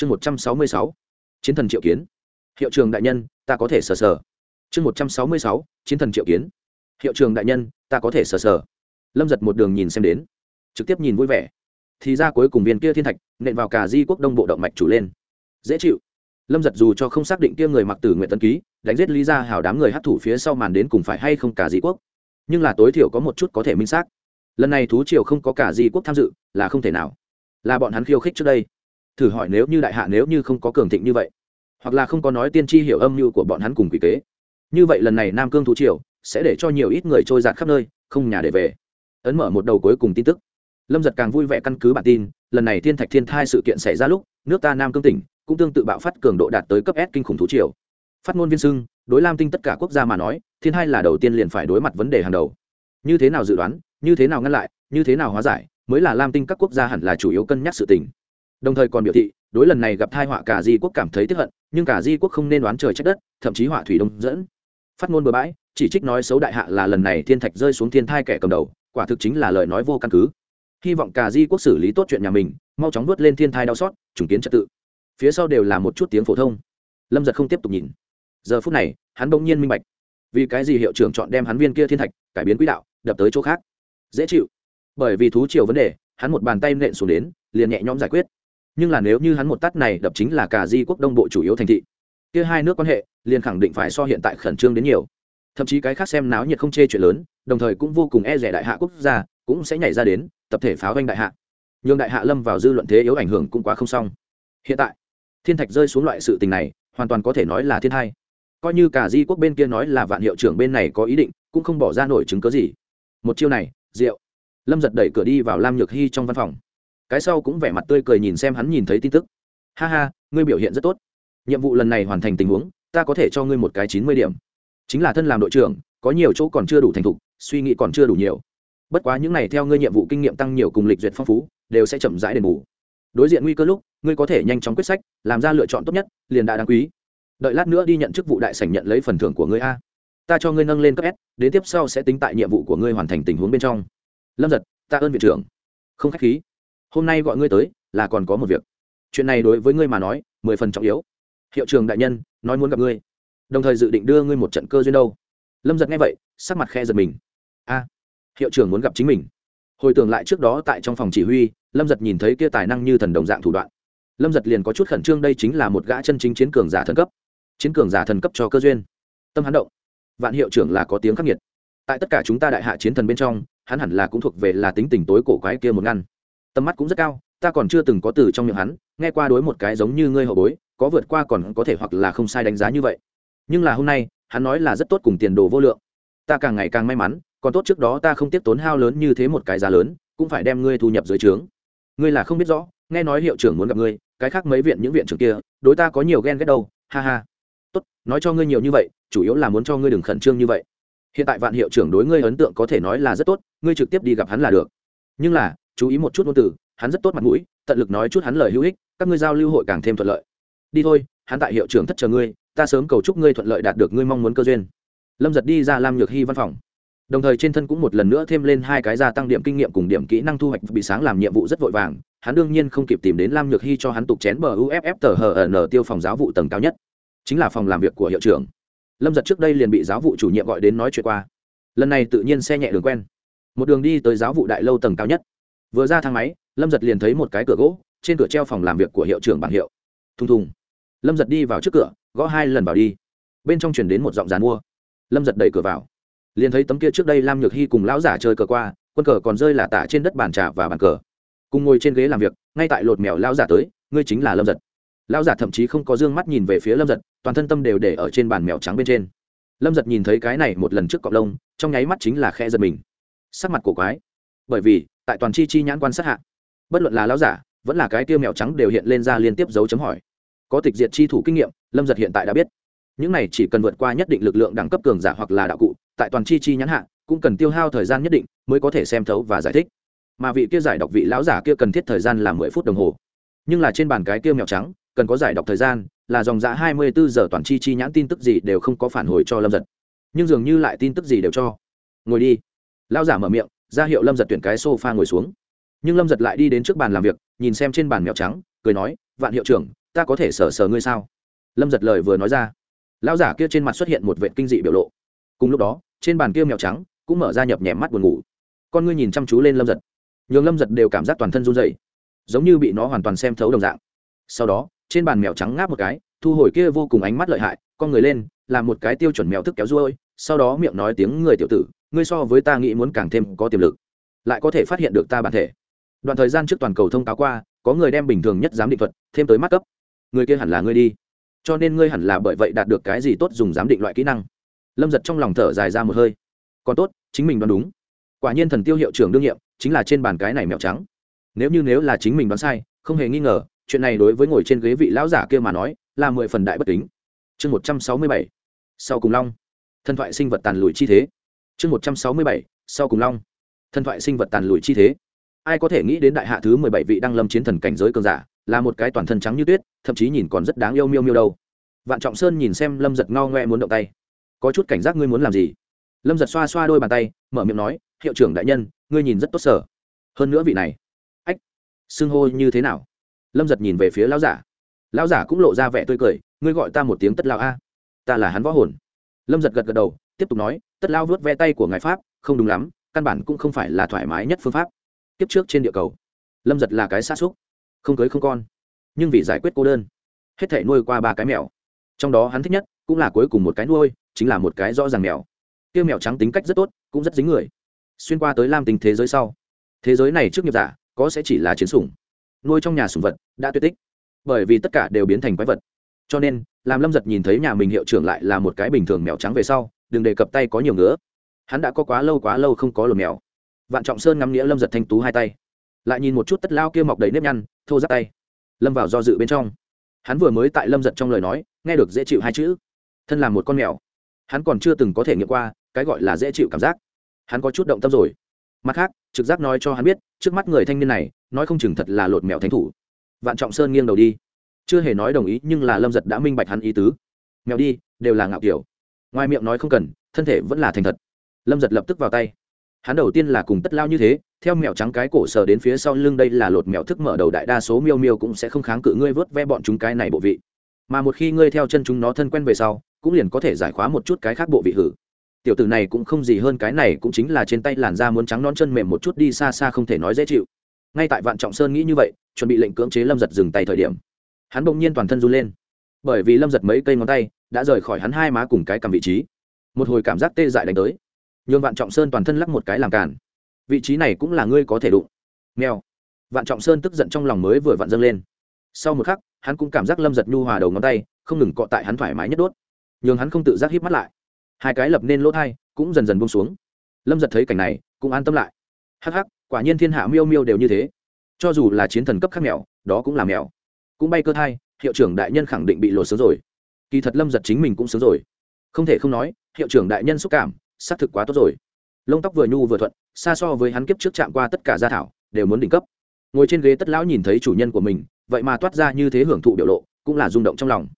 chương một trăm sáu mươi sáu, chiến thần triệu kiến. Hiệu trường đại nhân, ta có thể sờ sờ. Chương một trăm sáu mươi sáu, chiến thần triệu kiến. Hiệu trường đại nhân, ta có thể sờ sờ. Lâm giật một đường nhìn xem đến. Trực tiếp nhìn vui vẻ. Thì ra cuối cùng viên kia thiên thạch, nện vào cả di quốc đông bộ động mạch chủ lên. Dễ chịu. Lâm giật dù cho không xác định kia người mặc tử nguyện tân ký, đánh giết lý ra hào đám người hát thủ phía sau màn đến cùng phải hay không cả di quốc. Nhưng là tối thiểu có một chút có thể minh xác. Lần này thú triều không có cả di quốc tham dự, là không thể nào. Là bọn hắn khiêu khích trước đây thử hỏi nếu như đại hạ nếu như không có cường thịnh như vậy, hoặc là không có nói tiên tri hiểu âm mưu của bọn hắn cùng quỷ kế, như vậy lần này nam cương thú triều sẽ để cho nhiều ít người trôi giạt khắp nơi, không nhà để về. Ấn mở một đầu cuối cùng tin tức. Lâm giật càng vui vẻ căn cứ bản tin, lần này thiên thạch thiên thai sự kiện xảy ra lúc, nước ta nam cương tỉnh cũng tương tự bạo phát cường độ đạt tới cấp s kinh khủng thú triều. Phát ngôn viên sưng đối lam tinh tất cả quốc gia mà nói, thiên hai là đầu tiên liền phải đối mặt vấn đề hàng đầu. Như thế nào dự đoán, như thế nào ngăn lại, như thế nào hóa giải, mới là lam tinh các quốc gia hẳn là chủ yếu cân nhắc sự tình đồng thời còn biểu thị, đối lần này gặp thai họa cả di quốc cảm thấy tiếp hận, nhưng cả di quốc không nên đoán trời trách đất, thậm chí họa thủy đông dẫn. Phát ngôn bừa bãi, chỉ trích nói xấu đại hạ là lần này thiên thạch rơi xuống thiên thai kẻ cầm đầu, quả thực chính là lời nói vô căn cứ. Hy vọng cả di quốc xử lý tốt chuyện nhà mình, mau chóng vớt lên thiên thai đau xót, trùng kiến trật tự. Phía sau đều là một chút tiếng phổ thông. Lâm giật không tiếp tục nhìn. Giờ phút này, hắn bỗng nhiên minh bạch. Vì cái gì hiệu trưởng chọn đem hắn viên kia thiên thạch cải biến quỹ đạo, đập tới chỗ khác? Dễ chịu. Bởi vì thú chiều vấn đề, hắn một bàn tay nện xuống đến, liền nhẹ nhõm giải quyết nhưng là nếu như hắn một tắt này đập chính là cả di quốc đông bộ chủ yếu thành thị, kia hai nước quan hệ liền khẳng định phải so hiện tại khẩn trương đến nhiều. Thậm chí cái khác xem náo nhiệt không chê chuyện lớn, đồng thời cũng vô cùng e rẻ đại hạ quốc gia cũng sẽ nhảy ra đến, tập thể pháo doanh đại hạ. Nhưng đại hạ lâm vào dư luận thế yếu ảnh hưởng cũng quá không xong. Hiện tại, thiên thạch rơi xuống loại sự tình này, hoàn toàn có thể nói là thiên thai. Coi như cả di quốc bên kia nói là vạn hiệu trưởng bên này có ý định, cũng không bỏ ra nổi chứng cớ gì. Một chiêu này, rượu. Lâm giật đẩy cửa đi vào lam nhược hy trong văn phòng cái sau cũng vẻ mặt tươi cười nhìn xem hắn nhìn thấy tin tức. Ha ha, ngươi biểu hiện rất tốt. Nhiệm vụ lần này hoàn thành tình huống, ta có thể cho ngươi một cái chín mươi điểm. Chính là thân làm đội trưởng, có nhiều chỗ còn chưa đủ thành thục, suy nghĩ còn chưa đủ nhiều. Bất quá những này theo ngươi nhiệm vụ kinh nghiệm tăng nhiều cùng lịch duyệt phong phú, đều sẽ chậm rãi đền bù. Đối diện nguy cơ lúc, ngươi có thể nhanh chóng quyết sách, làm ra lựa chọn tốt nhất, liền đã đáng quý. Đợi lát nữa đi nhận chức vụ đại sảnh nhận lấy phần thưởng của ngươi a. Ta cho ngươi nâng lên cấp s, đến tiếp sau sẽ tính tại nhiệm vụ của ngươi hoàn thành tình huống bên trong. Lâm giật, ta ơn viện trưởng. Không k h á c h khí hôm nay gọi ngươi tới là còn có một việc. Chuyện này đối với ngươi mà nói, mười phần trọng yếu. Hiệu trường đại nhân, nói muốn gặp ngươi. Đồng thời dự định đưa ngươi một trận cơ duyên đâu. Lâm giật nghe vậy, sắc mặt khe giật mình. A, hiệu trưởng muốn gặp chính mình. Hồi tưởng lại trước đó tại trong phòng chỉ huy, lâm giật nhìn thấy kia tài năng như thần đồng dạng thủ đoạn. Lâm giật liền có chút khẩn trương đây chính là một gã chân chính chiến cường giả thần cấp. Chiến cường giả thần cấp cho cơ duyên. Tâm hắn động. Vạn hiệu trưởng là có tiếng khắc nghiệt. Tại tất cả chúng ta đại hạ chiến thần bên trong, hắn hẳn là cũng thuộc về là tính tình tối cổ quái kia một ngăn tầm mắt cũng rất cao, ta còn chưa từng có từ trong miệng hắn, nghe qua đối một cái giống như ngươi hậu bối, có vượt qua còn có thể hoặc là không sai đánh giá như vậy. Nhưng là hôm nay, hắn nói là rất tốt cùng tiền đồ vô lượng. Ta càng ngày càng may mắn, còn tốt trước đó ta không tiếp tốn hao lớn như thế một cái giá lớn, cũng phải đem ngươi thu nhập dưới trướng. Ngươi là không biết rõ, nghe nói hiệu trưởng muốn gặp ngươi, cái khác mấy viện những viện trưởng kia, đối ta có nhiều ghen ghét đâu, ha ha. Tốt, nói cho ngươi nhiều như vậy, chủ yếu là muốn cho ngươi đừng khẩn trương như vậy. Hiện tại vạn hiệu trưởng đối ngươi ấn tượng có thể nói là rất tốt, ngươi trực tiếp đi gặp hắn là được. Nhưng là chú ý một chút ngôn từ, hắn rất tốt mặt mũi, tận lực nói chút hắn lời hữu ích, các ngươi giao lưu hội càng thêm thuận lợi. Đi thôi, hắn tại hiệu trưởng thất chờ ngươi, ta sớm cầu chúc ngươi thuận lợi đạt được ngươi mong muốn cơ duyên. Lâm giật đi ra lam nhược hy văn phòng. Đồng thời trên thân cũng một lần nữa thêm lên hai cái gia tăng điểm kinh nghiệm cùng điểm kỹ năng thu hoạch bị sáng làm nhiệm vụ rất vội vàng, hắn đương nhiên không kịp tìm đến lam nhược hy cho hắn tục chén bờ uff tờ hờ n tiêu phòng giáo vụ tầng cao nhất. Chính là phòng làm việc của hiệu trưởng. Lâm giật trước đây liền bị giáo vụ chủ nhiệm gọi đến nói chuyện qua. Lần này tự nhiên xe nhẹ đường quen. Một đường đi tới giáo vụ đại lâu tầng cao nhất vừa ra thang máy, lâm giật liền thấy một cái cửa gỗ, trên cửa treo phòng làm việc của hiệu trưởng bảng hiệu. Thùng thùng. Lâm giật đi vào trước cửa, gõ hai lần vào đi. Bên trong chuyển đến một giọng dàn mua. Lâm giật đẩy cửa vào. Liền thấy tấm kia trước đây lam nhược hy cùng lão giả chơi cờ qua, quân cờ còn rơi là tả trên đất bàn trà và bàn cờ. Cùng ngồi trên ghế làm việc, ngay tại lột mèo lão giả tới, ngươi chính là lâm giật. Lão giả thậm chí không có d ư ơ n g mắt nhìn về phía lâm giật, toàn thân tâm đều để ở trên bàn mèo trắng bên trên. Lâm giật nhìn thấy cái này một lần trước cọc lông, trong nháy mắt chính là khe giật mình. Sắc mặt cổ quái. Bởi vì tại toàn chi chi nhãn quan sát hạ. Bất luận là lão giả, vẫn là cái tiêu mèo trắng đều hiện lên ra liên tiếp dấu chấm hỏi. Có tịch diệt chi thủ kinh nghiệm, lâm giật hiện tại đã biết. Những này chỉ cần vượt qua nhất định lực lượng đẳng cấp cường giả hoặc là đạo cụ, tại toàn chi chi nhãn hạ, cũng cần tiêu hao thời gian nhất định mới có thể xem thấu và giải thích. Mà vị kia giải đọc vị lão giả kia cần thiết thời gian là mười phút đồng hồ. Nhưng là trên bàn cái kia mèo trắng, cần có giải đọc thời gian, là dòng giã hai mươi bốn giờ toàn chi chi nhãn tin tức gì đều không có phản hồi cho lâm giật. Nhưng dường như lại tin tức gì đều cho. Ngồi đi. Lão giả mở miệng ra hiệu lâm giật tuyển cái sofa ngồi xuống. Nhưng lâm giật lại đi đến trước bàn làm việc, nhìn xem trên bàn mèo trắng, cười nói, vạn hiệu trưởng, ta có thể sờ sờ ngươi sao? Lâm giật lời vừa nói ra. Lão giả kia trên mặt xuất hiện một vệ kinh dị biểu lộ. Cùng lúc đó, trên bàn kia mèo trắng cũng mở ra nhập nhèm mắt buồn ngủ. Con ngươi nhìn chăm chú lên lâm giật. Nhường lâm giật đều cảm giác toàn thân run dày giống như bị nó hoàn toàn xem thấu đồng dạng. Sau đó, trên bàn mèo trắng ngáp một cái, thu hồi kia vô cùng ánh mắt lợi hại, con người lên, làm một cái tiêu chuẩn mèo thức kéo ruôi, sau đó miệng nói tiếng người tiểu tử ngươi so với ta nghĩ muốn càng thêm có tiềm lực, lại có thể phát hiện được ta bản thể. Đoạn thời gian trước toàn cầu thông cáo qua, có người đem bình thường nhất giám định thuật thêm tới mắt cấp. Người kia hẳn là ngươi đi. Cho nên ngươi hẳn là bởi vậy đạt được cái gì tốt dùng giám định loại kỹ năng. Lâm giật trong lòng thở dài ra một hơi. Còn tốt, chính mình đoán đúng. Quả nhiên thần tiêu hiệu trưởng đương nhiệm, chính là trên bàn cái này mèo trắng. Nếu như nếu là chính mình đoán sai, không hề nghi ngờ, chuyện này đối với ngồi trên ghế vị lão giả kia mà nói, là mười phần đại bất kính. Chương một trăm sáu mươi bảy. Sau cùng long. Thần thoại sinh vật tàn lùi chi thế chương một trăm sáu mươi bảy, sau cùng long. Thần thoại sinh vật tàn lùi chi thế. Ai có thể nghĩ đến đại hạ thứ mười bảy vị đang lâm chiến thần cảnh giới cường giả, là một cái toàn thân trắng như tuyết, thậm chí nhìn còn rất đáng yêu miêu miêu đâu. Vạn trọng sơn nhìn xem lâm giật ngao ngoe muốn động tay. Có chút cảnh giác ngươi muốn làm gì? Lâm giật xoa xoa đôi bàn tay, mở miệng nói, hiệu trưởng đại nhân, ngươi nhìn rất tốt sở. Hơn nữa vị này. Ách, xưng hô như thế nào? Lâm giật nhìn về phía lão giả. Lão giả cũng lộ ra vẻ tươi cười, ngươi gọi ta một tiếng tất lão a, ta là hắn võ hồn. Lâm giật gật gật đầu tiếp tục nói, tất lao vớt ve tay của ngài pháp, không đúng lắm, căn bản cũng không phải là thoải mái nhất phương pháp. Tiếp trước trên địa cầu, lâm giật là cái xa xúc, không cưới không con, nhưng vì giải quyết cô đơn, hết thể nuôi qua ba cái mèo. Trong đó hắn thích nhất cũng là cuối cùng một cái nuôi, chính là một cái rõ ràng mèo. Tiêu mèo trắng tính cách rất tốt, cũng rất dính người. Xuyên qua tới lam tình thế giới sau, thế giới này trước nghiệp giả, có sẽ chỉ là chiến sủng. Nuôi trong nhà sủng vật đã tuyệt tích, bởi vì tất cả đều biến thành quái vật. Cho nên, làm lâm giật nhìn thấy nhà mình hiệu trưởng lại là một cái bình thường mèo trắng về sau đừng đề cập tay có nhiều ngứa. Hắn đã có quá lâu quá lâu không có lồn mèo. Vạn trọng sơn ngắm nghĩa lâm giật thanh tú hai tay. Lại nhìn một chút tất lao kia mọc đầy nếp nhăn, thô giáp tay. Lâm vào do dự bên trong. Hắn vừa mới tại lâm giật trong lời nói, nghe được dễ chịu hai chữ. Thân là một con mèo. Hắn còn chưa từng có thể nghiệm qua, cái gọi là dễ chịu cảm giác. Hắn có chút động tâm rồi. Mặt khác, trực giác nói cho hắn biết, trước mắt người thanh niên này, nói không chừng thật là lột mèo thánh thủ. Vạn trọng sơn nghiêng đầu đi. Chưa hề nói đồng ý, nhưng là lâm giật đã minh bạch hắn ý tứ. Mèo đi, đều là ngạo kiểu ngoài miệng nói không cần, thân thể vẫn là thành thật. Lâm giật lập tức vào tay. Hắn đầu tiên là cùng tất lao như thế, theo mèo trắng cái cổ sờ đến phía sau lưng đây là lột mèo thức mở đầu đại đa số miêu miêu cũng sẽ không kháng cự ngươi vớt ve bọn chúng cái này bộ vị. Mà một khi ngươi theo chân chúng nó thân quen về sau, cũng liền có thể giải khóa một chút cái khác bộ vị hử. Tiểu tử này cũng không gì hơn cái này cũng chính là trên tay làn da muốn trắng non chân mềm một chút đi xa xa không thể nói dễ chịu. Ngay tại vạn trọng sơn nghĩ như vậy, chuẩn bị lệnh cưỡng chế lâm giật dừng tay thời điểm. Hắn bỗng nhiên toàn thân run lên bởi vì lâm giật mấy cây ngón tay đã rời khỏi hắn hai má cùng cái cầm vị trí. Một hồi cảm giác tê dại đánh tới. Nhường vạn trọng sơn toàn thân lắc một cái làm cản vị trí này cũng là ngươi có thể đụng. Mèo. Vạn trọng sơn tức giận trong lòng mới vừa vặn dâng lên. Sau một khắc, hắn cũng cảm giác lâm giật nhu hòa đầu ngón tay, không ngừng cọ tại hắn thoải mái nhất đốt. Nhường hắn không tự giác hít mắt lại. Hai cái lập nên lỗ thai cũng dần dần bông xuống. Lâm giật thấy cảnh này, cũng an tâm lại. Hắc hắc, quả nhiên thiên hạ miêu miêu đều như thế. Cho dù là chiến thần cấp khác mèo, đó cũng là mèo. Cũng bay cơ thai hiệu trưởng đại nhân khẳng định bị lột sướng rồi. Kỳ thật lâm giật chính mình cũng sướng rồi. Không thể không nói, hiệu trưởng đại nhân xúc cảm, xác thực quá tốt rồi. Lông tóc vừa nhu vừa thuận, xa so với hắn kiếp trước chạm qua tất cả gia thảo, đều muốn đỉnh cấp. Ngồi trên ghế tất lão nhìn thấy chủ nhân của mình, vậy mà toát ra như thế hưởng thụ biểu lộ, cũng là rung động trong lòng.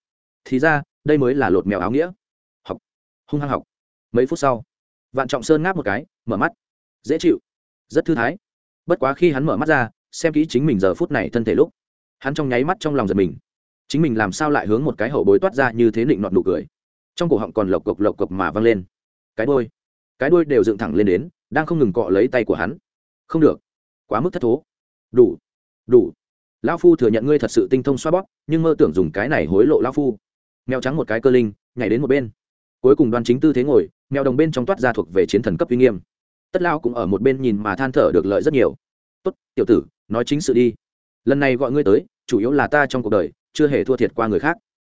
Thì ra, đây mới là lột mèo áo nghĩa. Học. Hung hăng học. Mấy phút sau, vạn trọng sơn ngáp một cái, mở mắt. Dễ chịu. Rất thư thái. Bất quá khi hắn mở mắt ra, xem kỹ chính mình giờ phút này thân thể lúc, hắn trong nháy mắt trong lòng giật mình chính mình làm sao lại hướng một cái hậu bối toát ra như thế định nọt nụ cười. Trong cổ họng còn lộc cộc lộc cộc mà văng lên. Cái đôi cái đôi đều dựng thẳng lên đến, đang không ngừng cọ lấy tay của hắn. Không được. Quá mức thất thố. Đủ. Đủ. Lão phu thừa nhận ngươi thật sự tinh thông xoa bóp, nhưng mơ tưởng dùng cái này hối lộ lão phu. Mèo trắng một cái cơ linh, nhảy đến một bên. Cuối cùng đoan chính tư thế ngồi, mèo đồng bên trong toát ra thuộc về chiến thần cấp uy nghiêm. Tất lao cũng ở một bên nhìn mà than thở được lợi rất nhiều. Tốt, tiểu tử, nói chính sự đi. Lần này gọi ngươi tới, chủ yếu là ta trong cuộc đời chưa hề thua thiệt qua người khác.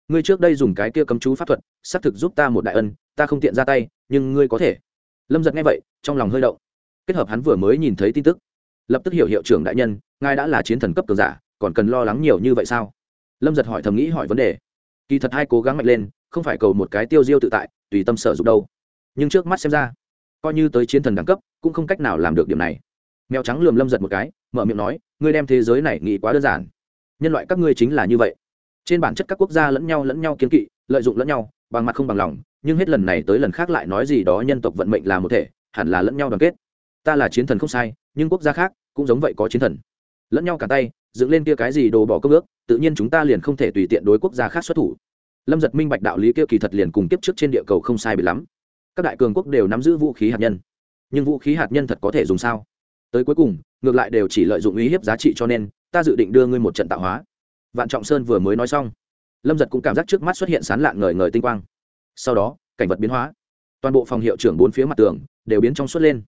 Ngươi trước đây dùng cái kia cấm chú pháp thuật, xác thực giúp ta một đại ân, ta không tiện ra tay, nhưng ngươi có thể. Lâm giật nghe vậy, trong lòng hơi động. Kết hợp hắn vừa mới nhìn thấy tin tức. Lập tức hiểu hiệu trưởng đại nhân, ngài đã là chiến thần cấp cường giả, còn cần lo lắng nhiều như vậy sao? Lâm giật hỏi thầm nghĩ hỏi vấn đề. Kỳ thật hai cố gắng mạnh lên, không phải cầu một cái tiêu diêu tự tại, tùy tâm sở dục đâu. Nhưng trước mắt xem ra, coi như tới chiến thần đẳng cấp, cũng không cách nào làm được điểm này. Mèo trắng lườm lâm giật một cái, mở miệng nói, ngươi đem thế giới này nghĩ quá đơn giản. Nhân loại các ngươi chính là như vậy trên bản chất các quốc gia lẫn nhau lẫn nhau kiến kỵ, lợi dụng lẫn nhau, bằng mặt không bằng lòng, nhưng hết lần này tới lần khác lại nói gì đó nhân tộc vận mệnh là một thể, hẳn là lẫn nhau đoàn kết. Ta là chiến thần không sai, nhưng quốc gia khác cũng giống vậy có chiến thần. Lẫn nhau cả tay, dựng lên kia cái gì đồ bỏ công ước, tự nhiên chúng ta liền không thể tùy tiện đối quốc gia khác xuất thủ. Lâm giật minh bạch đạo lý kia kỳ thật liền cùng tiếp trước trên địa cầu không sai bị lắm. Các đại cường quốc đều nắm giữ vũ khí hạt nhân. Nhưng vũ khí hạt nhân thật có thể dùng sao? Tới cuối cùng, ngược lại đều chỉ lợi dụng uy hiếp giá trị cho nên, ta dự định đưa ngươi một trận tạo hóa vạn trọng sơn vừa mới nói xong, lâm giật cũng cảm giác trước mắt xuất hiện sán lạn ngời ngời tinh quang. Sau đó, cảnh vật biến hóa. Toàn bộ phòng hiệu trưởng bốn phía mặt tường đều biến trong suốt lên.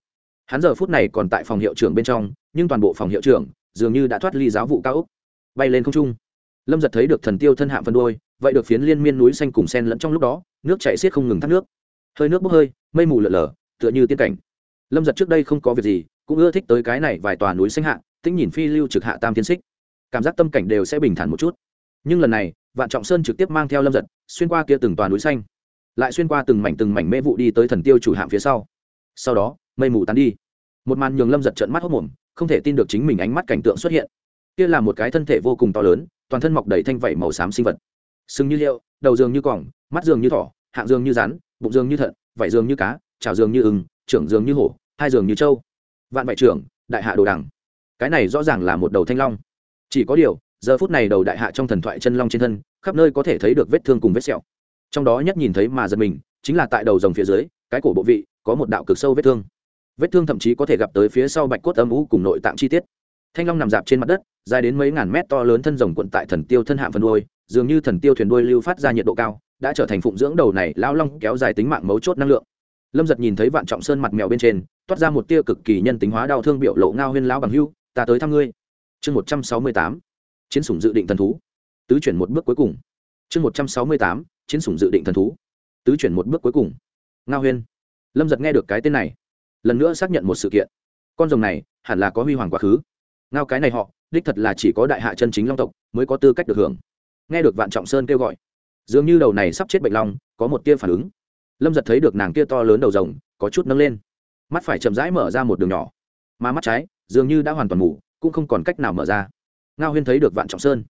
Hắn giờ phút này còn tại phòng hiệu trưởng bên trong, nhưng toàn bộ phòng hiệu trưởng dường như đã thoát ly giáo vụ cao úc bay lên không trung, lâm giật thấy được thần tiêu thân hạm phân đôi, vậy được phiến liên miên núi xanh cùng sen lẫn trong lúc đó, nước chạy xiết không ngừng thắt nước. Hơi nước bốc hơi, mây mù lợn lờ tựa như tiên cảnh. Lâm giật trước đây không có việc gì, cũng ưa thích tới cái này vài tòa núi xanh hạ tính nhìn phi lưu trực hạ tam thiên xích cảm giác tâm cảnh đều sẽ bình thản một chút. Nhưng lần này, vạn trọng sơn trực tiếp mang theo lâm giật, xuyên qua kia từng tòa núi xanh, lại xuyên qua từng mảnh từng mảnh mê vụ đi tới thần tiêu chủ hạm phía sau. Sau đó, mây mù tán đi. Một màn nhường lâm giật trận mắt hốc mồm, không thể tin được chính mình ánh mắt cảnh tượng xuất hiện. Kia là một cái thân thể vô cùng to lớn, toàn thân mọc đầy thanh vảy màu xám sinh vật. Sừng như liệu, đầu dường như cỏng, mắt dường như thỏ, hạng dường như rắn, bụng dường như thận, vảy dường như cá trào dường như ưng, trưởng dường như hổ, hai dường như trâu. Vạn vải trưởng, đại hạ đồ đằng. Cái này rõ ràng là một đầu thanh long chỉ có điều, giờ phút này đầu đại hạ trong thần thoại chân long trên thân, khắp nơi có thể thấy được vết thương cùng vết sẹo. Trong đó nhất nhìn thấy mà giật mình, chính là tại đầu rồng phía dưới, cái cổ bộ vị, có một đạo cực sâu vết thương. Vết thương thậm chí có thể gặp tới phía sau bạch cốt âm ú cùng nội tạng chi tiết. Thanh long nằm dạp trên mặt đất, dài đến mấy ngàn mét to lớn thân rồng quận tại thần tiêu thân hạm phần đuôi, dường như thần tiêu thuyền đuôi lưu phát ra nhiệt độ cao, đã trở thành phụng dưỡng đầu này lao long kéo dài tính mạng mấu chốt năng lượng. Lâm giật nhìn thấy vạn trọng sơn mặt mèo bên trên, toát ra một tia cực kỳ nhân tính hóa đau thương biểu lộ ngao huyên lão bằng hưu, ta tới thăm ngươi chương một trăm sáu mươi tám, chiến sủng dự định thần thú. Tứ chuyển một bước cuối cùng. Chương một trăm sáu mươi tám, chiến sủng dự định thần thú. Tứ chuyển một bước cuối cùng. Ngao huyên. Lâm giật nghe được cái tên này, lần nữa xác nhận một sự kiện. Con rồng này hẳn là có huy hoàng quá khứ. Ngao cái này họ, đích thật là chỉ có đại hạ chân chính long tộc mới có tư cách được hưởng. Nghe được vạn trọng sơn kêu gọi, dường như đầu này sắp chết bệnh long, có một tia phản ứng. Lâm giật thấy được nàng kia to lớn đầu rồng, có chút nâng lên. Mắt phải chậm rãi mở ra một đường nhỏ. Mà mắt trái dường như đã hoàn toàn ngủ cũng không còn cách nào mở ra. Ngao huyên thấy được vạn trọng sơn.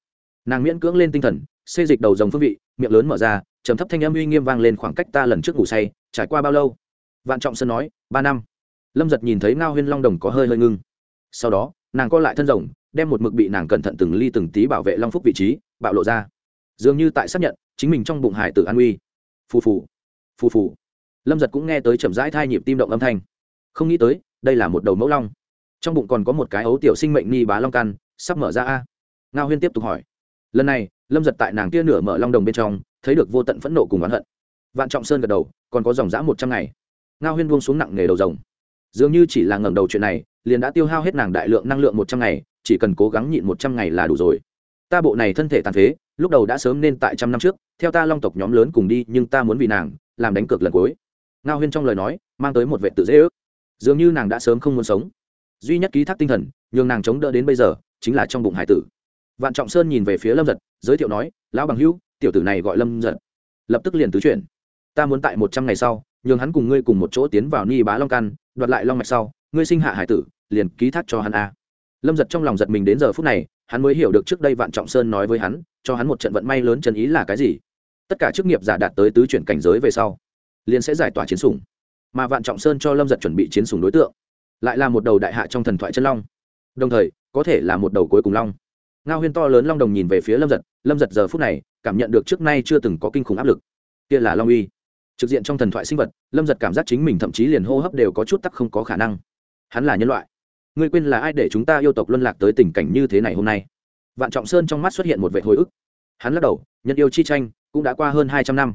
Nàng miễn cưỡng lên tinh thần, xê dịch đầu dòng phương vị, miệng lớn mở ra, trầm thấp thanh âm uy nghiêm vang lên khoảng cách ta lần trước ngủ say, trải qua bao lâu? Vạn trọng sơn nói, ba năm. Lâm giật nhìn thấy ngao huyên long đồng có hơi hơi ngưng. Sau đó, nàng co lại thân rồng, đem một mực bị nàng cẩn thận từng ly từng tí bảo vệ long phúc vị trí, bạo lộ ra. Dường như tại xác nhận, chính mình trong bụng hải tử an uy. Phù phù. Phù phù. Lâm giật cũng nghe tới chậm rãi thai nhịp tim động âm thanh. Không nghĩ tới, đây là một đầu mẫu long trong bụng còn có một cái ấu tiểu sinh mệnh ni bá long căn, sắp mở ra a. Ngao huyên tiếp tục hỏi. Lần này, lâm giật tại nàng kia nửa mở long đồng bên trong, thấy được vô tận phẫn nộ cùng oán hận. Vạn trọng sơn gật đầu, còn có dòng dã một trăm ngày. Ngao huyên buông xuống nặng nghề đầu rồng. Dường như chỉ là ngẩng đầu chuyện này, liền đã tiêu hao hết nàng đại lượng năng lượng một trăm ngày, chỉ cần cố gắng nhịn một trăm ngày là đủ rồi. Ta bộ này thân thể tàn phế, lúc đầu đã sớm nên tại trăm năm trước, theo ta long tộc nhóm lớn cùng đi, nhưng ta muốn vì nàng, làm đánh cược lần cuối. Ngao huyên trong lời nói, mang tới một vệ tự dễ ước. Dường như nàng đã sớm không muốn sống duy nhất ký thác tinh thần, nhường nàng chống đỡ đến bây giờ, chính là trong bụng hải tử. Vạn trọng sơn nhìn về phía lâm giật, giới thiệu nói, lão bằng hữu, tiểu tử này gọi lâm giật. Lập tức liền tứ chuyển. Ta muốn tại một trăm ngày sau, nhường hắn cùng ngươi cùng một chỗ tiến vào ni bá long căn, đoạt lại long mạch sau, ngươi sinh hạ hải tử, liền ký thác cho hắn a. Lâm giật trong lòng giật mình đến giờ phút này, hắn mới hiểu được trước đây vạn trọng sơn nói với hắn, cho hắn một trận vận may lớn chân ý là cái gì? Tất cả chức nghiệp giả đạt tới tứ chuyển cảnh giới về sau, liền sẽ giải tỏa chiến sủng. Mà vạn trọng sơn cho lâm giật chuẩn bị chiến sủng đối tượng lại là một đầu đại hạ trong thần thoại chân long. Đồng thời, có thể là một đầu cuối cùng long. Ngao huyên to lớn long đồng nhìn về phía lâm giật lâm giật giờ phút này, cảm nhận được trước nay chưa từng có kinh khủng áp lực. Kia là long uy. Trực diện trong thần thoại sinh vật, lâm giật cảm giác chính mình thậm chí liền hô hấp đều có chút tắc không có khả năng. Hắn là nhân loại. Ngươi quên là ai để chúng ta yêu tộc luân lạc tới tình cảnh như thế này hôm nay? Vạn trọng sơn trong mắt xuất hiện một vệ hồi ức. Hắn lắc đầu, nhân yêu chi tranh, cũng đã qua hơn hai trăm năm.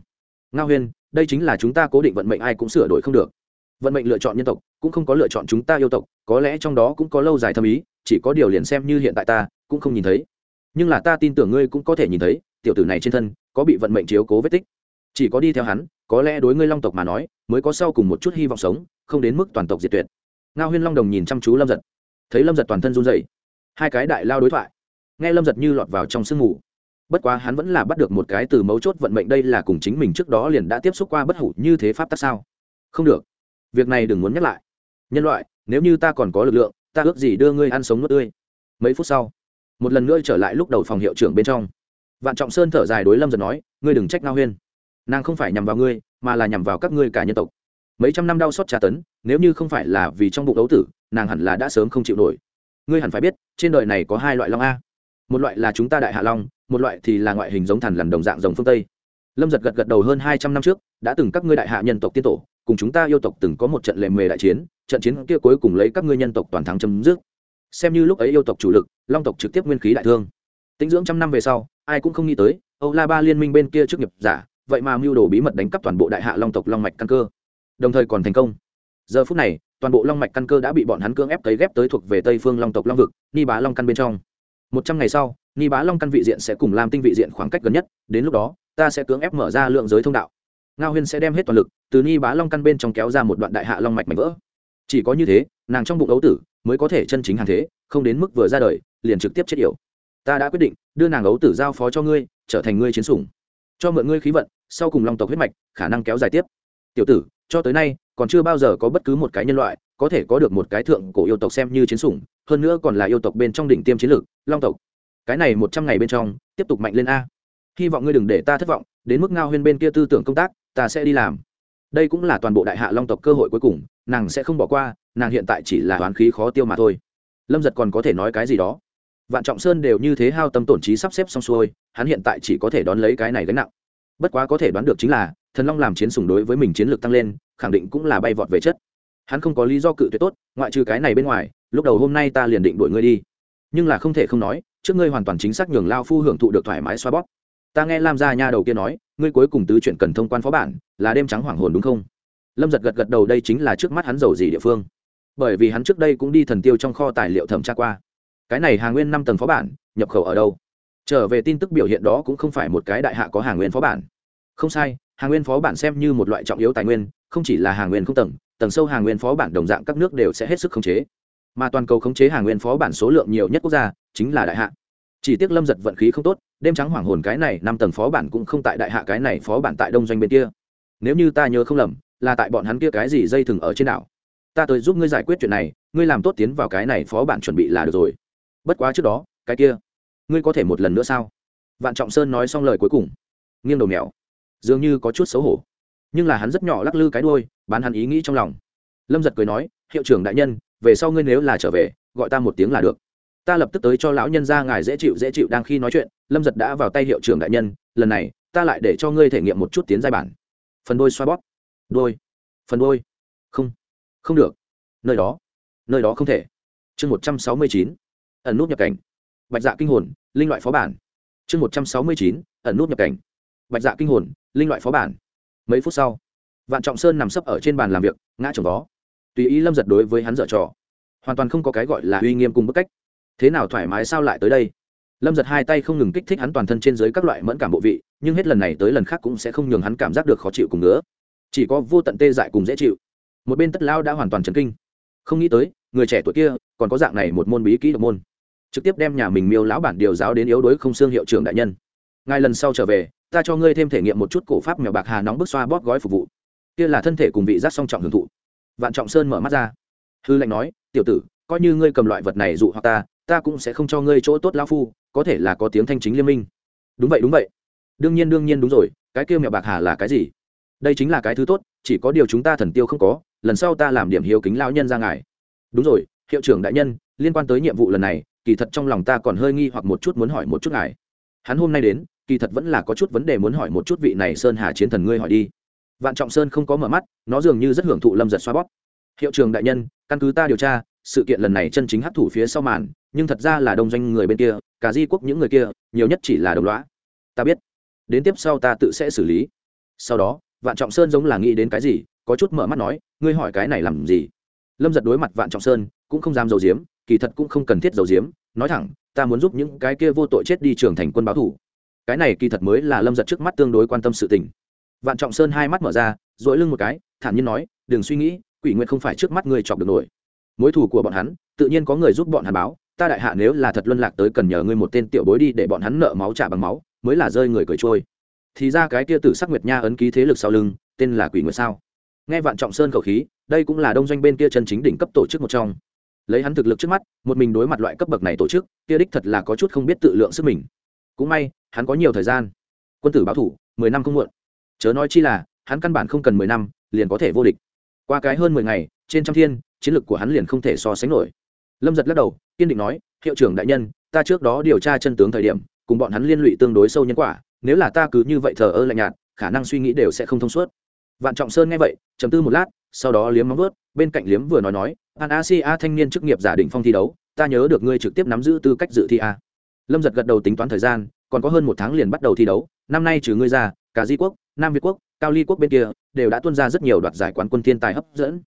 Ngao huyên, đây chính là chúng ta cố định vận mệnh ai cũng sửa đổi không được vận mệnh lựa chọn nhân tộc, cũng không có lựa chọn chúng ta yêu tộc, có lẽ trong đó cũng có lâu dài thâm ý, chỉ có điều liền xem như hiện tại ta, cũng không nhìn thấy. Nhưng là ta tin tưởng ngươi cũng có thể nhìn thấy, tiểu tử này trên thân, có bị vận mệnh chiếu cố vết tích. Chỉ có đi theo hắn, có lẽ đối ngươi long tộc mà nói, mới có sau cùng một chút hy vọng sống, không đến mức toàn tộc diệt tuyệt. Ngao huyên long đồng nhìn chăm chú lâm giật. Thấy lâm giật toàn thân run dày hai cái đại lao đối thoại. Nghe lâm giật như lọt vào trong sương mù. Bất quá hắn vẫn là bắt được một cái từ mấu chốt vận mệnh đây là cùng chính mình trước đó liền đã tiếp xúc qua bất hủ như thế pháp tắc sao? Không được việc này đừng muốn nhắc lại. Nhân loại, nếu như ta còn có lực lượng, ta ước gì đưa ngươi ăn sống nước tươi. Mấy phút sau, một lần nữa trở lại lúc đầu phòng hiệu trưởng bên trong. Vạn trọng sơn thở dài đối lâm giật nói, ngươi đừng trách ngao huyên. Nàng không phải nhằm vào ngươi, mà là nhằm vào các ngươi cả nhân tộc. Mấy trăm năm đau xót tra tấn, nếu như không phải là vì trong bụng đấu tử, nàng hẳn là đã sớm không chịu nổi. Ngươi hẳn phải biết, trên đời này có hai loại long a. Một loại là chúng ta đại hạ long, một loại thì là ngoại hình giống thằn lằn đồng dạng giống phương tây. Lâm giật gật gật đầu hơn hai trăm năm trước, đã từng các ngươi đại hạ nhân tộc tiên tổ cùng chúng ta yêu tộc từng có một trận lề mề đại chiến, trận chiến kia cuối cùng lấy các ngươi nhân tộc toàn thắng chấm dứt. Xem như lúc ấy yêu tộc chủ lực, long tộc trực tiếp nguyên khí đại thương. Tính dưỡng trăm năm về sau, ai cũng không nghĩ tới, âu la ba liên minh bên kia trước nghiệp giả, vậy mà mưu đồ bí mật đánh cắp toàn bộ đại hạ long tộc long mạch căn cơ. Đồng thời còn thành công. Giờ phút này, toàn bộ long mạch căn cơ đã bị bọn hắn cưỡng ép cấy ghép tới thuộc về tây phương long tộc long vực, ni bá long căn bên trong. Một trăm ngày sau, ni bá long căn vị diện sẽ cùng làm tinh vị diện khoảng cách gần nhất, đến lúc đó, ta sẽ cưỡng ép mở ra lượng giới thông đạo ngao huyên sẽ đem hết toàn lực, từ ni bá long căn bên trong kéo ra một đoạn đại hạ long mạch mạnh vỡ. Chỉ có như thế, nàng trong bụng ấu tử mới có thể chân chính hàng thế, không đến mức vừa ra đời, liền trực tiếp chết yểu. Ta đã quyết định, đưa nàng ấu tử giao phó cho ngươi, trở thành ngươi chiến sủng. Cho mượn ngươi khí vận, sau cùng long tộc huyết mạch, khả năng kéo dài tiếp. Tiểu tử, cho tới nay, còn chưa bao giờ có bất cứ một cái nhân loại, có thể có được một cái thượng cổ yêu tộc xem như chiến sủng, hơn nữa còn là yêu tộc bên trong đỉnh tiêm chiến lược, long tộc. Cái này một trăm ngày bên trong, tiếp tục mạnh lên a. Hy vọng ngươi đừng để ta thất vọng, đến mức ngao huyên bên kia tư tưởng công tác ta sẽ đi làm. Đây cũng là toàn bộ đại hạ long tộc cơ hội cuối cùng, nàng sẽ không bỏ qua, nàng hiện tại chỉ là hoán khí khó tiêu mà thôi. Lâm giật còn có thể nói cái gì đó? Vạn trọng sơn đều như thế hao tâm tổn trí sắp xếp xong xuôi, hắn hiện tại chỉ có thể đón lấy cái này gánh nặng. Bất quá có thể đoán được chính là, thần long làm chiến sủng đối với mình chiến lược tăng lên, khẳng định cũng là bay vọt về chất. Hắn không có lý do cự tuyệt tốt, ngoại trừ cái này bên ngoài, lúc đầu hôm nay ta liền định đuổi ngươi đi. Nhưng là không thể không nói, trước ngươi hoàn toàn chính xác nhường lao phu hưởng thụ được thoải mái xoa bóp. Ta nghe lam gia nha đầu kia nói ngươi cuối cùng tứ chuyện cần thông quan phó bản, là đêm trắng hoàng hồn đúng không? Lâm giật gật gật đầu, đây chính là trước mắt hắn giàu gì địa phương. Bởi vì hắn trước đây cũng đi thần tiêu trong kho tài liệu thẩm tra qua. Cái này hàng nguyên năm tầng phó bản, nhập khẩu ở đâu? Trở về tin tức biểu hiện đó cũng không phải một cái đại hạ có hàng nguyên phó bản. Không sai hàng nguyên phó bản xem như một loại trọng yếu tài nguyên, không chỉ là hàng nguyên không tầng tầng sâu hàng nguyên phó bản đồng dạng các nước đều sẽ hết sức khống chế. Mà toàn cầu khống chế hàng nguyên phó bản số lượng nhiều nhất quốc gia, chính là đại hạ. Chỉ tiếc lâm giật vận khí không tốt đêm trắng hoàng hồn cái này năm tầng phó bản cũng không tại đại hạ cái này phó bản tại đông doanh bên kia. Nếu như ta nhớ không lầm, là tại bọn hắn kia cái gì dây thừng ở trên đảo. Ta tới giúp ngươi giải quyết chuyện này, ngươi làm tốt tiến vào cái này phó bản chuẩn bị là được rồi. Bất quá trước đó, cái kia, ngươi có thể một lần nữa sao? Vạn trọng sơn nói xong lời cuối cùng, nghiêng đầu mèo, dường như có chút xấu hổ. Nhưng là hắn rất nhỏ lắc lư cái đôi bán hắn ý nghĩ trong lòng. Lâm giật cười nói, hiệu trưởng đại nhân, về sau ngươi nếu là trở về, gọi ta một tiếng là được ta lập tức tới cho lão nhân ra ngài dễ chịu dễ chịu đang khi nói chuyện, lâm giật đã vào tay hiệu trưởng đại nhân, lần này, ta lại để cho ngươi thể nghiệm một chút tiến giai bản. Phần đôi xoa bóp. Đôi. Phần đôi. Không. Không được. Nơi đó. Nơi đó không thể. Chương một trăm sáu mươi chín. Ẩn nút nhập cảnh. Bạch dạ kinh hồn, linh loại phó bản. Chương một trăm sáu mươi chín. Ẩn nút nhập cảnh. Bạch dạ kinh hồn, linh loại phó bản. Mấy phút sau, vạn trọng sơn nằm sấp ở trên bàn làm việc, ngã chồng vó tùy ý lâm giật đối với hắn dở trò. Hoàn toàn không có cái gọi là uy nghiêm cùng bức cách thế nào thoải mái sao lại tới đây? Lâm giật hai tay không ngừng kích thích hắn toàn thân trên dưới các loại mẫn cảm bộ vị, nhưng hết lần này tới lần khác cũng sẽ không nhường hắn cảm giác được khó chịu cùng nữa chỉ có vô tận tê dại cùng dễ chịu. Một bên tất lao đã hoàn toàn chấn kinh. Không nghĩ tới, người trẻ tuổi kia còn có dạng này một môn bí kỹ độc môn. Trực tiếp đem nhà mình miêu lão bản điều giáo đến yếu đuối không xương hiệu trưởng đại nhân. Ngay lần sau trở về, ta cho ngươi thêm thể nghiệm một chút cổ pháp mèo bạc hà nóng bức xoa bóp gói phục vụ. Kia là thân thể cùng vị giác song trọng hưởng thụ. Vạn trọng sơn mở mắt ra. Hư lệnh nói, tiểu tử, coi như ngươi cầm loại vật này dụ hoặc ta ta cũng sẽ không cho ngươi chỗ tốt lão phu, có thể là có tiếng thanh chính liên minh. Đúng vậy đúng vậy. Đương nhiên đương nhiên đúng rồi, cái kia mẹo bạc hà là cái gì? Đây chính là cái thứ tốt, chỉ có điều chúng ta thần tiêu không có, lần sau ta làm điểm hiếu kính lão nhân ra ngài. Đúng rồi, hiệu trưởng đại nhân, liên quan tới nhiệm vụ lần này, kỳ thật trong lòng ta còn hơi nghi hoặc một chút muốn hỏi một chút ngài. Hắn hôm nay đến, kỳ thật vẫn là có chút vấn đề muốn hỏi một chút vị này sơn hà chiến thần ngươi hỏi đi. Vạn trọng sơn không có mở mắt, nó dường như rất hưởng thụ lâm giật xoa bóp. Hiệu trường đại nhân, căn cứ ta điều tra sự kiện lần này chân chính hấp thụ phía sau màn, nhưng thật ra là đông doanh người bên kia, cả di quốc những người kia, nhiều nhất chỉ là đồng lõa. Ta biết. Đến tiếp sau ta tự sẽ xử lý. Sau đó, vạn trọng sơn giống là nghĩ đến cái gì, có chút mở mắt nói, ngươi hỏi cái này làm gì? Lâm giật đối mặt vạn trọng sơn, cũng không dám giấu diếm kỳ thật cũng không cần thiết giấu diếm nói thẳng, ta muốn giúp những cái kia vô tội chết đi trưởng thành quân báo thủ. Cái này kỳ thật mới là lâm giật trước mắt tương đối quan tâm sự tình. Vạn trọng sơn hai mắt mở ra dội lưng một cái, thản nhiên nói, đừng suy nghĩ, quỷ nguyện không phải trước mắt ngươi chọc được nổi mối thù của bọn hắn, tự nhiên có người giúp bọn hắn báo, ta đại hạ nếu là thật luân lạc tới cần nhờ ngươi một tên tiểu bối đi để bọn hắn nợ máu trả bằng máu, mới là rơi người cười trôi. Thì ra cái kia tử sắc nguyệt nha ấn ký thế lực sau lưng, tên là quỷ nguyệt sao? Nghe vạn trọng sơn khẩu khí, đây cũng là đông doanh bên kia chân chính đỉnh cấp tổ chức một trong. Lấy hắn thực lực trước mắt, một mình đối mặt loại cấp bậc này tổ chức, kia đích thật là có chút không biết tự lượng sức mình. Cũng may, hắn có nhiều thời gian. Quân tử báo thủ, mười năm không muộn. Chớ nói chi là, hắn căn bản không cần mười năm, liền có thể vô địch. Qua cái hơn mười ngày, trên trăm thiên chiến lược của hắn liền không thể so sánh nổi. Lâm giật lắc đầu, kiên định nói, hiệu trưởng đại nhân, ta trước đó điều tra chân tướng thời điểm, cùng bọn hắn liên lụy tương đối sâu nhân quả, nếu là ta cứ như vậy thờ ơ lạnh nhạt, khả năng suy nghĩ đều sẽ không thông suốt. Vạn trọng sơn nghe vậy chấm tư một lát, sau đó liếm móng vớt bên cạnh liếm vừa nói nói, an asia thanh niên chức nghiệp giả định phong thi đấu, ta nhớ được ngươi trực tiếp nắm giữ tư cách dự thi a. Lâm giật gật đầu tính toán thời gian, còn có hơn một tháng liền bắt đầu thi đấu, năm nay trừ ngươi ra, cả di quốc, nam việt quốc, cao ly quốc bên kia, đều đã tuân ra rất nhiều đoạt giải quán quân thiên tài hấp dẫn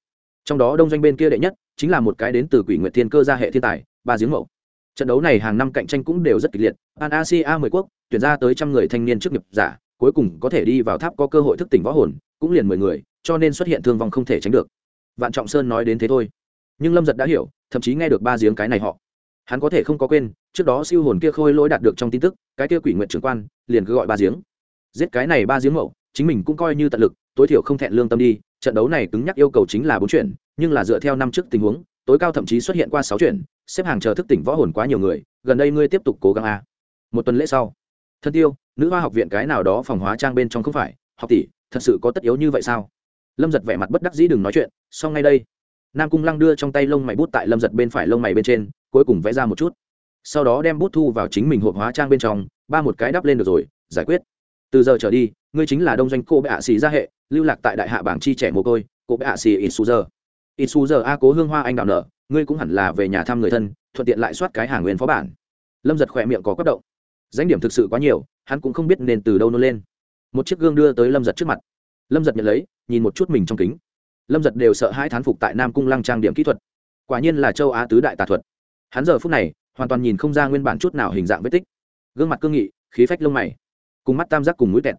trong đó đông doanh bên kia đệ nhất chính là một cái đến từ quỷ nguyệt thiên cơ gia hệ thiên tài, ba giếng mậu. Trận đấu này hàng năm cạnh tranh cũng đều rất kịch liệt. An asia mười quốc tuyển ra tới trăm người thanh niên chức nghiệp giả, cuối cùng có thể đi vào tháp có cơ hội thức tỉnh võ hồn, cũng liền mười người, cho nên xuất hiện thương vong không thể tránh được. Vạn trọng sơn nói đến thế thôi. Nhưng lâm giật đã hiểu, thậm chí nghe được ba giếng cái này họ. Hắn có thể không có quên, trước đó siêu hồn kia khôi lỗi đạt được trong tin tức, cái kia quỷ nguyện trưởng quan liền cứ gọi ba giếng. Giết cái này ba giếng mậu, chính mình cũng coi như tận lực, tối thiểu không thẹn lương tâm đi trận đấu này cứng nhắc yêu cầu chính là bốn chuyển, nhưng là dựa theo năm trước tình huống tối cao thậm chí xuất hiện qua sáu chuyển, xếp hàng chờ thức tỉnh võ hồn quá nhiều người gần đây ngươi tiếp tục cố gắng a. Một tuần lễ sau thân tiêu nữ hoa học viện cái nào đó phòng hóa trang bên trong không phải học tỷ thật sự có tất yếu như vậy sao? Lâm giật vẻ mặt bất đắc dĩ đừng nói chuyện xong ngay đây. Nam cung lăng đưa trong tay lông mày bút tại lâm giật bên phải lông mày bên trên cuối cùng vẽ ra một chút. Sau đó đem bút thu vào chính mình hộp hóa trang bên trong ba một cái đắp lên được rồi giải quyết từ giờ trở đi, ngươi chính là đông doanh cô bệ hạ xì gia hệ, lưu lạc tại đại hạ bảng chi trẻ mồ côi, cô bệ hạ xì ít su giờ. Ít su giờ a cố hương hoa anh đào nở, ngươi cũng hẳn là về nhà thăm người thân, thuận tiện lại soát cái hàng nguyên phó bản. Lâm giật khỏe miệng có quất động. Danh điểm thực sự quá nhiều, hắn cũng không biết nên từ đâu nôn lên. Một chiếc gương đưa tới lâm giật trước mặt. Lâm giật nhận lấy, nhìn một chút mình trong kính. Lâm giật đều sợ hai thán phục tại nam cung lăng trang điểm kỹ thuật. Quả nhiên là châu á tứ đại tà thuật. Hắn giờ phút này, hoàn toàn nhìn không ra nguyên bản chút nào hình dạng vết tích. Gương mặt cương nghị, khí phách lông mày cùng mắt tam giác cùng mũi tẹt.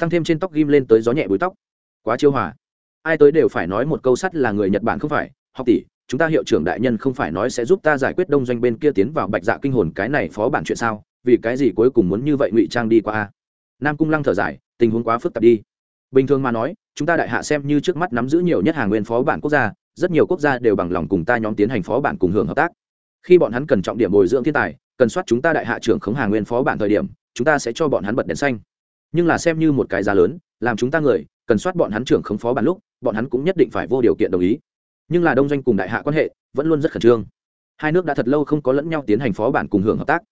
Thăng thêm trên tóc ghim lên tới gió nhẹ búi tóc. Quá chiêu hòa. Ai tới đều phải nói một câu sắt là người nhật bản không phải. Học tỷ, chúng ta hiệu trưởng đại nhân không phải nói sẽ giúp ta giải quyết đông doanh bên kia tiến vào bạch dạ kinh hồn cái này phó bản chuyện sao? Vì cái gì cuối cùng muốn như vậy ngụy trang đi qua a? Nam cung lăng thở dài, tình huống quá phức tạp đi. Bình thường mà nói, chúng ta đại hạ xem như trước mắt nắm giữ nhiều nhất hàng nguyên phó bản quốc gia, rất nhiều quốc gia đều bằng lòng cùng ta nhóm tiến hành phó bản cùng hưởng hợp tác. Khi bọn hắn cần trọng điểm bồi dưỡng thiên tài, cần soát chúng ta đại hạ trưởng khống hàng nguyên phó bản thời điểm chúng ta sẽ cho bọn hắn bật đèn xanh. Nhưng là xem như một cái giá lớn, làm chúng ta người, cần soát bọn hắn trưởng khống phó bản lúc, bọn hắn cũng nhất định phải vô điều kiện đồng ý. Nhưng là đông doanh cùng đại hạ quan hệ vẫn luôn rất khẩn trương. Hai nước đã thật lâu không có lẫn nhau tiến hành phó bản cùng hưởng hợp tác.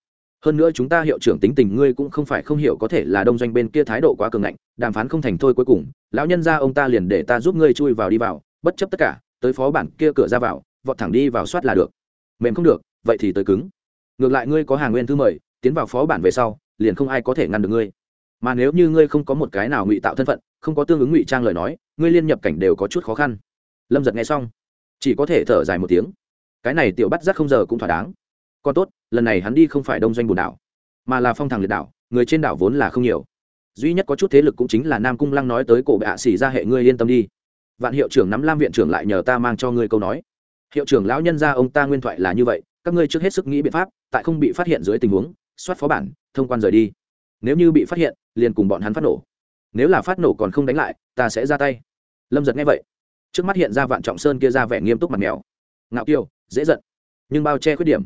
Hơn nữa chúng ta hiệu trưởng tính tình ngươi cũng không phải không hiểu có thể là đông doanh bên kia thái độ quá cường ngạnh, đàm phán không thành thôi cuối cùng, lão nhân ra ông ta liền để ta giúp ngươi chui vào đi vào, bất chấp tất cả, tới phó bản kia cửa ra vào, vọt thẳng đi vào soát là được. Mềm không được, vậy thì tới cứng. Ngược lại ngươi có hàng nguyên thư mời, tiến vào phó bản về sau liền không ai có thể ngăn được ngươi. Mà nếu như ngươi không có một cái nào ngụy tạo thân phận, không có tương ứng ngụy trang lời nói, ngươi liên nhập cảnh đều có chút khó khăn. Lâm giật nghe xong, chỉ có thể thở dài một tiếng. Cái này tiểu bắt rất không giờ cũng thỏa đáng. Còn tốt, lần này hắn đi không phải đông doanh bùn đảo, mà là phong thẳng liệt đảo, người trên đảo vốn là không nhiều. Duy nhất có chút thế lực cũng chính là nam cung lăng nói tới cổ bệ hạ xỉ ra hệ ngươi yên tâm đi. Vạn hiệu trưởng nắm lam viện trưởng lại nhờ ta mang cho ngươi câu nói. Hiệu trưởng lão nhân ra ông ta nguyên thoại là như vậy, các ngươi trước hết sức nghĩ biện pháp, tại không bị phát hiện dưới tình huống soát phó bản, thông quan rời đi. Nếu như bị phát hiện, liền cùng bọn hắn phát nổ. Nếu là phát nổ còn không đánh lại, ta sẽ ra tay. Lâm giật nghe vậy, trước mắt hiện ra vạn trọng sơn kia ra vẻ nghiêm túc mặt mèo. Ngạo kiêu, dễ giận, nhưng bao che khuyết điểm.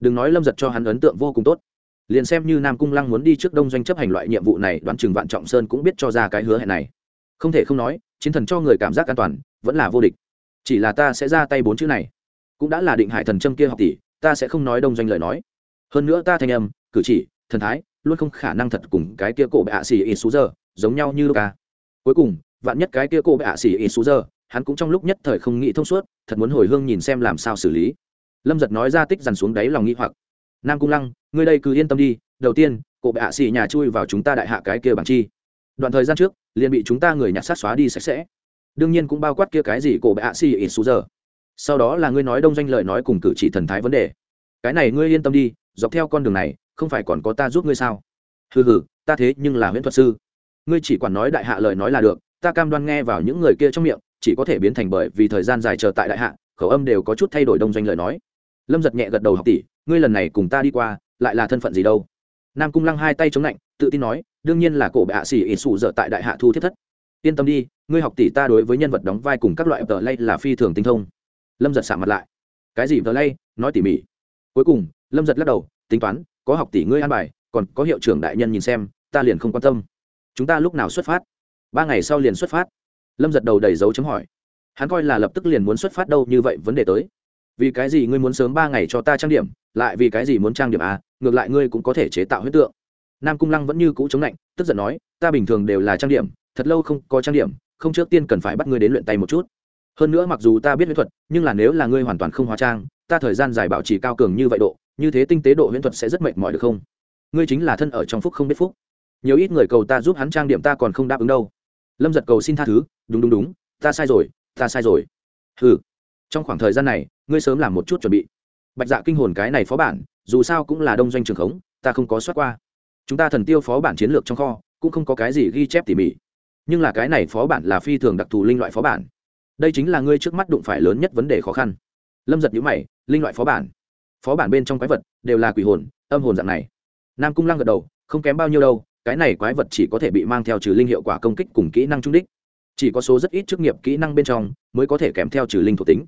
Đừng nói lâm giật cho hắn ấn tượng vô cùng tốt. Liền xem như nam cung lăng muốn đi trước đông doanh chấp hành loại nhiệm vụ này, đoán chừng vạn trọng sơn cũng biết cho ra cái hứa hẹn này. Không thể không nói, chiến thần cho người cảm giác an toàn, vẫn là vô địch. Chỉ là ta sẽ ra tay bốn chữ này. Cũng đã là định hải thần trâm kia học tỷ, ta sẽ không nói đông doanh lời nói. Hơn nữa ta thanh âm cử chỉ, thần thái, luôn không khả năng thật cùng cái kia cổ bệ ạ xì ít xú giờ giống nhau như luka. Cuối cùng, vạn nhất cái kia cổ bệ ạ xì ít xú giờ hắn cũng trong lúc nhất thời không nghĩ thông suốt, thật muốn hồi hương nhìn xem làm sao xử lý. Lâm giật nói ra tích dằn xuống đáy lòng nghĩ hoặc. Nam cung lăng, ngươi đây cứ yên tâm đi, đầu tiên, cổ bệ ạ xì nhà chui vào chúng ta đại hạ cái kia bằng chi. Đoạn thời gian trước, liền bị chúng ta người nhặt sát xóa đi sạch sẽ. Đương nhiên cũng bao quát kia cái gì cổ bệ ạ xì ít xú giờ sau đó là ngươi nói đông doanh lời nói cùng cử chỉ thần thái vấn đề. Cái này ngươi yên tâm đi, dọc theo con đường này không phải còn có ta giúp ngươi sao? Hừ hừ, ta thế nhưng là huyễn thuật sư. Ngươi chỉ quản nói đại hạ lời nói là được, ta cam đoan nghe vào những người kia trong miệng, chỉ có thể biến thành bởi vì thời gian dài chờ tại đại hạ, khẩu âm đều có chút thay đổi đông doanh lời nói. Lâm giật nhẹ gật đầu học tỷ, ngươi lần này cùng ta đi qua, lại là thân phận gì đâu? Nam cung lăng hai tay chống lạnh, tự tin nói, đương nhiên là cổ bệ hạ xỉ ỉ sụ dở tại đại hạ thu thiết thất. Yên tâm đi, ngươi học tỷ ta đối với nhân vật đóng vai cùng các loại tờ lay là phi thường tinh thông. Lâm giật xả mặt lại. Cái gì tờ lay nói tỉ mỉ. Cuối cùng, lâm giật lắc đầu, tính toán có học tỷ ngươi an bài, còn có hiệu trưởng đại nhân nhìn xem, ta liền không quan tâm. Chúng ta lúc nào xuất phát? Ba ngày sau liền xuất phát. Lâm giật đầu đầy dấu chấm hỏi. Hắn coi là lập tức liền muốn xuất phát đâu, như vậy vấn đề tới. Vì cái gì ngươi muốn sớm ba ngày cho ta trang điểm, lại vì cái gì muốn trang điểm à ngược lại ngươi cũng có thể chế tạo huyết tượng. Nam cung lăng vẫn như cũ chống lạnh, tức giận nói, ta bình thường đều là trang điểm, thật lâu không có trang điểm, không trước tiên cần phải bắt ngươi đến luyện tay một chút. Hơn nữa mặc dù ta biết huyết thuật, nhưng là nếu là ngươi hoàn toàn không hóa trang, ta thời gian dài bảo trì cao cường như vậy độ như thế tinh tế độ huyễn thuật sẽ rất mệt mỏi được không? Ngươi chính là thân ở trong phúc không biết phúc. Nhiều ít người cầu ta giúp hắn trang điểm ta còn không đáp ứng đâu. Lâm giật cầu xin tha thứ, đúng đúng đúng, ta sai rồi, ta sai rồi. Ừ trong khoảng thời gian này, ngươi sớm làm một chút chuẩn bị. Bạch dạ kinh hồn cái này phó bản, dù sao cũng là đông doanh trường khống, ta không có soát qua. Chúng ta thần tiêu phó bản chiến lược trong kho, cũng không có cái gì ghi chép tỉ mỉ. Nhưng là cái này phó bản là phi thường đặc thù linh loại phó bản. Đây chính là ngươi trước mắt đụng phải lớn nhất vấn đề khó khăn. Lâm giật nhữ mày, linh loại phó bản? Phó bản bên trong quái vật đều là quỷ hồn, âm hồn dạng này. Nam cung lăng gật đầu, không kém bao nhiêu đâu, cái này quái vật chỉ có thể bị mang theo trừ linh hiệu quả công kích cùng kỹ năng trung đích. Chỉ có số rất ít chức nghiệp kỹ năng bên trong mới có thể kèm theo trừ linh thuộc tính.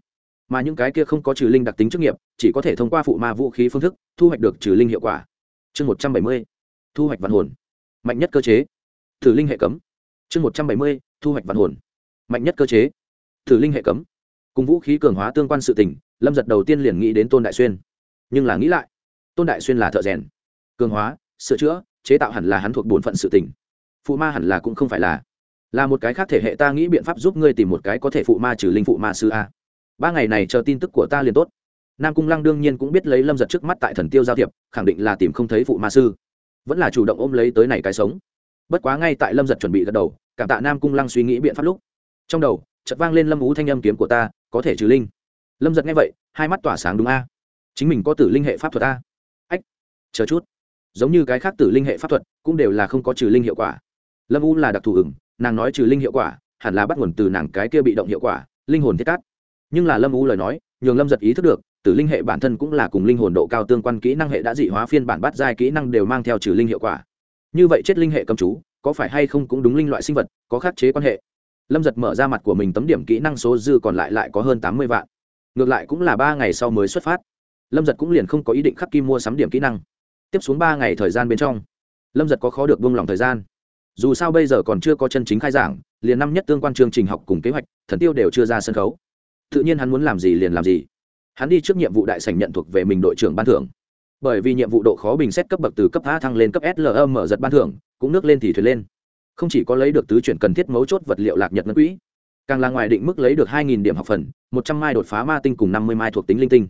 Mà những cái kia không có trừ linh đặc tính chức nghiệp chỉ có thể thông qua phụ ma vũ khí phương thức thu hoạch được trừ linh hiệu quả. Chương một trăm bảy mươi, thu hoạch vạn hồn. Mạnh nhất cơ chế. Thử linh hệ cấm. Chương một trăm bảy mươi, thu hoạch vạn hồn. Mạnh nhất cơ chế. Thử linh hệ cấm. Cùng vũ khí cường hóa tương quan sự tình, lâm giật đầu tiên liền nghĩ đến tôn đại xuyên nhưng là nghĩ lại, tôn đại xuyên là thợ rèn, cường hóa, sửa chữa, chế tạo hẳn là hắn thuộc bổn phận sự tình. Phụ ma hẳn là cũng không phải là. Là một cái khác thể hệ ta nghĩ biện pháp giúp ngươi tìm một cái có thể phụ ma trừ linh phụ ma sư a. Ba ngày này chờ tin tức của ta liền tốt. Nam cung lăng đương nhiên cũng biết lấy lâm giật trước mắt tại thần tiêu giao thiệp, khẳng định là tìm không thấy phụ ma sư. Vẫn là chủ động ôm lấy tới này cái sống. Bất quá ngay tại lâm giật chuẩn bị gật đầu, cảm tạ nam cung lăng suy nghĩ biện pháp lúc. Trong đầu, chợt vang lên lâm ú thanh âm kiếm của ta, có thể trừ linh. Lâm giật nghe vậy, hai mắt tỏa sáng đúng a chính mình có tử linh hệ pháp thuật a ách, chờ chút. Giống như cái khác tử linh hệ pháp thuật cũng đều là không có trừ linh hiệu quả. Lâm u là đặc thù ửng, nàng nói trừ linh hiệu quả, hẳn là bắt nguồn từ nàng cái kia bị động hiệu quả, linh hồn thiết cát. Nhưng là lâm u lời nói, nhường lâm giật ý thức được, tử linh hệ bản thân cũng là cùng linh hồn độ cao tương quan kỹ năng hệ đã dị hóa phiên bản bắt giai kỹ năng đều mang theo trừ linh hiệu quả. Như vậy chết linh hệ cầm chú, có phải hay không cũng đúng linh loại sinh vật, có khắc chế quan hệ. Lâm giật mở ra mặt của mình tấm điểm kỹ năng số dư còn lại lại có hơn tám mươi vạn. Ngược lại cũng là ba ngày sau mới xuất phát lâm giật cũng liền không có ý định khắc kim mua sắm điểm kỹ năng tiếp xuống ba ngày thời gian bên trong lâm giật có khó được buông lòng thời gian dù sao bây giờ còn chưa có chân chính khai giảng liền năm nhất tương quan chương trình học cùng kế hoạch thần tiêu đều chưa ra sân khấu tự nhiên hắn muốn làm gì liền làm gì hắn đi trước nhiệm vụ đại sảnh nhận thuộc về mình đội trưởng ban thưởng bởi vì nhiệm vụ độ khó bình xét cấp bậc từ cấp a thăng lên cấp slm mở giật ban thưởng cũng nước lên thì thuyền lên không chỉ có lấy được tứ chuyển cần thiết mấu chốt vật liệu lạc nhật ngân quỹ càng là ngoài định mức lấy được hai nghìn điểm học phần, một trăm mai đột phá ma tinh cùng năm mươi mai thuộc tính linh tinh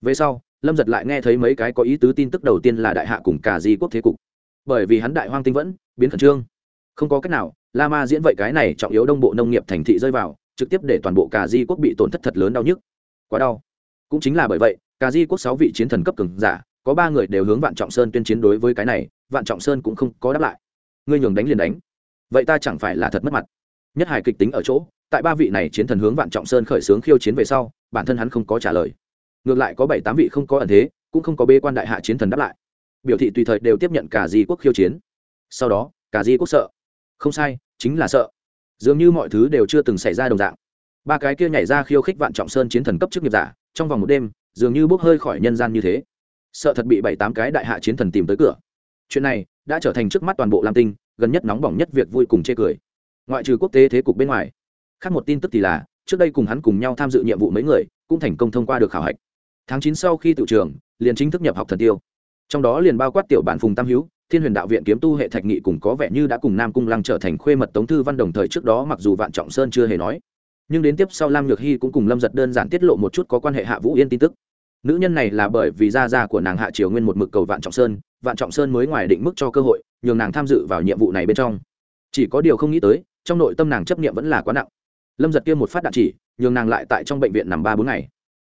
về sau, lâm giật lại nghe thấy mấy cái có ý tứ tin tức đầu tiên là đại hạ cùng cả di quốc thế cục. Bởi vì hắn đại hoang tinh vẫn, biến khẩn trương. Không có cách nào, la ma diễn vậy cái này trọng yếu đông bộ nông nghiệp thành thị rơi vào, trực tiếp để toàn bộ cả di quốc bị tổn thất thật lớn đau nhức. Quá đau. Cũng chính là bởi vậy, cả di quốc sáu vị chiến thần cấp cường giả, có ba người đều hướng vạn trọng sơn tuyên chiến đối với cái này, vạn trọng sơn cũng không có đáp lại. Ngươi nhường đánh liền đánh. Vậy ta chẳng phải là thật mất mặt. Nhất hài kịch tính ở chỗ, tại ba vị này chiến thần hướng vạn trọng sơn khởi xướng khiêu chiến về sau, bản thân hắn không có trả lời ngược lại có bảy tám vị không có ẩn thế, cũng không có bê quan đại hạ chiến thần đáp lại. Biểu thị tùy thời đều tiếp nhận cả di quốc khiêu chiến. Sau đó, cả di quốc sợ. Không sai, chính là sợ. Dường như mọi thứ đều chưa từng xảy ra đồng dạng. Ba cái kia nhảy ra khiêu khích vạn trọng sơn chiến thần cấp chức nghiệp giả, trong vòng một đêm, dường như bốc hơi khỏi nhân gian như thế. Sợ thật bị bảy tám cái đại hạ chiến thần tìm tới cửa. Chuyện này đã trở thành trước mắt toàn bộ lam tinh, gần nhất nóng bỏng nhất việc vui cùng chê cười. Ngoại trừ quốc tế thế cục bên ngoài, khác một tin tức thì là, trước đây cùng hắn cùng nhau tham dự nhiệm vụ mấy người, cũng thành công thông qua được khảo hạch tháng chín sau khi tự trường, liền chính thức nhập học thần tiêu. Trong đó liền bao quát tiểu bản phùng tam hữu thiên huyền đạo viện kiếm tu hệ thạch nghị cùng có vẻ như đã cùng nam cung lăng trở thành khuê mật tống thư văn đồng thời trước đó mặc dù vạn trọng sơn chưa hề nói. Nhưng đến tiếp sau lam nhược hy cũng cùng lâm giật đơn giản tiết lộ một chút có quan hệ hạ vũ yên tin tức. Nữ nhân này là bởi vì gia gia của nàng hạ triều nguyên một mực cầu vạn trọng sơn, vạn trọng sơn mới ngoài định mức cho cơ hội, nhường nàng tham dự vào nhiệm vụ này bên trong. Chỉ có điều không nghĩ tới, trong nội tâm nàng chấp nghiệm vẫn là quá nặng. Lâm giật kia một phát đạn chỉ, nhường nàng lại tại trong bệnh viện nằm ba bốn ngày.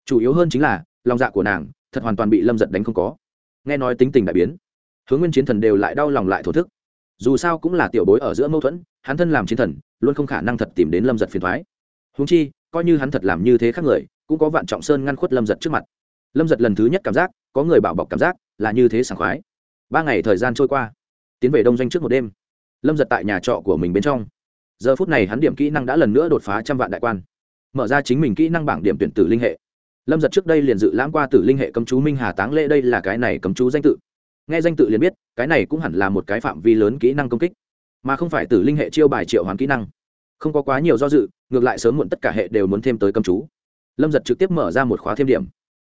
Chủ yếu hơn chính là lòng dạ của nàng thật hoàn toàn bị lâm giật đánh không có. Nghe nói tính tình đại biến, hướng nguyên chiến thần đều lại đau lòng lại thổ thức. Dù sao cũng là tiểu bối ở giữa mâu thuẫn, hắn thân làm chiến thần, luôn không khả năng thật tìm đến lâm giật phiền thoái. Húng chi, coi như hắn thật làm như thế khác người, cũng có vạn trọng sơn ngăn khuất lâm giật trước mặt. Lâm giật lần thứ nhất cảm giác, có người bảo bọc cảm giác, là như thế sảng khoái. Ba ngày thời gian trôi qua, tiến về đông doanh trước một đêm. Lâm giật tại nhà trọ của mình bên trong. Giờ phút này hắn điểm kỹ năng đã lần nữa đột phá trăm vạn đại quan. Mở ra chính mình kỹ năng bảng điểm tuyển tử linh hệ lâm giật trước đây liền dự lãng qua tử linh hệ cấm chú minh hà táng lễ, đây là cái này cấm chú danh tự. Nghe danh tự liền biết, cái này cũng hẳn là một cái phạm vi lớn kỹ năng công kích, mà không phải tử linh hệ chiêu bài triệu hoán kỹ năng. Không có quá nhiều do dự, ngược lại sớm muộn tất cả hệ đều muốn thêm tới cấm chú. Lâm giật trực tiếp mở ra một khóa thêm điểm.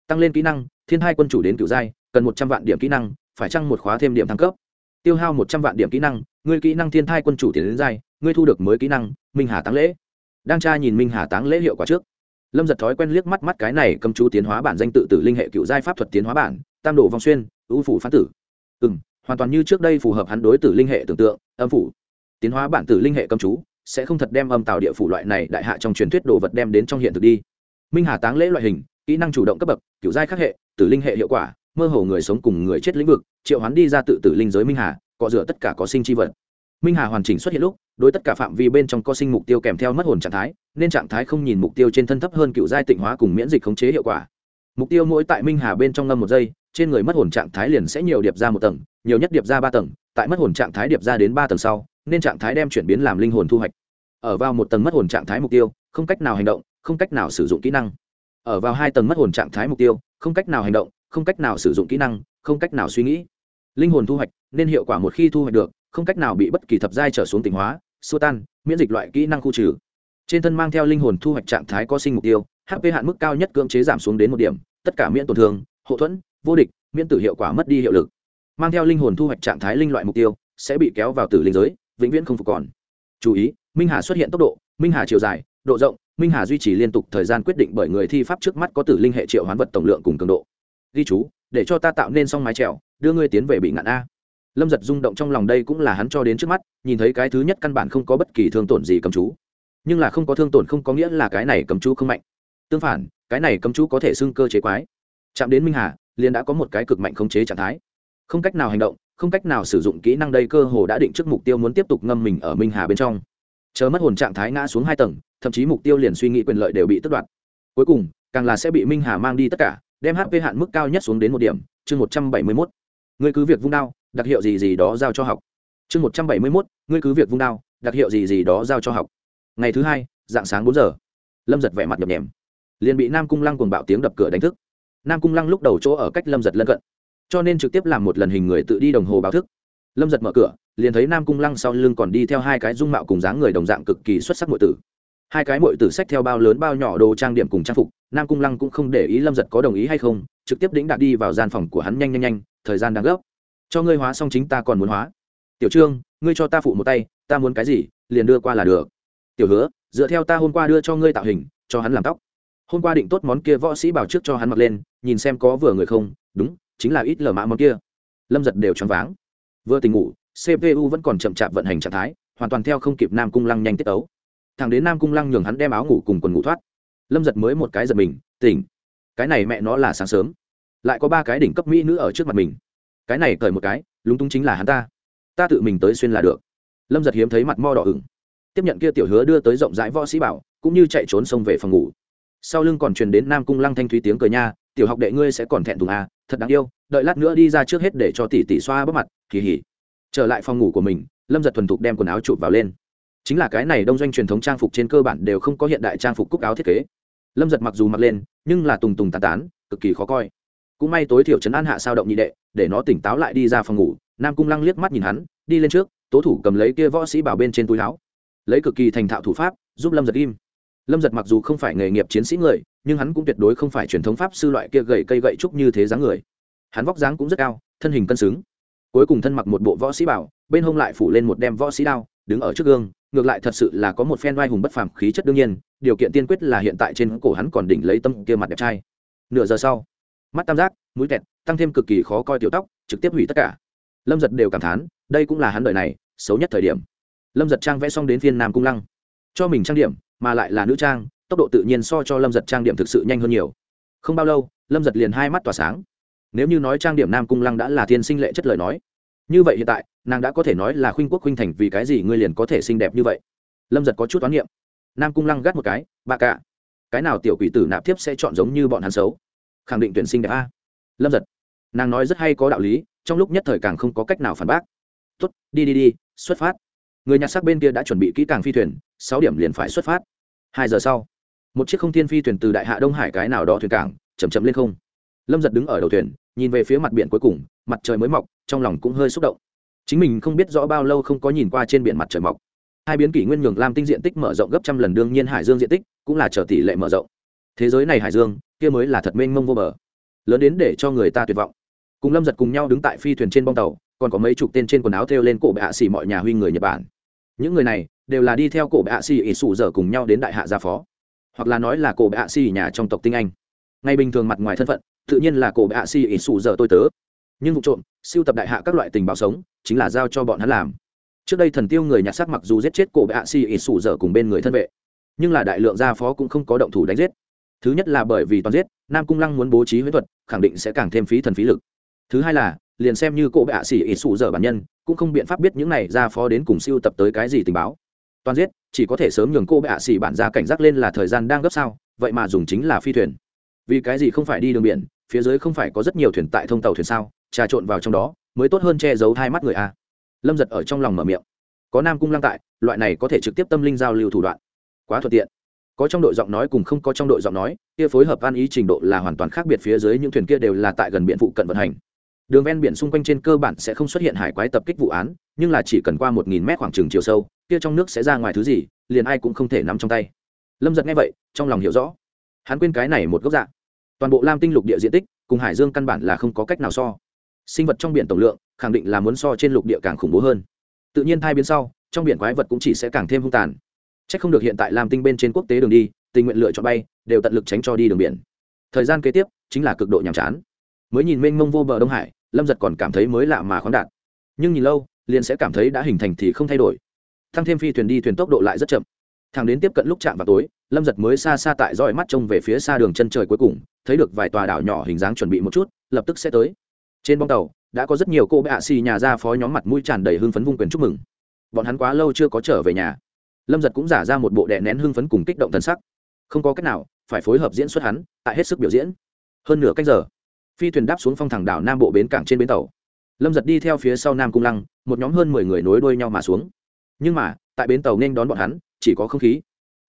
Tăng lên kỹ năng, thiên hai quân chủ đến cựu giai, cần một trăm vạn điểm kỹ năng, phải chăng một khóa thêm điểm thăng cấp? Tiêu hao một trăm vạn điểm kỹ năng ngươi kỹ năng thiên thai quân chủ tiến đến giai ngươi thu được mới kỹ năng, minh hà táng lễ. Đang tra nhìn minh hà táng lễ hiệu quả trước lâm giật thói quen liếc mắt mắt cái này cầm chú tiến hóa bản danh tự tử linh hệ cựu giai pháp thuật tiến hóa bản, tam đồ vong xuyên, ưu phủ phán tử. Ừ m hoàn toàn như trước đây phù hợp hắn đối tử linh hệ tưởng tượng, âm phủ. Tiến hóa bản tử linh hệ cầm chú sẽ không thật đem âm tạo địa phủ loại này đại hạ trong truyền thuyết đồ vật đem đến trong hiện thực đi. Minh hà táng lễ loại hình, kỹ năng chủ động cấp bậc, cựu giai khắc hệ, tử linh hệ hiệu quả, mơ hồ người sống cùng người chết lĩnh vực, triệu hoán đi ra tự tử linh giới minh hà, cọ rửa tất cả có sinh chi vật minh hà hoàn chỉnh xuất hiện lúc, đối tất cả phạm vi bên trong co sinh mục tiêu kèm theo mất hồn trạng thái, nên trạng thái không nhìn mục tiêu trên thân thấp hơn cựu giai tịnh hóa cùng miễn dịch khống chế hiệu quả. Mục tiêu mỗi tại minh hà bên trong ngâm một giây, trên người mất hồn trạng thái liền sẽ nhiều điệp ra một tầng, nhiều nhất điệp ra ba tầng, tại mất hồn trạng thái điệp ra đến ba tầng sau, nên trạng thái đem chuyển biến làm linh hồn thu hoạch. Ở vào một tầng mất hồn trạng thái mục tiêu, không cách nào hành động, không cách nào sử dụng kỹ năng. Ở vào hai tầng mất hồn trạng thái mục tiêu, không cách nào hành động, không cách nào sử dụng kỹ năng, không cách nào suy nghĩ. Linh hồn thu hoạch, nên hiệu quả một khi thu hoạch được không cách nào bị bất kỳ thập giai trở xuống tỉnh hóa, xua tan, miễn dịch loại kỹ năng khu trừ. Trên thân mang theo linh hồn thu hoạch trạng thái có sinh mục tiêu hp hạn mức cao nhất cưỡng chế giảm xuống đến một điểm, tất cả miễn tổn thương, hậu thuẫn, vô địch, miễn tử hiệu quả mất đi hiệu lực. Mang theo linh hồn thu hoạch trạng thái linh loại mục tiêu, sẽ bị kéo vào tử linh giới, vĩnh viễn không phục còn. Chú ý, minh hà xuất hiện tốc độ, minh hà chiều dài, độ rộng, minh hà duy trì liên tục thời gian quyết định bởi người thi pháp trước mắt có tử linh hệ triệu hoán vật tổng lượng cùng cường độ. Ghi chú, để cho ta tạo nên xong mái trèo, đưa ngươi tiến về bị ngạn a lâm giật rung động trong lòng đây cũng là hắn cho đến trước mắt, nhìn thấy cái thứ nhất căn bản không có bất kỳ thương tổn gì cầm chú. Nhưng là không có thương tổn không có nghĩa là cái này cầm chú không mạnh. Tương phản, cái này cầm chú có thể xưng cơ chế quái. Chạm đến minh hà, liền đã có một cái cực mạnh khống chế trạng thái. Không cách nào hành động, không cách nào sử dụng kỹ năng đây cơ hồ đã định trước mục tiêu muốn tiếp tục ngâm mình ở minh hà bên trong. Chờ mất hồn trạng thái ngã xuống hai tầng, thậm chí mục tiêu liền suy nghĩ quyền lợi đều bị tất đoạt. Cuối cùng, càng là sẽ bị minh hà mang đi tất cả, đem hp hạn mức cao nhất xuống đến một điểm, chương một trăm bảy mươi mốt. Người cứ việc vung đao đặc hiệu gì gì đó giao cho học. Chương một trăm bảy mươi mốt, ngươi cứ việc vung đao, đặc hiệu gì gì đó giao cho học. Ngày thứ hai, dạng sáng bốn giờ, lâm giật vẻ mặt nhập nhèm. Liền bị nam cung lăng cuồng bạo tiếng đập cửa đánh thức. Nam cung lăng lúc đầu chỗ ở cách lâm giật lân cận, cho nên trực tiếp làm một lần hình người tự đi đồng hồ báo thức. Lâm giật mở cửa, liền thấy nam cung lăng sau lưng còn đi theo hai cái dung mạo cùng dáng người đồng dạng cực kỳ xuất sắc mọi tử. Hai cái mội tử sách theo bao lớn bao nhỏ đồ trang điểm cùng trang phục, nam cung lăng cũng không để ý lâm giật có đồng ý hay không, trực tiếp đĩnh đạt đi vào gian phòng của hắn nhanh nhanh nhanh, thời gian đang gấp cho ngươi hóa xong chính ta còn muốn hóa. Tiểu trương, ngươi cho ta phụ một tay, ta muốn cái gì, liền đưa qua là được. Tiểu hứa, dựa theo ta hôm qua đưa cho ngươi tạo hình, cho hắn làm tóc. Hôm qua định tốt món kia võ sĩ bảo trước cho hắn mặc lên, nhìn xem có vừa người không, đúng, chính là ít lờ mã món kia. Lâm giật đều choáng váng. Vừa tỉnh ngủ cpu vẫn còn chậm chạp vận hành trạng thái, hoàn toàn theo không kịp nam cung lăng nhanh tiết ấu thằng đến nam cung lăng nhường hắn đem áo ngủ cùng quần ngủ thoát. Lâm giật mới một cái giật mình, tỉnh. Cái này mẹ nó là sáng sớm. Lại có ba cái đỉnh cấp mỹ nữ ở trước mặt mình cái này cởi một cái lúng túng chính là hắn ta. Ta tự mình tới xuyên là được. Lâm giật hiếm thấy mặt mo đỏ ửng. Tiếp nhận kia tiểu hứa đưa tới rộng rãi võ sĩ bảo cũng như chạy trốn xông về phòng ngủ. Sau lưng còn truyền đến nam cung lăng thanh thúy tiếng cười nha tiểu học đệ ngươi sẽ còn thẹn thùng à, thật đáng yêu đợi lát nữa đi ra trước hết để cho tỷ tỷ xoa bóp mặt kỳ hỉ. Trở lại phòng ngủ của mình lâm giật thuần thục đem quần áo chụp vào lên. Chính là cái này đông doanh truyền thống trang phục trên cơ bản đều không có hiện đại trang phục cúc áo thiết kế. Lâm giật mặc dù mặc lên nhưng là tùng tùng tàn tán cực kỳ khó coi. Cũng may tối thiểu chấn an hạ sao động nhị đệ để nó tỉnh táo lại đi ra phòng ngủ. Nam cung lăng liếc mắt nhìn hắn, đi lên trước, tố thủ cầm lấy kia võ sĩ bảo bên trên túi áo. Lấy cực kỳ thành thạo thủ pháp, giúp lâm giật im. Lâm giật mặc dù không phải nghề nghiệp chiến sĩ người, nhưng hắn cũng tuyệt đối không phải truyền thống pháp sư loại kia gậy cây gậy trúc như thế dáng người. Hắn vóc dáng cũng rất cao, thân hình cân xứng. Cuối cùng thân mặc một bộ võ sĩ bảo, bên hông lại phủ lên một đem võ sĩ đao, đứng ở trước gương, ngược lại thật sự là có một phen oai hùng bất phàm khí chất đương nhiên, điều kiện tiên quyết là hiện tại trên cổ hắn còn đỉnh lấy tâm kia mặt đẹp trai. Nửa giờ sau mắt tam giác, mũi kẹt, tăng thêm cực kỳ khó coi tiểu tóc, trực tiếp hủy tất cả. Lâm giật đều cảm thán, đây cũng là hắn đời này, xấu nhất thời điểm. Lâm giật trang vẽ xong đến phiên nam cung lăng. Cho mình trang điểm, mà lại là nữ trang, tốc độ tự nhiên so cho lâm giật trang điểm thực sự nhanh hơn nhiều. Không bao lâu, lâm giật liền hai mắt tỏa sáng. Nếu như nói trang điểm nam cung lăng đã là thiên sinh lệ chất lời nói, như vậy hiện tại, nàng đã có thể nói là khuynh quốc khuynh thành vì cái gì ngươi liền có thể xinh đẹp như vậy. Lâm giật có chút toán niệm. Nam cung lăng gắt một cái, bà cả, cái nào tiểu quỷ tử nạp thiếp sẽ chọn giống như bọn hắn xấu? Khẳng định tuyển sinh đẹp a. Lâm giật. Nàng nói rất hay có đạo lý, trong lúc nhất thời càng không có cách nào phản bác. Tuất đi đi đi, xuất phát. Người nhặt xác bên kia đã chuẩn bị kỹ càng phi thuyền, sáu điểm liền phải xuất phát. Hai giờ sau, một chiếc không thiên phi thuyền từ đại hạ đông hải cái nào đó thuyền cảng chầm chậm lên không. Lâm giật đứng ở đầu thuyền, nhìn về phía mặt biển cuối cùng, mặt trời mới mọc, trong lòng cũng hơi xúc động. Chính mình không biết rõ bao lâu không có nhìn qua trên biển mặt trời mọc. Hai biến kỷ nguyên nhường lam tinh diện tích mở rộng gấp trăm lần, đương nhiên hải dương diện tích cũng là trở tỷ lệ mở rộng. Thế giới này hải dương kia mới là thật mênh mông vô bờ. Lớn đến để cho người ta tuyệt vọng. Cùng lâm giật cùng nhau đứng tại phi thuyền trên bong tàu, còn có mấy chục tên trên quần áo thêu lên cổ bệ hạ xỉ mọi nhà huy người nhật bản. Những người này đều là đi theo cổ bệ hạ xỉ ỉ sụ dở cùng nhau đến đại hạ gia phó. Hoặc là nói là cổ bệ hạ xỉ nhà trong tộc tinh anh. Ngay bình thường mặt ngoài thân phận, tự nhiên là cổ bệ hạ xỉ ỉ sụ dở tôi tớ. Nhưng vụ trộm, siêu tập đại hạ các loại tình báo sống, chính là giao cho bọn hắn làm. Trước đây thần tiêu người nhặt sắc mặc dù giết chết cổ bệ hạ xỉ ỉ sụ dở cùng bên người thân vệ, nhưng là đại lượng gia phó cũng không có động thủ đánh giết thứ nhất là bởi vì toàn giết, nam cung lăng muốn bố trí huyễn thuật, khẳng định sẽ càng thêm phí thần phí lực. Thứ hai là, liền xem như cổ bệ hạ xỉ ỉ sụ dở bản nhân, cũng không biện pháp biết những này ra phó đến cùng siêu tập tới cái gì tình báo. Toàn giết, chỉ có thể sớm nhường cô bệ hạ xỉ bản ra cảnh giác lên là thời gian đang gấp sao, vậy mà dùng chính là phi thuyền. Vì cái gì không phải đi đường biển, phía dưới không phải có rất nhiều thuyền tại thông tàu thuyền sao, trà trộn vào trong đó, mới tốt hơn che giấu hai mắt người a. Lâm giật ở trong lòng mở miệng. Có nam cung lăng tại, loại này có thể trực tiếp tâm linh giao lưu thủ đoạn. Quá thuận tiện có trong đội giọng nói cùng không có trong đội giọng nói, kia phối hợp an ý trình độ là hoàn toàn khác biệt phía dưới những thuyền kia đều là tại gần biển phụ cận vận hành. Đường ven biển xung quanh trên cơ bản sẽ không xuất hiện hải quái tập kích vụ án, nhưng là chỉ cần qua một nghìn mét khoảng trừng chiều sâu, kia trong nước sẽ ra ngoài thứ gì, liền ai cũng không thể nắm trong tay. Lâm giật nghe vậy, trong lòng hiểu rõ. Hắn quên cái này một gốc dạng toàn bộ lam tinh lục địa diện tích, cùng hải dương căn bản là không có cách nào so. Sinh vật trong biển tổng lượng, khẳng định là muốn so trên lục địa càng khủng bố hơn. Tự nhiên thai biến sau, trong biển quái vật cũng chỉ sẽ càng thêm hung tàn. Chắc không được hiện tại làm tinh bên trên quốc tế đường đi tình nguyện lựa chọn bay đều tận lực tránh cho đi đường biển thời gian kế tiếp chính là cực độ nhàm chán mới nhìn mênh mông vô bờ đông hải lâm giật còn cảm thấy mới lạ mà khoáng đạt nhưng nhìn lâu liền sẽ cảm thấy đã hình thành thì không thay đổi thăng thêm phi thuyền đi thuyền tốc độ lại rất chậm Thẳng đến tiếp cận lúc chạm vào tối lâm giật mới xa xa tại dõi mắt trông về phía xa đường chân trời cuối cùng thấy được vài tòa đảo nhỏ hình dáng chuẩn bị một chút lập tức sẽ tới trên bong tàu đã có rất nhiều cô bệ ạ xì nhà ra phó nhóm mặt mũi tràn đầy hưng phấn vung quyền chúc mừng bọn hắn quá lâu chưa có trở về nhà lâm giật cũng giả ra một bộ đè nén hưng phấn cùng kích động thân sắc. Không có cách nào, phải phối hợp diễn xuất hắn, tại hết sức biểu diễn. Hơn nửa cách giờ, phi thuyền đáp xuống phong thẳng đảo nam bộ bến cảng trên bến tàu. Lâm giật đi theo phía sau nam cung lăng, một nhóm hơn mười người nối đuôi nhau mà xuống. Nhưng mà, tại bến tàu nên đón bọn hắn, chỉ có không khí.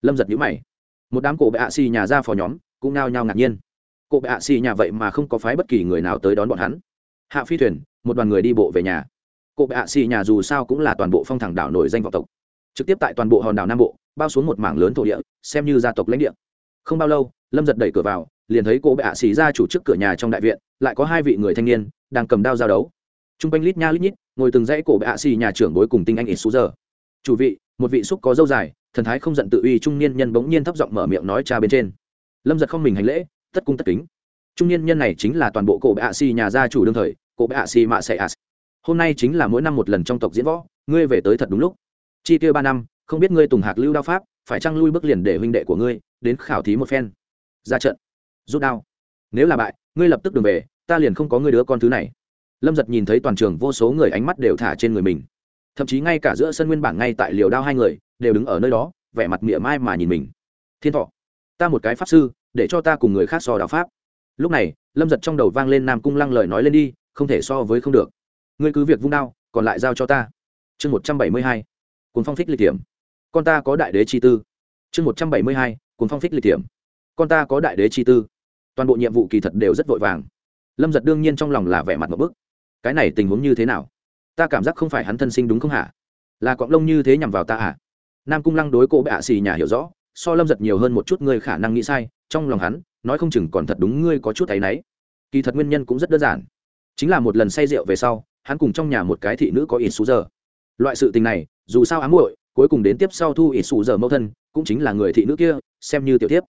Lâm giật nhũ mày. Một đám cổ bệ hạ xì nhà ra phò nhóm, cũng nao nhao ngạc nhiên. Cổ bệ hạ xì nhà vậy mà không có phái bất kỳ người nào tới đón bọn hắn. Hạ phi thuyền, một đoàn người đi bộ về nhà. Cổ bệ hạ xì nhà dù sao cũng là toàn bộ phong thẳng đảo nổi danh vọng tộc trực tiếp tại toàn bộ hòn đảo nam bộ, bao xuống một mảng lớn thổ địa, xem như gia tộc lãnh địa. Không bao lâu, lâm giật đẩy cửa vào, liền thấy cô bệ ạ xì ra chủ trước cửa nhà trong đại viện, lại có hai vị người thanh niên, đang cầm đao giao đấu. T r u n g quanh lít nha lít nhít, ngồi từng dãy cổ bệ ạ xì nhà trưởng bối cùng tinh anh ít xú giờ chủ vị, một vị xúc có dâu dài, thần thái không giận tự uy trung niên nhân bỗng nhiên thấp giọng mở miệng nói cha bên trên. Lâm giật không mình hành lễ, tất cung tất kính. Trung niên nhân này chính là toàn bộ cổ bệ ạ xì nhà gia chủ đương thời, cổ bệ ạ xì mạ xẻ ạ. Hôm nay chính là mỗi năm một lần trong tộc diễn võ, ngươi về tới thật đúng lúc chi tiêu ba năm, không biết ngươi tùng hạc lưu đao pháp, phải trăng lui bước liền để huynh đệ của ngươi, đến khảo thí một phen. Ra trận. Rút đao. Nếu là bại, ngươi lập tức đường về, ta liền không có ngươi đứa con thứ này. Lâm giật nhìn thấy toàn trường vô số người ánh mắt đều thả trên người mình. Thậm chí ngay cả giữa sân nguyên bản ngay tại liều đao hai người, đều đứng ở nơi đó, vẻ mặt mỉa mai mà nhìn mình. Thiên thọ, ta một cái pháp sư, để cho ta cùng người khác so đạo pháp. Lúc này, lâm giật trong đầu vang lên nam cung lăng lời nói lên đi, không thể so với không được. Ngươi cứ việc vung đao, còn lại giao cho ta. Chương một trăm bảy mươi hai cuốn phong phích lịch điểm con ta có đại đế chi tư. Chương một trăm bảy mươi hai, cuốn phong phích lịch điểm con ta có đại đế chi tư. Toàn bộ nhiệm vụ kỳ thật đều rất vội vàng. Lâm giật đương nhiên trong lòng là vẻ mặt một bức. Cái này tình huống như thế nào? Ta cảm giác không phải hắn thân sinh đúng không hả? Là cọng lông như thế nhằm vào ta hả nam cung lăng đối cổ bệ ạ xì nhà hiểu rõ, so lâm giật nhiều hơn một chút ngươi khả năng nghĩ sai, trong lòng hắn, nói không chừng còn thật đúng ngươi có chút áy náy. Kỳ thật nguyên nhân cũng rất đơn giản. Chính là một lần say rượu về sau, hắn cùng trong nhà một cái thị nữ có ít xú giờ. Loại sự tình này dù sao ám muội, cuối cùng đến tiếp sau thu ỷ sụ giờ mâu thân, cũng chính là người thị nữ kia, xem như tiểu tiếp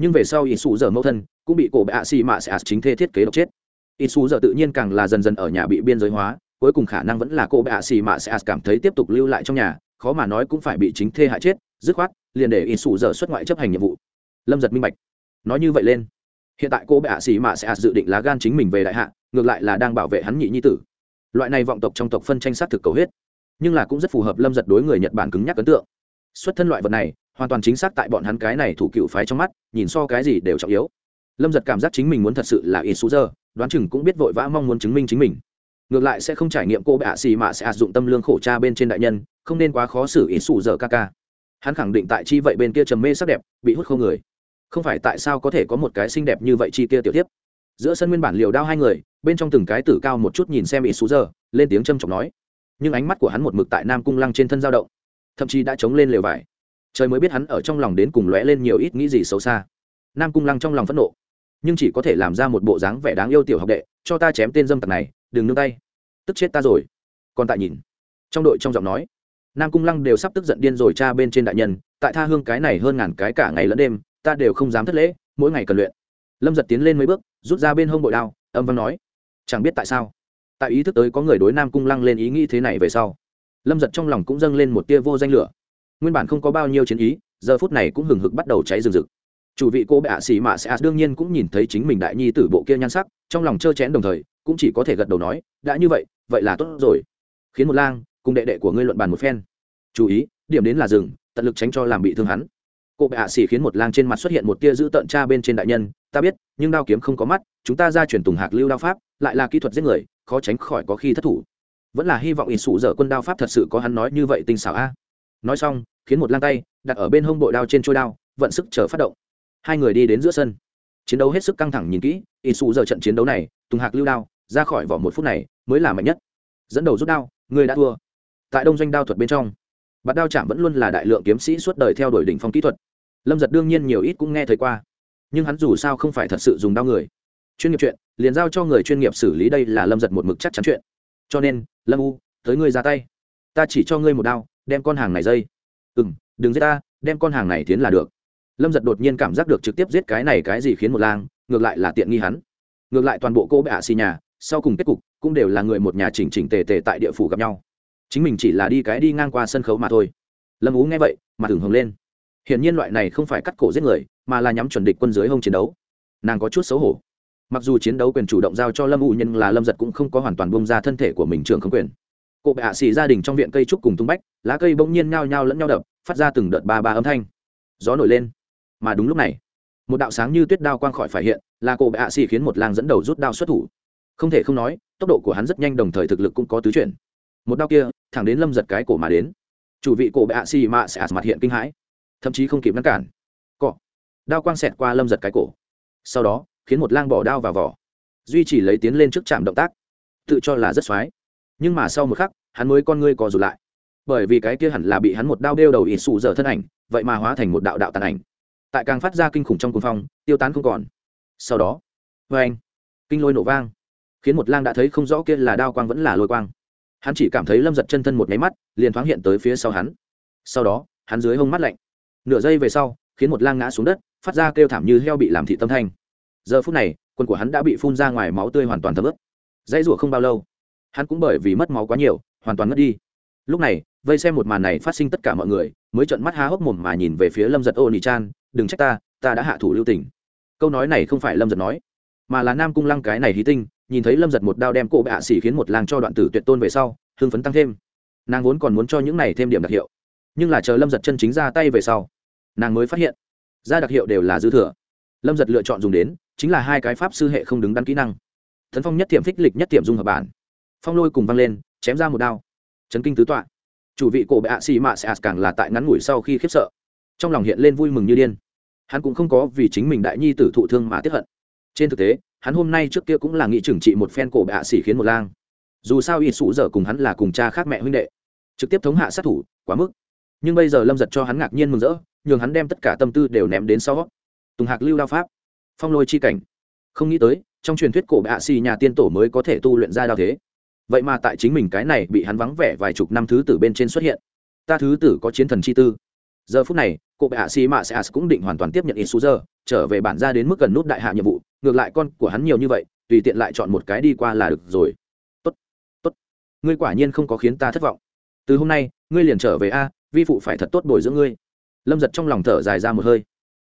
nhưng về sau ỷ sụ giờ mẫu thân cũng bị cổ bệ ạ xì mạ sẽ chính thê thiết kế độc chết. Ỷ sụ giờ tự nhiên càng là dần dần ở nhà bị biên giới hóa, cuối cùng khả năng vẫn là cô bệ ạ xì mạ sẽ cảm thấy tiếp tục lưu lại trong nhà, khó mà nói cũng phải bị chính thê hại chết, dứt khoát, liền để ít xù giờ xuất ngoại chấp hành nhiệm vụ. Lâm giật minh bạch. Nói như vậy lên, hiện tại cô bệ ạ xì mạ sẽ dự định lá gan chính mình về đại hạ, ngược lại là đang bảo vệ hắn nhị nhi tử. Loại này vọng tộc trong tộc phân tranh sát thực cầu hết nhưng là cũng rất phù hợp lâm giật đối người nhật bản cứng nhắc ấn tượng. Xuất thân loại vật này, hoàn toàn chính xác tại bọn hắn cái này thủ cựu phái trong mắt, nhìn so cái gì đều trọng yếu. Lâm giật cảm giác chính mình muốn thật sự là ít số giờ đoán chừng cũng biết vội vã mong muốn chứng minh chính mình. Ngược lại sẽ không trải nghiệm cô bệ xì mà sẽ áp dụng tâm lương khổ cha bên trên đại nhân, không nên quá khó xử ít su giờ ca ca. Hắn khẳng định tại chi vậy bên kia trầm mê sắc đẹp, bị hút không người. Không phải tại sao có thể có một cái xinh đẹp như vậy chi kia tiểu tiếp giữa sân nguyên bản liều đao hai người, bên trong từng cái tử cao một chút nhìn xem ít su giờ lên tiếng trầm trọng nói nhưng ánh mắt của hắn một mực tại nam cung lăng trên thân dao động, thậm chí đã chống lên lều vải. Trời mới biết hắn ở trong lòng đến cùng lóe lên nhiều ít nghĩ gì xấu xa. Nam cung lăng trong lòng phẫn nộ, nhưng chỉ có thể làm ra một bộ dáng vẻ đáng yêu tiểu học đệ, cho ta chém tên dâm tặc này, đừng nương tay. Tức chết ta rồi. Còn tại nhìn, trong đội trong giọng nói, nam cung lăng đều sắp tức giận điên rồi cha bên trên đại nhân, tại tha hương cái này hơn ngàn cái cả ngày lẫn đêm, ta đều không dám thất lễ, mỗi ngày cần luyện. Lâm giật tiến lên mấy bước, rút ra bên hông bội đao, âm văn nói, chẳng biết tại sao tại ý thức tới có người đối nam cung lăng lên ý nghĩ thế này về sau, lâm giật trong lòng cũng dâng lên một tia vô danh lửa. Nguyên bản không có bao nhiêu chiến ý, giờ phút này cũng hừng hực bắt đầu cháy rừng rực. Chủ vị cô bệ xì mạ sẽ đương nhiên cũng nhìn thấy chính mình đại nhi tử bộ kia nhan sắc, trong lòng trơ chén đồng thời, cũng chỉ có thể gật đầu nói, đã như vậy vậy là tốt rồi. Khiến một lang, cùng đệ đệ của ngươi luận bàn một phen. Chú ý, điểm đến là rừng, tận lực tránh cho làm bị thương hắn. Cô bệ xì khiến một lang trên mặt xuất hiện một tia giữ tợn cha bên trên đại nhân, ta biết, nhưng đao kiếm không có mắt, chúng ta ra truyền tùng hạc lưu đao pháp lại là kỹ thuật giết người, khó tránh khỏi có khi thất thủ. Vẫn là hy vọng ít sụ dở quân đao pháp thật sự có hắn nói như vậy tinh xảo a. Nói xong, khiến một lang tay đặt ở bên hông bội đao trên trôi đao, vận sức chờ phát động. Hai người đi đến giữa sân. Chiến đấu hết sức căng thẳng nhìn kỹ ít sụ dở trận chiến đấu này, tùng hạc lưu đao, ra khỏi vỏ một phút này mới là mạnh nhất. Dẫn đầu rút đao, người đã thua. Tại đông doanh đao thuật bên trong, bạt đao chạm vẫn luôn là đại lượng kiếm sĩ suốt đời theo đuổi đỉnh phong kỹ thuật. Lâm giật đương nhiên nhiều ít cũng nghe thấy qua, nhưng hắn dù sao không phải thật sự dùng đao người chuyên nghiệp chuyện, liền giao cho người chuyên nghiệp xử lý đây là lâm giật một mực chắc chắn chuyện. Cho nên, lâm u, tới ngươi ra tay. Ta chỉ cho ngươi một đao, đem con hàng này dây. Ừ m đừng giết ta, đem con hàng này tiến là được. Lâm giật đột nhiên cảm giác được trực tiếp giết cái này cái gì khiến một lang, ngược lại là tiện nghi hắn. Ngược lại toàn bộ cô bệ ạ xì nhà, sau cùng kết cục, cũng đều là người một nhà chỉnh chỉnh tề tề tại địa phủ gặp nhau. Chính mình chỉ là đi cái đi ngang qua sân khấu mà thôi. Lâm ú nghe vậy mà thường hồng lên. Hiển nhiên loại này không phải cắt cổ giết người, mà là nhắm chuẩn địch quân dưới hông chiến đấu. Nàng có chút xấu hổ mặc dù chiến đấu quyền chủ động giao cho lâm ụ nhưng là lâm giật cũng không có hoàn toàn bông ra thân thể của mình trường không quyền. Cụ bệ hạ xì gia đình trong viện cây trúc cùng tung bách, lá cây bỗng nhiên nhao nhao lẫn nhau đập, phát ra từng đợt ba ba âm thanh. Gió nổi lên. Mà đúng lúc này, một đạo sáng như tuyết đao quang khỏi phải hiện, là cụ bệ hạ xì khiến một lang dẫn đầu rút đao xuất thủ. Không thể không nói, tốc độ của hắn rất nhanh đồng thời thực lực cũng có tứ chuyển. Một đao kia, thẳng đến lâm giật cái cổ mà đến. Chủ vị cổ bệ hạ xì mạ sẽ mặt hiện kinh hãi, thậm chí không kịp ngăn cản. Cọ. Đao quang xẹt qua lâm giật cái cổ. Sau đó khiến một lang bỏ đao vào vỏ. Duy chỉ lấy tiến lên trước trạm động tác. Tự cho là rất x nhưng mà sau một khắc, hắn mới con ngươi co rụt lại. Bởi vì cái kia hẳn là bị hắn một đao đeo đầu ỉ sụ dở thân ảnh, vậy mà hóa thành một đạo đạo tàn ảnh. Tại càng phát ra kinh khủng trong cuồng phong, tiêu tán không còn. Sau đó vê anh, kinh lôi nổ vang, khiến một lang đã thấy không rõ kia là đao quang vẫn là lôi quang. Hắn chỉ cảm thấy lâm giật chân thân một nháy mắt, liền thoáng hiện tới phía sau hắn. Sau đó, hắn dưới hông mắt lạnh. Nửa giây về sau, khiến một lang ngã xuống đất, phát ra kêu thảm như heo bị làm thị tâm thanh giờ phút này quân của hắn đã bị phun ra ngoài máu tươi hoàn toàn thấm ướt. Dãy rủa không bao lâu, hắn cũng bởi vì mất máu quá nhiều, hoàn toàn mất đi. Lúc này, vây xem một màn này phát sinh tất cả mọi người, mới trợn mắt há hốc mồm mà nhìn về phía lâm giật ô nỉ chan đừng trách ta ta đã hạ thủ lưu tình. Câu nói này không phải lâm giật nói, mà là nam cung lăng cái này hí tinh, nhìn thấy lâm giật một đao đem cổ bệ hạ xỉ khiến một làng cho đoạn tử tuyệt tôn về sau, hưng phấn tăng thêm. Nàng vốn còn muốn cho những này thêm điểm đặc hiệu, nhưng là chờ lâm giật chân chính ra tay về sau, nàng mới phát hiện, ra đặc hiệu đều là dư thừa. Lâm giật lựa chọn dùng đến chính là hai cái pháp sư hệ không đứng đắn kỹ năng. Thần phong nhất tiệm phích lịch nhất tiệm dung hợp bản. Phong lôi cùng văng lên, chém ra một đao. Chấn kinh tứ tọa. Chủ vị cổ bệ ạ xì mạ sẽ càng là tại ngắn ngủi sau khi khiếp sợ. Trong lòng hiện lên vui mừng như điên. Hắn cũng không có vì chính mình đại nhi tử thụ thương mà tiếp hận. Trên thực tế, hắn hôm nay trước kia cũng là nghị trừng trị một phen cổ bệ ạ xì khiến một lang. Dù sao Y sụ dở cùng hắn là cùng cha khác mẹ huynh đệ. Trực tiếp thống hạ sát thủ, quá mức. Nhưng bây giờ lâm giật cho hắn ngạc nhiên mừng rỡ, nhường hắn đem tất cả tâm tư đều ném đến sau. Tùng hạc lưu đao pháp phong lôi chi cảnh. Không nghĩ tới, trong truyền thuyết cổ bạ xì nhà tiên tổ mới có thể tu luyện ra đao thế. Vậy mà tại chính mình cái này bị hắn vắng vẻ vài chục năm thứ tử bên trên xuất hiện. Ta thứ tử có chiến thần chi tư. Giờ phút này cụ bệ hạ xì mạ sẽ cũng định hoàn toàn tiếp nhận ít số giờ trở về bản ra đến mức gần nút đại hạ nhiệm vụ, ngược lại con của hắn nhiều như vậy, tùy tiện lại chọn một cái đi qua là được rồi. Tốt tốt. Ngươi quả nhiên không có khiến ta thất vọng. Từ hôm nay, ngươi liền trở về a, vi phụ phải thật tốt bồi dưỡng ngươi. Lâm giật trong lòng thở dài ra một hơi.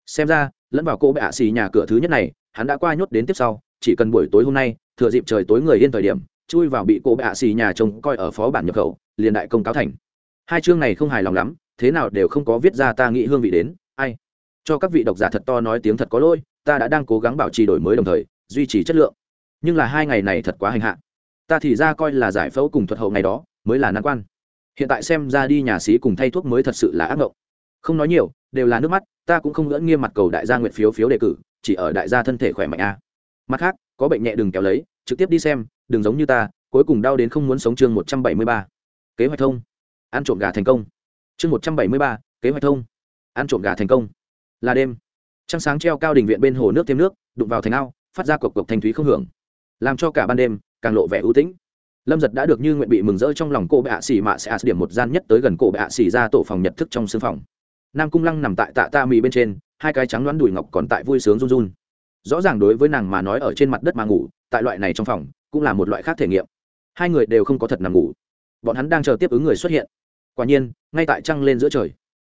Xem ra lẫn vào cô bệ ạ xì nhà cửa thứ nhất này, hắn đã qua nhốt đến tiếp sau, chỉ cần buổi tối hôm nay, thừa dịp trời tối người yên thời điểm, chui vào bị cô bệ ạ xì nhà trông coi ở phó bản nhập khẩu, liền đại công cáo thành. Hai chương này không hài lòng lắm, thế nào đều không có viết ra ta nghĩ hương vị đến, ai? Cho các vị độc giả thật to nói tiếng thật có lỗi, ta đã đang cố gắng bảo trì đổi mới đồng thời, duy trì chất lượng. Nhưng là hai ngày này thật quá hành hạ. Ta thì ra coi là giải phẫu cùng thuật hậu ngày đó, mới là nan quan. Hiện tại xem ra đi nhà xí cùng thay thuốc mới thật sự là ác mộng không nói nhiều, đều là nước mắt, ta cũng không ngỡn nghiêm mặt cầu đại gia nguyện phiếu phiếu đề cử, chỉ ở đại gia thân thể khỏe mạnh a mặt khác, có bệnh nhẹ đừng kéo lấy, trực tiếp đi xem, đừng giống như ta, cuối cùng đau đến không muốn sống chương một trăm bảy mươi ba. Kế hoạch thông. Ăn trộm gà thành công. Chương một trăm bảy mươi ba, kế hoạch thông. Ăn trộm gà thành công. Là đêm. Trăng sáng treo cao đỉnh viện bên hồ nước thêm nước, đụng vào thành ao, phát ra cộc cộc thanh thúy không hưởng. Làm cho cả ban đêm, càng lộ vẻ ưu tĩnh. Lâm giật đã được như nguyện bị mừng rỡ trong lòng cô bệ ạ xỉ mạ sẽ điểm một gian nhất tới gần cô bệ ạ xỉ ra tổ phòng nhật thức trong sương phòng nam cung lăng nằm tại tạ ta mì bên trên, hai cái trắng đoán đùi ngọc còn tại vui sướng run run. Rõ ràng đối với nàng mà nói ở trên mặt đất mà ngủ, tại loại này trong phòng, cũng là một loại khác thể nghiệm. Hai người đều không có thật nằm ngủ. Bọn hắn đang chờ tiếp ứng người xuất hiện. Quả nhiên, ngay tại trăng lên giữa trời.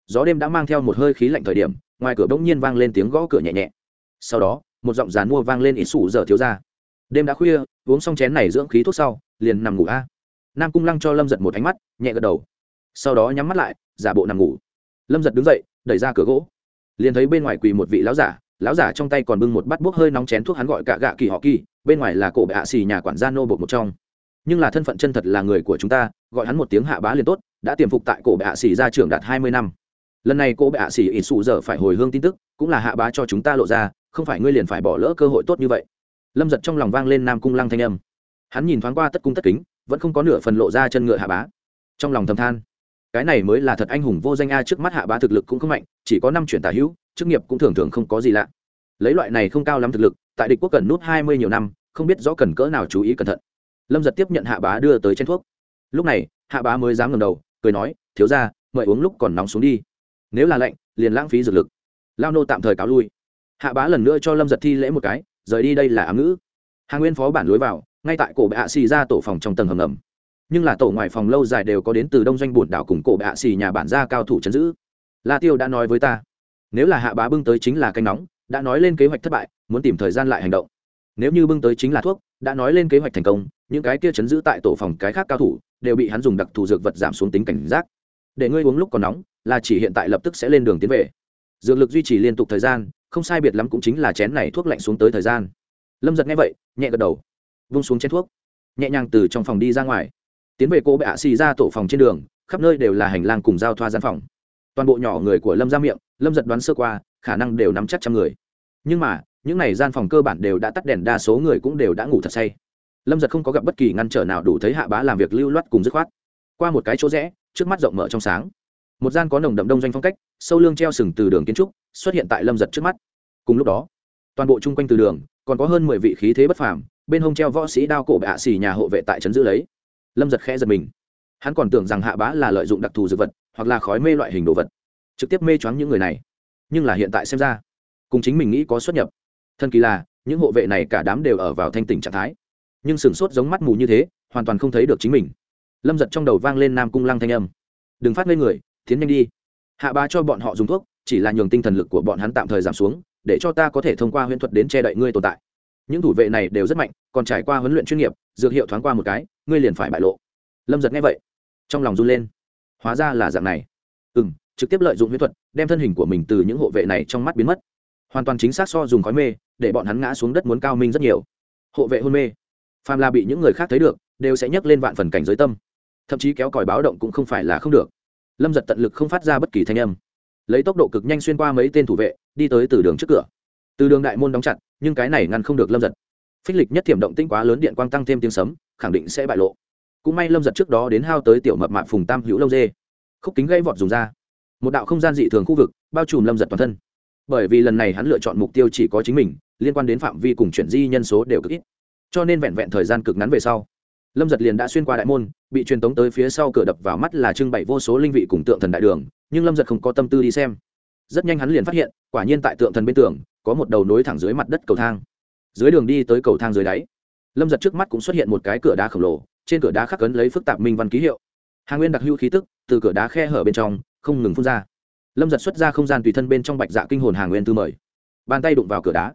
Gió đêm đã mang theo một hơi khí lạnh thời điểm, ngoài cửa bỗng nhiên vang lên tiếng gõ cửa nhẹ nhẹ. Sau đó, một giọng dàn mua vang lên ít sủ giờ thiếu ra đêm đã khuya, uống xong chén này dưỡng khí thuốc sau, liền nằm ngủ a. Nam cung lăng cho lâm giật một ánh mắt, nhẹ gật đầu. Sau đó nhắm mắt lại, giả bộ nằm ngủ lâm giật đứng dậy, đẩy ra cửa gỗ. Liền thấy bên ngoài quỳ một vị lão giả lão giả trong tay còn bưng một bát bốc hơi nóng chén thuốc hắn gọi cả gạ kỳ họ kỳ, bên ngoài là cổ bệ hạ xì nhà quản gia nô bột một trong. Nhưng là thân phận chân thật là người của chúng ta, gọi hắn một tiếng hạ bá liền tốt, đã tiềm phục tại cổ bệ hạ xì ra trường đạt hai mươi năm. Lần này cổ bệ hạ xì ít sụ giờ phải hồi hương tin tức, cũng là hạ bá cho chúng ta lộ ra, không phải ngươi liền phải bỏ lỡ cơ hội tốt như vậy. Lâm giật trong lòng vang lên nam cung lăng thanh âm. Hắn nhìn thoáng qua tất cung tất kính, vẫn không có nửa phần lộ ra chân ngựa hạ bá. Trong lòng thầm than cái này mới là thật anh hùng vô danh a trước mắt hạ bá thực lực cũng không mạnh, chỉ có năm chuyển tả hữu, chức nghiệp cũng thường thường không có gì lạ. Lấy loại này không cao lắm thực lực, tại địch quốc cần nút hai mươi nhiều năm, không biết rõ cần cỡ nào chú ý cẩn thận. Lâm giật tiếp nhận hạ bá đưa tới chén thuốc. Lúc này, hạ bá mới dám ngầm đầu, cười nói, thiếu ra mời uống lúc còn nóng xuống đi. Nếu là lạnh, liền lãng phí dược lực. Lao nô tạm thời cáo lui. Hạ bá lần nữa cho lâm giật thi lễ một cái, rời đi đây là ám ngữ. Hà nguyên phó bản lối vào, ngay tại cổ bệ hạ xì ra tổ phòng trong tầng hầm ngầm nhưng là tổ ngoài phòng lâu dài đều có đến từ đông doanh bùn đảo cùng cổ bạ hạ xì nhà bản gia cao thủ chấn giữ. La tiêu đã nói với ta, nếu là hạ bá bưng tới chính là canh nóng, đã nói lên kế hoạch thất bại, muốn tìm thời gian lại hành động. Nếu như bưng tới chính là thuốc, đã nói lên kế hoạch thành công, những cái kia chấn giữ tại tổ phòng cái khác cao thủ, đều bị hắn dùng đặc thù dược vật giảm xuống tính cảnh giác. Để ngươi uống lúc còn nóng, là chỉ hiện tại lập tức sẽ lên đường tiến về. Dược lực duy trì liên tục thời gian, không sai biệt lắm cũng chính là chén này thuốc lạnh xuống tới thời gian. Lâm giật nghe vậy, nhẹ gật đầu, vung xuống chén thuốc, nhẹ nhàng từ trong phòng đi ra ngoài tiến về cô bệ ạ xì ra tổ phòng trên đường, khắp nơi đều là hành lang cùng giao thoa gian phòng. Toàn bộ nhỏ người của lâm ra miệng, lâm giật đoán sơ qua, khả năng đều nắm chắc trăm người. Nhưng mà, những n à y gian phòng cơ bản đều đã tắt đèn đa số người cũng đều đã ngủ thật say. Lâm giật không có gặp bất kỳ ngăn trở nào đủ thấy hạ bá làm việc lưu loát cùng dứt khoát. Qua một cái chỗ rẽ, trước mắt rộng mở trong sáng. Một gian có nồng đậm đông doanh phong cách, sâu lương treo sừng từ đường kiến trúc, xuất hiện tại lâm giật trước mắt. Cùng lúc đó, toàn bộ chung quanh từ đường, còn có hơn mười vị khí thế bất phàm, bên hông treo võ sĩ đao cổ bạ xì nhà hộ vệ tại trấn giữ lấy lâm giật khẽ giật mình. Hắn còn tưởng rằng hạ bá là lợi dụng đặc thù dược vật, hoặc là khói mê loại hình đồ vật. Trực tiếp mê choáng những người này. Nhưng là hiện tại xem ra, cùng chính mình nghĩ có xuất nhập. Thân kỳ là, những hộ vệ này cả đám đều ở vào thanh tỉnh trạng thái. Nhưng sửng sốt giống mắt mù như thế, hoàn toàn không thấy được chính mình. Lâm giật trong đầu vang lên nam cung lăng thanh âm. Đừng phát ngây người, tiến nhanh đi. Hạ bá cho bọn họ dùng thuốc, chỉ là nhường tinh thần lực của bọn hắn tạm thời giảm xuống, để cho ta có thể thông qua huyễn thuật đến che đậy ngươi tồn tại. Những thủ vệ này đều rất mạnh, còn trải qua huấn luyện chuyên nghiệp, dược hiệu thoáng qua một cái ngươi liền phải bại lộ. Lâm giật nghe vậy, trong lòng run lên. Hóa ra là dạng này. Ừ m trực tiếp lợi dụng huyết thuật, đem thân hình của mình từ những hộ vệ này trong mắt biến mất. Hoàn toàn chính xác so dùng khói mê, để bọn hắn ngã xuống đất muốn cao minh rất nhiều. Hộ vệ hôn mê. Phàm là bị những người khác thấy được, đều sẽ nhấc lên vạn phần cảnh giới tâm. Thậm chí kéo còi báo động cũng không phải là không được. Lâm giật tận lực không phát ra bất kỳ thanh âm. Lấy tốc độ cực nhanh xuyên qua mấy tên thủ vệ, đi tới từ đường trước cửa. Từ đường đại môn đóng chặt, nhưng cái này ngăn không được lâm giật phích lịch nhất thiểm động tinh quá lớn điện quang tăng thêm tiếng sấm, khẳng định sẽ bại lộ. Cũng may lâm giật trước đó đến hao tới tiểu mập mạp phùng tam hữu lông dê. Khúc kính gây vọt dùng ra. Một đạo không gian dị thường khu vực, bao trùm lâm giật toàn thân. Bởi vì lần này hắn lựa chọn mục tiêu chỉ có chính mình, liên quan đến phạm vi cùng chuyển di nhân số đều cực ít. Cho nên vẹn vẹn thời gian cực ngắn về sau, lâm giật liền đã xuyên qua đại môn, bị truyền tống tới phía sau cửa đập vào mắt là trưng bày vô số linh vị cùng tượng thần đại đường, nhưng lâm giật không có tâm tư đi xem. Rất nhanh hắn liền phát hiện, quả nhiên tại tượng thần bên tường, có một đầu nối thẳng dưới mặt đất cầu thang dưới đường đi tới cầu thang dưới đáy. Lâm giật trước mắt cũng xuất hiện một cái cửa đá khổng lồ, trên cửa đá khắc cấn lấy phức tạp minh văn ký hiệu. Hàng nguyên đặc hữu khí tức, từ cửa đá khe hở bên trong, không ngừng phun ra. Lâm giật xuất ra không gian tùy thân bên trong bạch dạ kinh hồn hàng nguyên tư mời. Bàn tay đụng vào cửa đá.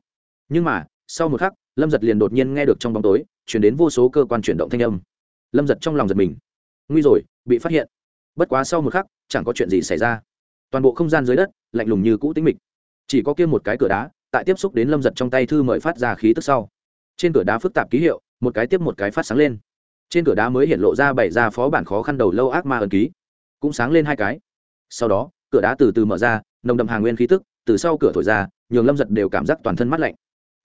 Nhưng mà, sau một khắc, lâm giật liền đột nhiên nghe được trong bóng tối chuyển đến vô số cơ quan chuyển động thanh âm. Lâm giật trong lòng giật mình. Nguy rồi, bị phát hiện. Bất quá sau một khắc, chẳng có chuyện gì xảy ra. Toàn bộ không gian dưới đất, lạnh lùng như cũ tính mịch. Chỉ có kia một cái cửa đá tại tiếp xúc đến lâm giật trong tay thư mời phát ra khí tức sau. Trên cửa đá phức tạp ký hiệu, một cái tiếp một cái phát sáng lên. Trên cửa đá mới hiện lộ ra bảy ra phó bản khó khăn đầu lâu ác ma ẩn ký. Cũng sáng lên hai cái. Sau đó, cửa đá từ từ mở ra, nồng đậm hàng nguyên khí tức, từ sau cửa thổi ra, nhường lâm giật đều cảm giác toàn thân mát lạnh.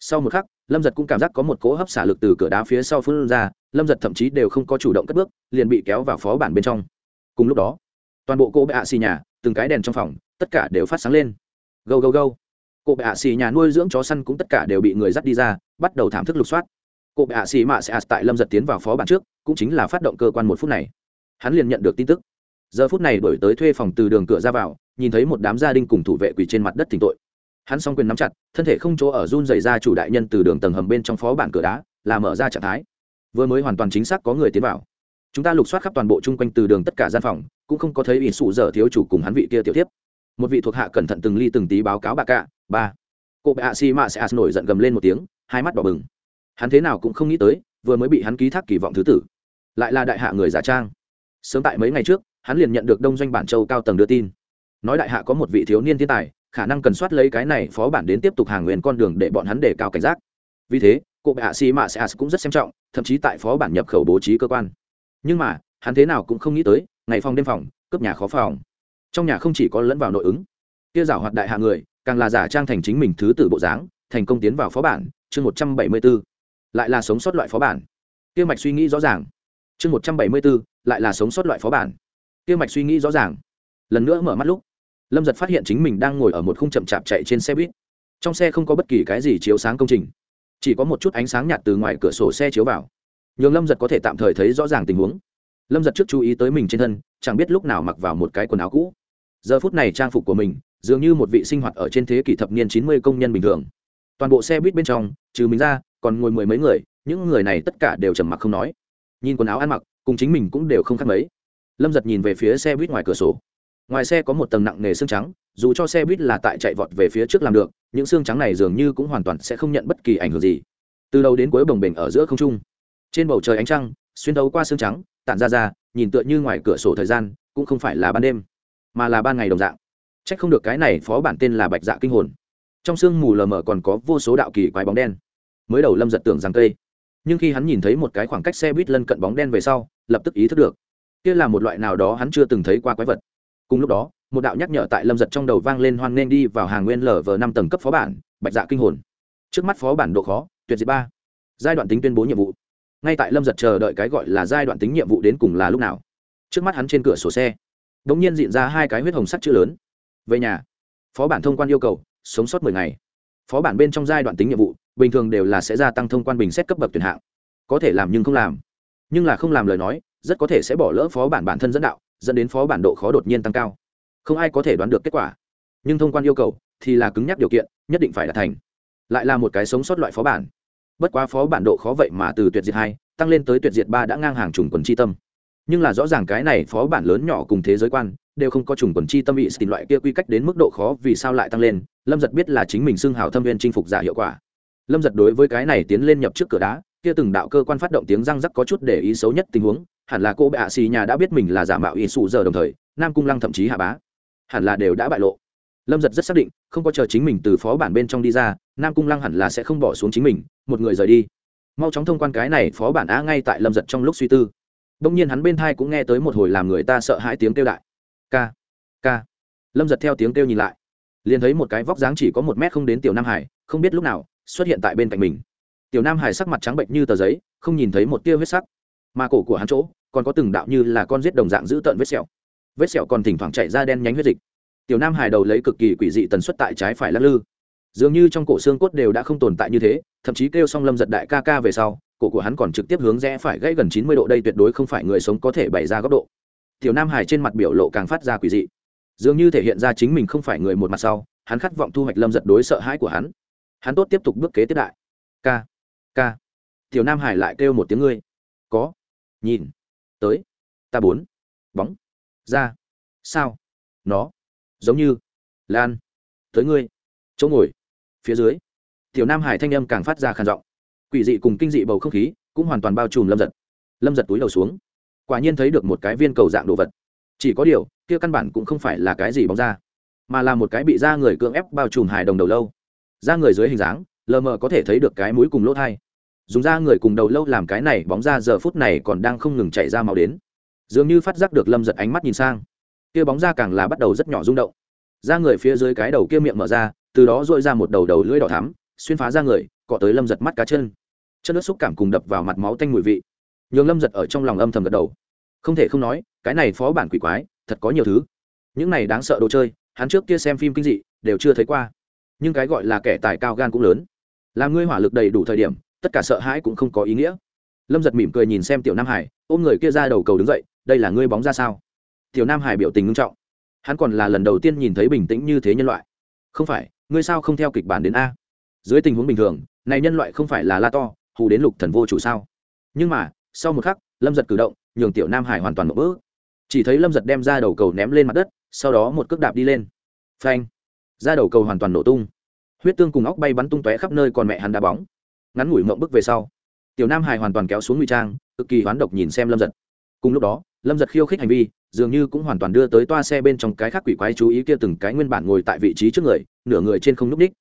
Sau một khắc, lâm giật cũng cảm giác có một cỗ hấp xả lực từ cửa đá phía sau phun ra, lâm giật thậm chí đều không có chủ động cất bước, liền bị kéo vào phó bản bên trong. Cùng lúc đó, toàn bộ cô bệ ạ xì nhà, từng cái đèn trong phòng, tất cả đều phát sáng lên. Gâu gâu gâu cụ bệ hạ xì nhà nuôi dưỡng chó săn cũng tất cả đều bị người dắt đi ra, bắt đầu thảm thức lục soát. Cụ bệ hạ xì mạ sẽ tại lâm giật tiến vào phó bản trước, cũng chính là phát động cơ quan một phút này. Hắn liền nhận được tin tức. Giờ phút này đổi tới thuê phòng từ đường cửa ra vào, nhìn thấy một đám gia đình cùng thủ vệ quỳ trên mặt đất thỉnh tội. Hắn s o n g quyền nắm chặt, thân thể không chỗ ở run dày ra chủ đại nhân từ đường tầng hầm bên trong phó bản cửa đá, là mở ra trạng thái. Vừa mới hoàn toàn chính xác có người tiến vào. Chúng ta lục soát khắp toàn bộ chung quanh từ đường tất cả gian phòng, cũng không có thấy ỷ sụ dở thiếu chủ cùng hắn vị kia tiểu tiếp một vị thuộc hạ cẩn thận từng ly từng tí báo cáo bà cạ, ba. Cô bà si mạ sẽ nổi giận gầm lên một tiếng, hai mắt đỏ bừng. Hắn thế nào cũng không nghĩ tới, vừa mới bị hắn ký thác kỳ vọng thứ tử. Lại là đại hạ người giả trang. Sớm tại mấy ngày trước, hắn liền nhận được đông doanh bản châu cao tầng đưa tin. Nói đại hạ có một vị thiếu niên thiên tài, khả năng cần soát lấy cái này phó bản đến tiếp tục hàng nguyên con đường để bọn hắn đề cao cảnh giác. Vì thế, cô bà si mạ sẽ cũng rất xem trọng, thậm chí tại phó bản nhập khẩu bố trí cơ quan. Nhưng mà, hắn thế nào cũng không nghĩ tới, ngày phòng đêm phòng, cướp nhà khó phòng trong nhà không chỉ có lẫn vào nội ứng. Kia giả hoạt đại hạ người, càng là giả trang thành chính mình thứ tử bộ dáng, thành công tiến vào phó bản, chương một trăm bảy mươi b ố lại là sống sót loại phó bản. Kia mạch suy nghĩ rõ ràng. Chương một trăm bảy mươi b ố lại là sống sót loại phó bản. Kia mạch suy nghĩ rõ ràng. Lần nữa mở mắt lúc, lâm giật phát hiện chính mình đang ngồi ở một khung chậm chạp chạy trên xe buýt. Trong xe không có bất kỳ cái gì chiếu sáng công trình, chỉ có một chút ánh sáng nhạt từ ngoài cửa sổ xe chiếu vào. Nhường lâm giật có thể tạm thời thấy rõ ràng tình huống. Lâm giật trước chú ý tới mình trên thân, chẳng biết lúc nào mặc vào một cái quần áo cũ giờ phút này trang phục của mình dường như một vị sinh hoạt ở trên thế kỷ thập niên chín mươi công nhân bình thường. Toàn bộ xe buýt bên trong, trừ mình ra, còn ngồi mười mấy người, những người này tất cả đều trầm mặc không nói. Nhìn quần áo ăn mặc, cùng chính mình cũng đều không khác mấy. Lâm giật nhìn về phía xe buýt ngoài cửa sổ. Ngoài xe có một tầng nặng nề xương trắng, dù cho xe buýt là tại chạy vọt về phía trước làm được, những xương trắng này dường như cũng hoàn toàn sẽ không nhận bất kỳ ảnh hưởng gì. Từ đầu đến cuối bồng bềnh ở giữa không trung. Trên bầu trời ánh trăng, xuyên đấu qua xương trắng, tản ra ra, nhìn tựa như ngoài cửa sổ thời gian, cũng không phải là ban đêm mà là ban ngày đồng dạng. C h ắ c không được cái này phó bản tên là bạch dạ kinh hồn. Trong sương mù lờ mờ còn có vô số đạo kỳ quái bóng đen. Mới đầu lâm giật tưởng rằng cây, nhưng khi hắn nhìn thấy một cái khoảng cách xe buýt lân cận bóng đen về sau, lập tức ý thức được, kia là một loại nào đó hắn chưa từng thấy qua quái vật. Cùng lúc đó, một đạo nhắc nhở tại lâm giật trong đầu vang lên hoan nên đi vào hàng nguyên lở vờ năm tầng cấp phó bản, bạch dạ kinh hồn. Trước mắt phó bản độ khó, tuyệt diệt ba. Giai đoạn tính tuyên bố nhiệm vụ. Ngay tại lâm giật chờ đợi cái gọi là giai đoạn tính nhiệm vụ đến cùng là lúc nào? Trước mắt hắn trên cửa sổ xe đ ỗ n g nhiên diện ra hai cái huyết hồng sắt chữ lớn. Về nhà, phó bản thông quan yêu cầu, sống sót mười ngày. Phó bản bên trong giai đoạn tính nhiệm vụ, bình thường đều là sẽ gia tăng thông quan bình xét cấp bậc tuyển hạng. Có thể làm nhưng không làm. Nhưng là không làm lời nói, rất có thể sẽ bỏ lỡ phó bản bản thân dẫn đạo, dẫn đến phó bản độ khó đột nhiên tăng cao. Không ai có thể đoán được kết quả. Nhưng thông quan yêu cầu thì là cứng nhắc điều kiện, nhất định phải đạt thành. Lại là một cái sống sót loại phó bản. Bất quá phó bản độ khó vậy mà từ tuyệt diệt hai, tăng lên tới tuyệt diệt ba đã ngang hàng trùng quần chi tâm nhưng là rõ ràng cái này phó bản lớn nhỏ cùng thế giới quan, đều không có trùng quần chi tâm bị tìm loại kia quy cách đến mức độ khó vì sao lại tăng lên, lâm giật biết là chính mình xưng hào thâm viên chinh phục giả hiệu quả. Lâm giật đối với cái này tiến lên nhập trước cửa đá, kia từng đạo cơ quan phát động tiếng răng rắc có chút để ý xấu nhất tình huống, hẳn là cô bệ xì nhà đã biết mình là giả mạo y sụ giờ đồng thời, nam cung lăng thậm chí hạ bá. Hẳn là đều đã bại lộ. Lâm giật rất xác định, không có chờ chính mình từ phó bản bên trong đi ra, nam cung lăng hẳn là sẽ không bỏ xuống chính mình, một người rời đi. Mau chóng thông quan cái này phó bản á ngay tại lâm giật trong lúc suy tư đông nhiên hắn bên thai cũng nghe tới một hồi làm người ta sợ hãi tiếng kêu đại. K k lâm giật theo tiếng kêu nhìn lại. Liền thấy một cái vóc dáng chỉ có một mét không đến tiểu nam hải, không biết lúc nào, xuất hiện tại bên cạnh mình. Tiểu nam hải sắc mặt trắng bệnh như tờ giấy, không nhìn thấy một tia huyết sắc. Mà cổ của hắn chỗ, còn có từng đạo như là con giết đồng dạng giữ tợn vết sẹo. Vết sẹo còn thỉnh thoảng chạy ra đen nhánh huyết dịch. Tiểu nam hải đầu lấy cực kỳ quỷ dị tần suất tại trái phải lắc lư. Dường như trong cổ xương cốt đều đã không tồn tại như thế, thậm chí kêu xong lâm giật đại ca ca về sau cổ của hắn còn trực tiếp hướng rẽ phải gãy gần chín mươi độ, đây tuyệt đối không phải người sống có thể bày ra góc độ. Tiểu nam hải trên mặt biểu lộ càng phát ra quỷ dị. Dường như thể hiện ra chính mình không phải người một mặt sau, hắn khát vọng thu hoạch lâm giật đối sợ hãi của hắn. Hắn tốt tiếp tục bước kế tiếp đại. Ca ca. Tiểu nam hải lại kêu một tiếng ngươi. Có. Nhìn. Tới. Ta bốn. Bóng. Ra. Sao? Nó. Giống như. Lan. Tới ngươi. Chỗ ngồi. Phía dưới. Tiểu nam hải thanh âm càng phát ra khàn giọng quỷ dị cùng kinh dị bầu không khí cũng hoàn toàn bao trùm lâm giật. Lâm giật túi đầu xuống. Quả nhiên thấy được một cái viên cầu dạng đồ vật. Chỉ có điều, kia căn bản cũng không phải là cái gì bóng da, mà là một cái bị da người cưỡng ép bao trùm hài đồng đầu lâu. Da người dưới hình dáng, lờ mờ có thể thấy được cái mũi cùng lỗ thai. Dùng da người cùng đầu lâu làm cái này, bóng da giờ phút này còn đang không ngừng chạy ra màu đến. Dường như phát giác được lâm giật ánh mắt nhìn sang, kia bóng da càng là bắt đầu rất nhỏ rung động. Da người phía dưới cái đầu kia miệng mở ra, từ đó dội ra một đầu đầu lưỡi đỏ thắm, xuyên phá ra người, cọ tới lâm giật mắt cá chân chân nước xúc cảm cùng đập vào mặt máu tanh mùi vị. Nhường lâm giật ở trong lòng âm thầm gật đầu. Không thể không nói, cái này phó bản quỷ quái, thật có nhiều thứ. Những này đáng sợ đồ chơi, hắn trước kia xem phim kinh dị, đều chưa thấy qua. Nhưng cái gọi là kẻ tài cao gan cũng lớn. Làm ngươi hỏa lực đầy đủ thời điểm, tất cả sợ hãi cũng không có ý nghĩa. Lâm giật mỉm cười nhìn xem tiểu nam hải, ôm người kia ra đầu cầu đứng dậy, đây là ngươi bóng ra sao? Tiểu nam hải biểu tình nghiêm trọng. Hắn còn là lần đầu tiên nhìn thấy bình tĩnh như thế nhân loại. Không phải, ngươi sao không theo kịch bản đến a? Dưới tình huống bình thường, này nhân loại không phải là la to hù đến lục thần vô chủ sao? Nhưng mà, sau một khắc, lâm giật cử động, nhường tiểu nam hải hoàn toàn một bước chỉ thấy lâm giật đem ra đầu cầu ném lên mặt đất, sau đó một cước đạp đi lên. Phanh! Ra đầu cầu hoàn toàn nổ tung. Huyết tương cùng óc bay bắn tung tóe khắp nơi còn mẹ hắn đá bóng. Ngắn ngủi mộng bức về sau, tiểu nam hải hoàn toàn kéo xuống ngụy trang, cực kỳ hoán độc nhìn xem lâm giật. Cùng lúc đó, lâm giật khiêu khích hành vi, dường như cũng hoàn toàn đưa tới toa xe bên trong cái khác quỷ quái chú ý kia từng cái nguyên bản ngồi tại vị trí trước người, nửa người trên không n ú c ních.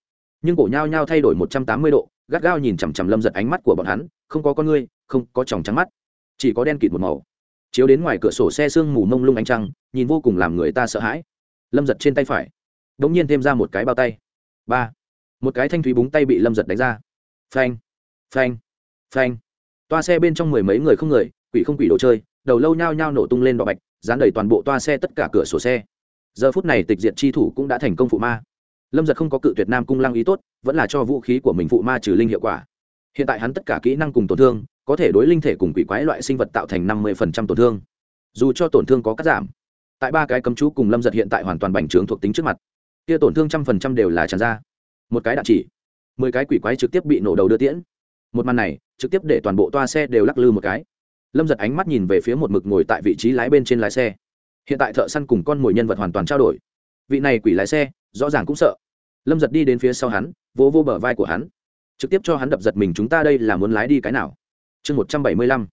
Nhưng cổ nhao nhao thay đổi một trăm tám mươi độ gắt gao nhìn chằm chằm lâm giật ánh mắt của bọn hắn, không có con ngươi, không có tròng trắng mắt, chỉ có đen kịt một màu. Chiếu đến ngoài cửa sổ xe sương mù mông lung ánh trăng, nhìn vô cùng làm người ta sợ hãi. Lâm giật trên tay phải đ ỗ n g nhiên thêm ra một cái bao tay. Ba. Một cái thanh thúy búng tay bị lâm giật đánh ra. Phanh phanh phanh. Toa xe bên trong mười mấy người không người, quỷ không quỷ đồ chơi, đầu lâu nhao nhao nổ tung lên đỏ bạch, dán đầy toàn bộ toa xe tất cả cửa sổ xe. Giờ phút này tịch diệt chi thủ cũng đã thành công phụ ma lâm giật không có cự tuyệt nam cung lăng ý tốt, vẫn là cho vũ khí của mình phụ ma trừ linh hiệu quả. Hiện tại hắn tất cả kỹ năng cùng tổn thương, có thể đối linh thể cùng quỷ quái loại sinh vật tạo thành năm mươi tổn thương. Dù cho tổn thương có cắt giảm, tại ba cái cấm chú cùng lâm giật hiện tại hoàn toàn bành trướng thuộc tính trước mặt, kia tổn thương trăm phần trăm đều là tràn ra. Một cái đạn chỉ, mười cái quỷ quái trực tiếp bị nổ đầu đưa tiễn. Một màn này, trực tiếp để toàn bộ toa xe đều lắc lư một cái. Lâm giật ánh mắt nhìn về phía một mực ngồi tại vị trí lái bên trên lái xe. Hiện tại thợ săn cùng con mồi nhân vật hoàn toàn trao đổi. Vị này quỷ lái xe, rõ ràng cũng sợ lâm giật đi đến phía sau hắn vỗ vô, vô bờ vai của hắn. Trực tiếp cho hắn đập giật mình chúng ta đây là muốn lái đi cái nào? Chương một trăm bảy mươi lăm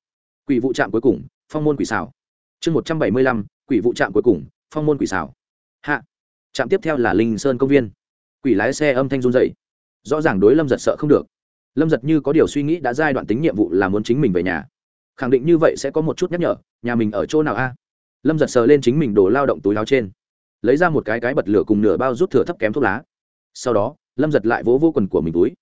quỷ vụ trạm cuối cùng phong môn quỷ xảo. Chương một trăm bảy mươi lăm quỷ vụ trạm cuối cùng phong môn quỷ xảo. Hạ. Trạm tiếp theo là linh sơn công viên. Quỷ lái xe âm thanh run dậy rõ ràng đối lâm giật sợ không được. Lâm giật như có điều suy nghĩ đã giai đoạn tính nhiệm vụ là muốn chính mình về nhà. Khẳng định như vậy sẽ có một chút nhắc nhở nhà mình ở chỗ nào a? Lâm giật sờ lên chính mình đồ lao động túi láo trên. Lấy ra một cái cái bật lửa cùng nửa bao rút thừa thấp kém thuốc lá sau đó, lâm giật lại vỗ vô quần của mình túi.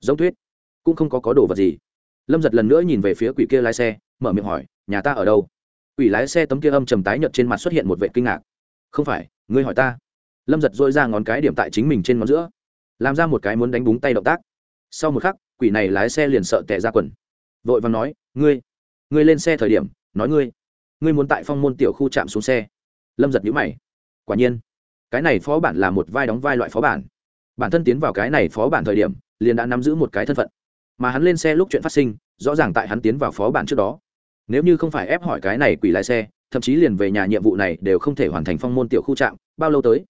Giống thuyết, cũng không có có đồ vật gì. Lâm giật lần nữa nhìn về phía quỷ kia lái xe, mở miệng hỏi, nhà ta ở đâu? Quỷ lái xe tấm kia âm trầm tái nhợt trên mặt xuất hiện một vệ kinh ngạc. Không phải, ngươi hỏi ta. Lâm giật dội ra ngón cái điểm tại chính mình trên ngón giữa, làm ra một cái muốn đánh búng tay động tác. Sau một khắc, quỷ này lái xe liền sợ tệ ra quần. Vội và nói, ngươi ngươi lên xe thời điểm, nói ngươi ngươi muốn tại phong môn tiểu khu chạm xuống xe. Lâm giật nhữ mày. Quả nhiên, cái này phó bản là một vai đóng vai loại phó bản bản thân tiến vào cái này phó bản thời điểm, liền đã nắm giữ một cái thân phận. Mà hắn lên xe lúc chuyện phát sinh, rõ ràng tại hắn tiến vào phó bản trước đó. Nếu như không phải ép hỏi cái này quỷ lái xe, thậm chí liền về nhà nhiệm vụ này đều không thể hoàn thành phong môn tiểu khu trạm, bao lâu tới?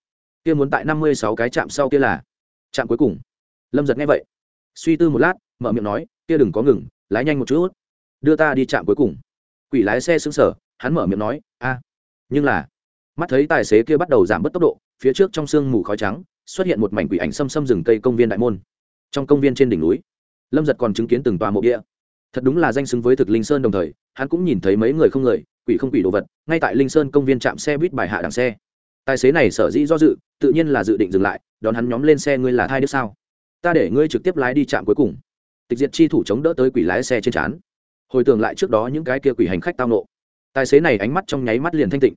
Kia muốn tại năm mươi sáu cái trạm sau kia là trạm cuối cùng. Lâm giật nghe vậy, suy tư một lát, mở miệng nói, kia đừng có ngừng, lái nhanh một chút, đưa ta đi trạm cuối cùng. Quỷ lái xe xứng sở hắn mở miệng nói, a, nhưng là mắt thấy tài xế kia bắt đầu giảm bớt tốc độ, phía trước trong sương mù khói trắng xuất hiện một mảnh quỷ ảnh xâm xâm rừng cây công viên đại môn. Trong công viên trên đỉnh núi, lâm giật còn chứng kiến từng tòa mộ địa. Thật đúng là danh xứng với thực linh sơn đồng thời, hắn cũng nhìn thấy mấy người không người, quỷ không quỷ đồ vật, ngay tại linh sơn công viên trạm xe buýt bài hạ đằng xe. Tài xế này sở dĩ do dự, tự nhiên là dự định dừng lại, đón hắn nhóm lên xe ngươi là thai đứa sao? Ta để ngươi trực tiếp lái đi trạm cuối cùng. Tịch diệt chi thủ chống đỡ tới quỷ lái xe trên trán. Hồi tưởng lại trước đó những cái kia quỷ hành khách tao nộ. Tài xế này ánh mắt trong nháy mắt liền thanh tịnh.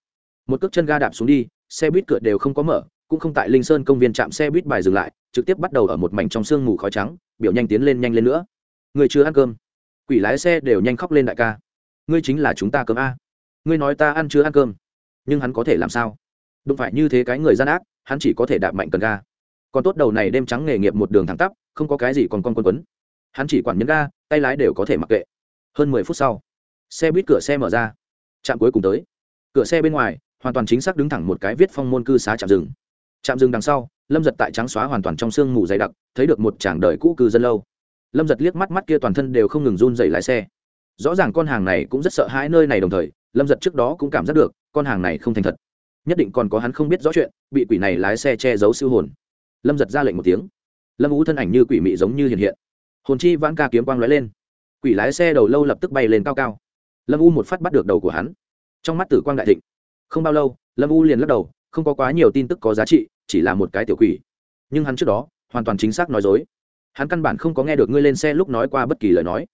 Một cước chân ga đạp xuống đi, xe buýt cửa đều không có mở cũng không tại linh sơn công viên trạm xe buýt bài dừng lại, trực tiếp bắt đầu ở một mảnh trong sương mù khói trắng, biểu nhanh tiến lên nhanh lên nữa. Người chưa ăn cơm? Quỷ lái xe đều nhanh khóc lên đại ca. Ngươi chính là chúng ta cơm a. Ngươi nói ta ăn chưa ăn cơm? Nhưng hắn có thể làm sao? Đụng phải như thế cái người gian ác, hắn chỉ có thể đạp mạnh cần ga. Còn tốt đầu này đêm trắng nghề nghiệp một đường thẳng tắp, không có cái gì còn con quân quấn. Hắn chỉ quản nhấn ga, tay lái đều có thể mặc kệ. Hơn mười phút sau, xe buýt cửa xe mở ra. Trạm cuối cùng tới. Cửa xe bên ngoài, hoàn toàn chính xác đứng thẳng một cái viết phong môn cư xá chạm rừng trạm rừng đằng sau, lâm giật tại trắng xóa hoàn toàn trong sương mù dày đặc, thấy được một chàng đời cũ cư dân lâu. Lâm giật liếc mắt mắt kia toàn thân đều không ngừng run dày lái xe. Rõ ràng con hàng này cũng rất sợ hãi nơi này đồng thời, lâm giật trước đó cũng cảm giác được, con hàng này không thành thật. Nhất định còn có hắn không biết rõ chuyện, bị quỷ này lái xe che giấu siêu hồn. Lâm giật ra lệnh một tiếng. Lâm ú thân ảnh như quỷ mị giống như hiện hiện. Hồn chi vãn ca kiếm quang lóe lên. Quỷ lái xe đầu lâu lập tức bay lên cao cao. Lâm u một phát bắt được đầu của hắn. Trong mắt tử quang đại thịnh. Không bao lâu, lâm u liền lắc đầu không có quá nhiều tin tức có giá trị, chỉ là một cái tiểu quỷ. Nhưng hắn trước đó, hoàn toàn chính xác nói dối. Hắn căn bản không có nghe được ngươi lên xe lúc nói qua bất kỳ lời nói.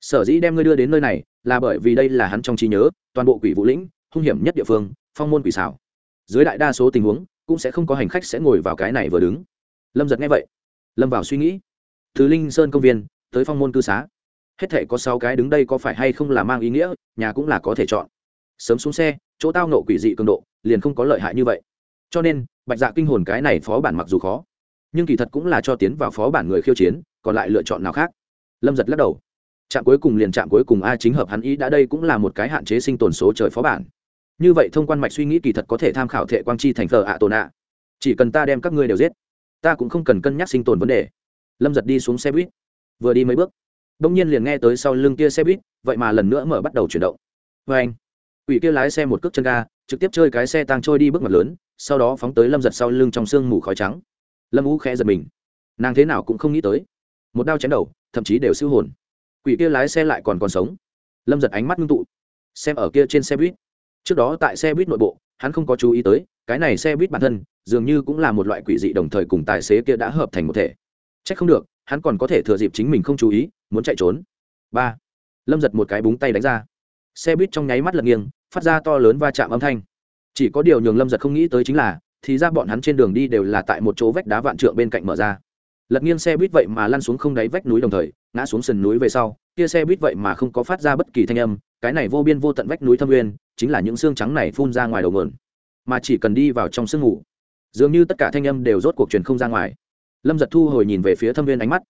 Sở dĩ đem ngươi đưa đến nơi này, là bởi vì đây là hắn trong trí nhớ, toàn bộ quỷ vũ lĩnh, hung hiểm nhất địa phương, phong môn quỷ xảo. Dưới đại đa số tình huống, cũng sẽ không có hành khách sẽ ngồi vào cái này vừa đứng. Lâm giật nghe vậy. Lâm vào suy nghĩ. Từ linh sơn công viên, tới phong môn cư xá. Hết thể có sáu cái đứng đây có phải hay không là mang ý nghĩa, nhà cũng là có thể chọn. Sớm xuống xe, chỗ tao nộ quỷ dị cường độ liền không có lợi hại như vậy. Cho nên, bạch dạ kinh hồn cái này phó bản mặc dù khó, nhưng kỳ thật cũng là cho tiến vào phó bản người khiêu chiến, còn lại lựa chọn nào khác? Lâm giật lắc đầu. Trạm cuối cùng liền trạm cuối cùng a chính hợp hắn ý đã đây cũng là một cái hạn chế sinh tồn số trời phó bản. Như vậy thông quan mạch suy nghĩ kỳ thật có thể tham khảo thệ quang chi thành thờ ạ tồn ạ chỉ cần ta đem các ngươi đều giết, ta cũng không cần cân nhắc sinh tồn vấn đề. Lâm giật đi xuống xe buýt. Vừa đi mấy bước đông nhiên liền nghe tới sau lưng kia xe buýt, vậy mà lần nữa mở bắt đầu chuyển động. Vê anh ủy kia lái xe một cước chân ga trực tiếp chơi cái xe tăng trôi đi bước mặt lớn, sau đó phóng tới lâm giật sau lưng trong sương mù khói trắng. Lâm u khẽ giật mình. Nàng thế nào cũng không nghĩ tới. Một đao chém đầu, thậm chí đều siêu hồn. Quỷ kia lái xe lại còn còn sống. Lâm giật ánh mắt ngưng tụ. Xem ở kia trên xe buýt. Trước đó tại xe buýt nội bộ, hắn không có chú ý tới, cái này xe buýt bản thân, dường như cũng là một loại quỷ dị đồng thời cùng tài xế kia đã hợp thành một thể. C h ắ c không được, hắn còn có thể thừa dịp chính mình không chú ý, muốn chạy trốn. Ba. Lâm giật một cái búng tay đánh ra. Xe buýt trong nháy mắt lật nghiêng phát ra to lớn va chạm âm thanh. Chỉ có điều nhường lâm giật không nghĩ tới chính là, thì ra bọn hắn trên đường đi đều là tại một chỗ vách đá vạn trượng bên cạnh mở ra. Lật nghiêng xe buýt vậy mà lăn xuống không đáy vách núi đồng thời, ngã xuống sườn núi về sau, kia xe buýt vậy mà không có phát ra bất kỳ thanh âm, cái này vô biên vô tận vách núi thâm uyên chính là những xương trắng này phun ra ngoài đầu mườn mà chỉ cần đi vào trong sương ngủ dường như tất cả thanh âm đều rốt cuộc truyền không ra ngoài. Lâm giật thu hồi nhìn về phía thâm viên ánh mắt.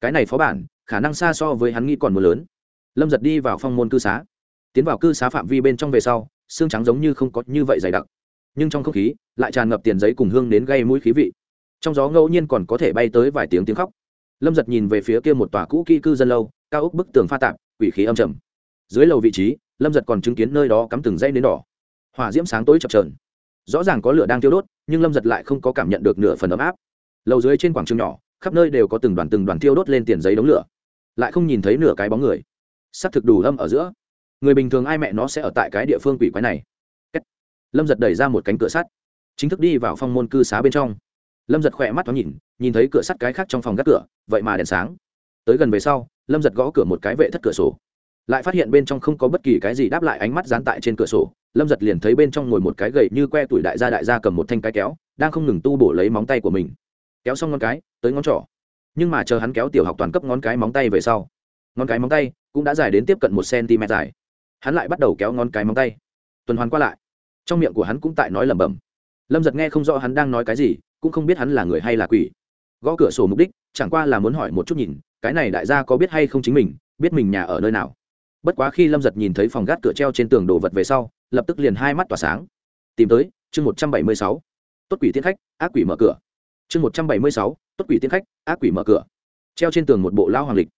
Cái này phó bản, khả năng xa so với hắn nghĩ còn mưa lớn. Lâm giật đi vào phong môn cư xá tiến vào cư xá phạm vi bên trong về sau, xương trắng giống như không có như vậy dày đặc. Nhưng trong không khí, lại tràn ngập tiền giấy cùng hương đến gây mũi khí vị. Trong gió ngẫu nhiên còn có thể bay tới vài tiếng tiếng khóc. Lâm giật nhìn về phía kia một tòa cũ kỹ cư dân lâu, cao ốc bức tường pha tạp, quỷ khí âm trầm. Dưới lầu vị trí, lâm giật còn chứng kiến nơi đó cắm từng dây nến đỏ. Hỏa diễm sáng tối chập trờn rõ ràng có lửa đang tiêu đốt, nhưng lâm giật lại không có cảm nhận được nửa phần ấm áp. Lầu dưới trên quảng trường nhỏ, khắp nơi đều có từng đoàn từng đoàn tiêu đốt lên tiền giấy đống lửa. Lại không nhìn thấy nửa cái bóng người. S ắ c thực đủ âm ở giữa người bình thường ai mẹ nó sẽ ở tại cái địa phương quỷ quái này. Lâm giật đẩy ra một cánh cửa sắt, chính thức đi vào phong môn cư xá bên trong. Lâm giật khỏe mắt thoáng nhìn nhìn thấy cửa sắt cái khác trong phòng gác cửa, vậy mà đèn sáng. Tới gần về sau, lâm giật gõ cửa một cái vệ thất cửa sổ. Lại phát hiện bên trong không có bất kỳ cái gì đáp lại ánh mắt dán tại trên cửa sổ. Lâm giật liền thấy bên trong ngồi một cái gậy như que tuổi đại gia đại gia cầm một thanh cái kéo, đang không ngừng tu bổ lấy móng tay của mình. Kéo xong ngón cái, tới ngón trỏ. Nhưng mà chờ hắn kéo tiểu học toàn cấp ngón cái móng tay về sau. Ngón cái móng tay cũng đã dài đến tiếp cận một cm dài hắn lại bắt đầu kéo ngón cái móng tay. Tuần hoàn qua lại, trong miệng của hắn cũng tại nói lẩm bẩm. Lâm giật nghe không rõ hắn đang nói cái gì, cũng không biết hắn là người hay là quỷ. Gõ cửa sổ mục đích, chẳng qua là muốn hỏi một chút nhìn, cái này đại gia có biết hay không chính mình, biết mình nhà ở nơi nào. Bất quá khi lâm giật nhìn thấy phòng gác cửa treo trên tường đồ vật về sau, lập tức liền hai mắt tỏa sáng. Tìm tới, chương một trăm bảy mươi sáu. Tốt quỷ tiên khách, ác quỷ mở cửa. Chương một trăm bảy mươi sáu. Tốt quỷ tiên khách, ác quỷ mở cửa. Treo trên tường một bộ lao hoàng lịch.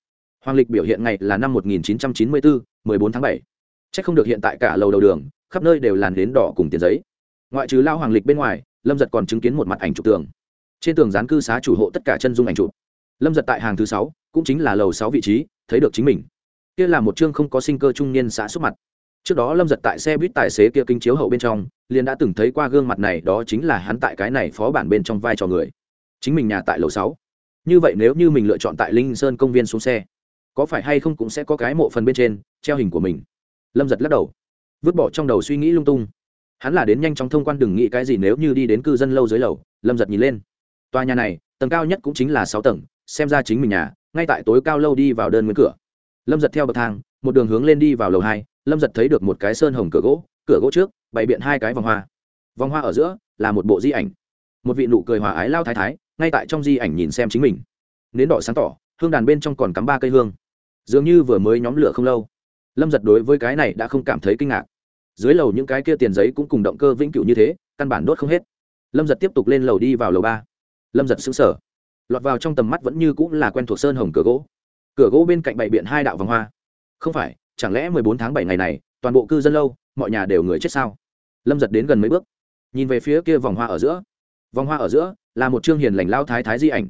Hoàng lịch biểu hiện ngày là năm một nghìn chín trăm chín mươi bốn mười bốn tháng bảy chắc không được hiện tại cả lầu đầu đường, khắp nơi đều làn đến đỏ cùng tiền giấy. Ngoại trừ lao hoàng lịch bên ngoài, lâm giật còn chứng kiến một mặt ảnh chụp tường. Trên tường dán cư xá chủ hộ tất cả chân dung ảnh chụp. Lâm giật tại hàng thứ sáu, cũng chính là lầu sáu vị trí, thấy được chính mình. Kia là một chương không có sinh cơ trung niên xã xuất mặt. Trước đó lâm giật tại xe buýt tài xế kia kinh chiếu hậu bên trong, liền đã từng thấy qua gương mặt này, đó chính là hắn tại cái này phó bản bên trong vai trò người. Chính mình nhà tại lầu sáu. Như vậy nếu như mình lựa chọn tại linh sơn công viên xuống xe, có phải hay không cũng sẽ có cái mộ phần bên trên, treo hình của mình lâm giật lắc đầu. Vứt bỏ trong đầu suy nghĩ lung tung. Hắn là đến nhanh chóng thông quan đừng nghĩ cái gì nếu như đi đến cư dân lâu dưới lầu, lâm giật nhìn lên. Tòa nhà này, tầng cao nhất cũng chính là sáu tầng, xem ra chính mình nhà, ngay tại tối cao lâu đi vào đơn nguyên cửa. Lâm giật theo bậc thang, một đường hướng lên đi vào lầu hai, lâm giật thấy được một cái sơn hồng cửa gỗ cửa gỗ trước, bày biện hai cái vòng hoa. Vòng hoa ở giữa là một bộ di ảnh. Một vị nụ cười hòa ái lao thái thái, ngay tại trong di ảnh nhìn xem chính mình. Nến đỏ sáng tỏ, hương đàn bên trong còn cắm ba cây hương. Dường như vừa mới nhóm lửa không lâu lâm giật đối với cái này đã không cảm thấy kinh ngạc. Dưới lầu những cái kia tiền giấy cũng cùng động cơ vĩnh cửu như thế, căn bản đốt không hết. Lâm giật tiếp tục lên lầu đi vào lầu ba. Lâm giật xứng sở lọt vào trong tầm mắt vẫn như cũng là quen thuộc sơn hồng cửa gỗ. Cửa gỗ bên cạnh bậy biện hai đạo vòng hoa. Không phải, chẳng lẽ mười bốn tháng bảy ngày này, toàn bộ cư dân lâu, mọi nhà đều người chết sao? Lâm giật đến gần mấy bước. Nhìn về phía kia vòng hoa ở giữa. Vòng hoa ở giữa là một trương hiền lành lao thái thái di ảnh.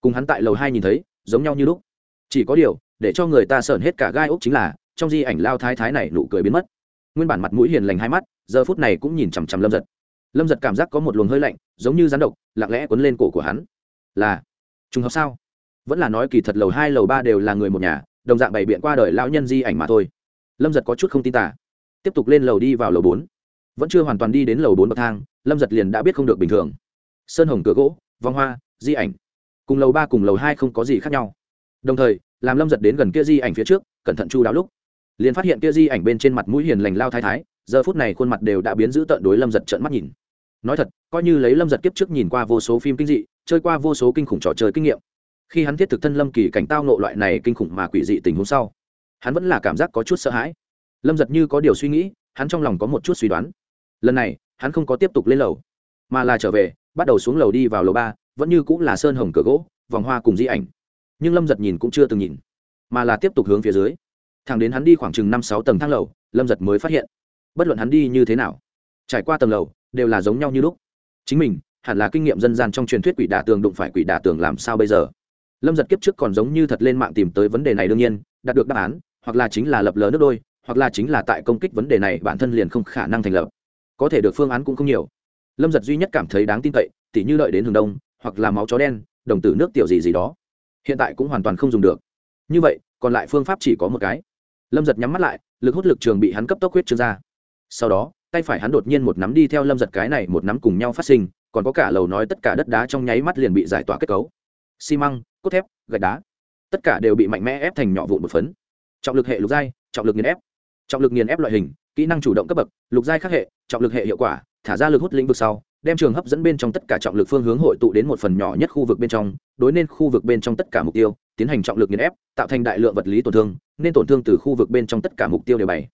Cùng hắn tại lầu hai nhìn thấy, giống nhau như lúc. Chỉ có điều, để cho người ta sởn hết cả gai ốc chính là trong di ảnh lao thái thái này nụ cười biến mất. Nguyên bản mặt mũi hiền lành hai mắt, giờ phút này cũng nhìn chằm chằm lâm giật. Lâm giật cảm giác có một luồng hơi lạnh, giống như rắn độc, lặng lẽ quấn lên cổ của hắn. Là, trùng hợp sao? Vẫn là nói kỳ thật lầu hai, lầu ba đều là người một nhà, đồng dạng bày biện qua đời lão nhân di ảnh mà thôi. Lâm giật có chút không tin tả tiếp tục lên lầu đi vào lầu bốn. Vẫn chưa hoàn toàn đi đến lầu bốn bậc thang, lâm giật liền đã biết không được bình thường. Sơn hồng cửa gỗ vong hoa, di ảnh. Cùng lầu ba cùng lầu hai không có gì khác nhau. Đồng thời, làm lâm giật đến gần kia di ảnh phía trước, cẩn thận chu đáo lúc liền phát hiện kia di ảnh bên trên mặt mũi hiền lành lao thái thái, giờ phút này khuôn mặt đều đã biến giữ tận đối lâm giật trợn mắt nhìn. Nói thật, coi như lấy lâm giật kiếp trước nhìn qua vô số phim kinh dị, chơi qua vô số kinh khủng trò chơi kinh nghiệm, khi hắn thiết thực thân lâm kỳ cảnh tao nộ loại này kinh khủng mà quỷ dị tình huống sau, hắn vẫn là cảm giác có chút sợ hãi. Lâm giật như có điều suy nghĩ, hắn trong lòng có một chút suy đoán. Lần này, hắn không có tiếp tục lên lầu, mà là trở về, bắt đầu xuống lầu đi vào lầu ba, vẫn như cũng là sơn hồng cửa gỗ, vòng hoa cùng di ảnh. Nhưng lâm giật nhìn cũng chưa từng nhìn, mà là tiếp tục hướng phía dưới thẳng đến hắn đi khoảng chừng năm sáu tầng thang lầu, lâm giật mới phát hiện, bất luận hắn đi như thế nào, trải qua tầng lầu, đều là giống nhau như lúc. Chính mình, hẳn là kinh nghiệm dân gian trong truyền thuyết quỷ đả tường đụng phải quỷ đả tường làm sao bây giờ? Lâm giật kiếp trước còn giống như thật lên mạng tìm tới vấn đề này đương nhiên, đạt được đáp án, hoặc là chính là lập lờ nước đôi, hoặc là chính là tại công kích vấn đề này bản thân liền không khả năng thành lập. Có thể được phương án cũng không nhiều. Lâm giật duy nhất cảm thấy đáng tin cậy, tỉ như lợi đến hướng đông, hoặc là máu chó đen, đồng tử nước tiểu gì gì đó. Hiện tại cũng hoàn toàn không dùng được. Như vậy, còn lại phương pháp chỉ có một cái lâm giật nhắm mắt lại, lực hút lực trường bị hắn cấp tốc huyết trương ra. Sau đó, tay phải hắn đột nhiên một nắm đi theo lâm giật cái này một nắm cùng nhau phát sinh, còn có cả lầu nói tất cả đất đá trong nháy mắt liền bị giải tỏa kết cấu. Xi măng, cốt thép, gạch đá, tất cả đều bị mạnh mẽ ép thành nhỏ vụn một phấn. Trọng lực hệ lục giai, trọng lực nghiền ép. Trọng lực nghiền ép loại hình, kỹ năng chủ động cấp bậc, lục giai khác hệ, trọng lực hệ hiệu quả, thả ra lực hút lĩnh vực sau, đem trường hấp dẫn bên trong tất cả trọng lực phương hướng hội tụ đến một phần nhỏ nhất khu vực bên trong, đối nên khu vực bên trong tất cả mục tiêu tiến hành trọng lực nghiền ép, tạo thành đại lượng vật lý tổn thương, nên tổn thương từ khu vực bên trong tất cả mục tiêu đều bày.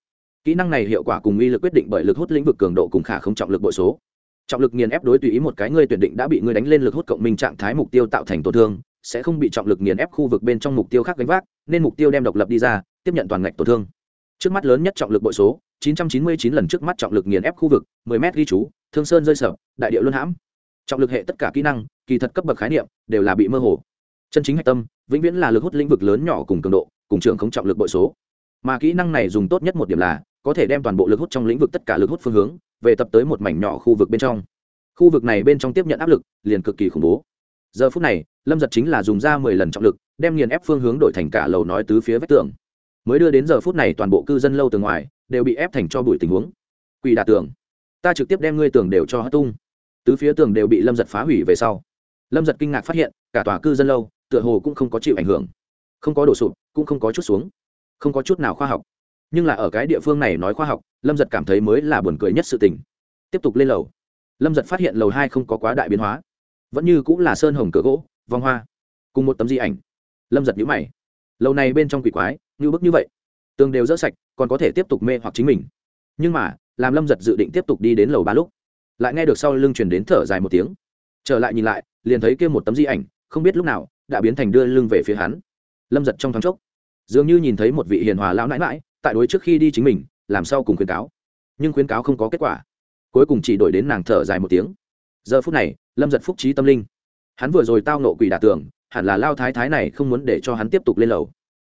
Kỹ năng này hiệu quả cùng uy lực quyết định bởi lực hút lĩnh vực cường độ cùng khả không trọng lực bội số. Trọng lực nghiền ép đối tùy ý một cái người tuyển định đã bị người đánh lên lực hút cộng minh trạng thái mục tiêu tạo thành tổn thương, sẽ không bị trọng lực nghiền ép khu vực bên trong mục tiêu khác gánh vác, nên mục tiêu đem độc lập đi ra, tiếp nhận toàn ngạch tổn thương. Trước mắt lớn nhất trọng lực bội số 999 lần trước mắt trọng lực nghiền ép khu vực 10 mét ghi chú, thương sơn rơi sở đại địa luân hãm. Trọng lực hệ tất cả kỹ năng, kỳ thật cấp bậc khái niệm, đều là bị mơ hồ chân chính hạch tâm, vĩnh viễn là lực hút lĩnh vực lớn nhỏ cùng cường độ, cùng trường không trọng lực bội số. Mà kỹ năng này dùng tốt nhất một điểm là, có thể đem toàn bộ lực hút trong lĩnh vực tất cả lực hút phương hướng, về tập tới một mảnh nhỏ khu vực bên trong. Khu vực này bên trong tiếp nhận áp lực, liền cực kỳ khủng bố. Giờ phút này, lâm giật chính là dùng ra mười lần trọng lực, đem nghiền ép phương hướng đổi thành cả lầu nói tứ phía vách tường. Mới đưa đến giờ phút này toàn bộ cư dân lâu từ ngoài, đều bị ép thành cho bụi tình huống. Quỷ đà tường. Ta trực tiếp đem ngươi tường đều cho hất tung. Tứ phía tường đều bị lâm giật phá hủy về sau. Lâm giật kinh ngạc phát hiện, cả tòa cư dân lâu tựa hồ cũng không có chịu ảnh hưởng. Không có đổ sụp, cũng không có chút xuống. Không có chút nào khoa học. Nhưng là ở cái địa phương này nói khoa học, lâm giật cảm thấy mới là buồn cười nhất sự tình. Tiếp tục lên lầu. Lâm giật phát hiện lầu hai không có quá đại biến hóa. Vẫn như cũng là sơn hồng cửa gỗ, vòng hoa, cùng một tấm di ảnh. Lâm giật nhũ mày. Lầu này bên trong quỷ quái, như bức như vậy. Tường đều dỡ sạch, còn có thể tiếp tục mê hoặc chính mình. Nhưng mà, làm lâm giật dự định tiếp tục đi đến lầu ba lúc, lại nghe được sau lưng truyền đến thở dài một tiếng. Trở lại nhìn lại, liền thấy kia một tấm di ảnh, không biết lúc nào đã biến thành đưa lưng về phía hắn. Lâm giật trong thoáng chốc, dường như nhìn thấy một vị hiền hòa lão nãi mãi tại đối trước khi đi chính mình, làm sao cùng khuyến cáo. Nhưng khuyến cáo không có kết quả. Cuối cùng chỉ đổi đến nàng thở dài một tiếng. Giờ phút này, lâm giật phúc trí tâm linh. Hắn vừa rồi tao nộ quỷ đả tường hẳn là lao thái thái này không muốn để cho hắn tiếp tục lên lầu.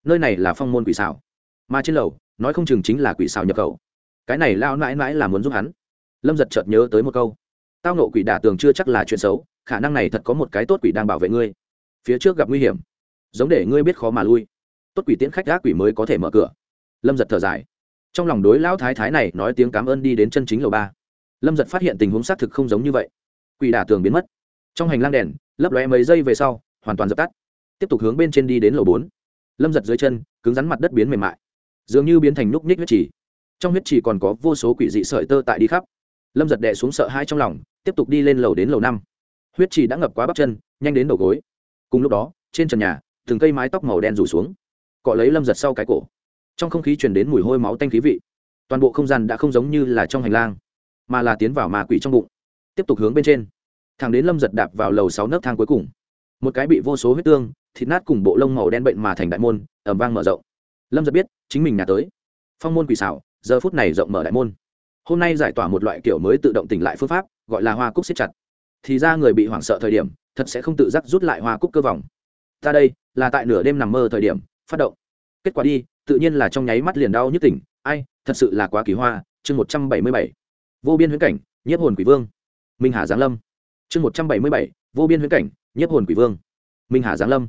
Nơi này là phong môn quỷ xảo. Mà trên lầu, nói không chừng chính là quỷ xảo nhập khẩu. Cái này lao mãi mãi là muốn giúp hắn. Lâm giật chợt nhớ tới một câu. Tao nộ quỷ đả tường chưa chắc là chuyện xấu, khả năng này thật có một cái tốt quỷ đang bảo vệ ngươi phía trước gặp nguy hiểm. Giống để ngươi biết khó mà lui. Tốt quỷ tiễn khách gác quỷ mới có thể mở cửa. Lâm giật thở dài. Trong lòng đối lão thái thái này nói tiếng cảm ơn đi đến chân chính lầu ba. Lâm giật phát hiện tình huống xác thực không giống như vậy. Quỷ đả tường biến mất. Trong hành lang đèn, lấp lóe mấy giây về sau, hoàn toàn dập tắt. Tiếp tục hướng bên trên đi đến lầu bốn. Lâm giật dưới chân, cứng rắn mặt đất biến mềm mại. Dường như biến thành núc ních huyết trì. Trong huyết trì còn có vô số quỷ dị sợi tơ tại đi khắp. Lâm giật đè xuống sợ hai trong lòng, tiếp tục đi lên lầu đến lầu năm. Huyết trì đã ngập quá bắp chân, nhanh đến đầu gối cùng lúc đó, trên trần nhà, từng cây mái tóc màu đen rủ xuống. Cọ lấy lâm giật sau cái cổ. Trong không khí truyền đến mùi hôi máu tanh khí vị. Toàn bộ không gian đã không giống như là trong hành lang, mà là tiến vào ma quỷ trong bụng. Tiếp tục hướng bên trên. Thằng đến lâm giật đạp vào lầu sáu nấc thang cuối cùng. Một cái bị vô số huyết tương, thịt nát cùng bộ lông màu đen bệnh mà thành đại môn ẩm vang mở rộng. Lâm giật biết, chính mình nhà tới. Phong môn quỷ xảo, giờ phút này rộng mở đại môn. Hôm nay giải tỏa một loại kiểu mới tự động tỉnh lại phương pháp, gọi là hoa cúc xếp chặt thì ra người bị hoảng sợ thời điểm, thật sẽ không tự giác rút lại hoa cúc cơ vòng. Ta đây, là tại nửa đêm nằm mơ thời điểm, phát động. Kết quả đi, tự nhiên là trong nháy mắt liền đau nhức tỉnh. Ai, thật sự là quá kỳ hoa. Chương một trăm bảy mươi bảy. Vô biên huyễn cảnh, nhiếp hồn quỷ vương. Minh hà giáng lâm. Chương một trăm bảy mươi bảy. Vô biên huyễn cảnh, nhiếp hồn quỷ vương. Minh hà giáng lâm.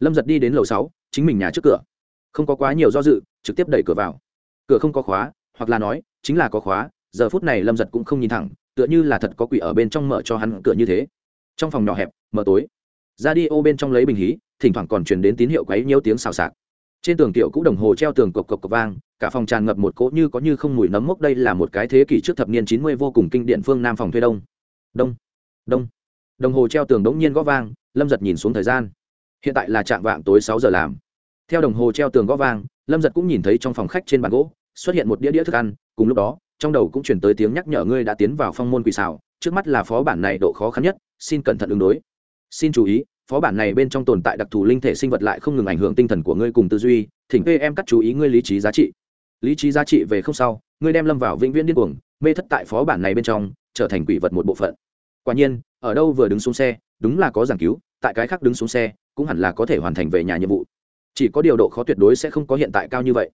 Lâm giật đi đến lầu sáu, chính mình nhà trước cửa. Không có quá nhiều do dự, trực tiếp đẩy cửa vào. Cửa không có khóa, hoặc là nói, chính là có khóa. Giờ phút này lâm giật cũng không nhìn thẳng tựa như là thật có quỷ ở bên trong mở cho hắn cửa như thế. Trong phòng nhỏ hẹp mờ tối. Ra đi ô bên trong lấy bình hí, thỉnh thoảng còn truyền đến tín hiệu quấy nhiễu tiếng xào xạc. Trên tường tiểu cũ đồng hồ treo tường cộc cộc cộc vang, cả phòng tràn ngập một cỗ như có như không mùi nấm mốc. Đây là một cái thế kỷ trước thập niên chín mươi vô cùng kinh điển phương nam phòng thuê đông. Đông đông. Đồng hồ treo tường đống nhiên gõ vang, lâm giật nhìn xuống thời gian. Hiện tại là trạm vạng tối sáu giờ làm. Theo đồng hồ treo tường gõ vang, lâm giật cũng nhìn thấy trong phòng khách trên bàn gỗ, xuất hiện một đĩa đĩa thức ăn, cùng lúc đó trong đầu cũng chuyển tới tiếng nhắc nhở ngươi đã tiến vào phong môn quỷ xảo, trước mắt là phó bản này độ khó khăn nhất, xin cẩn thận ứng đối. Xin chú ý, phó bản này bên trong tồn tại đặc thù linh thể sinh vật lại không ngừng ảnh hưởng tinh thần của ngươi cùng tư duy, thỉnh em cắt chú ý ngươi lý trí giá trị. Lý trí giá trị về không sau, ngươi đem lâm vào vĩnh viễn điên cuồng, mê thất tại phó bản này bên trong, trở thành quỷ vật một bộ phận. Quả nhiên, ở đâu vừa đứng xuống xe, đúng là có giảng cứu, tại cái khác đứng xuống xe, cũng hẳn là có thể hoàn thành về nhà nhiệm vụ. Chỉ có điều độ khó tuyệt đối sẽ không có hiện tại cao như vậy.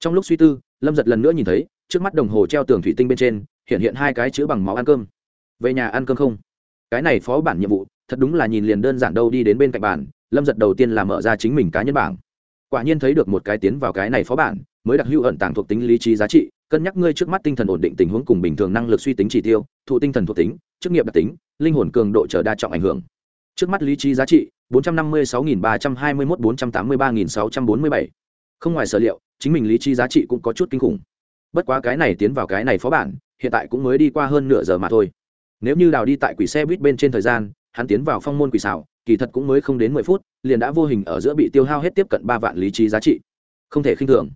Trong lúc suy tư lâm giật lần nữa nhìn thấy, trước mắt đồng hồ treo tường thủy tinh bên trên, hiện hiện hai cái chữ bằng máu ăn cơm. Về nhà ăn cơm không? Cái này phó bản nhiệm vụ, thật đúng là nhìn liền đơn giản đâu đi đến bên cạnh bản lâm giật đầu tiên là mở ra chính mình cá nhân bảng. Quả nhiên thấy được một cái tiến vào cái này phó bản, mới đặc hữu ẩn tàng thuộc tính lý trí giá trị, cân nhắc ngươi trước mắt tinh thần ổn định tình huống cùng bình thường năng lực suy tính chỉ tiêu, thụ tinh thần thuộc tính, chức nghiệp đặc tính, linh hồn cường độ trở đa trọng ảnh hưởng. Trước mắt lý trí giá trị 456.321-483.647. không ngoài sở liệu chính mình lý trí giá trị cũng có chút kinh khủng. Bất quá cái này tiến vào cái này phó bản, hiện tại cũng mới đi qua hơn nửa giờ mà thôi. Nếu như đào đi tại quỷ xe buýt bên trên thời gian, hắn tiến vào phong môn quỷ xảo, kỳ thật cũng mới không đến mười phút, liền đã vô hình ở giữa bị tiêu hao hết tiếp cận ba vạn lý trí giá trị. Không thể khinh thường.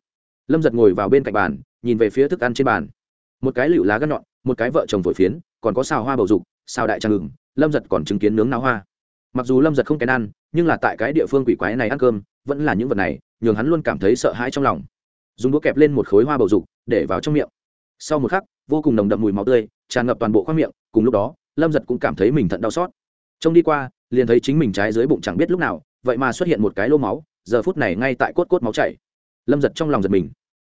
Lâm giật ngồi vào bên cạnh bàn, nhìn về phía thức ăn trên bàn. Một cái lựu lá gắt nhọn, một cái vợ chồng phổi phiến, còn có xào hoa bầu dục, xào đại trang ngừng lâm giật còn chứng kiến nướng náo hoa. Mặc dù lâm giật không kén ăn, nhưng là tại cái địa phương quỷ quái này ăn cơm vẫn là những vật này, nhường hắn luôn cảm thấy sợ hãi trong lòng. Dùng đũa kẹp lên một khối hoa bầu dục, để vào trong miệng. Sau một khắc, vô cùng nồng đậm mùi máu tươi, tràn ngập toàn bộ khoang miệng, cùng lúc đó, lâm giật cũng cảm thấy mình thận đau xót. Trông đi qua, liền thấy chính mình trái dưới bụng chẳng biết lúc nào, vậy mà xuất hiện một cái lô máu, giờ phút này ngay tại cốt cốt máu chảy. Lâm giật trong lòng giật mình.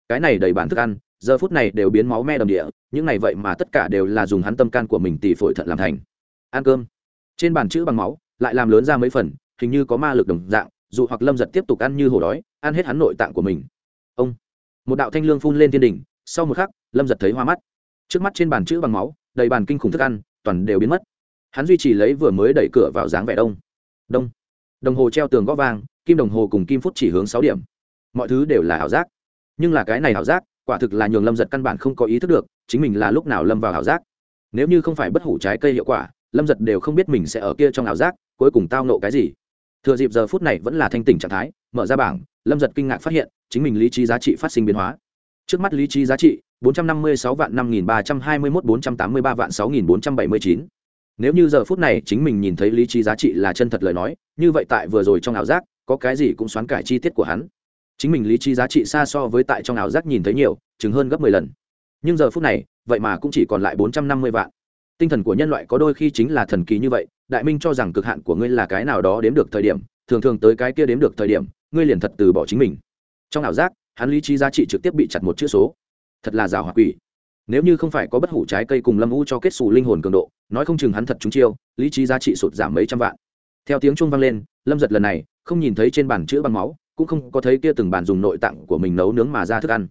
Cái này đầy bản thức ăn, giờ phút này đều biến máu me đầm địa, những này vậy mà tất cả đều là dùng hắn tâm can của mình tỉ phổi thận làm thành. Ăn cơm. Trên bàn chữ bằng máu, lại làm lớn ra mấy phần, hình như có ma lực đồng dạng dù hoặc lâm giật tiếp tục ăn như hổ đói, ăn hết hắn nội tạng của mình. Ông, một đạo thanh lương phun lên thiên đình sau một khắc, lâm giật thấy hoa mắt. Trước mắt trên bàn chữ bằng máu, đầy bàn kinh khủng thức ăn, toàn đều biến mất. Hắn duy trì lấy vừa mới đẩy cửa vào dáng vẻ đông. Đông. Đồng hồ treo tường gó vang, kim đồng hồ cùng kim phút chỉ hướng sáu điểm. Mọi thứ đều là ảo giác. Nhưng là cái này ảo giác, quả thực là nhường lâm giật căn bản không có ý thức được, chính mình là lúc nào lâm vào ảo giác. Nếu như không phải bất hủ trái cây hiệu quả, lâm giật đều không biết mình sẽ ở kia trong ảo giác, cuối cùng tao nộ cái gì thừa dịp giờ phút này vẫn là thanh tỉnh trạng thái mở ra bảng lâm giật kinh ngạc phát hiện chính mình lý trí giá trị phát sinh biến hóa trước mắt lý trí giá trị 456 vạn 5321 483 vạn 6479. Nếu như giờ phút này chính mình nhìn thấy lý trí giá trị là chân thật lời nói, như vậy tại vừa rồi trong ảo giác, có cái gì cũng xoắn cải chi tiết của hắn. Chính mình lý trí giá trị xa so với tại trong ảo giác nhìn thấy nhiều, chứng hơn gấp 10 lần. Nhưng giờ phút này, vậy mà cũng chỉ còn lại 450 vạn. Tinh thần của nhân loại có đôi khi chính là thần kỳ như vậy, đại minh cho rằng cực hạn của ngươi là cái nào đó đếm được thời điểm, thường thường tới cái kia đếm được thời điểm, ngươi liền thật từ bỏ chính mình. Trong ảo giác, hắn lý trí giá trị trực tiếp bị chặt một chữ số. Thật là rào hoạt quỷ. Nếu như không phải có bất hủ trái cây cùng lâm u cho kết xù linh hồn cường độ nói không chừng hắn thật trúng chiêu lý trí giá trị sụt giảm mấy trăm vạn. Theo tiếng chuông vang lên lâm giật lần này không nhìn thấy trên bàn chữ bằng máu cũng không có thấy kia từng bàn dùng nội tạng của mình nấu nướng mà ra thức ăn.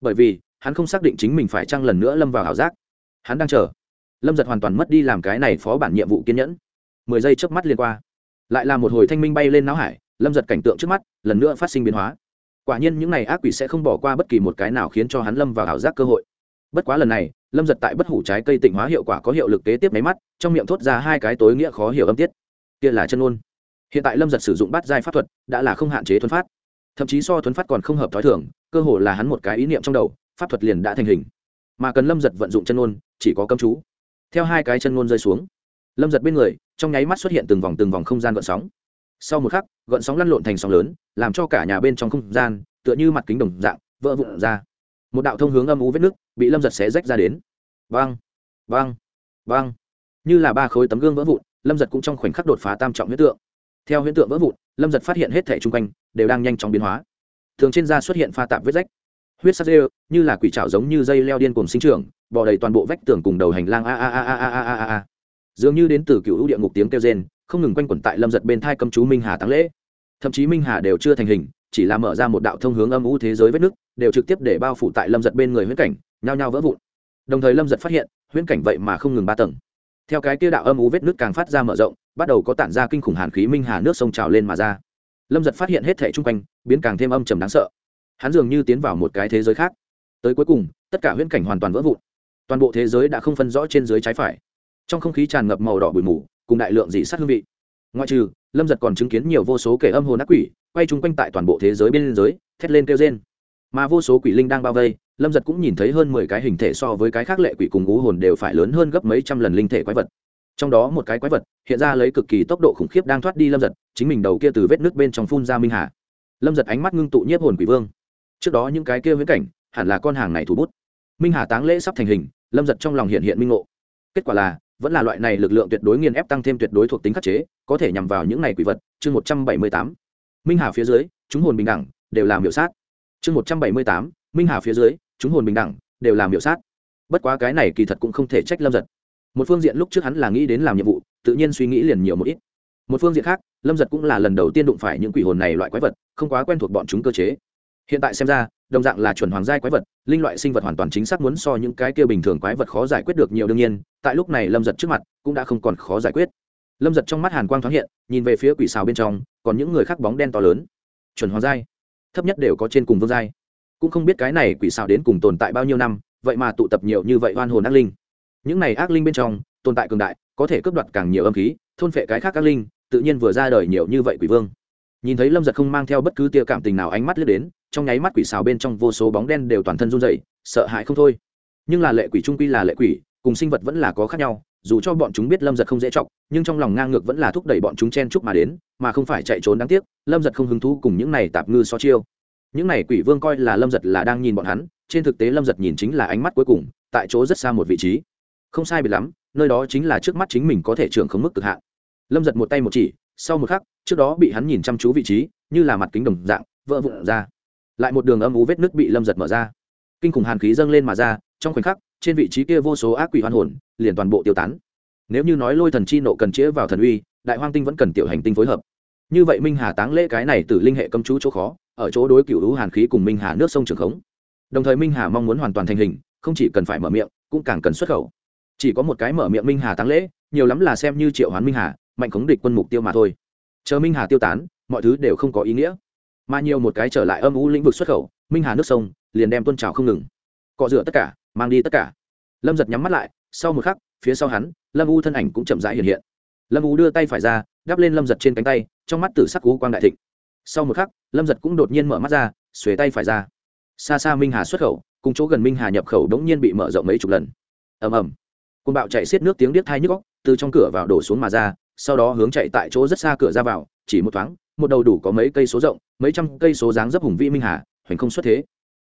Bởi vì hắn không xác định chính mình phải chăng lần nữa lâm vào ảo giác. Hắn đang chờ lâm giật hoàn toàn mất đi làm cái này phó bản nhiệm vụ kiên nhẫn. Mười giây trước mắt liên qua. Lại là một hồi thanh minh bay lên não hải, lâm giật cảnh tượng trước mắt, lần nữa phát sinh biến hóa. Quả nhiên những n à y ác quỷ sẽ không bỏ qua bất kỳ một cái nào khiến cho hắn lâm vào ảo giác cơ hội. Bất quá lần này, lâm giật tại bất hủ trái cây tịnh hóa hiệu quả có hiệu lực kế tiếp máy mắt, trong miệng thốt ra hai cái tối nghĩa khó hiểu âm tiết. Kia là chân ôn hiện tại lâm giật sử dụng bát giai pháp thuật, đã là không hạn chế thuấn phát. Thậm chí so thuấn phát còn không hợp t h ó i thường, cơ hồ là hắn một cái ý niệm trong đầu, pháp thuật liền đã thành hình. Mà cần lâm giật vận dụng chân ôn chỉ có cấm chú theo hai cái chân ngôn rơi xuống. Lâm giật bên người, trong nháy mắt xuất hiện từng vòng từng vòng không gian gợn sóng. Sau một khắc, gợn sóng lăn lộn thành sóng lớn, làm cho cả nhà bên trong không gian, tựa như mặt kính đồng dạng, vỡ vụn ra. Một đạo thông hướng âm u vết nước, bị lâm giật xé rách ra đến. Vang vang vang. Như là ba khối tấm gương vỡ vụn, lâm giật cũng trong khoảnh khắc đột phá tam trọng huyết tượng. Theo huyễn tượng vỡ vụn, lâm giật phát hiện hết thẻ chung quanh, đều đang nhanh chóng biến hóa. Thường trên da xuất hiện pha tạp vết rách huyết sắc rêu như là quỷ trảo giống như dây leo điên cùng sinh trưởng, bò đầy toàn bộ vách tường cùng đầu hành lang, a a a a a a a a. Dường như đến từ cựu hữu địa ngục tiếng kêu rên, không ngừng quanh quẩn tại lâm giật bên thai cầm chú minh hà tăng lễ. Thậm chí minh hà đều chưa thành hình, chỉ là mở ra một đạo thông hướng âm u thế giới vết nước đều trực tiếp để bao phủ tại lâm giật bên người huyễn cảnh, nhao nhao vỡ vụn. Đồng thời lâm giật phát hiện, huyễn cảnh vậy mà không ngừng ba tầng. Theo cái kia đạo âm u vết nước càng phát ra mở rộng, bắt đầu có tản ra kinh khủng hàn khí minh hà nước sông trào lên mà ra. Lâm giật phát hiện hết thẻ chung quanh, biến càng thêm âm trầm đáng sợ hắn dường như tiến vào một cái thế giới khác. Tới cuối cùng, tất cả huyễn cảnh hoàn toàn vỡ vụn. Toàn bộ thế giới đã không phân rõ trên dưới trái phải. Trong không khí tràn ngập màu đỏ bụi mù, cùng đại lượng dị sát hương vị. Ngoại trừ, lâm giật còn chứng kiến nhiều vô số kẻ âm hồn ác quỷ, quay chung quanh tại toàn bộ thế giới bên giới thét lên kêu trên mà vô số quỷ linh đang bao vây, lâm giật cũng nhìn thấy hơn mười cái hình thể so với cái khác lệ quỷ cùng ngũ hồn đều phải lớn hơn gấp mấy trăm lần linh thể quái vật. Trong đó một cái quái vật, hiện ra lấy cực kỳ tốc độ khủng khiếp đang thoát đi lâm giật, chính mình đầu kia từ vết nước bên trong phun ra minh hà. Lâm giật ánh mắt ngưng tụ nhiếp hồn quỷ vương trước đó những cái kia viễn cảnh, hẳn là con hàng này thủ bút. Minh hà táng lễ sắp thành hình, lâm giật trong lòng hiện hiện minh ngộ. Kết quả là, vẫn là loại này lực lượng tuyệt đối nghiền ép tăng thêm tuyệt đối thuộc tính khắc chế, có thể nhằm vào những này quỷ vật, chương một trăm bảy mươi tám. Minh hà phía dưới, chúng hồn bình đẳng, đều làm hiệu sát. Chương một trăm bảy mươi tám, minh hà phía dưới, chúng hồn bình đẳng, đều làm hiệu sát. Bất quá cái này kỳ thật cũng không thể trách lâm giật. Một phương diện lúc trước hắn là nghĩ đến làm nhiệm vụ, tự nhiên suy nghĩ liền nhiều một ít. Một phương diện khác, lâm giật cũng là lần đầu tiên đụng phải những quỷ hồn này loại quái vật, không quá quen thuộc bọn chúng cơ chế hiện tại xem ra, đồng dạng là chuẩn hoàng giai quái vật, linh loại sinh vật hoàn toàn chính xác muốn so những cái kia bình thường quái vật khó giải quyết được nhiều đương nhiên, tại lúc này lâm giật trước mặt cũng đã không còn khó giải quyết. Lâm giật trong mắt hàn quang thoáng hiện, nhìn về phía quỷ xào bên trong, còn những người khác bóng đen to lớn. Chuẩn hoàng giai, thấp nhất đều có trên cùng vương giai. Cũng không biết cái này quỷ xào đến cùng tồn tại bao nhiêu năm, vậy mà tụ tập nhiều như vậy oan hồn ác linh. Những này ác linh bên trong, tồn tại cường đại, có thể cướp đoạt càng nhiều âm khí, thôn phệ cái khác ác linh, tự nhiên vừa ra đời nhiều như vậy quỷ vương. Nhìn thấy lâm giật không mang theo bất cứ tia cảm tình nào ánh mắt lướt đến trong nháy mắt quỷ xào bên trong vô số bóng đen đều toàn thân run dậy sợ hãi không thôi. Nhưng là lệ quỷ trung quy là lệ quỷ, cùng sinh vật vẫn là có khác nhau, dù cho bọn chúng biết lâm giật không dễ chọc, nhưng trong lòng ngang ngược vẫn là thúc đẩy bọn chúng chen chúc mà đến, mà không phải chạy trốn đáng tiếc, lâm giật không hứng thú cùng những này tạp ngư so chiêu. Những này quỷ vương coi là lâm giật là đang nhìn bọn hắn, trên thực tế lâm giật nhìn chính là ánh mắt cuối cùng, tại chỗ rất xa một vị trí. Không sai biệt lắm, nơi đó chính là trước mắt chính mình có thể trưởng không mức cực hạn. Lâm giật một tay một chỉ, sau một khắc, trước đó bị hắn nhìn chăm chú vị trí, như là mặt kính đồng dạng, vỡ vụn ra lại một đường âm ú vết nước bị lâm giật mở ra. Kinh khủng hàn khí dâng lên mà ra, trong khoảnh khắc, trên vị trí kia vô số ác quỷ hoan hồn, liền toàn bộ tiêu tán. Nếu như nói lôi thần chi nộ cần chĩa vào thần uy, đại hoang tinh vẫn cần tiểu hành tinh phối hợp. Như vậy minh hà táng lễ cái này từ linh hệ cấm chú chỗ khó, ở chỗ đối cựu hữu hàn khí cùng minh hà nước sông trường khống. Đồng thời minh hà mong muốn hoàn toàn thành hình, không chỉ cần phải mở miệng, cũng càng cần xuất khẩu. Chỉ có một cái mở miệng minh hà táng lễ, nhiều lắm là xem như triệu hoán minh hà, mạnh khống địch quân mục tiêu mà thôi. Chờ minh hà tiêu tán, mọi thứ đều không có ý nghĩa mà nhiều một cái trở lại âm u lĩnh vực xuất khẩu, minh hà nước sông, liền đem tuân trào không ngừng. Cọ rửa tất cả, mang đi tất cả. Lâm giật nhắm mắt lại, sau một khắc, phía sau hắn, lâm u thân ảnh cũng chậm rãi hiện hiện. Lâm u đưa tay phải ra đắp lên lâm giật trên cánh tay, trong mắt tử sắc cú quang đại thịnh. Sau một khắc, lâm giật cũng đột nhiên mở mắt ra, xuề tay phải ra. Xa xa minh hà xuất khẩu, cùng chỗ gần minh hà nhập khẩu đống nhiên bị mở rộng mấy chục lần. Ầm ầm. Côn bạo chạy xiết nước tiếng điếc thai nhức góc từ trong cửa vào đổ xuống mà ra, sau đó hướng chạy tại chỗ rất xa cửa ra vào, chỉ một thoáng một đầu đủ có mấy cây số rộng, mấy trăm cây số dáng dấp hùng vĩ minh hà, hoành không xuất thế.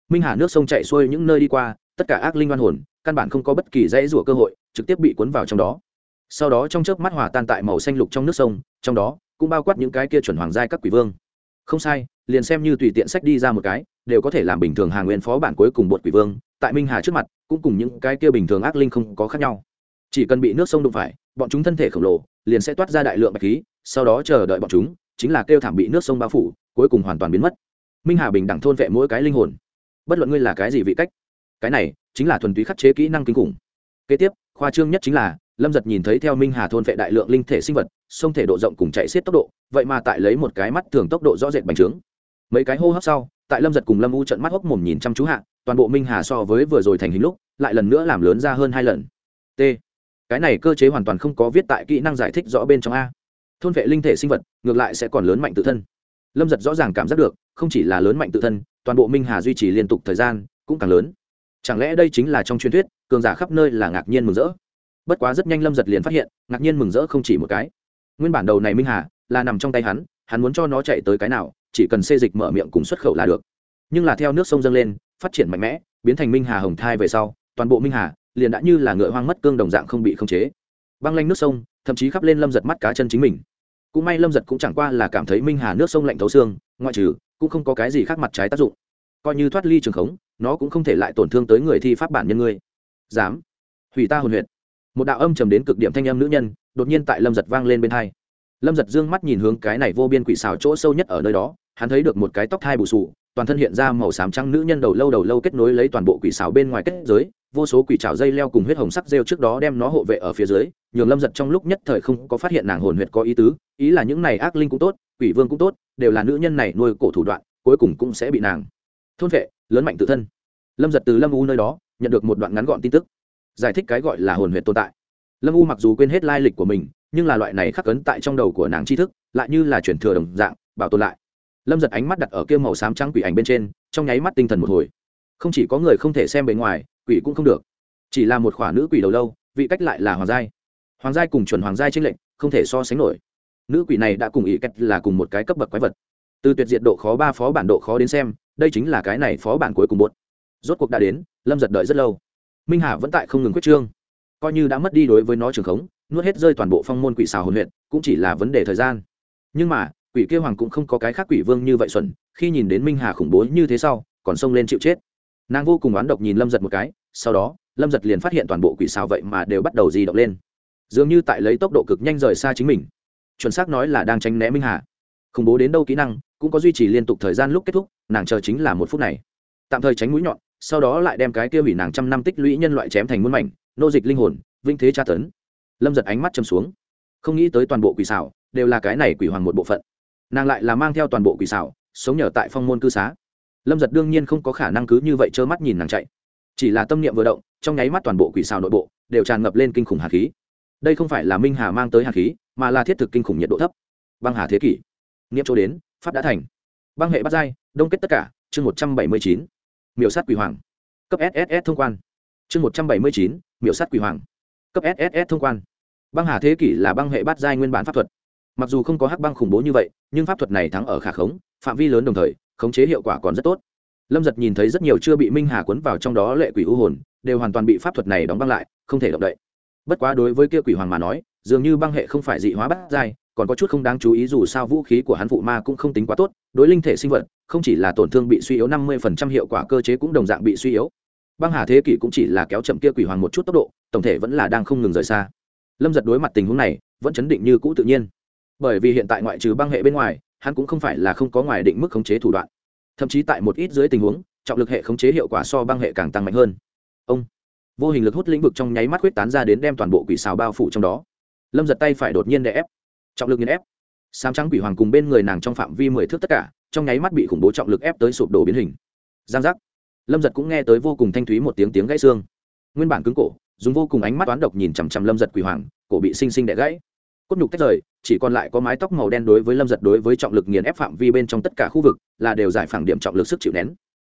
Minh hà nước sông chạy xuôi những nơi đi qua, tất cả ác linh oan hồn, căn bản không có bất kỳ dãy rủa cơ hội, trực tiếp bị cuốn vào trong đó. Sau đó trong chớp mắt hòa tan tại màu xanh lục trong nước sông, trong đó cũng bao quát những cái kia chuẩn hoàng giai các quỷ vương. Không sai, liền xem như tùy tiện sách đi ra một cái, đều có thể làm bình thường hàng nguyên phó bản cuối cùng bột quỷ vương, tại minh hà trước mặt, cũng cùng những cái kia bình thường ác linh không có khác nhau. Chỉ cần bị nước sông đụng phải, bọn chúng thân thể khổng lồ, liền sẽ toát ra đại lượng bạch khí, sau đó chờ đợi bọn chúng chính là kêu thảm bị nước sông bao phủ, cuối cùng hoàn toàn biến mất. Minh hà bình đẳng thôn vệ mỗi cái linh hồn. Bất luận ngươi là cái gì vị cách, cái này chính là thuần túy khắc chế kỹ năng kinh khủng. Kế tiếp, khoa trương nhất chính là, lâm giật nhìn thấy theo minh hà thôn vệ đại lượng linh thể sinh vật, sông thể độ rộng cùng chạy xiết tốc độ, vậy mà tại lấy một cái mắt thường tốc độ rõ rệt bành trướng. Mấy cái hô hấp sau, tại lâm giật cùng lâm u trận mắt hốc mồm nhìn chăm chú hạ, toàn bộ minh hà so với vừa rồi thành hình lúc, lại lần nữa làm lớn ra hơn hai lần. T. Cái này cơ chế hoàn toàn không có viết tại kỹ năng giải thích rõ bên trong a thôn vệ linh thể sinh vật, ngược lại sẽ còn lớn mạnh tự thân. Lâm giật rõ ràng cảm giác được, không chỉ là lớn mạnh tự thân, toàn bộ minh hà duy trì liên tục thời gian cũng càng lớn. Chẳng lẽ đây chính là trong truyền thuyết, cường giả khắp nơi là ngạc nhiên mừng rỡ? Bất quá rất nhanh lâm giật liền phát hiện, ngạc nhiên mừng rỡ không chỉ một cái. Nguyên bản đầu này minh hà là nằm trong tay hắn hắn muốn cho nó chạy tới cái nào, chỉ cần xê dịch mở miệng cùng xuất khẩu là được. Nhưng là theo nước sông dâng lên, phát triển mạnh mẽ, biến thành minh hà hồng thai về sau, toàn bộ minh hà liền đã như là ngựa hoang mất cương đồng dạng không bị khống chế. Băng lanh nước sông, thậm chí khắp lên lâm giật mắt cá chân chính mình cũng may lâm giật cũng chẳng qua là cảm thấy minh hà nước sông lạnh thấu xương, ngoại trừ, cũng không có cái gì khác mặt trái tác dụng. Coi như thoát ly trường khống, nó cũng không thể lại tổn thương tới người thi pháp bản nhân ngươi. Dám. Hủy ta hồn huyệt. Một đạo âm trầm đến cực điểm thanh âm nữ nhân, đột nhiên tại lâm giật vang lên bên hai. Lâm giật d ư ơ n g mắt nhìn hướng cái này vô biên quỷ xào chỗ sâu nhất ở nơi đó, hắn thấy được một cái tóc thai bù sù toàn thân hiện ra màu xám trắng nữ nhân đầu lâu đầu lâu kết nối lấy toàn bộ quỷ xảo bên ngoài kết giới, vô số quỷ trào dây leo cùng huyết hồng sắc rêu trước đó đem nó hộ vệ ở phía dưới, nhường lâm giật trong lúc nhất thời không có phát hiện nàng hồn huyệt có ý tứ, ý là những này ác linh cũng tốt, quỷ vương cũng tốt, đều là nữ nhân này nuôi cổ thủ đoạn, cuối cùng cũng sẽ bị nàng thôn vệ, lớn mạnh tự thân. Lâm giật từ lâm u nơi đó, nhận được một đoạn ngắn gọn tin tức, giải thích cái gọi là hồn huyệt tồn tại. Lâm u mặc dù quên hết lai lịch của mình, nhưng là loại này khắc cấn tại trong đầu của nàng tri thức, lại như là chuyển thừa đồng dạng, bảo tồn lại lâm giật ánh mắt đặt ở kia màu xám trắng quỷ ảnh bên trên, trong nháy mắt tinh thần một hồi. Không chỉ có người không thể xem bề ngoài, quỷ cũng không được. Chỉ là một khoả nữ quỷ đầu lâu, vị cách lại là hoàng giai. Hoàng giai cùng chuẩn hoàng giai trinh lệnh không thể so sánh nổi. Nữ quỷ này đã cùng ý cách là cùng một cái cấp bậc quái vật. Từ tuyệt diệt độ khó ba phó bản độ khó đến xem, đây chính là cái này phó bản cuối cùng bột rốt cuộc đã đến, lâm giật đợi rất lâu. Minh hà vẫn tại không ngừng quyết trương. Coi như đã mất đi đối với nó trường khống, nuốt hết rơi toàn bộ phong môn quỷ xào hồn huyện cũng chỉ là vấn đề thời gian. Nhưng mà quỷ kêu hoàng cũng không có cái khác quỷ vương như vậy xuẩn, khi nhìn đến minh hà khủng bố như thế sau, còn xông lên chịu chết. Nàng vô cùng oán độc nhìn lâm giật một cái, sau đó, lâm giật liền phát hiện toàn bộ quỷ xào vậy mà đều bắt đầu di động lên. Dường như tại lấy tốc độ cực nhanh rời xa chính mình. Chuẩn xác nói là đang tránh né minh hà. Khủng bố đến đâu kỹ năng, cũng có duy trì liên tục thời gian lúc kết thúc, nàng chờ chính là một phút này. Tạm thời tránh mũi nhọn, sau đó lại đem cái kia hủy nàng trăm năm tích lũy nhân loại chém thành muôn mảnh, nô dịch linh hồn, vinh thế tra tấn. Lâm giật ánh mắt châm xuống. Không nghĩ tới toàn bộ quỷ xảo đều là cái này quỷ hoàng một bộ phận nàng lại là mang theo toàn bộ quỷ xảo, sống nhờ tại phong môn cư xá. Lâm giật đương nhiên không có khả năng cứ như vậy trơ mắt nhìn nàng chạy. Chỉ là tâm niệm vừa động, trong nháy mắt toàn bộ quỷ xào nội bộ đều tràn ngập lên kinh khủng hạt khí. Đây không phải là minh hà mang tới hạt khí, mà là thiết thực kinh khủng nhiệt độ thấp. Băng hà thế kỷ. Nghiệm chỗ đến, pháp đã thành. Băng hệ bắt giai, đông kết tất cả, chương một trăm bảy mươi chín. Miểu sát quỷ hoàng. Cấp sss thông quan. Chương một trăm bảy mươi chín, miểu sát quỷ hoàng. Cấp sss thông quan. Băng hà thế kỷ là băng hệ bắt giai nguyên bản pháp thuật mặc dù không có hắc băng khủng bố như vậy, nhưng pháp thuật này thắng ở khả khống, phạm vi lớn đồng thời, khống chế hiệu quả còn rất tốt. Lâm giật nhìn thấy rất nhiều chưa bị minh hà cuốn vào trong đó lệ quỷ u hồn, đều hoàn toàn bị pháp thuật này đóng băng lại, không thể động đậy. Bất quá đối với kia quỷ hoàng mà nói, dường như băng hệ không phải dị hóa bắt dai còn có chút không đáng chú ý dù sao vũ khí của hắn phụ ma cũng không tính quá tốt, đối linh thể sinh vật, không chỉ là tổn thương bị suy yếu năm mươi phần trăm hiệu quả cơ chế cũng đồng dạng bị suy yếu. Băng hà thế kỷ cũng chỉ là kéo chậm kia quỷ hoàng một chút tốc độ, tổng thể vẫn là đang không ngừng rời xa. Lâm giật đối mặt tình huống này, vẫn chấn định như cũ tự nhiên bởi vì hiện tại ngoại trừ băng hệ bên ngoài, hắn cũng không phải là không có ngoài định mức khống chế thủ đoạn. Thậm chí tại một ít dưới tình huống, trọng lực hệ khống chế hiệu quả so băng hệ càng tăng mạnh hơn. Ông, vô hình lực hút lĩnh vực trong nháy mắt huyết tán ra đến đem toàn bộ quỷ xào bao phủ trong đó. Lâm giật tay phải đột nhiên đè ép. Trọng lực nghiền ép. Sám trắng quỷ hoàng cùng bên người nàng trong phạm vi mười thước tất cả, trong nháy mắt bị khủng bố trọng lực ép tới sụp đổ biến hình. Giang giác. Lâm giật cũng nghe tới vô cùng thanh thúy một tiếng tiếng gãy xương. Nguyên bản cứng cổ, dùng vô cùng ánh mắt toán độc nhìn chằm chằm lâm giật quỷ hoàng, cổ bị xinh xinh đẻ gãy cốt nhục tách rời, chỉ còn lại có mái tóc màu đen đối với lâm giật đối với trọng lực nghiền ép phạm vi bên trong tất cả khu vực là đều giải phẳng điểm trọng lực sức chịu nén.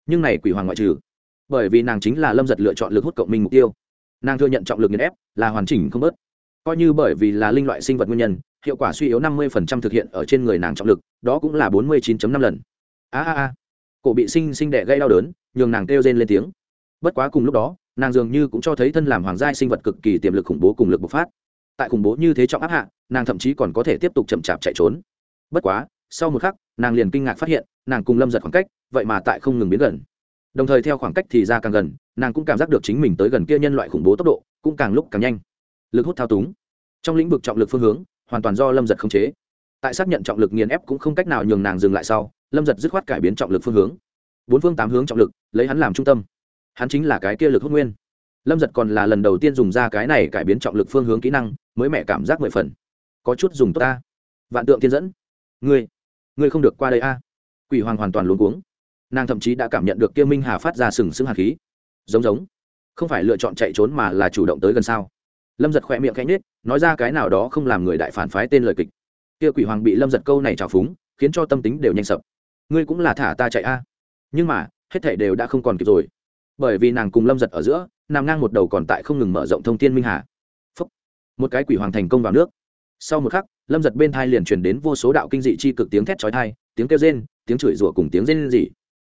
Nhưng này quỷ hoàng ngoại trừ, bởi vì nàng chính là lâm giật lựa chọn lực hút cộng minh mục tiêu. Nàng thừa nhận trọng lực nghiền ép là hoàn chỉnh không bớt. Coi như bởi vì là linh loại sinh vật nguyên nhân, hiệu quả suy yếu năm mươi thực hiện ở trên người nàng trọng lực, đó cũng là bốn mươi 49 năm lần. A a a. Cổ bị sinh sinh đẻ gây đau đớn, nhường nàng kêu rên lên tiếng. Bất quá cùng lúc đó, nàng dường như cũng cho thấy thân làm hoàng gia sinh vật cực kỳ tiềm lực khủng bố cùng lực bộc phát tại khủng bố như thế trọng áp hạ, nàng thậm chí còn có thể tiếp tục chậm chạp chạy trốn. Bất quá, sau một khắc, nàng liền kinh ngạc phát hiện, nàng cùng lâm giật khoảng cách, vậy mà tại không ngừng biến gần. Đồng thời theo khoảng cách thì ra càng gần, nàng cũng cảm giác được chính mình tới gần kia nhân loại khủng bố tốc độ, cũng càng lúc càng nhanh. Lực hút thao túng. Trong lĩnh vực trọng lực phương hướng, hoàn toàn do lâm giật khống chế. Tại xác nhận trọng lực nghiền ép cũng không cách nào nhường nàng dừng lại sau, lâm giật dứt khoát cải biến trọng lực phương hướng. Bốn phương tám hướng trọng lực, lấy hắn làm trung tâm. Hắn chính là cái kia lực hút nguyên. Lâm giật còn là lần đầu tiên dùng ra cái này cải biến trọng lực phương hướng kỹ năng mới mẹ cảm giác mười phần. Có chút dùng tốt ta. Vạn tượng Thiên dẫn. Ngươi ngươi không được qua đây a. Quỷ hoàng hoàn toàn luống cuống. Nàng thậm chí đã cảm nhận được kia minh hà phát ra sừng sững hạt khí. Giống giống. Không phải lựa chọn chạy trốn mà là chủ động tới gần sao? Lâm giật khỏe miệng khẽ nhết nói ra cái nào đó không làm người đại phản phái tên lời kịch. Kia quỷ hoàng bị lâm giật câu này trào phúng, khiến cho tâm tính đều nhanh sập. Ngươi cũng là thả ta chạy a. Nhưng mà, hết thể đều đã không còn kịp rồi. Bởi vì nàng cùng lâm giật ở giữa, nằm ngang một đầu còn tại không ngừng mở rộng thông tin minh hà một cái quỷ hoàng thành công vào nước. Sau một khắc, lâm giật bên thai liền truyền đến vô số đạo kinh dị chi cực tiếng thét chói thai tiếng kêu rên, tiếng chửi rủa cùng tiếng rên rỉ.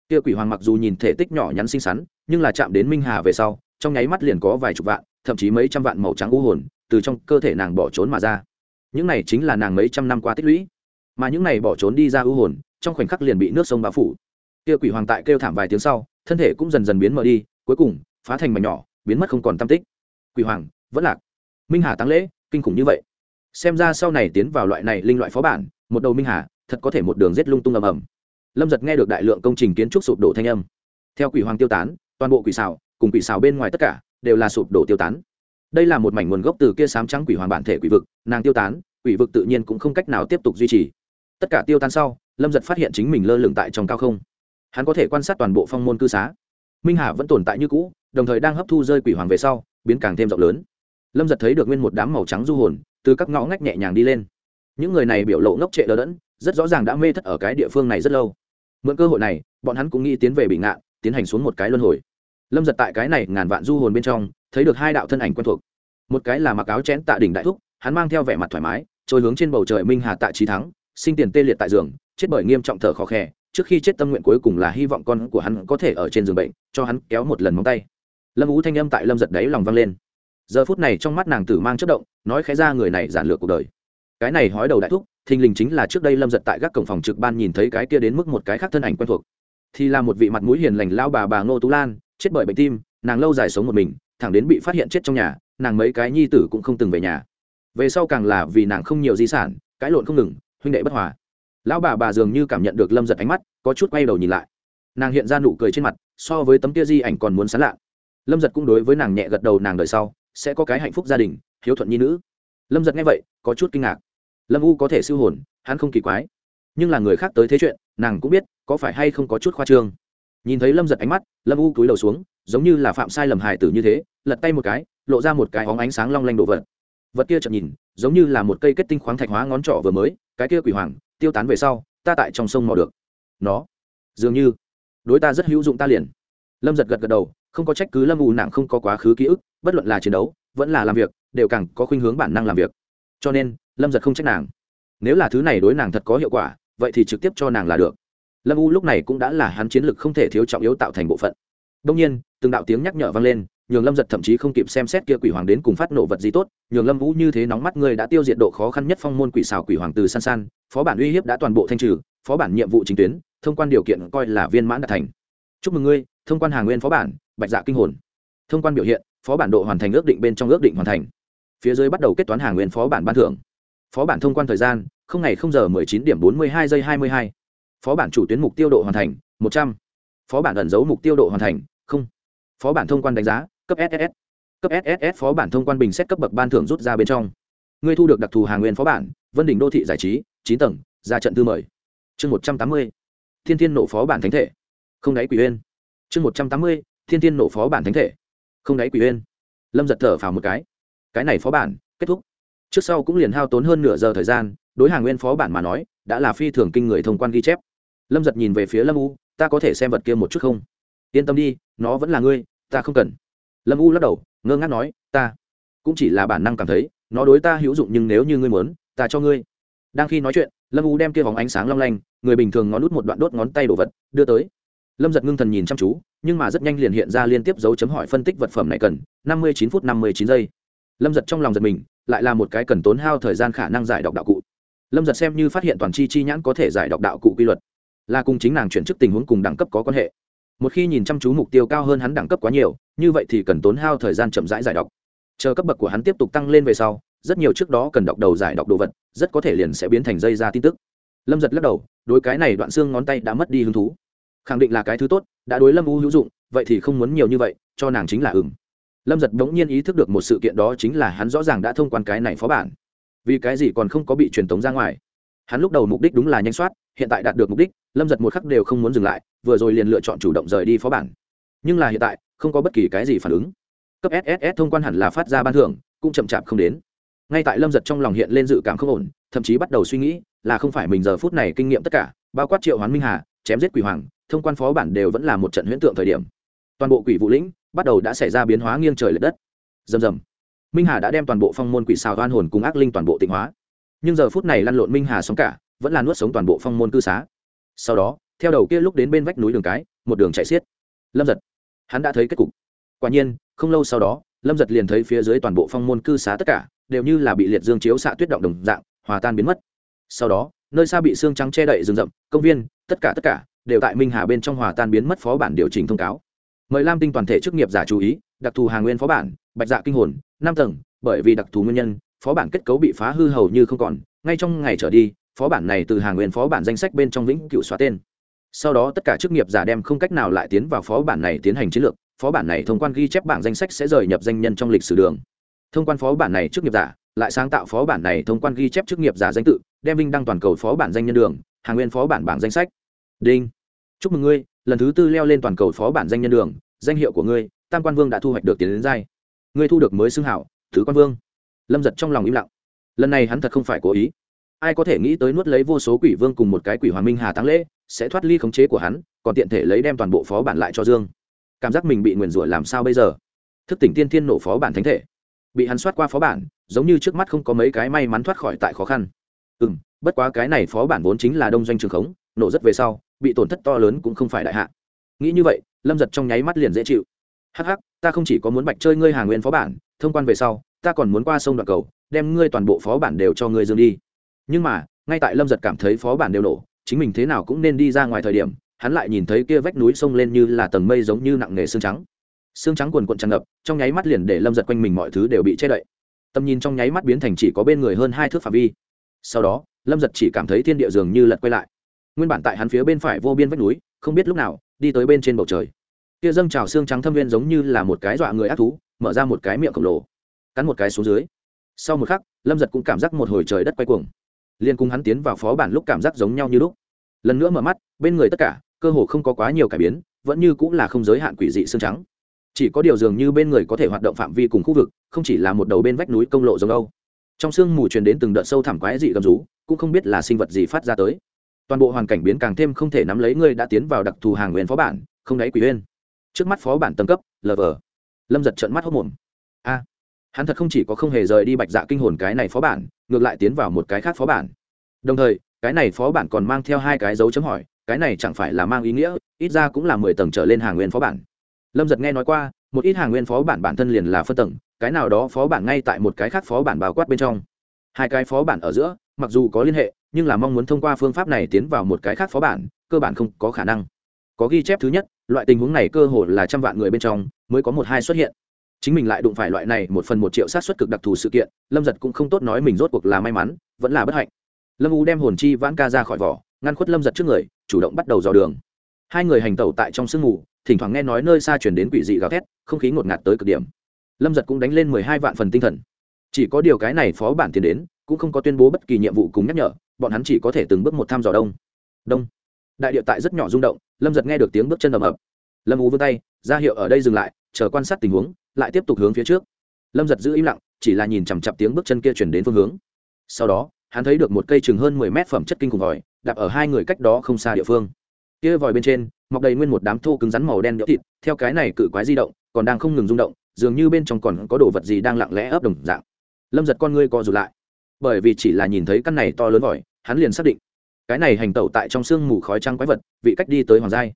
Kia quỷ hoàng mặc dù nhìn thể tích nhỏ nhắn xinh xắn, nhưng là chạm đến minh hà về sau, trong nháy mắt liền có vài chục vạn, thậm chí mấy trăm vạn màu trắng u hồn từ trong cơ thể nàng bỏ trốn mà ra. Những này chính là nàng mấy trăm năm qua tích lũy. Mà những này bỏ trốn đi ra u hồn, trong khoảnh khắc liền bị nước sông bao phủ. Kia quỷ hoàng tại kêu thảm vài tiếng sau, thân thể cũng dần dần biến mờ đi, cuối cùng, phá thành mảnh nhỏ, biến mất không còn tam tích. Quỷ hoàng, vẫn lạc minh hà tăng lễ, kinh khủng như vậy. Xem ra sau này tiến vào loại này linh loại phó bản, một đầu minh hà, thật có thể một đường rết lung tung ầm ầm. Lâm giật nghe được đại lượng công trình kiến trúc sụp đổ thanh âm. Theo quỷ hoàng tiêu tán, toàn bộ quỷ xào, cùng quỷ xào bên ngoài tất cả, đều là sụp đổ tiêu tán. Đây là một mảnh nguồn gốc từ kia sám trắng quỷ hoàng bản thể quỷ vực, nàng tiêu tán, quỷ vực tự nhiên cũng không cách nào tiếp tục duy trì. Tất cả tiêu tan sau, lâm giật phát hiện chính mình lơ lửng tại trong cao không. Hắn có thể quan sát toàn bộ phong môn cư xá. Minh hà vẫn tồn tại như cũ, đồng thời đang hấp thu rơi quỷ hoàng về sau, biến càng thêm rộng lớn lâm giật thấy được nguyên một đám màu trắng du hồn từ các ngõ ngách nhẹ nhàng đi lên những người này biểu lộ ngốc trệ đờ đẫn rất rõ ràng đã mê thất ở cái địa phương này rất lâu mượn cơ hội này bọn hắn cũng nghĩ tiến về bị ngạn tiến hành xuống một cái luân hồi lâm giật tại cái này ngàn vạn du hồn bên trong thấy được hai đạo thân ảnh quen thuộc một cái là mặc áo chén tạ đỉnh đại thúc hắn mang theo vẻ mặt thoải mái trôi hướng trên bầu trời minh hà tạ trí thắng sinh tiền tê liệt tại giường chết bởi nghiêm trọng thở khó khè trước khi chết tâm nguyện cuối cùng là hy vọng con của hắn có thể ở trên giường bệnh cho hắn kéo một lần móng tay lâm ú thanh âm tại lâm giật đấy lòng vang lên giờ phút này trong mắt nàng tử mang chất động, nói khẽ ra người này giản lược cuộc đời. Cái này hói đầu đại thúc, thình lình chính là trước đây lâm giật tại các cổng phòng trực ban nhìn thấy cái kia đến mức một cái khác thân ảnh quen thuộc. Thì là một vị mặt mũi hiền lành lao bà bà ngô tú lan, chết bởi bệnh tim, nàng lâu dài sống một mình, thẳng đến bị phát hiện chết trong nhà, nàng mấy cái nhi tử cũng không từng về nhà. Về sau càng là vì nàng không nhiều di sản cãi lộn không ngừng, huynh đệ bất hòa. Lão bà bà dường như cảm nhận được lâm giật ánh mắt, có chút quay đầu nhìn lại. Nàng hiện ra nụ cười trên mặt, so với tấm kia di ảnh còn muốn sán lạ. Lâm giật cũng đối với nàng nhẹ gật đầu nàng đợi sau sẽ có cái hạnh phúc gia đình, hiếu thuận nhi nữ. Lâm giật nghe vậy, có chút kinh ngạc. Lâm u có thể siêu hồn, hắn không kỳ quái. Nhưng là người khác tới thế chuyện, nàng cũng biết, có phải hay không có chút khoa trương. Nhìn thấy lâm giật ánh mắt, lâm u cúi đầu xuống, giống như là phạm sai lầm hài tử như thế, lật tay một cái, lộ ra một cái hóng ánh sáng long lanh đồ vật. Vật kia chậm nhìn, giống như là một cây kết tinh khoáng thạch hóa ngón trỏ vừa mới, cái kia quỷ hoàng, tiêu tán về sau, ta tại trong sông mò được. Nó, dường như, đối ta rất hữu dụng ta liền. Lâm giật gật gật đầu không có trách cứ lâm u nặng không có quá khứ ký ức, bất luận là chiến đấu, vẫn là làm việc, đều càng có khuynh hướng bản năng làm việc. Cho nên, lâm giật không trách nàng. Nếu là thứ này đối nàng thật có hiệu quả, vậy thì trực tiếp cho nàng là được. Lâm u lúc này cũng đã là hắn chiến lược không thể thiếu trọng yếu tạo thành bộ phận. Đông nhiên, từng đạo tiếng nhắc nhở vang lên, nhường lâm giật thậm chí không kịp xem xét kia quỷ hoàng đến cùng phát nổ vật gì tốt, nhường lâm vũ như thế nóng mắt ngươi đã tiêu diệt độ khó khăn nhất phong môn quỷ xào quỷ hoàng từ san san, phó bản uy hiếp đã toàn bộ thanh trừ, phó bản nhiệm vụ chính tuyến, thông quan điều kiện coi là viên mãn đạt thành chúc mừng ngươi, thông quan hàng nguyên phó bản, bạch dạ kinh hồn. Thông quan biểu hiện, phó bản độ hoàn thành ước định bên trong ước định hoàn thành. Phía dưới bắt đầu kết toán hàng nguyên phó bản ban thưởng. Phó bản thông quan thời gian, không ngày không giờ mười chín điểm bốn mươi hai giây hai mươi hai. Phó bản chủ tuyến mục tiêu độ hoàn thành, một trăm. Phó bản ẩn giấu mục tiêu độ hoàn thành, không. Phó bản thông quan đánh giá, cấp ss cấp ss phó bản thông quan bình xét cấp bậc ban thưởng rút ra bên trong. Ngươi thu được đặc thù hàng nguyên phó bản, vân đỉnh đô thị giải trí, chín tầng, ra trận tư mời. Chương một trăm tám mươi. Thiên thiên nộ phó bản thánh thể không đáy quỷ uyên. Chương một trăm tám mươi, thiên thiên nổ phó bản thánh thể. Không đáy quỷ uyên. Lâm giật thở phào một cái. Cái này phó bản, kết thúc. Trước sau cũng liền hao tốn hơn nửa giờ thời gian, đối hàng nguyên phó bản mà nói, đã là phi thường kinh người thông quan ghi chép. Lâm giật nhìn về phía lâm u, ta có thể xem vật kia một chút không? Yên tâm đi, nó vẫn là ngươi, ta không cần. Lâm u lắc đầu, ngơ ngác nói, ta cũng chỉ là bản năng cảm thấy, nó đối ta hữu dụng nhưng nếu như ngươi muốn, ta cho ngươi. Đang khi nói chuyện, lâm u đem kia vòng ánh sáng long lanh, người bình thường ngón nút một đoạn đốt ngón tay đồ vật, đưa tới lâm giật ngưng thần nhìn chăm chú, nhưng mà rất nhanh liền hiện ra liên tiếp dấu chấm hỏi phân tích vật phẩm này cần, năm mươi chín phút năm mươi chín giây. Lâm giật trong lòng giật mình, lại là một cái cần tốn hao thời gian khả năng giải đọc đạo cụ. Lâm giật xem như phát hiện toàn chi chi nhãn có thể giải đọc đạo cụ quy luật, là cùng chính nàng chuyển chức tình huống cùng đẳng cấp có quan hệ. Một khi nhìn chăm chú mục tiêu cao hơn hắn đẳng cấp quá nhiều, như vậy thì cần tốn hao thời gian chậm rãi giải đọc chờ cấp bậc của hắn tiếp tục tăng lên về sau, rất nhiều trước đó cần đọc đầu giải đọc đồ vật, rất có thể liền sẽ biến thành dây ra tin tức. Lâm giật lắc đầu đôi cái này đoạn xương ngón tay đã mất đi hứng thú khẳng định là cái thứ tốt, đã đối lâm u hữu dụng, vậy thì không muốn nhiều như vậy, cho nàng chính là ừng lâm giật bỗng nhiên ý thức được một sự kiện đó chính là hắn rõ ràng đã thông quan cái này phó bản. Vì cái gì còn không có bị truyền tống ra ngoài? Hắn lúc đầu mục đích đúng là nhanh soát, hiện tại đạt được mục đích, lâm giật một khắc đều không muốn dừng lại, vừa rồi liền lựa chọn chủ động rời đi phó bản. Nhưng là hiện tại, không có bất kỳ cái gì phản ứng. Cấp sss thông quan hẳn là phát ra ban thưởng, cũng chậm chạp không đến. Ngay tại lâm giật trong lòng hiện lên dự cảm không ổn, thậm chí bắt đầu suy nghĩ là không phải mình giờ phút này kinh nghiệm tất cả, bao quát triệu hoán minh hà, chém giết quỷ hoàng thông quan phó bản đều vẫn là một trận huyễn tượng thời điểm. Toàn bộ quỷ vũ lĩnh bắt đầu đã xảy ra biến hóa nghiêng trời l ệ đất. Rầm rầm. Minh hà đã đem toàn bộ phong môn quỷ xào oan hồn cùng ác linh toàn bộ tịnh hóa. Nhưng giờ phút này lăn lộn minh hà sống cả, vẫn là nuốt sống toàn bộ phong môn cư xá. Sau đó, theo đầu kia lúc đến bên vách núi đường cái, một đường chạy xiết. Lâm giật. Hắn đã thấy kết cục. Quả nhiên, không lâu sau đó, lâm giật liền thấy phía dưới toàn bộ phong môn cư xá tất cả đều như là bị liệt dương chiếu xạ tuyết động đồng dạng, hòa tan biến mất. Sau đó, nơi xa bị xương trắng che đậy rừng rậm, công viên, tất cả tất cả đều tại minh hà bên trong hòa tan biến mất phó bản điều chỉnh thông cáo mời lam tinh toàn thể chức nghiệp giả chú ý đặc thù hàng nguyên phó bản bạch dạ kinh hồn năm tầng bởi vì đặc thù nguyên nhân phó bản kết cấu bị phá hư hầu như không còn ngay trong ngày trở đi phó bản này từ hàng nguyên phó bản danh sách bên trong vĩnh cửu xóa tên sau đó tất cả chức nghiệp giả đem không cách nào lại tiến vào phó bản này tiến hành chiến lược phó bản này thông quan ghi chép bảng danh sách sẽ rời nhập danh nhân trong lịch sử đường thông quan phó bản này chức nghiệp giả lại sáng tạo phó bản này thông quan ghi chép chức nghiệp giả danh tự đem vinh đăng toàn cầu phó bản danh nhân đường hàng nguyên phó bản bảng danh sách đinh chúc mừng ngươi, lần thứ tư leo lên toàn cầu phó bản danh nhân đường, danh hiệu của ngươi, tam quan vương đã thu hoạch được tiền đến giai ngươi thu được mới xưng hảo thứ quan vương. Lâm giật trong lòng im lặng. Lần này hắn thật không phải cố ý. Ai có thể nghĩ tới nuốt lấy vô số quỷ vương cùng một cái quỷ hoàng minh hà tăng lễ, sẽ thoát ly khống chế của hắn, còn tiện thể lấy đem toàn bộ phó bản lại cho dương. Cảm giác mình bị nguyền rủa làm sao bây giờ? Thức tỉnh tiên thiên nổ phó bản thánh thể. Bị hắn soát qua phó bản, giống như trước mắt không có mấy cái may mắn thoát khỏi tại khó khăn. Ừ m bất quá cái này phó bản vốn chính là đông doanh trường khống nổ rất về sau, bị tổn thất to lớn cũng không phải đại hạ. Nghĩ như vậy, lâm giật trong nháy mắt liền dễ chịu. Hắc hắc, ta không chỉ có muốn bạch chơi ngươi hà nguyên phó bản, thông quan về sau, ta còn muốn qua sông đoạn cầu, đem ngươi toàn bộ phó bản đều cho ngươi dương đi. Nhưng mà, ngay tại lâm giật cảm thấy phó bản đều nổ, chính mình thế nào cũng nên đi ra ngoài thời điểm, hắn lại nhìn thấy kia vách núi sông lên như là tầng mây giống như nặng nghề xương trắng. Xương trắng quần quận tràn ngập, trong nháy mắt liền để lâm giật quanh mình mọi thứ đều bị che đậy. Tầm nhìn trong nháy mắt biến thành chỉ có bên người hơn hai thước phạm vi. Sau đó, lâm giật chỉ cảm thấy thiên địa dường như lật quay lại nguyên bản tại hắn phía bên phải vô biên vách núi, không biết lúc nào, đi tới bên trên bầu trời. Kia dâng trào xương trắng thâm viên giống như là một cái dọa người ác thú, mở ra một cái miệng khổng lồ, cắn một cái xuống dưới. Sau một khắc, lâm giật cũng cảm giác một hồi trời đất quay cuồng. Liên cùng hắn tiến vào phó bản lúc cảm giác giống nhau như lúc. Lần nữa mở mắt, bên người tất cả, cơ hồ không có quá nhiều cải biến, vẫn như cũng là không giới hạn quỷ dị xương trắng. Chỉ có điều dường như bên người có thể hoạt động phạm vi cùng khu vực, không chỉ là một đầu bên vách núi công lộ giống âu. Trong sương mù truyền đến từng đợt sâu thẳm quái dị gầm rú, cũng không biết là sinh vật gì phát ra tới toàn bộ hoàn cảnh biến càng thêm không thể nắm lấy ngươi đã tiến vào đặc thù hàng nguyên phó bản, không đáy quỷ huyên. Trước mắt phó bản tầng cấp lv lâm giật trận mắt hốc mồm. A, hắn thật không chỉ có không hề rời đi bạch dạ kinh hồn cái này phó bản, ngược lại tiến vào một cái khác phó bản. Đồng thời, cái này phó bản còn mang theo hai cái dấu chấm hỏi, cái này chẳng phải là mang ý nghĩa, ít ra cũng là mười tầng trở lên hàng nguyên phó bản. Lâm giật nghe nói qua, một ít hàng nguyên phó bản bản thân liền là phân tầng, cái nào đó phó bản ngay tại một cái khác phó bản bao quát bên trong. Hai cái phó bản ở giữa, mặc dù có liên hệ nhưng là mong muốn thông qua phương pháp này tiến vào một cái khác phó bản, cơ bản không có khả năng. Có ghi chép thứ nhất, loại tình huống này cơ hội là trăm vạn người bên trong mới có một hai xuất hiện. Chính mình lại đụng phải loại này một phần một triệu sát xuất cực đặc thù sự kiện, lâm giật cũng không tốt nói mình rốt cuộc là may mắn, vẫn là bất hạnh. Lâm u đem hồn chi vãn ca ra khỏi vỏ, ngăn khuất lâm giật trước người, chủ động bắt đầu dò đường. Hai người hành tẩu tại trong sương mù, thỉnh thoảng nghe nói nơi xa chuyển đến quỷ dị gào thét, không khí ngột ngạt tới cực điểm. Lâm giật cũng đánh lên mười hai vạn phần tinh thần. Chỉ có điều cái này phó bản tiến đến, cũng không có tuyên bố bất kỳ nhiệm vụ cùng nhắc nhở bọn hắn chỉ có thể từng bước một thăm dò đông. Đông. Đại địa tại rất nhỏ rung động, lâm giật nghe được tiếng bước chân ầm ập lâm ú vươn tay, ra hiệu ở đây dừng lại, chờ quan sát tình huống, lại tiếp tục hướng phía trước. Lâm giật giữ im lặng, chỉ là nhìn chằm chặp tiếng bước chân kia chuyển đến phương hướng. Sau đó, hắn thấy được một cây chừng hơn mười mét phẩm chất kinh khủng vòi, đạp ở hai người cách đó không xa địa phương. Kia vòi bên trên, mọc đầy nguyên một đám thô cứng rắn màu đen nhỡ thịt, theo cái này cự quái di động, còn đang không ngừng rung động, dường như bên trong còn có đồ vật gì đang lặng lẽ ấp đồng dạng. Lâm giật con ngươi co rụt lại. Bởi vì chỉ là nhìn thấy căn này to lớn vòi hắn liền xác định. Cái này hành tẩu tại trong sương mù khói trăng quái vật, vị cách đi tới hoàng giai.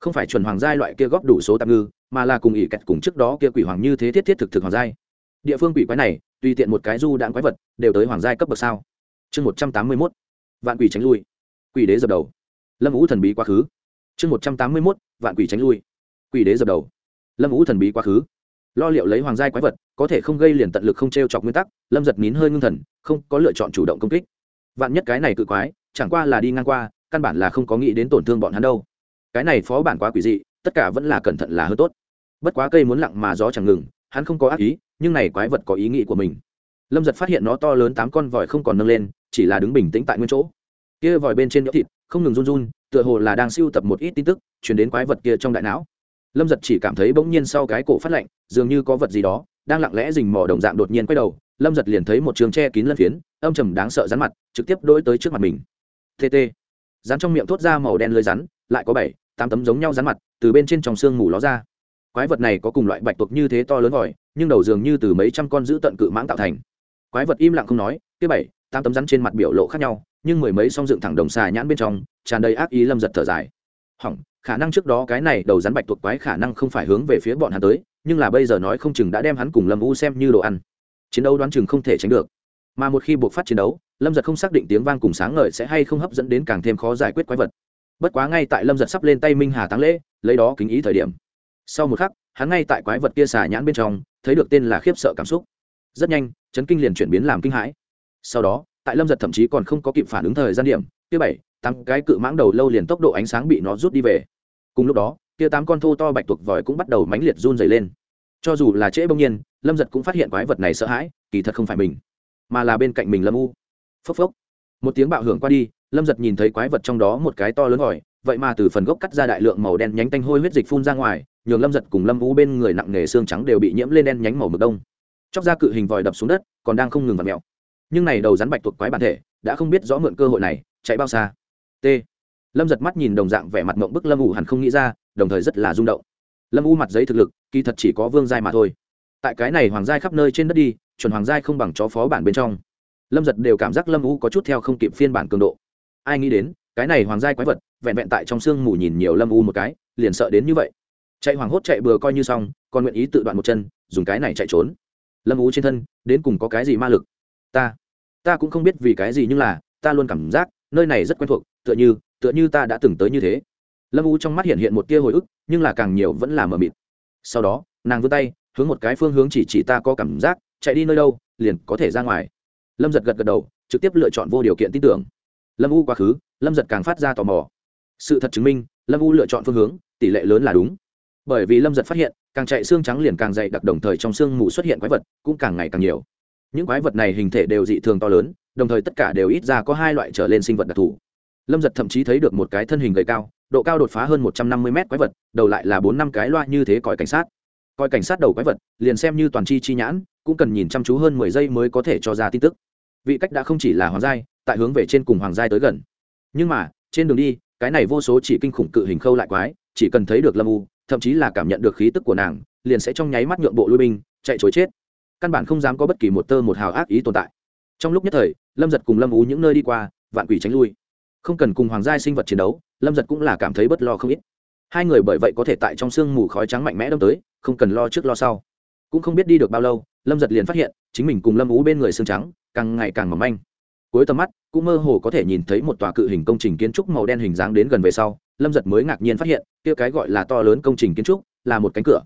Không phải chuẩn hoàng giai loại kia góp đủ số tạm ngư, mà là cùng ỷ kẹt cùng trước đó kia quỷ hoàng như thế thiết thiết thực thực hoàng giai. Địa phương quỷ quái này, tùy tiện một cái du đạn quái vật, đều tới hoàng giai cấp bậc sao? Chương một trăm tám mươi mốt, vạn quỷ tránh lui. Quỷ đế dập đầu. Lâm vũ thần bí quá khứ. Chương một trăm tám mươi mốt, vạn quỷ tránh lui. Quỷ đế dập đầu. Lâm vũ thần bí quá khứ. Lo liệu lấy hoàng giai quái vật, có thể không gây liền tận lực không t r e o chọc nguyên tắc, lâm giật nín hơi ngưng thần, không có lựa chọn chủ động công kích vạn nhất cái này cự quái, chẳng qua là đi ngang qua, căn bản là không có nghĩ đến tổn thương bọn hắn đâu. Cái này phó bản quá quỷ dị, tất cả vẫn là cẩn thận là hơn tốt. Bất quá cây muốn lặng mà gió chẳng ngừng, hắn không có ác ý, nhưng này quái vật có ý nghĩ của mình. Lâm giật phát hiện nó to lớn tám con vòi không còn nâng lên, chỉ là đứng bình tĩnh tại nguyên chỗ. Kia vòi bên trên nhỡ thịt, không ngừng run run, tựa hồ là đang siêu tập một ít tin tức chuyển đến quái vật kia trong đại não. Lâm giật chỉ cảm thấy bỗng nhiên sau cái cổ phát lạnh, dường như có vật gì đó, đang lặng lẽ rình mò đồng dạng đột nhiên quay đầu lâm giật liền thấy một trường tre kín lân phiến, âm trầm đáng sợ rắn mặt, trực tiếp đỗi tới trước mặt mình. Tt rắn trong miệng thốt ra màu đen lưới rắn, lại có bảy, tám tấm giống nhau rắn mặt, từ bên trên trong xương mù ló ra. Quái vật này có cùng loại bạch tuộc như thế to lớn vòi, nhưng đầu dường như từ mấy trăm con giữ tận cự mãng tạo thành. Quái vật im lặng không nói, cái bảy, tám tấm rắn trên mặt biểu lộ khác nhau, nhưng mười mấy song dựng thẳng đồng xà nhãn bên trong, tràn đầy ác ý lâm giật thở dài. Hỏng, khả năng trước đó cái này đầu rắn bạch tuộc quái khả năng không phải hướng về phía bọn hắn tới, nhưng là bây giờ nói không chừng đã đem hắn cùng lâm u xem như đồ ăn chiến đấu đoán chừng không thể tránh được. Mà một khi buộc phát chiến đấu, lâm giật không xác định tiếng vang cùng sáng ngời sẽ hay không hấp dẫn đến càng thêm khó giải quyết quái vật. Bất quá ngay tại lâm giật sắp lên tay minh hà táng lễ, lấy đó kính ý thời điểm. Sau một khắc, hắn ngay tại quái vật kia xà nhãn bên trong, thấy được tên là khiếp sợ cảm xúc. Rất nhanh, chấn kinh liền chuyển biến làm kinh hãi. Sau đó, tại lâm giật thậm chí còn không có kịp phản ứng thời gian điểm, kia bảy, tám cái cự mãng đầu lâu liền tốc độ ánh sáng bị nó rút đi về. Cùng lúc đó, kia tám con thô to bạch tuộc vòi cũng bắt đầu mãnh liệt run dày lên. Cho dù là trễ bông nhiên lâm giật cũng phát hiện quái vật này sợ hãi kỳ thật không phải mình mà là bên cạnh mình lâm u phốc phốc một tiếng bạo hưởng qua đi lâm giật nhìn thấy quái vật trong đó một cái to lớn vòi vậy mà từ phần gốc cắt ra đại lượng màu đen nhánh tanh hôi huyết dịch phun ra ngoài nhường lâm giật cùng lâm u bên người nặng nề xương trắng đều bị nhiễm lên đen nhánh màu mực đông chóc ra cự hình vòi đập xuống đất còn đang không ngừng vặt mẹo nhưng này đầu rắn bạch thuộc quái bản thể đã không biết rõ mượn cơ hội này chạy bao xa t lâm giật mắt nhìn đồng dạng vẻ mặt mộng bức lâm u hẳn không nghĩ ra đồng thời rất là rung động lâm u mặt giấy thực lực kỳ thật chỉ có vương giai mà thôi tại cái này hoàng giai khắp nơi trên đất đi, chuẩn hoàng giai không bằng chó phó bản bên trong. Lâm giật đều cảm giác lâm u có chút theo không kịp phiên bản cường độ. Ai nghĩ đến, cái này hoàng giai quái vật, vẹn vẹn tại trong sương mù nhìn nhiều lâm u một cái, liền sợ đến như vậy. Chạy hoàng hốt chạy bừa coi như xong, còn nguyện ý tự đoạn một chân, dùng cái này chạy trốn. Lâm u trên thân, đến cùng có cái gì ma lực? Ta ta cũng không biết vì cái gì nhưng là, ta luôn cảm giác, nơi này rất quen thuộc, tựa như tựa như ta đã từng tới như thế. Lâm u trong mắt hiện hiện một tia hồi ức, nhưng là càng nhiều vẫn là mờ mịt. Sau đó, nàng vươn tay hướng một cái phương hướng chỉ chỉ ta có cảm giác, chạy đi nơi đâu, liền có thể ra ngoài. Lâm giật gật gật đầu, trực tiếp lựa chọn vô điều kiện tin tưởng. Lâm u quá khứ, lâm giật càng phát ra tò mò. Sự thật chứng minh, lâm u lựa chọn phương hướng, tỷ lệ lớn là đúng. Bởi vì lâm giật phát hiện, càng chạy xương trắng liền càng dày đặc đồng thời trong xương mù xuất hiện quái vật cũng càng ngày càng nhiều. Những quái vật này hình thể đều dị thường to lớn, đồng thời tất cả đều ít ra có hai loại trở lên sinh vật đặc thù. Lâm giật thậm chí thấy được một cái thân hình gầy cao, độ cao đột phá hơn một trăm năm mươi mét quái vật, đầu lại là bốn năm cái loa như thế còi cảnh sát coi cảnh sát đầu quái vật, liền xem như toàn chi chi nhãn, cũng cần nhìn chăm chú hơn mười giây mới có thể cho ra tin tức. Vị cách đã không chỉ là hoàng giai, tại hướng về trên cùng hoàng giai tới gần. Nhưng mà, trên đường đi, cái này vô số chỉ kinh khủng cự hình khâu lại quái, chỉ cần thấy được lâm u, thậm chí là cảm nhận được khí tức của nàng, liền sẽ trong nháy mắt nhượng bộ lui binh, chạy chối chết. Căn bản không dám có bất kỳ một tơ một hào ác ý tồn tại. Trong lúc nhất thời, lâm giật cùng lâm u những nơi đi qua, vạn quỷ tránh lui. Không cần cùng hoàng giai sinh vật chiến đấu, lâm giật cũng là cảm thấy bất lo không ít hai người bởi vậy có thể tại trong sương mù khói trắng mạnh mẽ đâm tới, không cần lo trước lo sau. Cũng không biết đi được bao lâu, lâm giật liền phát hiện, chính mình cùng lâm ú bên người xương trắng, càng ngày càng mỏng manh. Cuối tầm mắt, cũng mơ hồ có thể nhìn thấy một tòa cự hình công trình kiến trúc màu đen hình dáng đến gần về sau, lâm giật mới ngạc nhiên phát hiện, kia cái gọi là to lớn công trình kiến trúc, là một cánh cửa.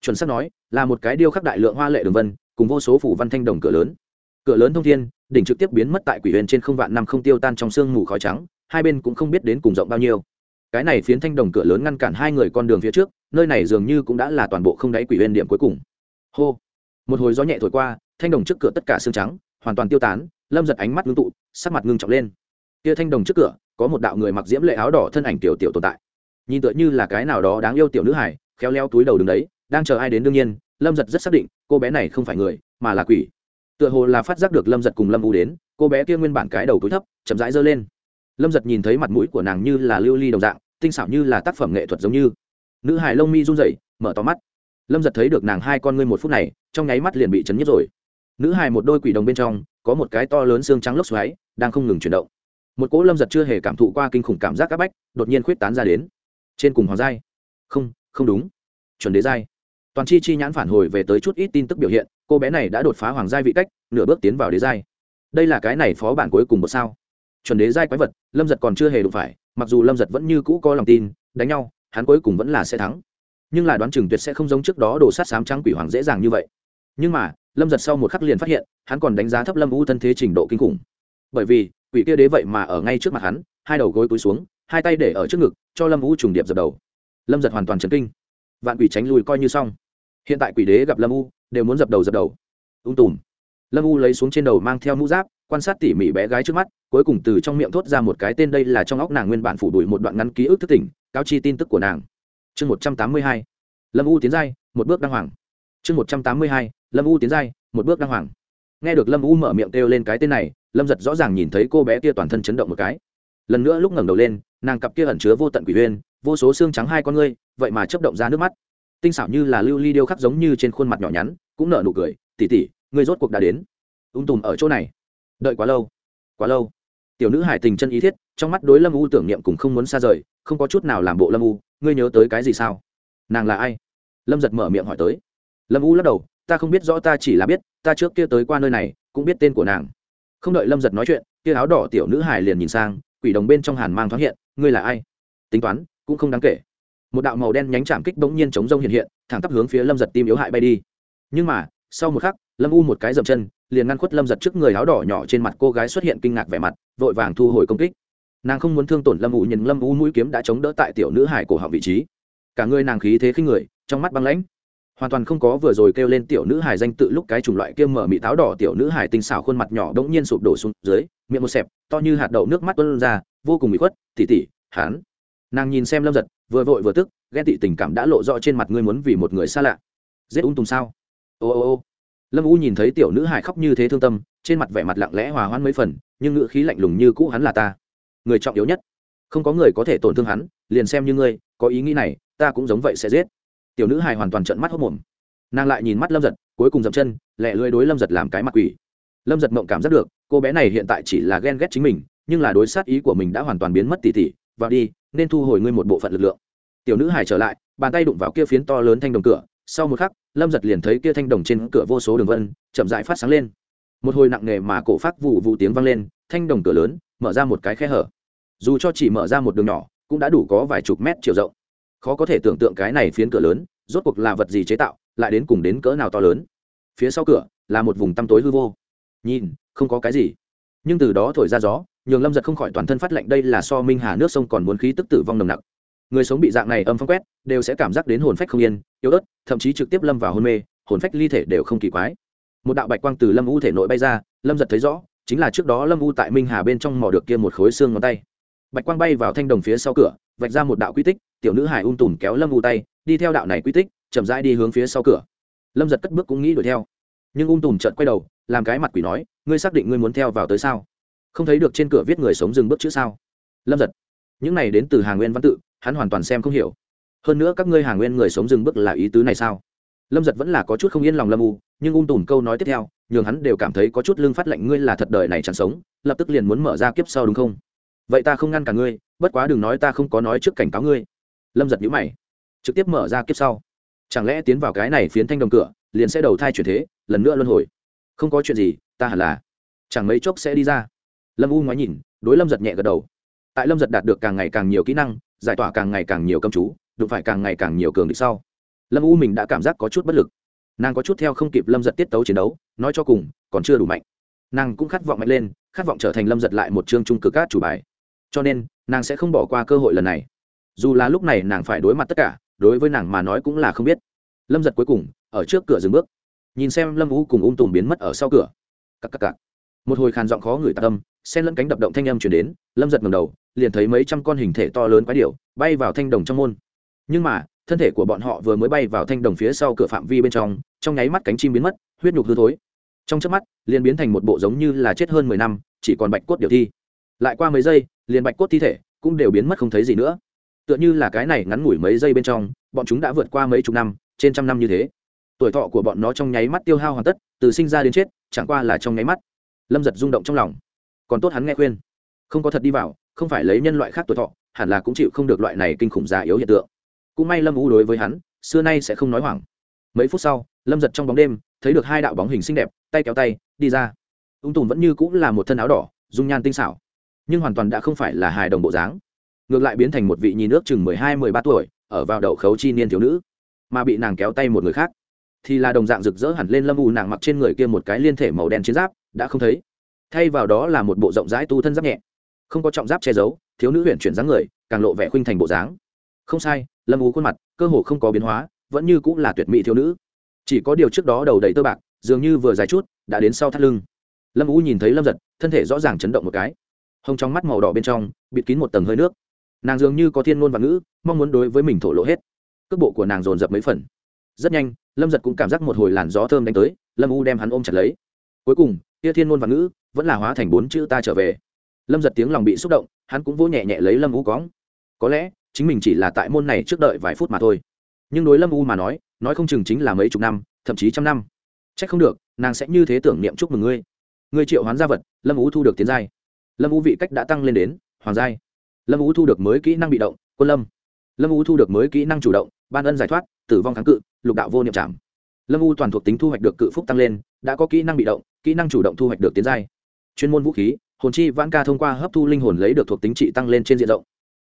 Chuẩn xác nói, là một cái điêu khắc đại lượng hoa lệ đường vân, cùng vô số phủ văn thanh đồng cửa lớn. Cửa lớn thông thiên, đỉnh trực tiếp biến mất tại quỷ huyền trên không vạn năm không tiêu tan trong sương mù khói trắng, hai bên cũng không biết đến cùng rộng bao nhiêu cái này phiến thanh đồng cửa lớn ngăn cản hai người con đường phía trước, nơi này dường như cũng đã là toàn bộ không đáy quỷ huyên điểm cuối cùng. Hô. Một hồi gió nhẹ thổi qua, thanh đồng trước cửa tất cả xương trắng, hoàn toàn tiêu tán, lâm giật ánh mắt ngưng tụ, sắc mặt ngưng trọng lên. Kia thanh đồng trước cửa, có một đạo người mặc diễm lệ áo đỏ thân ảnh tiểu tiểu tồn tại. Nhìn tựa như là cái nào đó đáng yêu tiểu nữ hải khéo leo túi đầu đứng đấy, đang chờ ai đến đương nhiên, lâm giật rất xác định, cô bé này không phải người, mà là quỷ. Tựa hồ là phát giác được lâm giật cùng lâm u đến, cô bé kia nguyên bản cái đầu túi thấp, chậm rãi giơ lên. Lâm giật nhìn thấy mặt mũi của nàng như là lưu ly đồng dạng tinh xảo như là tác phẩm nghệ thuật giống như. Nữ hài lông mi run rẩy, mở to mắt. Lâm giật thấy được nàng hai con ngươi một phút này, trong nháy mắt liền bị chấn nhất rồi. Nữ hài một đôi quỷ đồng bên trong, có một cái to lớn xương trắng lốc xoáy, đang không ngừng chuyển động. Một cỗ lâm giật chưa hề cảm thụ qua kinh khủng cảm giác áp bách, đột nhiên khuyết tán ra đến. Trên cùng hoàng giai. Không không đúng. Chuẩn đế giai. Toàn chi chi nhãn phản hồi về tới chút ít tin tức biểu hiện, cô bé này đã đột phá hoàng giai vị cách, nửa bước tiến vào đế giai. Đây là cái này phó bản cuối cùng một sao. Chuẩn đế giai quái vật, lâm giật còn chưa hề đụng phải mặc dù lâm giật vẫn như cũ có lòng tin, đánh nhau, hắn cuối cùng vẫn là sẽ thắng. Nhưng là đoán chừng tuyệt sẽ không giống trước đó đổ sát sám trắng quỷ hoàng dễ dàng như vậy. Nhưng mà, lâm giật sau một khắc liền phát hiện, hắn còn đánh giá thấp lâm u thân thế trình độ kinh khủng. Bởi vì, quỷ kia đế vậy mà ở ngay trước mặt hắn, hai đầu gối cúi xuống, hai tay để ở trước ngực, cho lâm u trùng điệp dập đầu. Lâm giật hoàn toàn chấn kinh. Vạn quỷ tránh lùi coi như xong. Hiện tại quỷ đế gặp lâm u, đều muốn dập đầu dập đầu. Ung tùm. Lâm u lấy xuống trên đầu mang theo mũ giáp quan sát tỉ mỉ bé gái trước mắt, cuối cùng từ trong miệng thốt ra một cái tên đây là trong óc nàng nguyên bản phủ đuổi một đoạn ngắn ký ức thức tỉnh cao chi tin tức của nàng. Chương một trăm tám mươi hai, lâm u tiến giai, một bước đăng hoàng. Chương một trăm tám mươi hai, lâm u tiến giai, một bước đăng hoàng. Nghe được lâm u mở miệng kêu lên cái tên này, lâm giật rõ ràng nhìn thấy cô bé kia toàn thân chấn động một cái. Lần nữa lúc ngẩng đầu lên, nàng cặp kia ẩn chứa vô tận quỷ huyên vô số xương trắng hai con ngươi, vậy mà chấp động ra nước mắt. Tinh xảo như là lưu ly điêu khắc giống như trên khuôn mặt nhỏ nhắn, cũng nở nụ cười tỉ tỉ ngươi rốt cuộc đã đến. Ung tùm ở chỗ này đợi quá lâu quá lâu. Tiểu nữ hải tình chân ý thiết, trong mắt đối lâm u tưởng niệm cùng không muốn xa rời, không có chút nào làm bộ lâm u, ngươi nhớ tới cái gì sao? Nàng là ai? Lâm giật mở miệng hỏi tới. Lâm u lắc đầu, ta không biết rõ ta chỉ là biết, ta trước kia tới qua nơi này, cũng biết tên của nàng. Không đợi lâm giật nói chuyện, kia áo đỏ tiểu nữ hải liền nhìn sang, quỷ đồng bên trong hàn mang thoáng hiện, ngươi là ai? Tính toán, cũng không đáng kể. Một đạo màu đen nhánh chạm kích bỗng nhiên chống rông hiện hiện, thẳng tắp hướng phía lâm giật tim yếu hại bay đi. Nhưng mà, sau một khắc, lâm u một cái dậm chân liền ngăn khuất lâm giật trước người áo đỏ nhỏ trên mặt cô gái xuất hiện kinh ngạc vẻ mặt, vội vàng thu hồi công kích. Nàng không muốn thương tổn lâm u nhìn lâm u mũi kiếm đã chống đỡ tại tiểu nữ hải cổ họng vị trí. Cả người nàng khí thế khinh người, trong mắt băng lãnh. Hoàn toàn không có vừa rồi kêu lên tiểu nữ hải danh tự lúc cái chủng loại kia mở mị táo đỏ tiểu nữ hải tinh xảo khuôn mặt nhỏ đ ỗ n g nhiên sụp đổ xuống dưới, miệng một xẹp, to như hạt đậu nước mắt tuân ra, vô cùng bị khuất tỉ tỉ hán nàng nhìn xem lâm giật, vừa vội vừa tức, ghen tị tình cảm đã lộ rõ trên mặt ngươi muốn vì một người xa lạ. Giết ung tùng sao? Ô ô ô lâm u nhìn thấy tiểu nữ hải khóc như thế thương tâm, trên mặt vẻ mặt lặng lẽ hòa hoãn mấy phần, nhưng ngữ khí lạnh lùng như cũ hắn là ta. Người trọng yếu nhất. Không có người có thể tổn thương hắn, liền xem như ngươi, có ý nghĩ này, ta cũng giống vậy sẽ giết. Tiểu nữ hải hoàn toàn trợn mắt hốc mồm. Nàng lại nhìn mắt lâm giật, cuối cùng dậm chân lẹ lưỡi đối lâm giật làm cái mặt quỷ. Lâm giật mộng cảm giác được, cô bé này hiện tại chỉ là ghen ghét chính mình, nhưng là đối sát ý của mình đã hoàn toàn biến mất tỉ tỉ, vào đi, nên thu hồi ngươi một bộ phận lực lượng. Tiểu nữ hải trở lại, bàn tay đụng vào kia phiến to lớn thanh đồng cửa, sau một khắc lâm giật liền thấy kia thanh đồng trên cửa vô số đường vân, chậm dại phát sáng lên. Một hồi nặng nề mà cổ phát vụ vụ tiếng vang lên, thanh đồng cửa lớn, mở ra một cái khe hở. Dù cho chỉ mở ra một đường nhỏ, cũng đã đủ có vài chục mét chiều rộng. Khó có thể tưởng tượng cái này phiến cửa lớn, rốt cuộc là vật gì chế tạo, lại đến cùng đến cỡ nào to lớn. Phía sau cửa, là một vùng tăm tối hư vô. Nhìn, không có cái gì. Nhưng từ đó thổi ra gió, nhường lâm giật không khỏi toàn thân phát lệnh đây là so minh hà nước sông còn muốn khí tức tử vong nồng nặc người sống bị dạng này âm phong quét, đều sẽ cảm giác đến hồn phách không yên, yếu ớt, thậm chí trực tiếp lâm vào hôn mê, hồn phách ly thể đều không kỳ quái. Một đạo bạch quang từ lâm u thể nội bay ra, lâm giật thấy rõ, chính là trước đó lâm u tại minh hà bên trong mò được kia một khối xương ngón tay. Bạch quang bay vào thanh đồng phía sau cửa, vạch ra một đạo quy tích, tiểu nữ hải ung tùm kéo lâm u tay, đi theo đạo này quy tích, chậm rãi đi hướng phía sau cửa. Lâm giật cất bước cũng nghĩ đuổi theo. Nhưng ung tùm trợn quay đầu, làm cái mặt quỷ nói, ngươi xác định ngươi muốn theo vào tới sao? Không thấy được trên cửa viết người sống dừng bước chữ sao? Lâm giật. Những này đến từ hàng nguyên văn tự hắn hoàn toàn xem không hiểu. Hơn nữa các ngươi hàng nguyên người sống dừng bước là ý tứ này sao? Lâm giật vẫn là có chút không yên lòng lâm u, nhưng ung tùm câu nói tiếp theo, nhường hắn đều cảm thấy có chút lương phát lệnh ngươi là thật đời này chẳng sống, lập tức liền muốn mở ra kiếp sau đúng không? Vậy ta không ngăn cả ngươi, bất quá đừng nói ta không có nói trước cảnh cáo ngươi. Lâm giật nhữ mày, trực tiếp mở ra kiếp sau. Chẳng lẽ tiến vào cái này phiến thanh đồng cửa, liền sẽ đầu thai chuyển thế, lần nữa luân hồi? Không có chuyện gì, ta hẳn là chẳng mấy chốc sẽ đi ra. Lâm u ngoái nhìn, đối lâm giật nhẹ gật đầu. Tại lâm giật đạt được càng ngày càng nhiều kỹ năng giải tỏa càng ngày càng nhiều cấm chú, đụng phải càng ngày càng nhiều cường địch sau. Lâm u mình đã cảm giác có chút bất lực. Nàng có chút theo không kịp lâm giật tiết tấu chiến đấu, nói cho cùng, còn chưa đủ mạnh. Nàng cũng khát vọng mạnh lên, khát vọng trở thành lâm giật lại một chương trung cực cát chủ bài. Cho nên, nàng sẽ không bỏ qua cơ hội lần này. Dù là lúc này nàng phải đối mặt tất cả, đối với nàng mà nói cũng là không biết. Lâm giật cuối cùng, ở trước cửa dừng bước. Nhìn xem lâm U cùng ung tùm biến mất ở sau cửa. Cắc cắc cắc một hồi khàn giọng khó người tạc tâm xen lẫn cánh đập động thanh âm chuyển đến, lâm giật ngầm đầu, liền thấy mấy trăm con hình thể to lớn quái điệu bay vào thanh đồng trong môn. Nhưng mà, thân thể của bọn họ vừa mới bay vào thanh đồng phía sau cửa phạm vi bên trong trong nháy mắt cánh chim biến mất, huyết nhục hư thối. Trong trước mắt, liền biến thành một bộ giống như là chết hơn mười năm, chỉ còn bạch cốt điều thi. Lại qua mấy giây, liền bạch cốt thi thể cũng đều biến mất không thấy gì nữa. Tựa như là cái này ngắn ngủi mấy giây bên trong, bọn chúng đã vượt qua mấy chục năm, trên trăm năm như thế. Tuổi thọ của bọn nó trong nháy mắt tiêu hao hoàn tất, từ sinh ra đến chết, chẳng qua là trong nháy mắt lâm giật rung động trong lòng còn tốt hắn nghe khuyên không có thật đi vào không phải lấy nhân loại khác tuổi thọ hẳn là cũng chịu không được loại này kinh khủng già yếu hiện tượng cũng may lâm u đối với hắn xưa nay sẽ không nói hoảng mấy phút sau lâm giật trong bóng đêm thấy được hai đạo bóng hình xinh đẹp tay kéo tay đi ra ung tùm vẫn như cũng là một thân áo đỏ dung nhan tinh xảo nhưng hoàn toàn đã không phải là hài đồng bộ dáng ngược lại biến thành một vị nhìn nước chừng mười hai, mười ba tuổi ở vào đậu khấu chi niên thiếu nữ mà bị nàng kéo tay một người khác thì là đồng dạng rực rỡ hẳn lên lâm u nàng mặc trên người kia một cái liên thể màu đen chiến giáp đã không thấy. Thay vào đó là một bộ rộng rãi tu thân giáp nhẹ. Không có trọng giáp che giấu, thiếu nữ huyện chuyển dáng người, càng lộ vẻ khuynh thành bộ dáng. Không sai, lâm u khuôn mặt, cơ hồ không có biến hóa, vẫn như cũng là tuyệt mỹ thiếu nữ. Chỉ có điều trước đó đầu đầy tơ bạc, dường như vừa dài chút, đã đến sau thắt lưng. Lâm u nhìn thấy lâm giật, thân thể rõ ràng chấn động một cái. Hông trong mắt màu đỏ bên trong, bịt kín một tầng hơi nước. Nàng dường như có thiên ngôn và ngữ, mong muốn đối với mình thổ lộ hết. Cước bộ của nàng dồn dập mấy phần. Rất nhanh, lâm giật cũng cảm giác một hồi làn gió thơm đánh tới, lâm u đem hắn ôm chặt lấy cuối cùng, tia thiên ngôn và ngữ vẫn là hóa thành bốn chữ ta trở về. Lâm giật tiếng lòng bị xúc động, hắn cũng vỗ nhẹ nhẹ lấy lâm u cóng có lẽ, chính mình chỉ là tại môn này trước đợi vài phút mà thôi. Nhưng đối lâm u mà nói nói không chừng chính là mấy chục năm, thậm chí trăm năm. C h ắ c không được, nàng sẽ như thế tưởng niệm chúc mừng ngươi. Ngươi triệu hoán gia vật, lâm u thu được tiến giai. Lâm u vị cách đã tăng lên đến hoàng giai. Lâm u thu được mới kỹ năng bị động, quân lâm. Lâm u thu được mới kỹ năng chủ động, ban ân giải thoát, tử vong kháng cự, lục đạo vô niệm trảm. Lâm u toàn thuộc tính thu hoạch được cự phúc tăng lên đã có kỹ năng bị động, kỹ năng chủ động thu hoạch được tiến giai. Chuyên môn vũ khí, hồn chi vãn ca thông qua hấp thu linh hồn lấy được thuộc tính trị tăng lên trên diện rộng.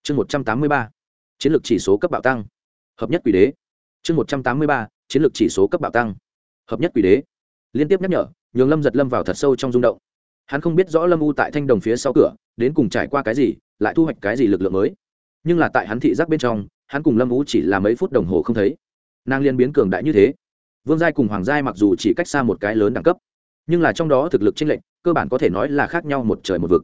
Chương một trăm tám mươi ba, chiến lược chỉ số cấp bạo tăng. Hợp nhất quỷ đế. Chương một trăm tám mươi ba, chiến lược chỉ số cấp bạo tăng. Hợp nhất quỷ đế. Liên tiếp nhắc nhở, nhường lâm giật lâm vào thật sâu trong rung động. Hắn không biết rõ lâm u tại thanh đồng phía sau cửa, đến cùng trải qua cái gì, lại thu hoạch cái gì lực lượng mới. Nhưng là tại hắn thị giác bên trong, hắn cùng lâm u chỉ là mấy phút đồng hồ không thấy. Nàng liên biến cường đại như thế vương giai cùng hoàng giai mặc dù chỉ cách xa một cái lớn đẳng cấp, nhưng là trong đó thực lực chênh lệch, cơ bản có thể nói là khác nhau một trời một vực.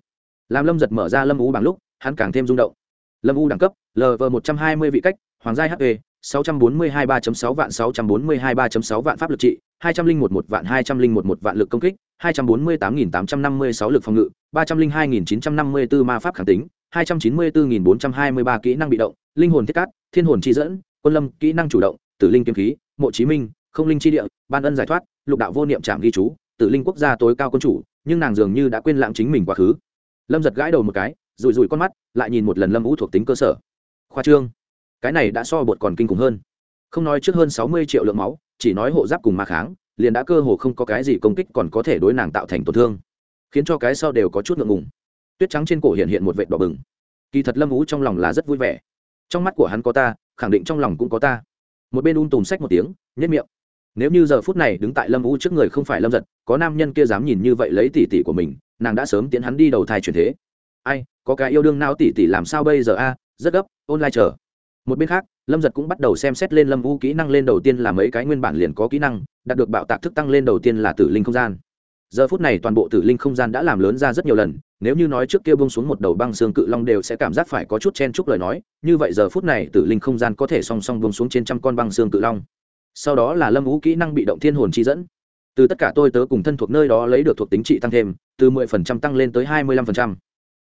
Làm lâm giật mở ra lâm u bằng lúc, hắn càng thêm rung động. Lâm u đẳng cấp lv một trăm hai mươi vị cách, hoàng giai hp sáu trăm bốn mươi hai ba sáu vạn sáu trăm bốn mươi hai ba sáu vạn pháp lực trị, hai trăm linh một một vạn hai trăm linh một một vạn lực công kích, hai trăm bốn mươi tám nghìn tám trăm năm mươi sáu lực phòng ngự, ba trăm linh hai nghìn chín trăm năm mươi bốn ma pháp khẳng tính, hai trăm chín mươi bốn nghìn bốn trăm hai mươi ba kỹ năng bị động, linh hồn thiết cát, thiên hồn chi dẫn, quân lâm kỹ năng chủ động, tử linh kiếm khí, mộ chí minh không linh chi địa, ban ân giải thoát, lục đạo vô niệm trạm ghi chú, tử linh quốc gia tối cao quân chủ, nhưng nàng dường như đã quên lãng chính mình quá khứ. Lâm giật gãi đầu một cái rụi rụi con mắt, lại nhìn một lần lâm vũ thuộc tính cơ sở. Khoa trương. Cái này đã so bột còn kinh khủng hơn. Không nói trước hơn sáu mươi triệu lượng máu, chỉ nói hộ giáp cùng ma kháng, liền đã cơ hồ không có cái gì công kích còn có thể đối nàng tạo thành tổn thương. Khiến cho cái sau đều có chút ngượng ngùng. Tuyết trắng trên cổ hiện hiện một vệt đỏ bừng. Kỳ thật lâm vũ trong lòng là rất vui vẻ. Trong mắt của hắn có ta, khẳng định trong lòng cũng có ta. Một bên un tùm sách một tiếng nhất miệng nếu như giờ phút này đứng tại lâm U trước người không phải lâm giật, có nam nhân kia dám nhìn như vậy lấy tỷ tỷ của mình, nàng đã sớm tiến hắn đi đầu thai truyền thế. Ai, có cái yêu đương nào tỷ tỷ làm sao bây giờ a? Rất gấp, online chờ. Một bên khác, lâm giật cũng bắt đầu xem xét lên lâm U kỹ năng lên đầu tiên là mấy cái nguyên bản liền có kỹ năng, đạt được bạo tạc thức tăng lên đầu tiên là tử linh không gian. Giờ phút này toàn bộ tử linh không gian đã làm lớn ra rất nhiều lần, nếu như nói trước kia bông xuống một đầu băng xương cự long đều sẽ cảm giác phải có chút chen chúc lời nói, như vậy giờ phút này tử linh không gian có thể song song bông xuống trên trăm con băng xương cự long sau đó là lâm vũ kỹ năng bị động thiên hồn chi dẫn. Từ tất cả tôi tớ cùng thân thuộc nơi đó lấy được thuộc tính trị tăng thêm, từ 10% tăng lên tới 25%.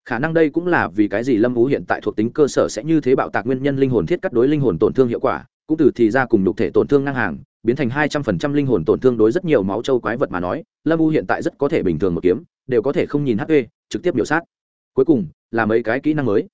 khả năng đây cũng là vì cái gì lâm vũ hiện tại thuộc tính cơ sở sẽ như thế bạo tạc nguyên nhân linh hồn thiết cắt đối linh hồn tổn thương hiệu quả, cũng từ thì ra cùng nhục thể tổn thương ngang hàng, biến thành 200% linh hồn tổn thương đối rất nhiều máu châu quái vật mà nói, lâm vũ hiện tại rất có thể bình thường một kiếm, đều có thể không nhìn hp trực tiếp biểu sát. Cuối cùng, là mấy cái kỹ năng mới.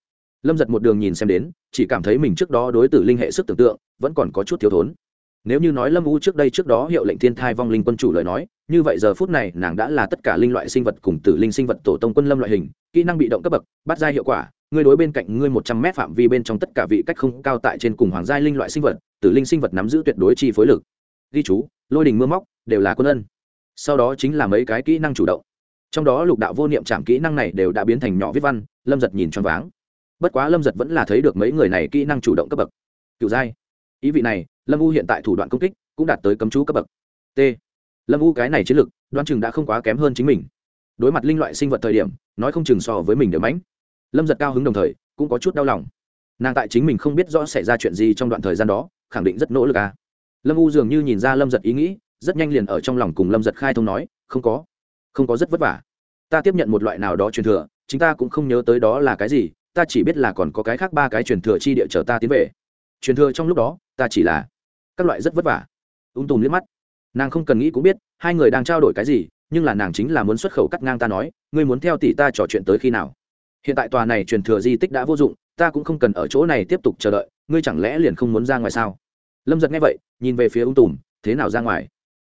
Lâm giật một đường nhìn xem đến, chỉ cảm thấy mình trước đó đối tử linh hệ sức tưởng tượng, vẫn còn có chút thiếu thốn nếu như nói lâm u trước đây trước đó hiệu lệnh thiên thai vong linh quân chủ lời nói, như vậy giờ phút này nàng đã là tất cả linh loại sinh vật cùng tử linh sinh vật tổ tông quân lâm loại hình, kỹ năng bị động cấp bậc, bắt ra hiệu quả ngươi đối bên cạnh ngươi một trăm mét phạm vi bên trong tất cả vị cách không cao tại trên cùng hoàng gia linh loại sinh vật, tử linh sinh vật nắm giữ tuyệt đối chi phối lực. Ghi chú, lôi đình mưa móc, đều là quân ân. Sau đó chính là mấy cái kỹ năng chủ động. Trong đó lục đạo vô niệm chạm kỹ năng này đều đã biến thành nhỏ viết văn, lâm giật nhìn choáng váng. Bất quá lâm giật vẫn là thấy được mấy người này kỹ năng chủ động cấp bậc. Cựu giai ý vị này, lâm u hiện tại thủ đoạn công kích cũng đạt tới cấm chú cấp bậc. T. Lâm u cái này chiến lược đoan chừng đã không quá kém hơn chính mình. Đối mặt linh loại sinh vật thời điểm, nói không chừng so với mình đều mãnh. Lâm giật cao hứng đồng thời, cũng có chút đau lòng. Nàng tại chính mình không biết rõ xảy ra chuyện gì trong đoạn thời gian đó, khẳng định rất nỗ lực à. lâm u dường như nhìn ra lâm giật ý nghĩ, rất nhanh liền ở trong lòng cùng lâm giật khai thông nói, không có không có rất vất vả. Ta tiếp nhận một loại nào đó truyền thừa chúng ta cũng không nhớ tới đó là cái gì, ta chỉ biết là còn có cái khác ba cái truyền thừa chi địa chờ ta tiến về truyền thừa trong lúc đó, ta chỉ là các loại rất vất vả. Ung tùm liếc mắt. Nàng không cần nghĩ cũng biết, hai người đang trao đổi cái gì, nhưng là nàng chính là muốn xuất khẩu cắt ngang ta nói, ngươi muốn theo tỷ ta trò chuyện tới khi nào? Hiện tại tòa này truyền thừa di tích đã vô dụng, ta cũng không cần ở chỗ này tiếp tục chờ đợi, ngươi chẳng lẽ liền không muốn ra ngoài sao? Lâm giật nghe vậy, nhìn về phía ung tùm, thế nào ra ngoài?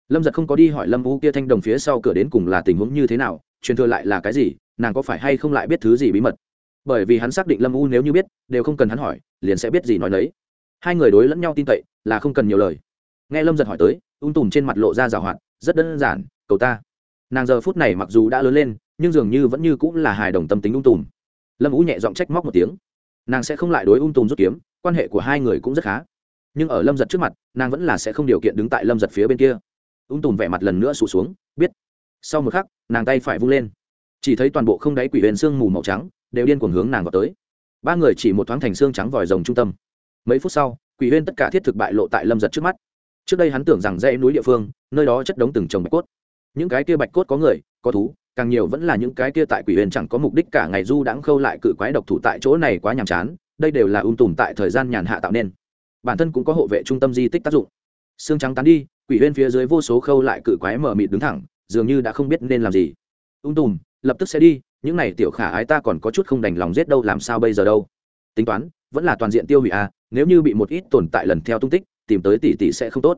Lâm giật không có đi hỏi lâm u kia thanh đồng phía sau cửa đến cùng là tình huống như thế nào, truyền thừa lại là cái gì, nàng có phải hay không lại biết thứ gì bí mật? Bởi vì hắn xác định lâm u nếu như biết, đều không cần hắn hỏi, liền sẽ biết gì nói lấy hai người đối lẫn nhau tin cậy, là không cần nhiều lời. Nghe lâm giật hỏi tới, ung tùm trên mặt lộ ra rào hoạt, rất đơn giản cầu ta. Nàng giờ phút này mặc dù đã lớn lên, nhưng dường như vẫn như cũng là hài đồng tâm tính ung tùm. Lâm ú nhẹ giọng trách móc một tiếng. Nàng sẽ không lại đối ung tùm rút kiếm, quan hệ của hai người cũng rất khá. Nhưng ở lâm giật trước mặt, nàng vẫn là sẽ không điều kiện đứng tại lâm giật phía bên kia. Ung tùm vẻ mặt lần nữa sụt xuống, biết. Sau một khắc, nàng tay phải vung lên. Chỉ thấy toàn bộ không đáy quỷ huyền sương mù màu trắng, đều điên cuồng hướng nàng vào tới. Ba người chỉ một thoáng thành xương trắng vòi rồng trung tâm mấy phút sau, quỷ huyên tất cả thiết thực bại lộ tại lâm giật trước mắt. Trước đây hắn tưởng rằng dãy núi địa phương, nơi đó chất đống từng trồng bạch cốt. Những cái kia bạch cốt có người, có thú, càng nhiều vẫn là những cái kia tại quỷ huyền chẳng có mục đích cả ngày du đãng khâu lại cự quái độc thủ tại chỗ này quá nhàm chán, đây đều là ung tùm tại thời gian nhàn hạ tạo nên. Bản thân cũng có hộ vệ trung tâm di tích tác dụng. Xương trắng tán đi, quỷ huyên phía dưới vô số khâu lại cự quái mở mịt đứng thẳng, dường như đã không biết nên làm gì. Ung tùm, lập tức sẽ đi, những này tiểu khả ái ta còn có chút không đành lòng giết đâu làm sao bây giờ đâu. Tính toán, vẫn là toàn diện tiêu hủy à nếu như bị một ít tồn tại lần theo tung tích, tìm tới tỷ tỷ sẽ không tốt.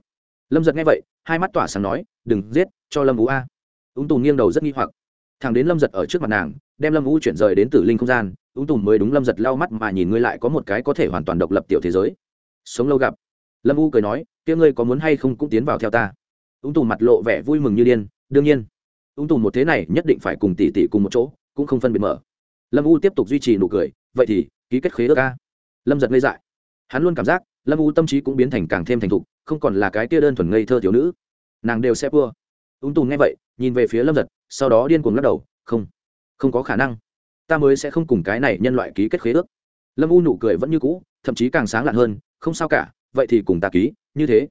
Lâm giật nghe vậy, hai mắt tỏa sáng nói, đừng giết, cho lâm vũ a. Ung tùng nghiêng đầu rất nghi hoặc. Thằng đến lâm giật ở trước mặt nàng, đem lâm vũ chuyển rời đến tử linh không gian ung tùng mới đúng lâm giật lau mắt mà nhìn ngươi lại có một cái có thể hoàn toàn độc lập tiểu thế giới. Sống lâu gặp. Lâm Vũ cười nói, kia ngươi có muốn hay không cũng tiến vào theo ta. Ung tùng mặt lộ vẻ vui mừng như điên, đương nhiên. Ung tùng một thế này nhất định phải cùng tỷ tỷ cùng một chỗ, cũng không phân biệt mở. Lâm u tiếp tục duy trì nụ cười, vậy thì ký kết khế ước ca lâm giật ngây dại hắn luôn cảm giác, lâm u tâm trí cũng biến thành càng thêm thành thục, không còn là cái tia đơn thuần ngây thơ thiếu nữ. Nàng đều sẽ vua ung tùm nghe vậy, nhìn về phía lâm giật sau đó điên cuồng lắc đầu, không không có khả năng. Ta mới sẽ không cùng cái này nhân loại ký kết khế ước. Lâm u nụ cười vẫn như cũ, thậm chí càng sáng lạn hơn, không sao cả, vậy thì cùng ta ký, như thế.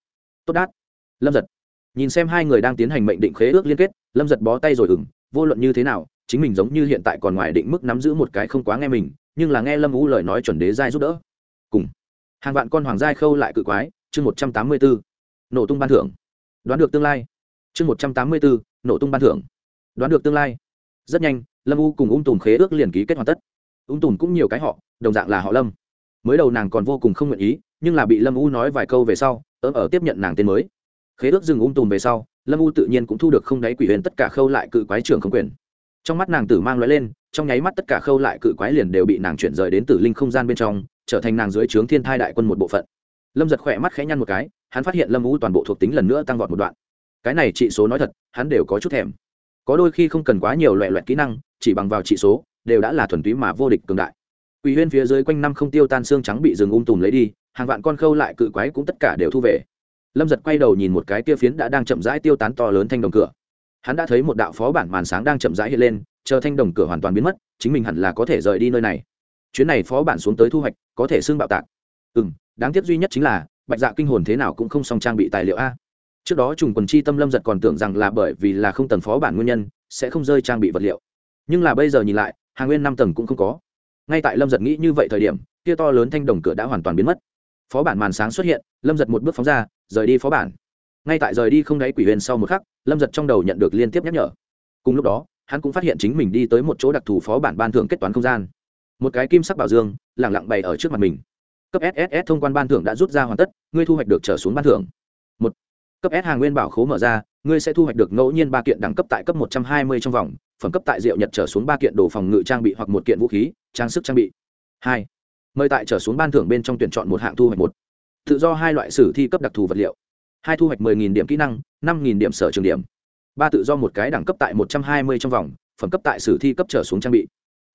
Tốt đát. Lâm giật nhìn xem hai người đang tiến hành mệnh định khế ước liên kết, lâm giật bó tay rồi ừng vô luận như thế nào, chính mình giống như hiện tại còn ngoài định mức nắm giữ một cái không quá nghe mình, nhưng là nghe lâm u lời nói chuẩn đế dai giúp đỡ. Cùng hàng vạn con hoàng giai khâu lại cự quái, chương một trăm tám mươi bốn, nổ tung ban thưởng. Đoán được tương lai. Chương một trăm tám mươi bốn, nổ tung ban thưởng. Đoán được tương lai. Rất nhanh, lâm u cùng ung tùm khế ước liền ký kết hoàn tất. Ung tùm cũng nhiều cái họ, đồng dạng là họ lâm. Mới đầu nàng còn vô cùng không nguyện ý, nhưng là bị lâm u nói vài câu về sau, ớ ở tiếp nhận nàng tên mới. Khế ước dừng ung tùm về sau, lâm u tự nhiên cũng thu được không đáy quỷ huyền tất cả khâu lại cự quái trưởng không quyền. Trong mắt nàng tử mang lóe lên, trong nháy mắt tất cả khâu lại cự quái liền đều bị nàng chuyển rời đến tử linh không gian bên trong trở thành nàng dưới trướng thiên thai đại quân một bộ phận. Lâm giật khỏe mắt khẽ nhăn một cái, hắn phát hiện lâm u toàn bộ thuộc tính lần nữa tăng vọt một đoạn. Cái này trị số nói thật, hắn đều có chút thèm. Có đôi khi không cần quá nhiều loại loại kỹ năng, chỉ bằng vào trị số, đều đã là thuần túy mà vô địch cường đại. Quỷ huyên phía dưới quanh năm không tiêu tan xương trắng bị rừng ung tùm lấy đi, hàng vạn con khâu lại cự quái cũng tất cả đều thu về. Lâm giật quay đầu nhìn một cái kia phiến đã đang chậm rãi tiêu tán to lớn thanh đồng cửa. Hắn đã thấy một đạo phó bản màn sáng đang chậm rãi hiện lên, chờ thanh đồng cửa hoàn toàn biến mất, chính mình hẳn là có thể rời đi nơi này chuyến này phó bản xuống tới thu hoạch, có thể xương bạo tạc. Ừ m đáng tiếc duy nhất chính là, bạch dạ kinh hồn thế nào cũng không song trang bị tài liệu a. Trước đó trùng quần chi tâm lâm giật còn tưởng rằng là bởi vì là không tầng phó bản nguyên nhân, sẽ không rơi trang bị vật liệu. Nhưng là bây giờ nhìn lại, hàng nguyên năm tầng cũng không có. Ngay tại lâm giật nghĩ như vậy thời điểm, kia to lớn thanh đồng cửa đã hoàn toàn biến mất. Phó bản màn sáng xuất hiện, lâm giật một bước phóng ra, rời đi phó bản. Ngay tại rời đi không đáy quỷ huyền sau một khắc, lâm giật trong đầu nhận được liên tiếp nhắc nhở. Cùng lúc đó, hắn cũng phát hiện chính mình đi tới một chỗ đặc thù phó bản ban thưởng kết toán không gian một cái kim sắc bảo dương, lẳng lặng bày ở trước mặt mình. Cấp sss thông quan ban thưởng đã rút ra hoàn tất, ngươi thu hoạch được trở xuống ban thưởng. Một. Cấp s hàng nguyên bảo khố mở ra, ngươi sẽ thu hoạch được ngẫu nhiên ba kiện đẳng cấp tại cấp một trăm hai mươi trong vòng, phẩm cấp tại diệu nhật trở xuống ba kiện đồ phòng ngự trang bị hoặc một kiện vũ khí, trang sức trang bị. Hai. Mời tại trở xuống ban thưởng bên trong tuyển chọn một hạng thu hoạch một. Tự do hai loại sử thi cấp đặc thù vật liệu. Hai thu hoạch mười nghìn điểm kỹ năng, năm nghìn điểm sở trường điểm. Ba tự do một cái đẳng cấp tại một trăm hai mươi trong vòng, phẩm cấp tại sử thi cấp trở xuống trang bị.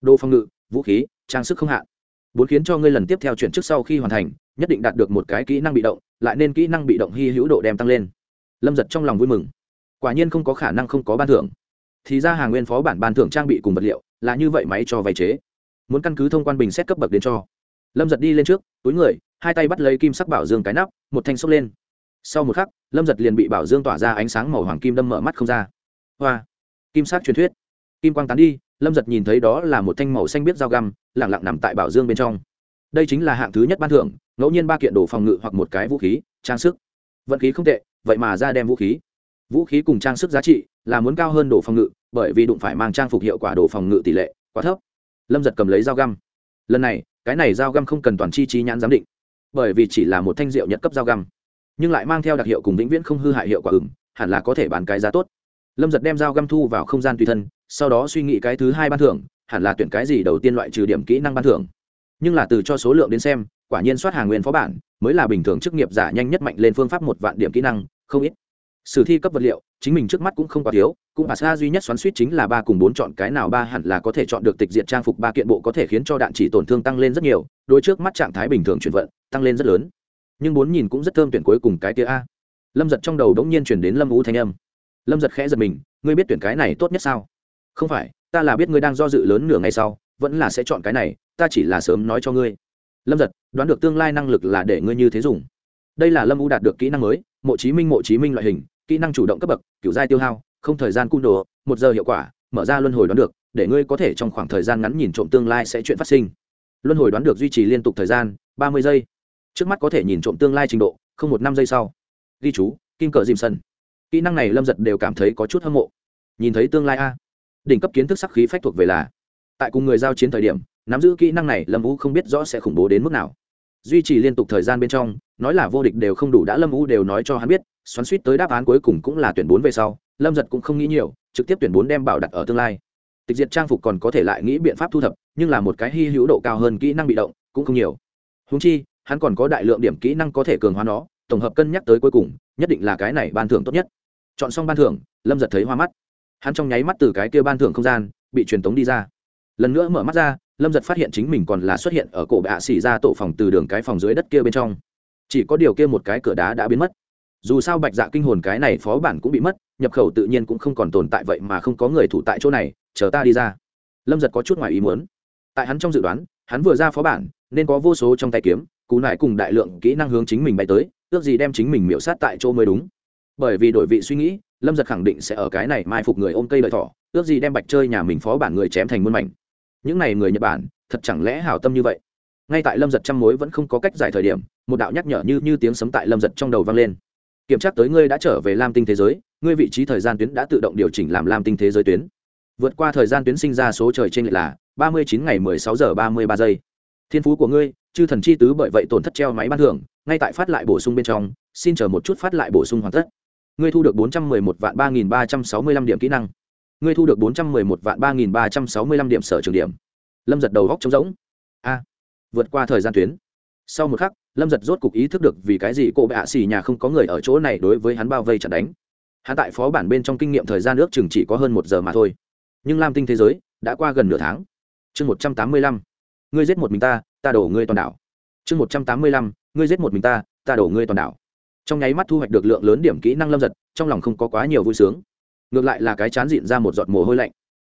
Đồ phòng ngự vũ khí, trang sức không hạn. Bốn khiến cho ngươi lần tiếp theo chuyển chức sau khi hoàn thành, nhất định đạt được một cái kỹ năng bị động, lại nên kỹ năng bị động hy hữu độ đem tăng lên. Lâm giật trong lòng vui mừng. Quả nhiên không có khả năng không có ban thưởng. Thì ra hàng nguyên phó bản ban thưởng trang bị cùng vật liệu, là như vậy máy cho vay chế. Muốn căn cứ thông quan bình xét cấp bậc đến cho. Lâm giật đi lên trước, túi người, hai tay bắt lấy kim sắc bảo dương cái nắp, một thanh xốc lên. Sau một khắc, lâm giật liền bị bảo dương tỏa ra ánh sáng màu hoàng kim đâm mở mắt không ra. Hoa! Kim sắc truyền thuyết. Kim quang tán đi lâm giật nhìn thấy đó là một thanh màu xanh biết dao găm, lẳng lặng nằm tại bảo dương bên trong. Đây chính là hạng thứ nhất ban thưởng, ngẫu nhiên ba kiện đồ phòng ngự hoặc một cái vũ khí, trang sức. Vận khí không tệ, vậy mà ra đem vũ khí. Vũ khí cùng trang sức giá trị là muốn cao hơn đồ phòng ngự, bởi vì đụng phải mang trang phục hiệu quả đồ phòng ngự tỷ lệ quá thấp. Lâm giật cầm lấy dao găm. Lần này, cái này dao găm không cần toàn chi trí nhãn giám định, bởi vì chỉ là một thanh rượu nhật cấp dao găm, nhưng lại mang theo đặc hiệu cùng vĩnh viễn không hư hại hiệu quả ửng, hẳn là có thể bán cái giá tốt. Lâm giật đem dao găm thu vào không gian tùy thân sau đó suy nghĩ cái thứ hai ban thưởng, hẳn là tuyển cái gì đầu tiên loại trừ điểm kỹ năng ban thưởng. Nhưng là từ cho số lượng đến xem, quả nhiên soát hàng nguyên phó bản, mới là bình thường chức nghiệp giả nhanh nhất mạnh lên phương pháp một vạn điểm kỹ năng, không ít. Sử thi cấp vật liệu, chính mình trước mắt cũng không quá thiếu, cũng bà xa duy nhất xoắn suýt chính là ba cùng bốn chọn cái nào ba hẳn là có thể chọn được tịch diện trang phục ba kiện bộ có thể khiến cho đạn chỉ tổn thương tăng lên rất nhiều đôi trước mắt trạng thái bình thường chuyển vận, tăng lên rất lớn. Nhưng bốn nhìn cũng rất thơm tuyển cuối cùng cái tia a. Lâm giật trong đầu đống nhiên chuyển đến lâm vũ thanh âm. Lâm giật khẽ giật mình, ngươi biết tuyển cái này tốt nhất sao? Không phải, ta là biết ngươi đang do dự lớn nửa ngày sau, vẫn là sẽ chọn cái này, ta chỉ là sớm nói cho ngươi. Lâm giật, đoán được tương lai năng lực là để ngươi như thế dùng. Đây là lâm U đạt được kỹ năng mới, mộ chí minh, mộ chí minh loại hình, kỹ năng chủ động cấp bậc, kiểu giai tiêu hao, không thời gian cung đồ, một giờ hiệu quả, mở ra luân hồi đoán được, để ngươi có thể trong khoảng thời gian ngắn nhìn trộm tương lai sẽ chuyện phát sinh. Luân hồi đoán được duy trì liên tục thời gian, ba mươi giây. Trước mắt có thể nhìn trộm tương lai trình độ, không một năm giây sau. Ghi chú, kim cờ dìm sân kỹ năng này lâm giật đều cảm thấy có chút hâm mộ. Nhìn thấy tương lai a đỉnh cấp kiến thức sắc khí phách thuộc về là, tại cùng người giao chiến thời điểm, nắm giữ kỹ năng này, lâm vũ không biết rõ sẽ khủng bố đến mức nào. Duy trì liên tục thời gian bên trong, nói là vô địch đều không đủ, đã lâm vũ đều nói cho hắn biết, xoắn suýt tới đáp án cuối cùng cũng là tuyển bốn về sau, lâm giật cũng không nghĩ nhiều, trực tiếp tuyển bốn đem bảo đặt ở tương lai. Tịch diệt trang phục còn có thể lại nghĩ biện pháp thu thập, nhưng là một cái hy hữu độ cao hơn kỹ năng bị động, cũng không nhiều. Húng chi, hắn còn có đại lượng điểm kỹ năng có thể cường hóa nó, tổng hợp cân nhắc tới cuối cùng, nhất định là cái này ban thưởng tốt nhất. Chọn xong ban thưởng, lâm giật thấy hoa mắt hắn trong nháy mắt từ cái kia ban thưởng không gian, bị truyền tống đi ra. Lần nữa mở mắt ra, lâm giật phát hiện chính mình còn là xuất hiện ở cổ bạ xỉ ra tổ phòng từ đường cái phòng dưới đất kia bên trong. Chỉ có điều kia một cái cửa đá đã biến mất. Dù sao bạch dạ kinh hồn cái này phó bản cũng bị mất, nhập khẩu tự nhiên cũng không còn tồn tại vậy mà không có người thủ tại chỗ này, chờ ta đi ra. Lâm giật có chút ngoài ý muốn. Tại hắn trong dự đoán, hắn vừa ra phó bản, nên có vô số trong tay kiếm, cú nại cùng đại lượng kỹ năng hướng chính mình bay tới, ước gì đem chính mình miễu sát tại chỗ mới đúng. Bởi vì đổi vị suy nghĩ lâm giật khẳng định sẽ ở cái này mai phục người ôm cây lợi thỏ, ước gì đem bạch chơi nhà mình phó bản người chém thành muôn mảnh. Những này người nhật bản, thật chẳng lẽ hảo tâm như vậy? Ngay tại lâm giật chăm mối vẫn không có cách giải thời điểm, một đạo nhắc nhở như như tiếng sấm tại lâm giật trong đầu vang lên. Kiểm tra tới ngươi đã trở về lam tinh thế giới, ngươi vị trí thời gian tuyến đã tự động điều chỉnh làm lam tinh thế giới tuyến. Vượt qua thời gian tuyến sinh ra số trời trên lệ là ba mươi chín ngày mười sáu giờ ba mươi ba giây. Thiên phú của ngươi, chư thần chi tứ bởi vậy tổn thất treo máy ban thưởng, ngay tại phát lại bổ sung bên trong, xin chờ một chút phát lại bổ sung hoàn tất ngươi thu được bốn trăm mười một vạn ba nghìn ba trăm sáu mươi lăm điểm kỹ năng. Ngươi thu được bốn trăm mười một vạn ba nghìn ba trăm sáu mươi lăm điểm sở trường điểm. Lâm giật đầu góc trống rỗng. A, vượt qua thời gian tuyến. Sau một khắc, lâm giật rốt cục ý thức được vì cái gì cô bệ ạ xì nhà không có người ở chỗ này đối với hắn bao vây chặn đánh. Hắn tại phó bản bên trong kinh nghiệm thời gian ước chừng chỉ có hơn một giờ mà thôi. Nhưng lam tinh thế giới đã qua gần nửa tháng. Chương một trăm tám mươi lăm, ngươi giết một mình ta ta đổ ngươi toàn đảo. Chương một trăm tám mươi lăm, ngươi giết một mình ta ta đổ ngươi toàn đảo trong nháy mắt thu hoạch được lượng lớn điểm kỹ năng lâm giật, trong lòng không có quá nhiều vui sướng. Ngược lại là cái chán dịn ra một giọt mồ hôi lạnh.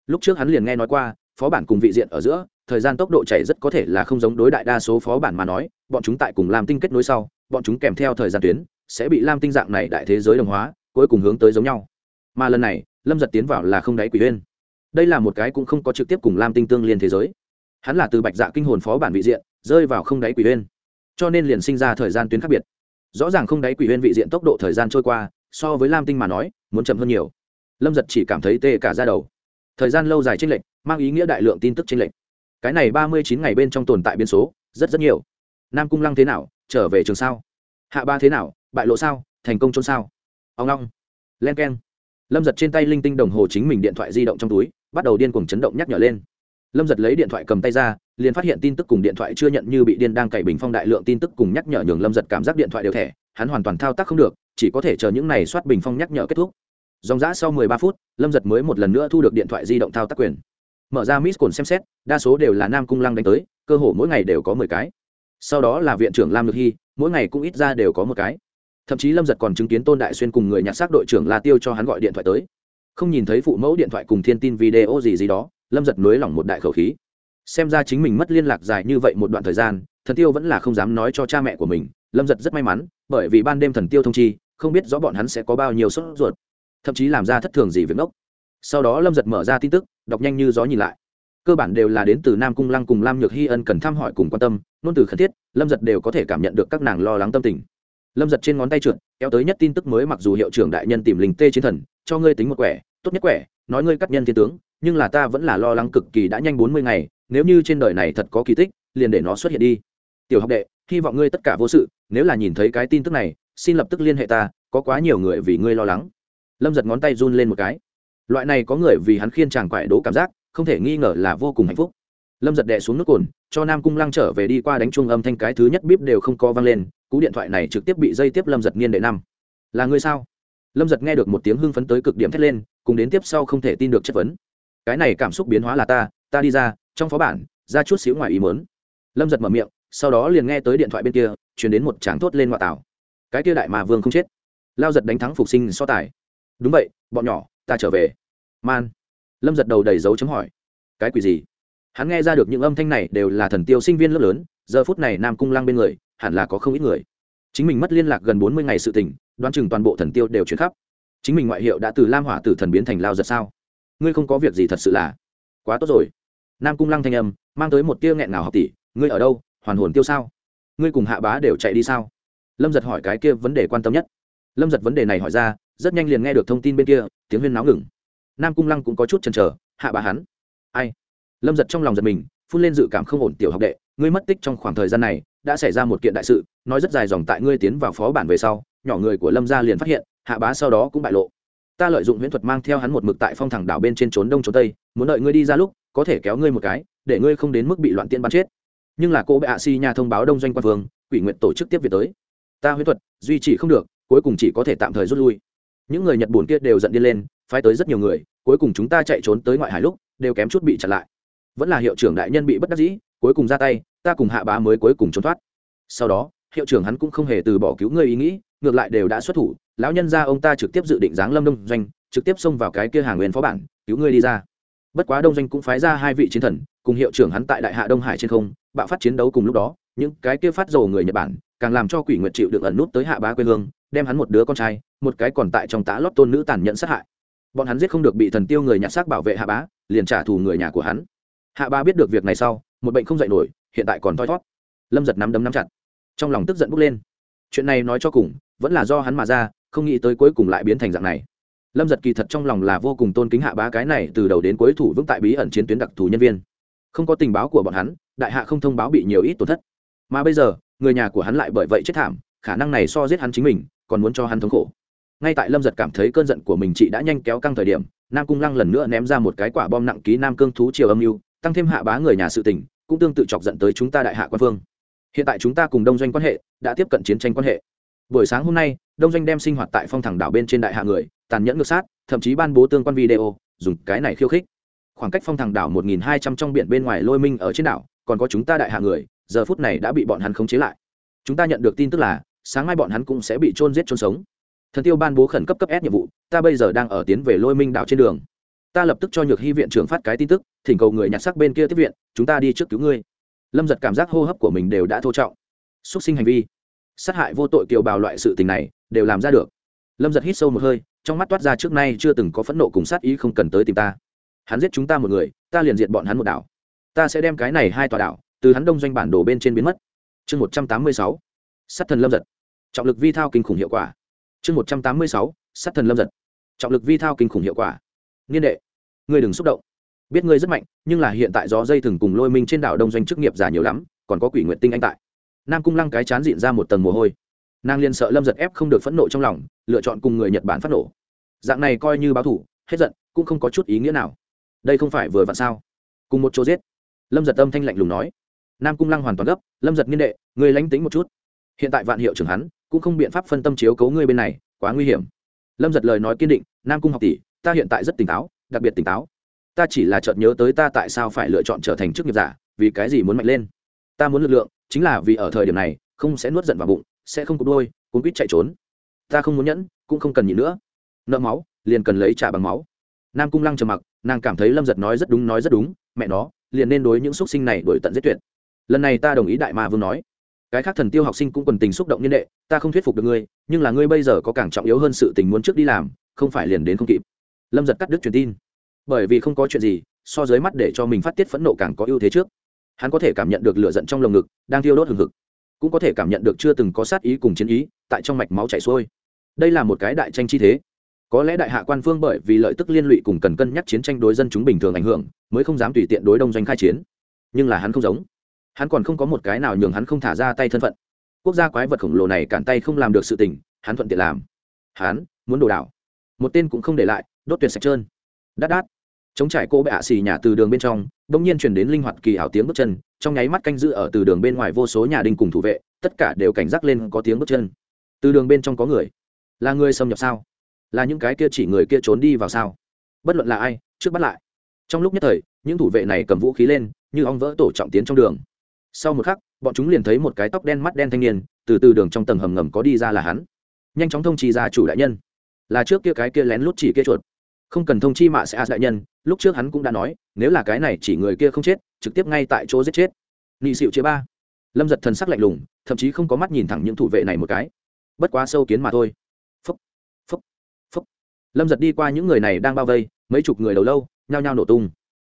Lúc trước hắn liền nghe nói qua, phó bản cùng vị diện ở giữa, thời gian tốc độ chảy rất có thể là không giống đối đại đa số phó bản mà nói, bọn chúng tại cùng lam tinh kết nối sau, bọn chúng kèm theo thời gian tuyến, sẽ bị lam tinh dạng này đại thế giới đồng hóa, cuối cùng hướng tới giống nhau. Mà lần này, lâm giật tiến vào là không đáy quỷ huyên. Đây là một cái cũng không có trực tiếp cùng lam tinh tương liên thế giới. Hắn là từ bạch dạ kinh hồn phó bản vị diện, rơi vào không đáy quỷ huyên. Cho nên liền sinh ra thời gian tuyến khác biệt rõ ràng không đáy quỷ huyên vị diện tốc độ thời gian trôi qua, so với lam tinh mà nói, muốn chậm hơn nhiều. Lâm giật chỉ cảm thấy tê cả ra đầu. Thời gian lâu dài t r ê n lệch, mang ý nghĩa đại lượng tin tức t r ê n lệch. Cái này ba mươi chín ngày bên trong tồn tại biên số, rất rất nhiều. Nam cung lăng thế nào? Trở về trường sao? Hạ ba thế nào? Bại lộ sao? Thành công trôn sao? Ông long. Len k e n lâm giật trên tay linh tinh đồng hồ chính mình điện thoại di động trong túi, bắt đầu điên cuồng chấn động nhắc nhở lên lâm giật lấy điện thoại cầm tay ra, liền phát hiện tin tức cùng điện thoại chưa nhận như bị điên đang cày bình phong đại lượng tin tức cùng nhắc nhở nhường lâm giật cảm giác điện thoại đều thẻ, hắn hoàn toàn thao tác không được, chỉ có thể chờ những này soát bình phong nhắc nhở kết thúc. Dòng giã sau 13 phút, lâm giật mới một lần nữa thu được điện thoại di động thao tác quyền. Mở ra miss cồn xem xét, đa số đều là nam cung lăng đánh tới, cơ hồ mỗi ngày đều có mười cái. Sau đó là viện trưởng lam nhược hy, mỗi ngày cũng ít ra đều có một cái. Thậm chí lâm giật còn chứng kiến tôn đại xuyên cùng người nhặt xác đội trưởng la tiêu cho hắn gọi điện thoại tới. Không nhìn thấy phụ mẫu điện thoại cùng thiên tin video gì gì đó lâm giật nới lỏng một đại khẩu khí. Xem ra chính mình mất liên lạc dài như vậy một đoạn thời gian, thần tiêu vẫn là không dám nói cho cha mẹ của mình. Lâm giật rất may mắn, bởi vì ban đêm thần tiêu thông chi, không biết rõ bọn hắn sẽ có bao nhiêu sốt ruột, thậm chí làm ra thất thường gì việc ngốc. Sau đó lâm giật mở ra tin tức, đọc nhanh như gió nhìn lại. Cơ bản đều là đến từ nam cung lăng cùng lam nhược hy ân cần thăm hỏi cùng quan tâm nôn từ khẩn thiết, lâm giật đều có thể cảm nhận được các nàng lo lắng tâm tình. Lâm giật trên ngón tay trượt, kéo tới nhất tin tức mới mặc dù hiệu trưởng đại nhân tìm linh tê chiến thần, cho ngươi tính một quẻ, tốt nhất quẻ, nói ngươi cắt nhân thiên tướng nhưng là ta vẫn là lo lắng cực kỳ đã nhanh bốn mươi ngày, nếu như trên đời này thật có kỳ tích, liền để nó xuất hiện đi. Tiểu học đệ, hy vọng ngươi tất cả vô sự, nếu là nhìn thấy cái tin tức này, xin lập tức liên hệ ta, có quá nhiều người vì ngươi lo lắng. Lâm giật ngón tay run lên một cái. Loại này có người vì hắn khiên chàng quại đố cảm giác, không thể nghi ngờ là vô cùng hạnh phúc. Lâm giật đệ xuống nước cồn, cho nam cung lăng trở về đi qua đánh chuông âm thanh cái thứ nhất bíp đều không có vang lên, cú điện thoại này trực tiếp bị dây tiếp lâm giật niên đệ năm. Là người sao? Lâm giật nghe được một tiếng hưng phấn tới cực điểm thét lên, cùng đến tiếp sau không thể tin được chất vấn cái này cảm xúc biến hóa là ta ta đi ra, trong phó bản, ra chút xíu ngoài ý mớn lâm giật mở miệng, sau đó liền nghe tới điện thoại bên kia chuyển đến một tràng thốt lên ngoại tảo. Cái kia đại mà vương không chết. Lao giật đánh thắng phục sinh so tài. Đúng vậy, bọn nhỏ, ta trở về. Man. Lâm giật đầu đầy dấu chấm hỏi. Cái quỷ gì? Hắn nghe ra được những âm thanh này đều là thần tiêu sinh viên lớp lớn, giờ phút này nam cung lang bên người, hẳn là có không ít người. Chính mình mất liên lạc gần bốn mươi ngày sự tình, đoán chừng toàn bộ thần tiêu đều chuyển khắp. Chính mình ngoại hiệu đã từ lam hỏa tử thần biến thành lao giật sao? Ngươi không có việc gì thật sự là quá tốt rồi. Nam cung lăng thanh âm, mang tới một tia nghẹn nào học tỷ, ngươi ở đâu, hoàn hồn tiêu sao? Ngươi cùng hạ bá đều chạy đi sao? Lâm giật hỏi cái kia vấn đề quan tâm nhất. Lâm giật vấn đề này hỏi ra, rất nhanh liền nghe được thông tin bên kia, tiếng huyên náo ngừng. Nam cung lăng cũng có chút chần chờ, hạ Bá hắn. Ai? Lâm giật trong lòng giật mình, phun lên dự cảm không ổn tiểu học đệ, ngươi mất tích trong khoảng thời gian này, đã xảy ra một kiện đại sự, nói rất dài dòng tại ngươi tiến vào phó bản về sau, nhỏ người của lâm gia liền phát hiện, hạ bá sau đó cũng bại lộ ta lợi dụng huyễn thuật mang theo hắn một mực tại phong thẳng đảo bên trên trốn đông trốn tây, muốn đợi ngươi đi ra lúc, có thể kéo ngươi một cái, để ngươi không đến mức bị loạn tiên bắn chết. Nhưng là cô bệ hạ si nhà thông báo đông doanh quan vương, quỷ nguyện tổ chức tiếp việc tới. Ta huyễn thuật, duy trì không được, cuối cùng chỉ có thể tạm thời rút lui. Những người nhật bùn kia đều giận đi lên, phái tới rất nhiều người, cuối cùng chúng ta chạy trốn tới ngoại hải lúc, đều kém chút bị chặn lại. Vẫn là hiệu trưởng đại nhân bị bất đắc dĩ, cuối cùng ra tay, ta cùng hạ bá mới cuối cùng trốn thoát. Sau đó hiệu trưởng hắn cũng không hề từ bỏ cứu ngươi ý nghĩ, ngược lại đều đã xuất thủ, lão nhân ra ông ta trực tiếp dự định giáng lâm đông doanh, trực tiếp xông vào cái kia hàng nguyên phó bản, cứu ngươi đi ra. Bất quá đông doanh cũng phái ra hai vị chiến thần, cùng hiệu trưởng hắn tại đại hạ đông hải trên không, bạo phát chiến đấu cùng lúc đó, những cái kia phát dầu người nhật bản, càng làm cho quỷ nguyệt chịu được ẩn nút tới hạ bá quê hương, đem hắn một đứa con trai, một cái còn tại trong tá lót tôn nữ tàn nhẫn sát hại. Bọn hắn giết không được bị thần tiêu người nhặt xác bảo vệ hạ bá, liền trả thù người nhà của hắn. Hạ bá biết được việc này sau, một bệnh không dạy nổi, hiện tại còn thoi thót. Lâm giật nắm đấm nắm chặt trong lòng tức giận bốc lên. Chuyện này nói cho cùng, vẫn là do hắn mà ra, không nghĩ tới cuối cùng lại biến thành dạng này. Lâm giật kỳ thật trong lòng là vô cùng tôn kính hạ bá cái này từ đầu đến cuối thủ vững tại bí ẩn chiến tuyến đặc thù nhân viên. Không có tình báo của bọn hắn, đại hạ không thông báo bị nhiều ít tổn thất. Mà bây giờ, người nhà của hắn lại bởi vậy chết thảm, khả năng này so giết hắn chính mình, còn muốn cho hắn thống khổ. Ngay tại lâm giật cảm thấy cơn giận của mình chị đã nhanh kéo căng thời điểm, nam cung lăng lần nữa ném ra một cái quả bom nặng ký nam cương thú triều âm mưu, tăng thêm hạ bá người nhà sự tình, cũng tương tự chọc giận tới chúng ta đại hạ quan phương hiện tại chúng ta cùng đông doanh quan hệ, đã tiếp cận chiến tranh quan hệ. Buổi sáng hôm nay, đông doanh đem sinh hoạt tại phong thẳng đảo bên trên đại hạ người, tàn nhẫn ngược sát, thậm chí ban bố tương quan video, dùng cái này khiêu khích. Khoảng cách phong thẳng đảo một nghìn hai trăm trong biển bên ngoài lôi minh ở trên đảo, còn có chúng ta đại hạ người, giờ phút này đã bị bọn hắn khống chế lại. Chúng ta nhận được tin tức là, sáng mai bọn hắn cũng sẽ bị trôn giết trôn sống. Thần tiêu ban bố khẩn cấp cấp ép nhiệm vụ, ta bây giờ đang ở tiến về lôi minh đảo trên đường. Ta lập tức cho nhược hy viện trưởng phát cái tin tức, thỉnh cầu người nhặt sắc bên kia tiếp viện, chúng ta đi trước cứu ngươi lâm giật cảm giác hô hấp của mình đều đã thô trọng. Xúc sinh hành vi. Sát hại vô tội kiều bào loại sự tình này, đều làm ra được. Lâm giật hít sâu một hơi, trong mắt toát ra trước nay chưa từng có phẫn nộ cùng sát ý không cần tới tìm ta. Hắn giết chúng ta một người, ta liền diệt bọn hắn một đảo. Ta sẽ đem cái này hai tòa đảo, từ hắn đông doanh bản đồ bên trên biến mất. Chương một trăm tám mươi sáu, sát thần lâm giật. Trọng lực vi thao kinh khủng hiệu quả. Chương một trăm tám mươi sáu, sát thần lâm giật. Trọng lực vi thao kinh khủng hiệu quả. Niên đệ, ngươi đừng xúc động biết ngươi rất mạnh, nhưng là hiện tại gió dây thừng cùng lôi minh trên đảo đông doanh chức nghiệp giả nhiều lắm, còn có quỷ nguyện tinh anh tại. Nam cung lăng cái chán diện ra một tầng mồ hôi. Nàng liên sợ lâm giật ép không được phẫn nộ trong lòng, lựa chọn cùng người nhật bản phát nổ. Dạng này coi như báo thủ hết giận, cũng không có chút ý nghĩa nào. Đây không phải vừa vặn sao? Cùng một chỗ giết. Lâm giật âm thanh lạnh lùng nói. Nam cung lăng hoàn toàn gấp, lâm giật niên đệ người lánh tính một chút. Hiện tại vạn hiệu trưởng hắn, cũng không biện pháp phân tâm chiếu cấu ngươi bên này, quá nguy hiểm. Lâm giật lời nói kiên định, nam cung học tỷ, ta hiện tại rất tỉnh táo, đặc biệt tỉnh táo ta chỉ là chợt nhớ tới ta tại sao phải lựa chọn trở thành chức nghiệp giả, vì cái gì muốn mạnh lên? Ta muốn lực lượng, chính là vì ở thời điểm này, không sẽ nuốt giận vào bụng, sẽ không cục đôi cũng quýt chạy trốn. Ta không muốn nhẫn, cũng không cần nhịn nữa. Nợ máu, liền cần lấy trả bằng máu. Nam cung lăng trầm mặc, nàng cảm thấy lâm giật nói rất đúng, nói rất đúng, mẹ nó, liền nên đối những x u ấ t sinh này đổi tận giết tuyệt. Lần này ta đồng ý đại ma vương nói. Cái khác thần tiêu học sinh cũng quần tình xúc động nhân đệ ta không thuyết phục được ngươi, nhưng là ngươi bây giờ có càng trọng yếu hơn sự tình muốn trước đi làm, không phải liền đến không kịp. Lâm giật cắt đứt truyền tin bởi vì không có chuyện gì, so dưới mắt để cho mình phát tiết phẫn nộ càng có ưu thế trước. Hắn có thể cảm nhận được lửa giận trong lồng ngực, đang thiêu đốt hừng hực. Cũng có thể cảm nhận được chưa từng có sát ý cùng chiến ý tại trong mạch máu chảy xuôi. Đây là một cái đại tranh chi thế. Có lẽ đại hạ quan phương bởi vì lợi tức liên lụy cùng cần cân nhắc chiến tranh đối dân chúng bình thường ảnh hưởng, mới không dám tùy tiện đối đông doanh khai chiến. Nhưng là hắn không giống. Hắn còn không có một cái nào nhường hắn không thả ra tay thân phận. Quốc gia quái vật khổng lồ này cản tay không làm được sự tình, hắn thuận tiện làm. Hắn muốn đổ đảo. Một tên cũng không để lại, đốt tuyệt sạch trơn. Đát đát chống trải cô bệ ạ xì nhà từ đường bên trong đông nhiên chuyển đến linh hoạt kỳ ảo tiếng bước chân, trong nháy mắt canh giữ ở từ đường bên ngoài vô số nhà đinh cùng thủ vệ, tất cả đều cảnh giác lên có tiếng bước chân. Từ đường bên trong có người. Là người xâm nhập sao? Là những cái kia chỉ người kia trốn đi vào sao? Bất luận là ai, trước bắt lại. Trong lúc nhất thời, những thủ vệ này cầm vũ khí lên, như ong vỡ tổ trọng tiến trong đường. Sau một khắc, bọn chúng liền thấy một cái tóc đen mắt đen thanh niên, từ từ đường trong tầng hầm ngầm có đi ra là hắn. Nhanh chóng thông trì ra chủ đại nhân. Là trước kia cái kia lén lút chỉ kia chuột không cần thông chi mạ sẽ a đại nhân, lúc trước hắn cũng đã nói, nếu là cái này chỉ người kia không chết, trực tiếp ngay tại chỗ giết chết. Nị xịu chế ba. Lâm giật thần sắc lạnh lùng, thậm chí không có mắt nhìn thẳng những thủ vệ này một cái. Bất quá sâu kiến mà thôi. Phúc phúc phúc. Lâm giật đi qua những người này đang bao vây, mấy chục người đầu lâu, nhao nhao nổ tung.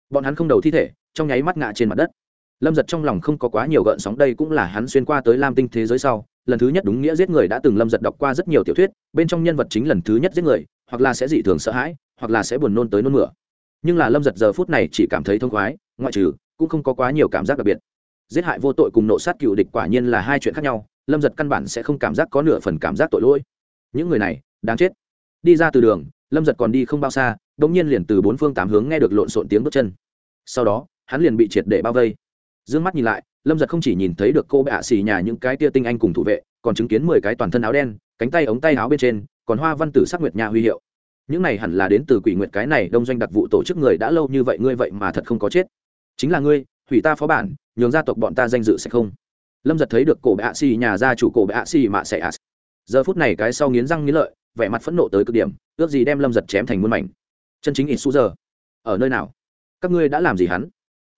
Bọn hắn không đầu thi thể, trong nháy mắt ngã trên mặt đất lâm giật trong lòng không có quá nhiều gợn sóng, đây cũng là hắn xuyên qua tới lam tinh thế giới sau. Lần thứ nhất đúng nghĩa giết người đã từng lâm giật đọc qua rất nhiều tiểu thuyết, bên trong nhân vật chính lần thứ nhất giết người, hoặc là sẽ dị thường sợ hãi, hoặc là sẽ buồn nôn tới nôn mửa. Nhưng là lâm giật giờ phút này chỉ cảm thấy thông khoái, ngoại trừ, cũng không có quá nhiều cảm giác đặc biệt. Giết hại vô tội cùng nộ sát cựu địch quả nhiên là hai chuyện khác nhau, lâm giật căn bản sẽ không cảm giác có nửa phần cảm giác tội lỗi. Những người này, đáng chết. Đi ra từ đường, lâm giật còn đi không bao xa đ ỗ n g nhiên liền từ bốn phương tám hướng nghe được lộn xộn tiếng bước chân. Sau đó, hắn liền bị triệt để bao vây dương mắt nhìn lại, lâm giật không chỉ nhìn thấy được cô bệ ạ xì nhà những cái tia tinh anh cùng thủ vệ, còn chứng kiến mười cái toàn thân áo đen, cánh tay ống tay áo bên trên, còn hoa văn tử sắc nguyệt nhà huy hiệu. Những này hẳn là đến từ quỷ nguyệt cái này đông doanh đặc vụ tổ chức người đã lâu như vậy, ngươi vậy mà thật không có chết. Chính là ngươi, hủy ta phó bản, nhường gia tộc bọn ta danh dự sẽ không. Lâm giật thấy được cổ bệ ạ xì nhà gia chủ cổ bệ ạ xì mạ xẻ ạ. Giờ phút này cái sau nghiến răng nghiến lợi, vẻ mặt phẫn nộ tới cực điểm, ước gì đem lâm giật chém thành muôn mảnh. Chân chính ít su giờ ở nơi nào? Các ngươi đã làm gì hắn?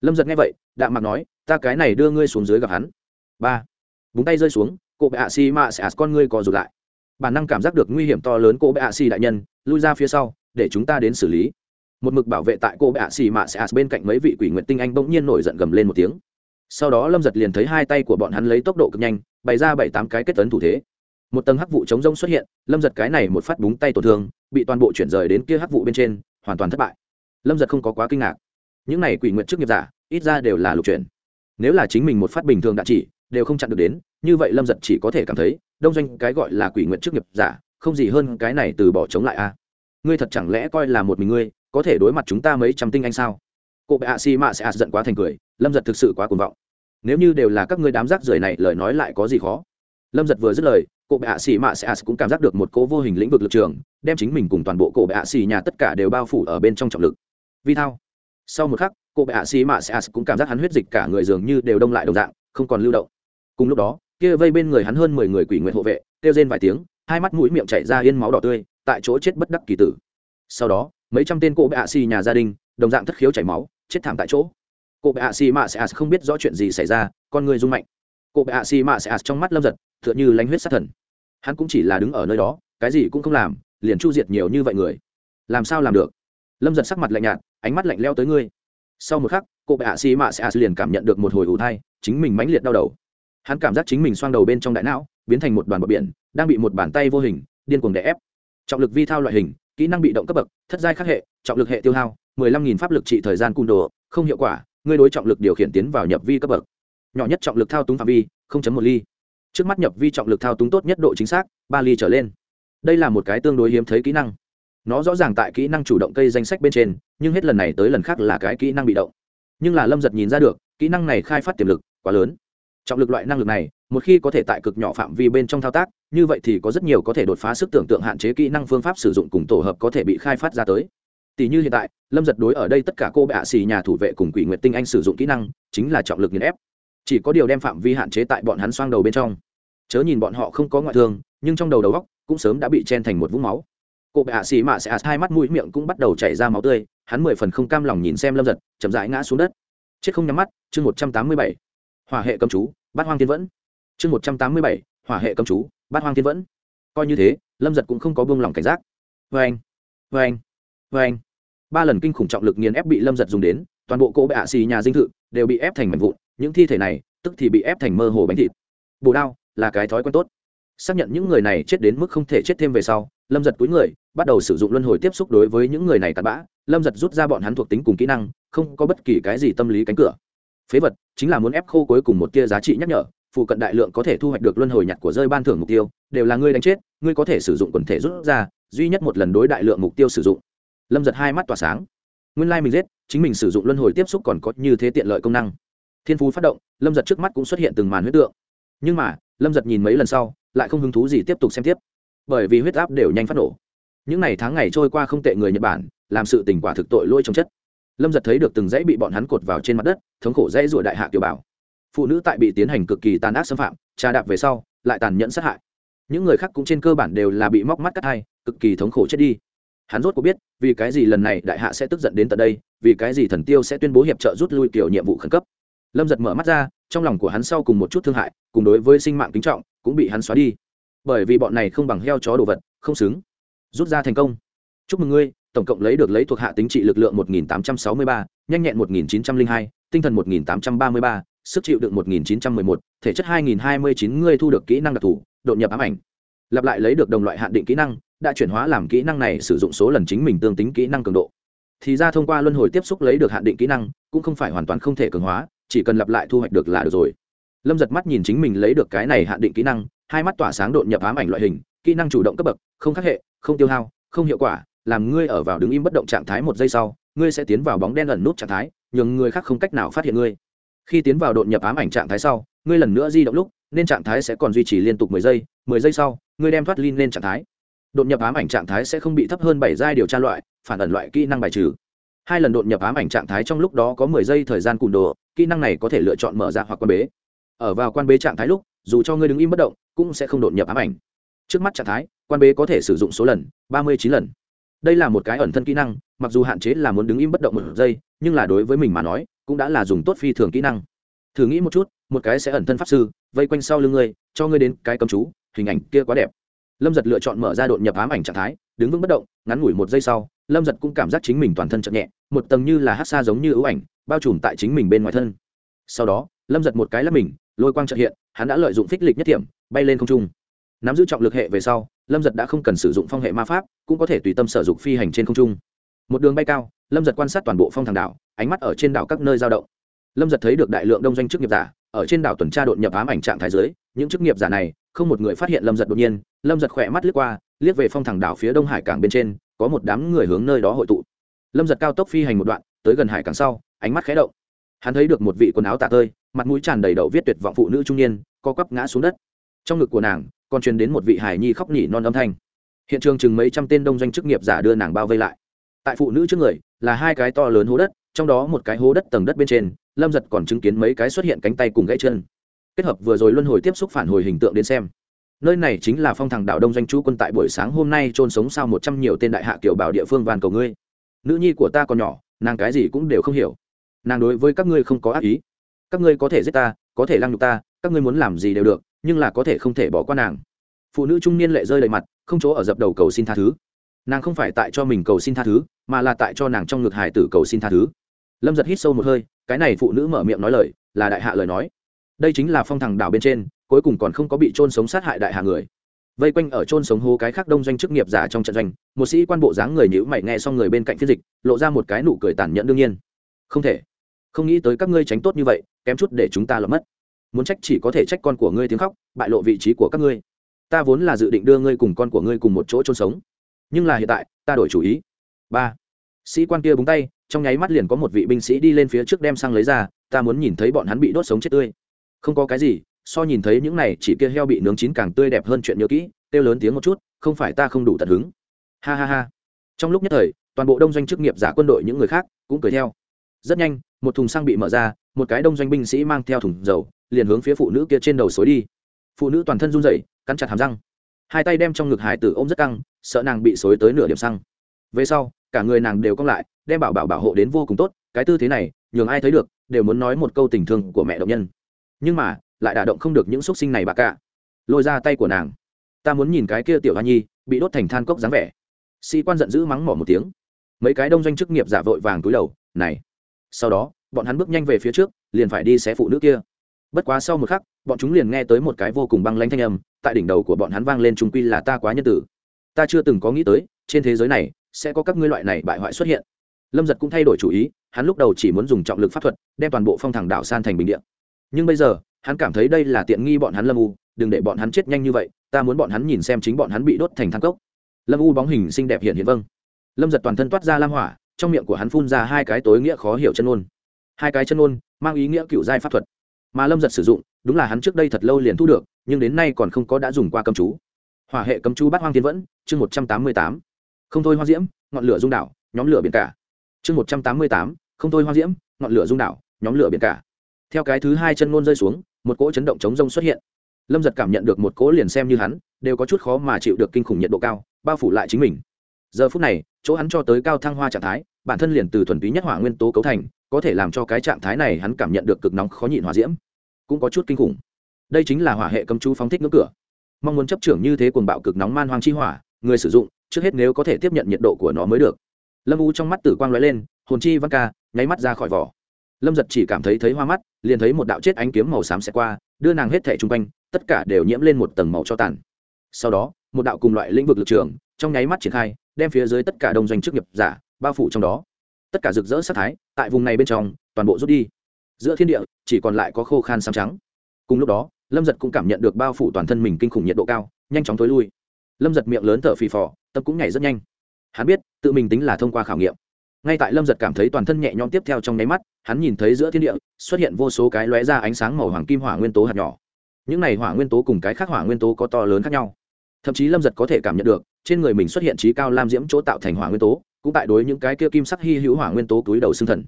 Lâm giật nghe vậy, đạm mặt nói, ta cái này đưa ngươi xuống dưới gặp hắn. Ba. Búng tay rơi xuống cô bệ ạ xì mạ sẽ con ngươi co rụt lại. Bản năng cảm giác được nguy hiểm to lớn cô bệ ạ xì đại nhân, lui ra phía sau, để chúng ta đến xử lý. Một mực bảo vệ tại cô bệ ạ xì mạ sẽ bên cạnh mấy vị quỷ nguyện tinh anh bỗng nhiên nổi giận gầm lên một tiếng. Sau đó lâm giật liền thấy hai tay của bọn hắn lấy tốc độ cực nhanh, bày ra bảy tám cái kết tấn thủ thế. Một tầng hắc vụ chống rông xuất hiện, lâm giật cái này một phát búng tay tổn thương, bị toàn bộ chuyển rời đến kia hắc vụ bên trên, hoàn toàn thất bại. Lâm giật không có quá kinh ngạc. Những này quỷ nguyện trước nghiệp giả ít ra đều là lục chuyển. Nếu là chính mình một phát bình thường đã chỉ, đều không chặn được đến, như vậy lâm giật chỉ có thể cảm thấy, đông doanh cái gọi là quỷ nguyện trước nghiệp giả, không gì hơn cái này từ bỏ chống lại a. Ngươi thật chẳng lẽ coi là một mình ngươi, có thể đối mặt chúng ta mấy trăm tinh anh sao? Cụ bệ hạ si mạ sẽ giận quá thành cười, lâm giật thực sự quá cuồng vọng. Nếu như đều là các ngươi đám rác rưởi này, lời nói lại có gì khó? Lâm giật vừa dứt lời cụ bệ hạ xì mạ sẽ cũng cảm giác được một cố vô hình lĩnh vực lực trường, đem chính mình cùng toàn bộ cổ bệ hạ xì nhà tất cả đều bao phủ ở bên trong trọng lực. Vi thao. Sau một khắc cô bệ hạ xì mạ sẽ cũng cảm giác hắn huyết dịch cả người dường như đều đông lại đồng dạng, không còn lưu động. Cùng lúc đó, kia vây bên người hắn hơn mười người quỷ nguyện hộ vệ, kêu rên vài tiếng, hai mắt mũi miệng chảy ra yên máu đỏ tươi, tại chỗ chết bất đắc kỳ tử. Sau đó, mấy trăm tên cô bệ hạ xì nhà gia đình, đồng dạng thất khiếu chảy máu, chết thảm tại chỗ. Cô bệ hạ xì mạ sẽ không biết rõ chuyện gì xảy ra, con người rung mạnh. Cô bệ hạ xì mạ sẽ trong mắt lâm giật, tựa như lánh huyết sát thần. Hắn cũng chỉ là đứng ở nơi đó, cái gì cũng không làm, liền chu diệt nhiều như vậy người. Làm sao làm được? Lâm giật sắc mặt lạnh nhạt, ánh mắt lạnh leo tới ngươi sau một khắc, cô bệ hạ xì mạ sẽ liền cảm nhận được một hồi ủ thai, chính mình mãnh liệt đau đầu. Hắn cảm giác chính mình xoang đầu bên trong đại não, biến thành một đoàn bọc biển, đang bị một bàn tay vô hình, điên cuồng đè ép. Trọng lực vi thao loại hình, kỹ năng bị động cấp bậc, thất giai khắc hệ, trọng lực hệ tiêu hao, mười lăm nghìn pháp lực trị thời gian cung đồ, không hiệu quả, ngươi đối trọng lực điều khiển tiến vào nhập vi cấp bậc. Nhỏ nhất trọng lực thao túng phạm vi, không chấm một ly. Trước mắt nhập vi trọng lực thao túng tốt nhất độ chính xác, ba ly trở lên. Đây là một cái tương đối hiếm thấy kỹ năng nó rõ ràng tại kỹ năng chủ động cây danh sách bên trên, nhưng hết lần này tới lần khác là cái kỹ năng bị động. Nhưng là lâm giật nhìn ra được, kỹ năng này khai phát tiềm lực quá lớn. Trọng lực loại năng lực này, một khi có thể tại cực nhỏ phạm vi bên trong thao tác, như vậy thì có rất nhiều có thể đột phá sức tưởng tượng hạn chế kỹ năng phương pháp sử dụng cùng tổ hợp có thể bị khai phát ra tới. Tỷ như hiện tại, lâm giật đối ở đây tất cả cô bệ xì nhà thủ vệ cùng quỷ nguyệt tinh anh sử dụng kỹ năng, chính là trọng lực nghiền ép. Chỉ có điều đem phạm vi hạn chế tại bọn hắn xoang đầu bên trong. Chớ nhìn bọn họ không có ngoại thương, nhưng trong đầu đầu góc cũng sớm đã bị chen thành một vũng máu cô bệ xì mạ sẽ hai mắt mũi miệng cũng bắt đầu chảy ra máu tươi, hắn mười phần không cam lòng nhìn xem lâm giật, chậm rãi ngã xuống đất. Chết không nhắm mắt, chương một trăm tám mươi bảy. Hỏa hệ cầm chú, bát hoang thiên vẫn. Chương một trăm tám mươi bảy, hỏa hệ cầm chú, bát hoang thiên vẫn. Coi như thế, lâm giật cũng không có buông lỏng cảnh giác. Vê anh vê anh vê anh. Ba lần kinh khủng trọng lực nghiền ép bị lâm giật dùng đến, toàn bộ cỗ bệ ạ xì nhà dinh thự đều bị ép thành mảnh vụn, những thi thể này tức thì bị ép thành mơ hồ bánh thịt. Bồ đao là cái thói quen tốt. Xác nhận những người này chết đến mức không thể chết thêm về sau lâm giật cuối người, bắt đầu sử dụng luân hồi tiếp xúc đối với những người này tạt bã. Lâm giật rút ra bọn hắn thuộc tính cùng kỹ năng, không có bất kỳ cái gì tâm lý cánh cửa. Phế vật chính là muốn ép khô cuối cùng một tia giá trị nhắc nhở, phụ cận đại lượng có thể thu hoạch được luân hồi nhặt của rơi ban thưởng mục tiêu, đều là ngươi đánh chết, ngươi có thể sử dụng quần thể rút ra, duy nhất một lần đối đại lượng mục tiêu sử dụng. Lâm giật hai mắt tỏa sáng. Nguyên lai、like、mình giết, chính mình sử dụng luân hồi tiếp xúc còn có như thế tiện lợi công năng. Thiên phú phát động, lâm giật trước mắt cũng xuất hiện từng màn huyết tượng. Nhưng mà, lâm giật nhìn mấy lần sau, lại không hứng thú gì tiếp tục xem tiếp bởi vì huyết áp đều nhanh phát nổ. Những n à y tháng ngày trôi qua không tệ người nhật bản, làm sự tình quả thực tội lỗi trong chất. Lâm giật thấy được từng dãy bị bọn hắn cột vào trên mặt đất, thống khổ dãy ruột đại hạ kiều bảo. Phụ nữ tại bị tiến hành cực kỳ tàn ác xâm phạm, trà đạp về sau, lại tàn nhẫn sát hại. Những người khác cũng trên cơ bản đều là bị móc mắt cắt hai, cực kỳ thống khổ chết đi. Hắn rốt có biết, vì cái gì lần này đại hạ sẽ tức giận đến tận đây, vì cái gì thần tiêu sẽ tuyên bố hiệp trợ rút lui kiểu nhiệm vụ khẩn cấp. Lâm giật mở mắt ra, trong lòng của hắn sau cùng một chút thương hại, cùng đối với sinh mạng kính trọng, cũng bị hắn xóa đi bởi vì bọn này không bằng heo chó đồ vật không xứng rút ra thành công chúc mừng ngươi tổng cộng lấy được lấy thuộc hạ tính trị lực lượng 1863, nhanh nhẹn 1902, tinh thần 1833, sức chịu đựng 1911, thể chất 2029 ngươi thu được kỹ năng đặc thù, đột nhập ám ảnh. Lặp lại lấy được đồng loại hạn định kỹ năng, đã chuyển hóa làm kỹ năng này sử dụng số lần chính mình tương tính kỹ năng cường độ. Thì ra thông qua luân hồi tiếp xúc lấy được hạn định kỹ năng, cũng không phải hoàn toàn không thể cường hóa, chỉ cần lặp lại thu hoạch được là được rồi. Lâm giật mắt nhìn chính mình lấy được cái này hạn định kỹ năng, hai mắt tỏa sáng đột nhập ám ảnh loại hình, kỹ năng chủ động cấp bậc, không khắc hệ, không tiêu hao, không hiệu quả, làm ngươi ở vào đứng im bất động trạng thái một giây sau ngươi sẽ tiến vào bóng đen ẩn nút trạng thái nhường người khác không cách nào phát hiện ngươi. Khi tiến vào đột nhập ám ảnh trạng thái sau ngươi lần nữa di động lúc nên trạng thái sẽ còn duy trì liên tục mười giây mười giây sau ngươi đem thoát linh lên trạng thái. Đột nhập ám ảnh trạng thái sẽ không bị thấp hơn bảy giai điều tra loại phản ẩn loại kỹ năng bài trừ. Hai lần đột nhập ám ảnh trạng thái trong lúc đó có mười giây thời gian cùn đồ kỹ năng này có thể lựa chọn mở ra hoặc quan bế ở vào quan bế trạng thái lúc, dù cho ngươi đứng im bất động, cũng sẽ không đột nhập ám ảnh. Trước mắt trạng thái, quan bế có thể sử dụng số lần, ba mươi chín lần. Đây là một cái ẩn thân kỹ năng, mặc dù hạn chế là muốn đứng im bất động một giây, nhưng là đối với mình mà nói, cũng đã là dùng tốt phi thường kỹ năng. Thử nghĩ một chút, một cái sẽ ẩn thân pháp sư, vây quanh sau lưng ngươi, cho ngươi đến cái cầm chú, hình ảnh kia quá đẹp. Lâm giật lựa chọn mở ra đột nhập ám ảnh trạng thái, đứng vững bất động, ngắn ngủi một giây sau, lâm giật cũng cảm giác chính mình toàn thân chậm nhẹ, một tầng như là hát xa giống như ưu ảnh, bao trùm tại chính mình bên ngoài thân. Sau đó, lâm giật một cái lắp mình lôi quang trợ hiện, hắn đã lợi dụng phích lịch nhất thiểm, bay lên không trung. Nắm giữ trọng lực hệ về sau, lâm giật đã không cần sử dụng phong hệ ma pháp, cũng có thể tùy tâm sử dụng phi hành trên không trung. Một đường bay cao, lâm giật quan sát toàn bộ phong thẳng đảo, ánh mắt ở trên đảo các nơi giao động. Lâm giật thấy được đại lượng đông doanh chức nghiệp giả, ở trên đảo tuần tra đột nhập ám ảnh trạng thái dưới, những chức nghiệp giả này, không một người phát hiện lâm giật đột nhiên, lâm giật khỏe mắt liếc qua, liếc về phong thẳng đảo phía đông hải cảng bên trên, có một đám người hướng nơi đó hội tụ. Lâm giật cao tốc phi hành một đoạn, tới gần hải cảng sau, ánh mắt khé động hắn thấy được một vị quần áo tạ tơi, mặt mũi tràn đầy đậu viết tuyệt vọng phụ nữ trung niên, co quắp ngã xuống đất. Trong ngực của nàng, còn truyền đến một vị hải nhi khóc nỉ non âm thanh. Hiện trường chừng mấy trăm tên đông doanh chức nghiệp giả đưa nàng bao vây lại. Tại phụ nữ trước người, là hai cái to lớn hố đất, trong đó một cái hố đất tầng đất bên trên, lâm giật còn chứng kiến mấy cái xuất hiện cánh tay cùng gãy chân. Kết hợp vừa rồi luân hồi tiếp xúc phản hồi hình tượng đến xem. Nơi này chính là phong thẳng đạo đông doanh chú quân tại buổi sáng hôm nay trôn sống sau một trăm nhiều tên đại hạ kiểu bảo địa phương van cầu ngươi. Nữ nhi của ta còn nhỏ, nàng cái gì cũng đều không hiểu nàng đối với các ngươi không có ác ý. Các ngươi có thể giết ta, có thể lăng nhục ta, các ngươi muốn làm gì đều được, nhưng là có thể không thể bỏ qua nàng. Phụ nữ trung niên lệ rơi lệ mặt, không chỗ ở dập đầu cầu xin tha thứ. Nàng không phải tại cho mình cầu xin tha thứ, mà là tại cho nàng trong ngực hải tử cầu xin tha thứ. Lâm giật hít sâu một hơi, cái này phụ nữ mở miệng nói lời, là đại hạ lời nói. Đây chính là phong thằng đảo bên trên, cuối cùng còn không có bị trôn sống sát hại đại hạ người. Vây quanh ở trôn sống hố cái khác đông doanh chức nghiệp giả trong trận doanh, một sĩ quan bộ dáng người nhữ mày nghe xong người bên cạnh phiên dịch, lộ ra một cái nụ cười tàn nhẫn đương nhiên. Không thể không nghĩ tới các ngươi tránh tốt như vậy, kém chút để chúng ta lỡ mất. Muốn trách chỉ có thể trách con của ngươi tiếng khóc, bại lộ vị trí của các ngươi. Ta vốn là dự định đưa ngươi cùng con của ngươi cùng một chỗ trôn sống. Nhưng là hiện tại, ta đổi chủ ý. Ba. Sĩ quan kia búng tay, trong nháy mắt liền có một vị binh sĩ đi lên phía trước đem sang lấy ra, ta muốn nhìn thấy bọn hắn bị đốt sống chết tươi. Không có cái gì, so nhìn thấy những này chỉ kia heo bị nướng chín càng tươi đẹp hơn chuyện nhớ kỹ, kêu lớn tiếng một chút, không phải ta không đủ tận hứng. Ha ha ha. Trong lúc nhất thời, toàn bộ đông doanh chức nghiệp giả quân đội những người khác cũng cười theo rất nhanh, một thùng xăng bị mở ra, một cái đông doanh binh sĩ mang theo thùng dầu, liền hướng phía phụ nữ kia trên đầu xối đi. Phụ nữ toàn thân run rẩy, cắn chặt hàm răng. Hai tay đem trong ngực hải tử ôm rất căng, sợ nàng bị xối tới nửa điểm xăng. Về sau, cả người nàng đều cong lại, đem bảo bảo bảo hộ đến vô cùng tốt, cái tư thế này, nhường ai thấy được, đều muốn nói một câu tình thương của mẹ động nhân. Nhưng mà, lại đả động không được những xúc sinh này bà cả. Lôi ra tay của nàng. Ta muốn nhìn cái kia tiểu hoa nhi, bị đốt thành than cốc dáng vẻ. Sĩ quan giận dữ mắng mỏ một tiếng. Mấy cái đông doanh chức nghiệp giả vội vàng túi đầu, này sau đó, bọn hắn bước nhanh về phía trước, liền phải đi xé phụ nữ kia. Bất quá sau một khắc, bọn chúng liền nghe tới một cái vô cùng băng lanh thanh âm, tại đỉnh đầu của bọn hắn vang lên trung quy là ta quá nhân tử. Ta chưa từng có nghĩ tới, trên thế giới này, sẽ có các ngươi loại này bại hoại xuất hiện. Lâm giật cũng thay đổi chủ ý, hắn lúc đầu chỉ muốn dùng trọng lực pháp thuật, đem toàn bộ phong thẳng đảo san thành bình điện nhưng bây giờ, hắn cảm thấy đây là tiện nghi bọn hắn lâm u, đừng để bọn hắn chết nhanh như vậy, ta muốn bọn hắn nhìn xem chính bọn hắn bị đốt thành thang cốc. Lâm u bóng hình xinh đẹp hiện hiện vâng. Lâm giật toàn thân toát ra lam hỏa trong miệng của hắn phun ra hai cái tối nghĩa khó hiểu chân ôn hai cái chân ôn mang ý nghĩa cựu giai pháp thuật. Mà lâm giật sử dụng, đúng là hắn trước đây thật lâu liền thu được, nhưng đến nay còn không có đã dùng qua cầm chú. Hỏa hệ cấm chú bắt hoang tiến vẫn, chương một trăm tám mươi tám. Không thôi hoa diễm, ngọn lửa dung đảo, nhóm lửa biển cả. Chương một trăm tám mươi tám, không thôi hoa diễm, ngọn lửa dung đảo, nhóm lửa biển cả. Theo cái thứ hai chân ngôn rơi xuống, một cỗ chấn động chống rông xuất hiện. Lâm giật cảm nhận được một cỗ liền xem như hắn, đều có chút khó mà chịu được kinh khủng nhiệt độ cao, bao phủ lại chính mình giờ phút này, chỗ hắn cho tới cao thăng hoa trạng thái, bản thân liền từ thuần túy nhất hỏa nguyên tố cấu thành, có thể làm cho cái trạng thái này hắn cảm nhận được cực nóng khó nhịn hỏa diễm. Cũng có chút kinh khủng. Đây chính là hỏa hệ cấm chú phóng thích ngưỡng cửa. Mong muốn chấp trưởng như thế cuồng bạo cực nóng man hoang chi hỏa, người sử dụng, trước hết nếu có thể tiếp nhận nhiệt độ của nó mới được. Lâm u trong mắt tử quang lóe lên, hồn chi văn ca, nháy mắt ra khỏi vỏ. Lâm giật chỉ cảm thấy thấy hoa mắt, liền thấy một đạo chết ánh kiếm màu xám xẹt qua, đưa nàng hết thẻ chung quanh, tất cả đều nhiễm lên một tầng màu cho tàn. Sau đó, một đạo cùng loại lĩnh vực lực trường, trong nháy mắt triển khai đem phía dưới tất cả đông doanh chức nghiệp giả, bao phủ trong đó. Tất cả rực rỡ sắc thái, tại vùng này bên trong, toàn bộ rút đi. Giữa thiên địa, chỉ còn lại có khô khan xám trắng. Cùng lúc đó, lâm giật cũng cảm nhận được bao phủ toàn thân mình kinh khủng nhiệt độ cao, nhanh chóng tối lui. Lâm giật miệng lớn thở phì phò, tâm cũng nhảy rất nhanh. Hắn biết, tự mình tính là thông qua khảo nghiệm. Ngay tại lâm giật cảm thấy toàn thân nhẹ nhõm tiếp theo trong nháy mắt, hắn nhìn thấy giữa thiên địa, xuất hiện vô số cái lóe ra ánh sáng màu hoàng kim hỏa nguyên tố hạt nhỏ. Những này hỏa nguyên tố cùng cái khác hỏa nguyên tố có to lớn khác nhau. Thậm chí lâm giật có thể cảm nhận được trên người mình xuất hiện trí cao lam diễm chỗ tạo thành hỏa nguyên tố, cũng tại đối những cái kia kim sắc hy hữu hỏa nguyên tố túi đầu xương thần.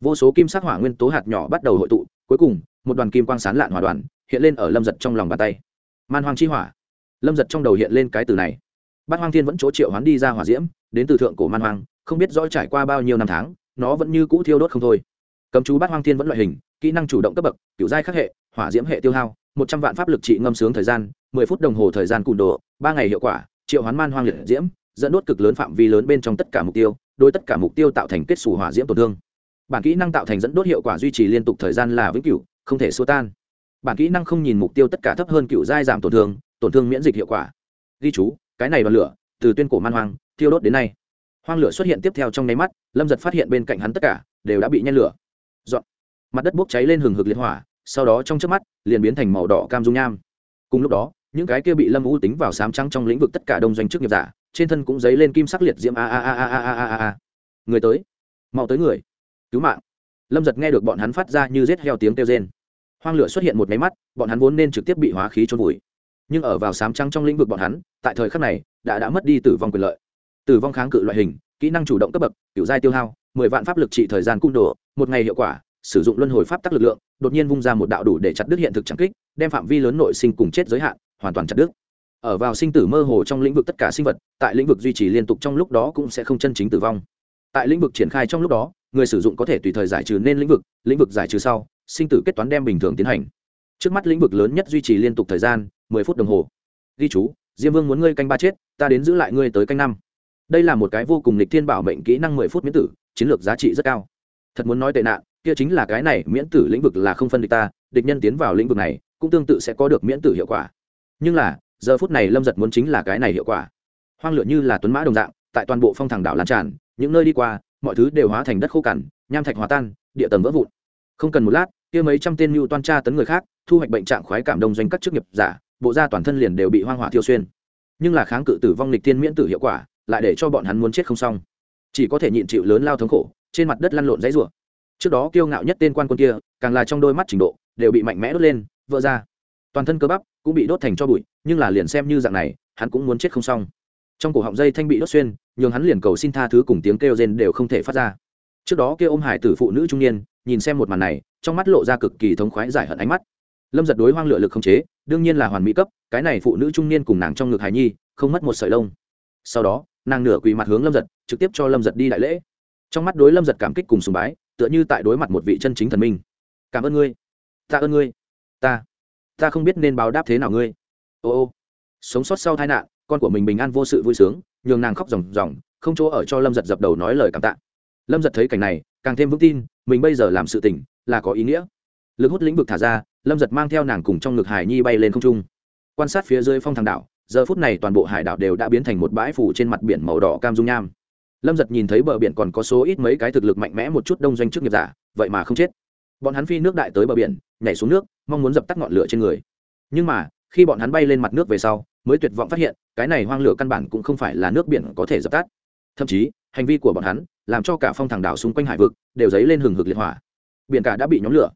Vô số kim sắc hỏa nguyên tố hạt nhỏ bắt đầu hội tụ, cuối cùng, một đoàn kim quang sán lạn hỏa đoàn hiện lên ở lâm giật trong lòng bàn tay. Man hoang chi hỏa. Lâm giật trong đầu hiện lên cái từ này. Bát hoang thiên vẫn chỗ triệu hoán đi ra hỏa diễm, đến từ thượng cổ man hoang, không biết rõ trải qua bao nhiêu năm tháng, nó vẫn như cũ thiêu đốt không thôi. Cầm chú bát hoang thiên vẫn loại hình, kỹ năng chủ động cấp bậc, kiểu giai khắc hệ, hỏa diễm hệ tiêu hao, một trăm vạn pháp lực trị ngâm sướng thời gian, mười phút đồng hồ thời gian cùn độ ba ngày hiệu quả triệu hoán man hoang liệt diễm, dẫn đốt cực lớn phạm vi lớn bên trong tất cả mục tiêu, đối tất cả mục tiêu tạo thành kết xù hỏa diễm tổn thương. Bản kỹ năng tạo thành dẫn đốt hiệu quả duy trì liên tục thời gian là vĩnh cửu, không thể xua tan. Bản kỹ năng không nhìn mục tiêu tất cả thấp hơn cựu giai giảm tổn thương tổn thương miễn dịch hiệu quả. Ghi chú, cái này đoàn lửa, từ tuyên cổ man hoang, thiêu đốt đến nay. Hoang lửa xuất hiện tiếp theo trong nháy mắt, lâm giật phát hiện bên cạnh hắn tất cả, đều đã bị nhen lửa. Dọn. Mặt đất bốc cháy lên hừng hực liệt hỏa, sau đó trong trước mắt, liền biến thành màu đỏ cam dung nham. Cùng lúc đó những cái kia bị lâm u tính vào sám trắng trong lĩnh vực tất cả đông doanh chức nghiệp giả, trên thân cũng dấy lên kim sắc liệt diễm a a a a a a a a người tới. Mau tới người. Cứu mạng. Lâm giật nghe được bọn hắn phát ra như rết heo tiếng kêu rên. Hoang lửa xuất hiện một máy mắt, bọn hắn vốn nên trực tiếp bị hóa khí trôn vùi. Nhưng ở vào sám trắng trong lĩnh vực bọn hắn, tại thời khắc này, đã đã mất đi tử vong quyền lợi. Tử vong kháng cự loại hình, kỹ năng chủ động cấp bậc, kiểu giai tiêu hao, mười vạn pháp lực trị thời gian cung đồ, một ngày hiệu quả, sử dụng luân hồi pháp tắc lực lượng, đột nhiên vung ra một đạo đủ để chặt đứt hiện thực chẳng kích, đem phạm vi lớn nội sinh cùng chết giới hạn hoàn toàn chặt đứt. Ở vào sinh tử mơ hồ trong lĩnh vực tất cả sinh vật, tại lĩnh vực duy trì liên tục trong lúc đó cũng sẽ không chân chính tử vong. Tại lĩnh vực triển khai trong lúc đó, người sử dụng có thể tùy thời giải trừ nên lĩnh vực lĩnh vực giải trừ sau, sinh tử kết toán đem bình thường tiến hành. Trước mắt lĩnh vực lớn nhất duy trì liên tục thời gian, mười phút đồng hồ. Ghi chú, diêm vương muốn ngươi canh ba chết, ta đến giữ lại ngươi tới canh năm. Đây là một cái vô cùng lịch thiên bảo mệnh kỹ năng mười phút miễn tử, chiến lược giá trị rất cao. Thật muốn nói tệ nạn, kia chính là cái này miễn tử lĩnh vực là không phân địch ta, địch nhân tiến vào lĩnh vực này, cũng tương tự sẽ có được miễn tử hiệu quả nhưng là, giờ phút này lâm giật muốn chính là cái này hiệu quả. Hoang lửa như là tuấn mã đồng dạng, tại toàn bộ phong thẳng đảo lan tràn, những nơi đi qua, mọi thứ đều hóa thành đất khô cằn, nham thạch hóa tan, địa tầng vỡ vụn. Không cần một lát, kia mấy trăm tên mưu toan tra tấn người khác, thu hoạch bệnh trạng khoái cảm đông doanh các chức nghiệp giả, bộ da toàn thân liền đều bị hoang hỏa thiêu xuyên. Nhưng là kháng cự tử vong lịch tiên miễn tử hiệu quả, lại để cho bọn hắn muốn chết không xong. Chỉ có thể nhịn chịu lớn lao thống khổ, trên mặt đất lăn lộn dãy rủa. Trước đó kiêu ngạo nhất tên quan quân kia, càng là trong đôi mắt trình độ, đều bị mạnh mẽ đốt lên, vỡ ra toàn thân cơ bắp cũng bị đốt thành cho bụi, nhưng là liền xem như dạng này, hắn cũng muốn chết không xong. Trong cổ họng dây thanh bị đốt xuyên, nhường hắn liền cầu xin tha thứ cùng tiếng kêu rên đều không thể phát ra. Trước đó kêu ôm hải tử phụ nữ trung niên, nhìn xem một màn này, trong mắt lộ ra cực kỳ thống khoái giải hận ánh mắt. Lâm giật đối hoang lựa lực không chế, đương nhiên là hoàn mỹ cấp, cái này phụ nữ trung niên cùng nàng trong ngực hài nhi, không mất một sợi lông. Sau đó, nàng nửa quỳ mặt hướng lâm giật, trực tiếp cho lâm giật đi đại lễ. Trong mắt đối lâm giật cảm kích cùng sùng bái, tựa như tại đối mặt một vị chân chính thần minh. Cảm ơn ngươi. Ta ơn ngươi. Ta ta không biết nên báo đáp thế nào ngươi. Ô ô. Sống sót sau tai nạn, con của mình bình an vô sự vui sướng, nhường nàng khóc ròng ròng, không chỗ ở cho lâm giật dập đầu nói lời cảm tạ. Lâm giật thấy cảnh này, càng thêm vững tin, mình bây giờ làm sự tình, là có ý nghĩa. Lực hút lĩnh vực thả ra, lâm giật mang theo nàng cùng trong ngực hải nhi bay lên không trung. Quan sát phía dưới phong thằng đảo, giờ phút này toàn bộ hải đảo đều đã biến thành một bãi phủ trên mặt biển màu đỏ cam dung nham. Lâm giật nhìn thấy bờ biển còn có số ít mấy cái thực lực mạnh mẽ một chút đông doanh chức nghiệp giả, vậy mà không chết. Bọn hắn phi nước đại tới bờ biển nhảy xuống nước, mong muốn dập tắt ngọn lửa trên người. Nhưng mà, khi bọn hắn bay lên mặt nước về sau, mới tuyệt vọng phát hiện, cái này hoang lửa căn bản cũng không phải là nước biển có thể dập tắt. Thậm chí, hành vi của bọn hắn làm cho cả phong thẳng đảo xung quanh hải vực đều dấy lên hừng hực liệt hỏa. Biển cả đã bị nhóm lửa.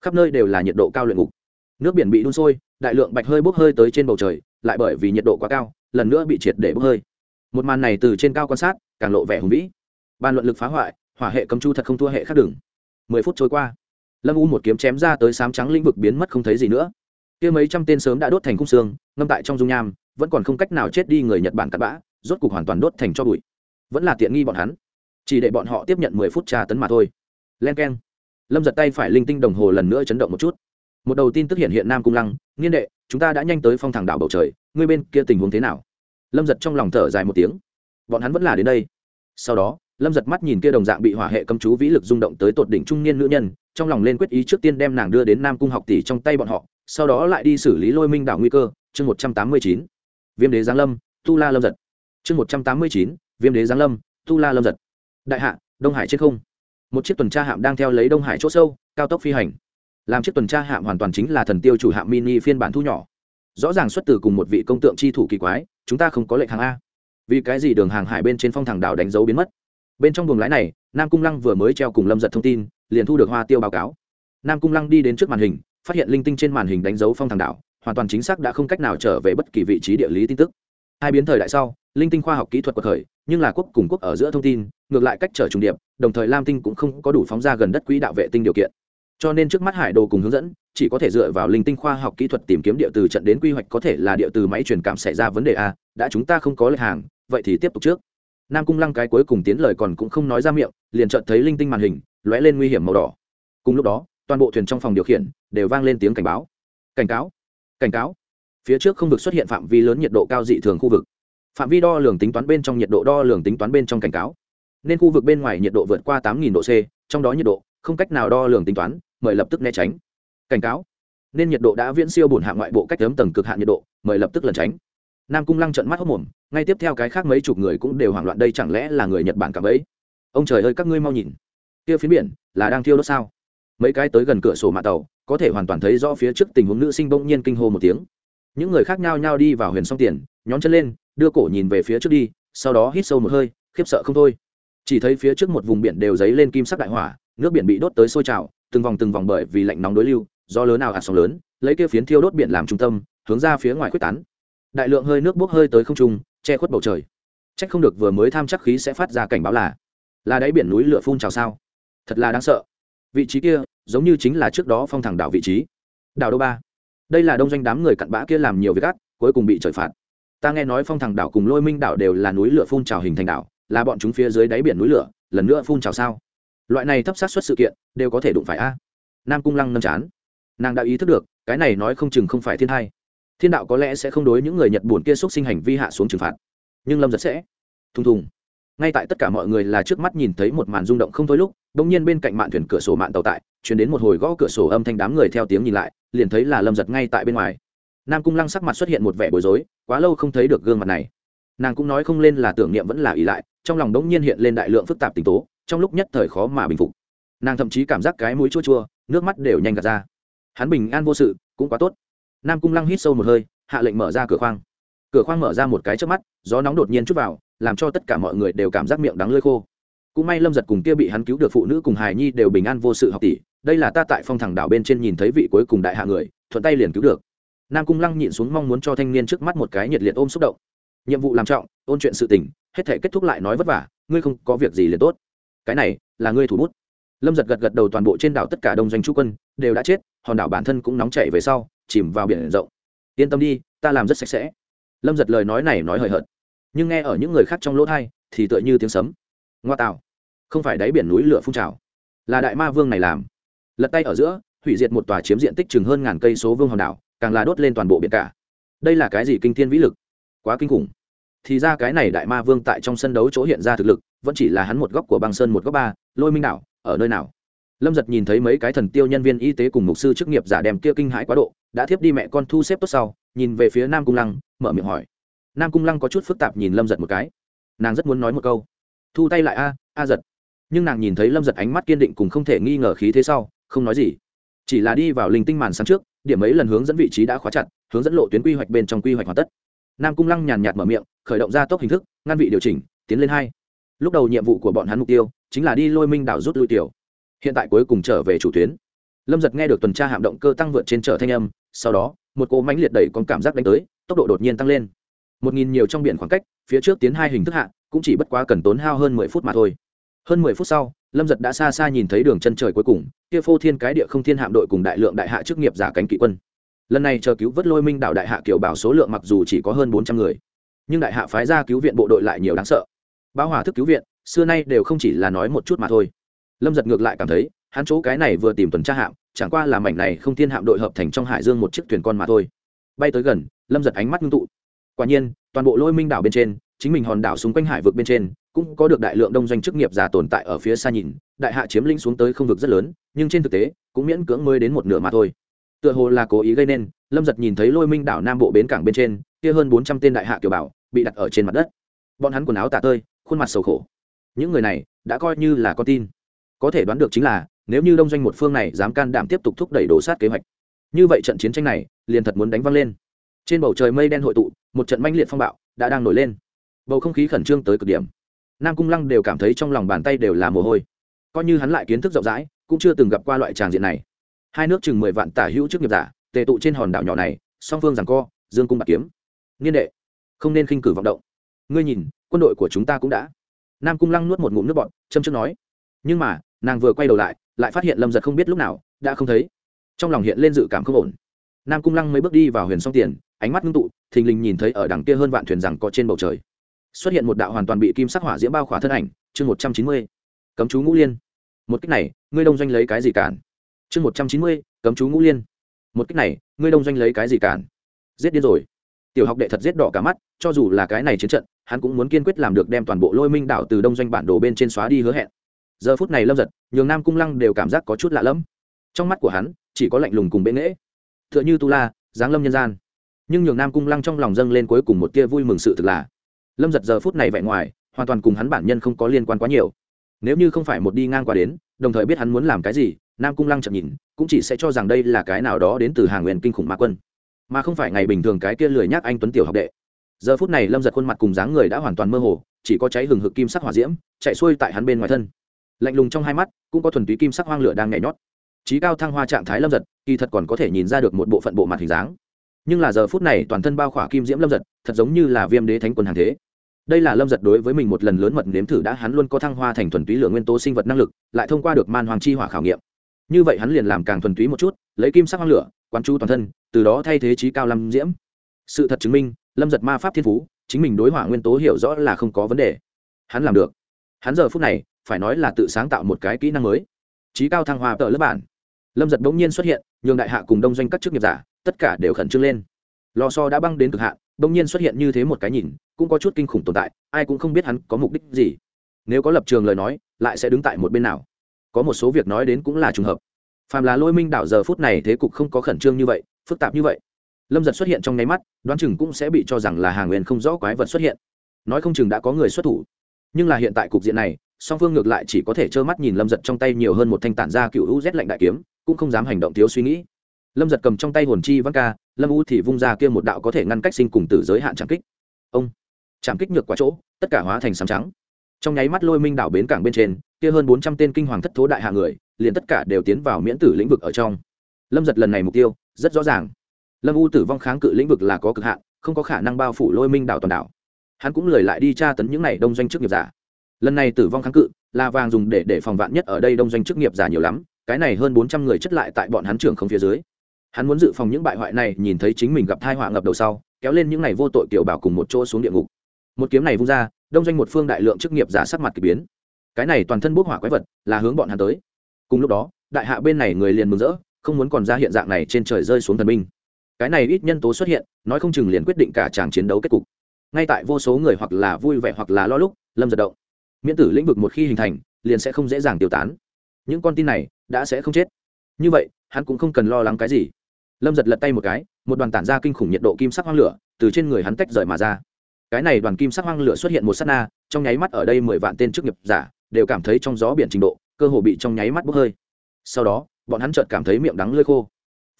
Khắp nơi đều là nhiệt độ cao luyện ngục. Nước biển bị đun sôi, đại lượng bạch hơi bốc hơi tới trên bầu trời, lại bởi vì nhiệt độ quá cao, lần nữa bị triệt để bốc hơi. Một màn này từ trên cao quan sát, càng lộ vẻ hùng vĩ. Bàn luận lực phá hoại, hỏa hệ cầm chu thật không thua hệ khác đường. Mười phút trôi qua lâm u một kiếm chém ra tới sám trắng lĩnh vực biến mất không thấy gì nữa. Kia mấy trăm tên sớm đã đốt thành khung xương, ngâm tại trong dung nham, vẫn còn không cách nào chết đi người nhật bản cặn bã, rốt cục hoàn toàn đốt thành cho bụi. Vẫn là tiện nghi bọn hắn. Chỉ để bọn họ tiếp nhận mười phút trà tấn mà thôi. Len k e n lâm giật tay phải linh tinh đồng hồ lần nữa chấn động một chút. Một đầu tin tức hiện hiện nam cung lăng, nghiên đệ, chúng ta đã nhanh tới phong thẳng đảo bầu trời, ngươi bên kia tình huống thế nào? Lâm giật trong lòng thở dài một tiếng. Bọn hắn vẫn là đến đây. Sau đó, lâm giật mắt nhìn kia đồng dạng bị hỏa hệ cấm chú vĩ lực rung động tới tột đỉnh trung niên nữ nhân trong lòng lên quyết ý trước tiên đem nàng đưa đến nam cung học tỷ trong tay bọn họ, sau đó lại đi xử lý lôi minh đảo nguy cơ. Chương một trăm tám mươi chín, viêm đế giáng lâm, tu la lâm giật. Chương một trăm tám mươi chín, viêm đế giáng lâm, tu la lâm giật. Đại hạ, đông hải trên không. Một chiếc tuần tra hạm đang theo lấy đông hải chỗ sâu, cao tốc phi hành. Làm chiếc tuần tra hạm hoàn toàn chính là thần tiêu chủ hạm mini phiên bản thu nhỏ. Rõ ràng xuất từ cùng một vị công tượng chi thủ kỳ quái, chúng ta không có lệnh hàng a. Vì cái gì đường hàng hải bên trên phong thẳng đảo đánh dấu biến mất? Bên trong buồng lái này, nam cung lăng vừa mới treo cùng lâm giật thông tin liền thu được hoa tiêu báo cáo. Nam cung lăng đi đến trước màn hình, phát hiện linh tinh trên màn hình đánh dấu phong thẳng đảo, hoàn toàn chính xác đã không cách nào trở về bất kỳ vị trí địa lý tin tức. Hai biến thời đại sau, linh tinh khoa học kỹ thuật của thời nhưng là quốc cùng quốc ở giữa thông tin, ngược lại cách trở trùng điệp, đồng thời lam tinh cũng không có đủ phóng ra gần đất quỹ đạo vệ tinh điều kiện. Cho nên trước mắt hải đồ cùng hướng dẫn, chỉ có thể dựa vào linh tinh khoa học kỹ thuật tìm kiếm địa từ trận đến quy hoạch có thể là địa từ máy truyền cảm xảy ra vấn đề a, đã chúng ta không có lệ hàng, vậy thì tiếp tục trước nam cung lăng cái cuối cùng tiến lời còn cũng không nói ra miệng, liền chợt thấy linh tinh màn hình lóe lên nguy hiểm màu đỏ. Cùng lúc đó, toàn bộ thuyền trong phòng điều khiển đều vang lên tiếng cảnh báo. Cảnh cáo cảnh cáo. Phía trước không vực xuất hiện phạm vi lớn nhiệt độ cao dị thường khu vực. Phạm vi đo lường tính toán bên trong nhiệt độ đo lường tính toán bên trong cảnh cáo. Nên khu vực bên ngoài nhiệt độ vượt qua tám độ c, trong đó nhiệt độ không cách nào đo lường tính toán, mời lập tức né tránh. Cảnh cáo. Nên nhiệt độ đã viễn siêu bổn hạ ngoại bộ cách ấm tầng cực hạn nhiệt độ, mời lập tức lẩn tránh nam cung lăng trận mắt hốc mồm, ngay tiếp theo cái khác mấy chục người cũng đều hoảng loạn đây chẳng lẽ là người nhật bản cả bấy ông trời ơi, các ngươi mau nhìn. Kia phía biển, là đang thiêu đốt sao? Mấy cái tới gần cửa sổ mạ tàu, có thể hoàn toàn thấy rõ phía trước tình huống nữ sinh bỗng nhiên kinh hô một tiếng. Những người khác nhao nhao đi vào huyền song tiền, nhón chân lên, đưa cổ nhìn về phía trước đi, sau đó hít sâu một hơi, khiếp sợ không thôi. Chỉ thấy phía trước một vùng biển đều dấy lên kim sắc đại hỏa, nước biển bị đốt tới sôi trào, từng vòng từng vòng bởi vì lạnh nóng đối lưu, do lớn nào ạt sóng lớn, lấy kia phiến thiêu đốt biển làm trung tâm, hướng ra phía ngoài quyết tán đại lượng hơi nước bốc hơi tới không trung, che khuất bầu trời. Trách không được vừa mới tham chắc khí sẽ phát ra cảnh báo là là đáy biển núi lửa phun trào sao? Thật là đáng sợ. Vị trí kia, giống như chính là trước đó phong thẳng đảo vị trí. Đảo đô ba. Đây là đông doanh đám người cặn bã kia làm nhiều việc ác, cuối cùng bị trời phạt. Ta nghe nói phong thẳng đảo cùng lôi minh đảo đều là núi lửa phun trào hình thành đảo, là bọn chúng phía dưới đáy biển núi lửa, lần nữa phun trào sao? Loại này thấp sát xuất sự kiện, đều có thể đụng phải a. Nam cung lăng nâm chán. Nàng đã ý thức được, cái này nói không chừng không phải thiên hai thiên đạo có lẽ sẽ không đối những người nhật buồn kia xúc sinh hành vi hạ xuống trừng phạt. Nhưng lâm giật sẽ. Thùng thùng. Ngay tại tất cả mọi người là trước mắt nhìn thấy một màn rung động không thôi lúc đ ỗ n g nhiên bên cạnh mạn thuyền cửa sổ mạn tàu tại, chuyển đến một hồi gõ cửa sổ âm thanh đám người theo tiếng nhìn lại, liền thấy là lâm giật ngay tại bên ngoài. Nam cung lăng sắc mặt xuất hiện một vẻ bối rối, quá lâu không thấy được gương mặt này. Nàng cũng nói không lên là tưởng niệm vẫn là ỉ lại, trong lòng đống nhiên hiện lên đại lượng phức tạp tình tố, trong lúc nhất thời khó mà bình phục. Nàng thậm chí cảm giác cái mũi chua chua, nước mắt đều nhanh gạt ra. Hắn bình an vô sự, cũng quá tốt nam cung lăng hít sâu một hơi, hạ lệnh mở ra cửa khoang. Cửa khoang mở ra một cái trước mắt, gió nóng đột nhiên chút vào, làm cho tất cả mọi người đều cảm giác miệng đắng lơi khô. Cũng may lâm giật cùng kia bị hắn cứu được phụ nữ cùng hài nhi đều bình an vô sự học tỷ, đây là ta tại phong thẳng đảo bên trên nhìn thấy vị cuối cùng đại hạ người, thuận tay liền cứu được. Nam cung lăng nhịn xuống mong muốn cho thanh niên trước mắt một cái nhiệt liệt ôm xúc động. Nhiệm vụ làm trọng, ôn chuyện sự tình, hết thể kết thúc lại nói vất vả, ngươi không có việc gì liền tốt. Cái này, là ngươi thủ bút. Lâm giật gật gật đầu toàn bộ trên đảo tất cả đông doanh chú quân, đều đã chết, hòn đảo bản thân cũng nóng chảy về sau chìm vào biển rộng. Yên tâm đi, ta làm rất sạch sẽ. Lâm giật lời nói này nói hời hợt. Nhưng nghe ở những người khác trong lỗ thai, thì tựa như tiếng sấm. Ngoa tạo. Không phải đáy biển núi lửa phun trào. Là đại ma vương này làm. Lật tay ở giữa, hủy diệt một tòa chiếm diện tích chừng hơn ngàn cây số vương hòn đảo, càng là đốt lên toàn bộ biển cả. Đây là cái gì kinh thiên vĩ lực? Quá kinh khủng. Thì ra cái này đại ma vương tại trong sân đấu chỗ hiện ra thực lực, vẫn chỉ là hắn một góc của băng sơn một góc ba, lôi minh đảo, ở nơi nào? Lâm giật nhìn thấy mấy cái thần tiêu nhân viên y tế cùng mục sư chức nghiệp giả đem kia kinh hãi quá độ, đã thiếp đi mẹ con thu xếp tốt sau, nhìn về phía nam cung lăng, mở miệng hỏi. Nam cung lăng có chút phức tạp nhìn lâm giật một cái. Nàng rất muốn nói một câu. Thu tay lại a a giật. Nhưng nàng nhìn thấy lâm giật ánh mắt kiên định cùng không thể nghi ngờ khí thế sau, không nói gì. Chỉ là đi vào linh tinh màn sáng trước, điểm ấy lần hướng dẫn vị trí đã khóa chặt, hướng dẫn lộ tuyến quy hoạch bên trong quy hoạch hoàn tất. Nam cung lăng nhàn nhạt mở miệng, khởi động ra tốc hình thức, ngăn vị điều chỉnh, tiến lên hai. Lúc đầu nhiệm vụ của bọn hắn mục tiêu, chính là đi lôi minh đảo rút lui tiểu hiện tại cuối cùng trở về chủ tuyến. Lâm giật nghe được tuần tra hạm động cơ tăng vượt trên trở thanh âm, sau đó, một cỗ mánh liệt đẩy con cảm giác đánh tới, tốc độ đột nhiên tăng lên. Một nghìn nhiều trong biển khoảng cách, phía trước tiến hai hình thức hạ, cũng chỉ bất quá cần tốn hao hơn mười phút mà thôi. Hơn mười phút sau, lâm giật đã xa xa nhìn thấy đường chân trời cuối cùng, kia phô thiên cái địa không thiên hạm đội cùng đại lượng đại hạ chức nghiệp giả cánh kỵ quân. Lần này chờ cứu vớt lôi minh đảo đại hạ kiểu bảo số lượng mặc dù chỉ có hơn bốn trăm người, nhưng đại hạ phái ra cứu viện bộ đội lại nhiều đáng sợ. Báo hòa thức cứu viện, xưa nay đều không chỉ là nói một chút mà thôi lâm giật ngược lại cảm thấy, hắn chỗ cái này vừa tìm tuần tra hạm, chẳng qua là mảnh này không thiên hạm đội hợp thành trong hải dương một chiếc thuyền con mà thôi. Bay tới gần, lâm giật ánh mắt ngưng tụ. Quả nhiên, toàn bộ lôi minh đảo bên trên, chính mình hòn đảo xung quanh hải vực bên trên, cũng có được đại lượng đông doanh chức nghiệp giả tồn tại ở phía xa nhìn, đại hạ chiếm lĩnh xuống tới không vực rất lớn, nhưng trên thực tế, cũng miễn cưỡng mới đến một nửa mà thôi. Tựa hồ là cố ý gây nên, lâm giật nhìn thấy lôi minh đảo nam bộ bến cảng bên trên, kia hơn bốn trăm tên đại hạ kiều bảo bị đặt ở trên mặt đất. Bọn hắn quần áo tả tơi, khuôn mặt sầu khổ. Những người này, đã coi như là con tin có thể đoán được chính là, nếu như đông doanh một phương này dám can đảm tiếp tục thúc đẩy đổ sát kế hoạch, như vậy trận chiến tranh này liền thật muốn đánh văng lên. Trên bầu trời mây đen hội tụ, một trận manh liệt phong bạo đã đang nổi lên. Bầu không khí khẩn trương tới cực điểm. Nam cung lăng đều cảm thấy trong lòng bàn tay đều là mồ hôi. Coi như hắn lại kiến thức rộng rãi, cũng chưa từng gặp qua loại tràng diện này. Hai nước chừng mười vạn tả hữu trước nghiệp giả, tề tụ trên hòn đảo nhỏ này, song phương rằng co, dương cung bạc kiếm. Niên đệ, không nên khinh cử vọng động. Ngươi nhìn, quân đội của chúng ta cũng đã. Nam cung lăng nuốt một ngụm nước bọt, châm trước nói. Nhưng mà nàng vừa quay đầu lại lại phát hiện lâm giật không biết lúc nào, đã không thấy. Trong lòng hiện lên dự cảm không ổn. Nam cung lăng mấy bước đi vào huyền song tiền, ánh mắt ngưng tụ, thình lình nhìn thấy ở đằng kia hơn vạn thuyền rằng có trên bầu trời. Xuất hiện một đạo hoàn toàn bị kim sắc hỏa diễm bao khỏa thân ảnh, chương một trăm chín mươi, cấm chú ngũ liên. Một cách này, ngươi đông doanh lấy cái gì cản? Chương một trăm chín mươi, cấm chú ngũ liên. Một cách này, ngươi đông doanh lấy cái gì cản? Giết điên rồi. Tiểu học đệ thật giết đỏ cả mắt, cho dù là cái này chiến trận, hắn cũng muốn kiên quyết làm được đem toàn bộ lôi minh đảo từ đông doanh bản đồ bên trên xóa đi hứa hẹn giờ phút này lâm giật nhường nam cung lăng đều cảm giác có chút lạ lẫm. trong mắt của hắn chỉ có lạnh lùng cùng bệ nghễ. t h ư ợ n h ư tu la giáng lâm nhân gian. nhưng nhường nam cung lăng trong lòng dâng lên cuối cùng một tia vui mừng sự thực là, lâm giật giờ phút này vẹn ngoài, hoàn toàn cùng hắn bản nhân không có liên quan quá nhiều. nếu như không phải một đi ngang qua đến, đồng thời biết hắn muốn làm cái gì, nam cung lăng chậm nhìn, cũng chỉ sẽ cho rằng đây là cái nào đó đến từ hàng nguyện kinh khủng ma quân. mà không phải ngày bình thường cái kia lười nhác anh tuấn tiểu học đệ. giờ phút này lâm giật khuôn mặt cùng dáng người đã hoàn toàn mơ hồ, chỉ có cháy hừng hực kim sắc hỏa diễm, chạy xuôi tại hắn bên ngoài thân lạnh lùng trong hai mắt, cũng có thuần túy kim sắc hoang lửa đang nhảy nhót. Trí cao thăng hoa trạng thái lâm giật, kỳ thật còn có thể nhìn ra được một bộ phận bộ mặt hình dáng. Nhưng là giờ phút này toàn thân bao khỏa kim diễm lâm giật, thật giống như là viêm đế thánh quân hàng thế. Đây là lâm giật đối với mình một lần lớn mật nếm thử đã hắn luôn có thăng hoa thành thuần túy lượng nguyên tố sinh vật năng lực, lại thông qua được man hoàng chi hỏa khảo nghiệm. Như vậy hắn liền làm càng thuần túy một chút, lấy kim sắc hoang lửa, quán chu toàn thân, từ đó thay thế trí cao lâm diễm. Sự thật chứng minh, lâm giật ma pháp thiên phú, chính mình đối hỏa nguyên tố hiểu rõ là không có vấn đề. Hắn làm được. Hắn giờ phút này phải nói là tự sáng tạo một cái kỹ năng mới. Trí cao thăng hoa tờ lớp bản. Lâm giật bỗng nhiên xuất hiện, nhường đại hạ cùng đông doanh các chức nghiệp giả, tất cả đều khẩn trương lên. Lò so đã băng đến cực hạn, bỗng nhiên xuất hiện như thế một cái nhìn, cũng có chút kinh khủng tồn tại, ai cũng không biết hắn có mục đích gì. Nếu có lập trường lời nói, lại sẽ đứng tại một bên nào? Có một số việc nói đến cũng là trùng hợp. Phàm là lôi minh đảo giờ phút này thế cục không có khẩn trương như vậy, phức tạp như vậy. Lâm giật xuất hiện trong nháy mắt, đoán chừng cũng sẽ bị cho rằng là hàng nguyên không rõ quái vật xuất hiện. Nói không chừng đã có người xuất thủ. Nhưng là hiện tại cục diện này song phương ngược lại chỉ có thể trơ mắt nhìn lâm giật trong tay nhiều hơn một thanh tản ra cựu u rét lạnh đại kiếm, cũng không dám hành động thiếu suy nghĩ. Lâm giật cầm trong tay hồn chi văn ca, lâm u thì vung ra kia một đạo có thể ngăn cách sinh cùng tử giới hạn trảm kích. Ông! Trảm kích ngược qua chỗ, tất cả hóa thành sám trắng. Trong nháy mắt lôi minh đảo bến cảng bên trên, kia hơn bốn trăm tên kinh hoàng thất thố đại hạ người, liền tất cả đều tiến vào miễn tử lĩnh vực ở trong. Lâm giật lần này mục tiêu, rất rõ ràng. Lâm u tử vong kháng cự lĩnh vực là có cực hạn, không có khả năng bao phủ lôi minh đảo toàn đảo. Hắn cũng lời lại đi tra tấn những n à y đông doanh chức nghiệp giả lần này tử vong kháng cự là vàng dùng để để phòng vạn nhất ở đây đông doanh chức nghiệp giả nhiều lắm, cái này hơn bốn trăm người chất lại tại bọn hắn trưởng không phía dưới. Hắn muốn dự phòng những bại hoại này, nhìn thấy chính mình gặp thai họa ngập đầu sau, kéo lên những n à y vô tội kiểu bảo cùng một chỗ xuống địa ngục. Một kiếm này vung ra, đông doanh một phương đại lượng chức nghiệp giả sắc mặt k ỳ biến. Cái này toàn thân bốc hỏa quái vật, là hướng bọn hắn tới. Cùng lúc đó, đại hạ bên này người liền mừng rỡ, không muốn còn ra hiện dạng này trên trời rơi xuống thần binh. Cái này ít nhân tố xuất hiện, nói không chừng liền quyết định cả tràng chiến đấu kết cục. Ngay tại vô số người hoặc là vui vẻ hoặc là lo lúc, lâm giật động miễn tử lĩnh vực một khi hình thành, liền sẽ không dễ dàng tiêu tán. Những con tin này đã sẽ không chết. Như vậy, hắn cũng không cần lo lắng cái gì. Lâm giật lật tay một cái, một đoàn tản ra kinh khủng nhiệt độ kim sắc hoang lửa từ trên người hắn tách rời mà ra. Cái này đoàn kim sắc hoang lửa xuất hiện một s á t na, trong nháy mắt ở đây mười vạn tên chức nghiệp giả đều cảm thấy trong gió biển trình độ, cơ hồ bị trong nháy mắt bốc hơi. Sau đó, bọn hắn chợt cảm thấy miệng đắng lơi khô.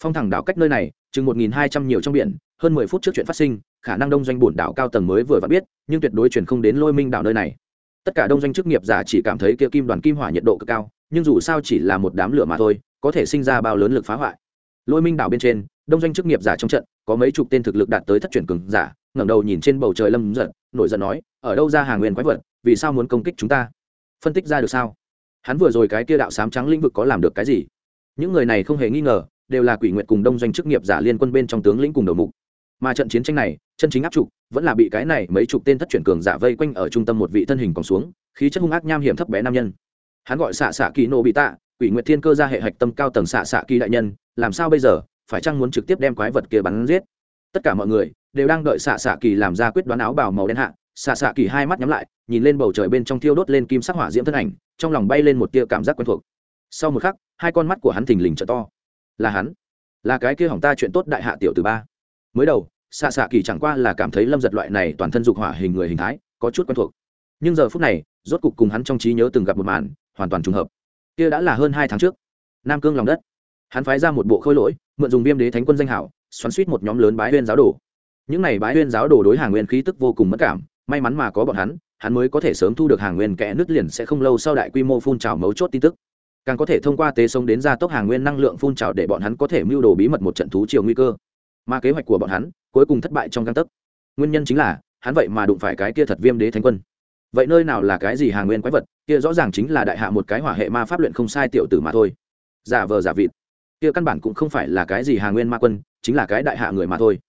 Phong thẳng đảo cách nơi này, chừng một nghìn hai trăm nhiều trong biển, hơn mười phút trước chuyện phát sinh, khả năng đông doanh bổn đảo cao tầng mới vừa vặn biết, nhưng tuyệt đối chuyển không đến lôi minh đảo nơi này tất cả đông doanh chức nghiệp giả chỉ cảm thấy kia kim đoàn kim hỏa nhiệt độ cực cao, nhưng dù sao chỉ là một đám lửa mà thôi, có thể sinh ra bao lớn lực phá hoại. Lôi minh đảo bên trên, đông doanh chức nghiệp giả trong trận, có mấy chục tên thực lực đạt tới thất chuyển cường giả, ngẩng đầu nhìn trên bầu trời lâm giận nổi giận nói, ở đâu ra hàng nguyên quái vật, vì sao muốn công kích chúng ta? Phân tích ra được sao? Hắn vừa rồi cái kia đạo sám trắng lĩnh vực có làm được cái gì? Những người này không hề nghi ngờ, đều là quỷ nguyện cùng đông doanh chức nghiệp giả liên quân bên trong tướng lĩnh cùng đầu mục mà trận chiến tranh này, chân chính áp trục, vẫn là bị cái này mấy chục tên thất chuyển cường giả vây quanh ở trung tâm một vị thân hình còn xuống, khí chất hung ác nham hiểm thấp bé nam nhân. Hắn gọi xạ xạ kỳ nô bị tạ, quỷ nguyệt thiên cơ ra hệ hạch tâm cao tầng xạ xạ kỳ đại nhân, làm sao bây giờ, phải chăng muốn trực tiếp đem quái vật kia bắn giết? Tất cả mọi người đều đang đợi xạ xạ kỳ làm ra quyết đoán áo bào màu đen hạ xạ xạ kỳ hai mắt nhắm lại, nhìn lên bầu trời bên trong thiêu đốt lên kim sắc hỏa diễm thân ảnh, trong lòng bay lên một tia cảm giác quen thuộc. Sau một khắc, hai con mắt của hắn thình lình trở to. Là hắn. Là cái kia hỏng ta chuyện tốt đại hạ tiểu từ ba mới đầu xạ xạ kỳ chẳng qua là cảm thấy lâm giật loại này toàn thân dục hỏa hình người hình thái có chút quen thuộc. Nhưng giờ phút này, rốt cục cùng hắn trong trí nhớ từng gặp một màn, hoàn toàn trùng hợp. Kia đã là hơn hai tháng trước. Nam cương lòng đất. Hắn phái ra một bộ khôi lỗi, mượn dùng viêm đế thánh quân danh hảo, xoắn suýt một nhóm lớn bái huyên giáo đồ. Những này bái huyên giáo đồ đối hàng nguyên khí tức vô cùng mất cảm, may mắn mà có bọn hắn hắn mới có thể sớm thu được hàng nguyên kẽ nứt liền sẽ không lâu sau đại quy mô phun trào mấu chốt tin tức. Càng có thể thông qua tế sống đến gia tốc hàng nguyên năng lượng phun trào để bọn hắn có thể mưu đồ bí mật một trận thú chiều nguy cơ mà kế hoạch của bọn hắn cuối cùng thất bại trong găng tấc. Nguyên nhân chính là, hắn vậy mà đụng phải cái kia thật viêm đế thánh quân. Vậy nơi nào là cái gì hà nguyên quái vật, kia rõ ràng chính là đại hạ một cái hỏa hệ ma pháp luyện không sai tiểu tử mà thôi. Giả vờ giả vịt. Kia căn bản cũng không phải là cái gì hà nguyên ma quân, chính là cái đại hạ người mà thôi.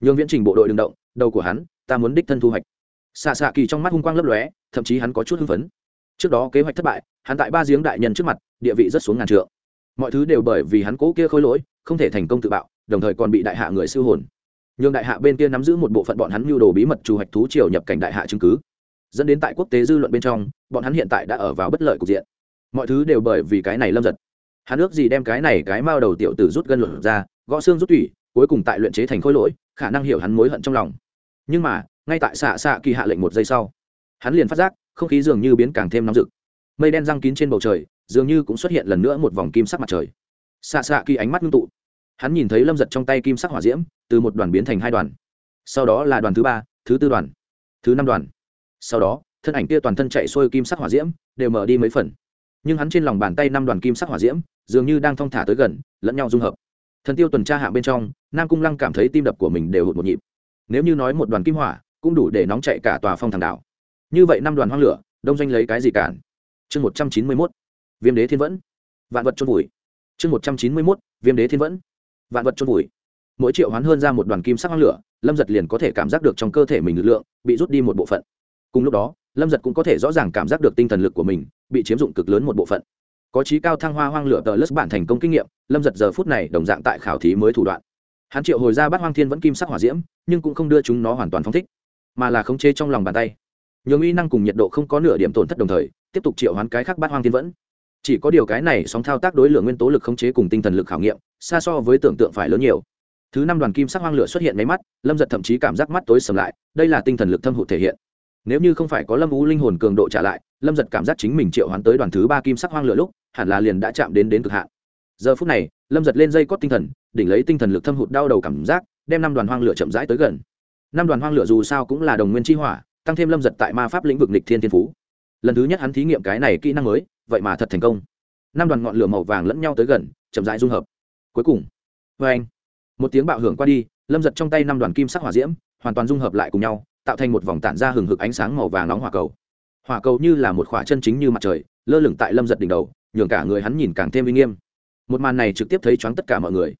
Nhường viễn trình bộ đội đ động, đầu của hắn, ta muốn đích thân thu hoạch. Xạ xạ kỳ trong mắt hung quang lấp lóe, thậm chí hắn có chút hưng phấn. Trước đó kế hoạch thất bại, hắn tại ba giếng đại nhân trước mặt, địa vị rất xuống ngàn trượng. Mọi thứ đều bởi vì hắn cố kia khôi lỗi, không thể thành công tự bạo đồng thời còn bị đại hạ người siêu hồn. Nhường đại hạ bên kia nắm giữ một bộ phận bọn hắn mưu đồ bí mật trù hoạch thú triều nhập cảnh đại hạ chứng cứ. Dẫn đến tại quốc tế dư luận bên trong, bọn hắn hiện tại đã ở vào bất lợi cục diện. Mọi thứ đều bởi vì cái này lâm giật. Hắn ước gì đem cái này cái mao đầu tiểu tử rút gân luận ra, gõ xương rút tủy, cuối cùng tại luyện chế thành khối lỗi, khả năng hiểu hắn mối hận trong lòng. Nhưng mà, ngay tại xạ xạ kỳ hạ lệnh một giây sau, hắn liền phát giác, không khí dường như biến càng thêm nóng rực. Mây đen răng kín trên bầu trời, dường như cũng xuất hiện lần nữa một vòng kim sắc mặt trời. Xạ xạ kỳ ánh mắt ngưng tụ hắn nhìn thấy lâm giật trong tay kim sắc hỏa diễm, từ một đoàn biến thành hai đoàn. Sau đó là đoàn thứ ba, thứ tư đoàn, thứ năm đoàn. Sau đó, thân ảnh kia toàn thân chạy xuôi kim sắc hỏa diễm, đều mở đi mấy phần. Nhưng hắn trên lòng bàn tay năm đoàn kim sắc hỏa diễm, dường như đang thong thả tới gần, lẫn nhau dung hợp. Thần tiêu tuần tra hạ bên trong, nam cung lăng cảm thấy tim đập của mình đều hụt một nhịp. Nếu như nói một đoàn kim hỏa, cũng đủ để nóng chạy cả tòa phong thằng đảo. Như vậy năm đoàn hoang lửa, đông doanh lấy cái gì cản? Chương một trăm chín mươi mốt, viêm đế thiên vẫn. Vạn vật trôn vùi. Chương một trăm chín mươi mốt, viêm đế thiên vẫn vạn vật chôn vùi. Mỗi triệu hoán hơn ra một đoàn kim sắc hoang lửa, lâm giật liền có thể cảm giác được trong cơ thể mình lực lượng bị rút đi một bộ phận. Cùng lúc đó, lâm giật cũng có thể rõ ràng cảm giác được tinh thần lực của mình bị chiếm dụng cực lớn một bộ phận. Có trí cao thăng hoa hoang lửa tờ lất bản thành công kinh nghiệm, lâm giật giờ phút này đồng dạng tại khảo thí mới thủ đoạn. Hắn triệu hồi ra bắt hoang thiên vẫn kim sắc hỏa diễm, nhưng cũng không đưa chúng nó hoàn toàn phóng thích, mà là khống chế trong lòng bàn tay. Nhường uy năng cùng nhiệt độ không có nửa điểm tổn thất đồng thời, tiếp tục triệu hoán cái khác bắt hoang thiên vẫn chỉ có điều cái này sóng thao tác đối lượng nguyên tố lực khống chế cùng tinh thần lực khảo nghiệm, xa so với tưởng tượng phải lớn nhiều. Thứ năm đoàn kim sắc hoang lửa xuất hiện máy mắt, lâm giật thậm chí cảm giác mắt tối sầm lại, đây là tinh thần lực thâm hụt thể hiện. Nếu như không phải có lâm u linh hồn cường độ trả lại, lâm giật cảm giác chính mình triệu hoán tới đoàn thứ ba kim sắc hoang lửa lúc, hẳn là liền đã chạm đến đến cực hạn. Giờ phút này, lâm giật lên dây cót tinh thần, đỉnh lấy tinh thần lực thâm hụt đau đầu cảm giác, đem năm đoàn hoang lửa chậm rãi tới gần. Năm đoàn hoang lửa dù sao cũng là đồng nguyên chi hỏa, tăng thêm lâm giật tại ma pháp lĩnh vực nịch thiên thiên phú lần thứ nhất hắn thí nghiệm cái này kỹ năng mới, vậy mà thật thành công. Năm đoàn ngọn lửa màu vàng lẫn nhau tới gần, chậm rãi dung hợp. Cuối cùng vê anh. Một tiếng bạo hưởng qua đi, lâm giật trong tay năm đoàn kim sắc hỏa diễm, hoàn toàn dung hợp lại cùng nhau, tạo thành một vòng tản ra hừng hực ánh sáng màu vàng nóng hỏa cầu. Hỏa cầu như là một khỏa chân chính như mặt trời, lơ lửng tại lâm giật đỉnh đầu, nhường cả người hắn nhìn càng thêm uy nghiêm. Một màn này trực tiếp thấy choáng tất cả mọi người.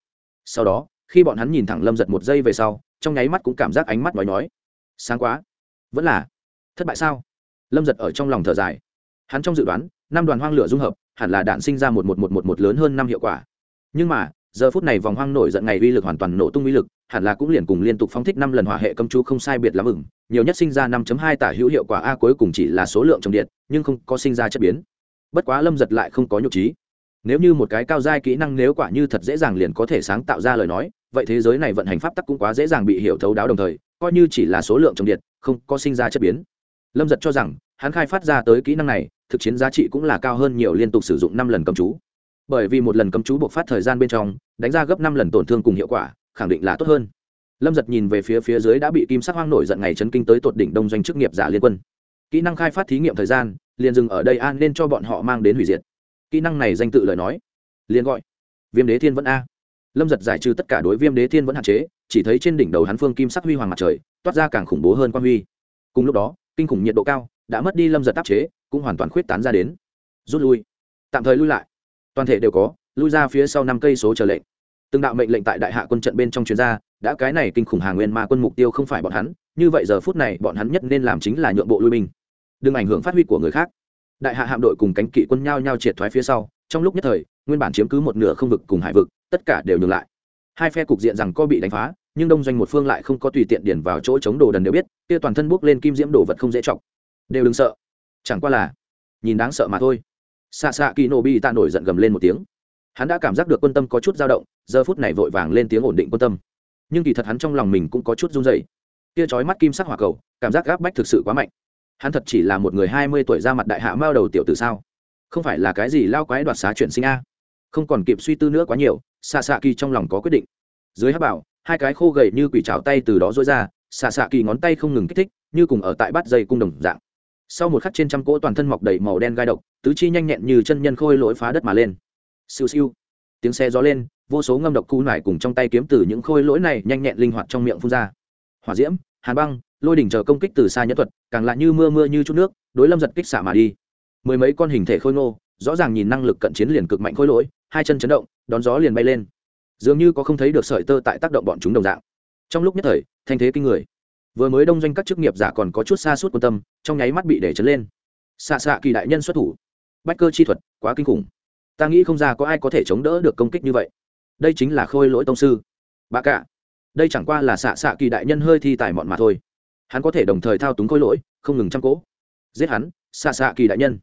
Sau đó, khi bọn hắn nhìn thẳng lâm giật một giây về sau, trong nháy mắt cũng cảm giác ánh mắt nói nói sáng quá. Vẫn là thất bại sao? Lâm giật ở trong lòng thở dài. Hắn trong dự đoán, năm đoàn hoang lửa dung hợp, hẳn là đạn sinh ra một một một một một lớn hơn năm hiệu quả. Nhưng mà, giờ phút này vòng hoang nổi giận ngày uy lực hoàn toàn nổ tung uy lực, hẳn là cũng liền cùng liên tục phóng thích năm lần hỏa hệ cấm chú không sai biệt lắm ửng. Nhiều nhất sinh ra năm hai tả hữu hiệu quả a cuối cùng chỉ là số lượng trồng điện, nhưng không có sinh ra chất biến. Bất quá lâm giật lại không có nhục trí. Nếu như một cái cao giai kỹ năng nếu quả như thật dễ dàng liền có thể sáng tạo ra lời nói, vậy thế giới này vận hành pháp tắc cũng quá dễ dàng bị hiểu thấu đáo đồng thời, coi như chỉ là số lượng trồng điện, không có sinh ra chất biến lâm giật cho rằng, hắn khai phát ra tới kỹ năng này, thực chiến giá trị cũng là cao hơn nhiều liên tục sử dụng năm lần cầm chú. Bởi vì một lần cầm chú buộc phát thời gian bên trong, đánh ra gấp năm lần tổn thương cùng hiệu quả, khẳng định là tốt hơn. Lâm giật nhìn về phía phía dưới đã bị kim sắc hoang nổi giận ngày chấn kinh tới tột đỉnh đông doanh chức nghiệp giả liên quân. Kỹ năng khai phát thí nghiệm thời gian, liền dừng ở đây an nên cho bọn họ mang đến hủy diệt. Kỹ năng này danh tự lời nói, liền gọi, viêm đế thiên vẫn a. Lâm giật giải trừ tất cả đối viêm đế thiên vẫn hạn chế, chỉ thấy trên đỉnh đầu hắn phương kim sắc huy hoàng mặt trời, toát ra càng khủng bố hơn quan huy. Cùng lúc đó kinh khủng nhiệt độ cao, đã mất đi lâm giật tác chế, cũng hoàn toàn khuyết tán ra đến. Rút lui. Tạm thời lui lại. Toàn thể đều có, lui ra phía sau năm cây số chờ lệnh. Từng đạo mệnh lệnh tại đại hạ quân trận bên trong chuyên gia đã cái này kinh khủng hàng nguyên ma quân mục tiêu không phải bọn hắn, như vậy giờ phút này bọn hắn nhất nên làm chính là nhượng bộ lui binh. Đừng ảnh hưởng phát huy của người khác. Đại hạ hạm đội cùng cánh kỵ quân nhao nhao triệt thoái phía sau, trong lúc nhất thời, nguyên bản chiếm cứ một nửa không vực cùng hải vực, tất cả đều nhường lại. Hai phe cục diện rằng co bị đánh phá nhưng đông doanh một phương lại không có tùy tiện điển vào chỗ chống đồ đần đều biết, kia toàn thân bước lên kim diễm đồ vật không dễ chọc. Đều đừng sợ. Chẳng qua là, nhìn đáng sợ mà thôi. Xạ xạ kỳ nổ bị tạ nổi giận gầm lên một tiếng. Hắn đã cảm giác được quân tâm có chút dao động, giờ phút này vội vàng lên tiếng ổn định quân tâm. Nhưng kỳ thật hắn trong lòng mình cũng có chút run dày kia trói mắt kim sắc hỏa cầu, cảm giác gáp bách thực sự quá mạnh. Hắn thật chỉ là một người hai mươi tuổi ra mặt đại hạ mao đầu tiểu từ sao? Không phải là cái gì lao quái đoạt xá chuyển sinh a? Không còn kịp suy tư nữa quá nhiều xạ xạ kỳ trong lòng có quyết định. Dưới hát bảo hai cái khô gầy như quỷ trào tay từ đó rối ra, xạ xạ kỳ ngón tay không ngừng kích thích, như cùng ở tại bát dây cung đồng dạng. Sau một khắc trên trăm cỗ toàn thân mọc đầy màu đen gai độc, tứ chi nhanh nhẹn như chân nhân khôi lỗi phá đất mà lên. Siêu siêu. Tiếng xe gió lên, vô số ngâm độc cu nải cùng trong tay kiếm từ những khôi lỗi này nhanh nhẹn linh hoạt trong miệng phun ra. Hỏa diễm, hàn băng, lôi đỉnh chờ công kích từ xa nhẫn thuật, càng lại như mưa mưa như chút nước, đối lâm giật kích xạ mà đi. Mười mấy con hình thể khôi ngô, rõ ràng nhìn năng lực cận chiến liền cực mạnh khôi lỗi, hai chân chấn động, đón gió liền bay lên dường như có không thấy được sợi tơ tại tác động bọn chúng đồng dạng. Trong lúc nhất thời, thanh thế kinh người. Vừa mới đông doanh các chức nghiệp giả còn có chút xa suốt quan tâm, trong nháy mắt bị để trấn lên. Xạ xạ kỳ đại nhân xuất thủ. Bách cơ chi thuật, quá kinh khủng. Ta nghĩ không ra có ai có thể chống đỡ được công kích như vậy. Đây chính là khôi lỗi tông sư. Bà cả. Đây chẳng qua là xạ xạ kỳ đại nhân hơi thi tài mọn mà thôi. Hắn có thể đồng thời thao túng khôi lỗi, không ngừng chăm cỗ giết hắn, xạ xạ kỳ đại nhân.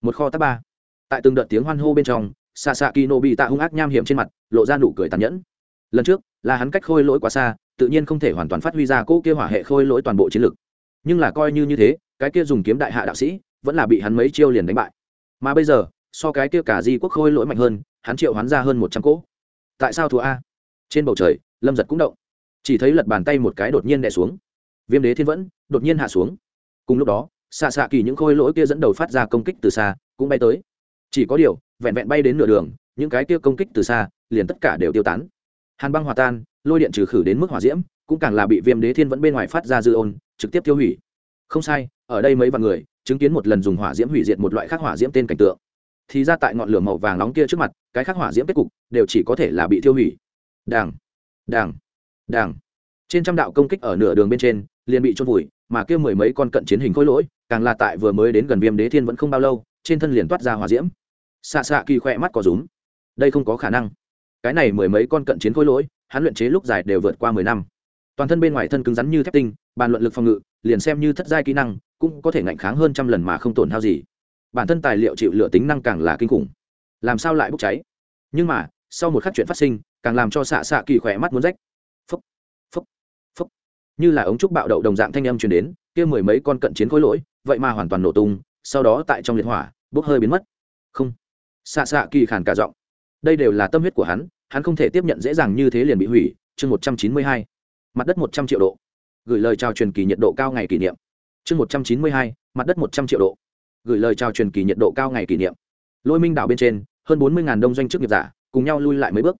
Một kho tác ba. Tại từng đợt tiếng hoan hô bên trong xạ xạ kỳ nổ bị tạ hung ác nham hiểm trên mặt, lộ ra nụ cười tàn nhẫn. Lần trước, là hắn cách khôi lỗi quá xa, tự nhiên không thể hoàn toàn phát huy ra cỗ kia hỏa hệ khôi lỗi toàn bộ chiến lực. Nhưng là coi như như thế, cái kia dùng kiếm đại hạ đạo sĩ, vẫn là bị hắn mấy chiêu liền đánh bại. Mà bây giờ, so cái kia cả di quốc khôi lỗi mạnh hơn, hắn triệu hắn ra hơn một trăm cỗ. Tại sao thua a? Trên bầu trời, lâm giật cũng động. Chỉ thấy lật bàn tay một cái đột nhiên đè xuống. Viêm đế thiên vẫn, đột nhiên hạ xuống. Cùng lúc đó xạ xạ kỳ những khôi lỗi kia dẫn đầu phát ra công kích từ xa, cũng bay tới. Chỉ có điều vẹn vẹn bay đến nửa đường, những cái kia công kích từ xa, liền tất cả đều tiêu tán. Hàn băng hòa tan, lôi điện trừ khử đến mức hỏa diễm, cũng càng là bị viêm đế thiên vẫn bên ngoài phát ra dư ôn, trực tiếp tiêu hủy. Không sai, ở đây mấy vạn người, chứng kiến một lần dùng hỏa diễm hủy diệt một loại khác hỏa diễm tên cảnh tượng. Thì ra tại ngọn lửa màu vàng nóng kia trước mặt, cái khác hỏa diễm kết cục đều chỉ có thể là bị tiêu hủy. Đảng đảng đảng trên trăm đạo công kích ở nửa đường bên trên, liền bị trôn vùi, mà kia mười mấy con cận chiến hình khối lỗi, càng là tại vừa mới đến gần viêm đế thiên vẫn không bao lâu, trên thân liền toát ra hỏa diễm xạ xạ kỳ khỏe mắt có rúm. Đây không có khả năng. Cái này mười mấy con cận chiến khối lỗi, hắn luyện chế lúc dài đều vượt qua mười năm. Toàn thân bên ngoài thân cứng rắn như thép tinh, bàn luận lực phòng ngự, liền xem như thất giai kỹ năng, cũng có thể ngạnh kháng hơn trăm lần mà không tổn hao gì. Bản thân tài liệu chịu lửa tính năng càng là kinh khủng. Làm sao lại bốc cháy? Nhưng mà, sau một khắc chuyện phát sinh, càng làm cho xạ xạ kỳ khỏe mắt muốn rách. Phúc phúc phúc như là ống trúc bạo đậu đồng dạng thanh âm truyền đến, kia mười mấy con cận chiến khối lỗi, vậy mà hoàn toàn nổ tung, sau đó tại trong liệt hỏa, bốc hơi biến mất. Không xạ xạ kỳ khản cả giọng. Đây đều là tâm huyết của hắn hắn không thể tiếp nhận dễ dàng như thế liền bị hủy, chương một trăm chín mươi hai. Mặt đất một trăm triệu độ. Gửi lời chào truyền kỳ nhiệt độ cao ngày kỷ niệm. Chương một trăm chín mươi hai, mặt đất một trăm triệu độ. Gửi lời chào truyền kỳ nhiệt độ cao ngày kỷ niệm. Lôi minh đảo bên trên, hơn bốn mươi đông doanh chức nghiệp giả, cùng nhau lui lại mấy bước.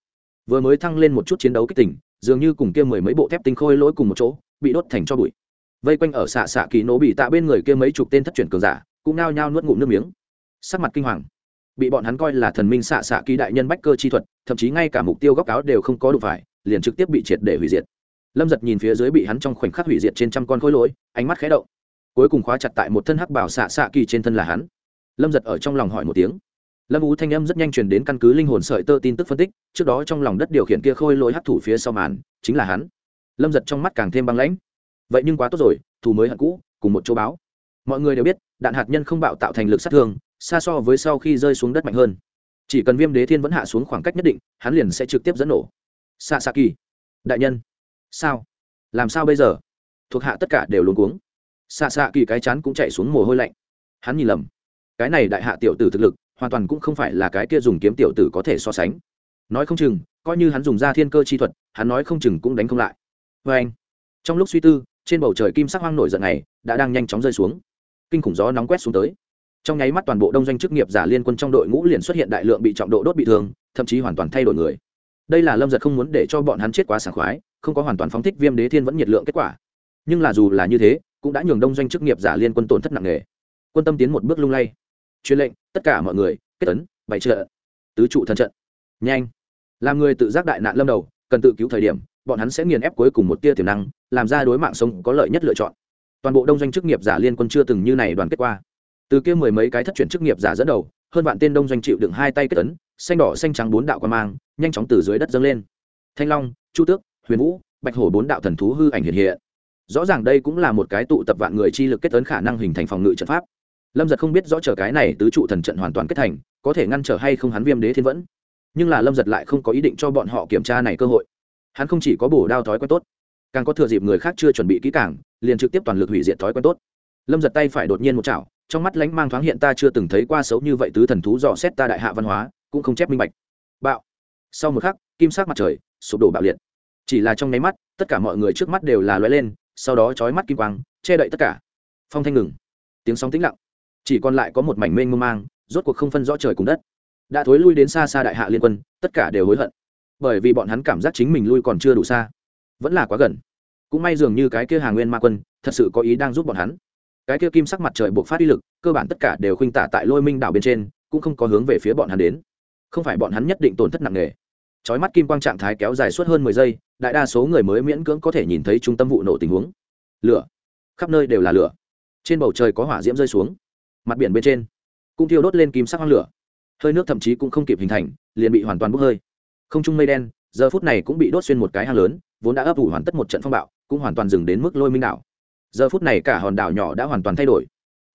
Vừa mới thăng lên một chút chiến đấu kích tỉnh, dường như cùng kia mười mấy bộ thép tinh khôi lỗi cùng một chỗ, bị đốt thành cho bụi. Vây quanh ở xạ xạ kỳ nổ bị tạ bên người kia mấy chục tên thất truyền cường giả, cũng nao nhao nuốt ngụm nước miếng. Sắc mặt kinh hoàng bị bọn hắn coi là thần minh xạ xạ kỳ đại nhân bách cơ chi thuật, thậm chí ngay cả mục tiêu góc áo đều không có đủ phải, liền trực tiếp bị triệt để hủy diệt. Lâm giật nhìn phía dưới bị hắn trong khoảnh khắc hủy diệt trên trăm con khối lỗi, ánh mắt khé động. Cuối cùng khóa chặt tại một thân hắc bảo xạ xạ kỳ trên thân là hắn. Lâm giật ở trong lòng hỏi một tiếng. Lâm ú thanh âm rất nhanh truyền đến căn cứ linh hồn sợi tơ tin tức phân tích, trước đó trong lòng đất điều khiển kia khôi lỗi hắc thủ phía sau màn, chính là hắn. Lâm giật trong mắt càng thêm băng lãnh. Vậy nhưng quá tốt rồi, thù mới hận cũ, cùng một chỗ báo. Mọi người đều biết, đạn hạt nhân không bạo tạo thành lực sát thương xa so với sau khi rơi xuống đất mạnh hơn. Chỉ cần viêm đế thiên vẫn hạ xuống khoảng cách nhất định, hắn liền sẽ trực tiếp dẫn nổ. Xạ xạ kỳ. Đại nhân. Sao? Làm sao bây giờ? Thuộc hạ tất cả đều luống cuống. Xạ xạ kỳ cái chán cũng chạy xuống mồ hôi lạnh. Hắn nhìn lầm. Cái này đại hạ tiểu tử thực lực, hoàn toàn cũng không phải là cái kia dùng kiếm tiểu tử có thể so sánh. Nói không chừng, coi như hắn dùng ra thiên cơ chi thuật, hắn nói không chừng cũng đánh không lại. Vê anh. Trong lúc suy tư, trên bầu trời kim sắc hoang nổi giận này đã đang nhanh chóng rơi xuống. Kinh khủng gió nóng quét xuống tới trong nháy mắt toàn bộ đông doanh chức nghiệp giả liên quân trong đội ngũ liền xuất hiện đại lượng bị trọng độ đốt bị thương, thậm chí hoàn toàn thay đổi người. Đây là lâm giật không muốn để cho bọn hắn chết quá sảng khoái, không có hoàn toàn phóng thích viêm đế thiên vẫn nhiệt lượng kết quả. Nhưng là dù là như thế, cũng đã nhường đông doanh chức nghiệp giả liên quân tổn thất nặng nề. Quân tâm tiến một bước lung lay. Truyền lệnh, tất cả mọi người, kết tấn bảy trợ. Tứ trụ thần trận. Nhanh. Làm người tự giác đại nạn lâm đầu, cần tự cứu thời điểm, bọn hắn sẽ nghiền ép cuối cùng một tia tiềm năng, làm ra đối mạng sống có lợi nhất lựa chọn. Toàn bộ đông doanh chức nghiệp giả liên quân chưa từng như này đoàn kết qua từ kia mười mấy cái thất chuyển chức nghiệp giả dẫn đầu, hơn vạn tên đông doanh chịu đựng hai tay kết tấn xanh đỏ xanh trắng bốn đạo quan mang, nhanh chóng từ dưới đất dâng lên. Thanh long, chu tước, huyền vũ, bạch hổ bốn đạo thần thú hư ảnh hiện hiện. Rõ ràng đây cũng là một cái tụ tập vạn người chi lực kết tấn khả năng hình thành phòng ngự trận pháp. Lâm giật không biết rõ chờ cái này tứ trụ thần trận hoàn toàn kết thành, có thể ngăn trở hay không hắn viêm đế thiên vẫn. Nhưng là lâm giật lại không có ý định cho bọn họ kiểm tra này cơ hội. Hắn không chỉ có bổ đao thói quen tốt, càng có thừa dịp người khác chưa chuẩn bị kỹ càng, liền trực tiếp toàn lực hủy diệt thói quen tốt. Lâm giật tay phải đột nhiên một chảo trong mắt lánh mang thoáng hiện ta chưa từng thấy qua xấu như vậy tứ thần thú dò xét ta đại hạ văn hóa, cũng không chép minh bạch. Bạo. Sau một khắc, kim sắc mặt trời, sụp đổ bạo liệt. Chỉ là trong nháy mắt, tất cả mọi người trước mắt đều là loay lên, sau đó chói mắt kim quang, che đậy tất cả. Phong thanh ngừng. Tiếng sóng tĩnh lặng. Chỉ còn lại có một mảnh mênh mông mang, rốt cuộc không phân rõ trời cùng đất. Đã thối lui đến xa xa đại hạ liên quân, tất cả đều hối hận. Bởi vì bọn hắn cảm giác chính mình lui còn chưa đủ xa. Vẫn là quá gần. Cũng may dường như cái kia hàng nguyên ma quân, thật sự có ý đang giúp bọn hắn cái kia kim sắc mặt trời buộc phát uy lực, cơ bản tất cả đều khuynh tả tại lôi minh đảo bên trên, cũng không có hướng về phía bọn hắn đến. Không phải bọn hắn nhất định tổn thất nặng nề. Chói mắt kim quang trạng thái kéo dài suốt hơn mười giây, đại đa số người mới miễn cưỡng có thể nhìn thấy trung tâm vụ nổ tình huống. Lửa. Khắp nơi đều là lửa. Trên bầu trời có hỏa diễm rơi xuống. Mặt biển bên trên cũng thiêu đốt lên kim sắc hoang lửa. Hơi nước thậm chí cũng không kịp hình thành, liền bị hoàn toàn bốc hơi. Không trung mây đen, giờ phút này cũng bị đốt xuyên một cái hang lớn, vốn đã ấp ủ hoàn tất một trận phong bạo, cũng hoàn toàn dừng đến mức lôi minh đảo giờ phút này cả hòn đảo nhỏ đã hoàn toàn thay đổi.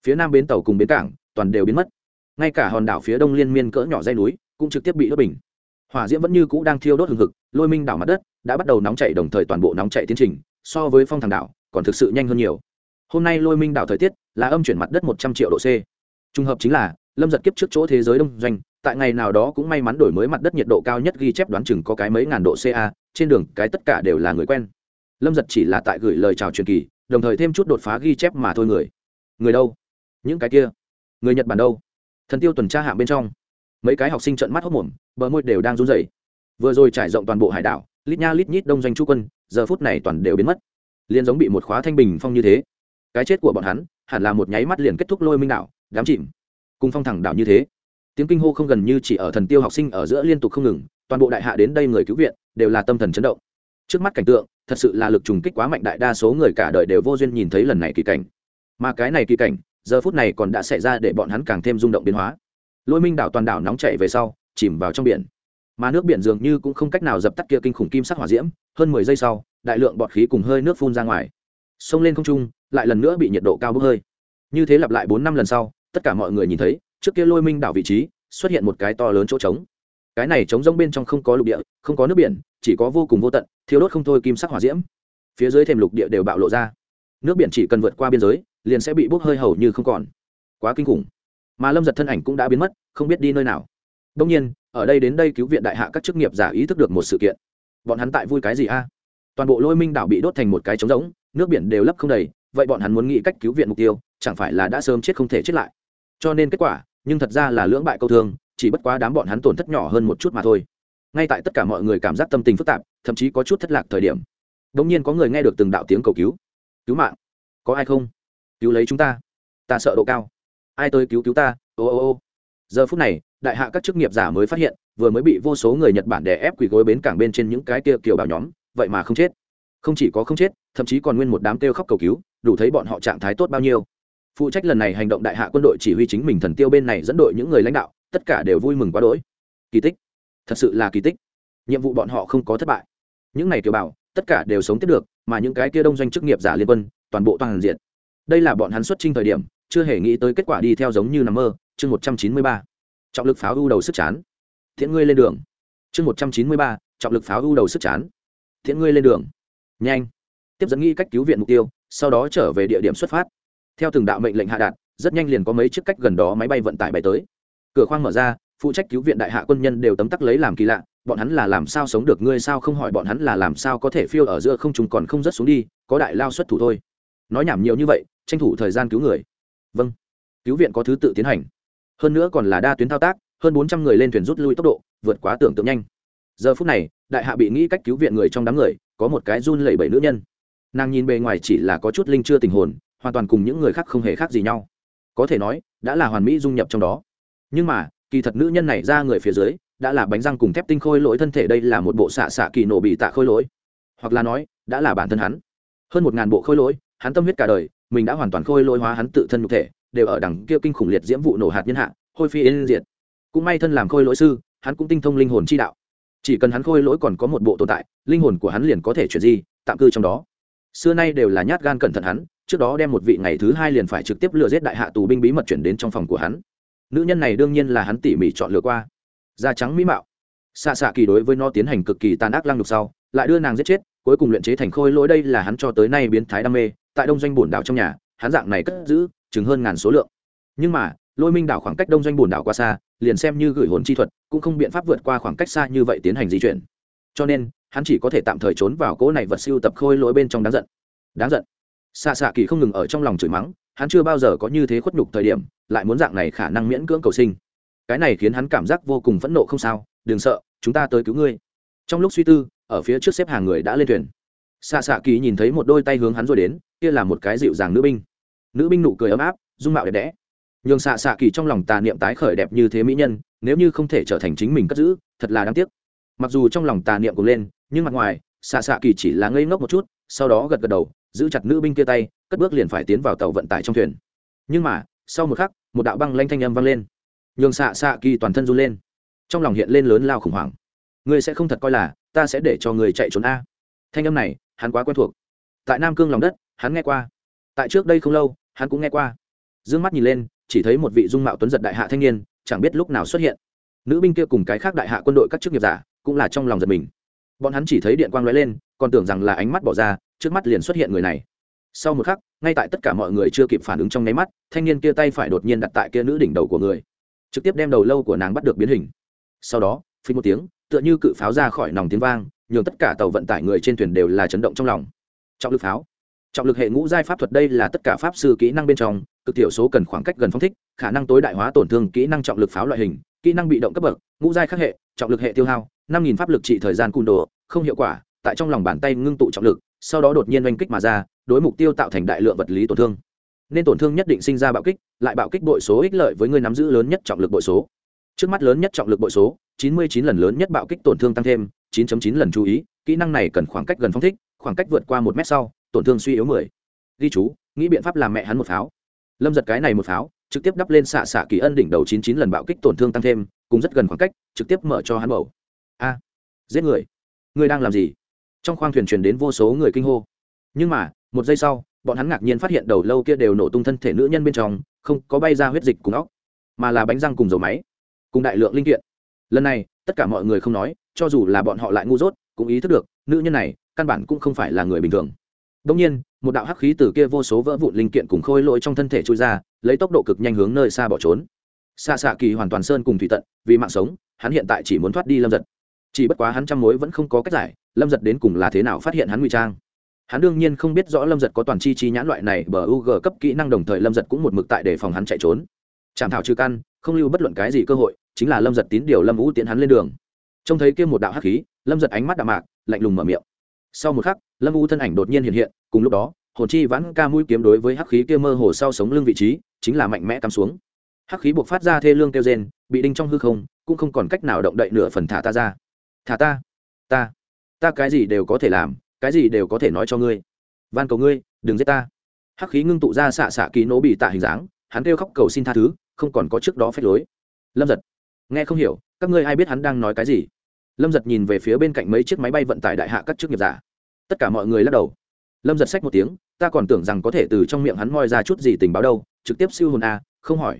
Phía nam bến tàu cùng bến cảng toàn đều biến mất. Ngay cả hòn đảo phía đông liên miên cỡ nhỏ dây núi cũng trực tiếp bị đốt bình. Hỏa diễm vẫn như cũ đang thiêu đốt hừng hực, lôi minh đảo mặt đất đã bắt đầu nóng chạy đồng thời toàn bộ nóng chạy tiến trình, so với phong thẳng đảo, còn thực sự nhanh hơn nhiều. Hôm nay lôi minh đảo thời tiết là âm chuyển mặt đất một trăm triệu độ c. Trùng hợp chính là, lâm giật kiếp trước chỗ thế giới đông doanh, tại ngày nào đó cũng may mắn đổi mới mặt đất nhiệt độ cao nhất ghi chép đoán chừng có cái mấy ngàn độ ca trên đường cái tất cả đều là người quen. Lâm giật chỉ là tại gửi lời chào truyền kỳ đồng thời thêm chút đột phá ghi chép mà thôi người. Người đâu? Những cái kia. Người nhật bản đâu? Thần tiêu tuần tra hạng bên trong. Mấy cái học sinh trận mắt hốc mồm, bờ môi đều đang run rẩy. Vừa rồi trải rộng toàn bộ hải đảo, lít nha lít nhít đông doanh chu quân, giờ phút này toàn đều biến mất. Liền giống bị một khóa thanh bình phong như thế. Cái chết của bọn hắn, hẳn là một nháy mắt liền kết thúc lôi minh đảo, đám chìm. Cùng phong thẳng đảo như thế. Tiếng kinh hô không gần như chỉ ở thần tiêu học sinh ở giữa liên tục không ngừng, toàn bộ đại hạ đến đây người cứu viện, đều là tâm thần chấn động trước mắt cảnh tượng, thật sự là lực trùng kích quá mạnh đại đa số người cả đời đều vô duyên nhìn thấy lần này kỳ cảnh. Mà cái này kỳ cảnh, giờ phút này còn đã xảy ra để bọn hắn càng thêm rung động biến hóa. Lôi minh đảo toàn đảo nóng chạy về sau, chìm vào trong biển. Mà nước biển dường như cũng không cách nào dập tắt kia kinh khủng kim sắc hỏa diễm, hơn mười giây sau, đại lượng bọt khí cùng hơi nước phun ra ngoài. Sông lên không trung, lại lần nữa bị nhiệt độ cao bốc hơi. Như thế lặp lại bốn năm lần sau, tất cả mọi người nhìn thấy, trước kia lôi minh đảo vị trí, xuất hiện một cái to lớn chỗ trống. Cái này trống rông bên trong không có lục địa, không có nước biển chỉ có vô cùng vô tận thiếu đốt không thôi kim sắc hỏa diễm. Phía dưới thềm lục địa đều bạo lộ ra. Nước biển chỉ cần vượt qua biên giới, liền sẽ bị bốc hơi hầu như không còn. Quá kinh khủng. Mà lâm giật thân ảnh cũng đã biến mất, không biết đi nơi nào. Đông nhiên, ở đây đến đây cứu viện đại hạ các chức nghiệp giả ý thức được một sự kiện. Bọn hắn tại vui cái gì a? Toàn bộ lôi minh đảo bị đốt thành một cái trống rỗng, nước biển đều lấp không đầy, vậy bọn hắn muốn nghĩ cách cứu viện mục tiêu, chẳng phải là đã sớm chết không thể chết lại? Cho nên kết quả, nhưng thật ra là lưỡng bại câu thương, chỉ bất quá đám bọn hắn tổn thất nhỏ hơn một chút mà thôi ngay tại tất cả mọi người cảm giác tâm tình phức tạp, thậm chí có chút thất lạc thời điểm đ ỗ n g nhiên có người nghe được từng đạo tiếng cầu cứu. Cứu mạng! Có ai không? Cứu lấy chúng ta! Ta sợ độ cao! Ai tới cứu cứu ta? Ô ô ô! Giờ phút này, đại hạ các chức nghiệp giả mới phát hiện, vừa mới bị vô số người nhật bản đè ép quỳ gối bến cảng bên trên những cái kia kiều bảo nhóm, vậy mà không chết. Không chỉ có không chết, thậm chí còn nguyên một đám kêu khóc cầu cứu, đủ thấy bọn họ trạng thái tốt bao nhiêu. Phụ trách lần này hành động đại hạ quân đội chỉ huy chính mình thần tiêu bên này dẫn đội những người lãnh đạo, tất cả đều vui mừng quá đỗi. Kỳ tích thật sự là kỳ tích. Nhiệm vụ bọn họ không có thất bại. Những này kiểu bảo, tất cả đều sống tiếp được, mà những cái kia đông doanh chức nghiệp giả liên quân, toàn bộ toàn diện. Đây là bọn hắn xuất trình thời điểm, chưa hề nghĩ tới kết quả đi theo giống như nằm mơ, chương một trăm chín mươi ba. Trọng lực pháo ưu đầu sức chán. Thiện ngươi lên đường. Chương một trăm chín mươi ba, trọng lực pháo ưu đầu sức chán. Thiện ngươi lên đường. Nhanh. Tiếp dẫn nghi cách cứu viện mục tiêu, sau đó trở về địa điểm xuất phát. Theo từng đạo mệnh lệnh hạ đạt, rất nhanh liền có mấy chiếc cách gần đó máy bay vận tải bay tới. Cửa khoang mở ra phụ trách cứu viện đại hạ quân nhân đều tấm tắc lấy làm kỳ lạ, bọn hắn là làm sao sống được, ngươi sao không hỏi bọn hắn là làm sao có thể phiêu ở giữa không trùng còn không rớt xuống đi, có đại lao xuất thủ thôi. Nói nhảm nhiều như vậy, tranh thủ thời gian cứu người. Vâng. Cứu viện có thứ tự tiến hành. Hơn nữa còn là đa tuyến thao tác, hơn bốn trăm người lên thuyền rút lui tốc độ, vượt quá tưởng tượng nhanh. Giờ phút này, đại hạ bị nghĩ cách cứu viện người trong đám người, có một cái run lẩy bẩy nữ nhân. Nàng nhìn bề ngoài chỉ là có chút linh chưa tình hồn, hoàn toàn cùng những người khác không hề khác gì nhau. Có thể nói, đã là hoàn mỹ dung nhập trong đó. Nhưng mà kỳ thật nữ nhân này ra người phía dưới, đã là bánh răng cùng thép tinh khôi lỗi thân thể đây là một bộ xạ xạ kỳ nổ bị tạ khôi lỗi. Hoặc là nói, đã là bản thân hắn. Hơn một ngàn bộ khôi lỗi, hắn tâm huyết cả đời, mình đã hoàn toàn khôi lỗi hóa hắn tự thân nhục thể, đều ở đằng kia kinh khủng liệt diễm vụ nổ hạt nhân hạ, hôi phi yên diệt. Cũng may thân làm khôi lỗi sư, hắn cũng tinh thông linh hồn chi đạo. Chỉ cần hắn khôi lỗi còn có một bộ tồn tại, linh hồn của hắn liền có thể chuyển di, tạm cư trong đó. Xưa nay đều là nhát gan cẩn thận hắn, trước đó đem một vị ngày thứ hai liền phải trực tiếp lừa giết đại hạ tù binh bí mật chuyển đến trong phòng của hắn nữ nhân này đương nhiên là hắn tỉ mỉ chọn lựa qua. Da trắng mỹ mạo. Xạ xạ kỳ đối với nó tiến hành cực kỳ tàn ác lăng đục sau, lại đưa nàng giết chết, cuối cùng luyện chế thành khôi lỗi đây là hắn cho tới nay biến thái đam mê, tại đông doanh Bồn đảo trong nhà, hắn dạng này cất giữ chứng hơn ngàn số lượng. Nhưng mà, lôi minh đảo khoảng cách đông doanh Bồn đảo qua xa, liền xem như gửi hồn chi thuật, cũng không biện pháp vượt qua khoảng cách xa như vậy tiến hành di chuyển. Cho nên, hắn chỉ có thể tạm thời trốn vào cỗ này vật siêu tập khôi lỗi bên trong đáng giận. Đáng giận. Xạ xạ kỳ không ngừng ở trong lòng chửi mắng, hắn chưa bao giờ có như thế khuất nhục thời điểm lại muốn dạng này khả năng miễn cưỡng cầu sinh. Cái này khiến hắn cảm giác vô cùng phẫn nộ không sao, đừng sợ, chúng ta tới cứu ngươi. Trong lúc suy tư, ở phía trước xếp hàng người đã lên thuyền. Xạ xạ kỳ nhìn thấy một đôi tay hướng hắn rồi đến, kia là một cái dịu dàng nữ binh. Nữ binh nụ cười ấm áp, dung mạo đẹp đẽ. Nhường xạ xạ kỳ trong lòng tà niệm tái khởi đẹp như thế mỹ nhân, nếu như không thể trở thành chính mình cất giữ, thật là đáng tiếc. Mặc dù trong lòng tà niệm cùng lên, nhưng mặt ngoài, xạ xạ kỳ chỉ là ngây ngốc một chút, sau đó gật gật đầu, giữ chặt nữ binh kia tay, cất bước liền phải tiến vào tàu vận tải trong thuyền. Nhưng mà sau một khắc, một đạo băng lanh thanh âm vang lên. Nhường xạ xạ kỳ toàn thân run lên. Trong lòng hiện lên lớn lao khủng hoảng. Ngươi sẽ không thật coi là, ta sẽ để cho người chạy trốn a. Thanh âm này, hắn quá quen thuộc. Tại nam cương lòng đất, hắn nghe qua. Tại trước đây không lâu, hắn cũng nghe qua. D ư ơ n g mắt nhìn lên, chỉ thấy một vị dung mạo tuấn giật đại hạ thanh niên, chẳng biết lúc nào xuất hiện. Nữ binh kia cùng cái khác đại hạ quân đội các chức nghiệp giả, cũng là trong lòng giật mình. Bọn hắn chỉ thấy điện quang l ó e lên, còn tưởng rằng là ánh mắt bỏ ra, trước mắt liền xuất hiện người này sau một khắc, ngay tại tất cả mọi người chưa kịp phản ứng trong nháy mắt, thanh niên kia tay phải đột nhiên đặt tại kia nữ đỉnh đầu của người, trực tiếp đem đầu lâu của nàng bắt được biến hình. Sau đó phí một tiếng, tựa như cự pháo ra khỏi nòng tiếng vang, nhường tất cả tàu vận tải người trên thuyền đều là chấn động trong lòng. Trọng lực pháo. Trọng lực hệ ngũ giai pháp thuật đây là tất cả pháp sư kỹ năng bên trong, cực thiểu số cần khoảng cách gần phong thích, khả năng tối đại hóa tổn thương kỹ năng trọng lực pháo loại hình, kỹ năng bị động cấp bậc, ngũ giai khắc hệ, trọng lực hệ tiêu hao, năm nghìn pháp lực trị thời gian cùn đồ, không hiệu quả, tại trong lòng bàn tay ngưng tụ trọng lực sau đó đột nhiên oanh kích mà ra, đối mục tiêu tạo thành đại lượng vật lý tổn thương. Nên tổn thương nhất định sinh ra bạo kích, lại bạo kích bội số ích lợi với người nắm giữ lớn nhất trọng lực bội số. Trước mắt lớn nhất trọng lực bội số, chín mươi chín lần lớn nhất bạo kích tổn thương tăng thêm 9.9 lần chú ý, kỹ năng này cần khoảng cách gần phong thích, khoảng cách vượt qua một mét sau, tổn thương suy yếu mười. Ghi chú, nghĩ biện pháp làm mẹ hắn một pháo. Lâm giật cái này một pháo, trực tiếp đắp lên xạ xạ kỳ ân đỉnh đầu chín chín lần bạo kích tổn thương tăng thêm, cùng rất gần khoảng cách, trực tiếp mở cho hắn bầu. A, giết người. Người đang làm gì? Trong khoang thuyền truyền đến vô số người kinh hô. Nhưng mà, một giây sau, bọn hắn ngạc nhiên phát hiện đầu lâu kia đều nổ tung thân thể nữ nhân bên trong, không có bay ra huyết dịch cùng óc, mà là bánh răng cùng dầu máy, cùng đại lượng linh kiện. Lần này, tất cả mọi người không nói, cho dù là bọn họ lại ngu dốt, cũng ý thức được, nữ nhân này, căn bản cũng không phải là người bình thường. Đông nhiên, một đạo hắc khí từ kia vô số vỡ vụn linh kiện cùng khôi lỗi trong thân thể trôi ra, lấy tốc độ cực nhanh hướng nơi xa bỏ trốn. Xa xạ kỳ hoàn toàn sơn cùng thủy tận, vì mạng sống, hắn hiện tại chỉ muốn thoát đi lâm giật chỉ bất quá hắn trăm mối vẫn không có cách giải, lâm giật đến cùng là thế nào phát hiện hắn ngụy trang? Hắn đương nhiên không biết rõ lâm giật có toàn chi chi nhãn loại này bờ u g cấp kỹ năng, đồng thời lâm giật cũng một mực tại để phòng hắn chạy trốn. Chạm thảo trừ căn, không lưu bất luận cái gì cơ hội, chính là lâm giật tín điều lâm vũ tiến hắn lên đường. Trông thấy kia một đạo hắc khí, lâm giật ánh mắt đạm mạc, lạnh lùng mở miệng. Sau một khắc, lâm u thân ảnh đột nhiên hiện hiện, cùng lúc đó, hồn chi vãn ca mũi kiếm đối với hắc khí kia mơ hồ sau sống lưng vị trí, chính là mạnh mẽ cắm xuống. Hắc khí buộc phát ra thê lương kêu rên, bị đinh trong hư không, cũng không còn cách nào động đậy nửa phần thả ta ra thả ta. Ta. Ta cái gì đều có thể làm, cái gì đều có thể nói cho ngươi. Van cầu ngươi, đừng giết ta. Hắc khí ngưng tụ ra xạ xạ ký nỗ bị tạ hình dáng, hắn kêu khóc cầu xin tha thứ, không còn có trước đó phép lối. Lâm giật. Nghe không hiểu, các ngươi ai biết hắn đang nói cái gì? Lâm giật nhìn về phía bên cạnh mấy chiếc máy bay vận tải đại hạ các chức nghiệp giả. Tất cả mọi người lắc đầu. Lâm giật xách một tiếng, ta còn tưởng rằng có thể từ trong miệng hắn moi ra chút gì tình báo đâu, trực tiếp siêu hồn a, không hỏi.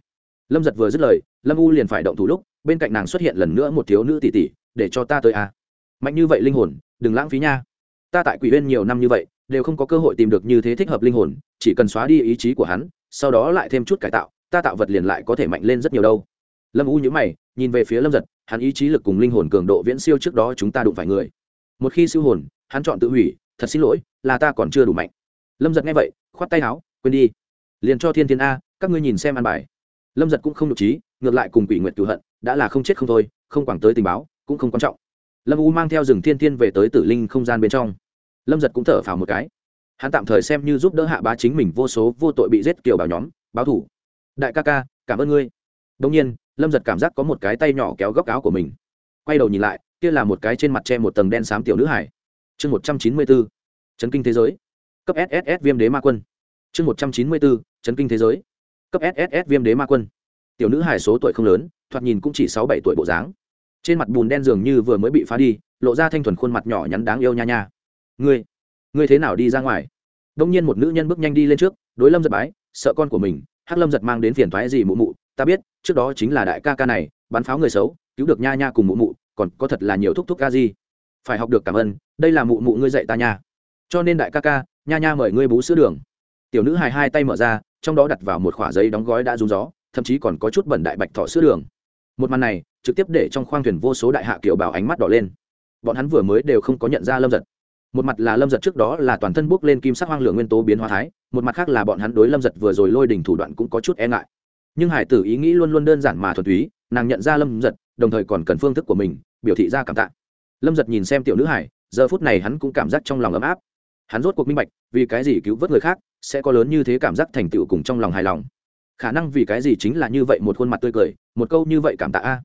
Lâm giật vừa dứt lời, lâm u liền phải động thủ lúc, bên cạnh nàng xuất hiện lần nữa một thiếu nữ tỷ tỷ để cho ta tới à? mạnh như vậy linh hồn, đừng lãng phí nha. Ta tại quỷ huyên nhiều năm như vậy, đều không có cơ hội tìm được như thế thích hợp linh hồn, chỉ cần xóa đi ý chí của hắn, sau đó lại thêm chút cải tạo, ta tạo vật liền lại có thể mạnh lên rất nhiều đâu. Lâm u nhữ mày, nhìn về phía lâm giật, hắn ý chí lực cùng linh hồn cường độ viễn siêu trước đó chúng ta đụng phải người. Một khi siêu hồn, hắn chọn tự hủy, thật xin lỗi, là ta còn chưa đủ mạnh. Lâm giật nghe vậy, khoát tay áo, quên đi. Liền cho thiên thiên a, các ngươi nhìn xem ăn bài. Lâm giật cũng không nhục trí, ngược lại cùng quỷ nguyện cựu hận, đã là không chết không thôi, không quảng tới tình báo cũng không quan trọng. Lâm u mang theo rừng thiên thiên về tới tử linh không gian bên trong. Lâm giật cũng thở phào một cái. Hắn tạm thời xem như giúp đỡ hạ bá chính mình vô số vô tội bị giết kiểu bảo nhóm, báo thủ. Đại ca ca, cảm ơn ngươi. Đông nhiên, lâm giật cảm giác có một cái tay nhỏ kéo góc áo của mình. Quay đầu nhìn lại, kia là một cái trên mặt che một tầng đen xám tiểu nữ hải chương một trăm chín mươi bốn, chấn kinh thế giới. Cấp sss viêm đế ma quân. Chương một trăm chín mươi bốn, chấn kinh thế giới. Cấp sss viêm đế ma quân. Tiểu nữ hải số tuổi không lớn, thoạt nhìn cũng chỉ sáu bảy tuổi bộ dáng trên mặt bùn đen dường như vừa mới bị phá đi, lộ ra thanh thuần khuôn mặt nhỏ nhắn đáng yêu nha nha. Ngươi ngươi thế nào đi ra ngoài? Đông nhiên một nữ nhân bước nhanh đi lên trước, đối lâm giật bái, sợ con của mình. Hắc lâm giật mang đến phiền thoái gì mụ mụ, ta biết, trước đó chính là đại ca ca này, bắn pháo người xấu, cứu được nha nha cùng mụ mụ, còn có thật là nhiều thúc thúc ca gì phải học được cảm ơn, đây là mụ mụ ngươi dạy ta nha. Cho nên đại ca ca, nha nha mời ngươi bú sữa đường. Tiểu nữ hài hai tay mở ra, trong đó đặt vào một khoả giấy đóng gói đã rúng gió, thậm chí còn có chút bẩn đại bạch thọ sữa đường. Một màn này trực tiếp để trong khoang thuyền vô số đại hạ kiểu bảo ánh mắt đỏ lên. Bọn hắn vừa mới đều không có nhận ra lâm giật. Một mặt là lâm giật trước đó là toàn thân bốc lên kim sắc hoang lửa nguyên tố biến hóa thái, một mặt khác là bọn hắn đối lâm giật vừa rồi lôi đỉnh thủ đoạn cũng có chút e ngại. Nhưng hải tử ý nghĩ luôn luôn đơn giản mà thuần túy, nàng nhận ra lâm giật, đồng thời còn cần phương thức của mình, biểu thị ra cảm tạ. Lâm giật nhìn xem tiểu nữ hải, giờ phút này hắn cũng cảm giác trong lòng ấm áp. Hắn rốt cuộc minh bạch, vì cái gì cứu vớt người khác sẽ có lớn như thế cảm giác thành tựu cùng trong lòng hài lòng. Khả năng vì cái gì chính là như vậy một khuôn mặt tươi cười, một câu như vậy cảm tạ a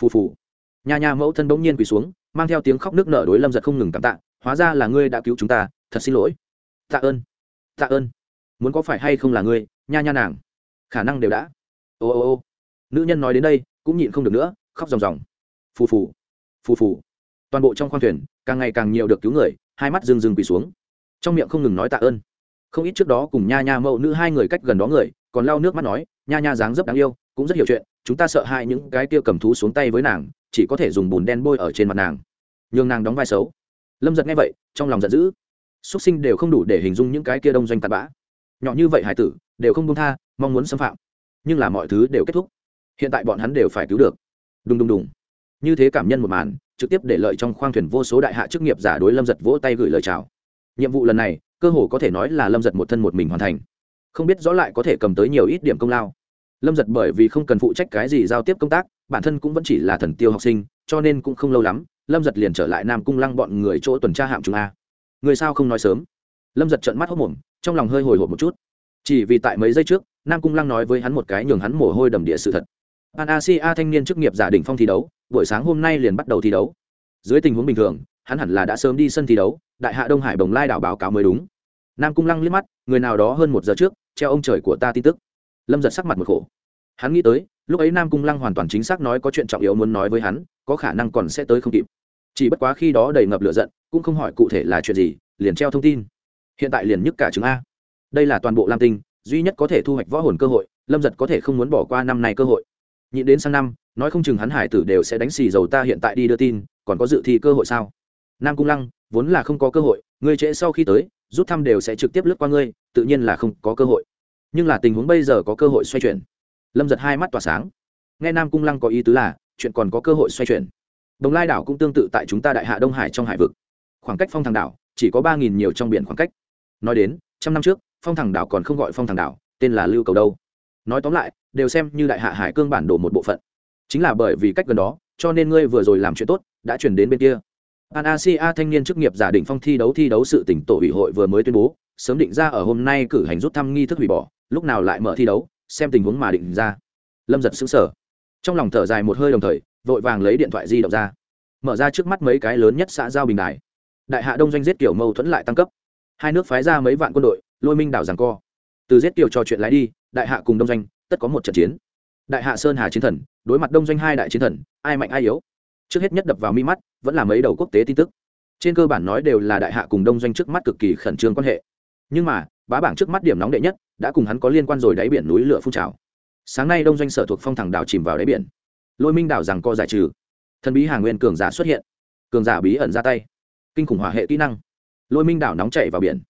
phù phù. Nhà nhà mẫu thân bỗng nhiên quỳ xuống, mang theo tiếng khóc nước nở đối lâm giật không ngừng cảm tạ, hóa ra là ngươi đã cứu chúng ta, thật xin lỗi. Tạ ơn tạ ơn. Muốn có phải hay không là ngươi, nha nha nàng. Khả năng đều đã. Ô ô ô. Nữ nhân nói đến đây, cũng nhịn không được nữa, khóc ròng ròng. Phù phù phù phù. Toàn bộ trong khoang thuyền, càng ngày càng nhiều được cứu người, hai mắt rừng rừng quỳ xuống. Trong miệng không ngừng nói tạ ơn. Không ít trước đó cùng nha nha mẫu nữ hai người cách gần đó người, còn lau nước mắt nói, nha nha dáng dấp đáng yêu cũng rất hiểu chuyện, chúng ta sợ hai những cái kia cầm thú xuống tay với nàng, chỉ có thể dùng bùn đen bôi ở trên mặt nàng. Nhường nàng đóng vai xấu. Lâm giật nghe vậy, trong lòng giận dữ. Xuất sinh đều không đủ để hình dung những cái kia đông doanh tạt bã. Nhỏ như vậy hải tử, đều không đông tha, mong muốn xâm phạm. Nhưng là mọi thứ đều kết thúc. Hiện tại bọn hắn đều phải cứu được. Đùng đùng đùng. Như thế cảm nhân một màn, trực tiếp để lợi trong khoang thuyền vô số đại hạ chức nghiệp giả đối lâm giật vỗ tay gửi lời chào. Nhiệm vụ lần này, cơ hồ có thể nói là lâm giật một thân một mình hoàn thành. Không biết rõ lại có thể cầm tới nhiều ít điểm công lao lâm giật bởi vì không cần phụ trách cái gì giao tiếp công tác, bản thân cũng vẫn chỉ là thần tiêu học sinh, cho nên cũng không lâu lắm, lâm giật liền trở lại nam cung lăng bọn người chỗ tuần tra hạm chúng a. Người sao không nói sớm? Lâm giật trợn mắt hốc mồm, trong lòng hơi hồi hộp một chút. Chỉ vì tại mấy giây trước, nam cung lăng nói với hắn một cái nhường hắn mồ hôi đầm địa sự thật. Pan asia thanh niên chức nghiệp giả đỉnh phong thi đấu, buổi sáng hôm nay liền bắt đầu thi đấu. Dưới tình huống bình thường, hắn hẳn là đã sớm đi sân thi đấu, đại hạ đông hải bồng lai đảo báo cáo mới đúng. Nam cung lăng liếc mắt, người nào đó hơn một giờ trước, treo ông trời của ta tin tức lâm giật sắc mặt một khổ. Hắn nghĩ tới, lúc ấy nam cung lăng hoàn toàn chính xác nói có chuyện trọng yếu muốn nói với hắn, có khả năng còn sẽ tới không kịp. Chỉ bất quá khi đó đầy ngập lửa giận, cũng không hỏi cụ thể là chuyện gì, liền treo thông tin. Hiện tại liền nhức cả chứng a. Đây là toàn bộ lam tinh, duy nhất có thể thu hoạch võ hồn cơ hội, lâm giật có thể không muốn bỏ qua năm nay cơ hội. Nhịn đến sang năm, nói không chừng hắn hải tử đều sẽ đánh xì dầu ta hiện tại đi đưa tin, còn có dự thi cơ hội sao? Nam cung lăng, vốn là không có cơ hội, ngươi trễ sau khi tới, rút thăm đều sẽ trực tiếp lướt qua ngươi, tự nhiên là không có cơ hội nhưng là tình huống bây giờ có cơ hội xoay chuyển. Lâm giật hai mắt tỏa sáng. Nghe nam cung lăng có ý tứ là chuyện còn có cơ hội xoay chuyển. Đồng lai đảo cũng tương tự tại chúng ta đại hạ đông hải trong hải vực. Khoảng cách phong thằng đảo chỉ có ba nghìn nhiều trong biển khoảng cách. Nói đến trăm năm trước phong thằng đảo còn không gọi phong thằng đảo tên là lưu cầu đâu. Nói tóm lại đều xem như đại hạ hải cương bản đồ một bộ phận. Chính là bởi vì cách gần đó cho nên ngươi vừa rồi làm chuyện tốt đã chuyển đến bên kia. An Asia thanh niên chức nghiệp giả định phong thi đấu thi đấu sự tỉnh tổ ủy hội vừa mới tuyên bố, sớm định ra ở hôm nay cử hành rút thăm nghi thức hủy bỏ, lúc nào lại mở thi đấu, xem tình huống mà định ra. Lâm giật xứng sở Trong lòng thở dài một hơi đồng thời, vội vàng lấy điện thoại di động ra. Mở ra trước mắt mấy cái lớn nhất xã giao bình đài. Đại hạ Đông doanh giết kiểu mâu thuẫn lại tăng cấp. Hai nước phái ra mấy vạn quân đội, lôi minh đảo giằng co. Từ giết kiểu trò chuyện lái đi, đại hạ cùng Đông doanh, tất có một trận chiến. Đại hạ Sơn Hà chiến thần, đối mặt Đông doanh hai đại chiến thần, ai mạnh ai yếu, trước hết nhất đập vào mi mắt vẫn là mấy đầu quốc tế tin tức trên cơ bản nói đều là đại hạ cùng đông doanh trước mắt cực kỳ khẩn trương quan hệ nhưng mà, bá bảng trước mắt điểm nóng đệ nhất đã cùng hắn có liên quan rồi đáy biển núi lửa phun trào. Sáng nay đông doanh sở thuộc phong thẳng đảo chìm vào đáy biển. Lôi minh đảo rằng co giải trừ. Thần bí hàng nguyên cường giả xuất hiện. Cường giả bí ẩn ra tay. Kinh khủng hỏa hệ kỹ năng. Lôi minh đảo nóng chảy vào biển.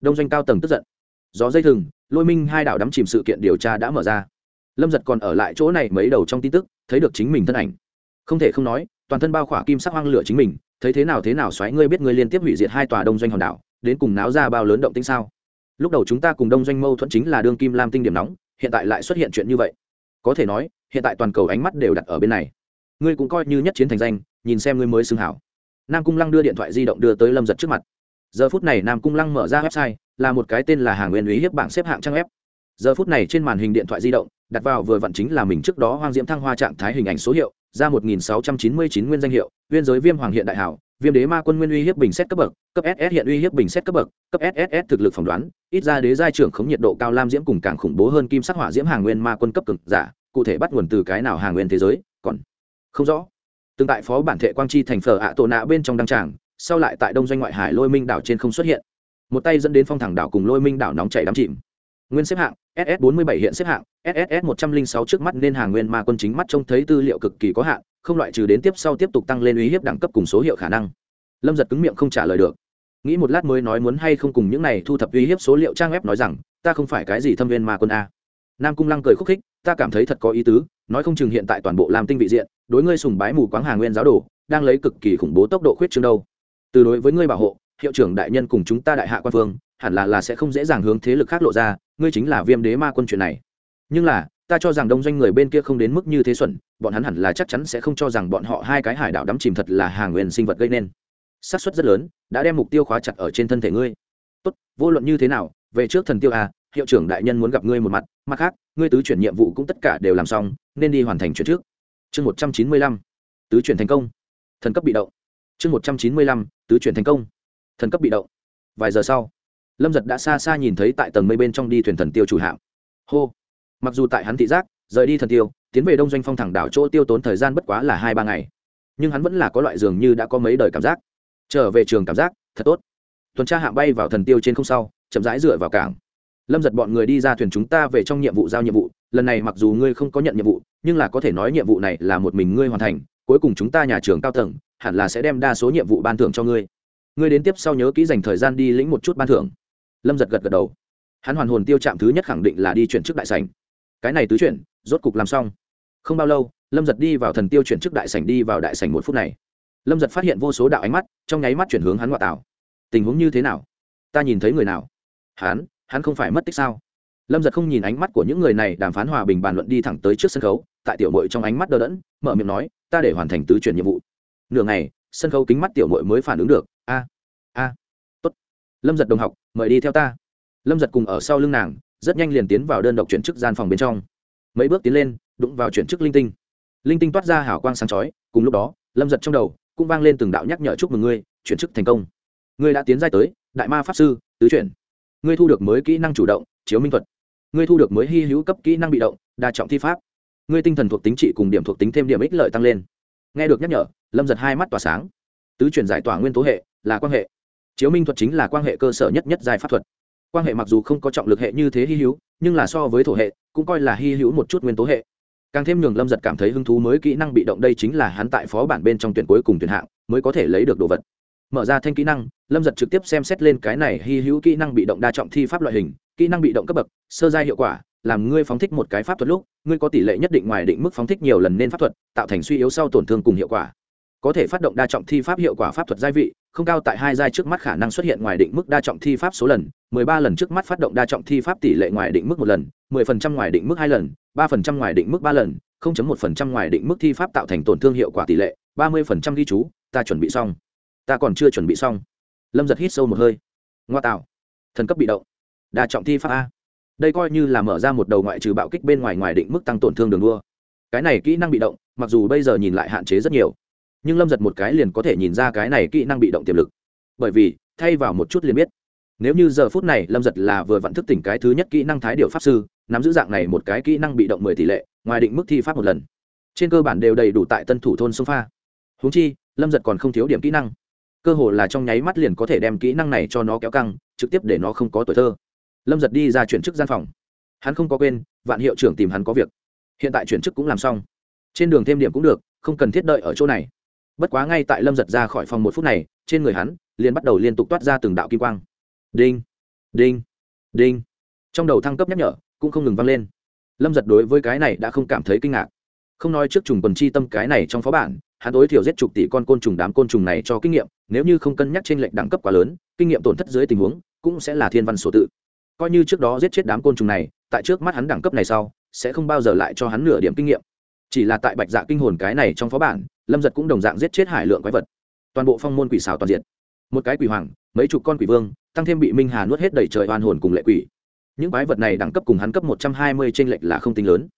Đông doanh cao tầng tức giận. Gió dây thừng, lôi minh hai đảo đắm chìm sự kiện điều tra đã mở ra. Lâm giật còn ở lại chỗ này mấy đầu trong tin tức, thấy được chính mình thân ảnh. Không thể không nói, toàn thân bao khỏa kim sắc hoang lửa chính mình, thấy thế nào thế nào, xoáy ngươi biết ngươi liên tiếp hủy diệt hai tòa đông doanh hòn đảo đến cùng náo ra bao lớn động tĩnh sao? Lúc đầu chúng ta cùng đông doanh mâu thuẫn chính là đương kim lam tinh điểm nóng, hiện tại lại xuất hiện chuyện như vậy. Có thể nói, hiện tại toàn cầu ánh mắt đều đặt ở bên này. Ngươi cũng coi như nhất chiến thành danh, nhìn xem ngươi mới xưng hảo. Nam cung lăng đưa điện thoại di động đưa tới lâm giật trước mặt. Giờ phút này nam cung lăng mở ra website, là một cái tên là hàng nguyên ý hiếp bảng xếp hạng trang web. Giờ phút này trên màn hình điện thoại di động, đặt vào vừa vặn chính là mình trước đó hoang diễm thăng hoa trạng thái hình ảnh số hiệu ra 1699 nguyên danh hiệu, nguyên giới viêm hoàng hiện đại hảo, viêm đế ma quân nguyên uy hiếp bình xét cấp bậc, cấp SS hiện uy hiếp bình xét cấp bậc, cấp SSS thực lực phỏng đoán, ít ra đế giai trưởng khống nhiệt độ cao lam diễm cùng càng khủng bố hơn kim sắc hỏa diễm hàng nguyên ma quân cấp cực giả, cụ thể bắt nguồn từ cái nào hàng nguyên thế giới, còn không rõ. Tương tại phó bản thể quang chi thành phở ạ tổ nạ bên trong đăng tràng, sau lại tại đông doanh ngoại hải lôi minh đảo trên không xuất hiện. Một tay dẫn đến phong thẳng đảo cùng lôi minh đảo nóng chảy đắm chìm. Nguyên xếp hạng, ss 47 hiện xếp hạng ss 106 trước mắt nên hàng nguyên ma quân chính mắt trông thấy tư liệu cực kỳ có hạn không loại trừ đến tiếp sau tiếp tục tăng lên uy hiếp đẳng cấp cùng số hiệu khả năng. Lâm giật cứng miệng không trả lời được. Nghĩ một lát mới nói muốn hay không cùng những này thu thập uy hiếp số liệu trang web nói rằng ta không phải cái gì thâm viên ma quân a. Nam cung lăng cười khúc khích ta cảm thấy thật có ý tứ nói không chừng hiện tại toàn bộ làm tinh vị diện đối ngươi sùng bái mù quáng hàng nguyên giáo đồ đang lấy cực kỳ khủng bố tốc độ khuyết trương đâu. Từ đối với ngươi bảo hộ hiệu trưởng đại nhân cùng chúng ta đại hạ quan phương, hẳn là là sẽ không dễ dàng hướng thế lực khác lộ ra, ngươi chính là viêm đế ma quân chuyện này. Nhưng là, ta cho rằng đông doanh người bên kia không đến mức như thế xuẩn, bọn hắn hẳn là chắc chắn sẽ không cho rằng bọn họ hai cái hải đảo đắm chìm thật là hàng nguyên sinh vật gây nên. Xác suất rất lớn, đã đem mục tiêu khóa chặt ở trên thân thể ngươi. Tốt, vô luận như thế nào, về trước thần tiêu à hiệu trưởng đại nhân muốn gặp ngươi một mặt mặt khác, ngươi tứ chuyển nhiệm vụ cũng tất cả đều làm xong, nên đi hoàn thành chuyện trước. Chương một trăm chín mươi lăm, tứ chuyển thành công. Thần cấp bị động. Chương một trăm chín mươi lăm, tứ chuyển thành công thần cấp bị động. Vài giờ sau, lâm giật đã xa xa nhìn thấy tại tầng mây bên trong đi thuyền thần tiêu chủ hạm hô! Mặc dù tại hắn thị giác, rời đi thần tiêu, tiến về đông doanh phong thẳng đảo chỗ tiêu tốn thời gian bất quá là hai ba ngày. Nhưng hắn vẫn là có loại dường như đã có mấy đời cảm giác. Trở về trường cảm giác, thật tốt. Tuần tra hạm bay vào thần tiêu trên không sau, chậm rãi dựa vào cảng. Lâm giật bọn người đi ra thuyền chúng ta về trong nhiệm vụ giao nhiệm vụ, lần này mặc dù ngươi không có nhận nhiệm vụ, nhưng là có thể nói nhiệm vụ này là một mình ngươi hoàn thành, cuối cùng chúng ta nhà trường cao tầng, hẳn là sẽ đem đa số nhiệm vụ ban thưởng cho ngươi ngươi đến tiếp sau nhớ kỹ dành thời gian đi lĩnh một chút ban thưởng. Lâm giật gật gật đầu. Hắn hoàn hồn tiêu chạm thứ nhất khẳng định là đi chuyển chức đại sảnh. Cái này tứ chuyển, rốt cục làm xong. Không bao lâu, lâm giật đi vào thần tiêu chuyển chức đại sảnh đi vào đại sảnh một phút này. Lâm giật phát hiện vô số đạo ánh mắt, trong nháy mắt chuyển hướng hắn ngoại tảo tình huống như thế nào? Ta nhìn thấy người nào? Hắn hắn không phải mất tích sao? Lâm giật không nhìn ánh mắt của những người này đàm phán hòa bình bàn luận đi thẳng tới trước sân khấu, tại tiểu mội trong ánh mắt đờ đẫn, mở miệng nói, ta để hoàn thành tứ chuyển nhiệm vụ. Nửa ngày, sân khấu kính mắt tiểu mội mới phản ứng được a a. Tốt. Lâm giật đồng học, mời đi theo ta. Lâm giật cùng ở sau lưng nàng, rất nhanh liền tiến vào đơn độc chuyển chức gian phòng bên trong. Mấy bước tiến lên, đụng vào chuyển chức linh tinh. Linh tinh toát ra hảo quang sáng chói, cùng lúc đó, lâm giật trong đầu cũng vang lên từng đạo nhắc nhở chúc mừng ngươi, chuyển chức thành công. Ngươi đã tiến giai tới, đại ma pháp sư, tứ chuyển. Ngươi thu được mới kỹ năng chủ động, chiếu minh thuật. Ngươi thu được mới hy hữu cấp kỹ năng bị động, đa trọng thi pháp. Ngươi tinh thần thuộc tính trị cùng điểm thuộc tính thêm điểm ích lợi tăng lên. Nghe được nhắc nhở, lâm giật hai mắt tỏa sáng. Tứ chuyển giải tỏa nguyên tố hệ là quan hệ. Chiếu minh thuật chính là quan hệ cơ sở nhất nhất giai pháp thuật. Quan hệ mặc dù không có trọng lực hệ như thế hy hữu, nhưng là so với thổ hệ, cũng coi là hy hữu một chút nguyên tố hệ. Càng thêm nhường lâm giật cảm thấy hứng thú mới kỹ năng bị động đây chính là hắn tại phó bản bên trong tuyển cuối cùng tuyển hạng, mới có thể lấy được đồ vật. Mở ra thanh kỹ năng, lâm giật trực tiếp xem xét lên cái này hy hữu kỹ năng bị động đa trọng thi pháp loại hình, kỹ năng bị động cấp bậc, sơ giai hiệu quả, làm ngươi phóng thích một cái pháp thuật lúc, ngươi có tỷ lệ nhất định ngoài định mức phóng thích nhiều lần nên pháp thuật, tạo thành suy yếu sau tổn thương cùng hiệu quả. Có thể phát động đa trọng thi pháp hiệu quả pháp thuật gia vị không cao tại hai giai trước mắt khả năng xuất hiện ngoài định mức đa trọng thi pháp số lần, mười ba lần trước mắt phát động đa trọng thi pháp tỷ lệ ngoài định mức một lần, mười phần trăm ngoài định mức hai lần, ba phần trăm ngoài định mức ba lần, không chấm một phần trăm ngoài định mức thi pháp tạo thành tổn thương hiệu quả tỷ lệ, ba mươi phần trăm ghi chú, ta chuẩn bị xong. Ta còn chưa chuẩn bị xong. Lâm giật hít sâu một hơi. Ngoa tạo. Thần cấp bị động. Đa trọng thi pháp a. Đây coi như là mở ra một đầu ngoại trừ bạo kích bên ngoài ngoài định mức tăng tổn thương đường đua. Cái này kỹ năng bị động, mặc dù bây giờ nhìn lại hạn chế rất nhiều nhưng lâm giật một cái liền có thể nhìn ra cái này kỹ năng bị động tiềm lực. Bởi vì, thay vào một chút liền biết, nếu như giờ phút này lâm giật là vừa vặn thức tỉnh cái thứ nhất kỹ năng thái điệu pháp sư, nắm giữ dạng này một cái kỹ năng bị động mười tỷ lệ, ngoài định mức thi pháp một lần. Trên cơ bản đều đầy đủ tại tân thủ thôn sông pha. Húng chi, lâm giật còn không thiếu điểm kỹ năng. Cơ hồ là trong nháy mắt liền có thể đem kỹ năng này cho nó kéo căng, trực tiếp để nó không có tuổi thơ. Lâm giật đi ra chuyển chức gian phòng. Hắn không có quên, vạn hiệu trưởng tìm hắn có việc. Hiện tại chuyển chức cũng làm xong. Trên đường thêm điểm cũng được, không cần thiết đợi ở chỗ này bất quá ngay tại lâm giật ra khỏi phòng một phút này, trên người hắn liền bắt đầu liên tục toát ra từng đạo kim quang. Đinh đinh đinh. Trong đầu thăng cấp nhắc nhở cũng không ngừng vang lên. Lâm giật đối với cái này đã không cảm thấy kinh ngạc. Không nói trước trùng quần chi tâm cái này trong phó bản, hắn tối thiểu giết chục tỷ con côn trùng đám côn trùng này cho kinh nghiệm, nếu như không cân nhắc trên lệnh đẳng cấp quá lớn, kinh nghiệm tổn thất dưới tình huống cũng sẽ là thiên văn sổ tự. Coi như trước đó giết chết đám côn trùng này, tại trước mắt hắn đẳng cấp này sau, sẽ không bao giờ lại cho hắn nửa điểm kinh nghiệm chỉ là tại bạch dạ kinh hồn cái này trong phó bản, lâm giật cũng đồng dạng giết chết hải lượng quái vật. Toàn bộ phong môn quỷ xào toàn diện một cái quỷ hoàng, mấy chục con quỷ vương, tăng thêm bị minh hà nuốt hết đầy trời oan hồn cùng lệ quỷ. Những quái vật này đẳng cấp cùng hắn cấp một trăm hai mươi trên lệch là không tính lớn.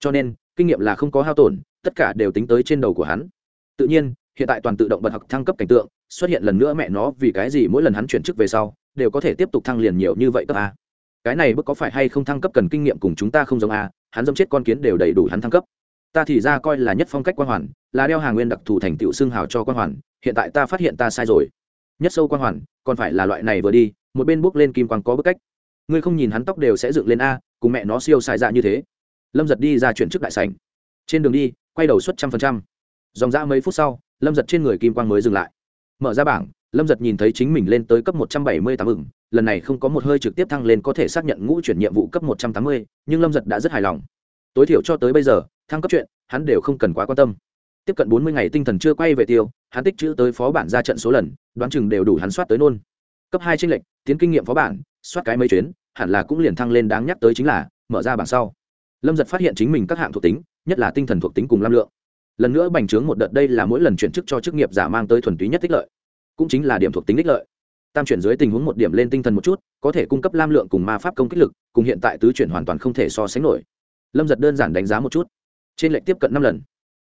Cho nên, kinh nghiệm là không có hao tổn, tất cả đều tính tới trên đầu của hắn. Tự nhiên, hiện tại toàn tự động bật học thăng cấp cảnh tượng, xuất hiện lần nữa mẹ nó vì cái gì mỗi lần hắn chuyển chức về sau, đều có thể tiếp tục thăng liền nhiều như vậy cấp a. Cái này bức có phải hay không thăng cấp cần kinh nghiệm cùng chúng ta không giống a, hắn dâm chết con kiến đều đầy đủ hắn thăng cấp ta thì ra coi là nhất phong cách quan hoàn, là đeo hàng nguyên đặc thù thành tựu xương hào cho quan hoàn, hiện tại ta phát hiện ta sai rồi. Nhất sâu quan hoàn, còn phải là loại này vừa đi, một bên bước lên kim quang có bức cách. Ngươi không nhìn hắn tóc đều sẽ dựng lên a, cùng mẹ nó siêu sai dạ như thế. Lâm giật đi ra chuyển chức đại sảnh. Trên đường đi, quay đầu suất trăm phần trăm. Dòng ra mấy phút sau, lâm giật trên người kim quang mới dừng lại. Mở ra bảng, lâm giật nhìn thấy chính mình lên tới cấp một trăm bảy mươi tám ửng. Lần này không có một hơi trực tiếp thăng lên có thể xác nhận ngũ chuyển nhiệm vụ cấp một trăm tám mươi, nhưng lâm giật đã rất hài lòng. Tối thiểu cho tới bây giờ thăng cấp chuyện, hắn đều không cần quá quan tâm. Tiếp cận bốn mươi ngày tinh thần chưa quay về tiêu, hắn tích chữ tới phó bản ra trận số lần, đoán chừng đều đủ hắn soát tới nôn. Cấp hai tranh lệch, tiến kinh nghiệm phó bản, soát cái mấy chuyến, hẳn là cũng liền thăng lên đáng nhắc tới chính là, mở ra bảng sau. Lâm giật phát hiện chính mình các hạng thuộc tính, nhất là tinh thần thuộc tính cùng lam lượng. Lần nữa bành trướng một đợt đây là mỗi lần chuyển chức cho chức nghiệp giả mang tới thuần túy nhất tích lợi. Cũng chính là điểm thuộc tính đích lợi. Tam chuyển dưới tình huống một điểm lên tinh thần một chút, có thể cung cấp lam lượng cùng ma pháp công kích lực, cùng hiện tại tứ chuyển hoàn toàn không thể so sánh nổi. Lâm giật đơn giản đánh giá một chút trên lệnh tiếp cận năm lần.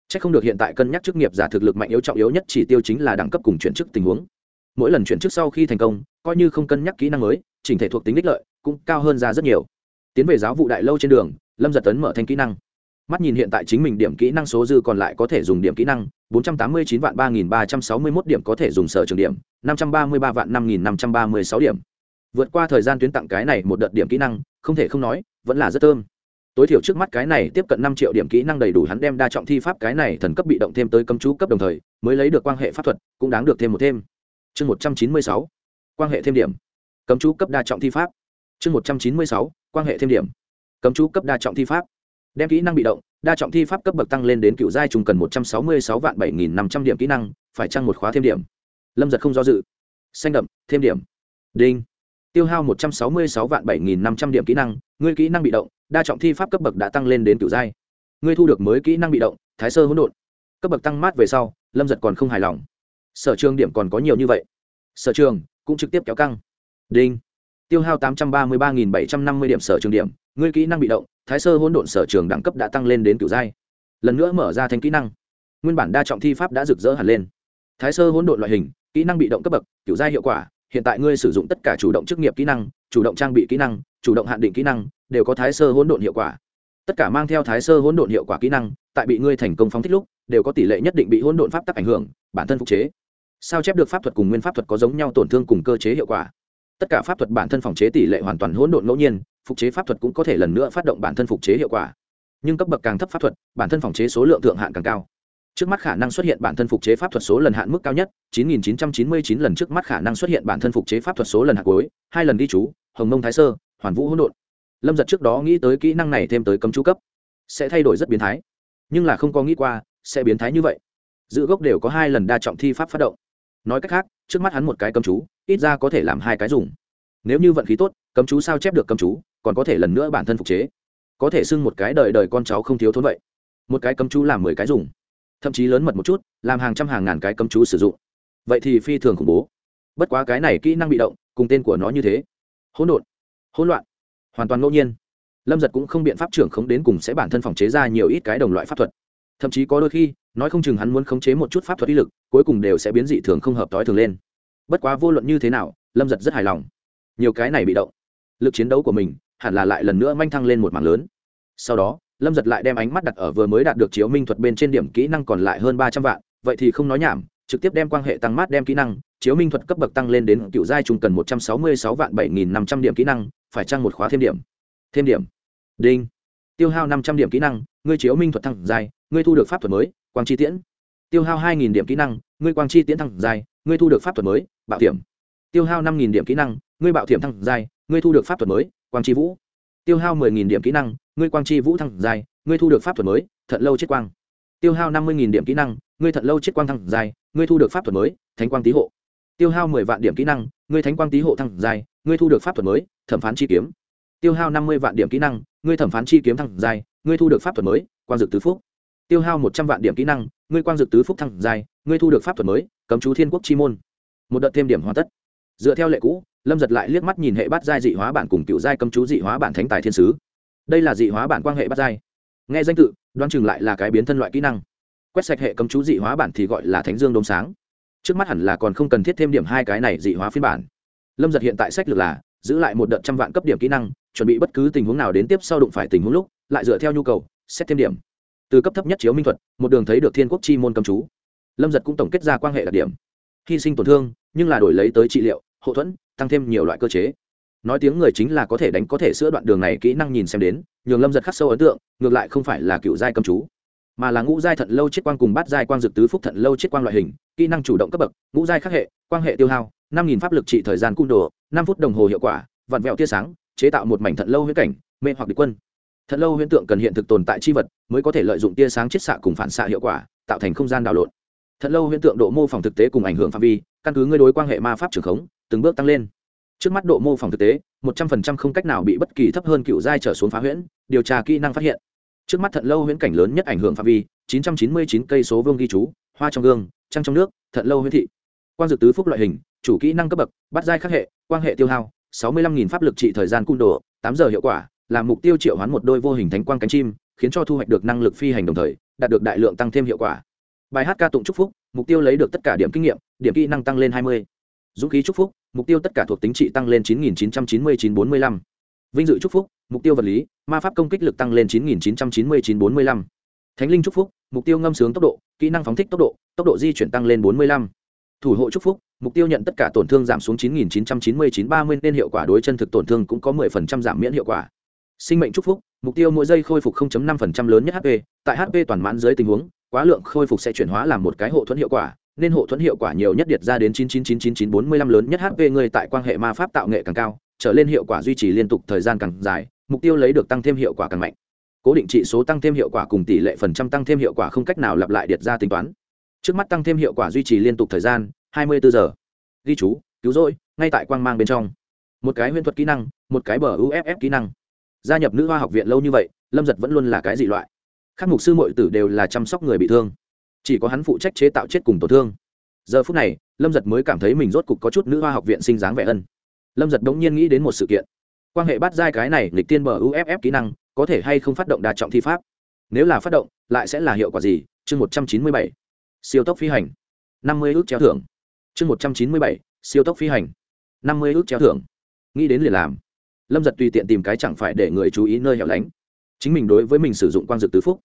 Chắc không được hiện tại cân nhắc chức nghiệp giả thực lực mạnh yếu trọng yếu nhất chỉ tiêu chính là đẳng cấp cùng chuyển chức tình huống. Mỗi lần chuyển chức sau khi thành công, coi như không cân nhắc kỹ năng mới, chỉnh thể thuộc tính đích lợi, cũng cao hơn ra rất nhiều. Tiến về giáo vụ đại lâu trên đường, lâm giật tấn mở thanh kỹ năng. Mắt nhìn hiện tại chính mình điểm kỹ năng số dư còn lại có thể dùng điểm kỹ năng 489 vạn 3361 điểm có thể dùng sở trường điểm 533 vạn 5536 điểm. Vượt qua thời gian tuyến tặng cái này một đợt điểm kỹ năng, không thể không nói, vẫn là rất thơm tối thiểu trước mắt cái này tiếp cận năm triệu điểm kỹ năng đầy đủ hắn đem đa trọng thi pháp cái này thần cấp bị động thêm tới cấm chú cấp đồng thời, mới lấy được quan hệ pháp thuật, cũng đáng được thêm một thêm. Chương một trăm chín mươi sáu quan hệ thêm điểm. Cấm chú cấp đa trọng thi pháp. Chương một trăm chín mươi sáu quan hệ thêm điểm. Cấm chú cấp đa trọng thi pháp. Đem kỹ năng bị động, đa trọng thi pháp cấp bậc tăng lên đến cựu giai trùng cần một trăm sáu mươi sáu vạn bảy nghìn năm trăm điểm kỹ năng, phải trăng một khóa thêm điểm? Lâm giật không do dự. Xanh đậm, thêm điểm. Đinh tiêu hao một trăm sáu mươi sáu vạn bảy nghìn năm trăm điểm kỹ năng, ngươi kỹ năng bị động, đa trọng thi pháp cấp bậc đã tăng lên đến cựu giai. Ngươi thu được mới kỹ năng bị động, thái sơ hỗn độn. Cấp bậc tăng mát về sau, lâm giật còn không hài lòng. Sở trường điểm còn có nhiều như vậy. Sở trường cũng trực tiếp kéo căng. Đinh. Tiêu hao tám trăm ba mươi ba nghìn bảy trăm năm mươi điểm sở trường điểm, ngươi kỹ năng bị động, thái sơ hỗn độn sở trường đẳng cấp đã tăng lên đến cựu giai. Lần nữa mở ra thành kỹ năng. Nguyên bản đa trọng thi pháp đã rực rỡ hẳn lên. Thái sơ hỗn độn loại hình, kỹ năng bị động cấp bậc cựu giai hiệu quả hiện tại ngươi sử dụng tất cả chủ động chức nghiệp kỹ năng, chủ động trang bị kỹ năng, chủ động hạn định kỹ năng, đều có thái sơ hỗn độn hiệu quả. Tất cả mang theo thái sơ hỗn độn hiệu quả kỹ năng, tại bị ngươi thành công phóng thích lúc, đều có tỷ lệ nhất định bị hỗn độn pháp tắc ảnh hưởng, bản thân phục chế. Sao chép được pháp thuật cùng nguyên pháp thuật có giống nhau tổn thương cùng cơ chế hiệu quả? Tất cả pháp thuật bản thân phòng chế tỷ lệ hoàn toàn hỗn độn ngẫu nhiên, phục chế pháp thuật cũng có thể lần nữa phát động bản thân phục chế hiệu quả. Nhưng cấp bậc càng thấp pháp thuật, bản thân phòng chế số lượng thượng hạn càng cao trước mắt khả năng xuất hiện bản thân phục chế pháp thuật số lần hạn mức cao nhất 9.999 lần trước mắt khả năng xuất hiện bản thân phục chế pháp thuật số lần hạt cuối, hai lần đi chú, hồng mông thái sơ, hoàn vũ hỗn độn. Lâm giật trước đó nghĩ tới kỹ năng này thêm tới cấm chú cấp, sẽ thay đổi rất biến thái. Nhưng là không có nghĩ qua, sẽ biến thái như vậy. Giữ gốc đều có hai lần đa trọng thi pháp phát động. Nói cách khác, trước mắt hắn một cái cấm chú, ít ra có thể làm hai cái dùng. Nếu như vận khí tốt, cấm chú sao chép được cấm chú, còn có thể lần nữa bản thân phục chế. Có thể xưng một cái đời đời con cháu không thiếu thốn vậy. Một cái cấm chú làm mười cái dùng thậm chí lớn mật một chút, làm hàng trăm hàng ngàn cái cấm chú sử dụng. Vậy thì phi thường khủng bố. Bất quá cái này kỹ năng bị động, cùng tên của nó như thế. Hỗn độn, hỗn loạn, hoàn toàn ngẫu nhiên. Lâm giật cũng không biện pháp trưởng khống đến cùng sẽ bản thân phòng chế ra nhiều ít cái đồng loại pháp thuật. Thậm chí có đôi khi, nói không chừng hắn muốn khống chế một chút pháp thuật uy lực, cuối cùng đều sẽ biến dị thường không hợp t ố i thường lên. Bất quá vô luận như thế nào, lâm giật rất hài lòng. Nhiều cái này bị động. Lực chiến đấu của mình hẳn là lại lần nữa manh thăng lên một mảng lớn. Sau đó lâm giật lại đem ánh mắt đặt ở vừa mới đạt được chiếu minh thuật bên trên điểm kỹ năng còn lại hơn ba trăm vạn, vậy thì không nói nhảm, trực tiếp đem quan hệ tăng mát đem kỹ năng, chiếu minh thuật cấp bậc tăng lên đến cựu giai trung cần một trăm sáu mươi sáu vạn bảy nghìn năm trăm điểm kỹ năng, phải trăng một khóa thêm điểm? Thêm điểm. Đinh. Tiêu hao năm trăm điểm kỹ năng, ngươi chiếu minh thuật thăng giai, ngươi thu được pháp thuật mới, quang chi tiễn. Tiêu hao hai nghìn điểm kỹ năng, ngươi quang chi tiễn thăng giai, ngươi thu được pháp thuật mới, bạo tiệm. tiêu hao năm nghìn điểm kỹ năng, ngươi bạo tiệm thăng giai, ngươi thu được pháp thuật mới, quang chi vũ. Tiêu hao mười nghìn điểm kỹ năng ngươi quang chi vũ thăng giai, ngươi thu được pháp thuật mới thận lâu chết quang. Tiêu hao năm mươi nghìn điểm kỹ năng, ngươi thận lâu chết quang thăng giai, ngươi thu được pháp thuật mới, thánh quang tý hộ. Tiêu hao mười vạn điểm kỹ năng, ngươi thánh quang tý hộ thăng giai, ngươi thu được pháp thuật mới, thẩm phán chi kiếm. Tiêu hao năm mươi vạn điểm kỹ năng, ngươi thẩm phán chi kiếm thăng giai, ngươi thu được pháp thuật mới, quang dược tứ phúc. Tiêu hao một trăm vạn điểm kỹ năng, ngươi quang dược tứ phúc thăng giai, ngươi thu được pháp thuật mới, cấm chú thiên quốc chi môn. Một đợt thêm điểm hoàn tất. Dựa theo lệ cũ, lâm giật lại liếc mắt nhìn hệ bát giai dị hóa bản cùng cựu giai cấm chú dị hóa bản thánh tài thiên sứ đây là dị hóa bản quan hệ bắt dai nghe danh tự đoan chừng lại là cái biến thân loại kỹ năng. Quét sạch hệ cấm chú dị hóa bản thì gọi là thánh dương đống sáng. Trước mắt hẳn là còn không cần thiết thêm điểm hai cái này dị hóa phiên bản. Lâm giật hiện tại sách lược là, giữ lại một đợt trăm vạn cấp điểm kỹ năng, chuẩn bị bất cứ tình huống nào đến tiếp sau đụng phải tình huống lúc, lại dựa theo nhu cầu, xét thêm điểm. Từ cấp thấp nhất chiếu minh thuật, một đường thấy được thiên quốc chi môn cầm chú. Lâm giật cũng tổng kết ra quan hệ đặc điểm. Hy sinh tổn thương, nhưng là đổi lấy tới trị liệu, hậu thuẫn, tăng thêm nhiều loại cơ chế nói tiếng người chính là có thể đánh có thể sữa đoạn đường này kỹ năng nhìn xem đến, nhường lâm giật khắc sâu ấn tượng, ngược lại không phải là cựu giai cầm chú, mà là ngũ giai thận lâu chiết quang cùng bát giai quang dực tứ phúc thận lâu chiết quang loại hình, kỹ năng chủ động cấp bậc, ngũ giai khắc hệ, quang hệ tiêu hao, năm nghìn pháp lực trị thời gian cung đồ, năm phút đồng hồ hiệu quả, vặn vẹo tia sáng, chế tạo một mảnh thận lâu huyễn cảnh, mê hoặc địch quân. Thận lâu huyễn tượng cần hiện thực tồn tại chi vật, mới có thể lợi dụng tia sáng chiết xạ cùng phản xạ hiệu quả, tạo thành không gian đảo lộn. Thận lâu huyễn tượng độ mô phỏng thực tế cùng ảnh hưởng phạm vi, căn cứ ngươi đối quan hệ ma pháp trường khống, từng bước tăng lên trước mắt độ mô phỏng thực tế, một trăm phần trăm không cách nào bị bất kỳ thấp hơn cựu giai trở xuống phá huyễn, điều tra kỹ năng phát hiện. Trước mắt thận lâu huyễn cảnh lớn nhất ảnh hưởng phạm vi, chín trăm chín mươi chín cây số vương ghi chú, hoa trong gương, trăng trong nước thận lâu huyễn thị. Quan dược tứ phúc loại hình, chủ kỹ năng cấp bậc, bắt giai khắc hệ quan hệ tiêu hao, sáu mươi lăm nghìn pháp lực trị thời gian cung đồ, tám giờ hiệu quả làm mục tiêu triệu hoán một đôi vô hình thánh quang cánh chim, khiến cho thu hoạch được năng lực phi hành đồng thời, đạt được đại lượng tăng thêm hiệu quả. Bài hát ca tụng chúc phúc, mục tiêu lấy được tất cả điểm kinh nghiệm, điểm kỹ năng tăng lên hai mươi. Dũng khí chúc phúc mục tiêu tất cả thuộc tính trị tăng lên chín nghìn chín trăm chín mươi chín bốn mươi lăm. Vinh dự chúc phúc, mục tiêu vật lý, ma pháp công kích lực tăng lên chín nghìn chín trăm chín mươi chín bốn mươi lăm. Thánh linh chúc phúc, mục tiêu ngâm sướng tốc độ, kỹ năng phóng thích tốc độ tốc độ di chuyển tăng lên bốn mươi lăm. Thủ hộ chúc phúc, mục tiêu nhận tất cả tổn thương giảm xuống chín nghìn chín trăm chín mươi chín ba mươi, nên hiệu quả đối chân thực tổn thương cũng có mười phần trăm giảm miễn hiệu quả. Sinh mệnh chúc phúc, mục tiêu mỗi giây khôi phục 0.5% lớn nhất hp tại hp toàn mãn dưới tình huống, quá lượng khôi phục sẽ chuyển hóa làm một cái hộ thuẫn hiệu quả nên hộ thuẫn hiệu quả nhiều nhất điệt ra đến 9999945 lớn nhất hp người tại quan hệ ma pháp tạo nghệ càng cao, trở lên hiệu quả duy trì liên tục thời gian càng dài, mục tiêu lấy được tăng thêm hiệu quả càng mạnh. Cố định trị số tăng thêm hiệu quả cùng tỷ lệ phần trăm tăng thêm hiệu quả không cách nào lặp lại điệt ra tính toán. Trước mắt tăng thêm hiệu quả duy trì liên tục thời gian 24 giờ. Ghi chú, cứu rỗi, ngay tại quang mang bên trong. Một cái huyền thuật kỹ năng, một cái bờ uff kỹ năng. Gia nhập nữ hoa học viện lâu như vậy, lâm giật vẫn luôn là cái dị loại. Các mục sư mội tử đều là chăm sóc người bị thương chỉ có hắn phụ trách chế tạo chết cùng tổn thương. Giờ phút này, lâm giật mới cảm thấy mình rốt cục có chút nữ hoa học viện sinh dáng vẻ ân. Lâm giật đống nhiên nghĩ đến một sự kiện. Quan hệ bắt giai cái này lịch tiên bờ uff kỹ năng, có thể hay không phát động đa trọng thi pháp? Nếu là phát động, lại sẽ là hiệu quả gì? Chương một trăm chín mươi bảy. Siêu tốc phi hành. năm mươi ước treo thưởng. Chương một trăm chín mươi bảy. Siêu tốc phi hành. năm mươi ước treo thưởng. Nghĩ đến liền làm. Lâm giật tùy tiện tìm cái chẳng phải để người chú ý nơi hẻo lánh. Chính mình đối với mình sử dụng quang dược tứ phúc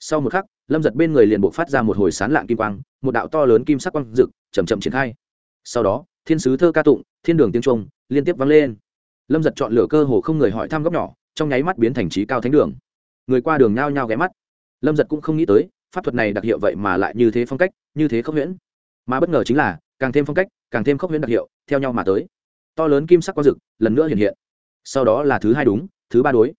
sau một khắc, lâm giật bên người liền buộc phát ra một hồi sán lạng kim quang, một đạo to lớn kim sắc quang dực chầm chậm triển khai. Sau đó, thiên sứ thơ ca tụng, thiên đường tiếng trung liên tiếp vang lên. Lâm giật chọn lửa cơ hồ không người hỏi thăm góc nhỏ, trong nháy mắt biến thành trí cao thánh đường. Người qua đường nhao nhao ghé mắt. Lâm giật cũng không nghĩ tới, pháp thuật này đặc hiệu vậy mà lại như thế phong cách, như thế khốc huyễn. Mà bất ngờ chính là, càng thêm phong cách, càng thêm khốc huyễn đặc hiệu, theo nhau mà tới. To lớn kim sắc quang dực lần nữa hiện hiện. Sau đó là thứ hai đúng, thứ ba đối.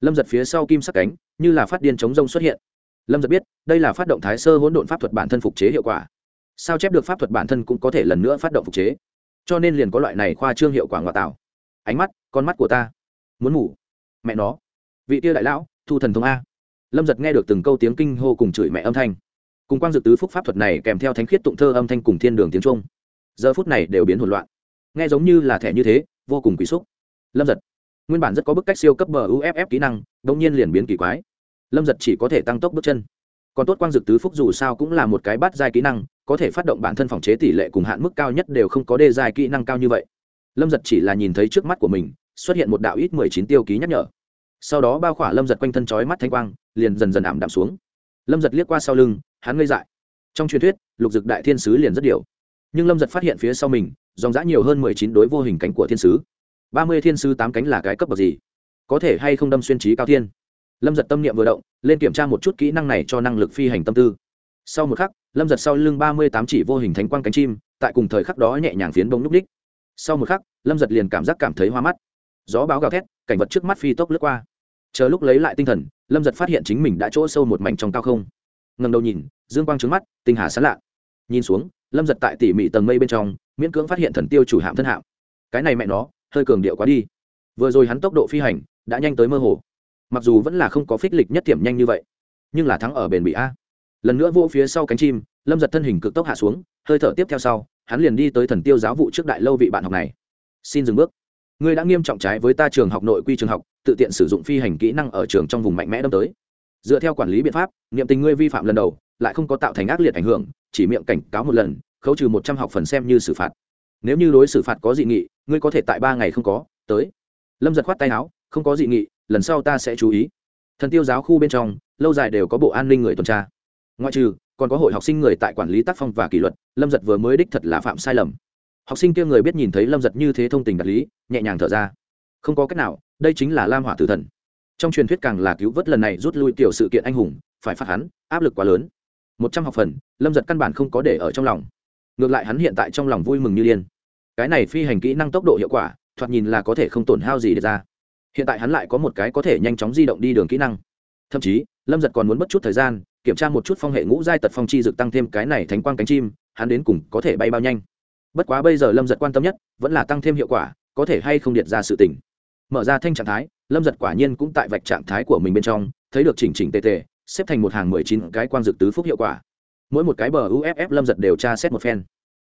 Lâm giật phía sau kim sắc cánh, như là phát điên chống rông xuất hiện lâm giật biết, đây là phát động thái sơ hỗn độn pháp thuật bản thân phục chế hiệu quả. Sao chép được pháp thuật bản thân cũng có thể lần nữa phát động phục chế? Cho nên liền có loại này khoa trương hiệu quả ngoại tạo. Ánh mắt, con mắt của ta. Muốn ngủ. Mẹ nó. Vị tia đại lão, thu thần thông a. Lâm giật nghe được từng câu tiếng kinh hô cùng chửi mẹ âm thanh. Cùng quang dự tứ phúc pháp thuật này kèm theo thánh khiết tụng thơ âm thanh cùng thiên đường tiếng trung. Giờ phút này đều biến hỗn loạn. Nghe giống như là thẻ như thế, vô cùng quý xúc. Lâm giật. Nguyên bản rất có bức cách siêu cấp bờ uff kỹ năng đông nhiên liền biến kỳ quái lâm giật chỉ có thể tăng tốc bước chân. Còn tốt quang dực tứ phúc dù sao cũng là một cái bát giai kỹ năng, có thể phát động bản thân phòng chế tỷ lệ cùng hạn mức cao nhất đều không có đề dài kỹ năng cao như vậy. Lâm giật chỉ là nhìn thấy trước mắt của mình, xuất hiện một đạo ít mười chín tiêu ký nhắc nhở. Sau đó bao khỏa lâm giật quanh thân trói mắt thanh quang, liền dần dần ảm đạm xuống. Lâm giật liếc qua sau lưng, hắn ngây dại. Trong truyền thuyết, lục dực đại thiên sứ liền rất điều. Nhưng lâm giật phát hiện phía sau mình, dòng giã nhiều hơn mười chín đối vô hình cánh của thiên sứ. Ba mươi thiên sứ tám cánh là cái cấp bậc gì? Có thể hay không đâm xuyên trí cao thiên? Lâm giật tâm niệm vừa động, lên kiểm tra một chút kỹ năng này cho năng lực phi hành tâm tư. Sau một khắc, lâm giật sau lưng ba mươi tám chỉ vô hình thánh quang cánh chim, tại cùng thời khắc đó nhẹ nhàng phiến bông n ú c h sau một khắc, lâm giật liền cảm giác cảm thấy hoa mắt. Gió báo gào thét, cảnh vật trước mắt phi tốc lướt qua. Chờ lúc lấy lại tinh thần, lâm giật phát hiện chính mình đã chỗ sâu một mảnh trong cao không. Ngầm đầu nhìn, dương quang trứng mắt, tinh hà sán lạ. Nhìn xuống, lâm giật tại tỉ mỉ tầng mây bên trong, miễn cưỡng phát hiện thần tiêu chủ hạm thân hạm. Cái này mẹ nó, hơi cường điệu quá đi. Vừa rồi hắn tốc độ phi hành, đã nhanh tới mơ hồ mặc dù vẫn là không có phích lịch nhất thiểm nhanh như vậy, nhưng là thắng ở bền bị a. Lần nữa vỗ phía sau cánh chim, lâm giật thân hình cực tốc hạ xuống, hơi thở tiếp theo sau, hắn liền đi tới thần tiêu giáo vụ trước đại lâu vị bạn học này. Xin dừng bước. Ngươi đã nghiêm trọng trái với ta trường học nội quy trường học, tự tiện sử dụng phi hành kỹ năng ở trường trong vùng mạnh mẽ đâm tới. Dựa theo quản lý biện pháp, niệm tình ngươi vi phạm lần đầu, lại không có tạo thành ác liệt ảnh hưởng, chỉ miệng cảnh cáo một lần, khấu trừ một trăm học phần xem như xử phạt. Nếu như đối xử phạt có dị nghị, ngươi có thể tại ba ngày không có, tới. Lâm giật khoát tay áo, không có dị nghị lần sau ta sẽ chú ý. Thần tiêu giáo khu bên trong, lâu dài đều có bộ an ninh người tuần tra. Ngoại trừ, còn có hội học sinh người tại quản lý tác phong và kỷ luật, lâm giật vừa mới đích thật là phạm sai lầm. Học sinh kia người biết nhìn thấy lâm giật như thế thông tình đạt lý, nhẹ nhàng thở ra. Không có cách nào, đây chính là lam hỏa tử thần. Trong truyền thuyết càng là cứu vớt lần này rút lui tiểu sự kiện anh hùng, phải phạt hắn, áp lực quá lớn. Một trăm học phần, lâm giật căn bản không có để ở trong lòng. Ngược lại hắn hiện tại trong lòng vui mừng như điên. Cái này phi hành kỹ năng tốc độ hiệu quả, thoạt nhìn là có thể không tổn hao gì để ra hiện tại hắn lại có một cái có thể nhanh chóng di động đi đường kỹ năng. Thậm chí, lâm giật còn muốn mất chút thời gian, kiểm tra một chút phong hệ ngũ giai tật phong chi dực tăng thêm cái này thành quang cánh chim, hắn đến cùng có thể bay bao nhanh. Bất quá bây giờ lâm giật quan tâm nhất, vẫn là tăng thêm hiệu quả, có thể hay không điện ra sự tỉnh mở ra thanh trạng thái, lâm giật quả nhiên cũng tại vạch trạng thái của mình bên trong, thấy được chỉnh chỉnh tề tề, xếp thành một hàng mười chín cái quang dực tứ phúc hiệu quả. Mỗi một cái bờ uff lâm giật đều tra xét một phen.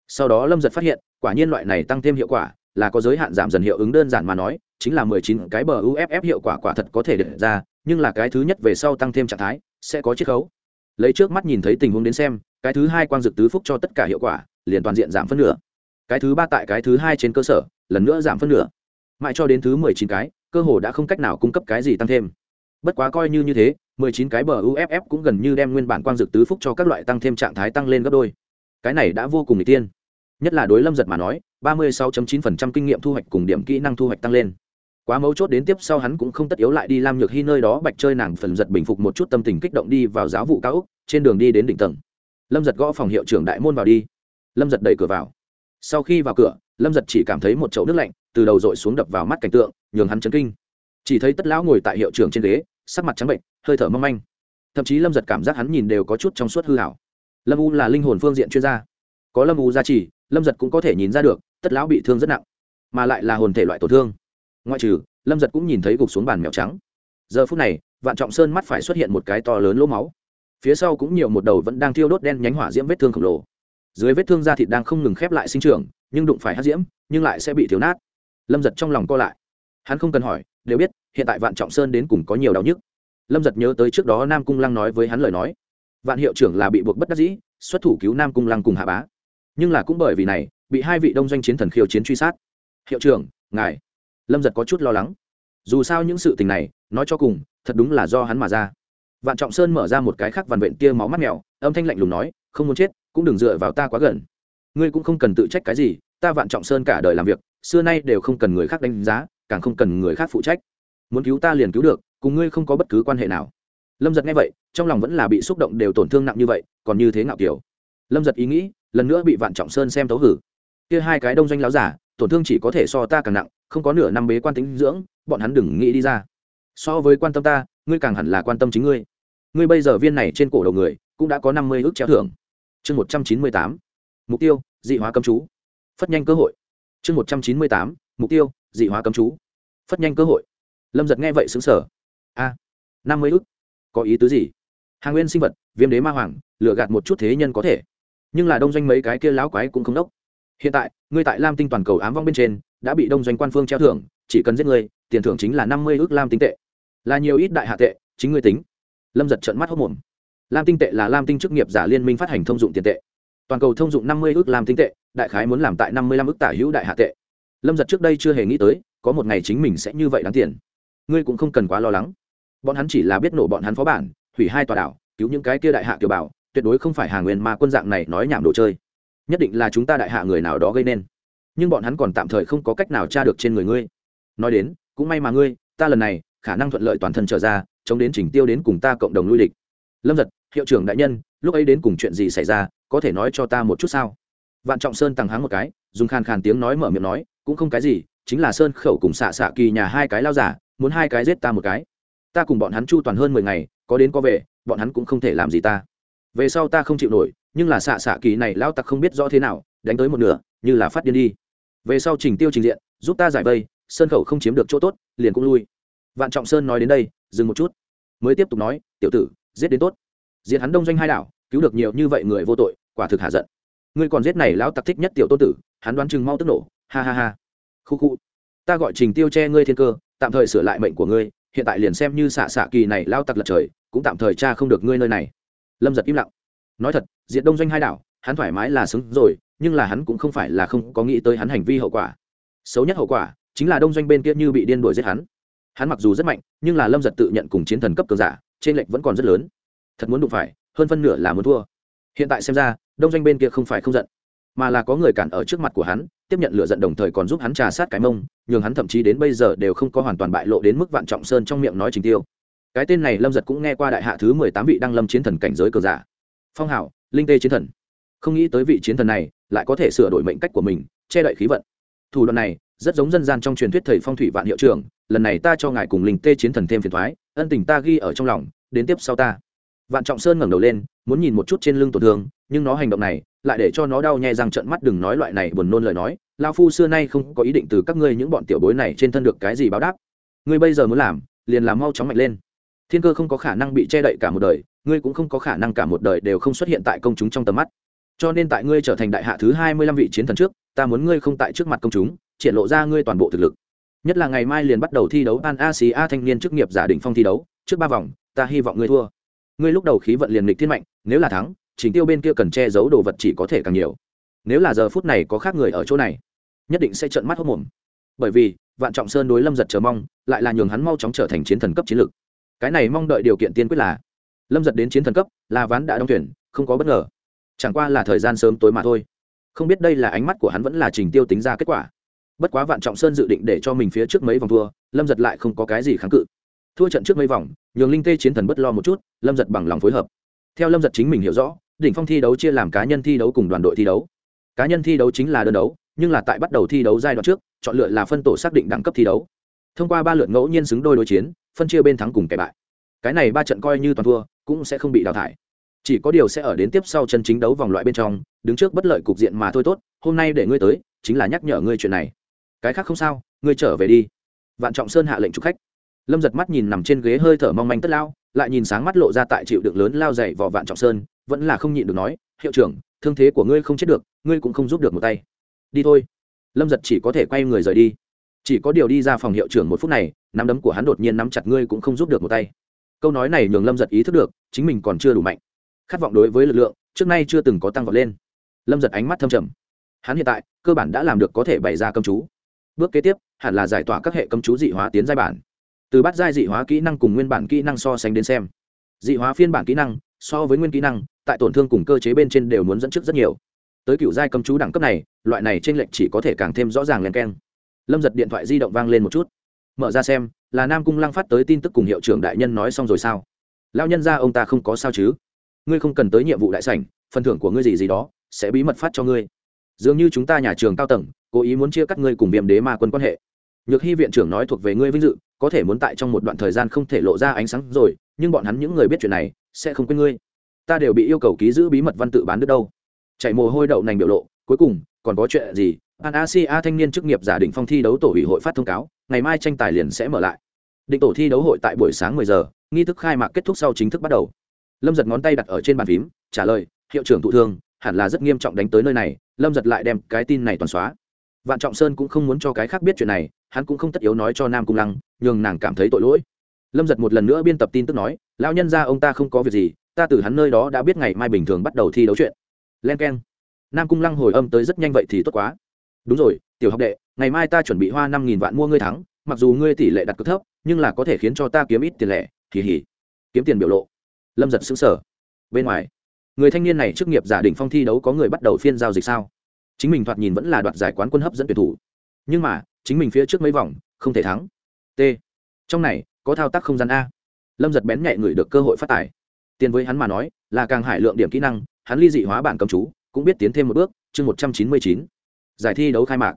Sau đó lâm giật phát hiện, quả nhiên loại này tăng thêm hiệu quả là có giới hạn giảm dần hiệu ứng đơn giản mà nói, chính là mười chín cái bờ uff hiệu quả quả thật có thể được ra, nhưng là cái thứ nhất về sau tăng thêm trạng thái, sẽ có chiết khấu. Lấy trước mắt nhìn thấy tình huống đến xem, cái thứ hai quang dực tứ phúc cho tất cả hiệu quả, liền toàn diện giảm phân nửa. Cái thứ ba tại cái thứ hai trên cơ sở, lần nữa giảm phân nửa. Mãi cho đến thứ mười chín cái, cơ hồ đã không cách nào cung cấp cái gì tăng thêm. Bất quá coi như như thế, mười chín cái bờ uff cũng gần như đem nguyên bản quang dực tứ phúc cho các loại tăng thêm trạng thái tăng lên gấp đôi. Cái này đã vô cùng n tiên nhất là đối lâm giật mà nói, ba mươi sáu chín phần trăm kinh nghiệm thu hoạch cùng điểm kỹ năng thu hoạch tăng lên. Quá mấu chốt đến tiếp sau hắn cũng không tất yếu lại đi lam nhược hy nơi đó bạch chơi nàng phần giật bình phục một chút tâm tình kích động đi vào giáo vụ cao úc trên đường đi đến đỉnh tầng. Lâm giật gõ phòng hiệu trưởng đại môn vào đi. Lâm giật đẩy cửa vào. Sau khi vào cửa, lâm giật chỉ cảm thấy một chậu nước lạnh từ đầu dội xuống đập vào mắt cảnh tượng, nhường hắn chấn kinh. Chỉ thấy tất lão ngồi tại hiệu trưởng trên ghế, sắc mặt trắng bệnh, hơi thở mâm manh. Thậm chí lâm giật cảm giác hắn nhìn đều có chút trong suốt hư hảo lâm u là linh hồn phương diện chuyên gia. Có lâm u gia trì lâm giật cũng có thể nhìn ra được, tất lão bị thương rất nặng, mà lại là hồn thể loại tổn thương. Ngoại trừ, lâm giật cũng nhìn thấy gục xuống bàn mèo trắng. Giờ phút này, vạn trọng sơn mắt phải xuất hiện một cái to lớn lỗ máu. Phía sau cũng nhiều một đầu vẫn đang thiêu đốt đen nhánh hỏa diễm vết thương khổng lồ. Dưới vết thương da thịt đang không ngừng khép lại sinh trưởng, nhưng đụng phải hát diễm, nhưng lại sẽ bị thiếu nát. Lâm giật trong lòng co lại. Hắn không cần hỏi, đều biết, hiện tại vạn trọng sơn đến cùng có nhiều đau nhức. Lâm giật nhớ tới trước đó nam cung lăng nói với hắn lời nói. Vạn hiệu trưởng là bị buộc bất đắc dĩ, xuất thủ cứu nam cung lăng cùng hạ bá nhưng là cũng bởi vì này, bị hai vị đông doanh chiến thần khiêu chiến truy sát. Hiệu trưởng, ngài. Lâm giật có chút lo lắng. Dù sao những sự tình này, nói cho cùng, thật đúng là do hắn mà ra. Vạn trọng sơn mở ra một cái khác vằn vện tia máu mắt mèo, âm thanh lạnh lùng nói, không muốn chết, cũng đừng dựa vào ta quá gần. Ngươi cũng không cần tự trách cái gì, ta vạn trọng sơn cả đời làm việc, xưa nay đều không cần người khác đánh giá, càng không cần người khác phụ trách. Muốn cứu ta liền cứu được, cùng ngươi không có bất cứ quan hệ nào. Lâm giật nghe vậy, trong lòng vẫn là bị xúc động đều tổn thương nặng như vậy, còn như thế ngạo kiểu. Lâm giật ý nghĩ lần nữa bị vạn trọng sơn xem tấu hử. Kia hai cái đông doanh láo giả, tổn thương chỉ có thể so ta càng nặng, không có nửa năm bế quan tính dưỡng, bọn hắn đừng nghĩ đi ra. So với quan tâm ta, ngươi càng hẳn là quan tâm chính ngươi. Ngươi bây giờ viên này trên cổ đầu người, cũng đã có năm mươi ước treo thưởng. Chương một trăm chín mươi tám, mục tiêu, dị hóa cấm chú. Phất nhanh cơ hội. Chương một trăm chín mươi tám, mục tiêu, dị hóa cấm chú. Phất nhanh cơ hội. Lâm giật nghe vậy xứng sở a, năm mươi ước? Có ý tứ gì? Hàng nguyên sinh vật, viêm đế ma hoàng lựa gạt một chút thế nhân có thể nhưng là đông doanh mấy cái kia láo quái cũng không đốc. Hiện tại, ngươi tại lam tinh toàn cầu ám vong bên trên, đã bị đông doanh quan phương treo thưởng, chỉ cần giết người tiền thưởng chính là năm mươi ước lam tinh tệ. Là nhiều ít đại hạ tệ, chính ngươi tính. Lâm giật trận mắt hốc mồm lam tinh tệ là lam tinh chức nghiệp giả liên minh phát hành thông dụng tiền tệ. Toàn cầu thông dụng năm mươi ước lam tinh tệ, đại khái muốn làm tại năm mươi lăm ước tả hữu đại hạ tệ. Lâm giật trước đây chưa hề nghĩ tới, có một ngày chính mình sẽ như vậy đáng tiền. Ngươi cũng không cần quá lo lắng. Bọn hắn chỉ là biết nổ bọn hắn phó bản, hủy hai tòa đảo, cứu những cái kia đại hạ kiều bảo tuyệt đối không phải hà nguyên mà quân dạng này nói nhảm đồ chơi. Nhất định là chúng ta đại hạ người nào đó gây nên. Nhưng bọn hắn còn tạm thời không có cách nào tra được trên người ngươi. Nói đến, cũng may mà ngươi, ta lần này, khả năng thuận lợi toàn thân trở ra, chống đến trình tiêu đến cùng ta cộng đồng lui địch. Lâm giật hiệu trưởng đại nhân, lúc ấy đến cùng chuyện gì xảy ra, có thể nói cho ta một chút sao? Vạn trọng sơn tăng háng một cái, dùng khàn khàn tiếng nói mở miệng nói, cũng không cái gì, chính là sơn khẩu cùng xạ xạ kỳ nhà hai cái lao giả, muốn hai cái giết ta một cái. Ta cùng bọn hắn chu toàn hơn mười ngày, có đến có về, bọn hắn cũng không thể làm gì ta về sau ta không chịu nổi, nhưng là xạ xạ kỳ này lao tặc không biết rõ thế nào, đánh tới một nửa, như là phát điên đi. Về sau trình tiêu trình diện, giúp ta giải vây, sơn khẩu không chiếm được chỗ tốt, liền cũng lui. Vạn trọng sơn nói đến đây, dừng một chút. Mới tiếp tục nói, tiểu tử, giết đến tốt. Diệt hắn đông doanh hai đảo, cứu được nhiều như vậy người vô tội, quả thực hạ giận. Ngươi còn giết này lão tặc thích nhất tiểu tôn tử, hắn đoán chừng mau tức nổ. Ha ha ha. Khu khu. Ta gọi trình tiêu che ngươi thiên cơ, tạm thời sửa lại mệnh của ngươi, hiện tại liền xem như xạ xạ kỳ này lao tặc lật trời, cũng tạm thời cha không được ngươi nơi này lâm giật im lặng nói thật diện đông doanh hai đảo hắn thoải mái là xứng rồi nhưng là hắn cũng không phải là không có nghĩ tới hắn hành vi hậu quả xấu nhất hậu quả chính là đông doanh bên kia như bị điên đuổi giết hắn hắn mặc dù rất mạnh nhưng là lâm giật tự nhận cùng chiến thần cấp cường giả trên lệnh vẫn còn rất lớn thật muốn đụng phải hơn phân nửa là muốn thua hiện tại xem ra đông doanh bên kia không phải không giận mà là có người cản ở trước mặt của hắn tiếp nhận lựa giận đồng thời còn giúp hắn trà sát cái mông nhường hắn thậm chí đến bây giờ đều không có hoàn toàn bại lộ đến mức vạn trọng sơn trong miệng nói trình tiêu cái tên này lâm giật cũng nghe qua đại hạ thứ mười tám vị đăng lâm chiến thần cảnh giới cờ giả. Phong hảo, linh tê chiến thần. Không nghĩ tới vị chiến thần này lại có thể sửa đổi mệnh cách của mình, che đậy khí vận. Thủ đoạn này rất giống dân gian trong truyền thuyết thầy phong thủy vạn hiệu trưởng, lần này ta cho ngài cùng linh tê chiến thần thêm phiền thoái, ân tình ta ghi ở trong lòng, đến tiếp sau ta. Vạn trọng sơn ngẩng đầu lên, muốn nhìn một chút trên lưng tổn thương, nhưng nó hành động này lại để cho nó đau nhè răng trận mắt, đừng nói loại này buồn nôn lời nói lao phu xưa nay không có ý định từ các ngươi những bọn tiểu bối này trên thân được cái gì báo đáp. Ngươi bây giờ muốn làm, liền làm mau chóng mạnh lên thiên cơ không có khả năng bị che đậy cả một đời, ngươi cũng không có khả năng cả một đời đều không xuất hiện tại công chúng trong tầm mắt. Cho nên tại ngươi trở thành đại hạ thứ hai mươi lăm vị chiến thần trước, ta muốn ngươi không tại trước mặt công chúng, triển lộ ra ngươi toàn bộ thực lực. Nhất là ngày mai liền bắt đầu thi đấu ban A thanh niên chức nghiệp giả định phong thi đấu, trước ba vòng, ta hy vọng ngươi thua. Ngươi lúc đầu khí vận liền lịch thiên mạnh, nếu là thắng chính tiêu bên kia cần che giấu đồ vật chỉ có thể càng nhiều. Nếu là giờ phút này có khác người ở chỗ này, nhất định sẽ trợn mắt hốc mồm. Bởi vì, vạn trọng sơn đối lâm giật chờ mong, lại là nhường hắn mau chóng trở thành chiến thần cấp chiến lược cái này mong đợi điều kiện tiên quyết là, lâm giật đến chiến thần cấp là ván đã đóng thuyền, không có bất ngờ. Chẳng qua là thời gian sớm tối mà thôi. Không biết đây là ánh mắt của hắn vẫn là trình tiêu tính ra kết quả. Bất quá vạn trọng sơn dự định để cho mình phía trước mấy vòng thua, lâm giật lại không có cái gì kháng cự. Thua trận trước mấy vòng, nhường linh tê chiến thần bất lo một chút, lâm giật bằng lòng phối hợp. Theo lâm giật chính mình hiểu rõ, đỉnh phong thi đấu chia làm cá nhân thi đấu cùng đoàn đội thi đấu. Cá nhân thi đấu chính là đơn đấu, nhưng là tại bắt đầu thi đấu giai đoạn trước, chọn lựa là phân tổ xác định đẳng cấp thi đấu thông qua ba lượt ngẫu nhiên xứng đôi đối chiến, phân chia bên thắng cùng kẻ bại. Cái này ba trận coi như toàn thua, cũng sẽ không bị đào thải. Chỉ có điều sẽ ở đến tiếp sau chân chính đấu vòng loại bên trong, đứng trước bất lợi cục diện mà thôi tốt, hôm nay để ngươi tới, chính là nhắc nhở ngươi chuyện này. Cái khác không sao, ngươi trở về đi. Vạn trọng sơn hạ lệnh chụp khách. Lâm giật mắt nhìn nằm trên ghế hơi thở mong manh tất lao, lại nhìn sáng mắt lộ ra tại chịu đựng lớn lao dày vào vạn trọng sơn, vẫn là không nhịn được nói, hiệu trưởng, thương thế của ngươi không chết được, ngươi cũng không giúp được một tay. Đi thôi. Lâm giật chỉ có thể quay người rời đi chỉ có điều đi ra phòng hiệu trưởng một phút này, nắm đấm của hắn đột nhiên nắm chặt ngươi cũng không giúp được một tay. Câu nói này nhường lâm giật ý thức được, chính mình còn chưa đủ mạnh. Khát vọng đối với lực lượng, trước nay chưa từng có tăng vọt lên. Lâm giật ánh mắt thâm trầm. Hắn hiện tại, cơ bản đã làm được có thể bày ra cấm chú. Bước kế tiếp, hẳn là giải tỏa các hệ cấm chú dị hóa tiến giai bản. Từ bắt giai dị hóa kỹ năng cùng nguyên bản kỹ năng so sánh đến xem. Dị hóa phiên bản kỹ năng, so với nguyên kỹ năng, tại tổn thương cùng cơ chế bên trên đều muốn dẫn trước rất nhiều. Tới cựu giai cầm chú đẳng cấp này, loại này t r ê n lệch chỉ có thể càng thêm rõ ràng len keng lâm giật điện thoại di động vang lên một chút. Mở ra xem, là nam cung lăng phát tới tin tức cùng hiệu trưởng đại nhân nói xong rồi sao? Lao nhân ra ông ta không có sao chứ? Ngươi không cần tới nhiệm vụ đại sảnh, phần thưởng của ngươi gì gì đó, sẽ bí mật phát cho ngươi. Dường như chúng ta nhà trường cao tầng, cố ý muốn chia cắt ngươi cùng viêm đế ma quân quan hệ. Nhược hy viện trưởng nói thuộc về ngươi vinh dự, có thể muốn tại trong một đoạn thời gian không thể lộ ra ánh sáng rồi, nhưng bọn hắn những người biết chuyện này, sẽ không quên ngươi. Ta đều bị yêu cầu ký giữ bí mật văn tự bán đứt đâu. Chạy mồ hôi đậu nành biểu lộ, cuối cùng, còn có chuyện gì an asia thanh niên chức nghiệp giả định phong thi đấu tổ ủy hội phát thông cáo, ngày mai tranh tài liền sẽ mở lại. Định tổ thi đấu hội tại buổi sáng 10 giờ, nghi thức khai mạc kết thúc sau chính thức bắt đầu. Lâm giật ngón tay đặt ở trên bàn phím, trả lời, hiệu trưởng thụ thương, hẳn là rất nghiêm trọng đánh tới nơi này, lâm giật lại đem cái tin này toàn xóa. Vạn trọng sơn cũng không muốn cho cái khác biết chuyện này, hắn cũng không tất yếu nói cho nam cung lăng, nhường nàng cảm thấy tội lỗi. Lâm giật một lần nữa biên tập tin tức nói, lão nhân ra ông ta không có việc gì, ta từ hắn nơi đó đã biết ngày mai bình thường bắt đầu thi đấu chuyện. Len keng. nam cung lăng hồi âm tới rất nhanh vậy thì tốt quá đúng rồi, tiểu học đệ, ngày mai ta chuẩn bị hoa năm nghìn vạn mua ngươi thắng, mặc dù ngươi tỷ lệ đặt cực thấp, nhưng là có thể khiến cho ta kiếm ít tiền lẻ kỳ hỉ kiếm tiền biểu lộ. Lâm giật xứng sở bên ngoài, người thanh niên này chức nghiệp giả định phong thi đấu có người bắt đầu phiên giao dịch sao? Chính mình thoạt nhìn vẫn là đoạt giải quán quân hấp dẫn tuyển thủ. Nhưng mà, chính mình phía trước mấy vòng, không thể thắng. T. Trong này, có thao tác không gian a. Lâm giật bén nhẹ người được cơ hội phát tài. Tiền với hắn mà nói, là càng hải lượng điểm kỹ năng, hắn ly dị hóa bản cầm chú, cũng biết tiến thêm một bước, chương một trăm chín mươi chín giải thi đấu khai mạc.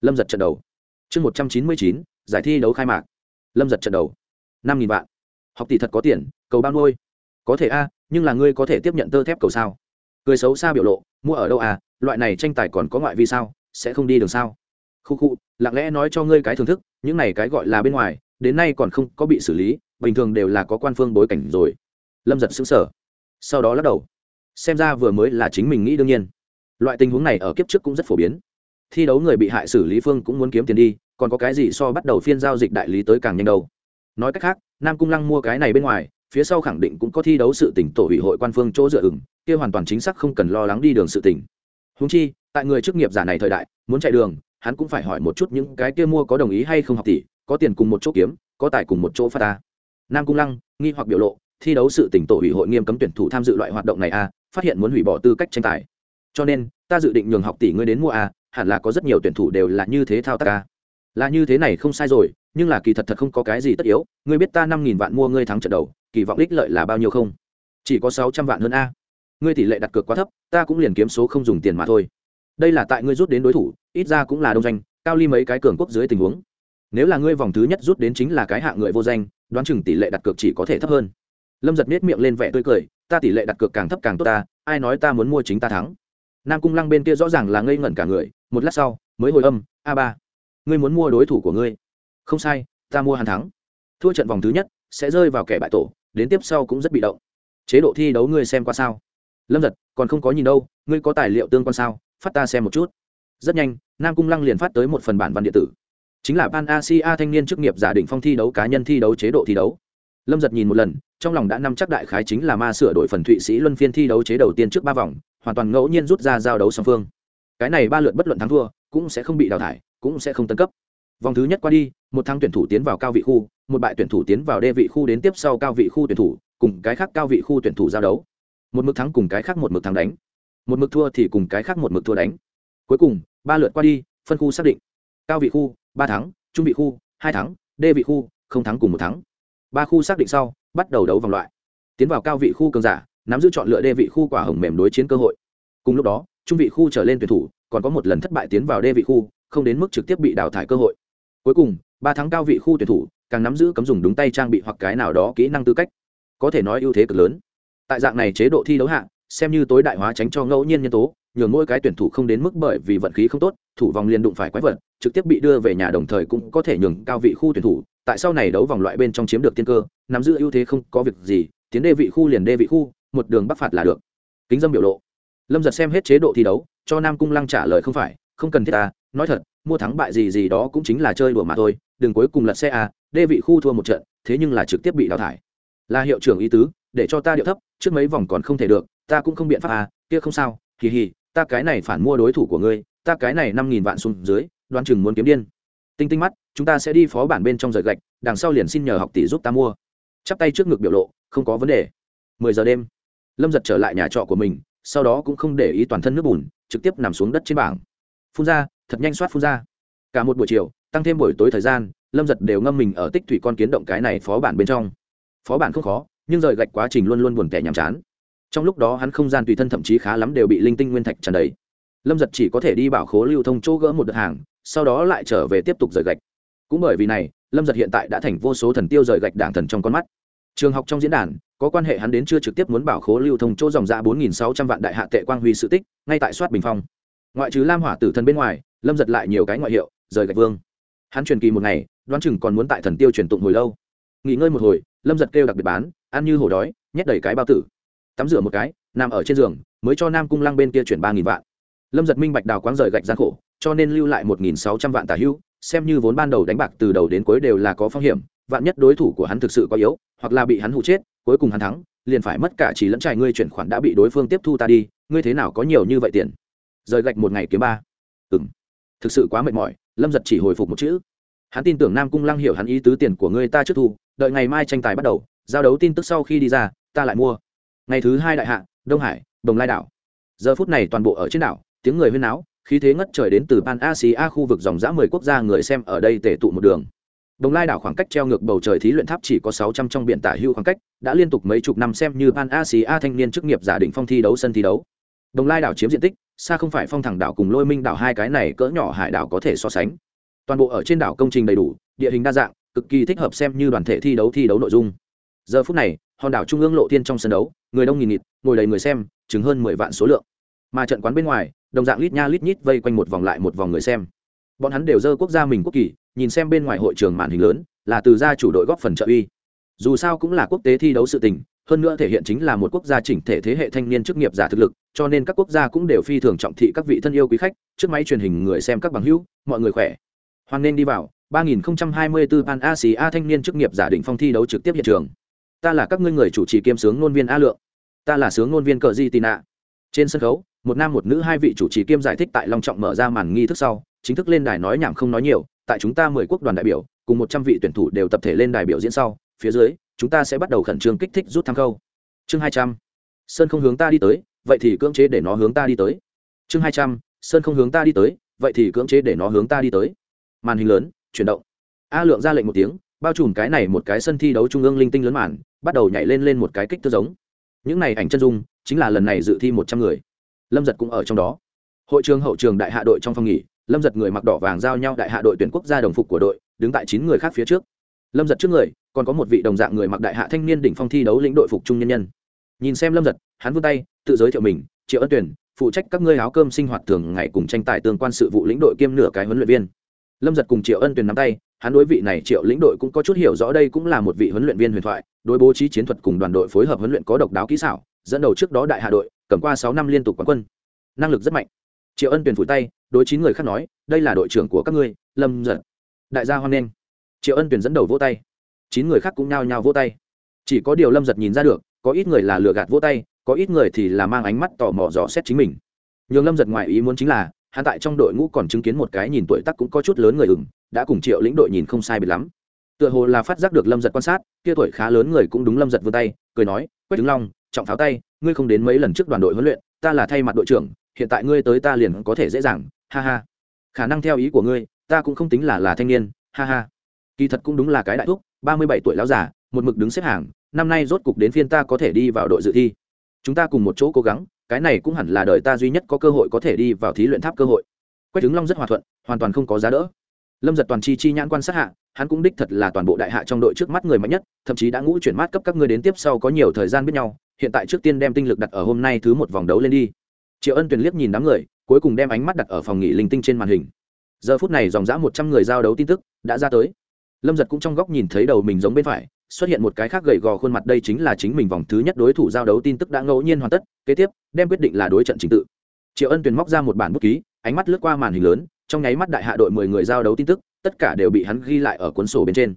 Lâm giật trận đầu. Chương một trăm chín mươi chín, giải thi đấu khai mạc. Lâm giật trận đầu. năm nghìn vạn. Học tỷ thật có tiền, cầu bao nuôi. Có thể a, nhưng là ngươi có thể tiếp nhận tơ thép cầu sao? Cười xấu xa biểu lộ, mua ở đâu à loại này tranh tài còn có ngoại vi sao, sẽ không đi đường sao? Khu khu, lặng lẽ nói cho ngươi cái thưởng thức, những này cái gọi là bên ngoài, đến nay còn không có bị xử lý, bình thường đều là có quan phương bối cảnh rồi. Lâm giật xứng sở sau đó lắc đầu. Xem ra vừa mới là chính mình nghĩ đương nhiên. Loại tình huống này ở kiếp trước cũng rất phổ biến thi đấu người bị hại xử lý phương cũng muốn kiếm tiền đi, còn có cái gì so bắt đầu phiên giao dịch đại lý tới càng nhanh đâu. Nói cách khác, nam cung lăng mua cái này bên ngoài, phía sau khẳng định cũng có thi đấu sự tỉnh tổ ủy hội quan phương chỗ dựa ửng, kia hoàn toàn chính xác không cần lo lắng đi đường sự tỉnh húng chi, tại người chức nghiệp giả này thời đại, muốn chạy đường, hắn cũng phải hỏi một chút những cái kia mua có đồng ý hay không học tỷ, có tiền cùng một chỗ kiếm, có tài cùng một chỗ phát ta. Nam cung lăng, nghi hoặc biểu lộ, thi đấu sự tỉnh tổ ủy hội nghiêm cấm tuyển thủ tham dự loại hoạt động này a phát hiện muốn hủy bỏ tư cách tranh tài. Cho nên, ta dự định nhường học tỷ ngươi đến mua a hẳn là có rất nhiều tuyển thủ đều là như thế thao tác ca. Là như thế này không sai rồi, nhưng là kỳ thật thật không có cái gì tất yếu, ngươi biết ta năm nghìn vạn mua ngươi thắng trận đầu, kỳ vọng ích lợi là bao nhiêu không? Chỉ có sáu trăm vạn hơn a. Ngươi tỷ lệ đặt cược quá thấp, ta cũng liền kiếm số không dùng tiền mà thôi. Đây là tại ngươi rút đến đối thủ, ít ra cũng là đông danh cao ly mấy cái cường quốc dưới tình huống. Nếu là ngươi vòng thứ nhất rút đến chính là cái hạng người vô danh, đoán chừng tỷ lệ đặt cược chỉ có thể thấp hơn. Lâm giật nết miệng lên vẻ tươi cười, ta tỷ lệ đặt cược càng thấp càng tốt ta, ai nói ta muốn mua chính ta thắng. Nam cung lăng bên kia rõ ràng là ngây ngẩn cả người một lát sau, mới hồi âm, a ba, ngươi muốn mua đối thủ của ngươi. Không sai, ta mua hàn thắng. Thua trận vòng thứ nhất, sẽ rơi vào kẻ bại tổ, đến tiếp sau cũng rất bị động. Chế độ thi đấu ngươi xem qua sao? Lâm giật, còn không có nhìn đâu, ngươi có tài liệu tương quan sao? Phát ta xem một chút. Rất nhanh, nam cung lăng liền phát tới một phần bản văn điện tử. Chính là Ban asia thanh niên chức nghiệp giả định phong thi đấu, cá nhân thi đấu, chế độ thi đấu. Lâm giật nhìn một lần, trong lòng đã nắm chắc đại khái chính là ma sửa đổi phần thụy sĩ luân phiên thi đấu chế đầu tiên trước ba vòng, hoàn toàn ngẫu nhiên rút ra giao đấu song phương cái này ba lượt bất luận thắng thua cũng sẽ không bị đào thải, cũng sẽ không tấn cấp. Vòng thứ nhất qua đi, một thắng tuyển thủ tiến vào cao vị khu, một bại tuyển thủ tiến vào đê vị khu đến tiếp sau cao vị khu tuyển thủ, cùng cái khác cao vị khu tuyển thủ giao đấu. Một mực thắng cùng cái khác một mực thắng đánh. Một mực thua thì cùng cái khác một mực thua đánh. Cuối cùng, ba lượt qua đi, phân khu xác định. Cao vị khu, ba thắng, trung vị khu, hai thắng, đê vị khu, không thắng cùng một thắng. Ba khu xác định sau, bắt đầu đấu vòng loại. Tiến vào cao vị khu cường giả, nắm giữ chọn lựa đê vị khu quả hồng mềm đối chiến cơ hội. Cùng lúc đó trung vị khu trở lên tuyển thủ, còn có một lần thất bại tiến vào đê vị khu, không đến mức trực tiếp bị đào thải cơ hội. Cuối cùng, ba tháng cao vị khu tuyển thủ, càng nắm giữ cấm dùng đúng tay trang bị hoặc cái nào đó kỹ năng tư cách. Có thể nói ưu thế cực lớn. Tại dạng này chế độ thi đấu hạng xem như tối đại hóa tránh cho ngẫu nhiên nhân tố, nhường mỗi cái tuyển thủ không đến mức bởi vì vận khí không tốt, thủ vòng liền đụng phải quái vật, trực tiếp bị đưa về nhà đồng thời cũng có thể nhường cao vị khu tuyển thủ, tại sau này đấu vòng loại bên trong chiếm được tiên cơ, nắm giữ ưu thế không có việc gì, tiến đê vị khu liền đê vị khu, một đường bắc phạt là được. Kính dâm biểu lộ lâm giật xem hết chế độ thi đấu, cho nam cung lăng trả lời không phải, không cần thiết ta nói thật, mua thắng bại gì gì đó cũng chính là chơi đùa mà thôi, đừng cuối cùng lật xe à? đê vị khu thua một trận, thế nhưng là trực tiếp bị đào thải. Là hiệu trưởng ý tứ, để cho ta điệu thấp, trước mấy vòng còn không thể được, ta cũng không biện pháp à kia không sao kỳ hì, ta cái này phản mua đối thủ của ngươi, ta cái này năm nghìn vạn xuống dưới đoan chừng muốn kiếm điên. Tinh tinh mắt, chúng ta sẽ đi phó bản bên trong rời gạch, đằng sau liền xin nhờ học tỷ giúp ta mua. Chắp tay trước ngực biểu lộ, không có vấn đề. Mười giờ đêm, lâm giật trở lại nhà trọ của mình sau đó cũng không để ý toàn thân nước bùn, trực tiếp nằm xuống đất trên bảng. Phun ra, thật nhanh soát phun ra. Cả một buổi chiều, tăng thêm buổi tối thời gian, lâm giật đều ngâm mình ở tích thủy con kiến động cái này phó bản bên trong. Phó bản không khó, nhưng rời gạch quá trình luôn luôn buồn tẻ nhàm chán. Trong lúc đó hắn không gian tùy thân thậm chí khá lắm đều bị linh tinh nguyên thạch tràn đầy. Lâm giật chỉ có thể đi bảo khố lưu thông chỗ gỡ một đợt hàng, sau đó lại trở về tiếp tục rời gạch. Cũng bởi vì này, lâm giật hiện tại đã thành vô số thần tiêu rời gạch đảng thần trong con mắt. Trường học trong diễn đàn có quan hệ hắn đến chưa trực tiếp muốn bảo khố lưu thông chỗ dòng ra bốn nghìn sáu trăm vạn đại hạ tệ quang huy sự tích, ngay tại soát bình phong. Ngoại trừ lam hỏa tử thần bên ngoài, lâm giật lại nhiều cái ngoại hiệu, rời gạch vương. Hắn truyền kỳ một ngày, đoán chừng còn muốn tại thần tiêu truyền tụng hồi lâu. Nghỉ ngơi một hồi, lâm giật kêu đặc biệt bán, ăn như hổ đói, nhét đầy cái bao tử. Tắm rửa một cái, nằm ở trên giường, mới cho nam cung lăng bên kia chuyển ba nghìn vạn. Lâm giật minh bạch đào quáng rời gạch gian khổ, cho nên lưu lại một nghìn sáu trăm vạn tà hữu xem như vốn ban đầu đánh bạc từ đầu đến cuối đều là có phong hiểm, vạn nhất đối thủ của hắn thực sự có yếu, hoặc là bị hắn hụ chết cuối cùng hắn thắng, liền phải mất cả chỉ lẫn trải ngươi chuyển khoản đã bị đối phương tiếp thu ta đi, ngươi thế nào có nhiều như vậy tiền? Rời gạch một ngày kiếm ba. Ừ m thực sự quá mệt mỏi, lâm giật chỉ hồi phục một chữ. Hắn tin tưởng nam cung lăng hiểu hắn ý tứ tiền của ngươi ta trước thu, đợi ngày mai tranh tài bắt đầu, giao đấu tin tức sau khi đi ra, ta lại mua. Ngày thứ hai đại hạ, đông hải, đồng lai đảo. Giờ phút này toàn bộ ở trên đảo, tiếng người huyên náo, khí thế ngất trời đến từ pan asia khu vực dòng giã mười quốc gia người xem ở đây tể tụ một đường đồng lai đảo khoảng cách treo ngược bầu trời thí luyện tháp chỉ có sáu trăm trong biển tả hưu khoảng cách, đã liên tục mấy chục năm xem như pan asia thanh niên chức nghiệp giả định phong thi đấu sân thi đấu. Đồng lai đảo chiếm diện tích, xa không phải phong thẳng đảo cùng lôi minh đảo hai cái này cỡ nhỏ hải đảo có thể so sánh. Toàn bộ ở trên đảo công trình đầy đủ, địa hình đa dạng, cực kỳ thích hợp xem như đoàn thể thi đấu thi đấu nội dung. Giờ phút này, hòn đảo trung ương lộ thiên trong sân đấu, người đông nghìn nghịt, ngồi đầy người xem chứng hơn mười vạn số lượng. Mà trận quán bên ngoài, đồng dạng lít nha lít nhít vây quanh một vòng lại một vòng người xem. Bọn hắn đều dơ quốc gia mình quốc kỳ nhìn xem bên ngoài hội trường màn hình lớn là từ gia chủ đội góp phần trợ uy dù sao cũng là quốc tế thi đấu sự tình hơn nữa thể hiện chính là một quốc gia chỉnh thể thế hệ thanh niên chức nghiệp giả thực lực cho nên các quốc gia cũng đều phi thường trọng thị các vị thân yêu quý khách trước máy truyền hình người xem các bằng hữu mọi người khỏe hoan nên đi vào 3024 Pan Asia thanh niên chức nghiệp giả định phong thi đấu trực tiếp hiện trường. Ta là các ngươi người chủ trì kiêm sướng ngôn viên A Lượng. Ta là sướng ngôn viên Cờ Di Tina. Trên sân khấu, một nam một nữ hai vị chủ trì kiêm giải thích tại Long Trọng mở ra màn nghi thức sau, chính thức lên đài nói nhảm không nói nhiều, tại chúng ta 10 quốc đoàn đại biểu, cùng 100 vị tuyển thủ đều tập thể lên đài biểu diễn sau, phía dưới, chúng ta sẽ bắt đầu khẩn trương kích thích rút thăm câu. Chương 200. Sơn không hướng ta đi tới, vậy thì cưỡng chế để nó hướng ta đi tới. Chương 200. Sơn không hướng ta đi tới, vậy thì cưỡng chế để nó hướng ta đi tới. Màn hình lớn, chuyển động a lượng ra lệnh một tiếng bao trùm cái này một cái sân thi đấu trung ương linh tinh lớn màn bắt đầu nhảy lên lên một cái kích thước giống những này ảnh chân dung chính là lần này dự thi một trăm người lâm giật cũng ở trong đó hội trường hậu trường đại hạ đội trong phòng nghỉ lâm giật người mặc đỏ vàng giao nhau đại hạ đội tuyển quốc gia đồng phục của đội, đứng tại chín người khác phía trước. Lâm giật trước người, còn có một vị đồng dạng người mặc đại hạ thanh niên đỉnh phong thi đấu lĩnh đội phục trung nhân nhân. Nhìn xem lâm giật, hắn vươn tay, tự giới thiệu mình, triệu ân tuyển phụ trách các ngươi áo cơm sinh hoạt thường ngày cùng tranh tài tương quan sự vụ lĩnh đội kiêm nửa cái huấn luyện viên. Lâm giật cùng triệu ân tuyền nắm tay, hắn đối vị này triệu lĩnh đội cũng có chút hiểu rõ đây cũng là một vị huấn luyện viên huyền thoại, đối bố trí chiến thuật cùng đoàn đội phối hợp huấn luyện có độc đáo kỹ xảo, dẫn đầu trước đó đại hạ đội, cầm qua sáu năm liên tục quán quân. Năng lực rất mạnh. Triệu ân tuyển phủ tay đối chín người khác nói, đây là đội trưởng của các ngươi, lâm giật đại gia hoan nghênh. Triệu ân tuyển dẫn đầu vỗ tay. Chín người khác cũng nhao nhao vỗ tay. Chỉ có điều lâm giật nhìn ra được, có ít người là lừa gạt vỗ tay, có ít người thì là mang ánh mắt tò mò dò xét chính mình. Nhường lâm giật ngoài ý muốn chính là, hắn tại trong đội ngũ còn chứng kiến một cái nhìn tuổi tắc cũng có chút lớn người ừng đã cùng triệu lĩnh đội nhìn không sai biệt lắm. Tựa hồ là phát giác được lâm giật quan sát, kia tuổi khá lớn người cũng đúng lâm giật vươn tay, cười nói, quách đứng long, trọng pháo tay, ngươi không đến mấy lần trước đoàn đội huấn luyện, ta là thay mặt đội trưởng hiện tại ngươi tới ta liền có thể dễ dàng ha ha. Khả năng theo ý của ngươi ta cũng không tính là là thanh niên ha ha. Kỳ thật cũng đúng là cái đại thúc ba mươi bảy tuổi lão già, một mực đứng xếp hàng năm nay rốt cục đến phiên ta có thể đi vào đội dự thi. Chúng ta cùng một chỗ cố gắng cái này cũng hẳn là đời ta duy nhất có cơ hội có thể đi vào thí luyện tháp cơ hội. Quách đứng long rất hòa thuận hoàn toàn không có giá đỡ. Lâm giật toàn chi chi nhãn quan sát hạ hắn cũng đích thật là toàn bộ đại hạ trong đội trước mắt người mạnh nhất thậm chí đã ngũ chuyển mát cấp các ngươi đến tiếp sau có nhiều thời gian biết nhau hiện tại trước tiên đem tinh lực đặt ở hôm nay thứ một vòng đấu lên đi triệu ân tuyền liếc nhìn đám người, cuối cùng đem ánh mắt đặt ở phòng nghỉ linh tinh trên màn hình. Giờ phút này dòng dã một trăm người giao đấu tin tức đã ra tới. Lâm giật cũng trong góc nhìn thấy đầu mình giống bên phải, xuất hiện một cái khác gầy gò khuôn mặt đây chính là chính mình vòng thứ nhất đối thủ giao đấu tin tức đã ngẫu nhiên hoàn tất, kế tiếp, đem quyết định là đối trận trình tự. Triệu ân tuyền móc ra một bản bút ký, ánh mắt lướt qua màn hình lớn, trong nháy mắt đại hạ đội mười người giao đấu tin tức, tất cả đều bị hắn ghi lại ở cuốn sổ bên trên.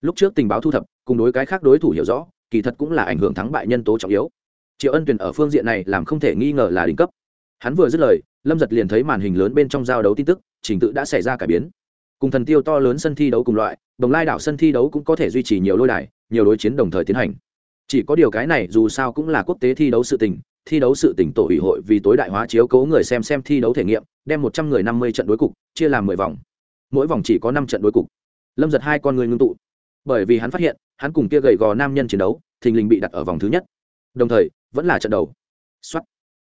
Lúc trước tình báo thu thập, cùng đối cái khác đối thủ hiểu rõ, kỳ thật cũng là ảnh hưởng thắng bại nhân tố trọng yếu. Triệu ân tuyền ở phương diện này làm không thể nghi ngờ là đỉnh cấp hắn vừa dứt lời, lâm giật liền thấy màn hình lớn bên trong giao đấu tin tức, trình tự đã xảy ra cải biến. Cùng thần tiêu to lớn sân thi đấu cùng loại, đồng lai đảo sân thi đấu cũng có thể duy trì nhiều lôi đài, nhiều đối chiến đồng thời tiến hành. Chỉ có điều cái này dù sao cũng là quốc tế thi đấu sự tình, thi đấu sự tỉnh tổ ủy hội vì tối đại hóa chiếu cố người xem xem thi đấu thể nghiệm, đem một trăm người năm mươi trận đối cục, chia làm mười vòng. Mỗi vòng chỉ có năm trận đối cục. Lâm giật hai con người ngưng tụ. Bởi vì hắn phát hiện, hắn cùng kia gầy gò nam nhân chiến đấu, thình lình bị đặt ở vòng thứ nhất. Đồng thời, vẫn là trận đầu. Xuất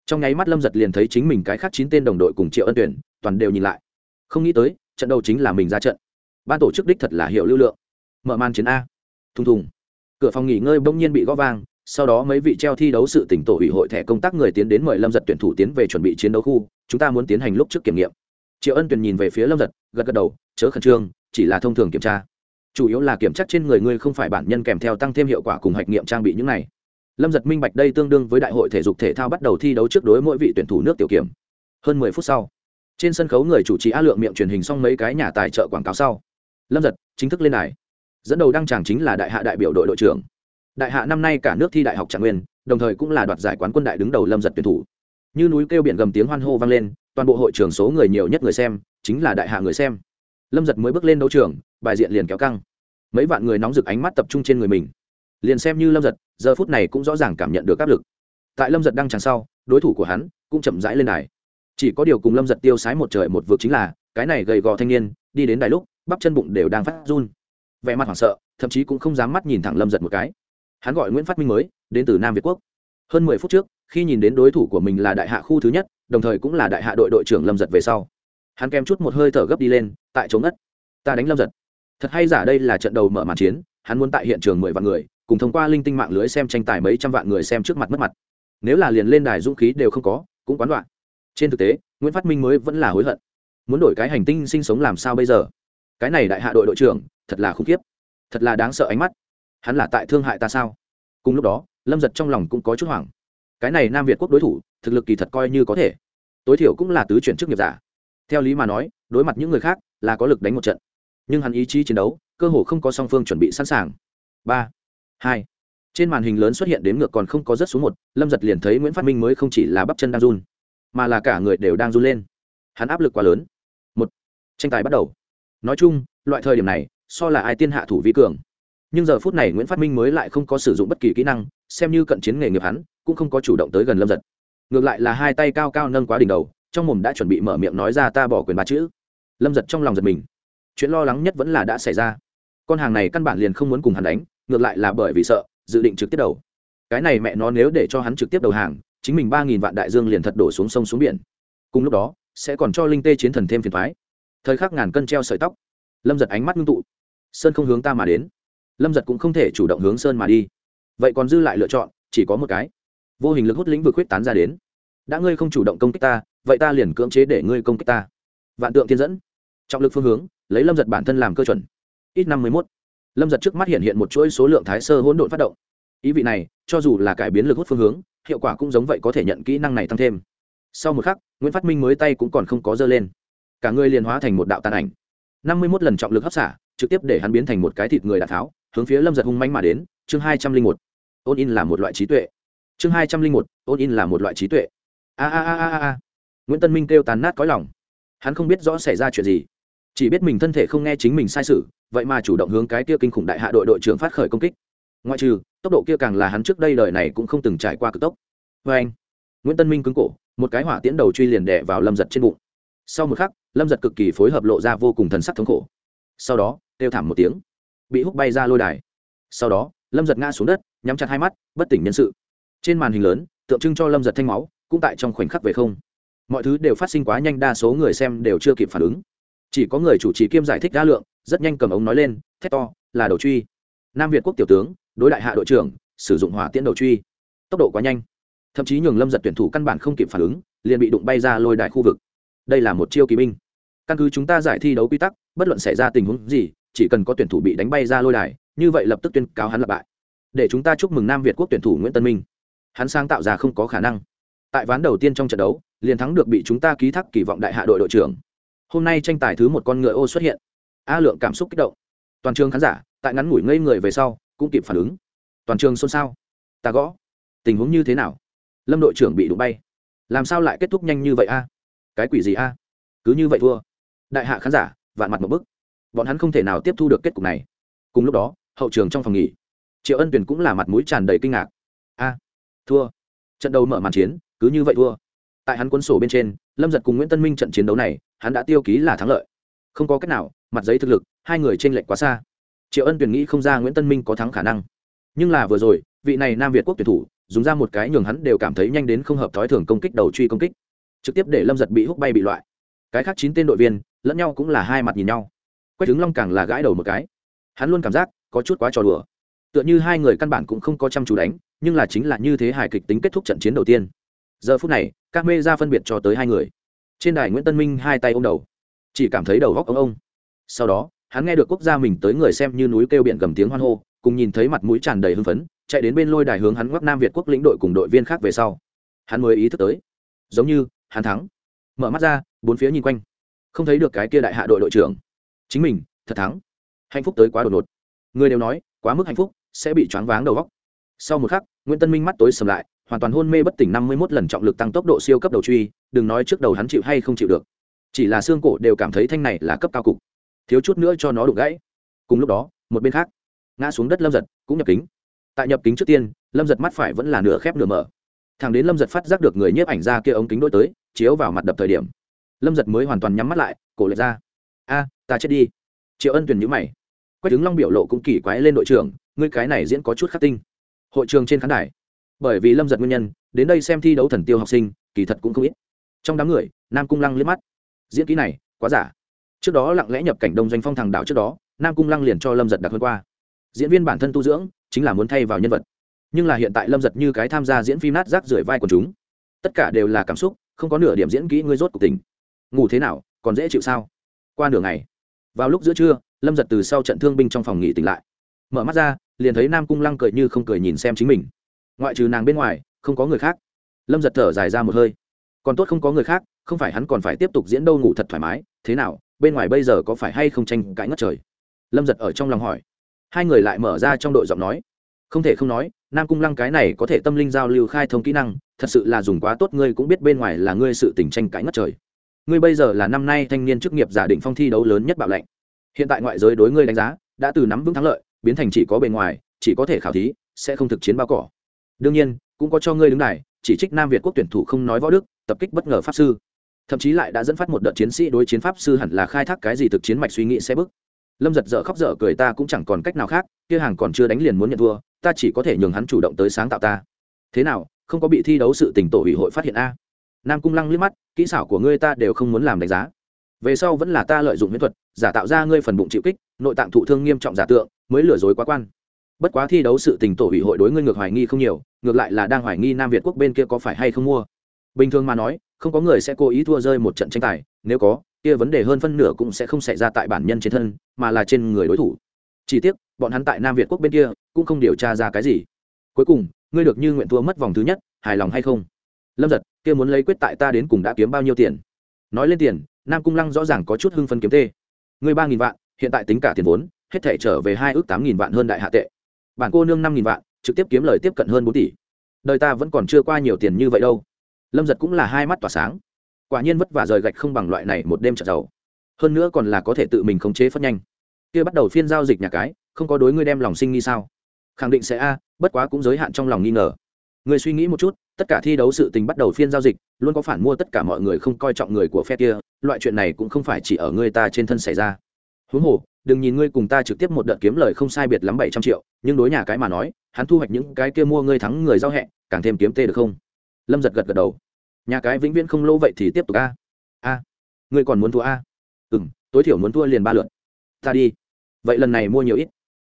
trong nháy mắt lâm giật liền thấy chính mình cái khác chín tên đồng đội cùng triệu ân tuyển toàn đều nhìn lại không nghĩ tới trận đầu chính là mình ra trận ban tổ chức đích thật là hiệu lưu lượng mở màn chiến a thùng thùng cửa phòng nghỉ ngơi bỗng nhiên bị gõ vang sau đó mấy vị treo thi đấu sự tỉnh tổ ủy hội thẻ công tác người tiến đến mời lâm giật tuyển thủ tiến về chuẩn bị chiến đấu khu chúng ta muốn tiến hành lúc trước kiểm nghiệm triệu ân tuyển nhìn về phía lâm giật gật gật đầu chớ khẩn trương chỉ là thông thường kiểm tra chủ yếu là kiểm tra trên người ngươi không phải bản nhân kèm theo tăng thêm hiệu quả cùng hạch nghiệm trang bị những này lâm giật minh bạch đây tương đương với đại hội thể dục thể thao bắt đầu thi đấu trước đối mỗi vị tuyển thủ nước tiểu kiểm. Hơn mười phút sau, trên sân khấu người chủ trì á lượng miệng truyền hình xong mấy cái nhà tài trợ quảng cáo sau. Lâm giật, chính thức lên đài. Dẫn đầu đăng tràng chính là đại hạ đại biểu đội đội trưởng. Đại hạ năm nay cả nước thi đại học trạng nguyên, đồng thời cũng là đoạt giải quán quân đại đứng đầu lâm giật tuyển thủ. Như núi kêu biển gầm tiếng hoan hô vang lên, toàn bộ hội trường số người nhiều nhất người xem, chính là đại hạ người xem. Lâm giật mới bước lên đấu trường, bài diện liền kéo căng. Mấy vạn người nóng rực ánh mắt tập trung trên người mình liền xem như lâm giật, giờ phút này cũng rõ ràng cảm nhận được áp lực. Tại lâm giật đang tràng sau, đối thủ của hắn cũng chậm rãi lên đài. Chỉ có điều cùng lâm giật tiêu sái một trời một vực chính là, cái này gầy gò thanh niên, đi đến đài lúc, bắp chân bụng đều đang phát run. Vẻ mặt hoảng sợ, thậm chí cũng không dám mắt nhìn thẳng lâm giật một cái. Hắn gọi nguyễn phát minh mới, đến từ nam việt quốc. Hơn mười phút trước, khi nhìn đến đối thủ của mình là đại hạ khu thứ nhất, đồng thời cũng là đại hạ đội đội trưởng lâm giật về sau. Hắn kèm chút một hơi thở gấp đi lên, tại chống ất ta đánh lâm giật. Thật hay giả đây là trận đầu mở màn chiến, hắn muốn tại hiện trường mười vạn người cùng thông qua linh tinh mạng lưới xem tranh tài mấy trăm vạn người xem trước mặt mất mặt. Nếu là liền lên đài dũng khí đều không có, cũng quán đoạn. Trên thực tế, nguyễn phát minh mới vẫn là hối hận. Muốn đổi cái hành tinh sinh sống làm sao bây giờ? Cái này đại hạ đội đội trưởng, thật là khủng khiếp. Thật là đáng sợ ánh mắt. Hắn là tại thương hại ta sao? Cùng lúc đó, lâm giật trong lòng cũng có chút hoảng. Cái này nam việt quốc đối thủ, thực lực kỳ thật coi như có thể. Tối thiểu cũng là tứ chuyển chức nghiệp giả. Theo lý mà nói, đối mặt những người khác là có lực đánh một trận. Nhưng hắn ý chí chiến đấu, cơ hồ không có song phương chuẩn bị sẵn sàng. Ba hai. Trên màn hình lớn xuất hiện đến ngược còn không có rất xuống một, lâm giật liền thấy nguyễn phát minh mới không chỉ là bắp chân đang run, mà là cả người đều đang run lên. Hắn áp lực quá lớn. Một. Tranh tài bắt đầu. Nói chung, loại thời điểm này, so là ai tiên hạ thủ vi cường. Nhưng giờ phút này nguyễn phát minh mới lại không có sử dụng bất kỳ kỹ năng, xem như cận chiến nghề nghiệp hắn, cũng không có chủ động tới gần lâm giật. Ngược lại là hai tay cao cao nâng quá đỉnh đầu, trong mồm đã chuẩn bị mở miệng nói ra ta bỏ quyền ba chữ. Lâm giật trong lòng giật mình. Chuyện lo lắng nhất vẫn là đã xảy ra. Con hàng này căn bản liền không muốn cùng hắn đánh ngược lại là bởi vì sợ, dự định trực tiếp đầu. Cái này mẹ nó nếu để cho hắn trực tiếp đầu hàng, chính mình ba nghìn vạn đại dương liền thật đổ xuống sông xuống biển. Cùng lúc đó, sẽ còn cho linh tê chiến thần thêm phiền thoái thời khắc ngàn cân treo sợi tóc. Lâm giật ánh mắt ngưng tụ. Sơn không hướng ta mà đến. Lâm giật cũng không thể chủ động hướng sơn mà đi. Vậy còn dư lại lựa chọn, chỉ có một cái. Vô hình lực hút lĩnh vực huyết tán ra đến. Đã ngươi không chủ động công kích ta, vậy ta liền cưỡng chế để ngươi công kích ta. Vạn tượng thiên dẫn. Trọng lực phương hướng, lấy lâm giật bản thân làm cơ chuẩn. Ít năm mươi mốt lâm giật trước mắt hiện hiện một chuỗi số lượng thái sơ hỗn độn phát động. Ý vị này, cho dù là cải biến lực hút phương hướng, hiệu quả cũng giống vậy có thể nhận kỹ năng này tăng thêm. Sau một khắc, nguyễn phát minh mới tay cũng còn không có dơ lên. Cả người liền hóa thành một đạo tàn ảnh. Năm mươi mốt lần trọng lực hấp xả, trực tiếp để hắn biến thành một cái thịt người đạn tháo, hướng phía lâm giật hung manh mà đến, chương hai trăm linh một. Ôn in là một loại trí tuệ. Chương hai trăm linh một ôn in là một loại trí tuệ. A a a a a. Nguyễn tân minh kêu tàn nát cõi lòng. Hắn không biết rõ xảy ra chuyện gì. Chỉ biết mình thân thể không nghe chính mình sai sự vậy mà chủ động hướng cái kia kinh khủng đại hạ đội đội trưởng phát khởi công kích. Ngoại trừ, tốc độ kia càng là hắn trước đây đời này cũng không từng trải qua cực tốc. Vê anh, nguyễn tân minh cứng cổ, một cái hỏa tiễn đầu truy liền đè vào lâm giật trên bụng. Sau một khắc, lâm giật cực kỳ phối hợp lộ ra vô cùng thần sắc thống khổ. Sau đó, kêu thảm một tiếng, bị hút bay ra lôi đài. Sau đó, lâm giật ngã xuống đất, nhắm chặt hai mắt, bất tỉnh nhân sự. Trên màn hình lớn, tượng trưng cho lâm giật thanh máu, cũng tại trong khoảnh khắc về không. Mọi thứ đều phát sinh quá nhanh, đa số người xem đều chưa kịp phản ứng chỉ có người chủ trì kiêm giải thích đa lượng, rất nhanh cầm ống nói lên, thét to, là đầu truy. Nam việt quốc tiểu tướng, đối đại hạ đội trưởng, sử dụng hỏa tiễn đầu truy. Tốc độ quá nhanh. Thậm chí nhường lâm giật tuyển thủ căn bản không kịp phản ứng, liền bị đụng bay ra lôi đại khu vực. Đây là một chiêu kỳ binh. Căn cứ chúng ta giải thi đấu quy tắc, bất luận xảy ra tình huống gì, chỉ cần có tuyển thủ bị đánh bay ra lôi đài, như vậy lập tức tuyên cáo hắn lập bại. Để chúng ta chúc mừng nam việt quốc tuyển thủ nguyễn tân minh. Hắn sáng tạo ra không có khả năng. Tại ván đầu tiên trong trận đấu, liền thắng được bị chúng ta ký thác kỳ vọng đại hạ đội đội trưởng hôm nay tranh tài thứ một con ngựa ô xuất hiện. A lượng cảm xúc kích động. Toàn trường khán giả, tại ngắn ngủi ngây người về sau, cũng kịp phản ứng. Toàn trường xôn xao. Ta gõ. Tình huống như thế nào? Lâm đội trưởng bị đụng bay. Làm sao lại kết thúc nhanh như vậy a? Cái quỷ gì a? Cứ như vậy thua. Đại hạ khán giả, vạn mặt một bức. Bọn hắn không thể nào tiếp thu được kết cục này. Cùng lúc đó, hậu trường trong phòng nghỉ, triệu ân tuyển cũng là mặt mũi tràn đầy kinh ngạc. A, thua. Trận đấu mở màn chiến, cứ như vậy thua. Tại hắn quân sổ bên trên lâm giật cùng nguyễn tân minh trận chiến đấu này, hắn đã tiêu ký là thắng lợi. Không có cách nào, mặt giấy thực lực, hai người t r ê n lệch quá xa. Triệu ân tuyển nghĩ không ra nguyễn tân minh có thắng khả năng. Nhưng là vừa rồi, vị này nam việt quốc tuyển thủ, dùng ra một cái nhường hắn đều cảm thấy nhanh đến không hợp thói thường công kích đầu truy công kích. Trực tiếp để lâm giật bị hút bay bị loại. Cái khác chín tên đội viên, lẫn nhau cũng là hai mặt nhìn nhau. Quách trứng long càng là gãi đầu một cái. Hắn luôn cảm giác, có chút quá trò đùa. Tựa như hai người căn bản cũng không có chăm chú đánh, nhưng là chính là như thế hài kịch tính kết thúc trận chiến đầu tiên giờ phút này, các mê ra phân biệt cho tới hai người. Trên đài nguyễn tân minh hai tay ô m đầu, chỉ cảm thấy đầu góc ông ông. Sau đó, hắn nghe được quốc gia mình tới người xem như núi kêu biển gầm tiếng hoan hô, cùng nhìn thấy mặt mũi tràn đầy hưng phấn, chạy đến bên lôi đài hướng hắn ngoắc nam việt quốc lĩnh đội cùng đội viên khác về sau. Hắn mới ý thức tới, giống như, hắn thắng. Mở mắt ra, bốn phía nhìn quanh, không thấy được cái kia đại hạ đội đội trưởng. Chính mình, thật thắng. Hạnh phúc tới quá đột ngột. Người đều nói, quá mức hạnh phúc, sẽ bị choáng váng đầu góc. Sau một khắc, nguyễn tân minh mắt tối sầm lại hoàn toàn hôn mê bất tỉnh năm mươi một lần trọng lực tăng tốc độ siêu cấp đầu truy, đừng nói trước đầu hắn chịu hay không chịu được. Chỉ là xương cổ đều cảm thấy thanh này là cấp cao cục. Thiếu chút nữa cho nó đụng gãy. Cùng lúc đó, một bên khác, ngã xuống đất lâm giật cũng nhập kính. Tại nhập kính trước tiên, lâm giật mắt phải vẫn là nửa khép nửa mở. Thằng đến lâm giật phát giác được người nhiếp ảnh ra kia ống kính đối tới, chiếu vào mặt đập thời điểm, lâm giật mới hoàn toàn nhắm mắt lại, cổ lệch ra. A, ta chết đi. Triệu ân tuyển nhíu mày. Quách đứng long biểu lộ cũng kỳ quái lên đội trưởng, ngươi cái này diễn có chút khắc tinh. Hội trường trên khán đài bởi vì lâm giật nguyên nhân, đến đây xem thi đấu thần tiêu học sinh, kỳ thật cũng không ít. Trong đám người, nam cung lăng liếc mắt. Diễn kỹ này, quá giả. Trước đó lặng lẽ nhập cảnh đông doanh phong thằng đảo trước đó, nam cung lăng liền cho lâm giật đặc hơn qua. Diễn viên bản thân tu dưỡng, chính là muốn thay vào nhân vật. Nhưng là hiện tại lâm giật như cái tham gia diễn phim nát rác rưởi vai của chúng. Tất cả đều là cảm xúc, không có nửa điểm diễn kỹ ngươi rốt cuộc tình ngủ thế nào, còn dễ chịu sao? Qua nửa ngày. Vào lúc giữa trưa, lâm giật từ sau trận thương binh trong phòng nghỉ tỉnh lại. Mở mắt ra, liền thấy nam cung lăng cười như không cười nhìn xem chính mình ngoại trừ nàng bên ngoài, không có người khác. Lâm giật thở dài ra một hơi. Còn tốt không có người khác, không phải hắn còn phải tiếp tục diễn đâu ngủ thật thoải mái, thế nào, bên ngoài bây giờ có phải hay không tranh cãi ngất trời? Lâm giật ở trong lòng hỏi. Hai người lại mở ra trong đội giọng nói. Không thể không nói, nam cung lăng cái này có thể tâm linh giao lưu khai thông kỹ năng, thật sự là dùng quá tốt, ngươi cũng biết bên ngoài là ngươi sự tình tranh cãi ngất trời. Ngươi bây giờ là năm nay thanh niên chức nghiệp giả định phong thi đấu lớn nhất bạo lệnh. Hiện tại ngoại giới đối ngươi đánh giá, đã từ nắm vững thắng lợi, biến thành chỉ có bề ngoài, chỉ có thể khảo thí, sẽ không thực chiến bao cỏ đương nhiên, cũng có cho ngươi đứng này chỉ trích nam việt quốc tuyển thủ không nói võ đức, tập kích bất ngờ pháp sư. Thậm chí lại đã dẫn phát một đợt chiến sĩ đối chiến pháp sư hẳn là khai thác cái gì thực chiến mạch suy nghĩ sẽ bức. Lâm giật dở khóc dở cười ta cũng chẳng còn cách nào khác, kia hàng còn chưa đánh liền muốn nhận thua, ta chỉ có thể nhường hắn chủ động tới sáng tạo ta. Thế nào, không có bị thi đấu sự tình tổ ủy hội phát hiện a? Nam cung lăng liếc mắt, kỹ xảo của ngươi ta đều không muốn làm đánh giá. Về sau vẫn là ta lợi dụng miễn thuật, giả tạo ra ngươi phần bụng chịu kích, nội tạng thụ thương nghiêm trọng giả tượng, mới lừa dối quá quan bất quá thi đấu sự tình tổ ủy hội đối ngươi ngược hoài nghi không nhiều, ngược lại là đang hoài nghi nam việt quốc bên kia có phải hay không mua. Bình thường mà nói, không có người sẽ cố ý thua rơi một trận tranh tài, nếu có, kia vấn đề hơn phân nửa cũng sẽ không xảy ra tại bản nhân trên thân, mà là trên người đối thủ. Chỉ tiếc, bọn hắn tại nam việt quốc bên kia cũng không điều tra ra cái gì. Cuối cùng, ngươi được như nguyện thua mất vòng thứ nhất, hài lòng hay không? Lâm giật, kia muốn lấy quyết tại ta đến cùng đã kiếm bao nhiêu tiền? Nói lên tiền, nam cung lăng rõ ràng có chút hưng phân kiếm tê. Ngươi ba nghìn vạn, hiện tại tính cả tiền vốn, hết thể trở về hai ước tám nghìn vạn hơn đại hạ tệ bản cô nương năm nghìn vạn, trực tiếp kiếm lời tiếp cận hơn bốn tỷ. Đời ta vẫn còn chưa qua nhiều tiền như vậy đâu. Lâm giật cũng là hai mắt tỏa sáng. Quả nhiên vất vả rời gạch không bằng loại này một đêm trợ giàu. Hơn nữa còn là có thể tự mình khống chế phất nhanh. Kia bắt đầu phiên giao dịch nhà cái, không có đối ngươi đem lòng sinh nghi sao? Khẳng định sẽ a, bất quá cũng giới hạn trong lòng nghi ngờ. Người suy nghĩ một chút, tất cả thi đấu sự tình bắt đầu phiên giao dịch, luôn có phản mua tất cả mọi người không coi trọng người của phe kia, loại chuyện này cũng không phải chỉ ở người ta trên thân xảy ra. Huống hồ đừng nhìn ngươi cùng ta trực tiếp một đợt kiếm lời không sai biệt lắm bảy trăm triệu, nhưng đối nhà cái mà nói, hắn thu hoạch những cái kia mua ngươi thắng người giao hẹ, càng thêm kiếm tê được không? Lâm giật gật gật đầu. Nhà cái vĩnh viễn không lỗ vậy thì tiếp tục a. A. Ngươi còn muốn thua a? Ừ m tối thiểu muốn thua liền ba lượt. Ta đi. Vậy lần này mua nhiều ít.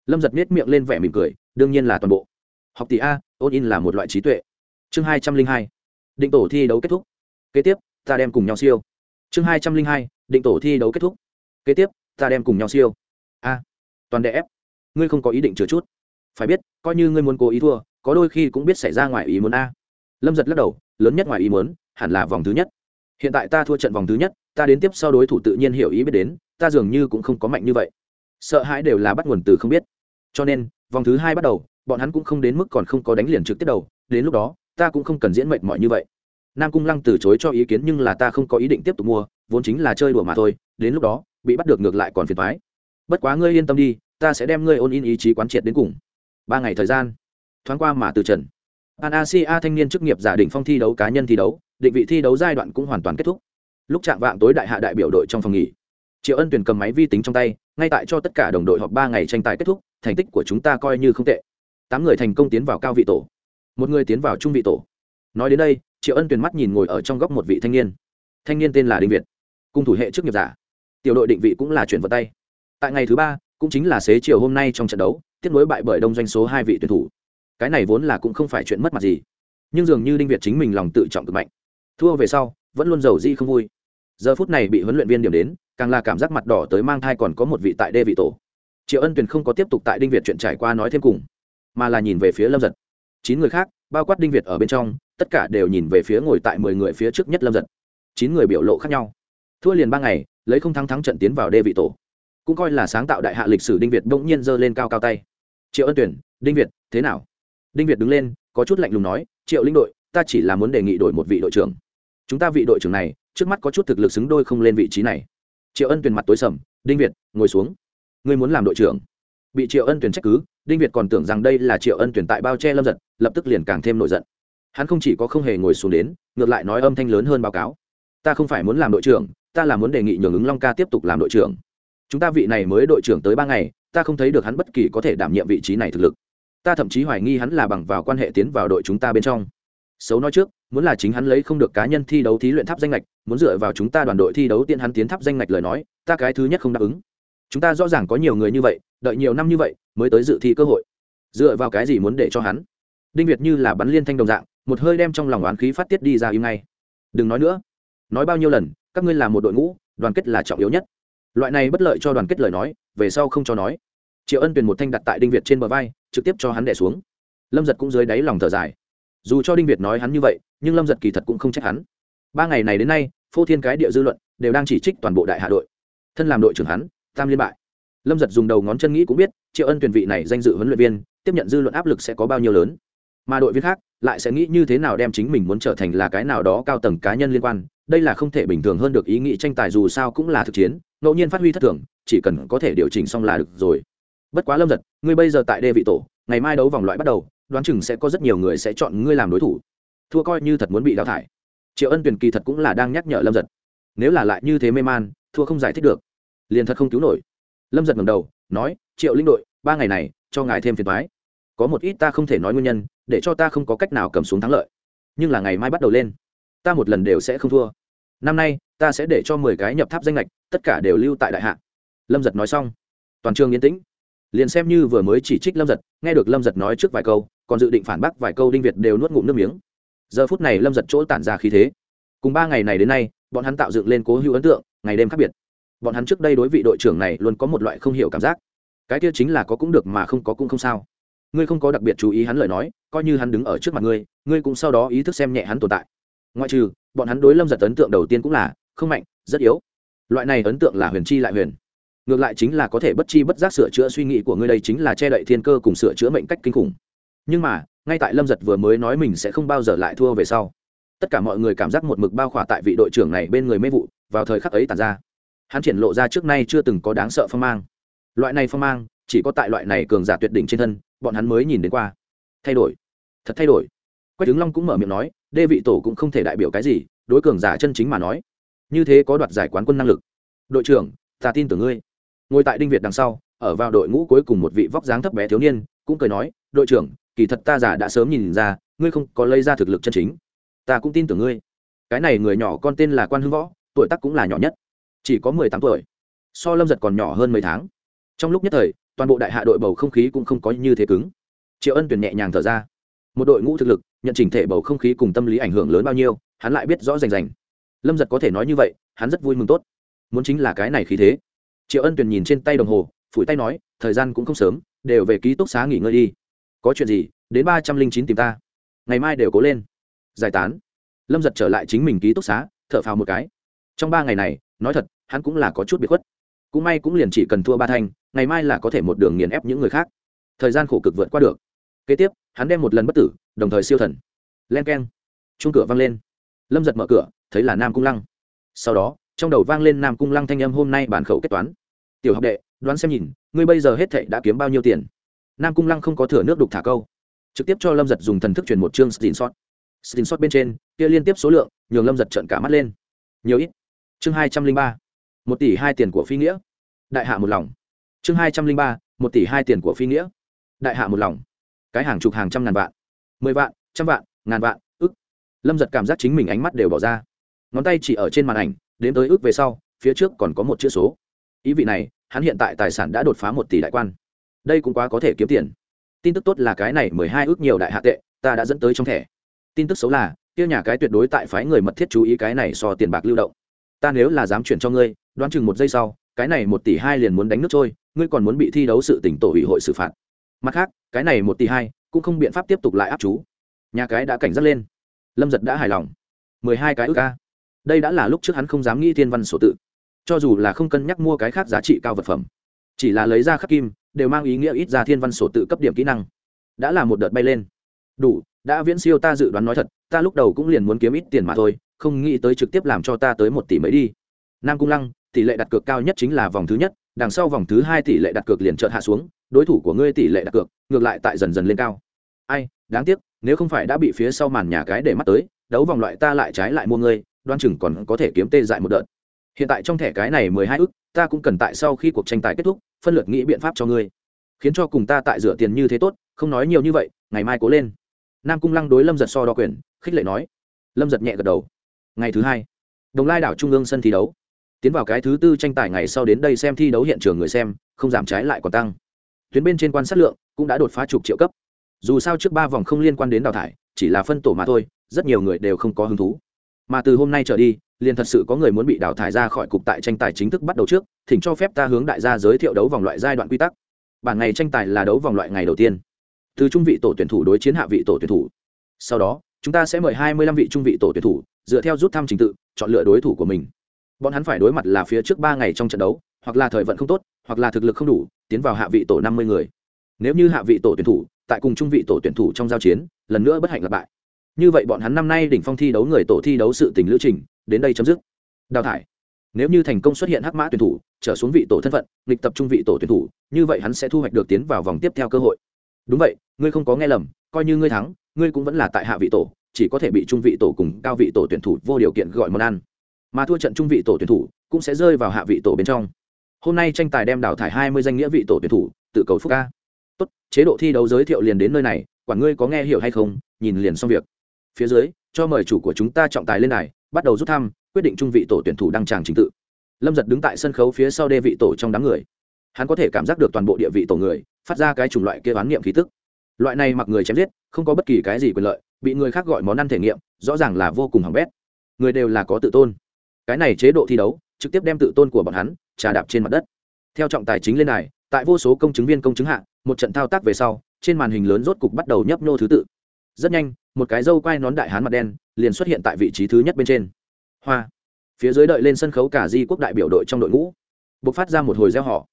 Lâm giật miết miệng lên vẻ mỉm cười, đương nhiên là toàn bộ. Học tỷ a ôn in là một loại trí tuệ. Chương hai trăm linh hai. Định tổ thi đấu kết thúc. Kế tiếp, ta đem cùng nhau siêu. Chương hai trăm linh hai, định tổ thi đấu kết thúc. Kế tiếp, ta đem cùng nhau siêu toàn đè ép. Ngươi không có ý định chừa chút. Phải biết, coi như ngươi muốn cố ý thua, có đôi khi cũng biết xảy ra ngoài ý muốn a. Lâm giật lắc đầu, lớn nhất ngoài ý muốn, hẳn là vòng thứ nhất. Hiện tại ta thua trận vòng thứ nhất, ta đến tiếp sau đối thủ tự nhiên hiểu ý biết đến, ta dường như cũng không có mạnh như vậy. Sợ hãi đều là bắt nguồn từ không biết. Cho nên, vòng thứ hai bắt đầu, bọn hắn cũng không đến mức còn không có đánh liền trực tiếp đầu, đến lúc đó, ta cũng không cần diễn mệnh mọi như vậy. Nam cung lăng từ chối cho ý kiến nhưng là ta không có ý định tiếp tục mua, vốn chính là chơi đùa mà thôi, đến lúc đó, bị bắt được ngược lại còn phiền thoái bất quá ngươi yên tâm đi, ta sẽ đem ngươi ôn in ý chí quán triệt đến cùng. Ba ngày thời gian, thoáng qua mà từ trần. An asia thanh niên chức nghiệp giả định phong thi đấu cá nhân thi đấu, định vị thi đấu giai đoạn cũng hoàn toàn kết thúc. Lúc chạm vạng tối đại hạ đại biểu đội trong phòng nghỉ, triệu ân tuyển cầm máy vi tính trong tay, ngay tại cho tất cả đồng đội họp ba ngày tranh tài kết thúc, thành tích của chúng ta coi như không tệ. Tám người thành công tiến vào cao vị tổ, một người tiến vào trung vị tổ. Nói đến đây, triệu ân tuyển mắt nhìn ngồi ở trong góc một vị thanh niên. Thanh niên tên là đinh việt, cung thủ hệ chức nghiệp giả. Tiểu đội định vị cũng là chuyển vào tay tại ngày thứ ba, cũng chính là xế chiều hôm nay trong trận đấu, tiếp nối bại bởi đông doanh số hai vị tuyển thủ. Cái này vốn là cũng không phải chuyện mất mặt gì, nhưng dường như đinh việt chính mình lòng tự trọng cực mạnh. Thua về sau, vẫn luôn giàu di không vui. Giờ phút này bị huấn luyện viên điểm đến, càng là cảm giác mặt đỏ tới mang thai còn có một vị tại đê vị tổ. Triệu ân tuyền không có tiếp tục tại đinh việt chuyện trải qua nói thêm cùng, mà là nhìn về phía lâm giật. Chín người khác, bao quát đinh việt ở bên trong, tất cả đều nhìn về phía ngồi tại mười người phía trước nhất lâm giật. Chín người biểu lộ khác nhau. Thua liền ba ngày, lấy không thắng thắng trận tiến vào đê vị tổ cũng coi là sáng tạo đại hạ lịch sử đinh việt bỗng nhiên giơ lên cao cao tay. Triệu ân tuyển, đinh việt, thế nào? Đinh việt đứng lên, có chút lạnh lùng nói, triệu linh đội, ta chỉ là muốn đề nghị đổi một vị đội trưởng. Chúng ta vị đội trưởng này, trước mắt có chút thực lực xứng đôi không lên vị trí này. Triệu ân tuyển mặt tối sầm, đinh việt, ngồi xuống. Ngươi muốn làm đội trưởng? Bị triệu ân tuyển trách cứ, đinh việt còn tưởng rằng đây là triệu ân tuyển tại bao che lâm giật, lập tức liền càng thêm nổi giận. Hắn không chỉ có không hề ngồi xuống đến, ngược lại nói âm thanh lớn hơn báo cáo. Ta không phải muốn làm đội trưởng, ta là muốn đề nghị nhường ứng long ca tiếp tục làm đội trưởng chúng ta vị này mới đội trưởng tới ba ngày, ta không thấy được hắn bất kỳ có thể đảm nhiệm vị trí này thực lực. Ta thậm chí hoài nghi hắn là bằng vào quan hệ tiến vào đội chúng ta bên trong. Xấu nói trước, muốn là chính hắn lấy không được cá nhân thi đấu thí luyện tháp danh lệch muốn dựa vào chúng ta đoàn đội thi đấu tiên hắn tiến tháp danh lệch lời nói, ta cái thứ nhất không đáp ứng. Chúng ta rõ ràng có nhiều người như vậy, đợi nhiều năm như vậy, mới tới dự thi cơ hội. Dựa vào cái gì muốn để cho hắn? Đinh việt như là bắn liên thanh đồng dạng, một hơi đem trong lòng oán khí phát tiết đi ra im ngay. Đừng nói nữa. Nói bao nhiêu lần, các ngươi là một đội ngũ, đoàn kết là trọng yếu nhất loại này bất lợi cho đoàn kết lời nói, về sau không cho nói. Triệu ân tuyền một thanh đặt tại đinh việt trên bờ vai, trực tiếp cho hắn đẻ xuống. Lâm giật cũng dưới đáy lòng thở dài. Dù cho đinh việt nói hắn như vậy, nhưng lâm giật kỳ thật cũng không trách hắn. Ba ngày này đến nay, phô thiên cái địa dư luận đều đang chỉ trích toàn bộ đại hạ đội. Thân làm đội trưởng hắn, tam liên bại. Lâm giật dùng đầu ngón chân nghĩ cũng biết, triệu ân tuyển vị này danh dự huấn luyện viên, tiếp nhận dư luận áp lực sẽ có bao nhiêu lớn. Mà đội viên khác lại sẽ nghĩ như thế nào đem chính mình muốn trở thành là cái nào đó cao tầng cá nhân liên quan đây là không thể bình thường hơn được ý nghĩ tranh tài dù sao cũng là thực chiến, ngẫu nhiên phát huy thất thường, chỉ cần có thể điều chỉnh xong là được rồi. Bất quá lâm giật, ngươi bây giờ tại đê vị tổ, ngày mai đấu vòng loại bắt đầu, đoán chừng sẽ có rất nhiều người sẽ chọn ngươi làm đối thủ. Thua coi như thật muốn bị đào thải. Triệu ân tuyển kỳ thật cũng là đang nhắc nhở lâm giật. Nếu là lại như thế mê man, thua không giải thích được. Liền thật không cứu nổi. Lâm giật ngầm đầu, nói, triệu linh đội, ba ngày này, cho ngài thêm phiền thoái có một ít ta không thể nói nguyên nhân, để cho ta không có cách nào cầm xuống thắng lợi. Nhưng là ngày mai bắt đầu lên ta một lần đều sẽ không thua. Năm nay, ta sẽ để cho mười cái nhập tháp danh lệch, tất cả đều lưu tại đại hạ. Lâm giật nói xong, toàn trường yên tĩnh. Liền xem như vừa mới chỉ trích lâm giật, nghe được lâm giật nói trước vài câu, còn dự định phản bác vài câu đinh việt đều nuốt ngụm nước miếng. Giờ phút này lâm giật chỗ tản ra khí thế. Cùng ba ngày này đến nay, bọn hắn tạo dựng lên cố hữu ấn tượng, ngày đêm khác biệt. Bọn hắn trước đây đối vị đội trưởng này luôn có một loại không hiểu cảm giác. Cái kia chính là có cũng được mà không có cũng không sao. Ngươi không có đặc biệt chú ý hắn lời nói, coi như hắn đứng ở trước mặt ngươi ngươi cũng sau đó ý thức xem nhẹ hắn tồn tại ngoại trừ, bọn hắn đối lâm giật ấn tượng đầu tiên cũng là, không mạnh, rất yếu. Loại này ấn tượng là huyền chi lại huyền. Ngược lại chính là có thể bất chi bất giác sửa chữa suy nghĩ của ngươi đây chính là che đậy thiên cơ cùng sửa chữa mệnh cách kinh khủng. Nhưng mà, ngay tại lâm giật vừa mới nói mình sẽ không bao giờ lại thua về sau, tất cả mọi người cảm giác một mực bao khỏa tại vị đội trưởng này bên người mê vụ, vào thời khắc ấy tàn ra. Hắn triển lộ ra trước nay chưa từng có đáng sợ phong mang. Loại này phong mang, chỉ có tại loại này cường giả tuyệt đỉnh trên thân, bọn hắn mới nhìn đến qua. Thay đổi. Thật thay đổi. Quách tướng long cũng mở miệng nói đê vị tổ cũng không thể đại biểu cái gì, đối cường giả chân chính mà nói. Như thế có đoạt giải quán quân năng lực. Đội trưởng, ta tin tưởng ngươi. Ngồi tại đinh việt đằng sau, ở vào đội ngũ cuối cùng một vị vóc dáng thấp bé thiếu niên, cũng cười nói, đội trưởng, kỳ thật ta giả đã sớm nhìn ra, ngươi không có lấy ra thực lực chân chính. Ta cũng tin tưởng ngươi. Cái này người nhỏ con tên là quan hưng võ, tuổi tác cũng là nhỏ nhất, chỉ có mười tám tuổi, so lâm giật còn nhỏ hơn mấy tháng. Trong lúc nhất thời, toàn bộ đại hạ đội bầu không khí cũng không có như thế cứng. Triệu ân tuyển nhẹ nhàng thở ra. Một đội ngũ thực lực nhận chỉnh thể bầu không khí cùng tâm lý ảnh hưởng lớn bao nhiêu, hắn lại biết rõ rành rành. Lâm giật có thể nói như vậy, hắn rất vui mừng tốt. Muốn chính là cái này khí thế. Triệu ân tuyền nhìn trên tay đồng hồ, phủi tay nói, thời gian cũng không sớm, đều về ký túc xá nghỉ ngơi đi. Có chuyện gì, đến ba trăm linh chín tìm ta. Ngày mai đều cố lên. Giải tán. Lâm giật trở lại chính mình ký túc xá, thở phào một cái. Trong ba ngày này, nói thật, hắn cũng là có chút bị khuất. Cũng may cũng liền chỉ cần thua ba thanh ngày mai là có thể một đường nghiền ép những người khác. Thời gian khổ cực vượt qua được. Kế tiếp, hắn đem một lần bất tử đồng thời siêu thần. Len k e n chung cửa vang lên. Lâm giật mở cửa, thấy là nam cung lăng. Sau đó, trong đầu vang lên nam cung lăng thanh âm hôm nay bản khẩu kết toán. Tiểu học đệ, đoán xem nhìn, ngươi bây giờ hết thệ đã kiếm bao nhiêu tiền? Nam cung lăng không có thừa nước đục thả câu. Trực tiếp cho lâm giật dùng thần thức truyền một chương stin sót stin sót bên trên, kia liên tiếp số lượng, nhường lâm giật trợn cả mắt lên. Nhiều ít. Chương hai trăm linh ba. Một tỷ hai tiền của phi nghĩa. Đại hạ một lòng. Chương hai trăm linh ba, một tỷ hai tiền của phi nghĩa. Đại hạ một lòng. Cái hàng chục hàng trăm ngàn vạn mười vạn, trăm vạn, ngàn vạn, ức. Lâm giật cảm giác chính mình ánh mắt đều bỏ ra. Ngón tay chỉ ở trên màn ảnh, đến tới ước về sau, phía trước còn có một chữ số. Ý vị này, hắn hiện tại tài sản đã đột phá một tỷ đại quan. Đây cũng quá có thể kiếm tiền. Tin tức tốt là cái này mười hai ước nhiều đại hạ tệ, ta đã dẫn tới trong thẻ. Tin tức xấu là, kia nhà cái tuyệt đối tại phái người mật thiết chú ý cái này so tiền bạc lưu động. Ta nếu là dám chuyển cho ngươi, đoán chừng một giây sau, cái này một tỷ hai liền muốn đánh nước trôi, ngươi còn muốn bị thi đấu sự tỉnh tổ ủy hội xử phạt. Mặt khác, cái này một tỷ hai cũng không biện pháp tiếp tục lại áp chú. Nhà cái đã cảnh giác lên. Lâm giật đã hài lòng. Mười hai cái ước ca đây đã là lúc trước hắn không dám nghĩ thiên văn sổ tự. Cho dù là không cân nhắc mua cái khác giá trị cao vật phẩm, chỉ là lấy ra khắc kim, đều mang ý nghĩa ít ra thiên văn sổ tự cấp điểm kỹ năng. Đã là một đợt bay lên. Đủ, đã viễn siêu ta dự đoán nói thật, ta lúc đầu cũng liền muốn kiếm ít tiền mà thôi, không nghĩ tới trực tiếp làm cho ta tới một tỷ mấy đi. Nam cung lăng, tỷ lệ đặt cược cao nhất chính là vòng thứ nhất, đằng sau vòng thứ hai tỷ lệ đặt cược liền chợt hạ xuống, đối thủ của ngươi tỷ lệ đặt cược, ngược lại tại dần dần lên cao ai, đáng tiếc, nếu không phải đã bị phía sau màn nhà cái để mắt tới, đấu vòng loại ta lại trái lại mua ngươi, đoan chừng còn có thể kiếm tê dại một đợt. Hiện tại trong thẻ cái này mười hai ức, ta cũng cần tại sau khi cuộc tranh tài kết thúc, phân lượt nghĩ biện pháp cho ngươi. Khiến cho cùng ta tại rửa tiền như thế tốt, không nói nhiều như vậy, ngày mai cố lên. Nam cung lăng đối lâm giật so đo quyền, khích lệ nói. Lâm giật nhẹ gật đầu. Ngày thứ hai, đồng lai đảo trung ương sân thi đấu. Tiến vào cái thứ tư tranh tài ngày sau đến đây xem thi đấu hiện trường người xem, không giảm trái lại còn tăng. Tuyến bên trên quan sát lượng cũng đã đột phá chục triệu cấp dù sao trước ba vòng không liên quan đến đào thải, chỉ là phân tổ mà thôi, rất nhiều người đều không có hứng thú. Mà từ hôm nay trở đi, liền thật sự có người muốn bị đào thải ra khỏi cục tại tranh tài chính thức bắt đầu trước, thỉnh cho phép ta hướng đại gia giới thiệu đấu vòng loại giai đoạn quy tắc. Bản ngày tranh tài là đấu vòng loại ngày đầu tiên. Từ trung vị tổ tuyển thủ đối chiến hạ vị tổ tuyển thủ. Sau đó, chúng ta sẽ mời hai mươi lăm vị trung vị tổ tuyển thủ, dựa theo rút thăm trình tự, chọn lựa đối thủ của mình. Bọn hắn phải đối mặt là phía trước ba ngày trong trận đấu, hoặc là thời vận không tốt, hoặc là thực lực không đủ, tiến vào hạ vị tổ năm mươi người nếu như hạ vị tổ tuyển thủ, tại cùng trung vị tổ tuyển thủ trong giao chiến, lần nữa bất hạnh lặp bại. Như vậy bọn hắn năm nay đỉnh phong thi đấu người tổ thi đấu sự tình lữ trình, đến đây chấm dứt. Đào thải. Nếu như thành công xuất hiện hắc mã tuyển thủ, trở xuống vị tổ thân phận lịch tập trung vị tổ tuyển thủ, như vậy hắn sẽ thu hoạch được tiến vào vòng tiếp theo cơ hội. Đúng vậy, ngươi không có nghe lầm, coi như ngươi thắng, ngươi cũng vẫn là tại hạ vị tổ, chỉ có thể bị trung vị tổ cùng cao vị tổ tuyển thủ vô điều kiện gọi món ăn. Mà thua trận trung vị tổ tuyển thủ, cũng sẽ rơi vào hạ vị tổ bên trong. Hôm nay tranh tài đem đào thải hai mươi danh nghĩa vị tổ tuyển thủ, tự cầu phúc ca tốt, chế độ thi đấu giới thiệu liền đến nơi này, quản ngươi có nghe hiểu hay không, nhìn liền xong việc. Phía dưới, cho mời chủ của chúng ta trọng tài lên này bắt đầu rút thăm, quyết định trung vị tổ tuyển thủ đăng tràng trình tự. Lâm giật đứng tại sân khấu phía sau đê vị tổ trong đám người. Hắn có thể cảm giác được toàn bộ địa vị tổ người, phát ra cái chủng loại kia bán niệm khí tức. Loại này mặc người chém giết, không có bất kỳ cái gì quyền lợi, bị người khác gọi món ăn thể nghiệm, rõ ràng là vô cùng hỏng bét. Người đều là có tự tôn. Cái này chế độ thi đấu, trực tiếp đem tự tôn của bọn hắn trà đạp trên mặt đất. Theo trọng tài chính lên này tại vô số công chứng viên công chứng hạ một trận thao tác về sau, trên màn hình lớn rốt cục bắt đầu nhấp nô thứ tự. Rất nhanh, một cái dâu quai nón đại hán mặt đen liền xuất hiện tại vị trí thứ nhất bên trên. Hoa! Phía dưới đợi lên sân khấu cả di quốc đại biểu đội trong đội ngũ. B ộ c phát ra một hồi gieo họ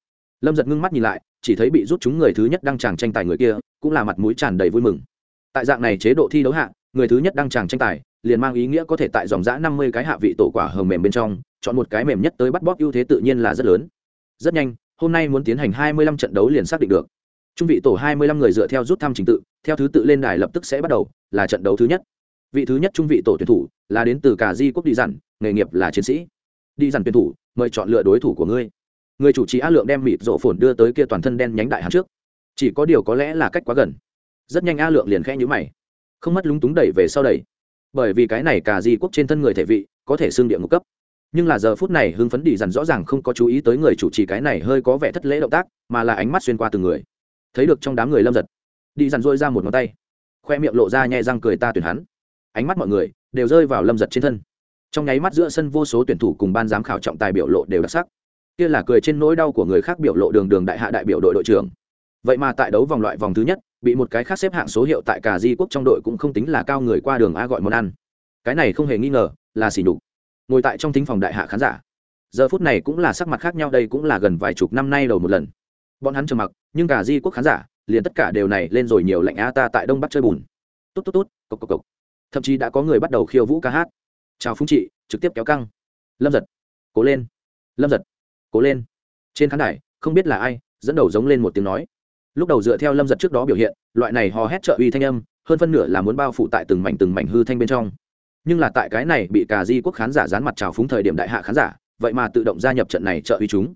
lâm giật ngưng mắt nhìn lại, chỉ thấy bị rút chúng người thứ nhất đăng tràng tranh tài người kia, cũng là mặt mũi tràn đầy vui mừng. Tại dạng này chế độ thi đấu hạ, người thứ nhất đăng tràng tranh tài, liền mang ý nghĩa có thể tại dòng giã năm mươi cái hạ vị tổ quả hầm mềm bên trong, chọn một cái mềm nhất tới bắt bóp ưu thế tự nhiên là rất lớn. Rất nhanh, hôm nay muốn tiến hành hai mươi lăm trận đấu liền xác định được trung vị tổ hai mươi lăm người dựa theo rút thăm trình tự, theo thứ tự lên đài lập tức sẽ bắt đầu, là trận đấu thứ nhất. Vị thứ nhất trung vị tổ tuyển thủ là đến từ cả di quốc đi dặn, nghề nghiệp là chiến sĩ. Đi dặn tuyển thủ, mời chọn lựa đối thủ của ngươi. Người chủ trì Á lượng đem mịt rộ phồn đưa tới kia toàn thân đen nhánh đại hắn trước. Chỉ có điều có lẽ là cách quá gần. Rất nhanh a lượng liền khẽ nhữ mày. Không mất lúng túng đẩy về sau đẩy. Bởi vì cái này cả di quốc trên thân người thể vị, có thể xương địa ngục cấp. Nhưng là giờ phút này hưng phấn đi dằn rõ ràng không có chú ý tới người chủ trì cái này hơi có vẻ thất lễ động tác, mà là ánh mắt xuyên qua từng người thấy được trong đám người lâm giật đi dằn dôi ra một ngón tay khoe miệng lộ ra nhẹ răng cười ta tuyển hắn ánh mắt mọi người đều rơi vào lâm giật trên thân trong nháy mắt giữa sân vô số tuyển thủ cùng ban giám khảo trọng tài biểu lộ đều đặc sắc kia là cười trên nỗi đau của người khác biểu lộ đường đường đại hạ đại biểu đội đội trưởng vậy mà tại đấu vòng loại vòng thứ nhất bị một cái khác xếp hạng số hiệu tại cả di quốc trong đội cũng không tính là cao người qua đường a gọi món ăn cái này không hề nghi ngờ là xỉ nhục ngồi tại trong thính phòng đại hạ khán giả giờ phút này cũng là sắc mặt khác nhau đây cũng là gần vài chục năm nay đầu một lần bọn hắn trầm mặc, nhưng cả di quốc khán giả, liền tất cả đều này lên rồi nhiều lạnh a ta tại đông bắc chơi bùn. Tốt tốt tốt cộc cộc cộc. Thậm chí đã có người bắt đầu khiêu vũ ca hát. Chào phúng chị trực tiếp kéo căng. Lâm giật, cố lên. Lâm giật, cố lên. Trên khán đài, không biết là ai, dẫn đầu giống lên một tiếng nói. Lúc đầu dựa theo lâm giật trước đó biểu hiện, loại này hò hét trợ uy thanh âm, hơn phân nửa là muốn bao phủ tại từng mảnh từng mảnh hư thanh bên trong. Nhưng là tại cái này bị cà di quốc khán giả dán mặt trào phúng thời điểm đại hạ khán giả, vậy mà tự động gia nhập trận này trợ uy chúng.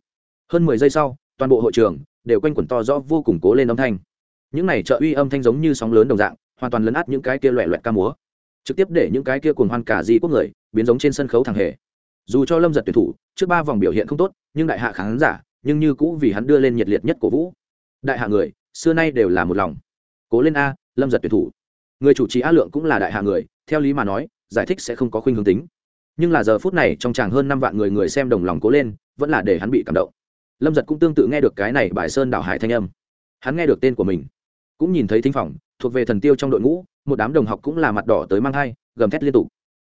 Hơn mười giây sau, toàn bộ hội trường đều quanh quẩn to rõ vô cùng cố lên âm thanh. Những này trợ uy âm thanh giống như sóng lớn đồng dạng, hoàn toàn lấn át những cái kia loẹ loẹt ca múa. Trực tiếp để những cái kia cuồng hoan cả di quốc người, biến giống trên sân khấu thằng hề. Dù cho lâm giật tuyển thủ, trước ba vòng biểu hiện không tốt, nhưng đại hạ khán giả, nhưng như cũ vì hắn đưa lên nhiệt liệt nhất cổ vũ. Đại hạ người, xưa nay đều là một lòng. Cố lên a, lâm giật tuyển thủ. Người chủ trì a lượng cũng là đại hạ người, theo lý mà nói, giải thích sẽ không có khuynh hướng tính. Nhưng là giờ phút này trong chàng hơn năm vạn người người xem đồng lòng cố lên, vẫn là để hắn bị cảm động lâm giật cũng tương tự nghe được cái này bài sơn đảo hải thanh âm. Hắn nghe được tên của mình, cũng nhìn thấy thính phòng, thuộc về thần tiêu trong đội ngũ, một đám đồng học cũng là mặt đỏ tới mang thai, gầm thét liên tục.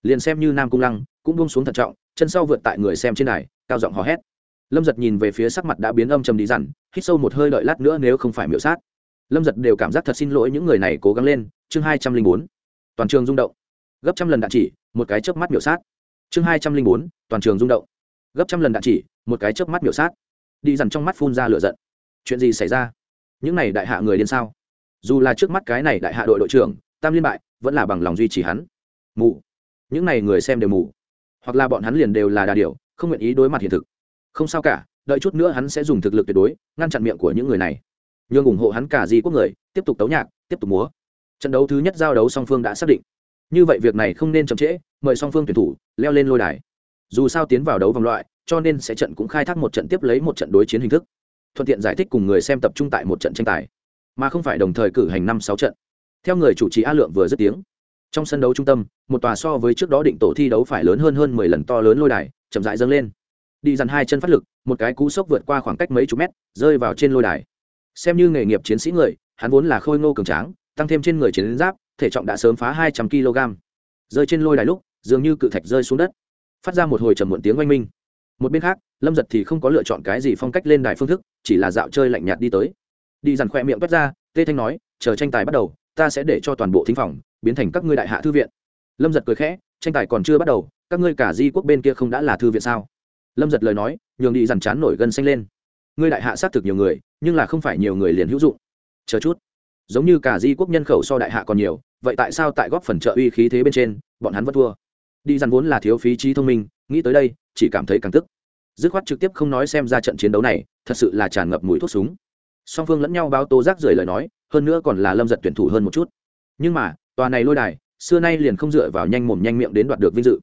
Liền xem như nam cung lăng, cũng buông xuống thận trọng, chân sau vượt tại người xem trên này cao giọng hò hét. Lâm giật nhìn về phía sắc mặt đã biến âm trầm đi dằn hít sâu một hơi đợi lát nữa nếu không phải miễu sát. Lâm giật đều cảm giác thật xin lỗi những người này cố gắng lên, chương hai trăm linh bốn, toàn trường rung động. Gấp trăm lần đạn chỉ, một cái chớp mắt miểu sát. Chương hai trăm linh bốn, toàn trường rung động. Gấp trăm lần đạn chỉ, một cái chớp mắt miểu sát đi dằn trong mắt phun ra lửa giận. Chuyện gì xảy ra? Những này đại hạ người điên sao? Dù là trước mắt cái này đại hạ đội đội trưởng, tam liên bại, vẫn là bằng lòng duy trì hắn. Mù. Những này người xem đều mù. Hoặc là bọn hắn liền đều là đà điều không nguyện ý đối mặt hiện thực. Không sao cả, đợi chút nữa hắn sẽ dùng thực lực tuyệt đối, ngăn chặn miệng của những người này. Nhường ủng hộ hắn cả di quốc người, tiếp tục tấu nhạc, tiếp tục múa. Trận đấu thứ nhất giao đấu song phương đã xác định. Như vậy việc này không nên chậm trễ, mời song phương tuyển thủ, leo lên lôi đài. Dù sao tiến vào đấu vòng loại cho nên sẽ trận cũng khai thác một trận tiếp lấy một trận đối chiến hình thức. Thuận tiện giải thích cùng người xem tập trung tại một trận tranh tài, mà không phải đồng thời cử hành năm sáu trận. Theo người chủ trì a lượng vừa dứt tiếng, trong sân đấu trung tâm, một tòa so với trước đó định tổ thi đấu phải lớn hơn hơn mười lần to lớn lôi đài chậm rãi dâng lên. Đi dằn hai chân phát lực, một cái cú sốc vượt qua khoảng cách mấy chục mét, rơi vào trên lôi đài. Xem như nghề nghiệp chiến sĩ người, hắn vốn là khôi ngô cường tráng, tăng thêm trên người chiến giáp, thể trọng đã sớm phá hai trăm kg rơi trên lôi đài lúc, dường như cự thạch rơi xuống đất. Phát ra một hồi trầm muộn tiếng oanh minh một bên khác, lâm giật thì không có lựa chọn cái gì phong cách lên đài phương thức, chỉ là dạo chơi lạnh nhạt đi tới. Đi dằn khoe miệng toát ra, tê thanh nói, chờ tranh tài bắt đầu, ta sẽ để cho toàn bộ thính phòng biến thành các ngươi đại hạ thư viện. Lâm giật cười khẽ, tranh tài còn chưa bắt đầu, các ngươi cả di quốc bên kia không đã là thư viện sao? Lâm giật lời nói, nhường đi dằn chán nổi gân xanh lên. Ngươi đại hạ xác thực nhiều người, nhưng là không phải nhiều người liền hữu dụng. Chờ chút. Giống như cả di quốc nhân khẩu so đại hạ còn nhiều, vậy tại sao tại góp phần trợ uy khí thế bên trên, bọn hắn vẫn thua? Đi dằn vốn là thiếu phí trí thông minh, nghĩ tới đây, chỉ cảm thấy càng tức. Dứt khoát trực tiếp không nói xem ra trận chiến đấu này, thật sự là tràn ngập mùi thuốc súng. Song phương lẫn nhau báo tố giác rời lời nói, hơn nữa còn là lâm giật tuyển thủ hơn một chút. Nhưng mà, tòa này lôi đài, xưa nay liền không dựa vào nhanh mồm nhanh miệng đến đoạt được vinh dự.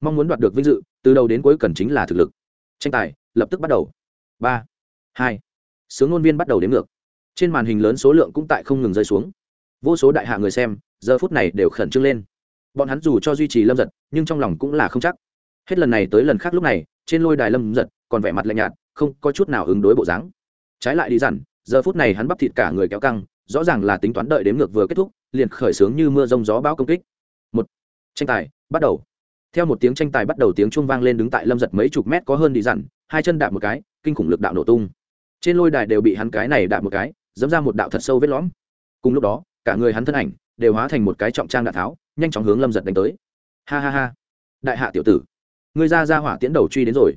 Mong muốn đoạt được vinh dự, từ đầu đến cuối cần chính là thực lực. Tranh tài, lập tức bắt đầu. Ba, hai, sướng ngôn viên bắt đầu đến ngược. Trên màn hình lớn số lượng cũng tại không ngừng rơi xuống. Vô số đại hạ người xem, giờ phút này đều khẩn trương lên bọn hắn dù cho duy trì lâm giật, nhưng trong lòng cũng là không chắc. Hết lần này tới lần khác lúc này, trên lôi đài lâm giật còn vẻ mặt lạnh nhạt, không có chút nào ứng đối bộ dáng. Trái lại đi dặn, giờ phút này hắn bắp thịt cả người kéo căng, rõ ràng là tính toán đợi đếm ngược vừa kết thúc, liền khởi xướng như mưa rông gió bão công kích. Một, tranh tài bắt đầu. Theo một tiếng tranh tài bắt đầu tiếng chuông vang lên đứng tại lâm giật mấy chục mét có hơn đi dặn, hai chân đạp một cái, kinh khủng lực đạo nổ tung. Trên lôi đài đều bị hắn cái này đạp một cái, dẫm ra một đạo thật sâu vết lõm. Cùng lúc đó cả người hắn thân ảnh đều hóa thành một cái trọng trang đạn tháo, nhanh chóng hướng lâm giật đánh tới. Ha ha ha. Đại hạ tiểu tử người ra ra hỏa tiễn đầu truy đến rồi.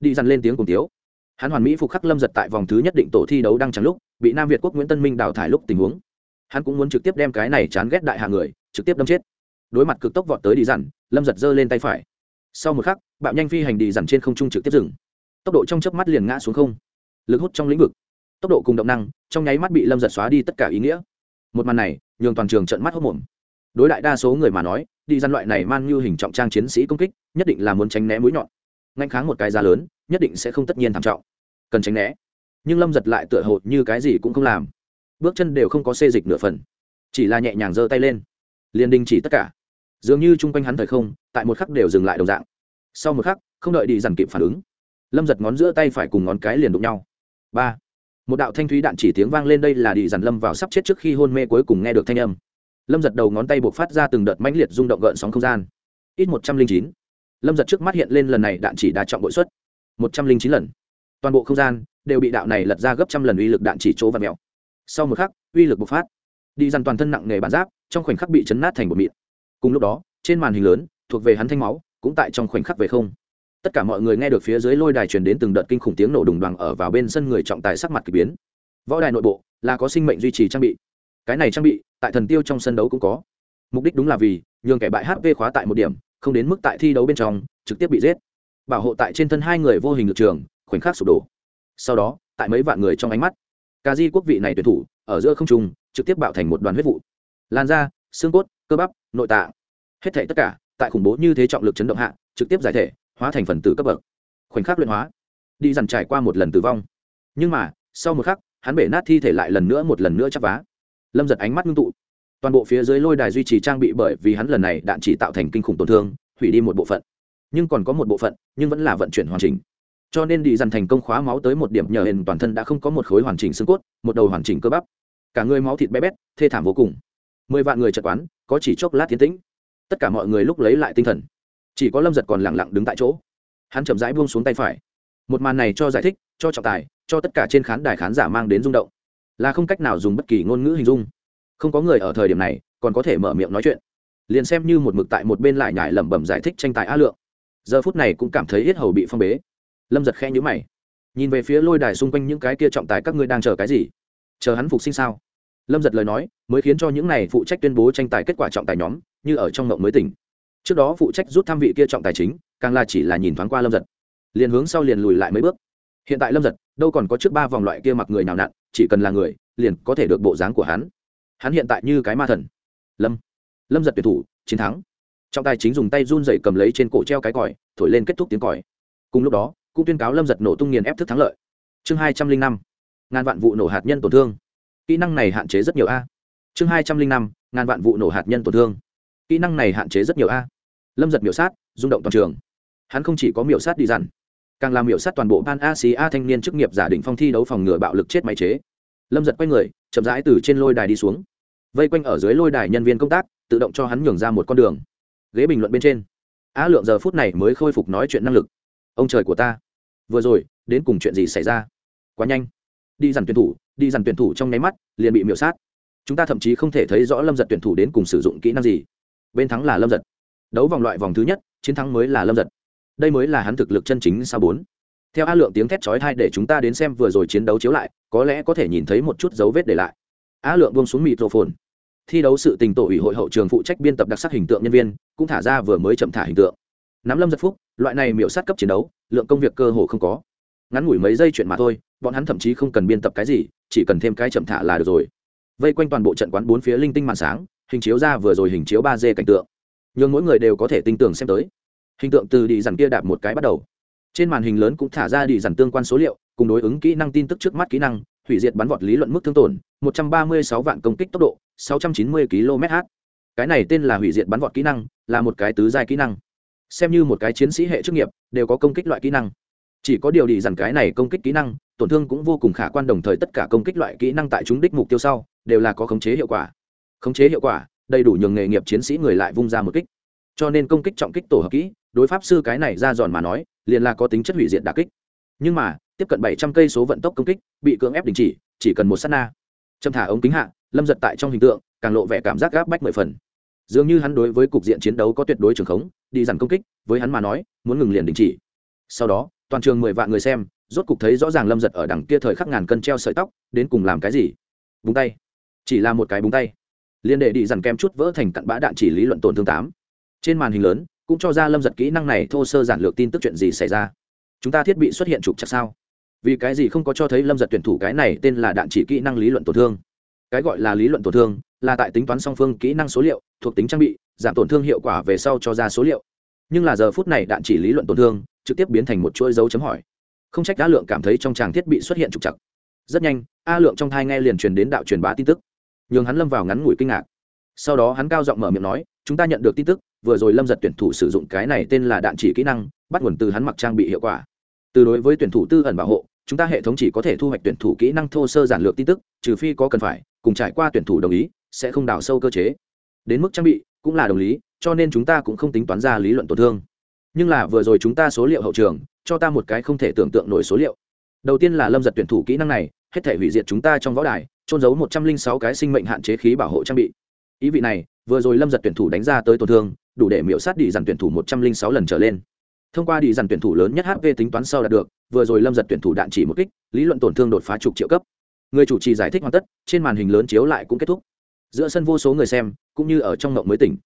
Đi dằn lên tiếng cùng tiếu. Hắn hoàn mỹ phục khắc lâm giật tại vòng thứ nhất định tổ thi đấu đang chẳng lúc, bị nam việt quốc nguyễn tân minh đào thải lúc tình huống. Hắn cũng muốn trực tiếp đem cái này chán ghét đại hạ người, trực tiếp đâm chết. Đối mặt cực tốc vọt tới đi dằn lâm giật giơ lên tay phải. Sau một khắc, bạo nhanh phi hành đi dằn trên không trung trực tiếp dừng. Tốc độ trong chớp mắt liền ngã xuống không. Lực hút trong lĩnh vực. Tốc độ cùng động năng, trong nháy mắt bị lâm giật xóa đi tất cả ý nghĩa một màn này, nhường toàn trường trận mắt hốc mồm đối đại đa số người mà nói, đi gian loại này man như hình trọng trang chiến sĩ công kích, nhất định là muốn tránh né mũi nhọn. Ngăn kháng một cái giá lớn, nhất định sẽ không tất nhiên thảm trọng. Cần tránh né. Nhưng lâm giật lại tựa hồ như cái gì cũng không làm. Bước chân đều không có xê dịch nửa phần. Chỉ là nhẹ nhàng giơ tay lên. Liền đình chỉ tất cả. Dường như chung quanh hắn thời không, tại một khắc đều dừng lại đồng dạng. Sau một khắc, không đợi đi dằn kịp phản ứng, lâm giật ngón giữa tay phải cùng ngón cái liền đụng nhau. Ba một đạo thanh thúy đạn chỉ tiếng vang lên đây là đi dằn lâm vào sắp chết trước khi hôn mê cuối cùng nghe được thanh âm. Lâm giật đầu ngón tay buộc phát ra từng đợt mãnh liệt rung động gợn sóng không gian. Ít một trăm linh chín. Lâm giật trước mắt hiện lên lần này đạn chỉ đa trọng bội suất một trăm linh chín lần. Toàn bộ không gian đều bị đạo này lật ra gấp trăm lần uy lực đạn chỉ chỗ và mèo sau một khắc, uy lực bộc phát. Đi dằn toàn thân nặng nề bản giáp, trong khoảnh khắc bị chấn nát thành một mịn. Cùng lúc đó, trên màn hình lớn, thuộc về hắn thanh máu, cũng tại trong khoảnh khắc về không tất cả mọi người nghe được phía dưới lôi đài truyền đến từng đợt kinh khủng tiếng nổ đùng đoàn ở vào bên sân người trọng tài sắc mặt k ỳ biến. Võ đài nội bộ là có sinh mệnh duy trì trang bị. Cái này trang bị, tại thần tiêu trong sân đấu cũng có. Mục đích đúng là vì nhường kẻ bại hp khóa tại một điểm, không đến mức tại thi đấu bên trong, trực tiếp bị giết. Bảo hộ tại trên thân hai người vô hình lực trường, khoảnh khắc sụp đổ. Sau đó, tại mấy vạn người trong ánh mắt ca di quốc vị này tuyển thủ, ở giữa không trung, trực tiếp bạo thành một đoàn huyết vụ. Lan da, xương cốt, cơ bắp, nội tạng, hết thể tất cả, tại khủng bố như thế trọng lực chấn động hạ, trực tiếp giải thể hóa thành phần tử cấp bậc. Khoảnh khắc luyện hóa, đi dằn trải qua một lần tử vong. Nhưng mà, sau một khắc, hắn bể nát thi thể lại lần nữa một lần nữa chắp vá. Lâm giật ánh mắt ngưng tụ. Toàn bộ phía dưới lôi đài duy trì trang bị bởi vì hắn lần này đạn chỉ tạo thành kinh khủng tổn thương, hủy đi một bộ phận. Nhưng còn có một bộ phận, nhưng vẫn là vận chuyển hoàn chỉnh. Cho nên đi dằn thành công khóa máu tới một điểm nhờ hình toàn thân đã không có một khối hoàn chỉnh xương cốt, một đầu hoàn chỉnh cơ bắp. Cả người máu thịt bé bét, thê thảm vô cùng. Mười vạn người chật quán, có chỉ chốc lát tiến tĩnh. Tất cả mọi người lúc lấy lại tinh thần chỉ có lâm giật còn lẳng lặng đứng tại chỗ. Hắn chậm rãi buông xuống tay phải. Một màn này cho giải thích, cho trọng tài, cho tất cả trên khán đài khán giả mang đến rung động. Là không cách nào dùng bất kỳ ngôn ngữ hình dung. Không có người ở thời điểm này còn có thể mở miệng nói chuyện. Liền xem như một mực tại một bên lại nhải lẩm bẩm giải thích tranh tài a lượng. Giờ phút này cũng cảm thấy hết hầu bị phong bế. Lâm giật khe nhữ mày. Nhìn về phía lôi đài xung quanh những cái kia trọng tài các ngươi đang chờ cái gì? Chờ hắn phục sinh sao? Lâm giật lời nói mới khiến cho những này phụ trách tuyên bố tranh tài kết quả trọng tài nhóm như ở trong mộng mới tỉnh trước đó phụ trách rút tham vị kia trọng tài chính, càng là chỉ là nhìn thoáng qua lâm giật. Liền hướng sau liền lùi lại mấy bước. Hiện tại lâm giật, đâu còn có trước ba vòng loại kia mặc người nào nặn, chỉ cần là người, liền có thể được bộ dáng của hắn. Hắn hiện tại như cái ma thần. Lâm. Lâm giật tuyển thủ, chiến thắng. Trọng tài chính dùng tay run dậy cầm lấy trên cổ treo cái còi, thổi lên kết thúc tiếng còi. Cùng lúc đó, cũng tuyên cáo lâm giật nổ tung nghiền ép thức thắng lợi. Chương hai trăm linh năm, ngàn vạn vụ nổ hạt nhân tổn thương. Kỹ năng này hạn chế rất nhiều a. Chương hai trăm linh năm, ngàn vạn vụ nổ hạt nhân tổn thương. Kỹ năng này hạn chế rất nhiều a lâm giật miểu sát, rung động toàn trường. Hắn không chỉ có miểu sát đi dằn càng làm miểu sát toàn bộ ban asia thanh niên chức nghiệp giả định phong thi đấu phòng ngừa bạo lực chết máy chế. Lâm giật quay người, chậm rãi từ trên lôi đài đi xuống. Vây quanh ở dưới lôi đài nhân viên công tác, tự động cho hắn nhường ra một con đường. Ghế bình luận bên trên. Á lượng giờ phút này mới khôi phục nói chuyện năng lực. Ông trời của ta. Vừa rồi, đến cùng chuyện gì xảy ra? Quá nhanh. Đi dằn tuyển thủ, đi dằn tuyển thủ trong nháy mắt, liền bị miểu sát. Chúng ta thậm chí không thể thấy rõ lâm giật tuyển thủ đến cùng sử dụng kỹ năng gì. Bên thắng là lâm giật đấu vòng loại vòng thứ nhất, chiến thắng mới là lâm giật. Đây mới là hắn thực lực chân chính sao bốn. Theo a lượng tiếng thét chói thai để chúng ta đến xem vừa rồi chiến đấu chiếu lại, có lẽ có thể nhìn thấy một chút dấu vết để lại. A lượng buông xuống microphone. Thi đấu sự tình tổ ủy hội hậu trường phụ trách biên tập đặc sắc hình tượng nhân viên, cũng thả ra vừa mới chậm thả hình tượng. Nắm lâm giật phúc, loại này miểu sát cấp chiến đấu, lượng công việc cơ hồ không có. Ngắn ngủi mấy giây chuyện mà thôi, bọn hắn thậm chí không cần biên tập cái gì, chỉ cần thêm cái chậm thả là được rồi. Vây quanh toàn bộ trận quán bốn phía linh tinh màn sáng, hình chiếu ra vừa rồi hình chiếu ba d cảnh tượng nhưng mỗi người đều có thể tin tưởng xem tới. Hình tượng từ đi dàn kia đạp một cái bắt đầu. Trên màn hình lớn cũng thả ra đi dàn tương quan số liệu, cùng đối ứng kỹ năng tin tức trước mắt kỹ năng, hủy diệt bắn vọt lý luận mức thương tổn 136 vạn công kích tốc độ 690 km/h cái này tên là hủy diệt bắn vọt kỹ năng, là một cái tứ giai kỹ năng. Xem như một cái chiến sĩ hệ chức nghiệp, đều có công kích loại kỹ năng. Chỉ có điều đi dàn cái này công kích kỹ năng, tổn thương cũng vô cùng khả quan đồng thời tất cả công kích loại kỹ năng tại chúng đích mục tiêu sau, đều là có khống chế hiệu quả. Khống chế hiệu quả đầy đủ nhường nghề nghiệp chiến sĩ người lại vung ra một kích. Cho nên công kích trọng kích tổ hợp kỹ, đối pháp sư cái này ra giòn mà nói, liền là có tính chất hủy diệt đà kích. Nhưng mà, tiếp cận bảy trăm cây số vận tốc công kích, bị cưỡng ép đình chỉ chỉ cần một s á t na. Châm thả ống kính hạ, lâm giật tại trong hình tượng, càng lộ vẻ cảm giác gáp bách mười phần. Dường như hắn đối với cục diện chiến đấu có tuyệt đối trường khống, đi dằn công kích, với hắn mà nói, muốn ngừng liền đình chỉ. Sau đó, toàn trường mười vạn người xem, rốt cục thấy rõ ràng lâm giật ở đằng kia thời khắc ngàn cân treo sợi tóc, đến cùng làm cái gì? Búng tay. Chỉ là một cái búng tay liên đệ đi dằn kem chút vỡ thành cặn bã đạn chỉ lý luận tổn thương tám. Trên màn hình lớn, cũng cho ra lâm giật kỹ năng này thô sơ giản lược tin tức chuyện gì xảy ra. Chúng ta thiết bị xuất hiện trục chặt sao? Vì cái gì không có cho thấy lâm giật tuyển thủ cái này tên là đạn chỉ kỹ năng lý luận tổn thương? Cái gọi là lý luận tổn thương, là tại tính toán song phương kỹ năng số liệu, thuộc tính trang bị, giảm tổn thương hiệu quả về sau cho ra số liệu. Nhưng là giờ phút này đạn chỉ lý luận tổn thương, trực tiếp biến thành một chuỗi dấu chấm hỏi. Không trách a lượng cảm thấy trong tràng thiết bị xuất hiện trục chặt rất nhanh, a lượng trong thai nghe liền truyền đến đạo truyền bá tin tức nhường hắn lâm vào ngắn ngủi kinh ngạc. Sau đó hắn cao giọng mở miệng nói, chúng ta nhận được tin tức, vừa rồi lâm giật tuyển thủ sử dụng cái này tên là đạn chỉ kỹ năng, bắt nguồn từ hắn mặc trang bị hiệu quả. Từ đối với tuyển thủ tư ẩn bảo hộ, chúng ta hệ thống chỉ có thể thu hoạch tuyển thủ kỹ năng thô sơ giản lược tin tức, trừ phi có cần phải, cùng trải qua tuyển thủ đồng ý, sẽ không đào sâu cơ chế. Đến mức trang bị cũng là đồng lý, cho nên chúng ta cũng không tính toán ra lý luận tổn thương. Nhưng là vừa rồi chúng ta số liệu hậu trường, cho ta một cái không thể tưởng tượng nổi số liệu. Đầu tiên là lâm giật tuyển thủ kỹ năng này hết thể hủy diệt chúng ta trong võ đài trôn giấu một trăm linh sáu cái sinh mệnh hạn chế khí bảo hộ trang bị. Ý vị này, vừa rồi lâm giật tuyển thủ đánh ra tới tổn thương, đủ để miễu sát đi dàn tuyển thủ một trăm linh sáu lần trở lên. Thông qua đi dàn tuyển thủ lớn nhất hp tính toán sau đạt được, vừa rồi lâm giật tuyển thủ đạn chỉ một kích, lý luận tổn thương đột phá chục triệu cấp. Người chủ trì giải thích hoàn tất, trên màn hình lớn chiếu lại cũng kết thúc. Giữa sân vô số người xem, cũng như ở trong ngộng mới tỉnh.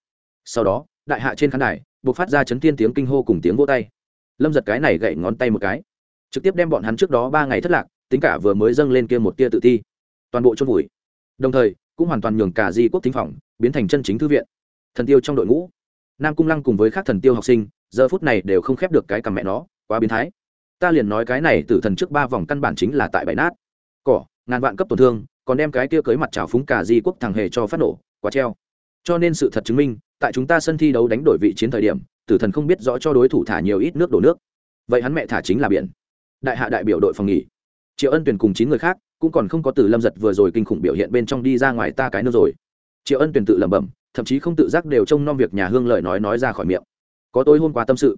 Sau đó, đại hạ trên khán đài buộc phát ra chấn tiên tiếng kinh hô cùng tiếng vô tay. Lâm giật cái này gậy ngón tay một cái, trực tiếp đem bọn hắn trước đó ba ngày thất lạc tính cả vừa mới dâng lên kia một tia tự ti. Toàn bộ chôn vùi. Đồng thời, cũng hoàn toàn nhường cả di quốc thính phòng biến thành chân chính thư viện. Thần tiêu trong đội ngũ. Nam cung lăng cùng với các thần tiêu học sinh, giờ phút này đều không khép được cái cằm mẹ nó, quá biến thái. Ta liền nói cái này từ thần trước ba vòng căn bản chính là tại bãi nát. Cỏ, ngàn vạn cấp tổn thương, còn đem cái kia cưới mặt trào phúng cả di quốc thằng hề cho phát nổ, quá treo. Cho nên sự thật chứng minh, tại chúng ta sân thi đấu đánh đổi vị chiến thời điểm, tử thần không biết rõ cho đối thủ thả nhiều ít nước đổ nước. Vậy hắn mẹ thả chính là biển. Đại hạ đại biểu đội phòng nghỉ triệu ân tuyển cùng chín người khác cũng còn không có từ lâm giật vừa rồi kinh khủng biểu hiện bên trong đi ra ngoài ta cái nước rồi. Triệu ân tuyển tự lẩm bẩm, thậm chí không tự giác đều trông nom việc nhà hương lời nói nói ra khỏi miệng. Có tối hôm qua tâm sự.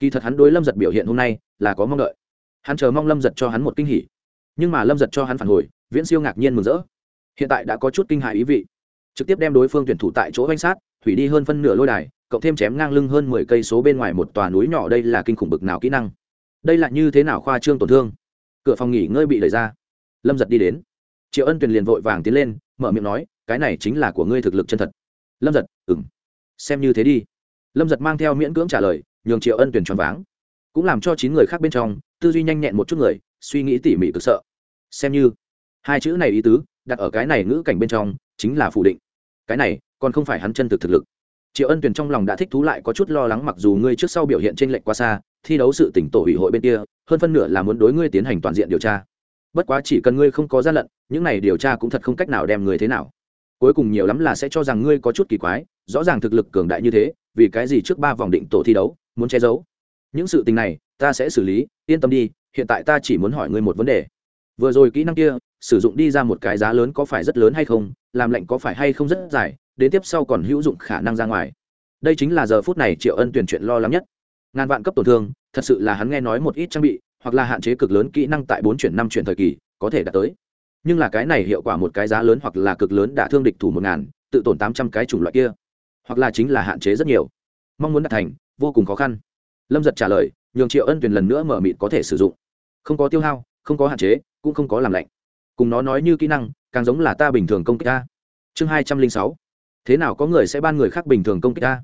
Kỳ thật hắn đối lâm giật biểu hiện hôm nay là có mong đợi. Hắn chờ mong lâm giật cho hắn một kinh hỉ. Nhưng mà lâm giật cho hắn phản hồi, viễn siêu ngạc nhiên mừng rỡ. Hiện tại đã có chút kinh hại ý vị. Trực tiếp đem đối phương tuyển thủ tại chỗ danh sát, hủy đi hơn phân nửa lôi đài, cộng thêm chém ngang lưng hơn mười cây số bên ngoài một tòa núi nhỏ đây là kinh khủng bực nào kỹ năng. Đây là như thế nào khoa trương tổn thương? Cửa phòng nghỉ ngơi bị đẩy ra. Lâm giật đi đến. Triệu ân tuyền liền vội vàng tiến lên, mở miệng nói, cái này chính là của ngươi thực lực chân thật. Lâm giật ừng xem như thế đi. Lâm giật mang theo miễn cưỡng trả lời, nhường triệu ân tuyền choáng váng. Cũng làm cho chín người khác bên trong, tư duy nhanh nhẹn một chút người, suy nghĩ tỉ mỉ cực sợ. Xem như, hai chữ này ý tứ, đặt ở cái này ngữ cảnh bên trong, chính là phủ định. Cái này, còn không phải hắn chân thực thực lực. Triệu ân tuyền trong lòng đã thích thú lại có chút lo lắng mặc dù ngươi trước sau biểu hiện t r ê n lệch quá xa thi đấu sự tỉnh tổ ủy hội bên kia, hơn phân nửa là muốn đối ngươi tiến hành toàn diện điều tra. Bất quá chỉ cần ngươi không có gian lận, những này điều tra cũng thật không cách nào đem người thế nào. Cuối cùng nhiều lắm là sẽ cho rằng ngươi có chút kỳ quái, rõ ràng thực lực cường đại như thế, vì cái gì trước ba vòng định tổ thi đấu, muốn che giấu? Những sự tình này, ta sẽ xử lý, yên tâm đi, hiện tại ta chỉ muốn hỏi ngươi một vấn đề. Vừa rồi kỹ năng kia, sử dụng đi ra một cái giá lớn có phải rất lớn hay không, làm lệnh có phải hay không rất dài, đến tiếp sau còn hữu dụng khả năng ra ngoài. Đây chính là giờ phút này triệu ân tuyển chuyện lo lắng nhất ngàn vạn cấp tổn thương, thật sự là hắn nghe nói một ít trang bị, hoặc là hạn chế cực lớn kỹ năng tại bốn chuyển năm chuyển thời kỳ, có thể đạt tới. Nhưng là cái này hiệu quả một cái giá lớn hoặc là cực lớn đã thương địch thủ một ngàn, tự tổn tám trăm cái chủng loại kia. Hoặc là chính là hạn chế rất nhiều. Mong muốn đạt thành, vô cùng khó khăn. Lâm giật trả lời, nhường triệu ân tuyền lần nữa mở mịt có thể sử dụng. Không có tiêu hao, không có hạn chế, cũng không có làm lạnh. Cùng nó nói như kỹ năng, càng giống là ta bình thường công kích ta. Chương hai trăm linh sáu. Thế nào có người sẽ ban người khác bình thường công kích ta?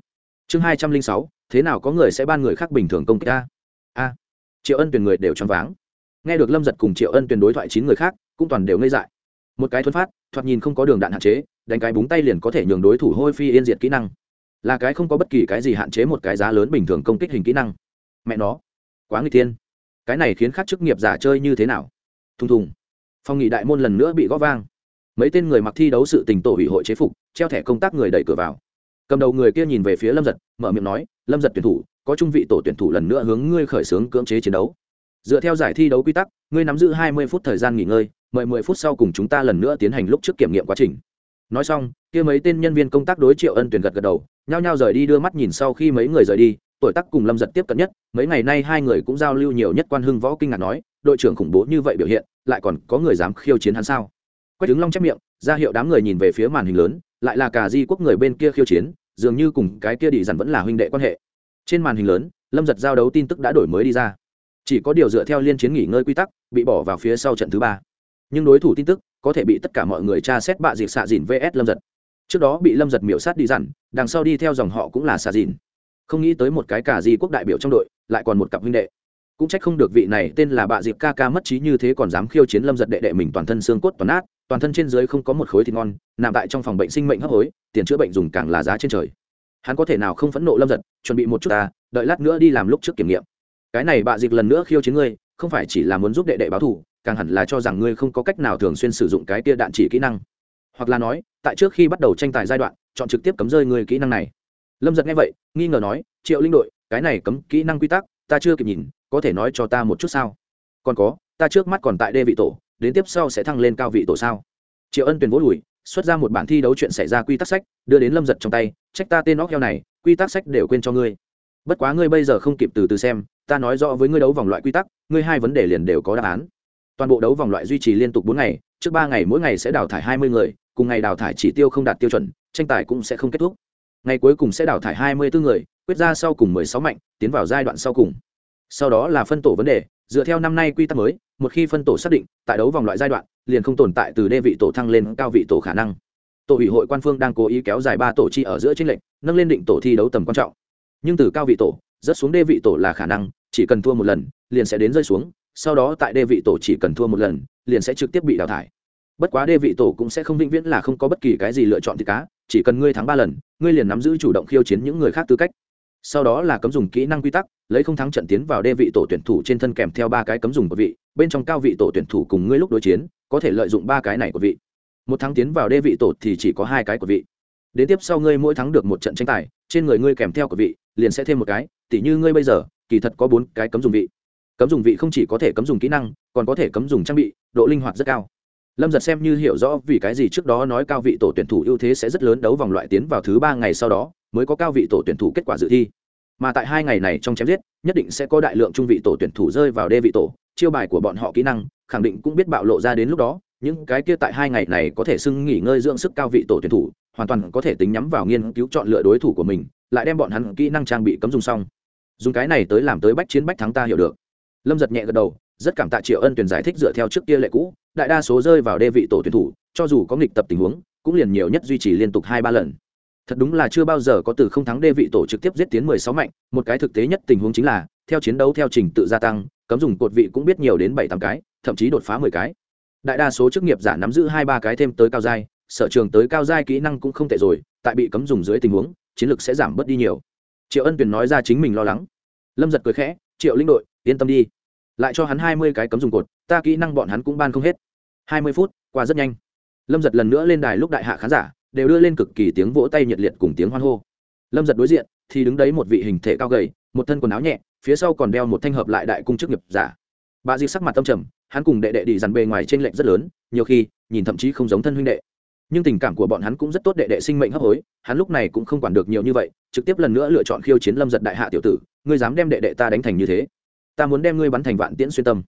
Chương hai trăm linh sáu, thế nào có người sẽ ban người khác bình thường công kích ta? A. Triệu ân tuyển người đều choáng váng. Nghe được lâm giật cùng triệu ân tuyển đối thoại chín người khác, cũng toàn đều ngây dại. Một cái thuấn phát, thoạt nhìn không có đường đạn hạn chế, đánh cái búng tay liền có thể nhường đối thủ hôi phi yên diệt kỹ năng. Là cái không có bất kỳ cái gì hạn chế một cái giá lớn bình thường công kích hình kỹ năng. Mẹ nó, quá người tiên cái này khiến các chức nghiệp giả chơi như thế nào? Thùng thùng. Phòng nghị đại môn lần nữa bị gõ vang. Mấy tên người mặc thi đấu sự tình tổ ủy hội chế phục, treo thẻ công tác người đẩy cửa vào cầm đầu người kia nhìn về phía lâm giật, mở miệng nói, lâm giật tuyển thủ, có trung vị tổ tuyển thủ lần nữa hướng ngươi khởi xướng cưỡng chế chiến đấu. Dựa theo giải thi đấu quy tắc, ngươi nắm giữ hai mươi phút thời gian nghỉ ngơi, mời mười phút sau cùng chúng ta lần nữa tiến hành lúc trước kiểm nghiệm quá trình. Nói xong, kia mấy tên nhân viên công tác đối triệu ân tuyển gật gật đầu, nhao nhao rời đi đưa mắt nhìn sau khi mấy người rời đi, tuổi tác cùng lâm giật tiếp cận nhất, mấy ngày nay hai người cũng giao lưu nhiều nhất quan hưng võ kinh ngạc nói, đội trưởng khủng bố như vậy biểu hiện, lại còn có người dám khiêu chiến hắn sao? Quách đứng long chép miệng, ra hiệu đám người nhìn về phía màn hình lớn, lại là cả di quốc người bên kia khiêu chiến, dường như cùng cái kia đi dằn vẫn là huynh đệ quan hệ. Trên màn hình lớn, lâm giật giao đấu tin tức đã đổi mới đi ra. Chỉ có điều dựa theo liên chiến nghỉ ngơi quy tắc, bị bỏ vào phía sau trận thứ ba. Nhưng đối thủ tin tức, có thể bị tất cả mọi người tra xét bạ dịp xạ dìn vs lâm giật. Trước đó bị lâm giật miễu sát đi dặn, đằng sau đi theo dòng họ cũng là xạ dìn. Không nghĩ tới một cái cả di quốc đại biểu trong đội, lại còn một cặp huynh đệ. Cũng trách không được vị này tên là bạ dịp ca ca mất trí như thế còn dám khiêu chiến lâm giật đệ đệ mình toàn thân xương cốt toàn ác toàn thân trên dưới không có một khối thịt ngon, nằm tại trong phòng bệnh sinh mệnh hấp hối, tiền chữa bệnh dùng càng là giá trên trời. Hắn có thể nào không phẫn nộ lâm giật chuẩn bị một chút ta, đợi lát nữa đi làm lúc trước kiểm nghiệm. Cái này bạ dịp lần nữa khiêu chiến ngươi, không phải chỉ là muốn giúp đệ đệ báo thù, càng hẳn là cho rằng ngươi không có cách nào thường xuyên sử dụng cái tia đạn chỉ kỹ năng. Hoặc là nói, tại trước khi bắt đầu tranh tài giai đoạn, chọn trực tiếp cấm rơi ngươi kỹ năng này. Lâm giật nghe vậy, nghi ngờ nói, triệu linh đội, cái này cấm kỹ năng quy tắc, ta chưa kịp nhìn, có thể nói cho ta một chút sao? Còn có, ta trước mắt còn tại đê vị tổ đến tiếp sau sẽ thăng lên cao vị tổ sao? Triệu ân tuyển vỗ lùi xuất ra một bản thi đấu chuyện xảy ra quy tắc sách, đưa đến lâm giật trong tay, trách ta tên óc heo này, quy tắc sách đều quên cho ngươi. Bất quá ngươi bây giờ không kịp từ từ xem, ta nói rõ với ngươi đấu vòng loại quy tắc, ngươi hai vấn đề liền đều có đáp án. Toàn bộ đấu vòng loại duy trì liên tục bốn ngày, trước ba ngày mỗi ngày sẽ đào thải hai mươi người, cùng ngày đào thải chỉ tiêu không đạt tiêu chuẩn, tranh tài cũng sẽ không kết thúc. Ngày cuối cùng sẽ đào thải hai mươi bốn người, quyết ra sau cùng mười sáu mạnh, tiến vào giai đoạn sau cùng. Sau đó là phân tổ vấn đề, dựa theo năm nay quy tắc mới một khi phân tổ xác định, tại đấu vòng loại giai đoạn, liền không tồn tại từ đê vị tổ thăng lên cao vị tổ khả năng. Tổ ủy hội quan phương đang cố ý kéo dài ba tổ chi ở giữa tranh lệch, nâng lên định tổ thi đấu tầm quan trọng. Nhưng từ cao vị tổ rất xuống đê vị tổ là khả năng, chỉ cần thua một lần, liền sẽ đến rơi xuống, sau đó tại đê vị tổ chỉ cần thua một lần, liền sẽ trực tiếp bị đào thải. Bất quá đê vị tổ cũng sẽ không vĩnh viễn là không có bất kỳ cái gì lựa chọn thì cá, chỉ cần ngươi thắng ba lần, ngươi liền nắm giữ chủ động khiêu chiến những người khác tư cách. Sau đó là cấm dùng kỹ năng quy tắc, lấy không thắng trận tiến vào đê vị tổ tuyển thủ trên thân kèm theo ba cái cấm dùng của vị bên trong cao vị tổ tuyển thủ cùng ngươi lúc đối chiến, có thể lợi dụng ba cái này của vị. Một tháng tiến vào đê vị tổ thì chỉ có hai cái của vị. Đến tiếp sau ngươi mỗi thắng được một trận tranh tài, trên người ngươi kèm theo của vị, liền sẽ thêm một cái, tỉ như ngươi bây giờ, kỳ thật có bốn cái cấm dùng vị. Cấm dùng vị không chỉ có thể cấm dùng kỹ năng, còn có thể cấm dùng trang bị, độ linh hoạt rất cao. Lâm giật xem như hiểu rõ vì cái gì trước đó nói cao vị tổ tuyển thủ ưu thế sẽ rất lớn đấu vòng loại tiến vào thứ ba ngày sau đó, mới có cao vị tổ tuyển thủ kết quả dự thi. Mà tại hai ngày này trong chém giết, nhất định sẽ có đại lượng trung vị tổ tuyển thủ rơi vào đê vị tổ chiêu bài của bọn họ kỹ năng, khẳng định cũng biết bạo lộ ra đến lúc đó, những cái kia tại hai ngày này có thể xưng nghỉ ngơi dưỡng sức cao vị tổ tuyển thủ, hoàn toàn có thể tính nhắm vào nghiên cứu chọn lựa đối thủ của mình, lại đem bọn hắn kỹ năng trang bị cấm dùng xong. Dùng cái này tới làm tới bách chiến bách thắng ta hiểu được. Lâm giật nhẹ gật đầu, rất cảm tạ triệu ân tuyển giải thích dựa theo trước kia lệ cũ, đại đa số rơi vào đê vị tổ tuyển thủ, cho dù có nghịch tập tình huống, cũng liền nhiều nhất duy trì liên tục hai ba lần. Thật đúng là chưa bao giờ có từ không thắng đê vị tổ trực tiếp giết tiến mười sáu mạnh, một cái thực tế nhất tình huống chính là, theo chiến đấu theo trình tự gia tăng cấm dùng cột vị cũng biết nhiều đến bảy tám cái, thậm chí đột phá mười cái. Đại đa số chức nghiệp giả nắm giữ hai ba cái thêm tới cao giai, sở trường tới cao giai kỹ năng cũng không tệ rồi, tại bị cấm dùng dưới tình huống, chiến lược sẽ giảm bớt đi nhiều. Triệu ân tuyền nói ra chính mình lo lắng. Lâm giật cười khẽ, triệu linh đội, yên tâm đi. Lại cho hắn hai mươi cái cấm dùng cột, ta kỹ năng bọn hắn cũng ban không hết. Hai mươi phút, qua rất nhanh. Lâm giật lần nữa lên đài lúc đại hạ khán giả, đều đưa lên cực kỳ tiếng vỗ tay nhiệt liệt cùng tiếng hoan hô. Lâm giật đối diện, thì đứng đấy một vị hình thể cao gầy một thân quần áo nhẹ, phía sau còn đeo một thanh hợp lại đại cung chức nghiệp giả. Bà di sắc mặt tâm trầm, hắn cùng đệ đệ đi dằn bề ngoài t r ê n lệch rất lớn, nhiều khi, nhìn thậm chí không giống thân huynh đệ. Nhưng tình cảm của bọn hắn cũng rất tốt, đệ đệ sinh mệnh hấp hối, hắn lúc này cũng không quản được nhiều như vậy, trực tiếp lần nữa lựa chọn khiêu chiến lâm giật đại hạ tiểu tử, ngươi dám đem đệ đệ ta đánh thành như thế? Ta muốn đem ngươi bắn thành vạn tiễn xuyên tâm.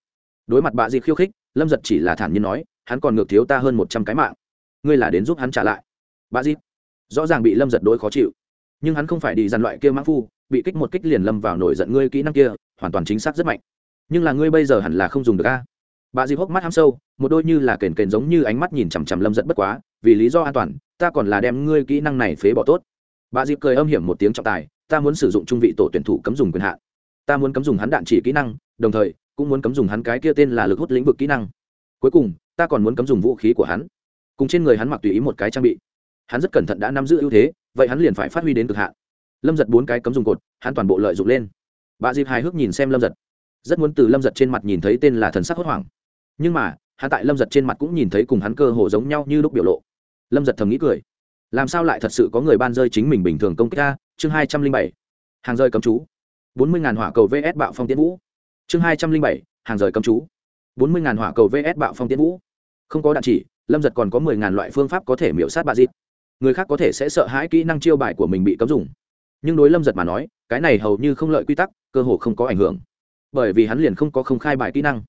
Đối mặt bà di khiêu khích, lâm giật chỉ là thản nhiên nói, hắn còn ngược thiếu ta hơn một trăm cái mạng. Ngươi là đến giúp hắn trả lại. Bà di rõ ràng bị lâm giật đối khó chịu nhưng hắn không phải đi dàn loại kia mãn phu, bị kích một kích liền lâm vào nổi giận ngươi kỹ năng kia, hoàn toàn chính xác rất mạnh. Nhưng là ngươi bây giờ hẳn là không dùng được a. Bà di hốc mắt ham sâu, một đôi như là kền kền giống như ánh mắt nhìn chằm chằm lâm giận bất quá, vì lý do an toàn, ta còn là đem ngươi kỹ năng này phế bỏ tốt. Bà di cười âm hiểm một tiếng trọng tài, ta muốn sử dụng trung vị tổ tuyển thủ cấm dùng quyền hạn. Ta muốn cấm dùng hắn đạn chỉ kỹ năng, đồng thời, cũng muốn cấm dùng hắn cái kia tên là lực hút lĩnh vực kỹ năng. Cuối cùng, ta còn muốn cấm dùng vũ khí của hắn. Cùng trên người hắn mặc tùy ý một cái trang bị. Hắn rất cẩn thận đã nắm giữ ưu thế vậy hắn liền phải phát huy đến cực hạn. Lâm giật bốn cái cấm dùng cột, hắn toàn bộ lợi dụng lên. Bà dịp hài hước nhìn xem lâm giật. Rất muốn từ lâm giật trên mặt nhìn thấy tên là thần sắc hốt hoảng. Nhưng mà, hắn tại lâm giật trên mặt cũng nhìn thấy cùng hắn cơ hồ giống nhau như lúc biểu lộ. Lâm giật thầm nghĩ cười. Làm sao lại thật sự có người ban rơi chính mình bình thường công kích ta. chương hai trăm linh bảy. Hàng rơi cấm chú. Bốn mươi ngàn hỏa cầu vs bạo phong tiến vũ. Chương hai trăm linh bảy. Hàng rời cấm chú. Bốn mươi ngàn hỏa cầu vs bạo phong tiến vũ. Không có đạn chỉ, lâm giật còn có mười ngàn loại phương pháp có thể miễu sát bạ dịp người khác có thể sẽ sợ hãi kỹ năng chiêu bài của mình bị cấm dùng. Nhưng đối lâm giật mà nói, cái này hầu như không lợi quy tắc, cơ hồ không có ảnh hưởng. Bởi vì hắn liền không có không khai bài kỹ năng.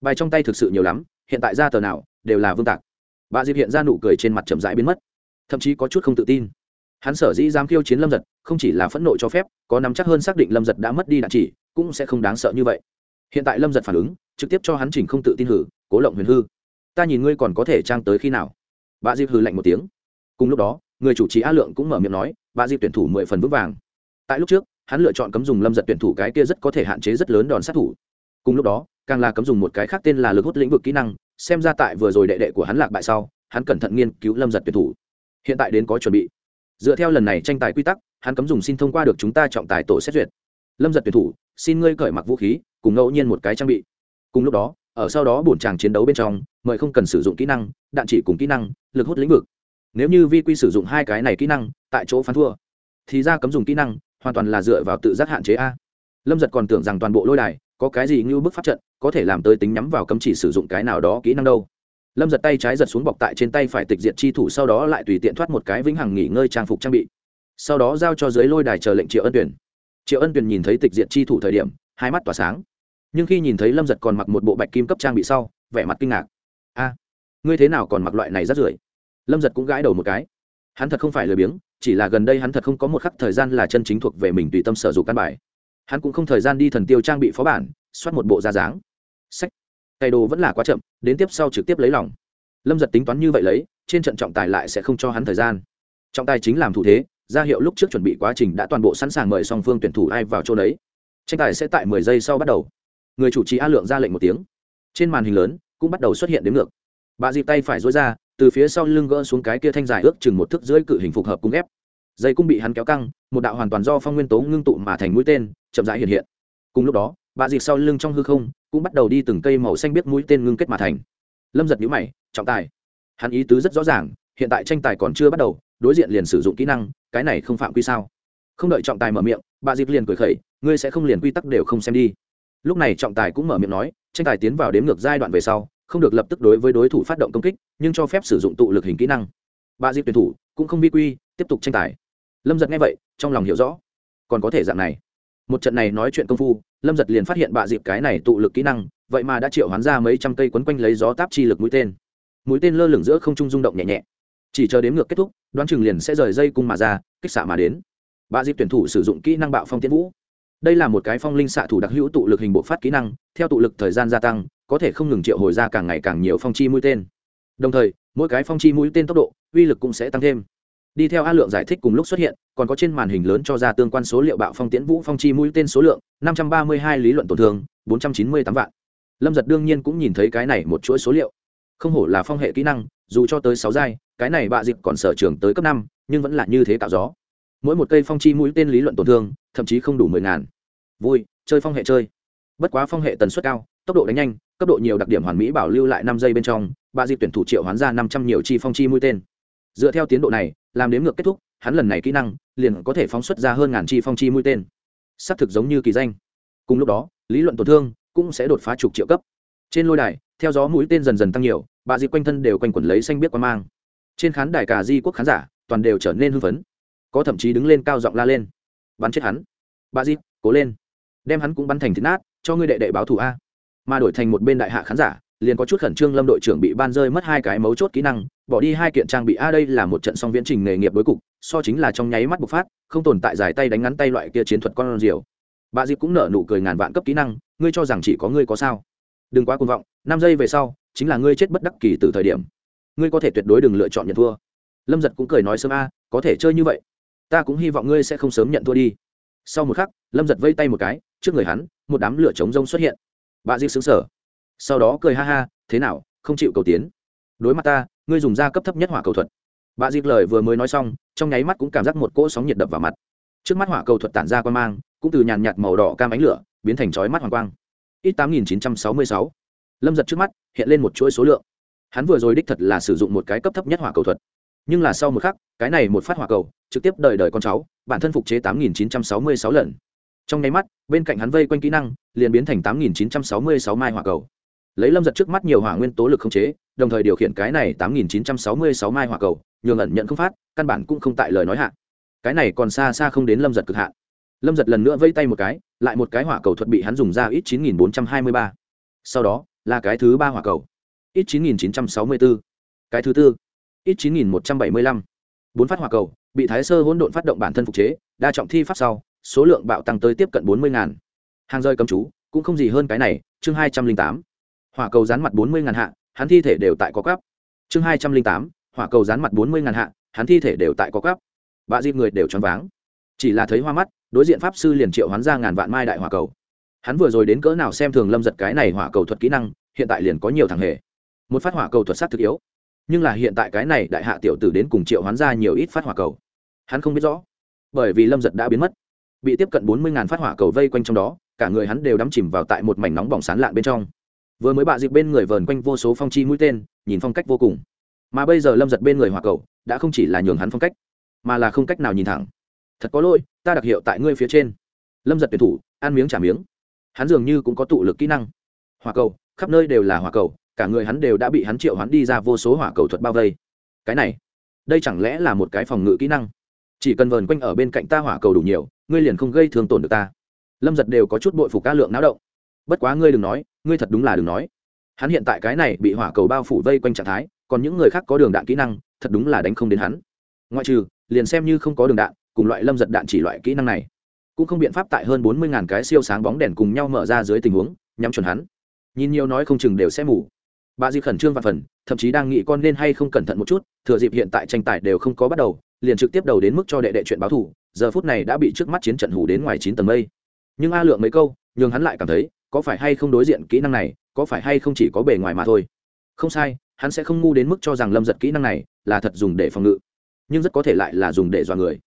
Bài trong tay thực sự nhiều lắm, hiện tại ra tờ nào, đều là vương tạc. Bà Diệp hiện ra nụ cười trên mặt chậm rãi biến mất. Thậm chí có chút không tự tin. Hắn sở dĩ dám khiêu chiến lâm giật, không chỉ là phẫn nộ cho phép, có nắm chắc hơn xác định lâm giật đã mất đi đạn chỉ, cũng sẽ không đáng sợ như vậy. Hiện tại lâm giật phản ứng, trực tiếp cho hắn chỉnh không tự tin hử, cố lộng huyền hư. Ta nhìn ngươi còn có thể trang tới khi nào? Bà Diệp hừ lạnh một tiếng cùng lúc đó, người chủ trì a lượng cũng mở miệng nói bà dịp tuyển thủ mười phần vững vàng. Tại lúc trước, hắn lựa chọn cấm dùng lâm giật tuyển thủ cái kia rất có thể hạn chế rất lớn đòn sát thủ. Cùng lúc đó, càng là cấm dùng một cái khác tên là lực hút lĩnh vực kỹ năng, xem ra tại vừa rồi đệ đệ của hắn lạc bại sau, hắn cẩn thận nghiên cứu lâm giật tuyển thủ. Hiện tại đến có chuẩn bị. Dựa theo lần này tranh tài quy tắc, hắn cấm dùng xin thông qua được chúng ta trọng tài tổ xét duyệt. Lâm giật tuyển thủ, xin ngươi cởi mặc vũ khí, cùng ngẫu nhiên một cái trang bị. Cùng lúc đó, ở sau đó bổn tràng chiến đấu bên trong, mời không cần sử dụng kỹ năng, đạn chỉ cùng kỹ năng, lực hút lĩnh vực nếu như vi quy sử dụng hai cái này kỹ năng, tại chỗ phán thua, thì ra cấm dùng kỹ năng, hoàn toàn là dựa vào tự giác hạn chế a. Lâm giật còn tưởng rằng toàn bộ lôi đài có cái gì như bức pháp trận, có thể làm tới tính nhắm vào cấm chỉ sử dụng cái nào đó kỹ năng đâu. Lâm giật tay trái giật xuống bọc tại trên tay phải tịch diệt chi thủ, sau đó lại tùy tiện thoát một cái vĩnh hằng nghỉ ngơi trang phục trang bị. Sau đó giao cho dưới lôi đài chờ lệnh triệu ân tuyển triệu ân tuyển nhìn thấy tịch diệt chi thủ thời điểm, hai mắt tỏa sáng. Nhưng khi nhìn thấy lâm giật còn mặc một bộ bạch kim cấp trang bị sau, vẻ mặt kinh ngạc. A, ngươi thế nào còn mặc loại này rất rưởi? Lâm giật cũng gãi đầu một cái. Hắn thật không phải lười biếng, chỉ là gần đây hắn thật không có một khắc thời gian là chân chính thuộc về mình tùy tâm sở dụng căn bài. Hắn cũng không thời gian đi thần tiêu trang bị phó bản, soát một bộ ra dáng. Sách. Cày đồ vẫn là quá chậm, đến tiếp sau trực tiếp lấy lòng. Lâm giật tính toán như vậy lấy, trên trận trọng tài lại sẽ không cho hắn thời gian. Trọng tài chính làm thủ thế, ra hiệu lúc trước chuẩn bị quá trình đã toàn bộ sẵn sàng mời song phương tuyển thủ ai vào chỗ đấy. Tranh tài sẽ tại mười giây sau bắt đầu. Người chủ trì a lượng ra lệnh một tiếng. Trên màn hình lớn, cũng bắt đầu xuất hiện đến ngược. Bà dịp tay phải dối ra từ phía sau lưng gỡ xuống cái kia thanh dài ước chừng một thước dưới cự hình phục hợp cung ép. Dây cung bị hắn kéo căng, một đạo hoàn toàn do phong nguyên tố ngưng tụ mà thành mũi tên, chậm rãi hiện hiện. Cùng lúc đó bà dịp sau lưng trong hư không cũng bắt đầu đi từng cây màu xanh biết mũi tên ngưng kết mà thành. Lâm giật nhũ mày, trọng tài. Hắn ý tứ rất rõ ràng, hiện tại tranh tài còn chưa bắt đầu, đối diện liền sử dụng kỹ năng, cái này không phạm quy sao? Không đợi trọng tài mở miệng bà dịp liền cười khẩy, ngươi sẽ không liền quy tắc đều không xem đi. Lúc này trọng tài cũng mở miệng nói, tranh tài tiến vào đếm ngược giai đoạn về sau, không được lập tức đối với đối thủ phát động công kích nhưng cho phép sử dụng tụ lực hình kỹ năng. Bà dịp tuyển thủ cũng không vi quy, tiếp tục tranh tài. Lâm giật nghe vậy, trong lòng hiểu rõ. Còn có thể dạng này. Một trận này nói chuyện công phu, lâm giật liền phát hiện bạ dịp cái này tụ lực kỹ năng, vậy mà đã triệu hoán ra mấy trăm cây quấn quanh lấy gió táp chi lực mũi tên. Mũi tên lơ lửng giữa không trung rung động nhẹ nhẹ. Chỉ chờ đếm ngược kết thúc, đoán chừng liền sẽ rời dây cung mà ra, kích xạ mà đến. Bạ dịp tuyển thủ sử dụng kỹ năng bạo phong tiến vũ. Đây là một cái phong linh xạ thủ đặc hữu tụ lực hình bộ phát kỹ năng, theo tụ lực thời gian gia tăng, có thể không ngừng triệu hồi ra càng ngày càng nhiều phong chi mũi tên đồng thời, mỗi cái phong chi mũi tên tốc độ, uy lực cũng sẽ tăng thêm. Đi theo a lượng giải thích cùng lúc xuất hiện, còn có trên màn hình lớn cho ra tương quan số liệu bạo phong tiễn vũ phong chi mũi tên số lượng, năm trăm ba mươi hai lý luận tổn thương, bốn trăm chín mươi tám vạn. Lâm giật đương nhiên cũng nhìn thấy cái này một chuỗi số liệu. Không hổ là phong hệ kỹ năng, dù cho tới sáu giai, cái này bạ dịp còn sở trường tới cấp năm, nhưng vẫn là như thế tạo gió. Mỗi một cây phong chi mũi tên lý luận tổn thương, thậm chí không đủ mười ngàn. Vui, chơi phong hệ chơi. Bất quá phong hệ tần suất cao, tốc độ đánh nhanh, cấp độ nhiều đặc điểm hoàn mỹ bảo lưu lại năm giây bên trong bạ dịp tuyển thủ triệu hoán ra năm trăm nhiều chi phong chi mũi tên. Dựa theo tiến độ này, làm đếm ngược kết thúc, hắn lần này kỹ năng liền có thể phóng xuất ra hơn ngàn chi phong chi mũi tên. Xác thực giống như kỳ danh. Cùng lúc đó, lý luận tổn thương cũng sẽ đột phá chục triệu cấp. Trên lôi đài, theo gió mũi tên dần dần tăng nhiều, bà dịp quanh thân đều quanh quẩn lấy xanh biết qua mang. Trên khán đài cả di quốc khán giả toàn đều trở nên hưng phấn. Có thậm chí đứng lên cao giọng la lên. Bắn chết hắn. Bà dịp, cố lên. Đem hắn cũng bắn thành thịt nát, cho ngươi đệ đệ báo thù a. Mà đổi thành một bên đại hạ khán giả liền có chút khẩn trương lâm đội trưởng bị ban rơi mất hai cái mấu chốt kỹ năng, bỏ đi hai kiện trang bị. A, đây là một trận song viễn trình nghề nghiệp đối cục, so chính là trong nháy mắt bộc phát, không tồn tại dài tay đánh ngắn tay loại kia chiến thuật con diều bà dịp cũng nở nụ cười ngàn vạn cấp kỹ năng, ngươi cho rằng chỉ có ngươi có sao? Đừng quá cuồng vọng, năm giây về sau, chính là ngươi chết bất đắc kỳ từ thời điểm. Ngươi có thể tuyệt đối đừng lựa chọn nhận thua. Lâm giật cũng cười nói sớm, a, có thể chơi như vậy, ta cũng hy vọng ngươi sẽ không sớm nhận thua đi. Sau một khắc, lâm giật vây tay một cái, trước người hắn, một đám lửa trống rông xuất hiện. Bà dịp xứng sở sau đó cười ha ha, thế nào, không chịu cầu tiến? Đối mặt ta, ngươi dùng da cấp thấp nhất hỏa cầu thuật. Bà dịp lời vừa mới nói xong, trong nháy mắt cũng cảm giác một cỗ sóng nhiệt đập vào mặt. Trước mắt hỏa cầu thuật tản ra quan mang, cũng từ nhàn nhạt màu đỏ cam ánh lửa, biến thành chói mắt hoàng quang. Ít tám nghìn chín trăm sáu mươi sáu. Lâm giật trước mắt, hiện lên một chuỗi số lượng. Hắn vừa rồi đích thật là sử dụng một cái cấp thấp nhất hỏa cầu thuật. Nhưng là sau một khắc, cái này một phát hỏa cầu, trực tiếp đời đời con cháu, bản thân phục chế tám nghìn chín trăm sáu mươi sáu lần. Trong nháy mắt, bên cạnh hắn vây quanh kỹ năng, liền biến thành tám nghìn chín trăm sáu mươi sáu mai hỏa cầu lấy lâm giật trước mắt nhiều hỏa nguyên tố lực không chế, đồng thời điều khiển cái này tám nghìn chín trăm sáu mươi sáu mai hỏa cầu, nhường ẩn nhận không phát, căn bản cũng không tại lời nói hạn. cái này còn xa xa không đến lâm giật cực hạn. Lâm giật lần nữa vây tay một cái, lại một cái hỏa cầu thuật bị hắn dùng ra ít chín nghìn bốn trăm hai mươi ba. Sau đó, là cái thứ ba hỏa cầu. Ít chín nghìn chín trăm sáu mươi bốn cái thứ tư. Ít chín nghìn một trăm bảy mươi lăm. Bốn phát hỏa cầu, bị thái sơ hỗn độn phát động bản thân phục chế, đa trọng thi pháp sau, số lượng bạo tăng tới tiếp cận bốn mươi ngàn. Hàng rơi cầm chú, cũng không gì hơn cái này, chương hai trăm linh tám hỏa cầu dán mặt bốn mươi ngàn hạ, hắn thi thể đều tại có cắp. Chương hai trăm linh tám, hỏa cầu dán mặt bốn mươi ngàn hạ, hắn thi thể đều tại có cắp. Bạ dịp người đều choáng váng. Chỉ là thấy hoa mắt, đối diện pháp sư liền triệu hoán ra ngàn vạn mai đại hỏa cầu. Hắn vừa rồi đến cỡ nào xem thường lâm giật cái này hỏa cầu thuật kỹ năng, hiện tại liền có nhiều thằng hề. Một phát hỏa cầu thuật sát thực yếu. Nhưng là hiện tại cái này đại hạ tiểu tử đến cùng triệu hoán ra nhiều ít phát hỏa cầu. Hắn không biết rõ. Bởi vì lâm giật đã biến mất. Bị tiếp cận bốn mươi ngàn phát hỏa cầu vây quanh trong đó, cả người hắn đều đắm chìm vào tại một mảnh nóng bỏng sán lạn bên trong vừa mới bạ dịp bên người vờn quanh vô số phong chi mũi tên, nhìn phong cách vô cùng. Mà bây giờ lâm giật bên người hỏa cầu, đã không chỉ là nhường hắn phong cách, mà là không cách nào nhìn thẳng. Thật có lỗi, ta đặc hiệu tại ngươi phía trên. Lâm giật tuyển thủ, ăn miếng trả miếng. Hắn dường như cũng có tụ lực kỹ năng. Hỏa cầu, khắp nơi đều là hỏa cầu, cả người hắn đều đã bị hắn triệu hắn đi ra vô số hỏa cầu thuật bao vây. Cái này, đây chẳng lẽ là một cái phòng ngự kỹ năng? Chỉ cần vờn quanh ở bên cạnh ta hỏa cầu đủ nhiều, ngươi liền không gây thương tổn được ta. Lâm giật đều có chút bội phục ca lượng náo động bất quá ngươi đừng nói, ngươi thật đúng là đừng nói. Hắn hiện tại cái này bị hỏa cầu bao phủ vây quanh trạng thái, còn những người khác có đường đạn kỹ năng, thật đúng là đánh không đến hắn. Ngoại trừ, liền xem như không có đường đạn, cùng loại lâm giật đạn chỉ loại kỹ năng này, cũng không biện pháp tại hơn bốn mươi ngàn cái siêu sáng bóng đèn cùng nhau mở ra dưới tình huống, nhắm chuẩn hắn. Nhìn nhiều nói không chừng đều sẽ mù. Bà di khẩn trương và phần, thậm chí đang nghĩ con nên hay không cẩn thận một chút, thừa dịp hiện tại tranh tài đều không có bắt đầu, liền trực tiếp đầu đến mức cho đệ đệ chuyện báo thủ giờ phút này đã bị trước mắt chiến trận hủ đến ngoài chín tầng mây. Nhưng a lượng mấy câu, nhường hắn lại cảm thấy có phải hay không đối diện kỹ năng này, có phải hay không chỉ có bề ngoài mà thôi. Không sai, hắn sẽ không ngu đến mức cho rằng lâm giật kỹ năng này là thật dùng để phòng ngự, nhưng rất có thể lại là dùng để dọa người.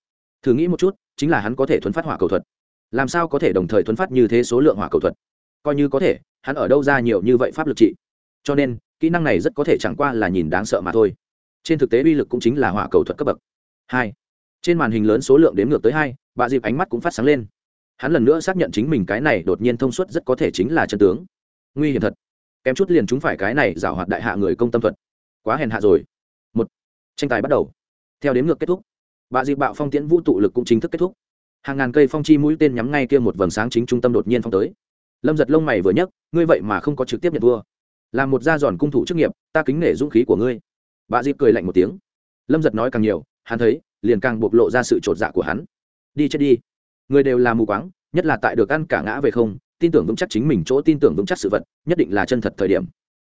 Thử nghĩ một chút, chính là hắn có thể thuấn phát hỏa cầu thuật. Làm sao có thể đồng thời thuấn phát như thế số lượng hỏa cầu thuật? Coi như có thể, hắn ở đâu ra nhiều như vậy pháp lực trị? Cho nên, kỹ năng này rất có thể chẳng qua là nhìn đáng sợ mà thôi. Trên thực tế uy lực cũng chính là hỏa cầu thuật cấp bậc. Hai. Trên màn hình lớn số lượng đếm ngược tới hai bà dịp ánh mắt cũng phát sáng lên hắn lần nữa xác nhận chính mình cái này đột nhiên thông suốt rất có thể chính là chân tướng. Nguy hiểm thật. Kém chút liền chúng phải cái này giảo hoạt đại hạ người công tâm thuật. Quá hèn hạ rồi. Một, tranh tài bắt đầu. Theo đếm ngược kết thúc. Bà dịp bạo phong tiễn vũ tụ lực cũng chính thức kết thúc. Hàng ngàn cây phong chi mũi tên nhắm ngay kia một vầng sáng chính trung tâm đột nhiên phong tới. Lâm giật lông mày vừa nhấc, ngươi vậy mà không có trực tiếp nhận vua. Làm một da giòn cung thủ chức nghiệp, ta kính nể dũng khí của ngươi. Bà dịp cười lạnh một tiếng. Lâm giật nói càng nhiều, hắn thấy, liền càng bộc lộ ra sự t dạ của hắn. Đi chết đi người đều là mù quáng, nhất là tại được ăn cả ngã về không, tin tưởng vững chắc chính mình chỗ tin tưởng vững chắc sự vật, nhất định là chân thật thời điểm.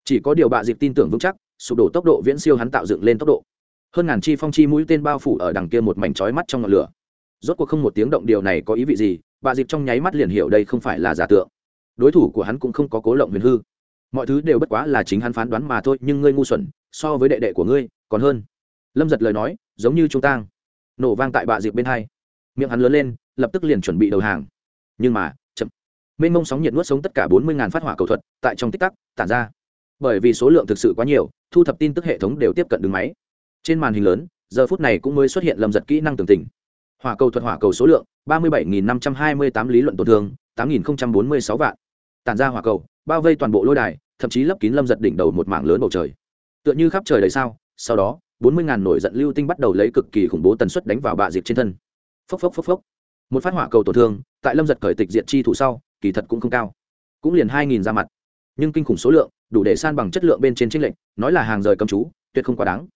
Chỉ có điều bạ dịp tin tưởng vững chắc, sụp đổ tốc độ viễn siêu hắn tạo dựng lên tốc độ. Hơn ngàn chi phong chi mũi tên bao phủ ở đằng kia một mảnh trói mắt trong ngọn lửa. Rốt cuộc không một tiếng động điều này có ý vị gì, bạ dịp trong nháy mắt liền hiểu đây không phải là giả tượng. Đối thủ của hắn cũng không có cố lộng huyền hư. Mọi thứ đều bất quá là chính hắn phán đoán mà thôi, nhưng ngươi ngu xuẩn, so với đệ đệ của ngươi, còn hơn. Lâm giật lời nói, giống như trung tang. Nổ vang tại bạ dịp bên hai. Miệng hắn lớn lên lập tức liền chuẩn bị đầu hàng. Nhưng mà, chậm. Mênh mông sóng nhiệt nuốt sống tất cả bốn mươi ngàn phát hỏa cầu thuật, tại trong tích tắc, tản ra. Bởi vì số lượng thực sự quá nhiều, thu thập tin tức hệ thống đều tiếp cận đường máy. Trên màn hình lớn, giờ phút này cũng mới xuất hiện lầm giật kỹ năng tường tình. Hỏa cầu thuật hỏa cầu số lượng, ba mươi bảy năm trăm hai mươi tám lý luận tổn thương, tám nghìn bốn mươi sáu vạn. Tản ra hỏa cầu, bao vây toàn bộ lôi đài, thậm chí lấp kín lâm giật đỉnh đầu một mảng lớn bầu trời. Tựa như khắp trời đầy sao, sau đó, bốn mươi ngàn nổi giận lưu tinh bắt đầu lấy cực kỳ khủng bố tần suất đánh vào bạ dịp trên thân. Phốc phốc phốc phốc một phát hỏa cầu tổn thương, tại lâm giật khởi tịch diện chi thủ sau, kỳ thật cũng không cao. Cũng liền hai nghìn ra mặt. Nhưng kinh khủng số lượng, đủ để san bằng chất lượng bên trên tranh lệnh nói là hàng rời cầm chú, tuyệt không quá đáng.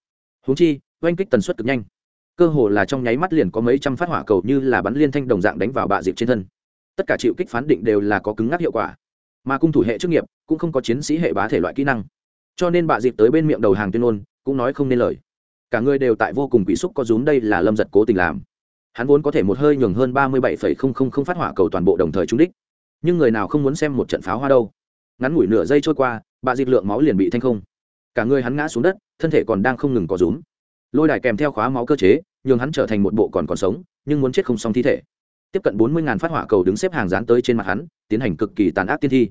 Húng chi, oanh kích tần suất cực nhanh. Cơ hồ là trong nháy mắt liền có mấy trăm phát hỏa cầu như là bắn liên thanh đồng dạng đánh vào bạ dịp trên thân. Tất cả chịu kích phán định đều là có cứng ngắc hiệu quả. Mà cung thủ hệ chức nghiệp cũng không có chiến sĩ hệ bá thể loại kỹ năng. Cho nên bạ dịp tới bên miệng đầu hàng tuyên ngôn, cũng nói không nên lời. Cả người đều tại vô cùng quỷ xúc có rúm đây là lâm giật cố tình làm hắn vốn có thể một hơi nhường hơn ba mươi bảy không phát hỏa cầu toàn bộ đồng thời trúng đích. Nhưng người nào không muốn xem một trận pháo hoa đâu. Ngắn ngủi nửa giây trôi qua, bạ dịp lượng máu liền bị thanh không. Cả người hắn ngã xuống đất, thân thể còn đang không ngừng có rúm. Lôi đài kèm theo khóa máu cơ chế, nhường hắn trở thành một bộ còn còn sống, nhưng muốn chết không xong thi thể. Tiếp cận bốn mươi ngàn phát hỏa cầu đứng xếp hàng dán tới trên mặt hắn, tiến hành cực kỳ tàn ác tiên thi.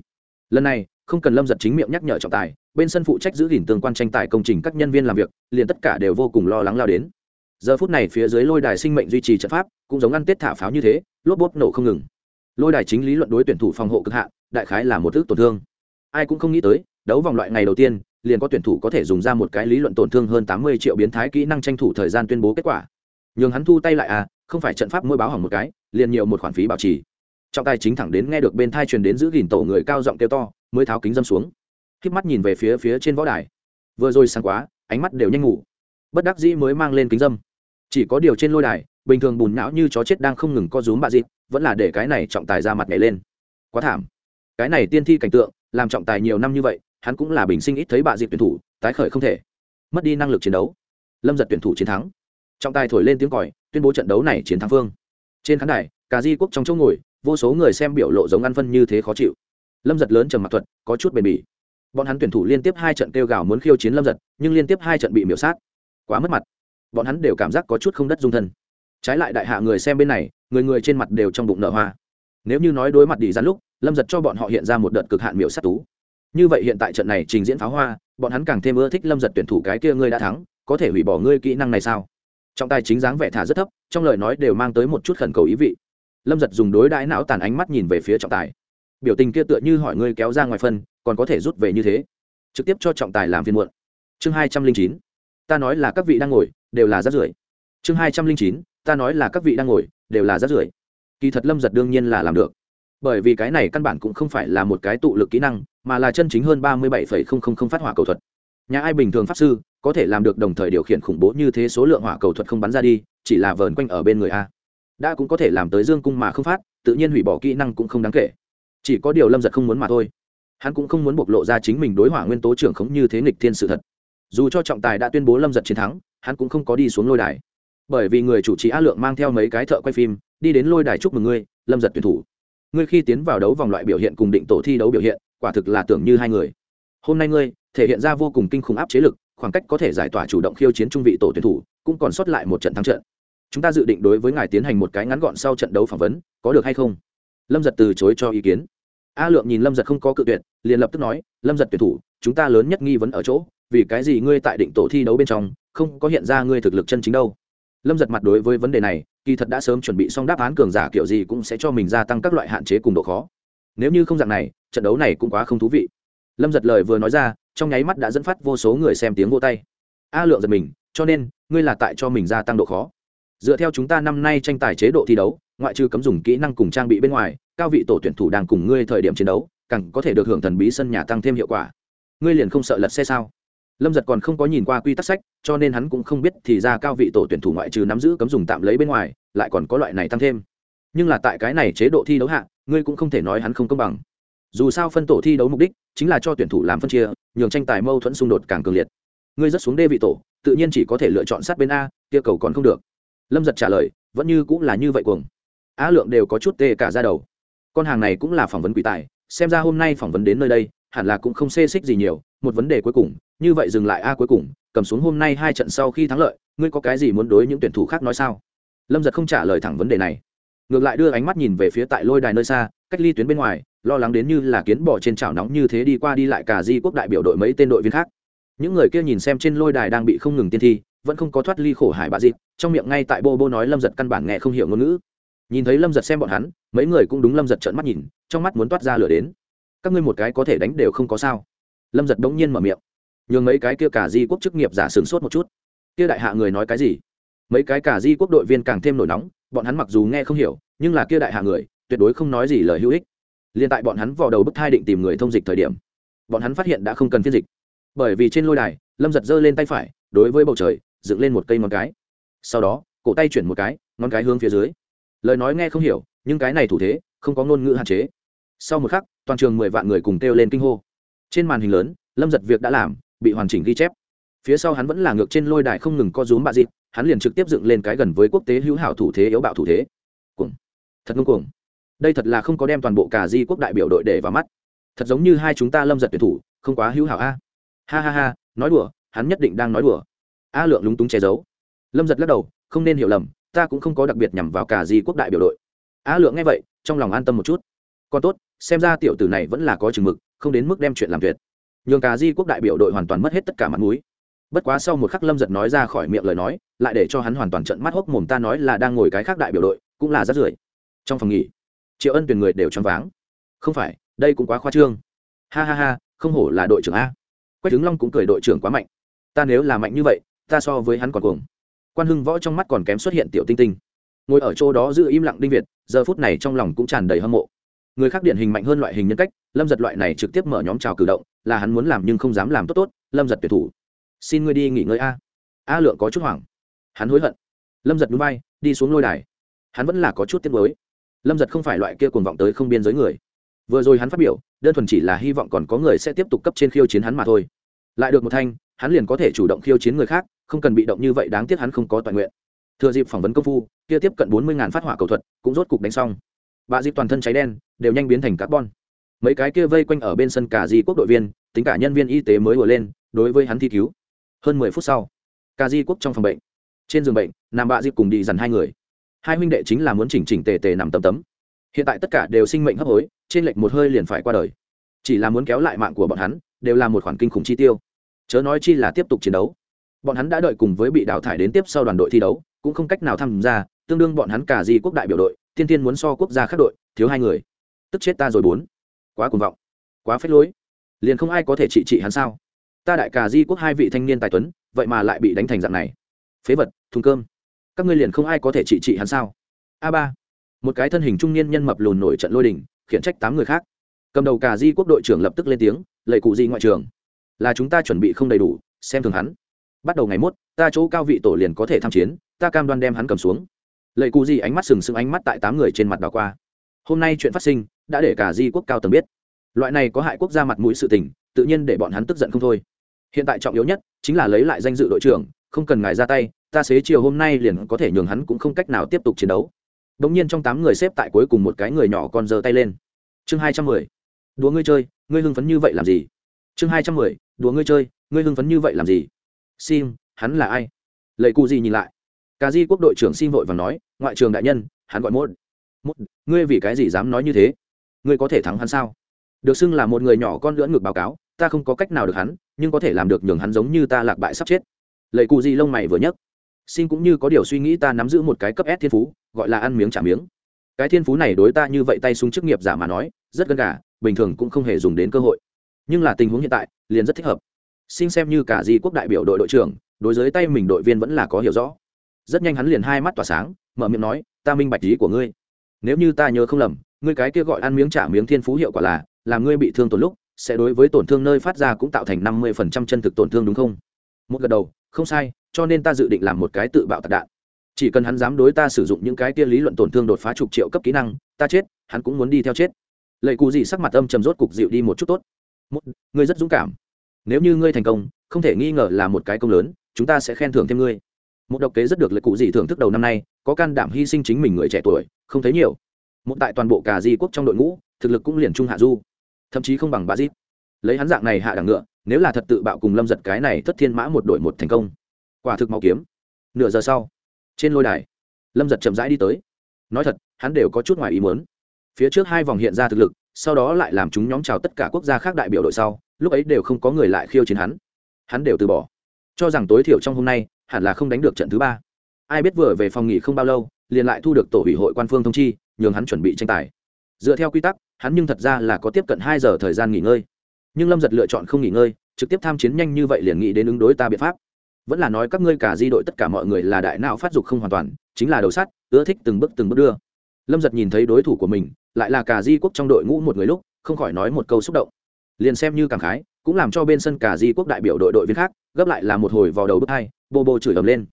Lần này, không cần lâm giật chính miệng nhắc nhở trọng tài, bên sân phụ trách giữ gìn tương quan tranh tài công trình các nhân viên làm việc, liền tất cả đều vô cùng lo lắng lao đến giờ phút này phía dưới lôi đài sinh mệnh duy trì trận pháp, cũng giống ăn tết thả pháo như thế, lốp bốp nổ không ngừng. Lôi đài chính lý luận đối tuyển thủ phòng hộ cực hạn, đại khái là một thứ tổn thương. Ai cũng không nghĩ tới, đấu vòng loại ngày đầu tiên, liền có tuyển thủ có thể dùng ra một cái lý luận tổn thương hơn tám mươi triệu biến thái kỹ năng tranh thủ thời gian tuyên bố kết quả. Nhường hắn thu tay lại à không phải trận pháp mỗi báo hỏng một cái, liền nhiều một khoản phí bảo trì. Trọng tài chính thẳng đến nghe được bên thai truyền đến giữ gìn tổ người cao giọng kêu to, mới tháo kính dâm xuống. K mắt nhìn về phía phía trên võ đài. Vừa rồi sáng quá, ánh mắt đều nhanh ngủ. Bất đắc dĩ mới mang lên kính dâm chỉ có điều trên lôi đài, bình thường bùn não như chó chết đang không ngừng co rúm bạ dịt, vẫn là để cái này trọng tài ra mặt nhảy lên. Quá thảm. Cái này tiên thi cảnh tượng, làm trọng tài nhiều năm như vậy, hắn cũng là bình sinh ít thấy bạ dịt tuyển thủ, tái khởi không thể. Mất đi năng lực chiến đấu. Lâm giật tuyển thủ chiến thắng. Trọng tài thổi lên tiếng còi, tuyên bố trận đấu này chiến thắng phương. Trên khán đài, cả di quốc trong chỗ ngồi, vô số người xem biểu lộ giống ăn phân như thế khó chịu. Lâm giật lớn trầm mặt thuật, có chút bền bỉ. Bọn hắn tuyển thủ liên tiếp hai trận kêu gào muốn khiêu chiến lâm giật, nhưng liên tiếp hai trận bị miểu sát. Quá mất mặt bọn hắn đều cảm giác có chút không đất dung thân. Trái lại đại hạ người xem bên này, người người trên mặt đều trong bụng nợ hoa. Nếu như nói đối mặt đi dán lúc, lâm giật cho bọn họ hiện ra một đợt cực hạn miểu sát tú. Như vậy hiện tại trận này trình diễn pháo hoa, bọn hắn càng thêm ưa thích lâm giật tuyển thủ cái kia ngươi đã thắng, có thể hủy bỏ ngươi kỹ năng này sao? Trọng tài chính dáng vẻ thả rất thấp, trong lời nói đều mang tới một chút khẩn cầu ý vị. Lâm giật dùng đối đãi não tàn ánh mắt nhìn về phía trọng tài. Biểu tình kia tựa như hỏi ngươi kéo ra ngoài phân, còn có thể rút về như thế? Trực tiếp cho trọng tài làm phiên muộn. Chương hai trăm linh chín. Ta nói là các vị đang ngồi đều là rác rưởi. Chương hai trăm linh chín, ta nói là các vị đang ngồi, đều là rác rưởi. Kỳ thật lâm giật đương nhiên là làm được. Bởi vì cái này căn bản cũng không phải là một cái tụ lực kỹ năng, mà là chân chính hơn ba mươi bảy phát hỏa cầu thuật. Nhà ai bình thường pháp sư có thể làm được đồng thời điều khiển khủng bố như thế số lượng hỏa cầu thuật không bắn ra đi, chỉ là vờn quanh ở bên người a. Đã cũng có thể làm tới dương cung mà không phát, tự nhiên hủy bỏ kỹ năng cũng không đáng kể. Chỉ có điều lâm giật không muốn mà thôi. Hắn cũng không muốn bộc lộ ra chính mình đối hỏa nguyên tố trưởng khống như thế nghịch thiên sự thật. Dù cho trọng tài đã tuyên bố lâm giật chiến thắng hắn cũng không có đi xuống lôi đài. Bởi vì người chủ trì a lượng mang theo mấy cái thợ quay phim, đi đến lôi đài chúc mừng ngươi, lâm giật tuyển thủ. Ngươi khi tiến vào đấu vòng loại biểu hiện cùng định tổ thi đấu biểu hiện, quả thực là tưởng như hai người. Hôm nay ngươi, thể hiện ra vô cùng kinh khủng áp chế lực, khoảng cách có thể giải tỏa chủ động khiêu chiến trung vị tổ tuyển thủ, cũng còn sót lại một trận thắng trận. Chúng ta dự định đối với ngài tiến hành một cái ngắn gọn sau trận đấu phỏng vấn, có được hay không? Lâm giật từ chối cho ý kiến. A lượng nhìn lâm giật không có cự tuyệt, liền lập tức nói, lâm giật tuyển thủ, chúng ta lớn nhất nghi vấn ở chỗ vì cái gì ngươi tại định tổ thi đấu bên trong, không có hiện ra ngươi thực lực chân chính đâu? Lâm giật mặt đối với vấn đề này, kỳ thật đã sớm chuẩn bị xong đáp án cường giả kiểu gì cũng sẽ cho mình gia tăng các loại hạn chế cùng độ khó. Nếu như không dạng này, trận đấu này cũng quá không thú vị. Lâm giật lời vừa nói ra, trong nháy mắt đã dẫn phát vô số người xem tiếng vô tay. A lượng giật mình, cho nên, ngươi là tại cho mình gia tăng độ khó. Dựa theo chúng ta năm nay tranh tài chế độ thi đấu, ngoại trừ cấm dùng kỹ năng cùng trang bị bên ngoài, cao vị tổ tuyển thủ đang cùng ngươi thời điểm chiến đấu, càng có thể được hưởng thần bí sân nhà tăng thêm hiệu quả. Ngươi liền không sợ lật xe sao? Lâm giật còn không có nhìn qua quy tắc sách, cho nên hắn cũng không biết thì ra cao vị tổ tuyển thủ ngoại trừ nắm giữ cấm dùng tạm lấy bên ngoài, lại còn có loại này tăng thêm. Nhưng là tại cái này chế độ thi đấu hạ, ngươi cũng không thể nói hắn không công bằng. Dù sao phân tổ thi đấu mục đích chính là cho tuyển thủ làm phân chia, nhường tranh tài mâu thuẫn xung đột càng cường liệt. Ngươi rất xuống đê vị tổ, tự nhiên chỉ có thể lựa chọn sát bên a, kia cầu còn không được. Lâm giật trả lời, vẫn như cũng là như vậy cuồng. Á lượng đều có chút tê cả ra đầu. Con hàng này cũng là phỏng vấn quỷ tài, xem ra hôm nay phỏng vấn đến nơi đây, hẳn là cũng không xê xích gì nhiều, một vấn đề cuối cùng như vậy dừng lại a cuối cùng, cầm xuống hôm nay hai trận sau khi thắng lợi, ngươi có cái gì muốn đối những tuyển thủ khác nói sao? Lâm giật không trả lời thẳng vấn đề này. Ngược lại đưa ánh mắt nhìn về phía tại lôi đài nơi xa, cách ly tuyến bên ngoài, lo lắng đến như là kiến bỏ trên chảo nóng như thế đi qua đi lại cả di quốc đại biểu đội mấy tên đội viên khác. Những người kia nhìn xem trên lôi đài đang bị không ngừng tiên thi, vẫn không có thoát ly khổ hải bà dịp, trong miệng ngay tại bô bô nói lâm giật căn bản nghe không hiểu ngôn ngữ. Nhìn thấy lâm giật xem bọn hắn, mấy người cũng đúng lâm giật trợn mắt nhìn, trong mắt muốn toát ra lửa đến. Các ngươi một cái có thể đánh đều không có sao. Lâm giật bỗng nhiên mở miệng nhường mấy cái kia cả di quốc chức nghiệp giả sửng sốt một chút. Kia đại hạ người nói cái gì? Mấy cái cả di quốc đội viên càng thêm nổi nóng, bọn hắn mặc dù nghe không hiểu, nhưng là kia đại hạ người, tuyệt đối không nói gì lời hữu ích. Liền tại bọn hắn vào đầu bức thai định tìm người thông dịch thời điểm, bọn hắn phát hiện đã không cần phiên dịch. Bởi vì trên lôi đài, lâm giật giơ lên tay phải, đối với bầu trời, dựng lên một cây ngón cái. Sau đó, cổ tay chuyển một cái, ngón cái hướng phía dưới. Lời nói nghe không hiểu, nhưng cái này thủ thế, không có ngôn ngữ hạn chế. Sau một khắc, toàn trường mười vạn người cùng kêu lên kinh hô. Trên màn hình lớn, lâm giật việc đã làm bị hoàn chỉnh ghi chép. Phía sau hắn vẫn là ngược trên lôi đài không ngừng co rúm bạ dịp, hắn liền trực tiếp dựng lên cái gần với quốc tế hữu hảo thủ thế yếu bạo thủ thế. Cuồng. Thật ngông cuồng. Đây thật là không có đem toàn bộ cả di quốc đại biểu đội để vào mắt. Thật giống như hai chúng ta lâm giật tuyển thủ, không quá hữu hảo a. Ha ha ha, nói đùa, hắn nhất định đang nói đùa. A lượng lúng túng che giấu. Lâm giật lắc đầu, không nên hiểu lầm, ta cũng không có đặc biệt nhằm vào cả di quốc đại biểu đội. A lượng nghe vậy, trong lòng an tâm một chút. Còn tốt, xem ra tiểu tử này vẫn là có chừng mực, không đến mức đem chuyện làm tuyệt nhường cả di quốc đại biểu đội hoàn toàn mất hết tất cả mặt mũi. Bất quá sau một khắc lâm giật nói ra khỏi miệng lời nói, lại để cho hắn hoàn toàn trận mắt hốc mồm, ta nói là đang ngồi cái khác đại biểu đội, cũng là rất rưởi. Trong phòng nghỉ, triệu ân tuyển người đều choáng váng. Không phải, đây cũng quá khoa trương. Ha ha ha, không hổ là đội trưởng a. Quách tướng long cũng cười, đội trưởng quá mạnh. Ta nếu là mạnh như vậy, ta so với hắn còn cuồng. Quan hưng võ trong mắt còn kém xuất hiện tiểu tinh tinh. Ngồi ở chỗ đó giữ im lặng đinh việt, giờ phút này trong lòng cũng tràn đầy hâm mộ. Người khác điển hình mạnh hơn loại hình nhân cách, lâm giật loại này trực tiếp mở nhóm trào cử động là hắn muốn làm nhưng không dám làm tốt tốt, lâm giật tuyệt thủ. Xin ngươi đi nghỉ ngơi a. A lượng có chút hoảng. Hắn hối hận. Lâm giật núi bay đi xuống lôi đài. Hắn vẫn là có chút tiếc mới lâm giật không phải loại kia cuồng vọng tới không biên giới người. Vừa rồi hắn phát biểu, đơn thuần chỉ là hy vọng còn có người sẽ tiếp tục cấp trên khiêu chiến hắn mà thôi. Lại được một thanh, hắn liền có thể chủ động khiêu chiến người khác, không cần bị động như vậy đáng tiếc hắn không có toàn nguyện. Thừa dịp phỏng vấn công phu, kia tiếp cận bốn mươi ngàn phát hỏa cầu thuật, cũng rốt cục đánh xong. Bà dịp toàn thân cháy đen, đều nhanh biến thành carbon mấy cái kia vây quanh ở bên sân cả di quốc đội viên, tính cả nhân viên y tế mới vừa lên, đối với hắn thi cứu. Hơn mười phút sau cả di quốc trong phòng bệnh, trên giường bệnh nằm bạ dịp cùng đi dằn hai người. Hai huynh đệ chính là muốn chỉnh chỉnh tề tề nằm tầm tấm. Hiện tại tất cả đều sinh mệnh hấp hối, trên lệnh một hơi liền phải qua đời. Chỉ là muốn kéo lại mạng của bọn hắn, đều là một khoản kinh khủng chi tiêu. Chớ nói chi là tiếp tục chiến đấu. Bọn hắn đã đợi cùng với bị đào thải đến tiếp sau đoàn đội thi đấu, cũng không cách nào tham gia, tương đương bọn hắn cả di quốc đại biểu đội, tiên tiên muốn so quốc gia khác đội, thiếu hai người. Tức chết ta rồi bốn quá cuồng vọng quá phết lối. Liền không ai có thể trị trị hắn sao? Ta đại cà di quốc hai vị thanh niên tài tuấn vậy mà lại bị đánh thành dạng này. Phế vật thùng cơm. Các ngươi liền không ai có thể trị trị hắn sao? A ba. Một cái thân hình trung niên nhân mập lùn nổi trận lôi đình khiển trách tám người khác. Cầm đầu cả di quốc đội trưởng lập tức lên tiếng lệ cụ di ngoại trưởng, là chúng ta chuẩn bị không đầy đủ xem thường hắn. Bắt đầu ngày mốt ta chỗ cao vị tổ liền có thể tham chiến ta cam đoan đem hắn cầm xuống. Lệ cụ di ánh mắt sừng sững ánh mắt tại tám người trên mặt bà qua. Hôm nay chuyện phát sinh đã để cả di quốc cao tầng biết. Loại này có hại quốc gia mặt mũi sự tình, tự nhiên để bọn hắn tức giận không thôi. Hiện tại trọng yếu nhất chính là lấy lại danh dự đội trưởng, không cần ngài ra tay, ta xế chiều hôm nay liền có thể nhường hắn cũng không cách nào tiếp tục chiến đấu. Đ ỗ n g nhiên trong tám người xếp tại cuối cùng một cái người nhỏ còn giơ tay lên. Chương hai trăm mười. Đùa ngươi chơi, ngươi hưng phấn như vậy làm gì? Chương hai trăm mười. Đùa ngươi chơi, ngươi hưng phấn như vậy làm gì? Sim, hắn là ai? Lệ cụ gì nhìn lại? Cả di quốc đội trưởng sim vội và nói, ngoại trường đại nhân, hắn gọi mốt. Mốt, ngươi vì cái gì dám nói như thế? Ngươi có thể thắng hắn sao? Được xưng là một người nhỏ con lưỡn ngược báo cáo, ta không có cách nào được hắn, nhưng có thể làm được nhường hắn giống như ta lạc bại sắp chết. Lệ cụ gì lông mày vừa nhấc. Xin cũng như có điều suy nghĩ ta nắm giữ một cái cấp s thiên phú, gọi là ăn miếng trả miếng. Cái thiên phú này đối ta như vậy tay súng chức nghiệp giả mà nói, rất gần gà, bình thường cũng không hề dùng đến cơ hội. Nhưng là tình huống hiện tại, liền rất thích hợp. Xin xem như cả di quốc đại biểu đội đội trưởng, đối với tay mình đội viên vẫn là có hiểu rõ. Rất nhanh hắn liền hai mắt tỏa sáng, mở miệng nói, ta minh bạch ý của ngươi. Nếu như ta nhớ không lầm ngươi cái kia gọi ăn miếng trả miếng thiên phú hiệu quả là làm ngươi bị thương tổn lúc sẽ đối với tổn thương nơi phát ra cũng tạo thành năm mươi phần trăm chân thực tổn thương đúng không? Một gật đầu không sai cho nên ta dự định làm một cái tự bạo tạc đạn. Chỉ cần hắn dám đối ta sử dụng những cái kia lý luận tổn thương đột phá chục triệu cấp kỹ năng ta chết hắn cũng muốn đi theo chết. Lệ cù gì sắc mặt âm trầm rốt cục dịu đi một chút tốt. Một, ngươi rất dũng cảm. Nếu như ngươi thành công không thể nghi ngờ là một cái công lớn chúng ta sẽ khen thưởng thêm ngươi. Một độc kế rất được lệ cụ gì thưởng thức đầu năm nay có can đảm hy sinh chính mình người trẻ tuổi không thấy nhiều một tại toàn bộ cả di quốc trong đội ngũ, thực lực cũng liền trung hạ du. Thậm chí không bằng bà dít lấy hắn dạng này hạ đẳng ngựa, nếu là thật tự bạo cùng lâm giật cái này thất thiên mã một đội một thành công. Quả thực mau kiếm. Nửa giờ sau, trên lôi đài, lâm giật chậm rãi đi tới. Nói thật, hắn đều có chút ngoài ý muốn. Phía trước hai vòng hiện ra thực lực, sau đó lại làm chúng nhóm chào tất cả quốc gia khác đại biểu đội sau, lúc ấy đều không có người lại khiêu chiến hắn. Hắn đều từ bỏ. Cho rằng tối thiểu trong hôm nay, hẳn là không đánh được trận thứ ba. Ai biết vừa về phòng nghỉ không bao lâu, liền lại thu được tổ ủy hội quan phương thông chi nhường hắn chuẩn bị tranh tài. Dựa theo quy tắc, hắn nhưng thật ra là có tiếp cận hai giờ thời gian nghỉ ngơi. Nhưng lâm giật lựa chọn không nghỉ ngơi, trực tiếp tham chiến nhanh như vậy liền nghĩ đến ứng đối ta biện pháp. Vẫn là nói các ngươi cả di đội tất cả mọi người là đại não phát dục không hoàn toàn, chính là đầu sắt, ưa thích từng bước từng bước đưa. Lâm giật nhìn thấy đối thủ của mình, lại là cả di quốc trong đội ngũ một người lúc, không khỏi nói một câu xúc động. Liền xem như cảm khái, cũng làm cho bên sân cả di quốc đại biểu đội đội viên khác, gấp lại là một hồi vào đầu bước hai, bô bô chửi ầm lên.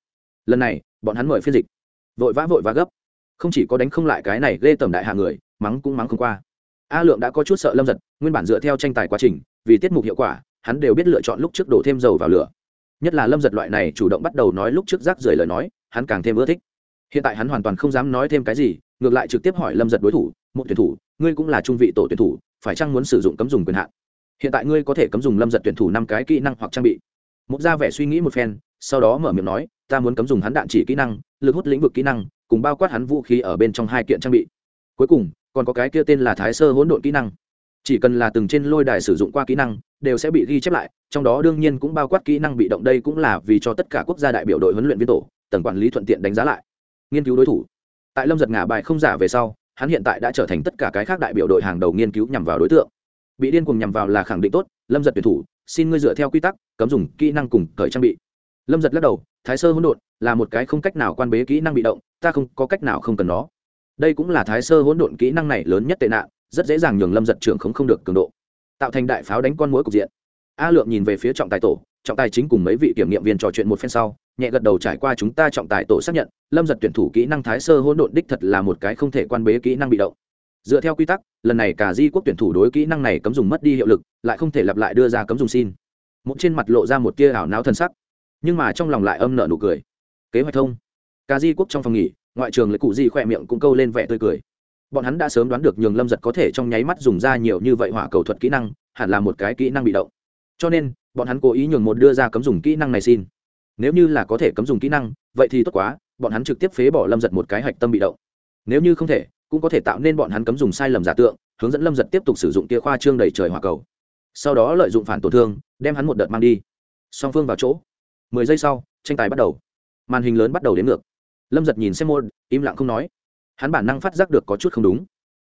Lần này, bọn hắn mời phiên dịch. Vội vã vội vã gấp không chỉ có đánh không lại cái này lê tầm đại hạ người, mắng cũng mắng không qua. A lượng đã có chút sợ lâm giật nguyên bản dựa theo tranh tài quá trình, vì tiết mục hiệu quả, hắn đều biết lựa chọn lúc trước đổ thêm dầu vào lửa. Nhất là lâm giật loại này chủ động bắt đầu nói lúc trước rác rời lời nói, hắn càng thêm ưa thích. Hiện tại hắn hoàn toàn không dám nói thêm cái gì, ngược lại trực tiếp hỏi lâm giật đối thủ một tuyển thủ, ngươi cũng là trung vị tổ tuyển thủ, phải chăng muốn sử dụng cấm dùng quyền hạn? Hiện tại ngươi có thể cấm dùng lâm giật tuyển thủ năm cái kỹ năng hoặc trang bị. Một ra vẻ suy nghĩ một phen, sau đó mở miệng nói, ta muốn cấm dùng hắn đạn chỉ kỹ năng, lực hút lĩnh vực kỹ năng cùng bao quát hắn vũ khí ở bên trong hai kiện trang bị. Cuối cùng, còn có cái kia tên là thái sơ hỗn độn kỹ năng. Chỉ cần là từng trên lôi đài sử dụng qua kỹ năng, đều sẽ bị ghi chép lại, trong đó đương nhiên cũng bao quát kỹ năng bị động đây cũng là vì cho tất cả quốc gia đại biểu đội huấn luyện viên tổ, tầng quản lý thuận tiện đánh giá lại. Nghiên cứu đối thủ. Tại lâm giật ngả bài không giả về sau, hắn hiện tại đã trở thành tất cả cái khác đại biểu đội hàng đầu nghiên cứu nhằm vào đối tượng. Bị điên cuồng nhằm vào là khẳng định tốt, lâm giật tuyển thủ, xin ngươi dựa theo quy tắc, cấm dùng kỹ năng cùng cởi trang bị. Lâm giật lắc đầu, thái sơ hỗn độn là một cái không cách nào quan bế kỹ năng bị động ta không có cách nào không cần nó. Đây cũng là thái sơ hỗn độn kỹ năng này lớn nhất tệ nạn, rất dễ dàng nhường lâm giật trưởng không không được cường độ. Tạo thành đại pháo đánh con mũi cục diện. A lượng nhìn về phía trọng tài tổ, trọng tài chính cùng mấy vị kiểm nghiệm viên trò chuyện một phen sau, nhẹ gật đầu trải qua chúng ta trọng tài tổ xác nhận, lâm giật tuyển thủ kỹ năng thái sơ hỗn độn đích thật là một cái không thể quan bế kỹ năng bị động. Dựa theo quy tắc, lần này cả di quốc tuyển thủ đối kỹ năng này cấm dùng mất đi hiệu lực, lại không thể lặp lại đưa ra cấm dùng xin. Một trên mặt lộ ra một tia ảo não thân sắc, nhưng mà trong lòng lại âm nợ nụ cười. Kế hoạch thông cà di quốc trong phòng nghỉ, ngoại trường lại cụ di khỏe miệng cũng câu lên vẻ tươi cười. Bọn hắn đã sớm đoán được nhường lâm giật có thể trong nháy mắt dùng ra nhiều như vậy hỏa cầu thuật kỹ năng, hẳn là một cái kỹ năng bị động. Cho nên, bọn hắn cố ý nhường một đưa ra cấm dùng kỹ năng này xin. Nếu như là có thể cấm dùng kỹ năng, vậy thì tốt quá, bọn hắn trực tiếp phế bỏ lâm giật một cái hạch tâm bị động. Nếu như không thể, cũng có thể tạo nên bọn hắn cấm dùng sai lầm giả tượng, hướng dẫn lâm giật tiếp tục sử dụng tia khoa trương đầy trời hỏa cầu. Sau đó lợi dụng phản tổn thương, đem hắn một đợt mang đi. Song phương vào chỗ. Mười giây sau, tranh tài bắt đầu. Màn hình lớn bắt đầu đến ngược lâm giật nhìn xem môn, im lặng không nói. Hắn bản năng phát giác được có chút không đúng.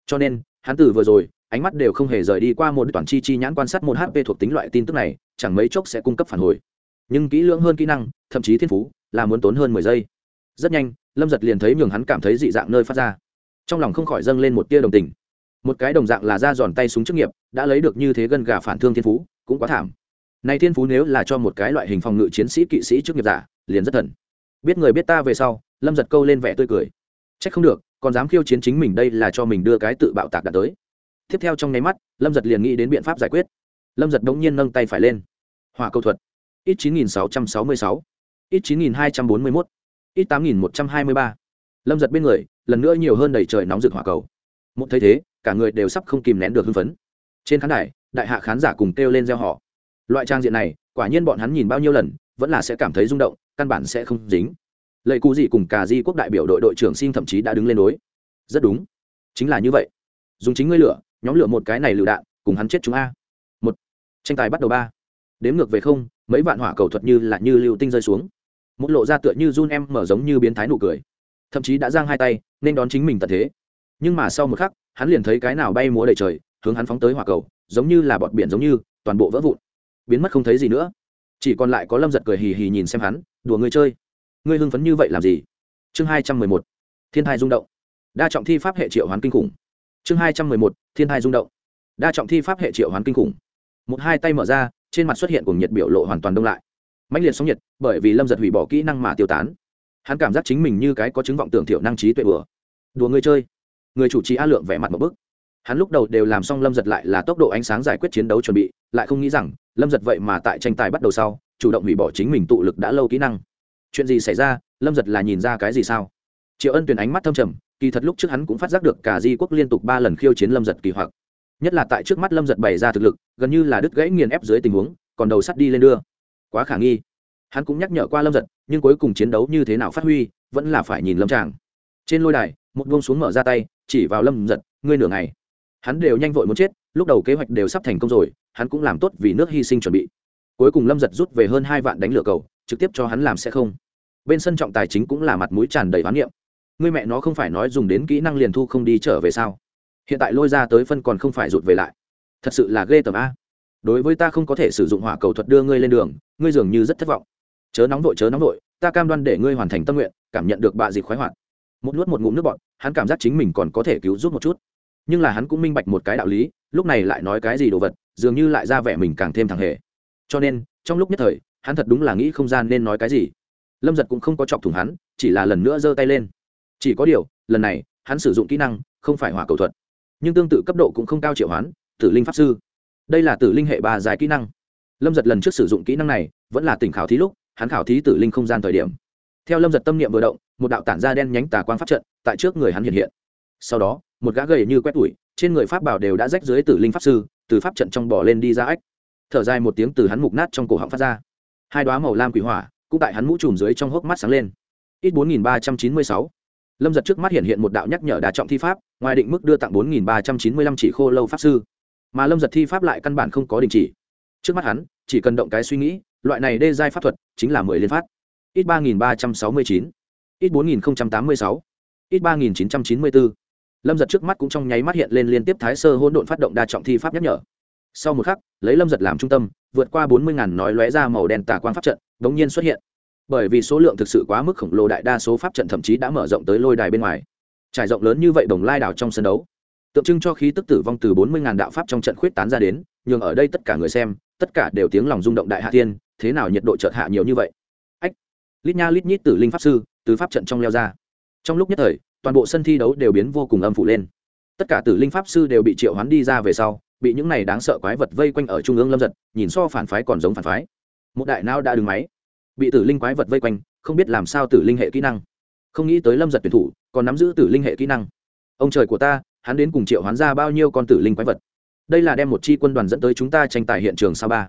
Cho nên, hắn từ vừa rồi, ánh mắt đều không hề rời đi qua một toàn chi chi nhãn quan sát một hp thuộc tính loại tin tức này, chẳng mấy chốc sẽ cung cấp phản hồi. Nhưng kỹ lưỡng hơn kỹ năng, thậm chí thiên phú, là muốn tốn hơn mười giây. Rất nhanh, lâm giật liền thấy nhường hắn cảm thấy dị dạng nơi phát ra. Trong lòng không khỏi dâng lên một tia đồng tình. Một cái đồng dạng là ra giòn tay súng chức nghiệp, đã lấy được như thế gần gà phản thương thiên phú, cũng quá thảm. Này thiên phú nếu là cho một cái loại hình phòng ngự chiến sĩ kỵ sĩ chức nghiệp giả, liền rất thần. Biết người biết ta về sau lâm giật câu lên vẻ tươi cười. C h ắ c không được, còn dám khiêu chiến chính mình đây là cho mình đưa cái tự bạo tạc đã tới. Tiếp theo trong nháy mắt, lâm giật liền nghĩ đến biện pháp giải quyết. Lâm giật đống nhiên nâng tay phải lên. Hỏa câu thuật. Ít chín nghìn sáu trăm sáu mươi sáu. Ít chín nghìn hai trăm bốn mươi mốt. Ít tám nghìn một trăm hai mươi ba. Lâm giật bên người, lần nữa nhiều hơn đầy trời nóng rực hỏa cầu. Một thấy thế, cả người đều sắp không kìm nén được hưng phấn. Trên khán đài, đại hạ khán giả cùng kêu lên gieo họ loại trang diện này, quả nhiên bọn hắn nhìn bao nhiêu lần, vẫn là sẽ cảm thấy rung động, căn bản sẽ không dính lệ cụ gì cùng cả di quốc đại biểu đội đội trưởng xin thậm chí đã đứng lên đối. Rất đúng. Chính là như vậy. Dùng chính ngươi lửa, nhóm lửa một cái này lựu đạn, cùng hắn chết chúng a. Một. Tranh tài bắt đầu ba. Đếm ngược về không, mấy vạn hỏa cầu thuật như là như lưu tinh rơi xuống. Một lộ ra tựa như run em mở giống như biến thái nụ cười. Thậm chí đã giang hai tay, nên đón chính mình tận thế. Nhưng mà sau một khắc, hắn liền thấy cái nào bay múa đầy trời, hướng hắn phóng tới hỏa cầu, giống như là bọt biển giống như, toàn bộ vỡ vụn. Biến mất không thấy gì nữa. Chỉ còn lại có lâm giật cười hì hì nhìn xem hắn, đùa người chơi ngươi hưng phấn như vậy làm gì? Chương hai trăm mười một, thiên thai rung động. Đa trọng thi pháp hệ triệu hoán kinh khủng. Chương hai trăm mười một, thiên thai rung động. Đa trọng thi pháp hệ triệu hoán kinh khủng. Một hai tay mở ra, trên mặt xuất hiện cùng nhiệt biểu lộ hoàn toàn đông lại. Mạnh liệt sóng nhiệt, bởi vì lâm giật hủy bỏ kỹ năng mà tiêu tán. Hắn cảm giác chính mình như cái có chứng vọng tưởng thiểu năng trí tuệ bừa. Đùa người chơi. Người chủ trì a lượng vẻ mặt một bức. Hắn lúc đầu đều làm xong lâm giật lại là tốc độ ánh sáng giải quyết chiến đấu chuẩn bị, lại không nghĩ rằng lâm giật vậy mà tại tranh tài bắt đầu sau, chủ động hủy bỏ chính mình tụ lực đã lâu kỹ năng chuyện gì xảy ra, lâm giật là nhìn ra cái gì sao? Triệu ân tuyển ánh mắt thâm trầm, kỳ thật lúc trước hắn cũng phát giác được cả di quốc liên tục ba lần khiêu chiến lâm giật kỳ hoặc. Nhất là tại trước mắt lâm giật bày ra thực lực, gần như là đứt gãy nghiền ép dưới tình huống, còn đầu sắt đi lên đưa. Quá khả nghi. Hắn cũng nhắc nhở qua lâm giật, nhưng cuối cùng chiến đấu như thế nào phát huy, vẫn là phải nhìn lâm tràng. Trên lôi đài, một buông xuống mở ra tay, chỉ vào lâm giật, ngươi nửa ngày. Hắn đều nhanh vội muốn chết, lúc đầu kế hoạch đều sắp thành công rồi, hắn cũng làm tốt vì nước hy sinh chuẩn bị. Cuối cùng lâm giật rút về hơn hai vạn đánh lửa cầu trực tiếp cho hắn làm sẽ không. Bên sân trọng tài chính cũng là mặt mũi tràn đầy hoán niệm. Người mẹ nó không phải nói dùng đến kỹ năng liền thu không đi trở về sao? Hiện tại lôi ra tới phân còn không phải rụt về lại. Thật sự là ghê tởm a. Đối với ta không có thể sử dụng hỏa cầu thuật đưa ngươi lên đường, ngươi dường như rất thất vọng. Chớ nóng vội, chớ nóng vội, ta cam đoan để ngươi hoàn thành tâm nguyện, cảm nhận được bạ dịp khoái hoạt. Một nuốt một ngụm nước bọn hắn cảm giác chính mình còn có thể cứu giúp một chút. Nhưng là hắn cũng minh bạch một cái đạo lý, lúc này lại nói cái gì đồ vật, dường như lại ra vẻ mình càng thêm thằng hề. Cho nên, trong lúc nhất thời hắn thật đúng là nghĩ không gian nên nói cái gì. Lâm giật cũng không có chọc thủng hắn, chỉ là lần nữa giơ tay lên. Chỉ có điều, lần này, hắn sử dụng kỹ năng, không phải hỏa cầu thuật. Nhưng tương tự cấp độ cũng không cao triệu hoán, tử linh pháp sư. Đây là tử linh hệ ba dài kỹ năng. Lâm giật lần trước sử dụng kỹ năng này, vẫn là tỉnh khảo thí lúc, hắn khảo thí tử linh không gian thời điểm. Theo lâm giật tâm niệm vừa động, một đạo tản da đen nhánh tà quang pháp trận, tại trước người hắn hiện hiện. Sau đó, một gã gầy như quét tủi trên người pháp bảo đều đã rách dưới tử linh pháp sư, từ pháp trận trong bỏ lên đi ra ách. Thở dài một tiếng từ hắn mục nát trong cổ họng phát ra hai đoá màu lam quỷ hỏa cũng tại hắn mũ trùm dưới trong hốc mắt sáng lên. Ít bốn nghìn ba trăm chín mươi sáu. Lâm giật trước mắt hiện hiện một đạo nhắc nhở đà trọng thi pháp, ngoài định mức đưa tặng bốn nghìn ba trăm chín mươi lăm chỉ khô lâu pháp sư. Mà lâm giật thi pháp lại căn bản không có đình chỉ. Trước mắt hắn, chỉ cần động cái suy nghĩ, loại này đê giai pháp thuật chính là mười liên phát. Ít ba nghìn ba trăm sáu mươi chín. Ít bốn nghìn tám mươi sáu. Ít ba nghìn chín trăm chín mươi bốn lâm giật trước mắt cũng trong nháy mắt hiện lên liên tiếp thái sơ hỗn độn phát động đa trọng thi pháp nhắc nhở sau một khắc, lấy lâm giật làm trung tâm, vượt qua bốn mươi ngàn nói lóe ra màu đen tà quang pháp trận đ ỗ n g nhiên xuất hiện. Bởi vì số lượng thực sự quá mức khổng lồ đại đa số pháp trận thậm chí đã mở rộng tới lôi đài bên ngoài. Trải rộng lớn như vậy đồng lai đảo trong sân đấu, tượng trưng cho khí tức tử vong từ bốn mươi ngàn đạo pháp trong trận khuyết tán ra đến, nhường ở đây tất cả người xem, tất cả đều tiếng lòng rung động đại hạ thiên, thế nào nhiệt độ chợt hạ nhiều như vậy? Ách, lít nha lít nhít tử linh pháp sư từ pháp trận trong leo ra. Trong lúc nhất thời, toàn bộ sân thi đấu đều biến vô cùng âm phụ lên tất cả tử linh pháp sư đều bị triệu hoán đi ra về sau, bị những này đáng sợ quái vật vây quanh ở trung ương lâm giật, nhìn so phản phái còn giống phản phái. Một đại não đã đứng máy, bị tử linh quái vật vây quanh, không biết làm sao tử linh hệ kỹ năng. Không nghĩ tới lâm giật tuyển thủ, còn nắm giữ tử linh hệ kỹ năng. Ông trời của ta, hắn đến cùng triệu hoán ra bao nhiêu con tử linh quái vật? Đây là đem một chi quân đoàn dẫn tới chúng ta tranh tài hiện trường sao ba.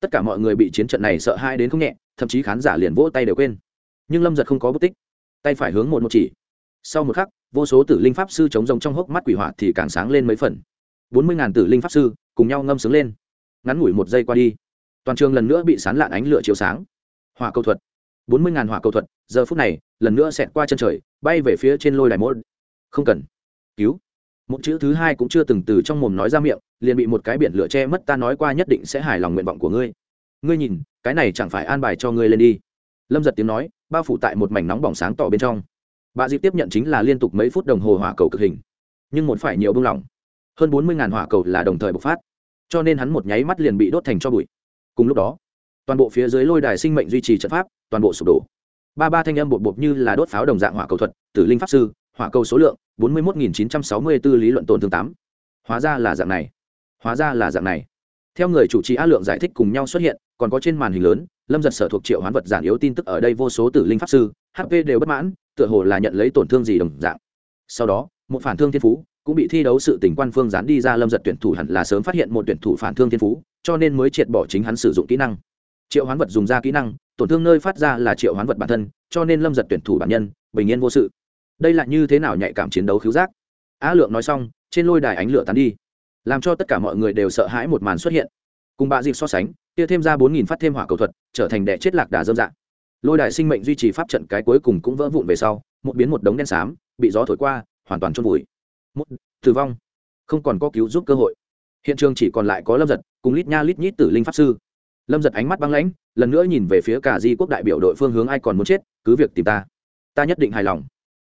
Tất cả mọi người bị chiến trận này sợ hai đến không nhẹ, thậm chí khán giả liền vỗ tay đều quên. Nhưng lâm giật không có bất tích, tay phải hướng một một chỉ sau một khắc, vô số tử linh pháp sư chống rồng trong hốc mắt quỷ hỏa thì càng sáng lên mấy phần. Bốn mươi ngàn tử linh pháp sư cùng nhau ngâm sướng lên. Ngắn ngủi một giây qua đi, toàn trường lần nữa bị sán lạn ánh lửa chiếu sáng. Hỏa cầu thuật. Bốn mươi ngàn hỏa cầu thuật, giờ phút này, lần nữa xẹt qua chân trời, bay về phía trên lôi đài mốt không cần. Cứu. Một chữ thứ hai cũng chưa từng từ trong mồm nói ra miệng, liền bị một cái biển lửa che mất, ta nói qua nhất định sẽ hài lòng nguyện vọng của ngươi. Ngươi nhìn, cái này chẳng phải an bài cho ngươi lên đi. Lâm giật tiếng nói, bao phủ tại một mảnh nóng bỏng sáng tỏ bên trong bà dịp tiếp nhận chính là liên tục mấy phút đồng hồ hỏa cầu cực hình, nhưng một phải nhiều bưng lỏng hơn bốn mươi ngàn hỏa cầu là đồng thời bộc phát, cho nên hắn một nháy mắt liền bị đốt thành cho bụi. Cùng lúc đó, toàn bộ phía dưới lôi đài sinh mệnh duy trì trận pháp, toàn bộ sụp đổ. Ba ba thanh âm bột bột như là đốt pháo đồng dạng hỏa cầu thuật, tử linh pháp sư, hỏa cầu số lượng, bốn mươi một nghìn chín trăm sáu mươi b ố lý luận tổn thương tám. Hóa ra là dạng này. Hóa ra là dạng này. Theo người chủ trì á lượng giải thích cùng nhau xuất hiện, còn có trên màn hình lớn, lâm giật sở thuộc triệu hoán vật giản yếu tin tức ở đây vô số tử linh pháp sư hp đều bất mãn tựa hồ là nhận lấy tổn thương gì đồng dạng. Sau đó, một phản thương thiên phú cũng bị thi đấu sự tình quan phương dán đi ra lâm giật tuyển thủ hẳn là sớm phát hiện một tuyển thủ phản thương thiên phú, cho nên mới triệt bỏ chính hắn sử dụng kỹ năng. Triệu hoán vật dùng ra kỹ năng, tổn thương nơi phát ra là triệu hoán vật bản thân, cho nên lâm giật tuyển thủ bản nhân, bình yên vô sự. Đây là như thế nào nhạy cảm chiến đấu khiếu giác? Á lượng nói xong, trên lôi đài ánh lửa tán đi, làm cho tất cả mọi người đều sợ hãi một màn xuất hiện. Cùng bạ dịp so sánh, kia thêm ra bốn nghìn phát thêm hỏa cầu thuật, trở thành đệ chết lạc đà dâm dạng lôi đài sinh mệnh duy trì pháp trận cái cuối cùng cũng vỡ vụn về sau, một biến một đống đen xám, bị gió thổi qua, hoàn toàn trôn vùi. Một, tử vong. Không còn có cứu giúp cơ hội. Hiện trường chỉ còn lại có lâm giật, cùng lít nha lít nhít tử linh pháp sư. Lâm giật ánh mắt băng lãnh, lần nữa nhìn về phía cả di quốc đại biểu đội phương hướng ai còn muốn chết, cứ việc tìm ta. Ta nhất định hài lòng.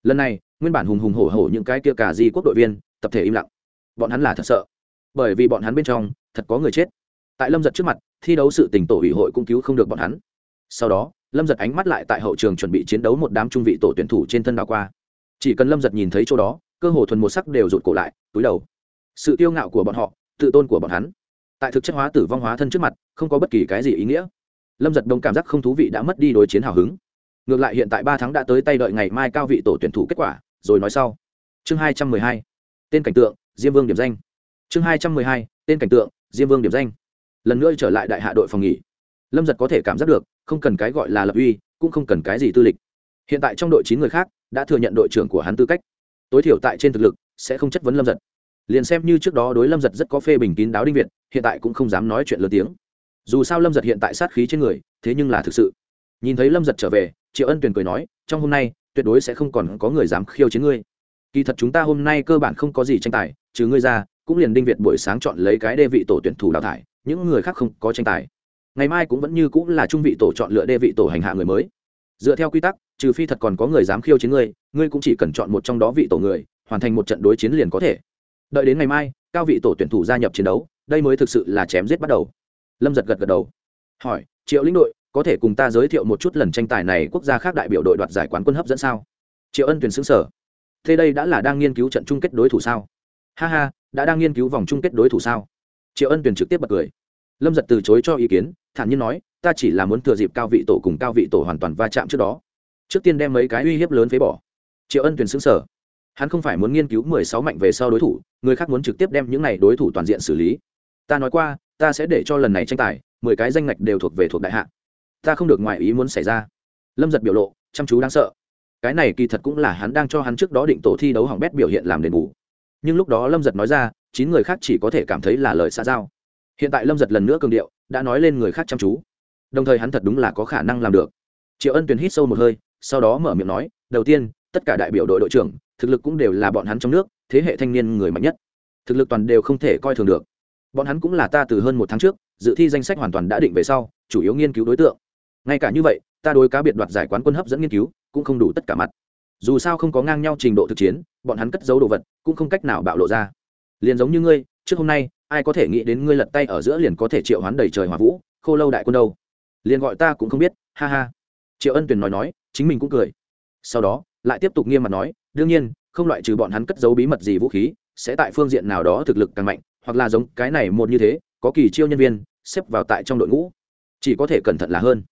Lần này, nguyên bản hùng hùng hổ hổ những cái kia cả di quốc đội viên, tập thể im lặng. Bọn hắn là thật sợ. Bởi vì bọn hắn bên trong, thật có người chết. Tại lâm giật trước mặt, thi đấu sự tình tổ ủy hội cũng cứu không được bọn hắn. Sau đó lâm giật ánh mắt lại tại hậu trường chuẩn bị chiến đấu một đám trung vị tổ tuyển thủ trên thân đảo qua. Chỉ cần lâm giật nhìn thấy chỗ đó, cơ hồ thuần một sắc đều rụt cổ lại, túi đầu. Sự tiêu ngạo của bọn họ, tự tôn của bọn hắn. Tại thực chất hóa tử vong hóa thân trước mặt, không có bất kỳ cái gì ý nghĩa. Lâm giật đông cảm giác không thú vị đã mất đi đối chiến hào hứng. Ngược lại hiện tại ba tháng đã tới tay đợi ngày mai cao vị tổ tuyển thủ kết quả, rồi nói sau. Chương hai trăm mười hai, tên cảnh tượng, diêm vương điểm danh. Chương hai trăm mười hai, tên cảnh tượng, diêm vương điểm danh. Lần nữa trở lại đại hạ đội phòng nghỉ lâm giật có thể cảm giác được, không cần cái gọi là lập uy, cũng không cần cái gì tư lịch. Hiện tại trong đội chín người khác, đã thừa nhận đội trưởng của hắn tư cách. Tối thiểu tại trên thực lực, sẽ không chất vấn lâm giật. Liền xem như trước đó đối lâm giật rất có phê bình kín đáo đinh việt, hiện tại cũng không dám nói chuyện lớn tiếng. Dù sao lâm giật hiện tại sát khí trên người, thế nhưng là thực sự. Nhìn thấy lâm giật trở về, triệu ân tuyền cười nói, trong hôm nay, tuyệt đối sẽ không còn có người dám khiêu chiến ngươi. Kỳ thật chúng ta hôm nay cơ bản không có gì tranh tài, trừ ngươi ra, cũng liền đinh việt buổi sáng chọn lấy cái đê vị tổ tuyển thủ đào thải, những người khác không có tranh tài ngày mai cũng vẫn như cũng là trung vị tổ chọn lựa đê vị tổ hành hạ người mới. Dựa theo quy tắc, trừ phi thật còn có người dám khiêu chiến ngươi ngươi cũng chỉ cần chọn một trong đó vị tổ người, hoàn thành một trận đối chiến liền có thể. Đợi đến ngày mai, cao vị tổ tuyển thủ gia nhập chiến đấu, đây mới thực sự là chém giết bắt đầu. Lâm giật gật gật đầu. Hỏi, triệu lĩnh đội, có thể cùng ta giới thiệu một chút lần tranh tài này quốc gia khác đại biểu đội đoạt giải quán quân hấp dẫn sao? Triệu ân tuyển xứng sở thế đây đã là đang nghiên cứu trận chung kết đối thủ sao? Ha ha, đã đang nghiên cứu vòng chung kết đối thủ sao? Triệu ân tuyển trực tiếp bật cười lâm giật từ chối cho ý kiến, thản nhiên nói, ta chỉ là muốn thừa dịp cao vị tổ cùng cao vị tổ hoàn toàn va chạm trước đó. Trước tiên đem mấy cái uy hiếp lớn phế bỏ. Triệu ân tuyển xứng sở hắn không phải muốn nghiên cứu mười sáu mạnh về sau đối thủ, người khác muốn trực tiếp đem những này đối thủ toàn diện xử lý. Ta nói qua, ta sẽ để cho lần này tranh tài, mười cái danh ngạch đều thuộc về thuộc đại hạ. Ta không được ngoại ý muốn xảy ra. Lâm giật biểu lộ, chăm chú đáng sợ. Cái này kỳ thật cũng là hắn đang cho hắn trước đó định tổ thi đấu hỏng bét biểu hiện làm đền bù. Nhưng lúc đó lâm giật nói ra, chín người khác chỉ có thể cảm thấy là lời xa giao hiện tại lâm giật lần nữa cường điệu, đã nói lên người khác chăm chú. Đồng thời hắn thật đúng là có khả năng làm được. Triệu ân tuyền hít sâu một hơi, sau đó mở miệng nói, đầu tiên, tất cả đại biểu đội đội trưởng, thực lực cũng đều là bọn hắn trong nước, thế hệ thanh niên người mạnh nhất. Thực lực toàn đều không thể coi thường được. Bọn hắn cũng là ta từ hơn một tháng trước, dự thi danh sách hoàn toàn đã định về sau, chủ yếu nghiên cứu đối tượng. Ngay cả như vậy, ta đối cá biệt đoạt giải quán quân hấp dẫn nghiên cứu, cũng không đủ tất cả mặt. Dù sao không có ngang nhau trình độ thực chiến, bọn hắn cất giấu đồ vật, cũng không cách nào bạo lộ ra. Liền giống như ngươi, trước hôm nay ai có thể nghĩ đến ngươi lật tay ở giữa liền có thể triệu hoán đầy trời hỏa vũ, khô lâu đại quân đâu. Liền gọi ta cũng không biết, ha ha. Triệu ân tuyền nói nói, chính mình cũng cười. Sau đó, lại tiếp tục nghiêm mặt nói, đương nhiên, không loại trừ bọn hắn cất giấu bí mật gì vũ khí, sẽ tại phương diện nào đó thực lực càng mạnh, hoặc là giống cái này một như thế, có kỳ chiêu nhân viên, xếp vào tại trong đội ngũ. Chỉ có thể cẩn thận là hơn.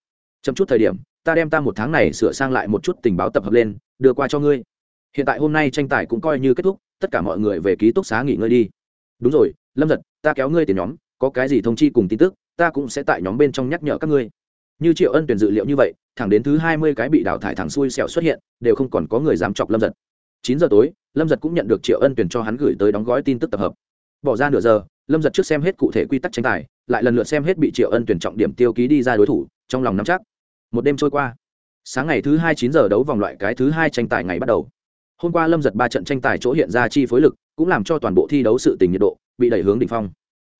Chậm chút thời điểm, ta đem ta một tháng này sửa sang lại một chút tình báo tập hợp lên, đưa qua cho ngươi. Hiện tại hôm nay tranh tài cũng coi như kết thúc, tất cả mọi người về ký túc xá nghỉ ngơi đi. Đúng rồi lâm giật, ta kéo ngươi tiền nhóm, có cái gì thông chi cùng tin tức, ta cũng sẽ tại nhóm bên trong nhắc nhở các ngươi. Như triệu ân tuyển dự liệu như vậy, thẳng đến thứ hai mươi cái bị đào thải thẳng xuôi sẹo xuất hiện, đều không còn có người dám chọc lâm giật. Chín giờ tối, lâm giật cũng nhận được triệu ân tuyển cho hắn gửi tới đóng gói tin tức tập hợp. Bỏ ra nửa giờ, lâm giật trước xem hết cụ thể quy tắc tranh tài, lại lần lượt xem hết bị triệu ân tuyển trọng điểm tiêu ký đi ra đối thủ, trong lòng nắm chắc. Một đêm trôi qua. Sáng ngày thứ hai chín giờ đấu vòng loại cái thứ hai tranh tài ngày bắt đầu. Hôm qua lâm giật ba trận tranh tài chỗ hiện ra chi phối lực, cũng làm cho toàn bộ thi đấu sự tình nhiệt độ bị đẩy hướng đỉnh phong.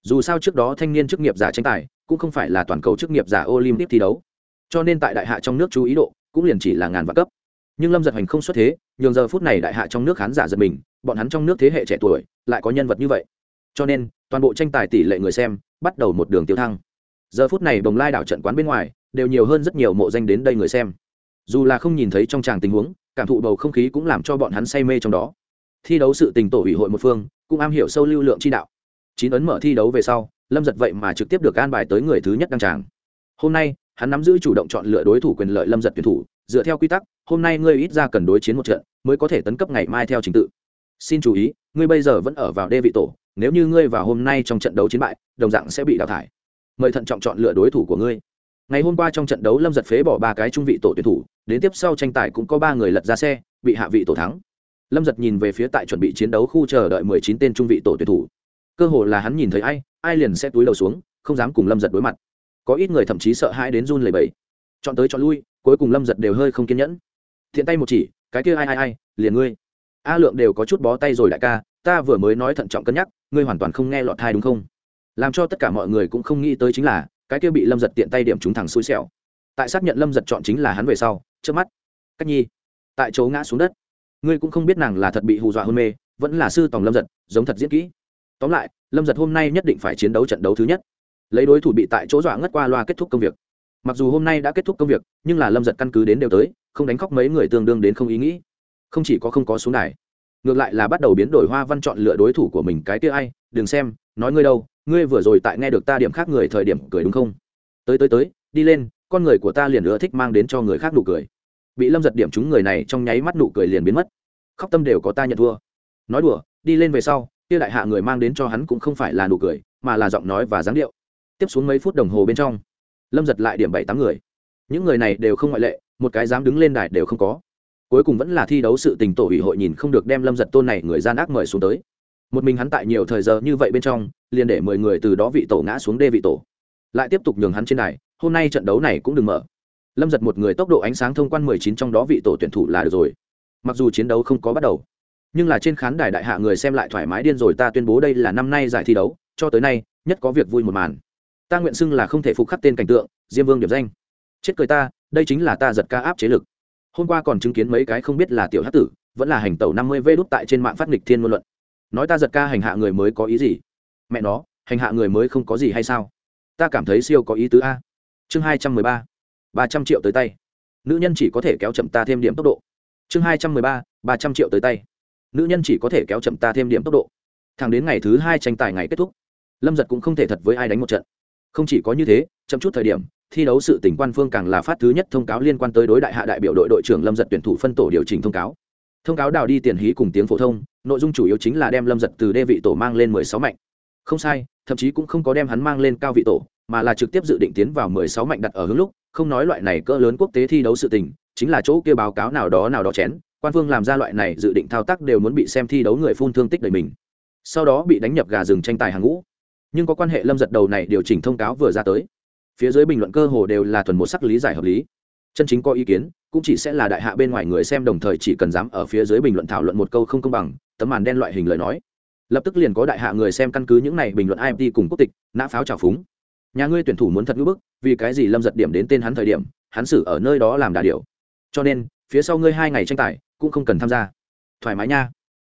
Dù sao trước đó thanh niên chức nghiệp giả tranh tài, cũng không phải là toàn cầu chức nghiệp giả olympic thi đấu. Cho nên tại đại hạ trong nước chú ý độ cũng liền chỉ là ngàn vạn cấp. Nhưng lâm giật hành không xuất thế, nhường giờ phút này đại hạ trong nước khán giả giật mình, bọn hắn trong nước thế hệ trẻ tuổi lại có nhân vật như vậy. Cho nên, toàn bộ tranh tài tỷ lệ người xem bắt đầu một đường tiêu thăng. Giờ phút này đồng lai đảo trận quán bên ngoài đều nhiều hơn rất nhiều mộ danh đến đây người xem. Dù là không nhìn thấy trong tràng tình huống, cảm thụ bầu không khí cũng làm cho bọn hắn say mê trong đó. Thi đấu sự tình tổ ủy hội một phương cũng am hiểu sâu lưu lượng chi đạo. Chín ấn mở thi đấu về sau, lâm giật vậy mà trực tiếp được an bài tới người thứ nhất đăng tràng. Hôm nay, hắn nắm giữ chủ động chọn lựa đối thủ quyền lợi lâm giật tuyển thủ, dựa theo quy tắc, hôm nay ngươi ít ra cần đối chiến một trận, mới có thể tấn cấp ngày mai theo trình tự. Xin chú ý, ngươi bây giờ vẫn ở vào đê vị tổ, nếu như ngươi vào hôm nay trong trận đấu chiến bại, đồng dạng sẽ bị đào thải. Mời thận trọng chọn lựa đối thủ của ngươi. Ngày hôm qua trong trận đấu lâm giật phế bỏ ba cái trung vị tổ tuyển thủ, đến tiếp sau tranh tài cũng có ba người lật ra xe, bị hạ vị tổ thắng lâm giật nhìn về phía tại chuẩn bị chiến đấu khu chờ đợi mười chín tên trung vị tổ tuyển thủ. Cơ hồ là hắn nhìn thấy ai ai liền sẽ túi đầu xuống, không dám cùng lâm giật đối mặt. Có ít người thậm chí sợ hãi đến run lầy bẫy chọn tới chọn lui, cuối cùng lâm giật đều hơi không kiên nhẫn. Thiện tay một chỉ, cái kia ai ai ai, liền ngươi. A lượng đều có chút bó tay rồi đại ca, ta vừa mới nói thận trọng cân nhắc, ngươi hoàn toàn không nghe lọt thai đúng không? Làm cho tất cả mọi người cũng không nghĩ tới chính là, cái kia bị lâm giật tiện tay điểm trúng thẳng xui xẻo. Tại xác nhận lâm giật chọn chính là hắn về sau, trước mắt. Cách nhi, tại chỗ ngã xuống đất ngươi cũng không biết nàng là thật bị hù dọa hôn mê, vẫn là sư tòng lâm giật, giống thật diễn kỹ. Tóm lại, lâm giật hôm nay nhất định phải chiến đấu trận đấu thứ nhất. Lấy đối thủ bị tại chỗ dọa ngất qua loa kết thúc công việc. Mặc dù hôm nay đã kết thúc công việc, nhưng là lâm giật căn cứ đến đều tới, không đánh khóc mấy người tương đương đến không ý nghĩ. Không chỉ có không có xuống đài, ngược lại là bắt đầu biến đổi hoa văn chọn lựa đối thủ của mình cái kia ai, đừng xem, nói ngươi đâu, ngươi vừa rồi tại nghe được ta điểm khác người thời điểm cười đúng không? Tới tới tới, đi lên, con người của ta liền ưa thích mang đến cho người khác nụ cười bị lâm giật điểm chúng người này trong nháy mắt nụ cười liền biến mất. Khóc tâm đều có ta nhận thua. Nói đùa, đi lên về sau, kia đại hạ người mang đến cho hắn cũng không phải là nụ cười, mà là giọng nói và dáng điệu. Tiếp xuống mấy phút đồng hồ bên trong, lâm giật lại điểm bảy tám người. Những người này đều không ngoại lệ, một cái dám đứng lên đài đều không có. Cuối cùng vẫn là thi đấu sự tình tổ ủy hội nhìn không được đem lâm giật tôn này người gian ác mời xuống tới. Một mình hắn tại nhiều thời giờ như vậy bên trong, liền để mười người từ đó vị tổ ngã xuống đê vị tổ. Lại tiếp tục nhường hắn trên đài, hôm nay trận đấu này cũng đừng mở lâm giật một người tốc độ ánh sáng thông quan mười chín trong đó vị tổ tuyển thủ là được rồi. Mặc dù chiến đấu không có bắt đầu, nhưng là trên khán đài đại hạ người xem lại thoải mái điên rồi ta tuyên bố đây là năm nay giải thi đấu, cho tới nay, nhất có việc vui một màn. Ta nguyện xưng là không thể phục khắc tên cảnh tượng, diêm vương điểm danh. Chết cười ta, đây chính là ta giật ca áp chế lực. Hôm qua còn chứng kiến mấy cái không biết là tiểu hát tử, vẫn là hành tẩu năm mươi vê đút tại trên mạng phát nghịch thiên ngôn luận. Nói ta giật ca hành hạ người mới có ý gì? Mẹ nó, hành hạ người mới không có gì hay sao? Ta cảm thấy siêu có ý tứ a. Chương hai trăm mười ba ba trăm triệu tới tay. Nữ nhân chỉ có thể kéo chậm ta thêm điểm tốc độ. Chương hai trăm mười ba ba trăm triệu tới tay. Nữ nhân chỉ có thể kéo chậm ta thêm điểm tốc độ. Thẳng đến ngày thứ hai tranh tài ngày kết thúc, lâm giật cũng không thể thật với ai đánh một trận. Không chỉ có như thế, chậm chút thời điểm, thi đấu sự tỉnh quan phương càng là phát thứ nhất thông cáo liên quan tới đối đại hạ đại biểu đội đội trưởng lâm giật tuyển thủ phân tổ điều chỉnh thông cáo. Thông cáo đào đi tiền hí cùng tiếng phổ thông, nội dung chủ yếu chính là đem lâm giật từ đê vị tổ mang lên mười sáu mạnh. Không sai, thậm chí cũng không có đem hắn mang lên cao vị tổ, mà là trực tiếp dự định tiến vào mười sáu mạnh đặt ở hướng lúc không nói loại này cỡ lớn quốc tế thi đấu sự tình, chính là chỗ kia báo cáo nào đó nào đó chén, quan phương làm ra loại này dự định thao tác đều muốn bị xem thi đấu người phun thương tích đầy mình. Sau đó bị đánh nhập gà rừng tranh tài hàng ngũ. Nhưng có quan hệ lâm giật đầu này điều chỉnh thông cáo vừa ra tới. Phía dưới bình luận cơ hồ đều là thuần một sắc lý giải hợp lý. Chân chính có ý kiến, cũng chỉ sẽ là đại hạ bên ngoài người xem đồng thời chỉ cần dám ở phía dưới bình luận thảo luận một câu không công bằng, tấm màn đen loại hình lời nói. Lập tức liền có đại hạ người xem căn cứ những này bình luận imt cùng quốc tịch, nã pháo trào phúng nhà ngươi tuyển thủ muốn thật ngưỡng bức, vì cái gì lâm giật điểm đến tên hắn thời điểm, hắn xử ở nơi đó làm đà điều cho nên, phía sau ngươi hai ngày tranh tài, cũng không cần tham gia. Thoải mái nha.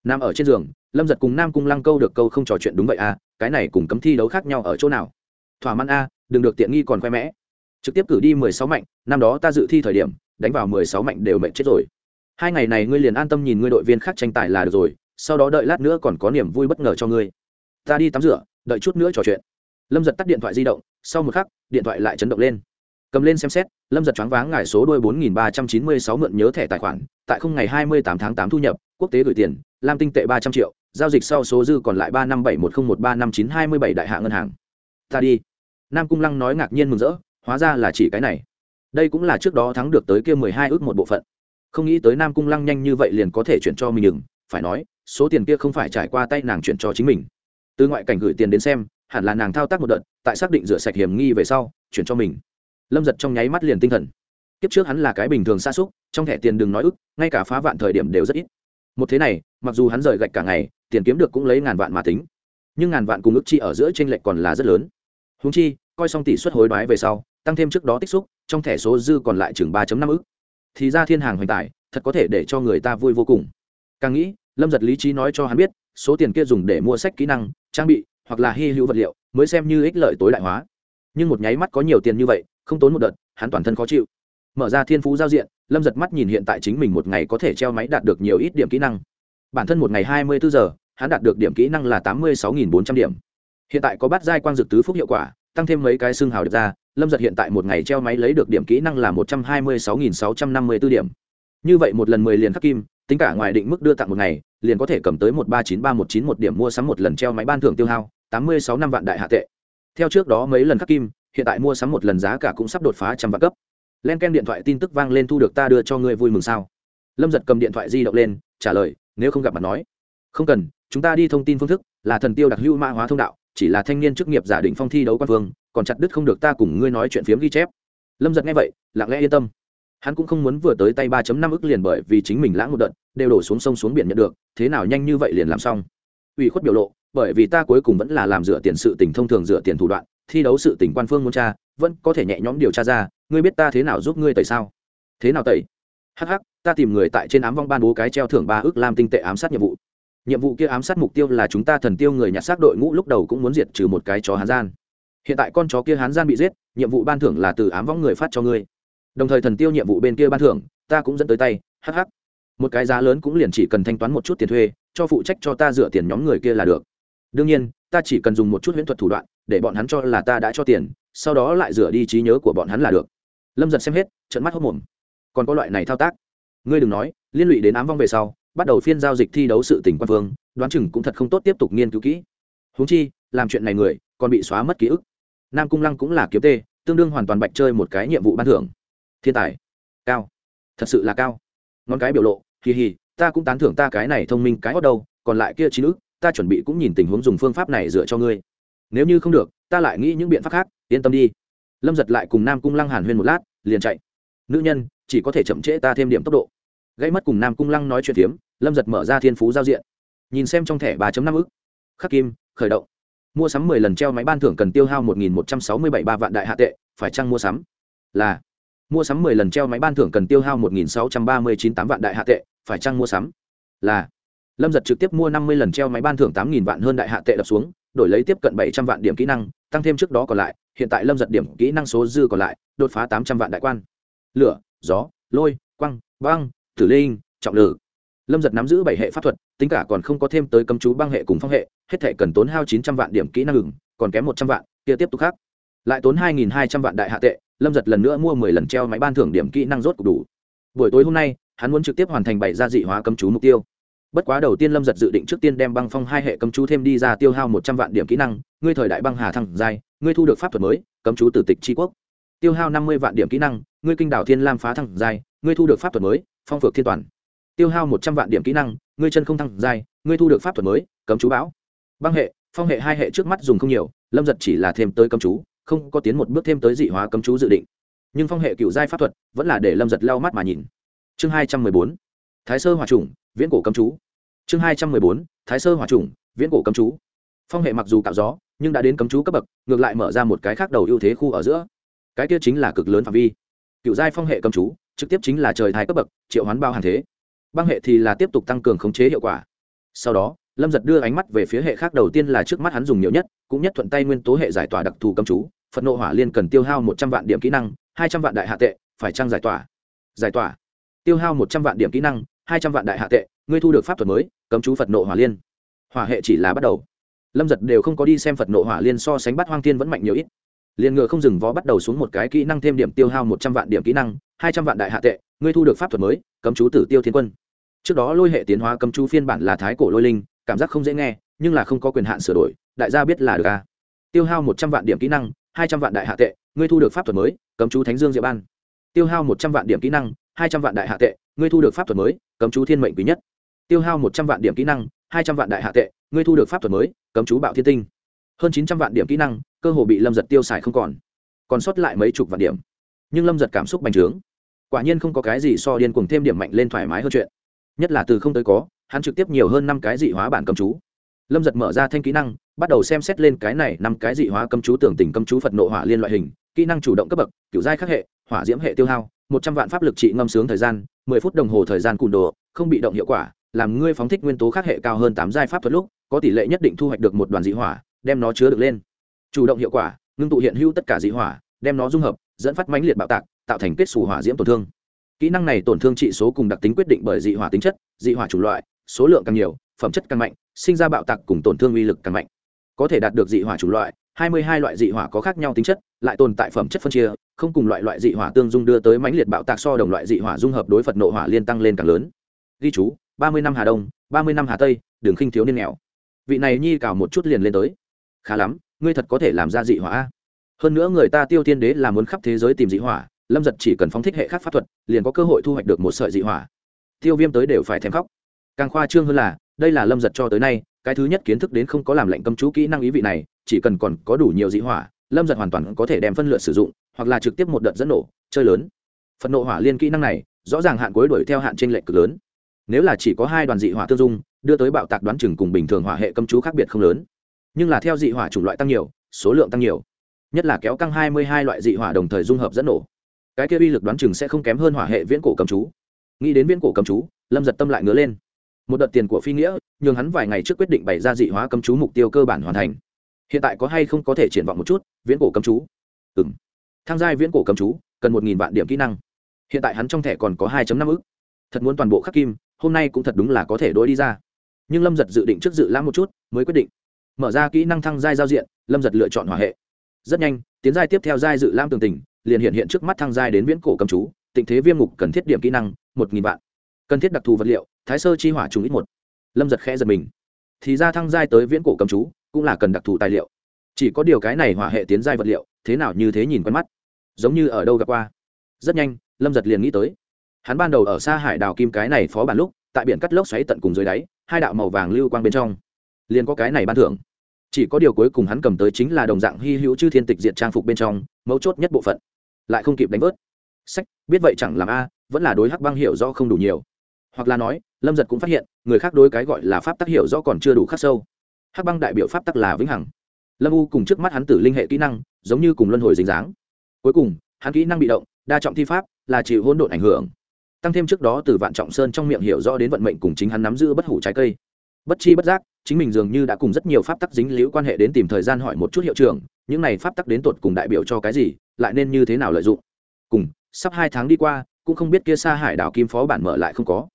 Nằm ở trên giường, lâm giật cùng nam cung lăng câu được câu không trò chuyện đúng vậy à cái này cùng cấm thi đấu khác nhau ở chỗ nào? Thỏa mãn a, đừng được tiện nghi còn khoe mẽ. Trực tiếp cử đi mười sáu mạnh, năm đó ta dự thi thời điểm, đánh vào mười sáu mạnh đều mệnh chết rồi. Hai ngày này ngươi liền an tâm nhìn ngươi đội viên khác tranh tài là được rồi, sau đó đợi lát nữa còn có niềm vui bất ngờ cho ngươi. Ta đi tắm rửa, đợi chút nữa trò chuyện lâm giật tắt điện thoại di động, sau một khắc, điện thoại lại chấn động lên. Cầm lên xem xét, lâm giật choáng váng ngải số đôi bốn nghìn ba trăm chín mươi sáu mượn nhớ thẻ tài khoản, tại không ngày hai mươi tám tháng tám thu nhập, quốc tế gửi tiền, lam tinh tệ ba trăm triệu, giao dịch sau số dư còn lại ba năm bảy một không một ba năm chín hai mươi bảy đại hạ ngân hàng. Ta đi. Nam cung lăng nói ngạc nhiên mừng rỡ, hóa ra là chỉ cái này. Đây cũng là trước đó thắng được tới kia mười hai ước một bộ phận. Không nghĩ tới nam cung lăng nhanh như vậy liền có thể chuyển cho mình đừng, phải nói, số tiền kia không phải trải qua tay nàng chuyển cho chính mình. Từ ngoại cảnh gửi tiền đến xem hẳn là nàng thao tác một đợt, tại xác định rửa sạch hiểm nghi về sau, chuyển cho mình. Lâm giật trong nháy mắt liền tinh thần. Kiếp trước hắn là cái bình thường xa xúc, trong thẻ tiền đừng nói ức, ngay cả phá vạn thời điểm đều rất ít. Một thế này, mặc dù hắn rời gạch cả ngày, tiền kiếm được cũng lấy ngàn vạn mà tính. Nhưng ngàn vạn cùng ức chi ở giữa t r ê n lệch còn là rất lớn. Húng chi, coi xong tỷ suất hối đoái về sau, tăng thêm trước đó tích xúc, trong thẻ số dư còn lại chừng ba năm ức. Thì ra thiên hàng hoành tài, thật có thể để cho người ta vui vô cùng. Càng nghĩ, lâm giật lý trí nói cho hắn biết, số tiền kia dùng để mua sách kỹ năng, trang bị hoặc là hy hữu vật liệu, mới xem như ích lợi tối đại hóa. Nhưng một nháy mắt có nhiều tiền như vậy, không tốn một đợt, hắn toàn thân khó chịu. Mở ra thiên phú giao diện, lâm giật mắt nhìn hiện tại chính mình một ngày có thể treo máy đạt được nhiều ít điểm kỹ năng. Bản thân một ngày hai mươi bốn giờ, hắn đạt được điểm kỹ năng là tám mươi sáu bốn trăm điểm. Hiện tại có bát giai quang dực tứ phúc hiệu quả, tăng thêm mấy cái xương hào được ra, lâm giật hiện tại một ngày treo máy lấy được điểm kỹ năng là một trăm hai mươi sáu sáu trăm năm mươi b ố điểm. Như vậy một lần mười liền khắc kim, tính cả ngoài định mức đưa tặng một ngày, liền có thể cầm tới một ba chín ba một chín một điểm mua sắm một lần treo máy ban thưởng tiêu hao tám mươi sáu năm vạn đại hạ tệ. Theo trước đó mấy lần khắc kim, hiện tại mua sắm một lần giá cả cũng sắp đột phá trăm vạn cấp. Len ken điện thoại tin tức vang lên thu được ta đưa cho ngươi vui mừng sao? Lâm giật cầm điện thoại di động lên, trả lời, nếu không gặp mặt nói. Không cần, chúng ta đi thông tin phương thức, là thần tiêu đặc hữu mã hóa thông đạo, chỉ là thanh niên chức nghiệp giả định phong thi đấu quan phương còn chặt đứt không được ta cùng ngươi nói chuyện phiếm ghi chép. Lâm giật nghe vậy, lặng lẽ yên tâm. Hắn cũng không muốn vừa tới tay ba năm ức liền bởi vì chính mình lãng một đợt, đều đổ xuống sông xuống biển nhận được, thế nào nhanh như vậy liền làm xong ủy khuất biểu lộ, bởi vì ta cuối cùng vẫn là làm dựa tiền sự tình thông thường dựa tiền thủ đoạn, thi đấu sự tình quan phương muốn tra, vẫn có thể nhẹ nhõm điều tra ra, ngươi biết ta thế nào giúp ngươi tẩy sao? Thế nào tẩy? Hh ta tìm người tại trên ám vong ban bố cái treo thưởng ba ước làm tinh tệ ám sát nhiệm vụ. Nhiệm vụ kia ám sát mục tiêu là chúng ta thần tiêu người nhặt xác đội ngũ lúc đầu cũng muốn diệt trừ một cái chó hán gian. Hiện tại con chó kia hán gian bị giết, nhiệm vụ ban thưởng là từ ám vong người phát cho ngươi. Đồng thời thần tiêu nhiệm vụ bên kia ban thưởng, ta cũng dẫn tới tay hh một cái giá lớn cũng liền chỉ cần thanh toán một chút tiền thuê, cho phụ trách cho ta dựa tiền nhóm người kia là được. Đương nhiên, ta chỉ cần dùng một chút huyễn thuật thủ đoạn, để bọn hắn cho là ta đã cho tiền, sau đó lại rửa đi trí nhớ của bọn hắn là được. Lâm giật xem hết trận mắt hốc mồm còn có loại này thao tác. Ngươi đừng nói, liên lụy đến ám vong về sau, bắt đầu phiên giao dịch thi đấu sự tỉnh quan phương, đoán chừng cũng thật không tốt tiếp tục nghiên cứu kỹ. Húng chi, làm chuyện này người, còn bị xóa mất ký ức. Nam cung lăng cũng là kiếm tê, tương đương hoàn toàn bạch chơi một cái nhiệm vụ ban thưởng. Thiên tài. Cao. Thật sự là cao. Ngón cái biểu lộ hì hì ta cũng tán thưởng ta cái này thông minh cái hót đâu còn lại kia trí nữ, ta chuẩn bị cũng nhìn tình huống dùng phương pháp này dựa cho ngươi. Nếu như không được ta lại nghĩ những biện pháp khác yên tâm đi. Lâm giật lại cùng nam cung lăng hàn huyên một lát liền chạy. Nữ nhân chỉ có thể chậm trễ ta thêm điểm tốc độ. Gây mất cùng nam cung lăng nói chuyện phiếm lâm giật mở ra thiên phú giao diện. Nhìn xem trong thẻ ba năm ức. Khắc kim khởi động. Mua sắm mười lần treo máy ban thưởng cần tiêu hao một nghìn một trăm sáu mươi bảy ba vạn đại hạ tệ phải chăng mua sắm? Là mua sắm mười lần treo máy ban thưởng cần tiêu hao một nghìn sáu trăm ba mươi chín tám vạn đại hạ tệ, phải chăng mua sắm? Là. Lâm giật trực tiếp mua năm mươi lần treo máy ban thưởng tám nghìn vạn hơn đại hạ tệ đập xuống, đổi lấy tiếp cận bảy trăm vạn điểm kỹ năng, tăng thêm trước đó còn lại, hiện tại lâm giật điểm kỹ năng số dư còn lại, đột phá tám trăm vạn đại quan. Lửa, gió, lôi, quăng, băng, tử linh, trọng lử. Lâm giật nắm giữ bảy hệ pháp thuật, tính cả còn không có thêm tới cấm chú băng hệ cùng phong hệ, hết thể cần tốn hao chín trăm vạn điểm kỹ năng ngừng còn kém một trăm vạn, kia tiếp tục khác lại tốn hai nghìn hai trăm vạn đại hạ tệ, lâm giật lần nữa mua mười lần treo máy ban thưởng điểm kỹ năng rốt cục đủ. Buổi tối hôm nay, hắn muốn trực tiếp hoàn thành bảy gia dị hóa cấm chú mục tiêu. Bất quá đầu tiên lâm giật dự định trước tiên đem băng phong hai hệ cấm chú thêm đi ra tiêu hao một trăm vạn điểm kỹ năng, ngươi thời đại băng hà thăng giai, ngươi thu được pháp thuật mới, cấm chú từ tịch tri quốc. Tiêu hao năm mươi vạn điểm kỹ năng, ngươi kinh đảo thiên lam phá thăng giai, ngươi thu được pháp thuật mới, phong phược thiên toàn. Tiêu hao một trăm vạn điểm kỹ năng, ngươi chân không thăng giai, ngươi thu được pháp thuật mới, cấm chú bão. Băng hệ, phong hệ hai hệ trước mắt dùng không nhiều, lâm giật chỉ là thêm tới cấm chú không có tiến một bước thêm tới dị hóa cấm chú dự định. Nhưng phong hệ cựu giai pháp thuật vẫn là để lâm giật lau mắt mà nhìn. Chương hai trăm mười bốn, thái sơ hòa trùng, viễn cổ cấm chú. Chương hai trăm mười bốn, thái sơ hòa trùng, viễn cổ cấm chú. Phong hệ mặc dù cạo gió, nhưng đã đến cấm chú cấp bậc, ngược lại mở ra một cái khác đầu ưu thế khu ở giữa. Cái kia chính là cực lớn phạm vi. Cựu giai phong hệ cấm chú, trực tiếp chính là trời thái cấp bậc, triệu hoán bao hàng thế. Băng hệ thì là tiếp tục tăng cường khống chế hiệu quả. Sau đó, lâm giật đưa ánh mắt về phía hệ khác, đầu tiên là trước mắt hắn dùng nhiều nhất, cũng nhất thuận tay nguyên tố hệ giải tỏa đặc thù cấm chú phật nộ hỏa liên cần tiêu hao một trăm vạn điểm kỹ năng, hai trăm vạn đại hạ tệ, phải trăng giải tỏa? Giải tỏa. Tiêu hao một trăm vạn điểm kỹ năng, hai trăm vạn đại hạ tệ, ngươi thu được pháp thuật mới, cấm chú phật nộ hỏa liên. Hỏa hệ chỉ là bắt đầu. Lâm giật đều không có đi xem phật nộ hỏa liên so sánh bắt hoang thiên vẫn mạnh nhiều ít. Liền ngựa không dừng vó bắt đầu xuống một cái kỹ năng thêm điểm tiêu hao một trăm vạn điểm kỹ năng, hai trăm vạn đại hạ tệ, ngươi thu được pháp thuật mới, cấm chú tử tiêu thiên quân. Trước đó lôi hệ tiến hóa cấm chú phiên bản là thái cổ lôi linh, cảm giác không dễ nghe, nhưng là không có quyền hạn sửa đổi, đại gia biết là được à. tiêu hao một trăm vạn điểm kỹ năng hai trăm vạn đại hạ tệ, ngươi thu được pháp thuật mới, cấm chú thánh dương diệu ban. Tiêu hao một trăm vạn điểm kỹ năng, hai trăm vạn đại hạ tệ, ngươi thu được pháp thuật mới, cấm chú thiên mệnh quý nhất. Tiêu hao một trăm vạn điểm kỹ năng, hai trăm vạn đại hạ tệ, ngươi thu được pháp thuật mới, cấm chú bạo thiên tinh. Hơn chín trăm vạn điểm kỹ năng, cơ hồ bị lâm giật tiêu xài không còn. Còn sót lại mấy chục vạn điểm. Nhưng lâm giật cảm xúc bành trướng. Quả nhiên không có cái gì so điên cùng thêm điểm mạnh lên thoải mái hơn chuyện. Nhất là từ không tới có, hắn trực tiếp nhiều hơn năm cái dị hóa bản cấm chú lâm giật mở ra thanh kỹ năng, bắt đầu xem xét lên cái này năm cái dị hóa cấm chú tưởng tình cấm chú phật nộ hỏa liên loại hình, kỹ năng chủ động cấp bậc, kiểu giai khắc hệ, hỏa diễm hệ tiêu hao, một trăm vạn pháp lực trị ngâm sướng thời gian, mười phút đồng hồ thời gian cùn đồ, không bị động hiệu quả, làm ngươi phóng thích nguyên tố khắc hệ cao hơn tám giai pháp thuật lúc, có tỷ lệ nhất định thu hoạch được một đoàn dị hỏa, đem nó chứa được lên. Chủ động hiệu quả, ngưng tụ hiện hữu tất cả dị hỏa, đem nó dung hợp, dẫn phát mãnh liệt bạo tạc, tạo thành kết xù hỏa diễm tổn thương. Kỹ năng này tổn thương trị số cùng đặc tính quyết định bởi dị hỏa tính chất, dị hỏa chủ loại, số lượng càng nhiều phẩm chất càng mạnh, sinh ra bạo tạc cùng tổn thương uy lực càng mạnh. Có thể đạt được dị hỏa chủ loại, hai mươi hai loại dị hỏa có khác nhau tính chất, lại tồn tại phẩm chất phân chia, không cùng loại loại dị hỏa tương dung đưa tới mãnh liệt bạo tạc so đồng loại dị hỏa dung hợp đối phật nộ hỏa liên tăng lên càng lớn. Ghi chú, ba mươi năm hà đông, ba mươi năm hà tây, đường khinh thiếu niên nghèo. Vị này nhi cào một chút liền lên tới. Khá lắm, ngươi thật có thể làm ra dị hỏa hơn nữa người ta tiêu tiên đế là muốn khắp thế giới tìm dị hỏa, lâm giật chỉ cần phóng thích hệ khác pháp thuật, liền có cơ hội thu hoạch được một sợi dị hỏa. Tiêu viêm tới đều phải thèm khóc. Càng khoa trương hơn là đây là lâm giật cho tới nay, cái thứ nhất kiến thức đến không có làm lệnh cấm chú kỹ năng ý vị này, chỉ cần còn có đủ nhiều dị hỏa, lâm giật hoàn toàn có thể đem phân lượt sử dụng, hoặc là trực tiếp một đợt dẫn nổ, chơi lớn. Phật nộ hỏa liên kỹ năng này, rõ ràng hạn cuối đuổi theo hạn t r ê n lệch cực lớn. Nếu là chỉ có hai đoàn dị hỏa tương dung, đưa tới bạo tạc đoán chừng cùng bình thường hỏa hệ cấm chú khác biệt không lớn. Nhưng là theo dị hỏa chủng loại tăng nhiều, số lượng tăng nhiều. Nhất là kéo căng hai mươi hai loại dị hỏa đồng thời dung hợp dẫn nổ. Cái kia uy lực đoán chừng sẽ không kém hơn hỏa hệ viễn cổ cầm chú. Nghĩ đến viễn cổ cầm chú, lâm giật tâm lại ngứa lên một đợt tiền của phi nghĩa, nhường hắn vài ngày trước quyết định bày ra dị hóa cấm chú mục tiêu cơ bản hoàn thành. Hiện tại có hay không có thể triển vọng một chút? Viễn cổ cấm chú. Ừ m tham gia viễn cổ cấm chú, cần một nghìn vạn điểm kỹ năng. Hiện tại hắn trong thẻ còn có hai năm ức. Thật muốn toàn bộ khắc kim, hôm nay cũng thật đúng là có thể đối đi ra. Nhưng lâm giật dự định trước dự lãm một chút, mới quyết định. Mở ra kỹ năng thăng giai giao diện, lâm giật lựa chọn hòa hệ. Rất nhanh, tiến giai tiếp theo giai dự lam tường tình, liền hiện hiện trước mắt thăng giai đến viễn cổ cầm chú, tịnh thế viêm ngục cần thiết điểm kỹ năng, một nghìn vạn. Cần thiết đặc thù vật liệu thái sơ chi hỏa trùng ít một. Lâm giật khẽ giật mình. Thì ra thăng giai tới viễn cổ cầm chú, cũng là cần đặc thù tài liệu. Chỉ có điều cái này hỏa hệ tiến giai vật liệu, thế nào như thế nhìn quen mắt. Giống như ở đâu gặp qua. Rất nhanh, lâm giật liền nghĩ tới. Hắn ban đầu ở xa hải đào kim cái này phó bản lúc, tại biển cắt lốc xoáy tận cùng dưới đáy, hai đạo màu vàng lưu quang bên trong. Liền có cái này ban thưởng. Chỉ có điều cuối cùng hắn cầm tới chính là đồng dạng hy hữu chư thiên tịch diện trang phục bên trong, mấu chốt nhất bộ phận. Lại không kịp đánh vớt. Sách, biết vậy chẳng làm a, vẫn là đối hắc băng hiểu rõ không đủ nhiều hoặc là nói, lâm giật cũng phát hiện, người khác đối cái gọi là pháp tắc hiểu rõ còn chưa đủ khắc sâu. Hắc băng đại biểu pháp tắc là vĩnh hằng. Lâm u cùng trước mắt hắn tử linh hệ kỹ năng, giống như cùng luân hồi dính dáng. Cuối cùng, hắn kỹ năng bị động, đa trọng thi pháp, là chịu hỗn độn ảnh hưởng. Tăng thêm trước đó từ vạn trọng sơn trong miệng hiểu rõ đến vận mệnh cùng chính hắn nắm giữ bất hủ trái cây. Bất chi bất giác, chính mình dường như đã cùng rất nhiều pháp tắc dính liễu quan hệ đến tìm thời gian hỏi một chút hiệu trưởng, những này pháp tắc đến tột cùng đại biểu cho cái gì, lại nên như thế nào lợi dụng. Cùng, sắp hai tháng đi qua, cũng không biết kia xa hải đảo kim phó bản mở lại không có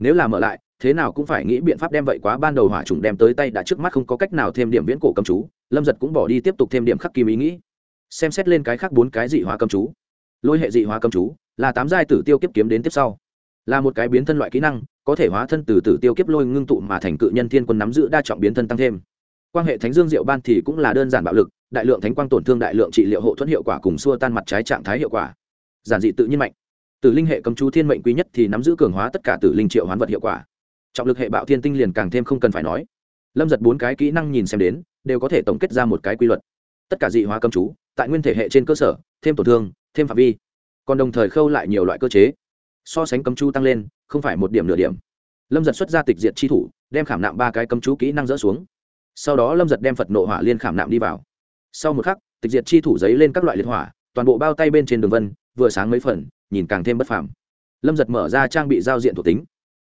nếu là mở lại, thế nào cũng phải nghĩ biện pháp đem vậy quá ban đầu hỏa trùng đem tới tay đã trước mắt không có cách nào thêm điểm viễn cổ cầm chú, lâm giật cũng bỏ đi tiếp tục thêm điểm khắc kim ý nghĩ. Xem xét lên cái khác bốn cái dị hóa cầm chú. Lôi hệ dị hóa cầm chú, là tám giai tử tiêu kiếp kiếm đến tiếp sau. Là một cái biến thân loại kỹ năng, có thể hóa thân từ tử tiêu kiếp lôi ngưng tụ mà thành cự nhân thiên quân nắm giữ đa trọng biến thân tăng thêm. Quan hệ thánh dương diệu ban thì cũng là đơn giản bạo lực, đại lượng thánh quang tổn thương đại lượng trị liệu hộ thuẫn hiệu quả cùng xua tan mặt trái trạng thái hiệu quả. Giản dị tự nhiên mạnh tử linh hệ cấm chú thiên mệnh quý nhất thì nắm giữ cường hóa tất cả tử linh triệu hoán vật hiệu quả. Trọng lực hệ bạo thiên tinh liền càng thêm không cần phải nói. Lâm giật bốn cái kỹ năng nhìn xem đến, đều có thể tổng kết ra một cái quy luật. Tất cả dị hóa cấm chú, tại nguyên thể hệ trên cơ sở, thêm tổn thương, thêm phạm vi. Còn đồng thời khâu lại nhiều loại cơ chế. So sánh cấm chú tăng lên, không phải một điểm nửa điểm. Lâm giật xuất ra tịch diệt chi thủ, đem khảm nạm ba cái cấm chú kỹ năng dỡ xuống. Sau đó lâm giật đem phật nộ hỏa liên khảm nạm đi vào. Sau một khắc, tịch diệt chi thủ giấy lên các loại liệt hỏa, toàn bộ bao tay bên trên đường vân, vừa sáng mấy phần nhìn càng thêm bất phàm. Lâm giật mở ra trang bị giao diện thuộc tính.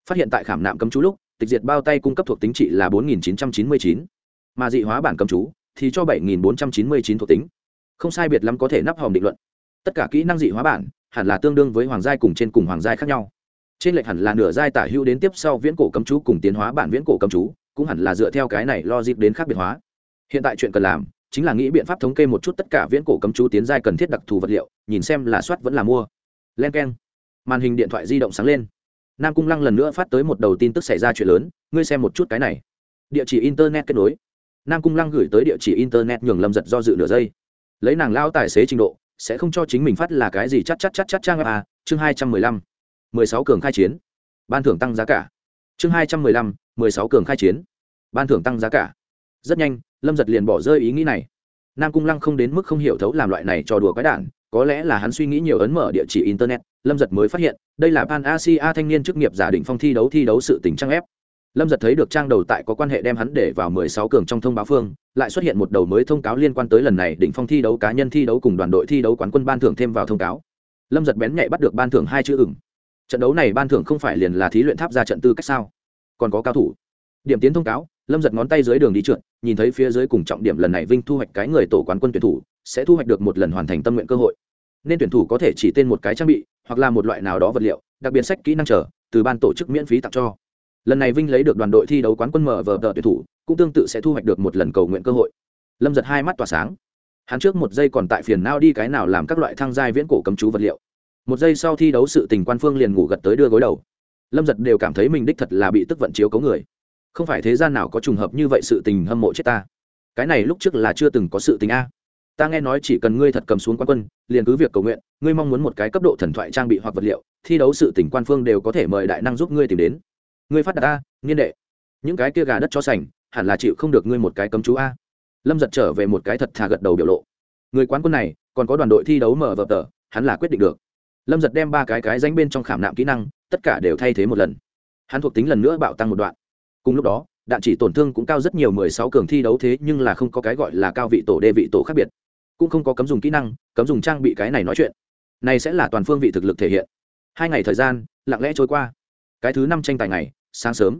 Phát hiện tại khảm nạm cấm chú lúc, tịch diệt bao tay cung cấp thuộc tính trị là bốn nghìn chín trăm chín mươi chín, mà dị hóa bản cấm chú thì cho bảy nghìn bốn trăm chín mươi chín thuộc tính. Không sai biệt lắm có thể nắp hòm định luận. Tất cả kỹ năng dị hóa bản hẳn là tương đương với hoàng giai cùng trên cùng hoàng giai khác nhau. Trên lệch hẳn là nửa giai tả hữu đến tiếp sau viễn cổ cấm chú cùng tiến hóa bản viễn cổ cấm chú, cũng hẳn là dựa theo cái này lo dịp đến khác biệt hóa. Hiện tại chuyện cần làm chính là nghĩ biện pháp thống kê một chút tất cả viễn cổ cấm chú tiến giai cần thiết đặc thù vật liệu, nhìn xem là soát vẫn là mua len k e n màn hình điện thoại di động sáng lên. Nam cung lăng lần nữa phát tới một đầu tin tức xảy ra chuyện lớn, ngươi xem một chút cái này. Địa chỉ internet kết nối. Nam cung lăng gửi tới địa chỉ internet nhường lâm giật do dự nửa giây. Lấy nàng lao tài xế trình độ, sẽ không cho chính mình phát là cái gì chắc chắc chắc chắc trang a à? chương hai trăm mười lăm. mười sáu cường khai chiến. Ban thưởng tăng giá cả. Chương hai trăm mười lăm, mười sáu cường khai chiến. Ban thưởng tăng giá cả. Rất nhanh, lâm giật liền bỏ rơi ý nghĩ này. Nam cung lăng không đến mức không hiểu thấu làm loại này cho đùa quái đản có lẽ là hắn suy nghĩ nhiều ấn mở địa chỉ internet, lâm giật mới phát hiện, đây là pan asia thanh niên chức nghiệp giả định phong thi đấu thi đấu sự tỉnh trang ép lâm giật thấy được trang đầu tại có quan hệ đem hắn để vào mười sáu cường trong thông báo phương, lại xuất hiện một đầu mới thông cáo liên quan tới lần này đỉnh phong thi đấu cá nhân thi đấu cùng đoàn đội thi đấu quán quân ban thưởng thêm vào thông cáo. Lâm giật bén nhạy bắt được ban thưởng hai chữ ửng. Trận đấu này ban thưởng không phải liền là thí luyện tháp ra trận tư cách sao? Còn có cao thủ. Điểm tiến thông cáo, lâm giật ngón tay dưới đường đi trượt, nhìn thấy phía dưới cùng trọng điểm lần này vinh thu hoạch cái người tổ quán quân tuyển thủ sẽ thu hoạch được một lần hoàn thành tâm nguyện cơ hội. Nên tuyển thủ có thể chỉ tên một cái trang bị, hoặc là một loại nào đó vật liệu, đặc biệt sách kỹ năng trở từ ban tổ chức miễn phí tặng cho. Lần này vinh lấy được đoàn đội thi đấu quán quân mở vờ tờ tuyển thủ, cũng tương tự sẽ thu hoạch được một lần cầu nguyện cơ hội. Lâm giật hai mắt tỏa sáng. Hắn trước một giây còn tại phiền nao đi cái nào làm các loại thang giai viễn cổ cấm chú vật liệu. Một giây sau thi đấu sự tình quan phương liền ngủ gật tới đưa gối đầu. Lâm giật đều cảm thấy mình đích thật là bị tức vận chiếu cấu người. Không phải thế gian nào có trùng hợp như vậy sự tình hâm mộ chết ta. Cái này lúc trước là chưa từng có sự tình a ta nghe nói chỉ cần ngươi thật cầm xuống quan quân, liền cứ việc cầu nguyện, ngươi mong muốn một cái cấp độ thần thoại trang bị hoặc vật liệu, thi đấu sự tỉnh quan phương đều có thể mời đại năng giúp ngươi tìm đến. Ngươi phát đạt a nghiên đệ. Những cái kia gà đất cho sành, hẳn là chịu không được ngươi một cái cấm chú a. Lâm giật trở về một cái thật thà gật đầu biểu lộ. Người quán quân này, còn có đoàn đội thi đấu mở vở tờ, hắn là quyết định được. Lâm giật đem ba cái cái danh bên trong khảm nạm kỹ năng, tất cả đều thay thế một lần. Hắn thuộc tính lần nữa bạo tăng một đoạn. Cùng lúc đó, đạn chỉ tổn thương cũng cao rất nhiều mười sáu cường thi đấu thế nhưng là không có cái gọi là cao vị tổ đê vị tổ khác biệt cũng không có cấm dùng kỹ năng, cấm dùng trang bị cái này nói chuyện. Này sẽ là toàn phương vị thực lực thể hiện. Hai ngày thời gian, lặng lẽ trôi qua. Cái thứ năm tranh tài ngày, sáng sớm.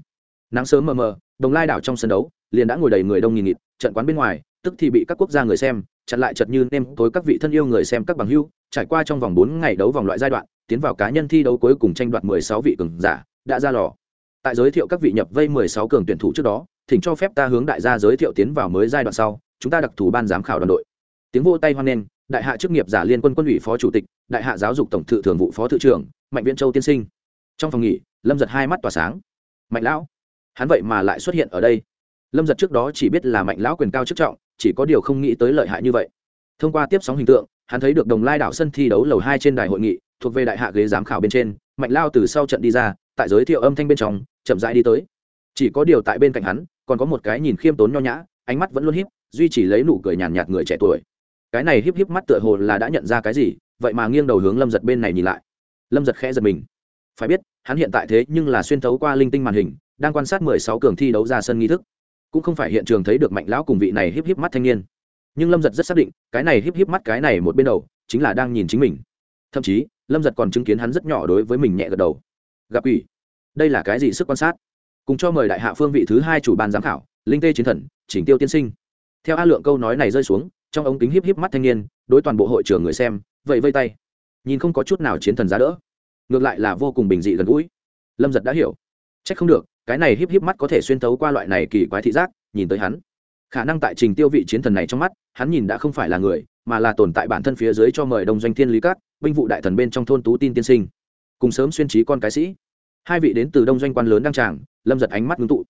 Nắng sớm mờ mờ, đồng lai đảo trong sân đấu, liền đã ngồi đầy người đông nghìn nghịt, trận quán bên ngoài, tức thì bị các quốc gia người xem, chặn lại chật như nêm tối các vị thân yêu người xem các bằng hưu, trải qua trong vòng bốn ngày đấu vòng loại giai đoạn, tiến vào cá nhân thi đấu cuối cùng tranh đoạt mười sáu vị cường giả, đã ra lò. Tại giới thiệu các vị nhập vây mười sáu cường tuyển thủ trước đó, thỉnh cho phép ta hướng đại gia giới thiệu tiến vào mới giai đoạn sau, chúng ta đặc thù ban giám khảo đoàn đội tiếng vô tay hoan nghênh, đại hạ chức nghiệp giả liên quân quân ủy phó chủ tịch, đại hạ giáo dục tổng thự thường vụ phó thự trưởng, mạnh viễn châu tiên sinh. Trong phòng nghỉ, lâm giật hai mắt tỏa sáng. Mạnh lão, hắn vậy mà lại xuất hiện ở đây. Lâm giật trước đó chỉ biết là mạnh lão quyền cao chức trọng, chỉ có điều không nghĩ tới lợi hại như vậy. Thông qua tiếp sóng hình tượng, hắn thấy được đồng lai đảo sân thi đấu lầu hai trên đài hội nghị, thuộc về đại hạ ghế giám khảo bên trên, mạnh lao từ sau trận đi ra, tại giới thiệu âm thanh bên trong, chậm rãi đi tới. Chỉ có điều tại bên cạnh hắn, còn có một cái nhìn khiêm tốn nho nhã, ánh mắt vẫn luôn hiếp, duy chỉ lấy nụ cười nhàn nhạt người trẻ tuổi cái này híp híp mắt tựa hồ là đã nhận ra cái gì, vậy mà nghiêng đầu hướng lâm giật bên này nhìn lại. Lâm giật khẽ giật mình. Phải biết, hắn hiện tại thế nhưng là xuyên thấu qua linh tinh màn hình, đang quan sát mười sáu cường thi đấu ra sân nghi thức. Cũng không phải hiện trường thấy được mạnh lão cùng vị này híp híp mắt thanh niên. Nhưng lâm giật rất xác định, cái này híp híp mắt cái này một bên đầu, chính là đang nhìn chính mình. Thậm chí, lâm giật còn chứng kiến hắn rất nhỏ đối với mình nhẹ gật đầu. Gặp ủy đây là cái gì sức quan sát? Cùng cho mời đại hạ phương vị thứ hai chủ ban giám khảo, linh tê chiến thần, chỉnh tiêu tiên sinh. Theo a lượng câu nói này rơi xuống trong ống kính híp híp mắt thanh niên, đối toàn bộ hội trường người xem vậy vây tay. Nhìn không có chút nào chiến thần giá đỡ. Ngược lại là vô cùng bình dị gần gũi. Lâm giật đã hiểu. C h ắ c không được, cái này híp híp mắt có thể xuyên tấu qua loại này kỳ quái thị giác, nhìn tới hắn. Khả năng tại trình tiêu vị chiến thần này trong mắt, hắn nhìn đã không phải là người, mà là tồn tại bản thân phía dưới cho mời đông doanh thiên lý cát binh vụ đại thần bên trong thôn tú tin tiên sinh. Cùng sớm xuyên trí con cái sĩ. Hai vị đến từ đông doanh quan lớn đăng tràng, lâm giật ánh mắt ngưng tụ.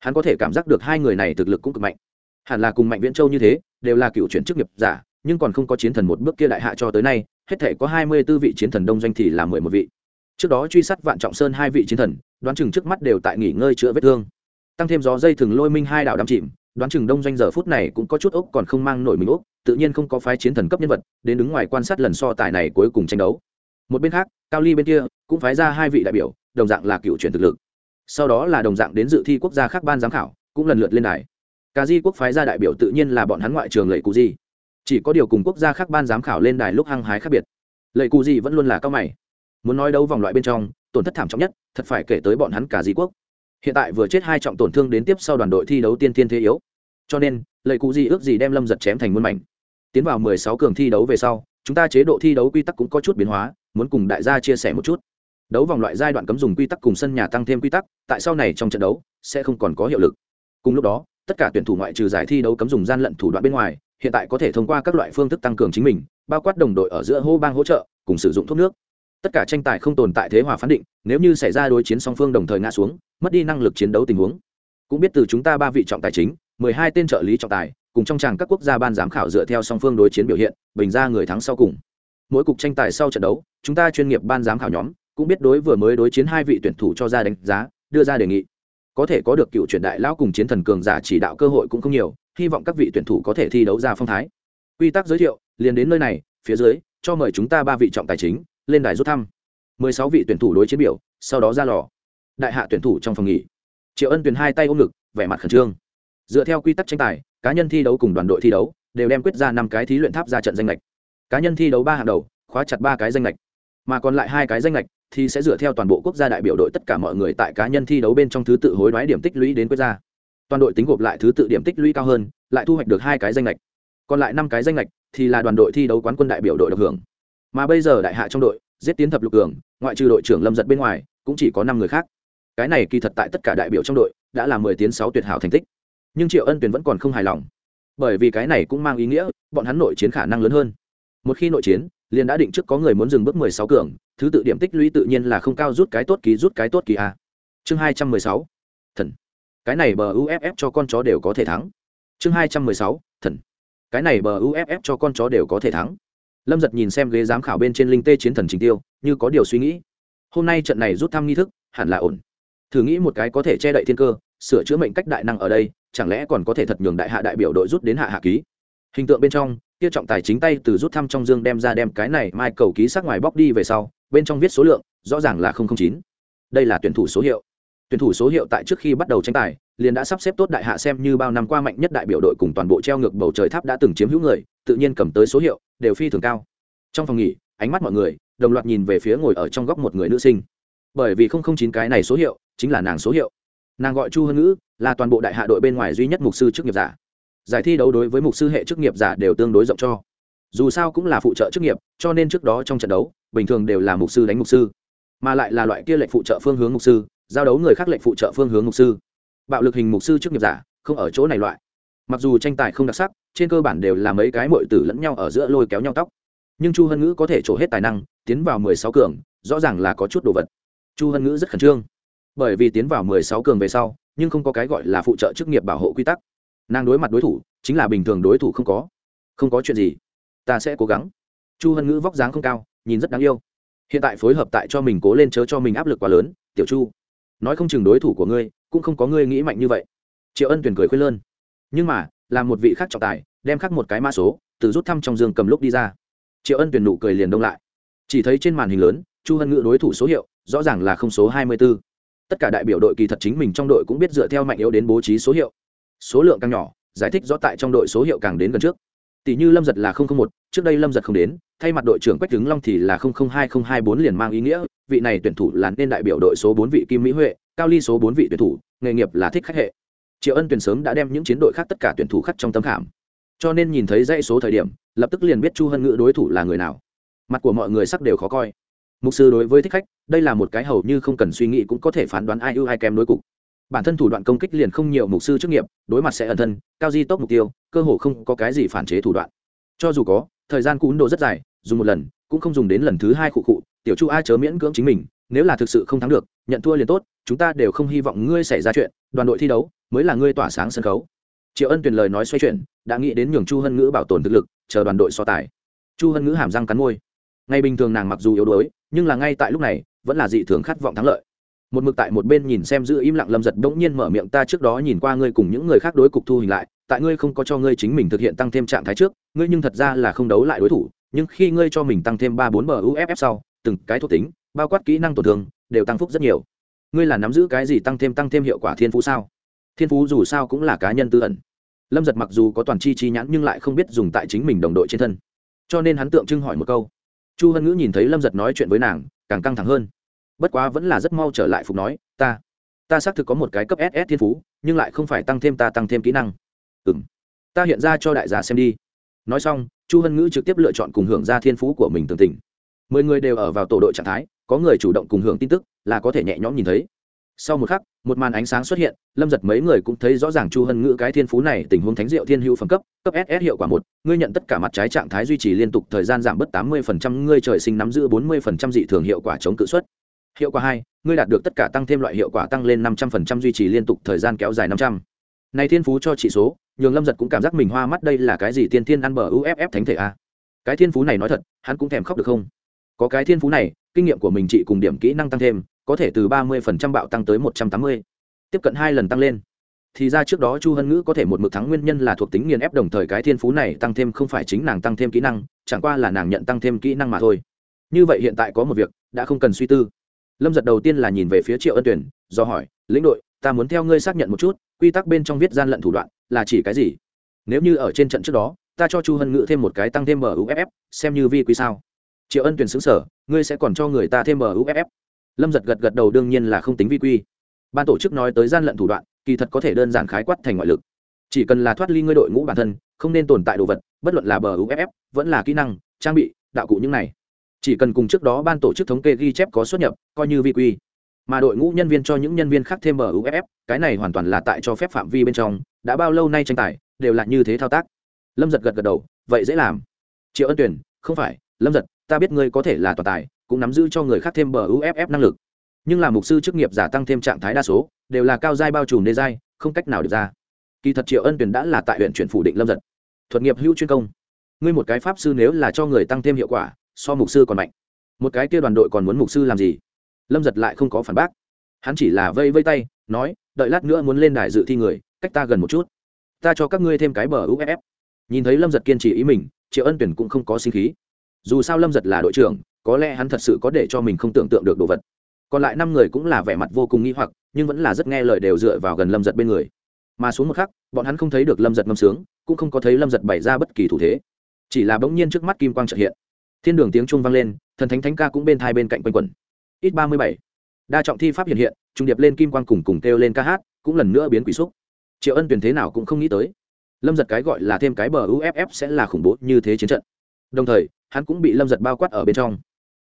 Hắn có thể cảm giác được hai người này thực lực cũng cực mạnh. Hẳn là cùng mạnh viễn châu như thế đều là cựu chuyển chức nghiệp giả, nhưng còn không có chiến thần một bước kia đại hạ cho tới nay, hết thể có hai mươi b ố vị chiến thần đông doanh thì là mười một vị. Trước đó truy sát vạn trọng sơn hai vị chiến thần, đoán chừng trước mắt đều tại nghỉ ngơi chữa vết thương. Tăng thêm gió dây thừng lôi minh hai đạo đắm chìm, đoán chừng đông doanh giờ phút này cũng có chút ốc còn không mang nổi mình ốc, tự nhiên không có phái chiến thần cấp nhân vật, đến đứng ngoài quan sát lần so tài này cuối cùng tranh đấu. Một bên khác, cao ly bên kia cũng phái ra hai vị đại biểu, đồng dạng là cựu chuyển thực lực. Sau đó là đồng dạng đến dự thi quốc gia khác ban giám khảo, cũng lần lượt lên đài cả di quốc phái ra đại biểu tự nhiên là bọn hắn ngoại trường lệ cụ di. Chỉ có điều cùng quốc gia khác ban giám khảo lên đài lúc hăng hái khác biệt. Lệ cụ di vẫn luôn là cao mày. Muốn nói đấu vòng loại bên trong, tổn thất thảm trọng nhất, thật phải kể tới bọn hắn cả di quốc. Hiện tại vừa chết hai trọng tổn thương đến tiếp sau đoàn đội thi đấu tiên thiên thế yếu. Cho nên, lệ cụ di ước gì đem lâm giật chém thành muôn mảnh. Tiến vào mười sáu cường thi đấu về sau, chúng ta chế độ thi đấu quy tắc cũng có chút biến hóa, muốn cùng đại gia chia sẻ một chút. Đấu vòng loại giai đoạn cấm dùng quy tắc cùng sân nhà tăng thêm quy tắc, tại sau này trong trận đấu, sẽ không còn có hiệu lực. Cùng lúc đó tất cả tuyển thủ ngoại trừ giải thi đấu cấm dùng gian lận thủ đoạn bên ngoài, hiện tại có thể thông qua các loại phương thức tăng cường chính mình, bao quát đồng đội ở giữa hô bang hỗ trợ, cùng sử dụng thuốc nước. Tất cả tranh tài không tồn tại thế hòa phán định, nếu như xảy ra đối chiến song phương đồng thời ngã xuống, mất đi năng lực chiến đấu tình huống. Cũng biết từ chúng ta ba vị trọng tài chính, mười hai tên trợ lý trọng tài, cùng trong tràng các quốc gia ban giám khảo dựa theo song phương đối chiến biểu hiện, bình ra người thắng sau cùng. Mỗi cục tranh tài sau trận đấu, chúng ta chuyên nghiệp ban giám khảo nhóm, cũng biết đối vừa mới đối chiến hai vị tuyển thủ cho ra đánh giá, đưa ra đề nghị có thể có được cựu truyền đại lão cùng chiến thần cường giả chỉ đạo cơ hội cũng không nhiều, hy vọng các vị tuyển thủ có thể thi đấu ra phong thái. Quy tắc giới thiệu, liền đến nơi này, phía dưới, cho mời chúng ta ba vị trọng tài chính, lên đài rút thăm. Mười sáu vị tuyển thủ đối chiến biểu, sau đó ra lò. Đại hạ tuyển thủ trong phòng nghỉ. Triệu ân tuyển hai tay ôm ngực, vẻ mặt khẩn trương. Dựa theo quy tắc tranh tài, cá nhân thi đấu cùng đoàn đội thi đấu, đều đem quyết ra năm cái thí luyện tháp ra trận danh lệch. Cá nhân thi đấu ba hàng đầu, khóa chặt ba cái danh lệch. Mà còn lại hai cái danh lệch thì sẽ dựa theo toàn bộ quốc gia đại biểu đội tất cả mọi người tại cá nhân thi đấu bên trong thứ tự hối đoái điểm tích lũy đến quốc ra toàn đội tính gộp lại thứ tự điểm tích lũy cao hơn, lại thu hoạch được hai cái danh lệch. Còn lại năm cái danh lệch thì là đoàn đội thi đấu quán quân đại biểu đội được hưởng. Mà bây giờ đại hạ trong đội, giết tiến thập lục cường, ngoại trừ đội trưởng lâm giật bên ngoài, cũng chỉ có năm người khác. Cái này kỳ thật tại tất cả đại biểu trong đội, đã là mười tiến sáu tuyệt hảo thành tích. Nhưng triệu ân tuyền vẫn còn không hài lòng. Bởi vì cái này cũng mang ý nghĩa, bọn hắn nội chiến khả năng lớn hơn. Một khi nội chiến liền đã định trước có người muốn dừng bước mười sáu cường, thứ tự điểm tích lũy tự nhiên là không cao rút cái tốt ký rút cái tốt kỳ a. Chương hai trăm mười sáu, thần. Cái này bờ uff cho con chó đều có thể thắng. Chương hai trăm mười sáu, thần. Cái này bờ uff cho con chó đều có thể thắng. Lâm giật nhìn xem ghế giám khảo bên trên linh tê chiến thần trình tiêu, như có điều suy nghĩ. Hôm nay trận này rút thăm nghi thức, hẳn là ổn. Thử nghĩ một cái có thể che đậy thiên cơ, sửa chữa mệnh cách đại năng ở đây, chẳng lẽ còn có thể thật nhường đại hạ đại biểu đội rút đến hạ hạ ký? Hình tượng bên trong kia trọng tài chính tay từ rút thăm trong dương đem ra đem cái này mai cầu ký sát ngoài bóc đi về sau, bên trong viết số lượng, rõ ràng là chín. Đây là tuyển thủ số hiệu. Tuyển thủ số hiệu tại trước khi bắt đầu tranh tài, liền đã sắp xếp tốt đại hạ xem như bao năm qua mạnh nhất đại biểu đội cùng toàn bộ treo ngược bầu trời tháp đã từng chiếm hữu người, tự nhiên cầm tới số hiệu, đều phi thường cao. Trong phòng nghỉ, ánh mắt mọi người, đồng loạt nhìn về phía ngồi ở trong góc một người nữ sinh. Bởi vì không không chín cái này số hiệu, chính là nàng số hiệu. Nàng gọi chu hân ngữ, là toàn bộ đại hạ đội bên ngoài duy nhất mục sư chức nghiệp giả giải thi đấu đối với mục sư hệ chức nghiệp giả đều tương đối rộng cho. Dù sao cũng là phụ trợ chức nghiệp, cho nên trước đó trong trận đấu, bình thường đều là mục sư đánh mục sư. Mà lại là loại kia lệnh phụ trợ phương hướng mục sư, giao đấu người khác lệnh phụ trợ phương hướng mục sư. Bạo lực hình mục sư chức nghiệp giả, không ở chỗ này loại. Mặc dù tranh tài không đặc sắc, trên cơ bản đều là mấy cái mội tử lẫn nhau ở giữa lôi kéo nhau tóc. Nhưng chu hân ngữ có thể trổ hết tài năng, tiến vào mười sáu cường, rõ ràng là có chút đồ vật. Chu hân ngữ rất khẩn trương. Bởi vì tiến vào mười sáu cường về sau, nhưng không có cái gọi là phụ trợ chức nghiệp bảo hộ quy tắc nàng đối mặt đối thủ chính là bình thường đối thủ không có. Không có chuyện gì. Ta sẽ cố gắng. Chu hân ngữ vóc dáng không cao, nhìn rất đáng yêu. Hiện tại phối hợp tại cho mình cố lên chớ cho mình áp lực quá lớn, tiểu chu. Nói không chừng đối thủ của ngươi cũng không có ngươi nghĩ mạnh như vậy. Triệu ân tuyển cười khuyên lơn. Nhưng mà, là một vị khác trọng tài, đem khắc một cái mã số, từ rút thăm trong giường cầm lúc đi ra. Triệu ân tuyển nụ cười liền đông lại. Chỉ thấy trên màn hình lớn, chu hân ngữ đối thủ số hiệu, rõ ràng là không số hai mươi b ố tất cả đại biểu đội kỳ thật chính mình trong đội cũng biết dựa theo mạnh yếu đến bố trí số hiệu số lượng càng nhỏ, giải thích rõ tại trong đội số hiệu càng đến gần trước. Tỷ như lâm giật là một, trước đây lâm giật không đến, thay mặt đội trưởng quách đứng long thì là hai hai bốn liền mang ý nghĩa, vị này tuyển thủ là nên đại biểu đội số bốn vị kim mỹ huệ, cao ly số bốn vị tuyển thủ, nghề nghiệp là thích khách hệ. Triệu ân tuyển sớm đã đem những chiến đội khác tất cả tuyển thủ khác trong tâm khảm. Cho nên nhìn thấy dãy số thời điểm, lập tức liền biết chu hân ngữ đối thủ là người nào. Mặt của mọi người sắc đều khó coi. Mục sư đối với thích khách, đây là một cái hầu như không cần suy nghĩ cũng có thể phán đoán ai ưu ai kém đối cục bản thân thủ đoạn công kích liền không nhiều mục sư chức nghiệp, đối mặt sẽ ẩn thân, cao di tốc mục tiêu, cơ hồ không có cái gì phản chế thủ đoạn. Cho dù có, thời gian cún độ rất dài, dùng một lần, cũng không dùng đến lần thứ hai khụ khụ, tiểu chu a chớ miễn cưỡng chính mình, nếu là thực sự không thắng được, nhận thua liền tốt, chúng ta đều không hy vọng ngươi xảy ra chuyện, đoàn đội thi đấu, mới là ngươi tỏa sáng sân khấu. Triệu ân tuyển lời nói xoay chuyển, đã nghĩ đến nhường chu hân ngữ bảo tồn thực lực, chờ đoàn đội so tài. Chu hân ngữ hàm răng cắn môi. Ngay bình thường nàng mặc dù yếu đuối, nhưng là ngay tại lúc này, vẫn là dị thường khát vọng thắng lợi một mực tại một bên nhìn xem giữ im lặng lâm giật bỗng nhiên mở miệng ta trước đó nhìn qua ngươi cùng những người khác đối cục thu hình lại, tại ngươi không có cho ngươi chính mình thực hiện tăng thêm trạng thái trước, ngươi nhưng thật ra là không đấu lại đối thủ, nhưng khi ngươi cho mình tăng thêm ba bốn bờ uff sau, từng cái thuộc tính, bao quát kỹ năng tổn thương, đều tăng phúc rất nhiều. Ngươi là nắm giữ cái gì tăng thêm tăng thêm hiệu quả thiên phú sao? Thiên phú dù sao cũng là cá nhân tư ẩn. Lâm giật mặc dù có toàn chi chi nhãn nhưng lại không biết dùng tại chính mình đồng đội trên thân. Cho nên hắn tượng trưng hỏi một câu. Chu hân ngữ nhìn thấy lâm giật nói chuyện với nàng, càng căng thẳng hơn bất quá vẫn là rất mau trở lại phục nói, ta ta xác thực có một cái cấp ss thiên phú, nhưng lại không phải tăng thêm ta tăng thêm kỹ năng. Ừ m ta hiện ra cho đại gia xem đi. Nói xong, chu hân ngữ trực tiếp lựa chọn cùng hưởng ra thiên phú của mình tường tình. Mười người đều ở vào tổ đội trạng thái, có người chủ động cùng hưởng tin tức, là có thể nhẹ nhõm nhìn thấy. Sau một khắc, một màn ánh sáng xuất hiện, lâm giật mấy người cũng thấy rõ ràng chu hân ngữ cái thiên phú này tình huống thánh diệu thiên hữu phẩm cấp cấp ss hiệu quả một, ngươi nhận tất cả mặt trái trạng thái duy trì liên tục thời gian giảm bớt tám mươi phần trăm, ngươi trời sinh nắm giữ bốn mươi phần trăm dị thường hiệu quả chống cự suất hiệu quả hai, ngươi đạt được tất cả tăng thêm loại hiệu quả tăng lên năm trăm phần trăm duy trì liên tục thời gian kéo dài năm trăm. Này thiên phú cho chỉ số, nhường lâm giật cũng cảm giác mình hoa mắt đây là cái gì tiên thiên ăn bờ uff thánh thể a? Cái thiên phú này nói thật, hắn cũng thèm khóc được không? Có cái thiên phú này, kinh nghiệm của mình chị cùng điểm kỹ năng tăng thêm, có thể từ ba mươi phần trăm bạo tăng tới một trăm tám mươi. Tiếp cận hai lần tăng lên. Thì ra trước đó chu hân ngữ có thể một mực thắng nguyên nhân là thuộc tính nghiền ép đồng thời cái thiên phú này tăng thêm không phải chính nàng tăng thêm kỹ năng, chẳng qua là nàng nhận tăng thêm kỹ năng mà thôi. Như vậy hiện tại có một việc, đã không cần suy tư lâm giật đầu tiên là nhìn về phía triệu ân tuyển do hỏi, lĩnh đội, ta muốn theo ngươi xác nhận một chút, quy tắc bên trong viết gian lận thủ đoạn là chỉ cái gì? Nếu như ở trên trận trước đó, ta cho chu hân ngữ thêm một cái tăng thêm muff uff xem như vi quy sao. Triệu ân tuyển xứng sở ngươi sẽ còn cho người ta thêm muff uff lâm giật gật gật đầu, đương nhiên là không tính vi quy. Ban tổ chức nói tới gian lận thủ đoạn, kỳ thật có thể đơn giản khái quát thành ngoại lực. Chỉ cần là thoát ly ngươi đội ngũ bản thân, không nên tồn tại đồ vật, bất luận là bờ uff vẫn là kỹ năng, trang bị, đạo cụ những này chỉ cần cùng trước đó ban tổ chức thống kê ghi chép có xuất nhập, coi như vi quy. Mà đội ngũ nhân viên cho những nhân viên khác thêm muff cái này hoàn toàn là tại cho phép phạm vi bên trong, đã bao lâu nay tranh tài, đều là như thế thao tác. Lâm giật gật gật đầu, vậy dễ làm. Triệu ân tuyển, không phải, lâm giật, ta biết ngươi có thể là toàn tài, cũng nắm giữ cho người khác thêm muff năng lực. Nhưng là mục sư chức nghiệp giả tăng thêm trạng thái đa số, đều là cao giai bao trùm đê giai, không cách nào được ra. Kỳ thật triệu ân tuyển đã là tại huyện chuyển phủ định lâm giật. Thuật nghiệp hữu chuyên công. Ngươi một cái pháp sư nếu là cho người tăng thêm hiệu quả so mục sư còn mạnh. Một cái kia đoàn đội còn muốn mục sư làm gì? Lâm giật lại không có phản bác. Hắn chỉ là vây vây tay, nói, đợi lát nữa muốn lên đài dự thi người, cách ta gần một chút. Ta cho các ngươi thêm cái bờ uff nhìn thấy lâm giật kiên trì ý mình, triệu ân tuyển cũng không có sinh khí. Dù sao lâm giật là đội trưởng, có lẽ hắn thật sự có để cho mình không tưởng tượng được đồ vật. Còn lại năm người cũng là vẻ mặt vô cùng nghi hoặc, nhưng vẫn là rất nghe lời đều dựa vào gần lâm giật bên người. Mà xuống một khắc, bọn hắn không thấy được lâm giật ngâm sướng, cũng không có thấy lâm giật bày ra bất kỳ thủ thế. Chỉ là bỗng nhiên trước mắt kim quang trợ hiện thiên đường tiếng trung vang lên, thần thánh thánh ca cũng bên thai bên cạnh quanh quẩn. Ít ba mươi bảy. Đa trọng thi pháp hiện hiện, trung điệp lên kim quang cùng cùng kêu lên ca hát, cũng lần nữa biến quỷ xúc. Triệu ân tuyển thế nào cũng không nghĩ tới. Lâm giật cái gọi là thêm cái bờ uff sẽ là khủng bố như thế chiến trận. Đồng thời, hắn cũng bị lâm giật bao quát ở bên trong.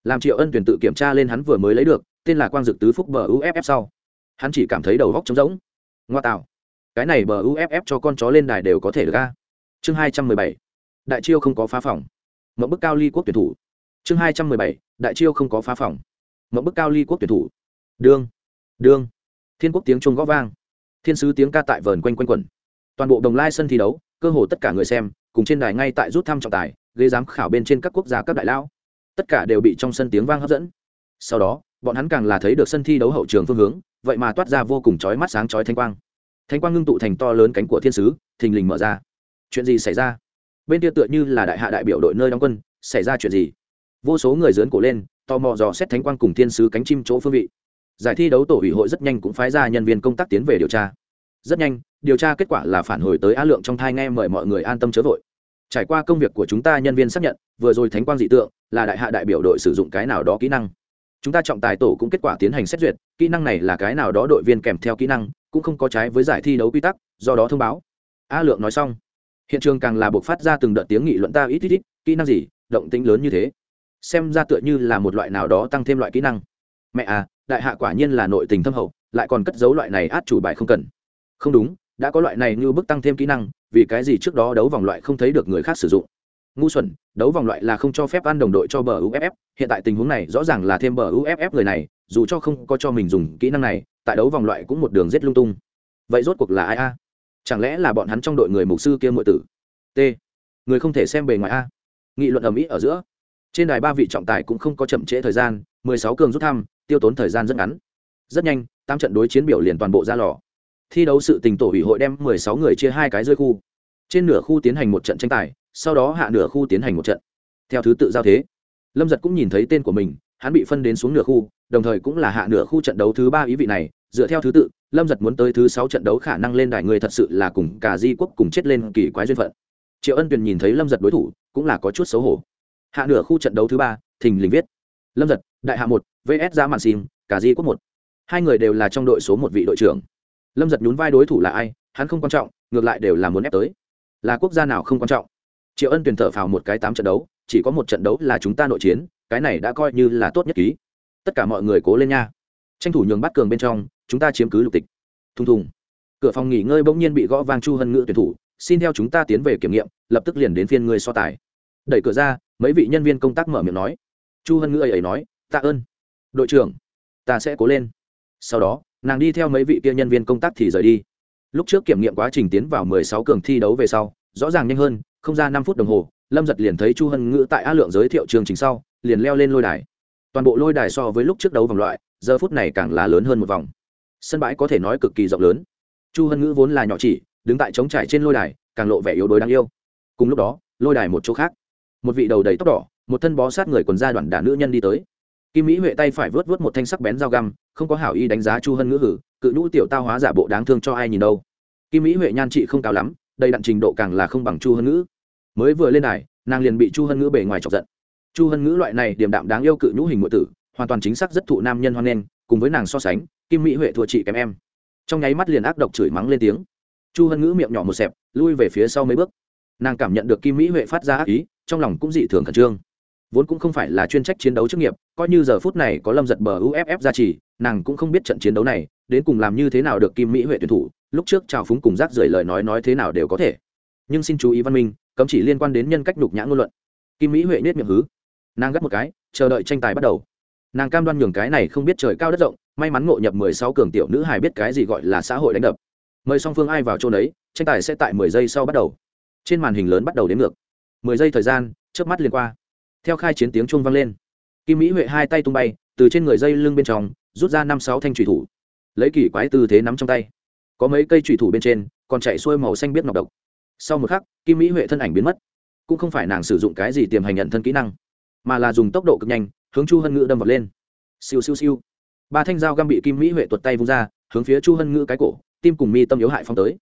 Làm triệu ân tuyển tự kiểm tra lên hắn vừa mới lấy được, tên là quang dực tứ phúc bờ uff sau. Hắn chỉ cảm thấy đầu góc trống rỗng. Ngoa tạo. Cái này bờ uff cho con chó lên đài đều có thể được ca chương hai trăm mười bảy. Đại chiêu không có phá phòng mẫu bức cao ly quốc tuyển thủ. Chương hai trăm mười bảy, đại chiêu không có phá phòng. Mẫu bức cao ly quốc tuyển thủ. Đương đương. Thiên quốc tiếng trung gõ vang. Thiên sứ tiếng ca tại vờn quanh quanh quẩn. Toàn bộ đồng lai sân thi đấu, cơ hồ tất cả người xem, cùng trên đài ngay tại rút thăm trọng tài, ghế giám khảo bên trên các quốc gia các đại lão. Tất cả đều bị trong sân tiếng vang hấp dẫn. Sau đó, bọn hắn càng là thấy được sân thi đấu hậu trường phương hướng, vậy mà toát ra vô cùng chói mắt sáng chói thanh quang. Thanh quang ngưng tụ thành to lớn cánh của thiên sứ, thình lình mở ra. Chuyện gì xảy ra? Bên kia tựa như là đại hạ đại biểu đội nơi đóng quân, xảy ra chuyện gì? Vô số người dớn cổ lên, tò mò dò xét thánh quang cùng thiên sứ cánh chim chỗ phương vị. Giải thi đấu tổ ủy hội rất nhanh cũng phái ra nhân viên công tác tiến về điều tra. Rất nhanh, điều tra kết quả là phản hồi tới á lượng trong thai nghe mời mọi người an tâm chớ vội. Trải qua công việc của chúng ta, nhân viên xác nhận, vừa rồi thánh quang dị tượng, là đại hạ đại biểu đội sử dụng cái nào đó kỹ năng. Chúng ta trọng tài tổ cũng kết quả tiến hành xét duyệt, kỹ năng này là cái nào đó đội viên kèm theo kỹ năng, cũng không có trái với giải thi đấu quy tắc, do đó thông báo. A lượng nói xong hiện trường càng là buộc phát ra từng đợt tiếng nghị luận ta ít ít ít, kỹ năng gì, động tĩnh lớn như thế. Xem ra tựa như là một loại nào đó tăng thêm loại kỹ năng. Mẹ à đại hạ quả nhiên là nội tình thâm hậu, lại còn cất giấu loại này át chủ bài không cần. Không đúng, đã có loại này như bức tăng thêm kỹ năng, vì cái gì trước đó đấu vòng loại không thấy được người khác sử dụng? Ngu xuẩn, đấu vòng loại là không cho phép ăn đồng đội cho bờ uff hiện tại tình huống này rõ ràng là thêm bờ uff người này, dù cho không có cho mình dùng kỹ năng này, tại đấu vòng loại cũng một đường rết lung tung. Vậy rốt cuộc là ai a? Chẳng lẽ là bọn hắn trong đội người mục sư kia muội tử? T. Người không thể xem bề ngoài a. Nghị luận ầm ĩ ở giữa. Trên đài ba vị trọng tài cũng không có chậm trễ thời gian, mười sáu cường rút thăm, tiêu tốn thời gian rất ngắn. Rất nhanh tam trận đối chiến biểu liền toàn bộ ra lò. Thi đấu sự tình tổ ủy hội đem mười sáu người chia hai cái rơi khu. Trên nửa khu tiến hành một trận tranh tài, sau đó hạ nửa khu tiến hành một trận. Theo thứ tự giao thế, lâm giật cũng nhìn thấy tên của mình, hắn bị phân đến xuống nửa khu, đồng thời cũng là hạ nửa khu trận đấu thứ ba ý vị này, dựa theo thứ tự lâm giật muốn tới thứ sáu trận đấu khả năng lên đài người thật sự là cùng cả di quốc cùng chết lên kỳ quái duyên phận. Triệu ân tuyền nhìn thấy lâm giật đối thủ, cũng là có chút xấu hổ. Hạ nửa khu trận đấu thứ ba, thình lình viết. Lâm giật, đại hạ một, vs ra màn sim cả di quốc một. Hai người đều là trong đội số một vị đội trưởng. Lâm giật nhún vai đối thủ là ai, hắn không quan trọng, ngược lại đều là muốn ép tới. Là quốc gia nào không quan trọng. Triệu ân tuyển thở phào một cái tám trận đấu, chỉ có một trận đấu là chúng ta nội chiến, cái này đã coi như là tốt nhất ký. Tất cả mọi người cố lên nha. Tranh thủ nhường bắt cường bên trong chúng ta chiếm cứ lục tịch. Thùng thùng. Cửa phòng nghỉ ngơi bỗng nhiên bị gõ vang chu hân ngữ tuyển thủ, xin theo chúng ta tiến về kiểm nghiệm, lập tức liền đến phiên ngươi so tài. Đẩy cửa ra, mấy vị nhân viên công tác mở miệng nói. Chu hân ngữ ấy ấy nói, tạ ơn. Đội trưởng, ta sẽ cố lên. Sau đó, nàng đi theo mấy vị kia nhân viên công tác thì rời đi. Lúc trước kiểm nghiệm quá trình tiến vào mười sáu cường thi đấu về sau, rõ ràng nhanh hơn, không ra năm phút đồng hồ, lâm giật liền thấy chu hân ngữ tại a lượng giới thiệu chương trình sau, liền leo lên lôi đài. Toàn bộ lôi đài so với lúc trước đấu vòng loại, giờ phút này càng là lớn hơn một vòng sân bãi có thể nói cực kỳ rộng lớn. Chu hân ngữ vốn là nhỏ chỉ, đứng tại trống trải trên lôi đài, càng lộ vẻ yếu đuối đáng yêu. Cùng lúc đó, lôi đài một chỗ khác. Một vị đầu đầy tóc đỏ, một thân bó sát người quần da đoạn đả nữ nhân đi tới. Kim mỹ huệ tay phải vớt vớt một thanh sắc bén dao găm, không có hảo y đánh giá chu hân ngữ hử, cự nhũ tiểu tao hóa giả bộ đáng thương cho ai nhìn đâu. Kim mỹ huệ nhan trị không cao lắm, đầy đặn trình độ càng là không bằng chu hân ngữ. Mới vừa lên đài, nàng liền bị chu hân ngữ bề ngoài chọc giận. Chu hân ngữ loại này điềm đạm đáng yêu cự nhũ hình ngụ tử, hoàn toàn chính xác rất thụ nam nhân hoan nghênh, cùng với nàng so sánh kim mỹ huệ thua chị kém em. Trong nháy mắt liền ác độc chửi mắng lên tiếng. Chu hân ngữ miệng nhỏ một xẹp, lui về phía sau mấy bước. Nàng cảm nhận được kim mỹ huệ phát ra ác ý, trong lòng cũng dị thường khẩn trương. Vốn cũng không phải là chuyên trách chiến đấu chức nghiệp, coi như giờ phút này có lâm giật bờ uff ra chỉ, nàng cũng không biết trận chiến đấu này, đến cùng làm như thế nào được kim mỹ huệ tuyển thủ, lúc trước chào phúng cùng rác rưởi lời nói nói thế nào đều có thể. Nhưng xin chú ý văn minh, cấm chỉ liên quan đến nhân cách nhục nhã ngôn luận. Kim mỹ huệ nết miệng hứ. Nàng gắt một cái, chờ đợi tranh tài bắt đầu. Nàng cam đoan nhường cái này không biết trời cao đất rộng may mắn ngộ nhập mười sáu cường tiểu nữ hài biết cái gì gọi là xã hội đánh đập. Mời song phương ai vào chỗ đấy tranh tài sẽ tại mười giây sau bắt đầu. Trên màn hình lớn bắt đầu đến ngược. Mười giây thời gian trước mắt liền qua. Theo khai chiến tiếng chuông vang lên. Kim mỹ huệ hai tay tung bay, từ trên người dây lưng bên trong, rút ra năm sáu thanh trùy thủ. Lấy kỳ quái tư thế nắm trong tay. Có mấy cây trùy thủ bên trên, còn chạy xuôi màu xanh biết ngọc độc. Sau một khắc, kim mỹ huệ thân ảnh biến mất. Cũng không phải nàng sử dụng cái gì tiềm hành nhận thân kỹ năng, mà là dùng tốc độ cực nhanh, hướng chu hân ngữ đâm vật lên. Siêu siêu siêu ba thanh dao găm bị kim mỹ huệ tuột tay vung ra, hướng phía chu hân ngữ cái cổ, tim cùng mi tâm yếu hại phong tới.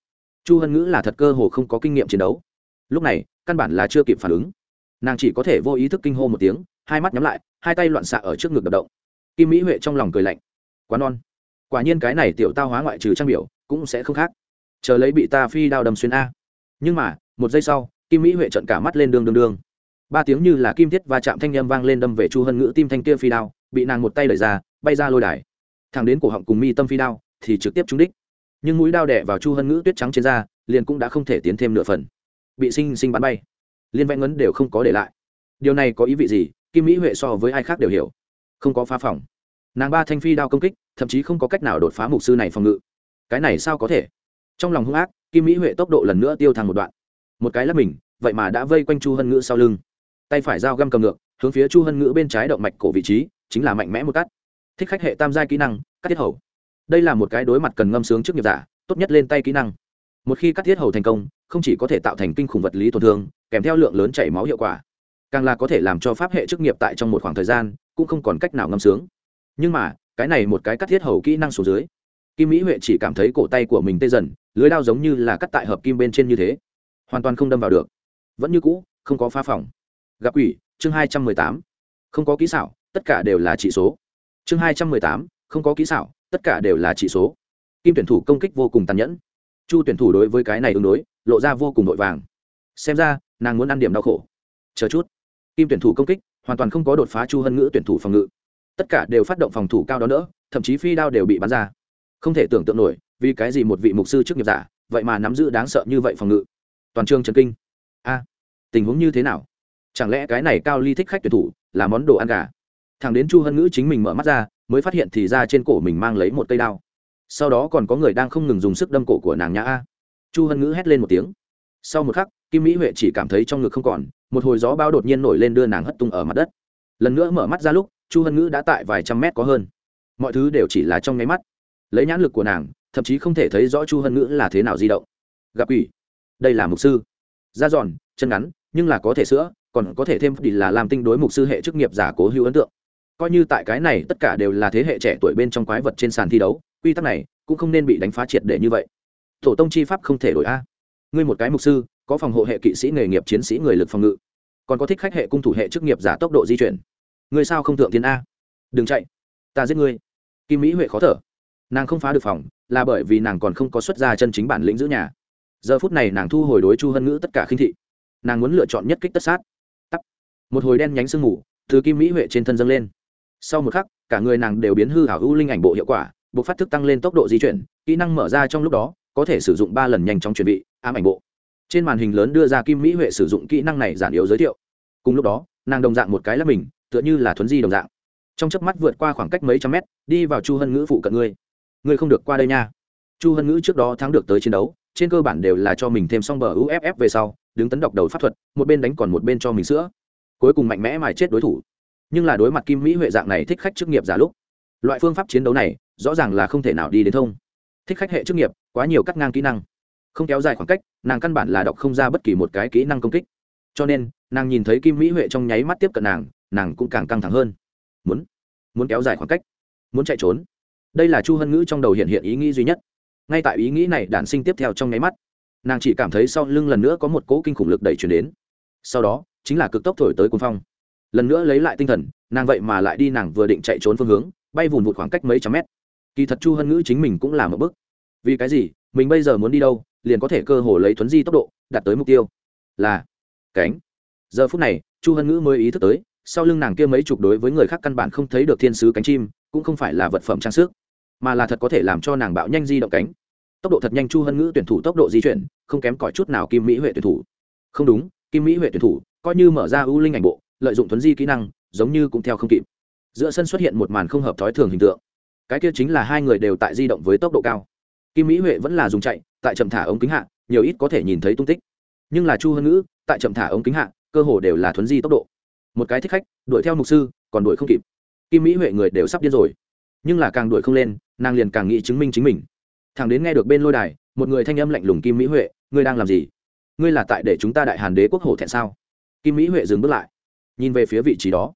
Chu hân ngữ là thật cơ hồ không có kinh nghiệm chiến đấu. Lúc này, căn bản là chưa kịp phản ứng. Nàng chỉ có thể vô ý thức kinh hô một tiếng, hai mắt nhắm lại, hai tay loạn xạ ở trước ngực đập động. Kim mỹ huệ trong lòng cười lạnh. Quá non. Quả nhiên cái này tiểu tao hóa ngoại trừ trang biểu, cũng sẽ không khác. Chờ lấy bị ta phi đao đâm xuyên a. Nhưng mà, một giây sau, kim mỹ huệ trận cả mắt lên đường đường đường ba tiếng như là kim thiết và chạm thanh â m vang lên đâm về chu hân ngữ tim thanh kia phi đao, bị nàng một tay đẩy ra bay ra lôi đài. Thẳng đến cổ họng cùng mi tâm phi đao thì trực tiếp trúng đích. Nhưng mũi đao đẻ vào chu hân ngữ tuyết trắng trên da, liền cũng đã không thể tiến thêm nửa phần. Bị sinh sinh bắn bay. Liên vẽ ngấn đều không có để lại. Điều này có ý vị gì? Kim mỹ huệ so với ai khác đều hiểu. Không có phá phòng. Nàng ba thanh phi đao công kích, thậm chí không có cách nào đột phá mục sư này phòng ngự. Cái này sao có thể? Trong lòng hung ác, kim mỹ huệ tốc độ lần nữa tiêu thăng một đoạn. Một cái là mình, vậy mà đã vây quanh chu hân ngữ sau lưng. Tay phải dao găm cầm ngược, hướng phía chu hân ngữ bên trái động mạch cổ vị trí, chính là mạnh mẽ một cắt thích khách hệ tam giai kỹ năng, cắt tiết hầu. Đây là một cái đối mặt cần ngâm sướng trước nghiệp giả, tốt nhất lên tay kỹ năng. Một khi cắt tiết hầu thành công, không chỉ có thể tạo thành kinh khủng vật lý tổn thương, kèm theo lượng lớn chảy máu hiệu quả, càng là có thể làm cho pháp hệ chức nghiệp tại trong một khoảng thời gian cũng không còn cách nào ngâm sướng. Nhưng mà, cái này một cái cắt thiết hầu kỹ năng số dưới, kim mỹ huệ chỉ cảm thấy cổ tay của mình tê dần, lưới đao giống như là cắt tại hợp kim bên trên như thế, hoàn toàn không đâm vào được. Vẫn như cũ, không có phá phòng. Gặp quỷ, chương hai trăm mười tám. Không có kỹ xảo, tất cả đều là chỉ số chương hai trăm mười tám, không có kỹ xảo, tất cả đều là chỉ số. Kim tuyển thủ công kích vô cùng tàn nhẫn. Chu tuyển thủ đối với cái này ứng đối, lộ ra vô cùng vội vàng. Xem ra, nàng muốn ăn điểm đau khổ. Chờ chút. Kim tuyển thủ công kích, hoàn toàn không có đột phá chu hân ngữ tuyển thủ phòng ngự. Tất cả đều phát động phòng thủ cao đó nữa, thậm chí phi đao đều bị bắn ra. Không thể tưởng tượng nổi, vì cái gì một vị mục sư chức nghiệp giả, vậy mà nắm giữ đáng sợ như vậy phòng ngự. Toàn trường trần kinh. A, tình huống như thế nào? Chẳng lẽ cái này cao ly thích khách tuyển thủ là món đồ ăn gà? Thằng đến chu hân ngữ chính mình mở mắt ra, mới phát hiện thì ra trên cổ mình mang lấy một cây đao. Sau đó còn có người đang không ngừng dùng sức đâm cổ của nàng nhã a. Chu hân ngữ hét lên một tiếng. Sau một khắc, kim mỹ huệ chỉ cảm thấy trong ngực không còn, một hồi gió bao đột nhiên nổi lên đưa nàng hất tung ở mặt đất. Lần nữa mở mắt ra lúc, chu hân ngữ đã tại vài trăm mét có hơn. Mọi thứ đều chỉ là trong nháy mắt. Lấy nhãn lực của nàng, thậm chí không thể thấy rõ chu hân ngữ là thế nào di động. Gặp ủy đây là mục sư. Da giòn, chân ngắn, nhưng là có thể sữa, còn có thể thêm đi là làm tinh đối mục sư hệ chức nghiệp giả cố hữu ấn tượng coi như tại cái này tất cả đều là thế hệ trẻ tuổi bên trong quái vật trên sàn thi đấu, quy tắc này cũng không nên bị đánh phá triệt để như vậy. Tổ tông chi pháp không thể đổi a. Ngươi một cái mục sư, có phòng hộ hệ kỵ sĩ nghề nghiệp chiến sĩ người lực phòng ngự, còn có thích khách hệ cung thủ hệ chức nghiệp giả tốc độ di chuyển. Ngươi sao không thượng tiến a? Đừng chạy. Ta giết ngươi. Kim mỹ huệ khó thở. Nàng không phá được phòng, là bởi vì nàng còn không có xuất ra chân chính bản lĩnh giữ nhà. Giờ phút này nàng thu hồi đối chu hân ngữ tất cả khinh thị. Nàng muốn lựa chọn nhất kích tất sát. Một hồi đen nhánh sương mù từ kim mỹ huệ trên thân dâng lên sau một khắc, cả người nàng đều biến hư hảo hữu linh ảnh bộ hiệu quả buộc phát thức tăng lên tốc độ di chuyển, kỹ năng mở ra trong lúc đó, có thể sử dụng ba lần nhanh chóng chuẩn bị ám ảnh bộ. Trên màn hình lớn đưa ra kim mỹ huệ sử dụng kỹ năng này giản yếu giới thiệu. Cùng lúc đó, nàng đồng dạng một cái là mình, tựa như là thuấn di đồng dạng. Trong chớp mắt vượt qua khoảng cách mấy trăm mét, đi vào chu hân ngữ phụ cận ngươi. Ngươi không được qua đây nha. Chu hân ngữ trước đó thắng được tới chiến đấu, trên cơ bản đều là cho mình thêm xong bờ uff về sau, đứng tấn đọc đầu pháp thuật, một bên đánh còn một bên cho mình sữa. Cuối cùng mạnh mẽ mài chết đối thủ nhưng là đối mặt kim mỹ huệ dạng này thích khách chức nghiệp giả lúc, loại phương pháp chiến đấu này rõ ràng là không thể nào đi đến thông. Thích khách hệ chức nghiệp, quá nhiều cắt ngang kỹ năng, không kéo dài khoảng cách, nàng căn bản là đọc không ra bất kỳ một cái kỹ năng công kích. Cho nên, nàng nhìn thấy kim mỹ huệ trong nháy mắt tiếp cận nàng nàng cũng càng căng thẳng hơn. Muốn muốn kéo dài khoảng cách, muốn chạy trốn. Đây là chu hân ngữ trong đầu hiện hiện ý nghĩ duy nhất. Ngay tại ý nghĩ này đản sinh tiếp theo trong nháy mắt, nàng chỉ cảm thấy sau lưng lần nữa có một cỗ kinh khủng lực đẩy chuyển đến. Sau đó, chính là cực tốc thổi tới cuồng phong lần nữa lấy lại tinh thần, nàng vậy mà lại đi nàng vừa định chạy trốn phương hướng, bay vùn vụt khoảng cách mấy trăm mét. Kỳ thật chu hân ngữ chính mình cũng làm một bước. Vì cái gì? Mình bây giờ muốn đi đâu, liền có thể cơ hồ lấy thuấn di tốc độ, đạt tới mục tiêu. Là, cánh. Giờ phút này, chu hân ngữ mới ý thức tới, sau lưng nàng kia mấy chục đối với người khác căn bản không thấy được thiên sứ cánh chim, cũng không phải là vật phẩm trang sức, mà là thật có thể làm cho nàng bạo nhanh di động cánh. Tốc độ thật nhanh chu hân ngữ tuyển thủ tốc độ di chuyển, không kém cỏi chút nào kim mỹ huệ tuyển thủ. Không đúng, kim mỹ huệ tuyển thủ, coi như mở ra ưu linh ảnh bộ lợi dụng thuấn di kỹ năng, giống như cũng theo không kịp. Giữa sân xuất hiện một màn không hợp thói thường hình tượng. Cái kia chính là hai người đều tại di động với tốc độ cao. Kim mỹ huệ vẫn là dùng chạy, tại chậm thả ống kính hạ, nhiều ít có thể nhìn thấy tung tích. Nhưng là chu hơn ngữ, tại chậm thả ống kính hạ, cơ hồ đều là thuấn di tốc độ. Một cái thích khách, đuổi theo mục sư, còn đuổi không kịp. Kim mỹ huệ người đều sắp điên rồi. Nhưng là càng đuổi không lên, nàng liền càng nghĩ chứng minh chính mình. Thằng đến nghe được bên lôi đài, một người thanh âm lạnh lùng kim mỹ huệ, ngươi đang làm gì? Ngươi là tại để chúng ta đại hàn đế quốc hổ thẹn sao? Kim mỹ huệ dừng bước lại nhìn về phía vị trí đó,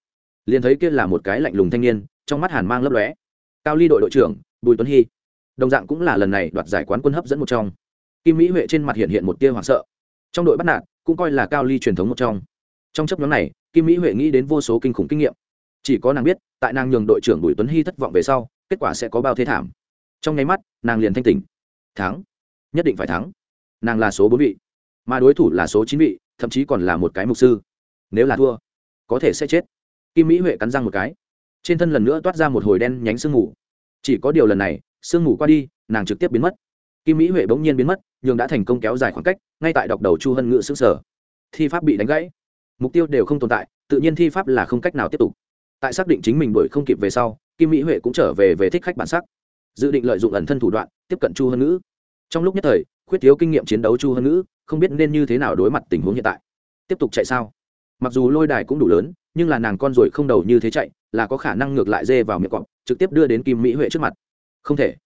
liền thấy kia là một cái lạnh lùng thanh niên, trong mắt hàn mang lấp lóe. Cao ly đội đội trưởng, bùi tuấn hy. Đồng dạng cũng là lần này đoạt giải quán quân hấp dẫn một trong. Kim mỹ huệ trên mặt hiện hiện một tia hoảng sợ. Trong đội bắt nạt, cũng coi là cao ly truyền thống một trong. Trong chấp nhóm này, kim mỹ huệ nghĩ đến vô số kinh khủng kinh nghiệm. Chỉ có nàng biết, tại nàng nhường đội trưởng bùi tuấn hy thất vọng về sau, kết quả sẽ có bao thế thảm. Trong nháy mắt, nàng liền thanh tỉnh. Thắng. Nhất định phải thắng. Nàng là số bốn vị, mà đối thủ là số chín vị, thậm chí còn là một cái mục sư. Nếu là thua có thể sẽ chết. Kim mỹ huệ cắn răng một cái. Trên thân lần nữa toát ra một hồi đen nhánh sương mù. Chỉ có điều lần này, sương mù qua đi, nàng trực tiếp biến mất. Kim mỹ huệ bỗng nhiên biến mất, nhường đã thành công kéo dài khoảng cách, ngay tại đọc đầu chu hân ngự xứng sở thi pháp bị đánh gãy. Mục tiêu đều không tồn tại, tự nhiên thi pháp là không cách nào tiếp tục. Tại xác định chính mình đuổi không kịp về sau, kim mỹ huệ cũng trở về về thích khách bản sắc. Dự định lợi dụng ẩn thân thủ đoạn, tiếp cận chu hân ngữ. Trong lúc nhất thời, khuyết thiếu kinh nghiệm chiến đấu chu hân ngữ, không biết nên như thế nào đối mặt tình huống hiện tại. Tiếp tục chạy sao? Mặc dù lôi đài cũng đủ lớn, nhưng là nàng con ruồi không đầu như thế chạy, là có khả năng ngược lại dê vào miệng cọp, trực tiếp đưa đến kim mỹ huệ trước mặt. Không thể.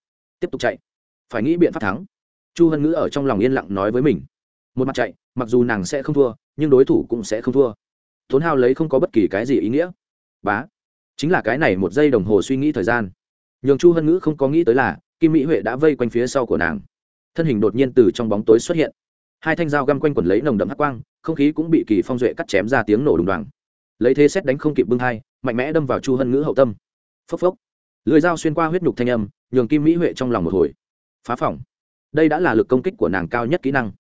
Tiếp tục chạy. Phải nghĩ biện pháp thắng. Chu hân ngữ ở trong lòng yên lặng nói với mình. Một mặt chạy, mặc dù nàng sẽ không thua, nhưng đối thủ cũng sẽ không thua. Thốn hao lấy không có bất kỳ cái gì ý nghĩa. Bá. Chính là cái này một giây đồng hồ suy nghĩ thời gian. Nhường chu hân ngữ không có nghĩ tới là, kim mỹ huệ đã vây quanh phía sau của nàng. Thân hình đột nhiên từ trong bóng tối xuất hiện. Hai thanh dao găm quanh quần lấy nồng đậm hắc quang không khí cũng bị kỳ phong duệ cắt chém ra tiếng nổ đùng đoàng. Lấy thế xét đánh không kịp bưng hai, mạnh mẽ đâm vào chu hân ngữ hậu tâm. Phốc phốc. Lưỡi dao xuyên qua huyết nhục thanh âm, nhường kim mỹ huệ trong lòng một hồi. Phá phỏng đây đã là lực công kích của nàng cao nhất kỹ năng.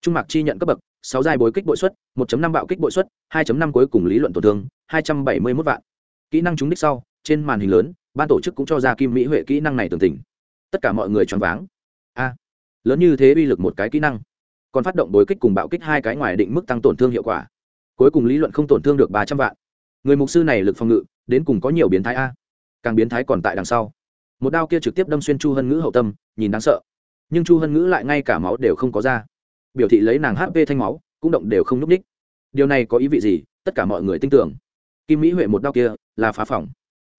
Trung mạc chi nhận cấp bậc, sáu giai bối kích bội suất 1 năm bạo kích bội suất 2 năm cuối cùng lý luận tổn thương, hai trăm bảy mươi 271 vạn. Kỹ năng trúng đích sau, trên màn hình lớn, ban tổ chức cũng cho ra kim mỹ huệ kỹ năng này tường tình. Tất cả mọi người choáng váng. A. Lớn như thế uy lực một cái kỹ năng còn phát động bối kích cùng bạo kích hai cái ngoài định mức tăng tổn thương hiệu quả. Cuối cùng lý luận không tổn thương được ba trăm vạn. Người mục sư này lực phòng ngự, đến cùng có nhiều biến thái a. Càng biến thái còn tại đằng sau. Một đao kia trực tiếp đâm xuyên chu hân ngữ hậu tâm, nhìn đáng sợ. Nhưng chu hân ngữ lại ngay cả máu đều không có ra. Biểu thị lấy nàng hp thanh máu, cũng động đều không n ú c ních điều này có ý vị gì? Tất cả mọi người tin tưởng. Kim mỹ huệ một đao kia là phá phòng.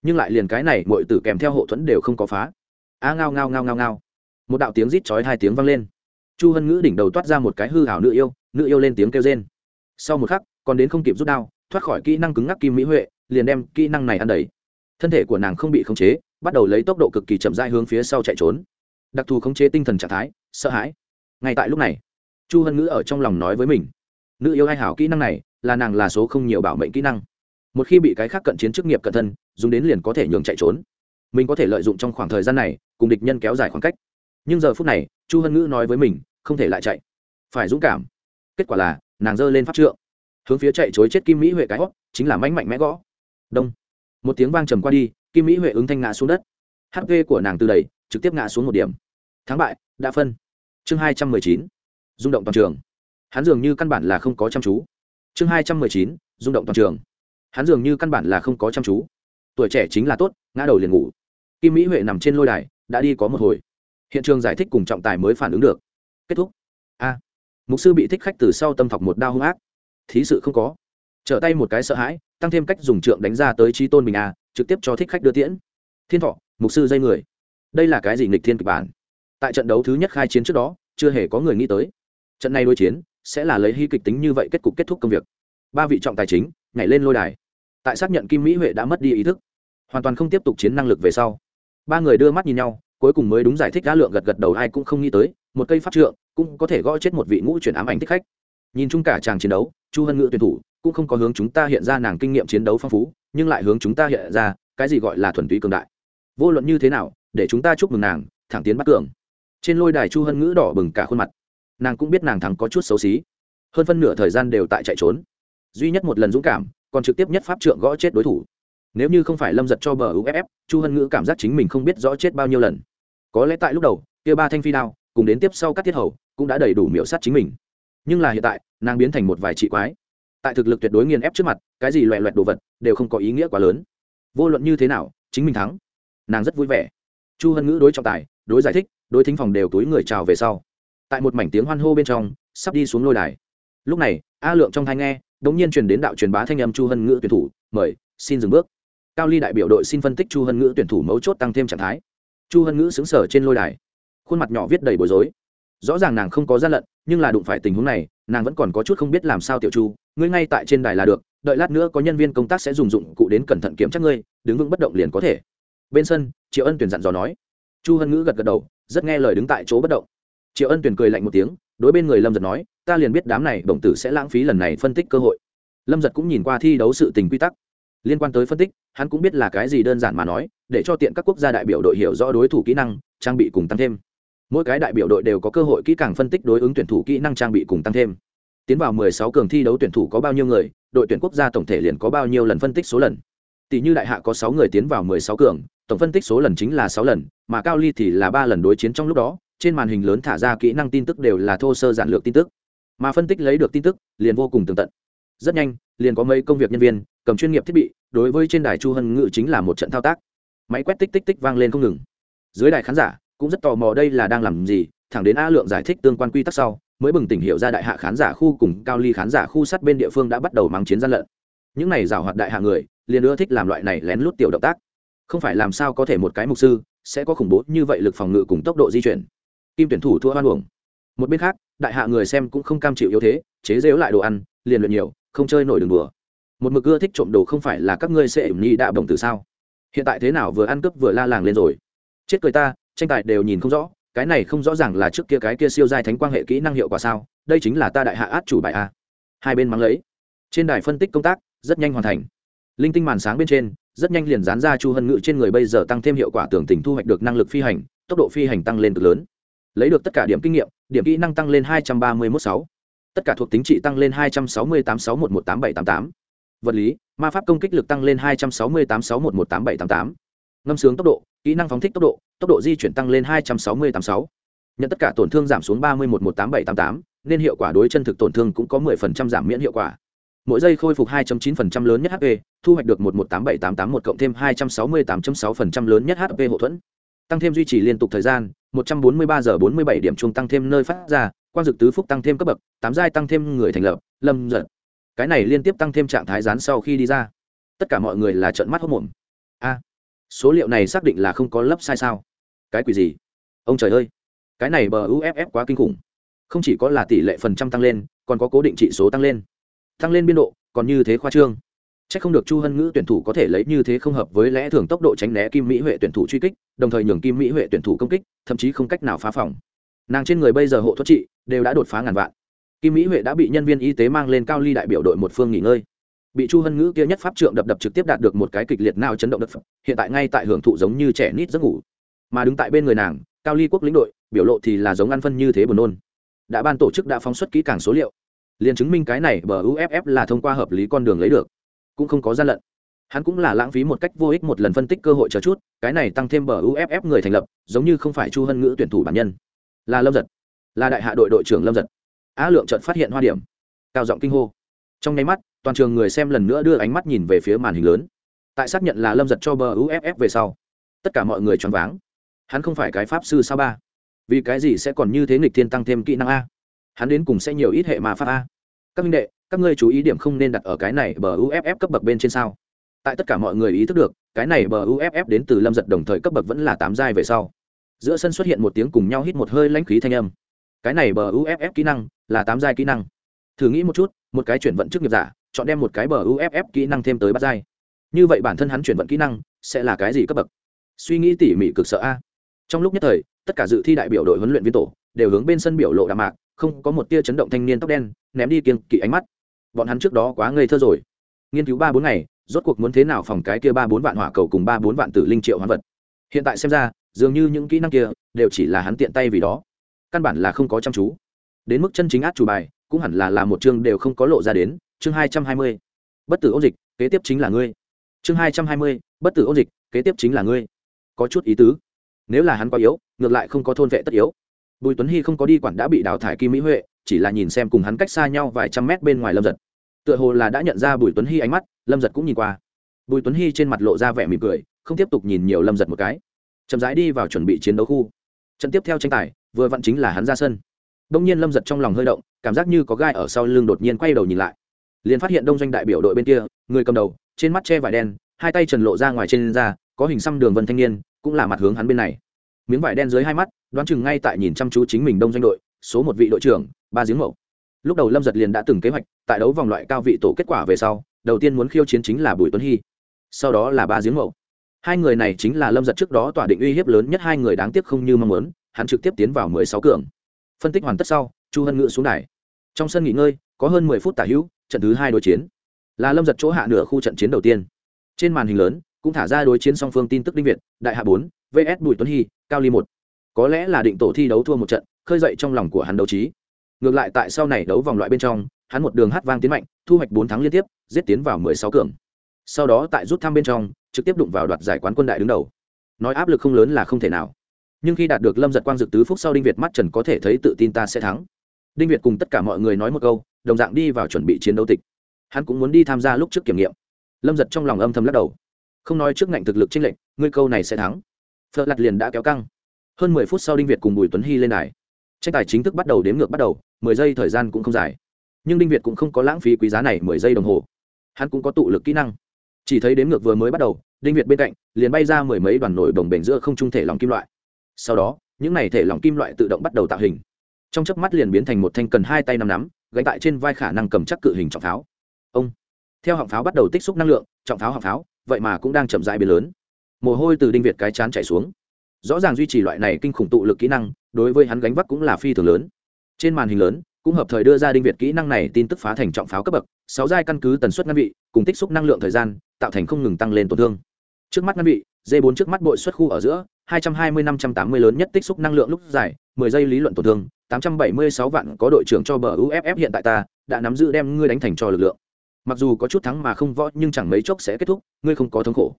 Nhưng lại liền cái này, mọi tử kèm theo hộ thuẫn đều không có phá. A ngao ngao ngao ngao ngao. Một đạo tiếng rít chói hai tiếng vang lên chu hân ngữ đỉnh đầu toát ra một cái hư hảo nữ yêu nữ yêu lên tiếng kêu rên. Sau một khắc, còn đến không kịp rút đao, thoát khỏi kỹ năng cứng ngắc kim mỹ huệ, liền đem kỹ năng này ăn đầy. Thân thể của nàng không bị khống chế, bắt đầu lấy tốc độ cực kỳ chậm dai hướng phía sau chạy trốn. Đặc thù khống chế tinh thần trạng thái, sợ hãi. Ngay tại lúc này, chu hân ngữ ở trong lòng nói với mình, nữ yêu ai hảo kỹ năng này, là nàng là số không nhiều bảo mệnh kỹ năng. Một khi bị cái khác cận chiến chức nghiệp cận thân, dùng đến liền có thể nhường chạy trốn. Mình có thể lợi dụng trong khoảng thời gian này, cùng địch nhân kéo dài khoảng cách nhưng giờ phút này, chu hân ngữ nói với mình, không thể lại chạy. Phải dũng cảm. Kết quả là, nàng giơ lên pháp trượng. Hướng phía chạy chối chết kim mỹ huệ cái hót chính là mánh mạnh mẽ gõ. Đông. Một tiếng vang trầm qua đi, kim mỹ huệ ứng thanh ngã xuống đất. Hp của nàng từ đầy trực tiếp ngã xuống một điểm. Thắng bại, đã phân. Chương hai trăm mười chín, rung động toàn trường. Hắn dường như căn bản là không có chăm chú. Chương hai trăm mười chín, rung động toàn trường. Hắn dường như căn bản là không có chăm chú. Tuổi trẻ chính là tốt, ngã đầu liền ngủ. Kim mỹ huệ nằm trên lôi đài, đã đi có một hồi hiện trường giải thích cùng trọng tài mới phản ứng được. Kết thúc. A. Mục sư bị thích khách từ sau tâm thọc một đao hung ác. Thí sự không có. Trở tay một cái sợ hãi, tăng thêm cách dùng trượng đánh ra tới trí tôn bình a, trực tiếp cho thích khách đưa tiễn. Thiên thọ, mục sư dây người. Đây là cái gì nghịch thiên kịch bản? Tại trận đấu thứ nhất khai chiến trước đó, chưa hề có người nghĩ tới. Trận này đối chiến, sẽ là lấy hy kịch tính như vậy kết cục kết thúc công việc. Ba vị trọng tài chính, nhảy lên lôi đài. Tại xác nhận kim mỹ huệ đã mất đi ý thức, hoàn toàn không tiếp tục chiến năng lực về sau. Ba người đưa mắt nhìn nhau cuối cùng mới đúng giải thích đã lượng gật gật đầu, ai cũng không nghĩ tới, một cây pháp trượng cũng có thể gõ chết một vị ngũ chuyển ám ảnh thích khách. Nhìn chung cả chàng chiến đấu, chu hân ngự tuyển thủ cũng không có hướng chúng ta hiện ra nàng kinh nghiệm chiến đấu phong phú, nhưng lại hướng chúng ta hiện ra cái gì gọi là thuần túy cường đại. Vô luận như thế nào, để chúng ta chúc mừng nàng, thẳng tiến bắt cường. Trên lôi đài chu hân ngữ đỏ bừng cả khuôn mặt. Nàng cũng biết nàng thắng có chút xấu xí. Hơn phân nửa thời gian đều tại chạy trốn. Duy nhất một lần dũng cảm, còn trực tiếp nhất pháp trượng gõ chết đối thủ. Nếu như không phải lâm giật cho bờ uff chu hân ngữ cảm giác chính mình không biết rõ chết bao nhiêu lần có lẽ tại lúc đầu, kia ba thanh phi đao, cùng đến tiếp sau các tiết hầu, cũng đã đầy đủ miễu sát chính mình. Nhưng là hiện tại, nàng biến thành một vài trị quái. Tại thực lực tuyệt đối nghiền ép trước mặt, cái gì loẹ loẹt đồ vật, đều không có ý nghĩa quá lớn. Vô luận như thế nào, chính mình thắng. Nàng rất vui vẻ. Chu hân ngữ đối trọng tài, đối giải thích, đối thính phòng đều túi người chào về sau. Tại một mảnh tiếng hoan hô bên trong, sắp đi xuống lôi đài. Lúc này, a lượng trong thanh nghe đ ỗ n g nhiên truyền đến đạo truyền bá thanh âm chu hân ngữ tuyển thủ, mời, xin dừng bước. Cao ly đại biểu đội xin phân tích chu hân ngữ tuyển thủ mấu chốt tăng thêm trạng thái chu hân ngữ xứng sở trên lôi đài. Khuôn mặt nhỏ viết đầy bối rối. Rõ ràng nàng không có gian lận, nhưng là đụng phải tình huống này, nàng vẫn còn có chút không biết làm sao tiểu chu, ngươi ngay tại trên đài là được, đợi lát nữa có nhân viên công tác sẽ dùng dụng cụ đến cẩn thận kiểm tra ngươi, đứng vững bất động liền có thể. Bên sân, triệu ân tuyển dặn dò nói. Chu hân ngữ gật gật đầu, rất nghe lời đứng tại chỗ bất động. Triệu ân tuyển cười lạnh một tiếng, đối bên người lâm giật nói, ta liền biết đám này bổng tử sẽ lãng phí lần này phân tích cơ hội. Lâm giật cũng nhìn qua thi đấu sự tình quy tắc liên quan tới phân tích, hắn cũng biết là cái gì đơn giản mà nói, để cho tiện các quốc gia đại biểu đội hiểu rõ đối thủ kỹ năng, trang bị cùng tăng thêm. Mỗi cái đại biểu đội đều có cơ hội kỹ càng phân tích đối ứng tuyển thủ kỹ năng trang bị cùng tăng thêm. Tiến vào 16 cường thi đấu tuyển thủ có bao nhiêu người, đội tuyển quốc gia tổng thể liền có bao nhiêu lần phân tích số lần. Tỷ như đại hạ có 6 người tiến vào 16 cường, tổng phân tích số lần chính là 6 lần, mà cao ly thì là ba lần đối chiến trong lúc đó, trên màn hình lớn thả ra kỹ năng tin tức đều là thô sơ giản lược tin tức. Mà phân tích lấy được tin tức, liền vô cùng tường tận. Rất nhanh, liền có mấy công việc nhân viên cầm chuyên nghiệp thiết bị, đối với trên đài chu hân ngự chính là một trận thao tác. Máy quét tích tích tích vang lên không ngừng. Dưới đài khán giả cũng rất tò mò đây là đang làm gì, thẳng đến a lượng giải thích tương quan quy tắc sau, mới bừng tỉnh hiệu ra đại hạ khán giả khu cùng cao ly khán giả khu sát bên địa phương đã bắt đầu mang chiến gian lận. Những này giảo hoạt đại hạ người, liền ưa thích làm loại này lén lút tiểu động tác. Không phải làm sao có thể một cái mục sư sẽ có khủng bố như vậy lực phòng ngự cùng tốc độ di chuyển. Kim tuyển thủ thua hoan uổng. Một bên khác, đại hạ người xem cũng không cam chịu yếu thế, chế dễu lại đồ ăn, liền luyện nhiều, không chơi nổi đường đùa một mực ưa thích trộm đồ không phải là các ngươi sẽ ẩm ni đạo đồng từ sao? Hiện tại thế nào vừa ăn cướp vừa la làng lên rồi? Chết cười ta, tranh tài đều nhìn không rõ, cái này không rõ ràng là trước kia cái kia siêu giai thánh quang hệ kỹ năng hiệu quả sao, đây chính là ta đại hạ át chủ bài a. Hai bên mắng lấy. Trên đài phân tích công tác, rất nhanh hoàn thành. Linh tinh màn sáng bên trên, rất nhanh liền dán ra chu hân ngự trên người bây giờ tăng thêm hiệu quả tưởng tình thu hoạch được năng lực phi hành, tốc độ phi hành tăng lên cực lớn. Lấy được tất cả điểm kinh nghiệm, điểm kỹ năng tăng lên hai trăm ba mươi mốt sáu. Tất cả thuộc tính trị tăng lên hai trăm sáu mươi tám sáu một một tám bảy tám tám vật lý ma pháp công kích lực tăng lên hai trăm sáu mươi tám sáu một một tám bảy tám tám ngâm sướng tốc độ kỹ năng phóng thích tốc độ tốc độ di chuyển tăng lên hai trăm sáu mươi tám sáu nhận tất cả tổn thương giảm xuống ba mươi một một tám bảy tám tám nên hiệu quả đối chân thực tổn thương cũng có mười phần trăm giảm miễn hiệu quả mỗi giây khôi phục 2.9% lớn nhất HP, thu hoạch được 118781 cộng thêm 268.6% lớn nhất HP hộ thuẫn. Tăng thêm duy trì liên tục thời gian, 143 giờ 47 điểm trung tăng thêm nơi phát ra, quan dược tứ phúc tăng thêm cấp bậc, tám giai tăng thêm người thành lập, lâm giật. Cái này liên tiếp tăng thêm trạng thái rán sau khi đi ra. Tất cả mọi người là trợn mắt hốt mồm. A, số liệu này xác định là không có lấp sai sao? Cái quỷ gì? Ông trời ơi, cái này bờ UFF quá kinh khủng. Không chỉ có là tỷ lệ phần trăm tăng lên, còn có cố định trị số tăng lên tăng lên biên độ còn như thế khoa trương Chắc không được Chu Hân Ngữ tuyển thủ có thể lấy như thế không hợp với lẽ thường tốc độ tránh né Kim Mỹ Huệ tuyển thủ truy kích, đồng thời nhường Kim Mỹ Huệ tuyển thủ công kích, thậm chí không cách nào phá phòng. Nàng trên người bây giờ hộ thoát trị đều đã đột phá ngàn vạn. Kim Mỹ Huệ đã bị nhân viên y tế mang lên cao ly đại biểu đội một phương nghỉ ngơi. Bị Chu Hân Ngữ kia nhất pháp trượng đập đập trực tiếp đạt được một cái kịch liệt nào chấn động đất. Hiện tại ngay tại hưởng thụ giống như trẻ nít giấc ngủ. Mà đứng tại bên người nàng, cao ly quốc lĩnh đội, biểu lộ thì là giống ăn phân như thế buồn nôn. Đã ban tổ chức đã phóng xuất kỹ càng số liệu, liền chứng minh cái này bờ uff là thông qua hợp lý con đường lấy được cũng không có gian lận hắn cũng là lãng phí một cách vô ích một lần phân tích cơ hội chờ chút cái này tăng thêm bờ uff người thành lập giống như không phải chu hân ngữ tuyển thủ bản nhân là lâm giật là đại hạ đội đội trưởng lâm giật á lượng trận phát hiện hoa điểm. Cao giọng kinh hô. Trong nháy mắt, toàn trường người xem lần nữa đưa ánh mắt nhìn về phía màn hình lớn. Tại xác nhận là lâm giật cho bờ uff về sau, tất cả mọi người choáng váng. Hắn không phải cái pháp sư sao ba? Vì cái gì sẽ còn như thế nghịch thiên tăng thêm kỹ năng a? Hắn đến cùng sẽ nhiều ít hệ mà pháp a? Các minh đệ, các ngươi chú ý điểm không nên đặt ở cái này bờ uff cấp bậc bên trên sao? Tại tất cả mọi người ý thức được, cái này bờ uff đến từ lâm giật đồng thời cấp bậc vẫn là tám giai về sau. Giữa sân xuất hiện một tiếng cùng nhau hít một hơi lãnh khí thanh âm cái này bờ uff kỹ năng là tám giai kỹ năng. Thử nghĩ một chút, một cái chuyển vận chức nghiệp giả, chọn đem một cái bờ uff kỹ năng thêm tới bắt giai. Như vậy bản thân hắn chuyển vận kỹ năng sẽ là cái gì cấp bậc? Suy nghĩ tỉ mỉ cực sợ a. Trong lúc nhất thời, tất cả dự thi đại biểu đội huấn luyện viên tổ đều hướng bên sân biểu lộ đạm mạc, không có một tia chấn động thanh niên tóc đen, ném đi kiêng kỵ ánh mắt. Bọn hắn trước đó quá ngây thơ rồi. Nghiên cứu ba bốn ngày, rốt cuộc muốn thế nào phòng cái kia ba bốn vạn hỏa cầu cùng ba bốn vạn tử linh triệu hoán vật. Hiện tại xem ra, dường như những kỹ năng kia đều chỉ là hắn tiện tay vì đó căn bản là không có chăm chú. Đến mức chân chính át chủ bài, cũng hẳn là là một chương đều không có lộ ra đến, chương hai trăm hai mươi. Bất tử ôn dịch, kế tiếp chính là ngươi. Chương hai trăm hai mươi, bất tử ôn dịch, kế tiếp chính là ngươi. Có chút ý tứ. Nếu là hắn quá yếu, ngược lại không có thôn vệ tất yếu. Bùi tuấn hy không có đi quản đã bị đào thải kim mỹ huệ, chỉ là nhìn xem cùng hắn cách xa nhau vài trăm mét bên ngoài lâm giật. Tựa hồ là đã nhận ra bùi tuấn hy ánh mắt, lâm giật cũng nhìn qua. Bùi tuấn hy trên mặt lộ ra vẻ mỉm cười, không tiếp tục nhìn nhiều lâm giật một cái. Chậm rãi đi vào chuẩn bị chiến đấu khu. Trận tiếp theo tranh tài vừa vặn chính là hắn ra sân. Đông nhiên lâm giật trong lòng hơi động, cảm giác như có gai ở sau lưng đột nhiên quay đầu nhìn lại. Liền phát hiện đông doanh đại biểu đội bên kia, người cầm đầu, trên mắt che vải đen, hai tay trần lộ ra ngoài trên da, có hình xăm đường vân thanh niên, cũng là mặt hướng hắn bên này. Miếng vải đen dưới hai mắt, đoán chừng ngay tại nhìn chăm chú chính mình đông doanh đội, số một vị đội trưởng, ba giếng mậu. Lúc đầu lâm giật liền đã từng kế hoạch, tại đấu vòng loại cao vị tổ kết quả về sau, đầu tiên muốn khiêu chiến chính là bùi tuấn hy. Sau đó là ba giếng mậu. Hai người này chính là lâm giật trước đó tỏa định uy hiếp lớn nhất hai người đáng tiếc không như mong muốn hắn trực tiếp tiến vào mười sáu cường. Phân tích hoàn tất sau, chu hân ngự xuống đài. Trong sân nghỉ ngơi, có hơn mười phút tả hữu, trận thứ hai đối chiến. Là lâm giật chỗ hạ nửa khu trận chiến đầu tiên. Trên màn hình lớn, cũng thả ra đối chiến song phương tin tức đinh việt, đại hạ bốn, vs bùi tuấn hy, cao ly một. Có lẽ là định tổ thi đấu thua một trận, khơi dậy trong lòng của hắn đấu trí. Ngược lại tại sau này đấu vòng loại bên trong, hắn một đường hát vang tiến mạnh, thu hoạch bốn tháng liên tiếp, giết tiến vào mười sáu cường. Sau đó tại rút thăm bên trong, trực tiếp đụng vào đoạt giải quán quân đại đứng đầu. Nói áp lực không lớn là không thể nào nhưng khi đạt được lâm giật quang dực tứ phúc sau đinh việt mắt trần có thể thấy tự tin ta sẽ thắng đinh việt cùng tất cả mọi người nói một câu đồng dạng đi vào chuẩn bị chiến đấu tịch hắn cũng muốn đi tham gia lúc trước kiểm nghiệm lâm giật trong lòng âm thầm lắc đầu không nói trước ngạnh thực lực tranh lệch, ngươi câu này sẽ thắng. Phật lặt liền đã kéo căng. Hơn mười phút sau đinh việt cùng bùi tuấn hy lên đài. Tranh tài chính thức bắt đầu đếm ngược bắt đầu, mười giây thời gian cũng không dài. Nhưng đinh việt cũng không có lãng phí quý giá này mười giây đồng hồ. Hắn cũng có tụ lực kỹ năng. Chỉ thấy đếm ngược vừa mới bắt đầu, đinh việt bên cạnh, liền bay ra mười mấy đoàn nổi đồng bền giữa không trung thể lòng kim loại sau đó, những này thể lỏng kim loại tự động bắt đầu tạo hình. Trong chớp mắt liền biến thành một thanh cần hai tay nắm nắm, gánh tại trên vai khả năng cầm chắc cự hình trọng pháo. Ông! Theo họng pháo bắt đầu tích xúc năng lượng, trọng pháo họng pháo, vậy mà cũng đang chậm dại biến lớn. Mồ hôi từ đinh việt cái chán chảy xuống. Rõ ràng duy trì loại này kinh khủng tụ lực kỹ năng, đối với hắn gánh vác cũng là phi thường lớn. Trên màn hình lớn, cũng hợp thời đưa ra đinh việt kỹ năng này tin tức phá thành trọng pháo cấp bậc, sáu giai căn cứ tần suất ngăn vị, cùng tích xúc năng lượng thời gian, tạo thành không ngừng tăng lên tổn thương. Trước mắt ngăn vị d 4 trước mắt bội xuất khu ở giữa, hai trăm hai mươi năm trăm tám mươi lớn nhất tích xúc năng lượng lúc dài, mười giây lý luận tổn thương, tám trăm bảy mươi sáu vạn có đội trưởng cho bờ uff hiện tại ta, đã nắm giữ đem ngươi đánh thành cho lực lượng. Mặc dù có chút thắng mà không võ, nhưng chẳng mấy chốc sẽ kết thúc, ngươi không có thống khổ.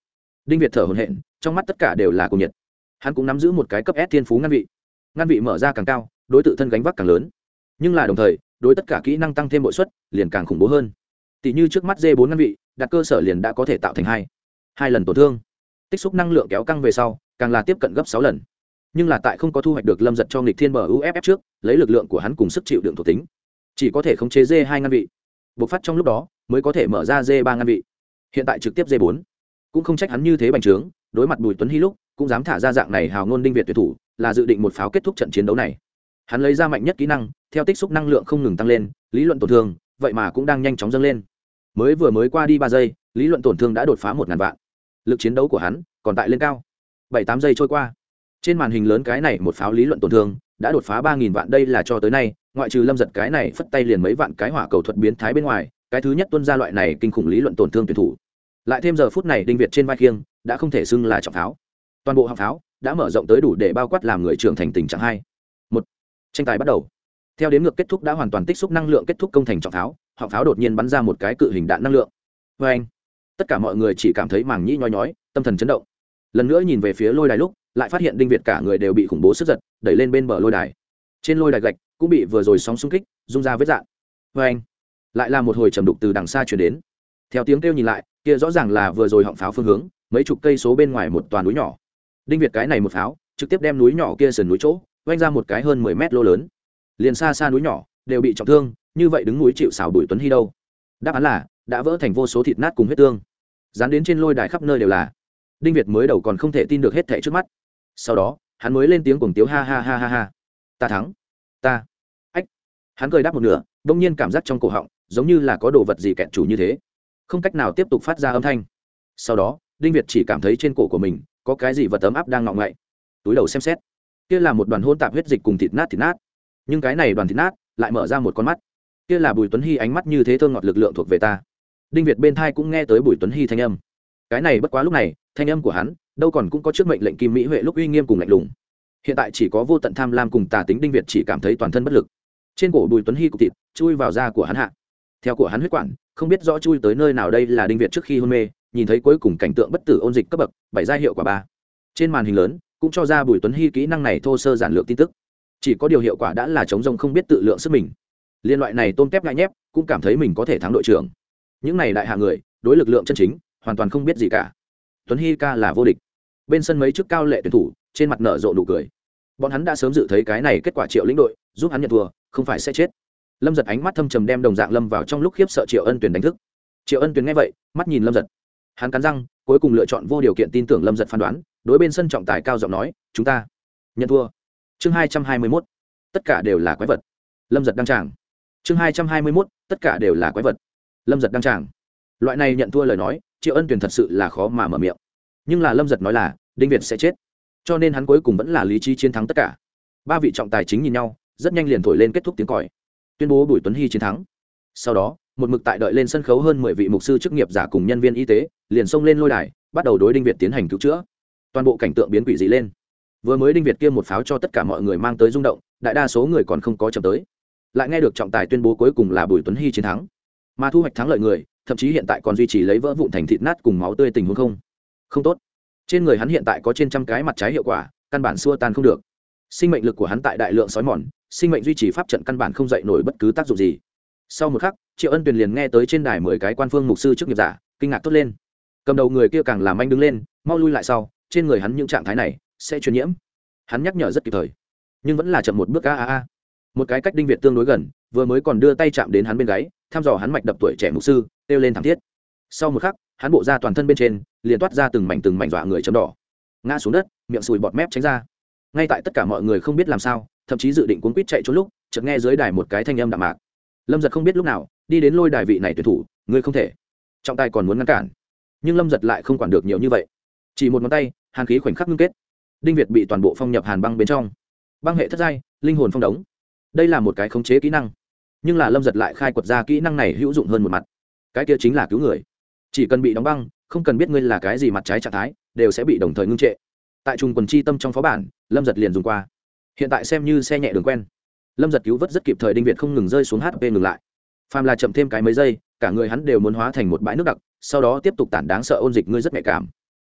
Đinh việt thở hồn hện trong mắt tất cả đều là cùng nhiệt. Hắn cũng nắm giữ một cái cấp s thiên phú ngăn vị. Ngăn vị mở ra càng cao, đối t thân gánh vác càng lớn. Nhưng là đồng thời, đối tất cả kỹ năng tăng thêm bội suất liền càng khủng bố hơn. Tỷ như trước mắt d bốn ngăn vị, đặt cơ sở liền đã có thể tạo thành hai. Hai lần tổn thương tích xúc năng lượng kéo căng về sau, càng là tiếp cận gấp sáu lần. Nhưng là tại không có thu hoạch được lâm giật cho nghịch thiên bờ uff trước, lấy lực lượng của hắn cùng sức chịu đựng thuộc tính, chỉ có thể khống chế dê hai ngăn vị. Bộc phát trong lúc đó, mới có thể mở ra dê ba ngăn vị. Hiện tại trực tiếp dê bốn. Cũng không trách hắn như thế bành trướng, đối mặt bùi tuấn hy lúc, cũng dám thả ra dạng này hào ngôn đinh việt tuyệt thủ, là dự định một pháo kết thúc trận chiến đấu này. Hắn lấy ra mạnh nhất kỹ năng, theo tích xúc năng lượng không ngừng tăng lên, lý luận tổn thương, vậy mà cũng đang nhanh chóng dâng lên. Mới vừa mới qua đi ba giây, lý luận tổn thương đã đột phá một ngàn vạn lực chiến đấu của hắn còn tại lên cao. Bảy tám giây trôi qua, trên màn hình lớn cái này một pháo lý luận tổn thương đã đột phá ba nghìn vạn, đây là cho tới nay, ngoại trừ lâm giật cái này phất tay liền mấy vạn cái hỏa cầu thuật biến thái bên ngoài, cái thứ nhất tuân ra loại này kinh khủng lý luận tổn thương tuyển thủ. Lại thêm giờ phút này đinh việt trên vai khiêng đã không thể xưng là trọng pháo. Toàn bộ hạng pháo đã mở rộng tới đủ để bao quát làm người trưởng thành tình trạng hai. Một, tranh tài bắt đầu. Theo đến ngược kết thúc đã hoàn toàn tích xúc năng lượng kết thúc công thành trọng pháo, hạng pháo đột nhiên bắn ra một cái cự hình đạn năng lượng. Vê anh tất cả mọi người chỉ cảm thấy màng nhĩ nhói nhói, tâm thần chấn động. Lần nữa nhìn về phía lôi đài lúc, lại phát hiện đinh việt cả người đều bị khủng bố sức giật, đẩy lên bên bờ lôi đài. Trên lôi đài gạch cũng bị vừa rồi sóng xung kích, rung ra vết dạn. Vê anh lại là một hồi trầm đục từ đằng xa chuyển đến. Theo tiếng kêu nhìn lại, kia rõ ràng là vừa rồi họng pháo phương hướng, mấy chục cây số bên ngoài một toàn núi nhỏ. Đinh việt cái này một pháo, trực tiếp đem núi nhỏ kia sườn núi chỗ, oanh ra một cái hơn mười mét lô lớn. Liền xa xa núi nhỏ, đều bị trọng thương, như vậy đứng núi chịu xảo đuổi tuấn hy đâu? Đáp án là đã vỡ thành vô số thịt nát cùng huyết tương. Dán đến trên lôi đài khắp nơi đều là. Đinh việt mới đầu còn không thể tin được hết thẻ trước mắt. Sau đó, hắn mới lên tiếng cuồng tiếu ha ha ha ha ha. Ta thắng. Ta. Ách. Hắn cười đáp một nửa đông nhiên cảm giác trong cổ họng giống như là có đồ vật gì kẹt chủ như thế. Không cách nào tiếp tục phát ra âm thanh. Sau đó, đinh việt chỉ cảm thấy trên cổ của mình có cái gì vật ấm áp đang ngọng ngậy. Túi đầu xem xét. Kia là một đoàn hôn tạp huyết dịch cùng thịt nát thịt nát. Nhưng cái này đoàn thịt nát lại mở ra một con mắt. Kia là bùi tuấn hy ánh mắt như thế thơ ngọt lực lượng thuộc về ta đinh việt bên thai cũng nghe tới bùi tuấn hy thanh âm. Cái này bất quá lúc này, thanh âm của hắn, đâu còn cũng có trước mệnh lệnh kim mỹ huệ lúc uy nghiêm cùng lạnh lùng. Hiện tại chỉ có vô tận tham lam cùng tà tính đinh việt chỉ cảm thấy toàn thân bất lực. Trên cổ bùi tuấn hy cục thịt, chui vào da của hắn hạ. Theo của hắn huyết quản, không biết rõ chui tới nơi nào đây là đinh việt trước khi hôn mê, nhìn thấy cuối cùng cảnh tượng bất tử ôn dịch cấp bậc bảy gia hiệu quả ba. Trên màn hình lớn, cũng cho ra bùi tuấn hy kỹ năng này thô sơ giản lược tin tức. Chỉ có điều hiệu quả đã là chống rông không biết tự lượng sức mình. Liên loại này tôm tép ngại nhép, cũng cảm thấy mình có thể thắng đội trưởng những này đại hạ người, đối lực lượng chân chính, hoàn toàn không biết gì cả. Tuấn hy ca là vô địch. Bên sân mấy chức cao lệ tuyển thủ, trên mặt nở rộ nụ cười. Bọn hắn đã sớm dự thấy cái này kết quả triệu lĩnh đội, giúp hắn nhận thua, không phải sẽ chết. Lâm giật ánh mắt thâm trầm đem đồng dạng lâm vào trong lúc khiếp sợ triệu ân tuyển đánh thức. Triệu ân tuyển nghe vậy, mắt nhìn lâm giật. Hắn cắn răng, cuối cùng lựa chọn vô điều kiện tin tưởng lâm giật phán đoán, đối bên sân trọng tài cao giọng nói, chúng ta nhận thua. Chương hai trăm hai mươi mốt. Tất cả đều là quái vật. Lâm giật đăng tràng. Chương hai trăm hai mươi mốt. Tất cả đều là quái vật lâm giật đăng tràng. Loại này nhận thua lời nói, triệu ân tuyển thật sự là khó mà mở miệng. Nhưng là lâm giật nói là, đinh việt sẽ chết. Cho nên hắn cuối cùng vẫn là lý trí chiến thắng tất cả. Ba vị trọng tài chính nhìn nhau, rất nhanh liền thổi lên kết thúc tiếng còi. Tuyên bố bùi tuấn hy chiến thắng. Sau đó, một mực tại đợi lên sân khấu hơn mười vị mục sư chức nghiệp giả cùng nhân viên y tế, liền xông lên lôi đài, bắt đầu đối đinh việt tiến hành cứu chữa. Toàn bộ cảnh tượng biến quỷ dị lên. Vừa mới đinh việt kia một pháo cho tất cả mọi người mang tới rung động, đại đa số người còn không có chậm tới. Lại nghe được trọng tài tuyên bố cuối cùng là bùi tuấn hy chiến thắng mà thu hoạch thắng lợi người, thậm chí hiện tại còn duy trì lấy vỡ vụn thành thịt nát cùng máu tươi tình huống không? Không tốt. Trên người hắn hiện tại có trên trăm cái mặt trái hiệu quả, căn bản xua tan không được. Sinh mệnh lực của hắn tại đại lượng sói mòn, sinh mệnh duy trì pháp trận căn bản không dậy nổi bất cứ tác dụng gì. Sau một khắc, triệu ân tuyền liền nghe tới trên đài mười cái quan phương mục sư trước nghiệp giả, kinh ngạc tốt lên. Cầm đầu người kia càng làm anh đứng lên, mau lui lại sau, trên người hắn những trạng thái này sẽ truyền nhiễm. Hắn nhắc nhở rất kịp thời, nhưng vẫn là chậm một bước, a a a. Một cái cách đinh việt tương đối gần vừa mới còn đưa tay chạm đến hắn bên gáy, thăm dò hắn mạch đập tuổi trẻ mục sư, kêu lên thảm thiết. Sau một khắc, hắn bộ ra toàn thân bên trên, liền toát ra từng mảnh từng mảnh dọa người chấm đỏ. Ngã xuống đất, miệng sùi bọt mép tránh ra. Ngay tại tất cả mọi người không biết làm sao, thậm chí dự định cuốn quýt chạy trốn lúc, chợt nghe dưới đài một cái thanh âm đạm mạc. Lâm giật không biết lúc nào, đi đến lôi đài vị này tuyển thủ ngươi không thể. Trọng tài còn muốn ngăn cản. Nhưng lâm giật lại không quản được nhiều như vậy. Chỉ một ngón tay, hàn khí khoảnh khắc ngưng kết. Đinh việt bị toàn bộ phong nhập hàn băng bên trong. Băng hệ thất giai, linh hồn phong đống. Đây là một cái khống chế kỹ năng nhưng là lâm giật lại khai quật ra kỹ năng này hữu dụng hơn một mặt. Cái kia chính là cứu người. Chỉ cần bị đóng băng, không cần biết ngươi là cái gì mặt trái trạng thái, đều sẽ bị đồng thời ngưng trệ. Tại trùng quần chi tâm trong phó bản, lâm giật liền dùng qua. Hiện tại xem như xe nhẹ đường quen. Lâm giật cứu vớt rất kịp thời đinh việt không ngừng rơi xuống hp ngừng lại. Phàm là chậm thêm cái mấy giây, cả người hắn đều muốn hóa thành một bãi nước đặc, sau đó tiếp tục tản đáng sợ ôn dịch ngươi rất nhạy cảm.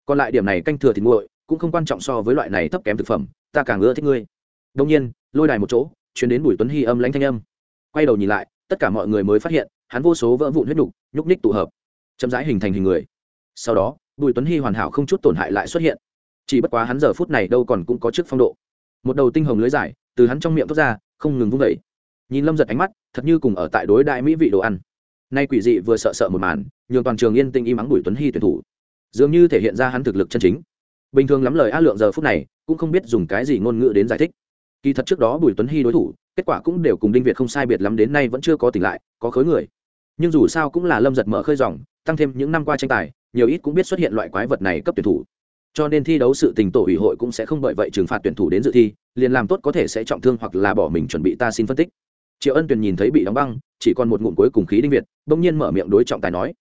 Còn lại điểm này canh thừa thì nguội, cũng không quan trọng so với loại này thấp kém thực phẩm, ta càng ưa thích ngươi. Đông nhiên, lôi đài một chỗ chuyến đến bùi tuấn hy âm lãnh thanh âm quay đầu nhìn lại, tất cả mọi người mới phát hiện, hắn vô số vỡ vụn huyết đục nhúc ních tụ hợp, chậm rãi hình thành hình người. Sau đó, bùi tuấn hy hoàn hảo không chút tổn hại lại xuất hiện. Chỉ bất quá hắn giờ phút này đâu còn cũng có chức phong độ. Một đầu tinh hồng lưới dài, từ hắn trong miệng thoát ra, không ngừng vung vẩy nhìn lâm giật ánh mắt, thật như cùng ở tại đối đại mỹ vị đồ ăn. Nay quỷ dị vừa sợ sợ một màn, nhường toàn trường yên tĩnh im ắng bùi tuấn hy tuyển thủ. Dường như thể hiện ra hắn thực lực chân chính. Bình thường lắm lời a lượng giờ phút này, cũng không biết dùng cái gì ngôn ngữ đến giải thích kỳ thật trước đó bùi tuấn hy đối thủ, kết quả cũng đều cùng đinh việt không sai biệt lắm đến nay vẫn chưa có tỉnh lại, có khối người. Nhưng dù sao cũng là lâm giật mở khơi dòng, tăng thêm những năm qua tranh tài, nhiều ít cũng biết xuất hiện loại quái vật này cấp tuyển thủ. Cho nên thi đấu sự tình tổ ủy hội cũng sẽ không bởi vậy trừng phạt tuyển thủ đến dự thi, liền làm tốt có thể sẽ trọng thương hoặc là bỏ mình chuẩn bị ta xin phân tích. Triệu ân tuyền nhìn thấy bị đóng băng, chỉ còn một ngụm cuối cùng khí đinh việt, bỗng nhiên mở miệng đối trọng tài nói.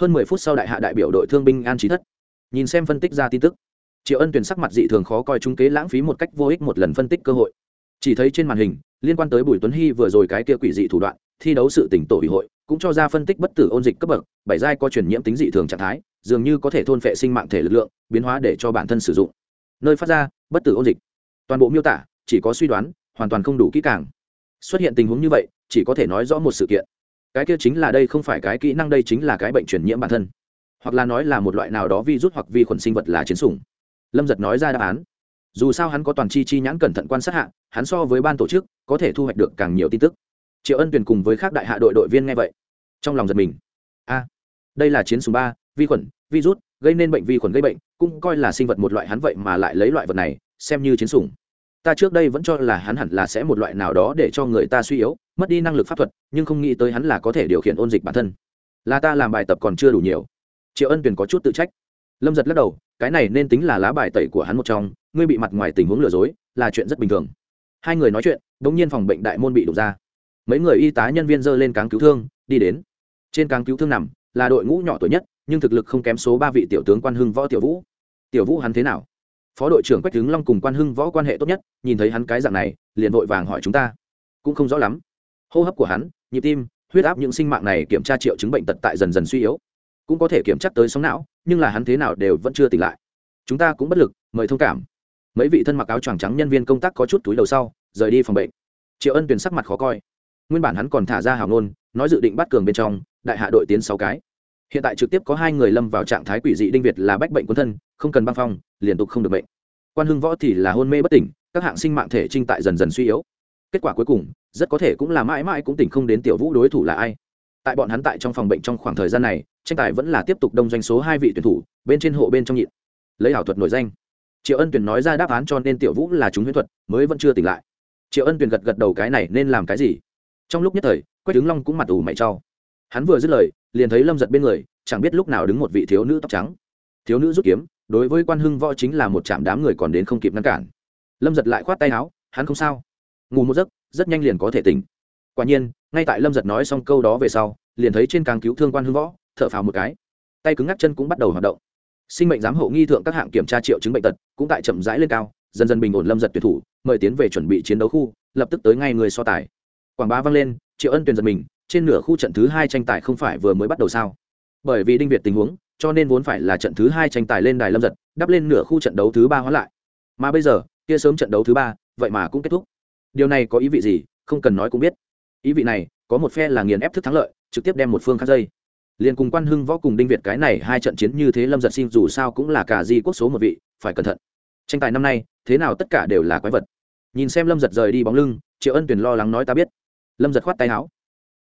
Hơn mười phút sau đại hạ đại biểu đội thương binh an trí thất. Nhìn xem phân tích ra tin tức. Triệu ân tuyền sắc mặt dị thường khó coi trung kế lãng phí một cách vô ích một lần phân tích cơ hội chỉ thấy trên màn hình, liên quan tới bùi tuấn hy vừa rồi cái kia quỷ dị thủ đoạn, thi đấu sự tỉnh tổ ủy hội, cũng cho ra phân tích bất tử ôn dịch cấp bậc, bảy giai có truyền nhiễm tính dị thường trạng thái, dường như có thể thôn phệ sinh mạng thể lực lượng, biến hóa để cho bản thân sử dụng. Nơi phát ra, bất tử ôn dịch. Toàn bộ miêu tả, chỉ có suy đoán, hoàn toàn không đủ kỹ càng. Xuất hiện tình huống như vậy, chỉ có thể nói rõ một sự kiện. Cái kia chính là đây không phải cái kỹ năng, đây chính là cái bệnh truyền nhiễm bản thân. Hoặc là nói là một loại nào đó virus hoặc vi khuẩn sinh vật là chiến sủng. Lâm giật nói ra đáp án dù sao hắn có toàn chi chi nhãn cẩn thận quan sát hạ, hắn so với ban tổ chức, có thể thu hoạch được càng nhiều tin tức. Triệu ân tuyển cùng với các đại hạ đội đội viên nghe vậy, trong lòng giật mình. A, đây là chiến súng ba, vi khuẩn virus gây nên bệnh vi khuẩn gây bệnh, cũng coi là sinh vật một loại hắn vậy mà lại lấy loại vật này, xem như chiến sủng ta trước đây vẫn cho là hắn hẳn là sẽ một loại nào đó để cho người ta suy yếu, mất đi năng lực pháp thuật, nhưng không nghĩ tới hắn là có thể điều khiển ôn dịch bản thân. Là ta làm bài tập còn chưa đủ nhiều. Triệu ân tuyền có chút tự trách. Lâm giật lắc đầu, cái này nên tính là lá bài tẩy của hắn một trong ngươi bị mặt ngoài tình huống lừa dối, là chuyện rất bình thường. Hai người nói chuyện đ ỗ n g nhiên phòng bệnh đại môn bị đục ra. Mấy người y tá nhân viên dơ lên cáng cứu thương, đi đến. Trên cáng cứu thương nằm, là đội ngũ nhỏ tuổi nhất, nhưng thực lực không kém số ba vị tiểu tướng quan hưng võ tiểu vũ. Tiểu vũ hắn thế nào? Phó đội trưởng quách tướng long cùng quan hưng võ quan hệ tốt nhất, nhìn thấy hắn cái dạng này, liền vội vàng hỏi chúng ta. Cũng không rõ lắm. Hô hấp của hắn, nhịp tim, huyết áp những sinh mạng này kiểm tra triệu chứng bệnh tật tại dần dần suy yếu. Cũng có thể kiểm tra tới sóng não, nhưng là hắn thế nào đều vẫn chưa tỉnh lại. Chúng ta cũng bất lực, mời thông cảm mấy vị thân mặc áo choàng trắng nhân viên công tác có chút túi đầu sau, rời đi phòng bệnh. Triệu ân tuyển sắc mặt khó coi. Nguyên bản hắn còn thả ra hào ngôn, nói dự định bắt cường bên trong, đại hạ đội tiến sáu cái. Hiện tại trực tiếp có hai người lâm vào trạng thái quỷ dị đinh việt là bách bệnh quân thân, không cần băng phong liên tục không được bệnh quan hưng võ thì là hôn mê bất tỉnh, các hạng sinh mạng thể trinh tại dần dần suy yếu. Kết quả cuối cùng, rất có thể cũng là mãi mãi cũng tỉnh không đến tiểu vũ đối thủ là ai. Tại bọn hắn tại trong phòng bệnh trong khoảng thời gian này, tranh tài vẫn là tiếp tục đông doanh số hai vị tuyển thủ, bên trên hộ bên trong nhịn. Lấy ảo thuật nổi danh triệu ân tuyển nói ra đáp án cho nên tiểu vũ là chúng huyễn thuật, mới vẫn chưa tỉnh lại. Triệu ân tuyển gật gật đầu cái này nên làm cái gì? Trong lúc nhất thời, quách tướng long cũng mặt ủ mày trao. hắn vừa dứt lời, liền thấy lâm giật bên người, chẳng biết lúc nào đứng một vị thiếu nữ tóc trắng. Thiếu nữ rút kiếm, đối với quan hưng võ chính là một chạm đám người còn đến không kịp ngăn cản. Lâm giật lại khoát tay áo, hắn không sao. Ngủ một giấc, rất nhanh liền có thể tỉnh. Quả nhiên, ngay tại lâm giật nói xong câu đó về sau, liền thấy trên càng cứu thương quan hưng võ, thở phào một cái. Tay cứng ngắc chân cũng bắt đầu hoạt động sinh mệnh giám hộ nghi thượng các hạng kiểm tra triệu chứng bệnh tật cũng tại chậm rãi lên cao, dần dần bình ổn lâm giật tuyệt thủ, mời tiến về chuẩn bị chiến đấu khu, lập tức tới ngay người so tài. Quảng bá vang lên, triệu ân tuyển giật mình, trên nửa khu trận thứ hai tranh tài không phải vừa mới bắt đầu sao? Bởi vì đinh việt tình huống, cho nên vốn phải là trận thứ hai tranh tài lên đài lâm giật, đắp lên nửa khu trận đấu thứ ba hóa lại. Mà bây giờ, kia sớm trận đấu thứ ba, vậy mà cũng kết thúc. Điều này có ý vị gì? Không cần nói cũng biết. Ý vị này, có một phe là nghiền ép thức thắng lợi, trực tiếp đem một phương khác dây liền cùng quan hưng võ cùng đinh việt cái này hai trận chiến như thế lâm giật xin dù sao cũng là cả di quốc số một vị, phải cẩn thận. Tranh tài năm nay, thế nào tất cả đều là quái vật. Nhìn xem lâm giật rời đi bóng lưng, triệu ân tuyền lo lắng nói ta biết. Lâm giật khoát tay áo.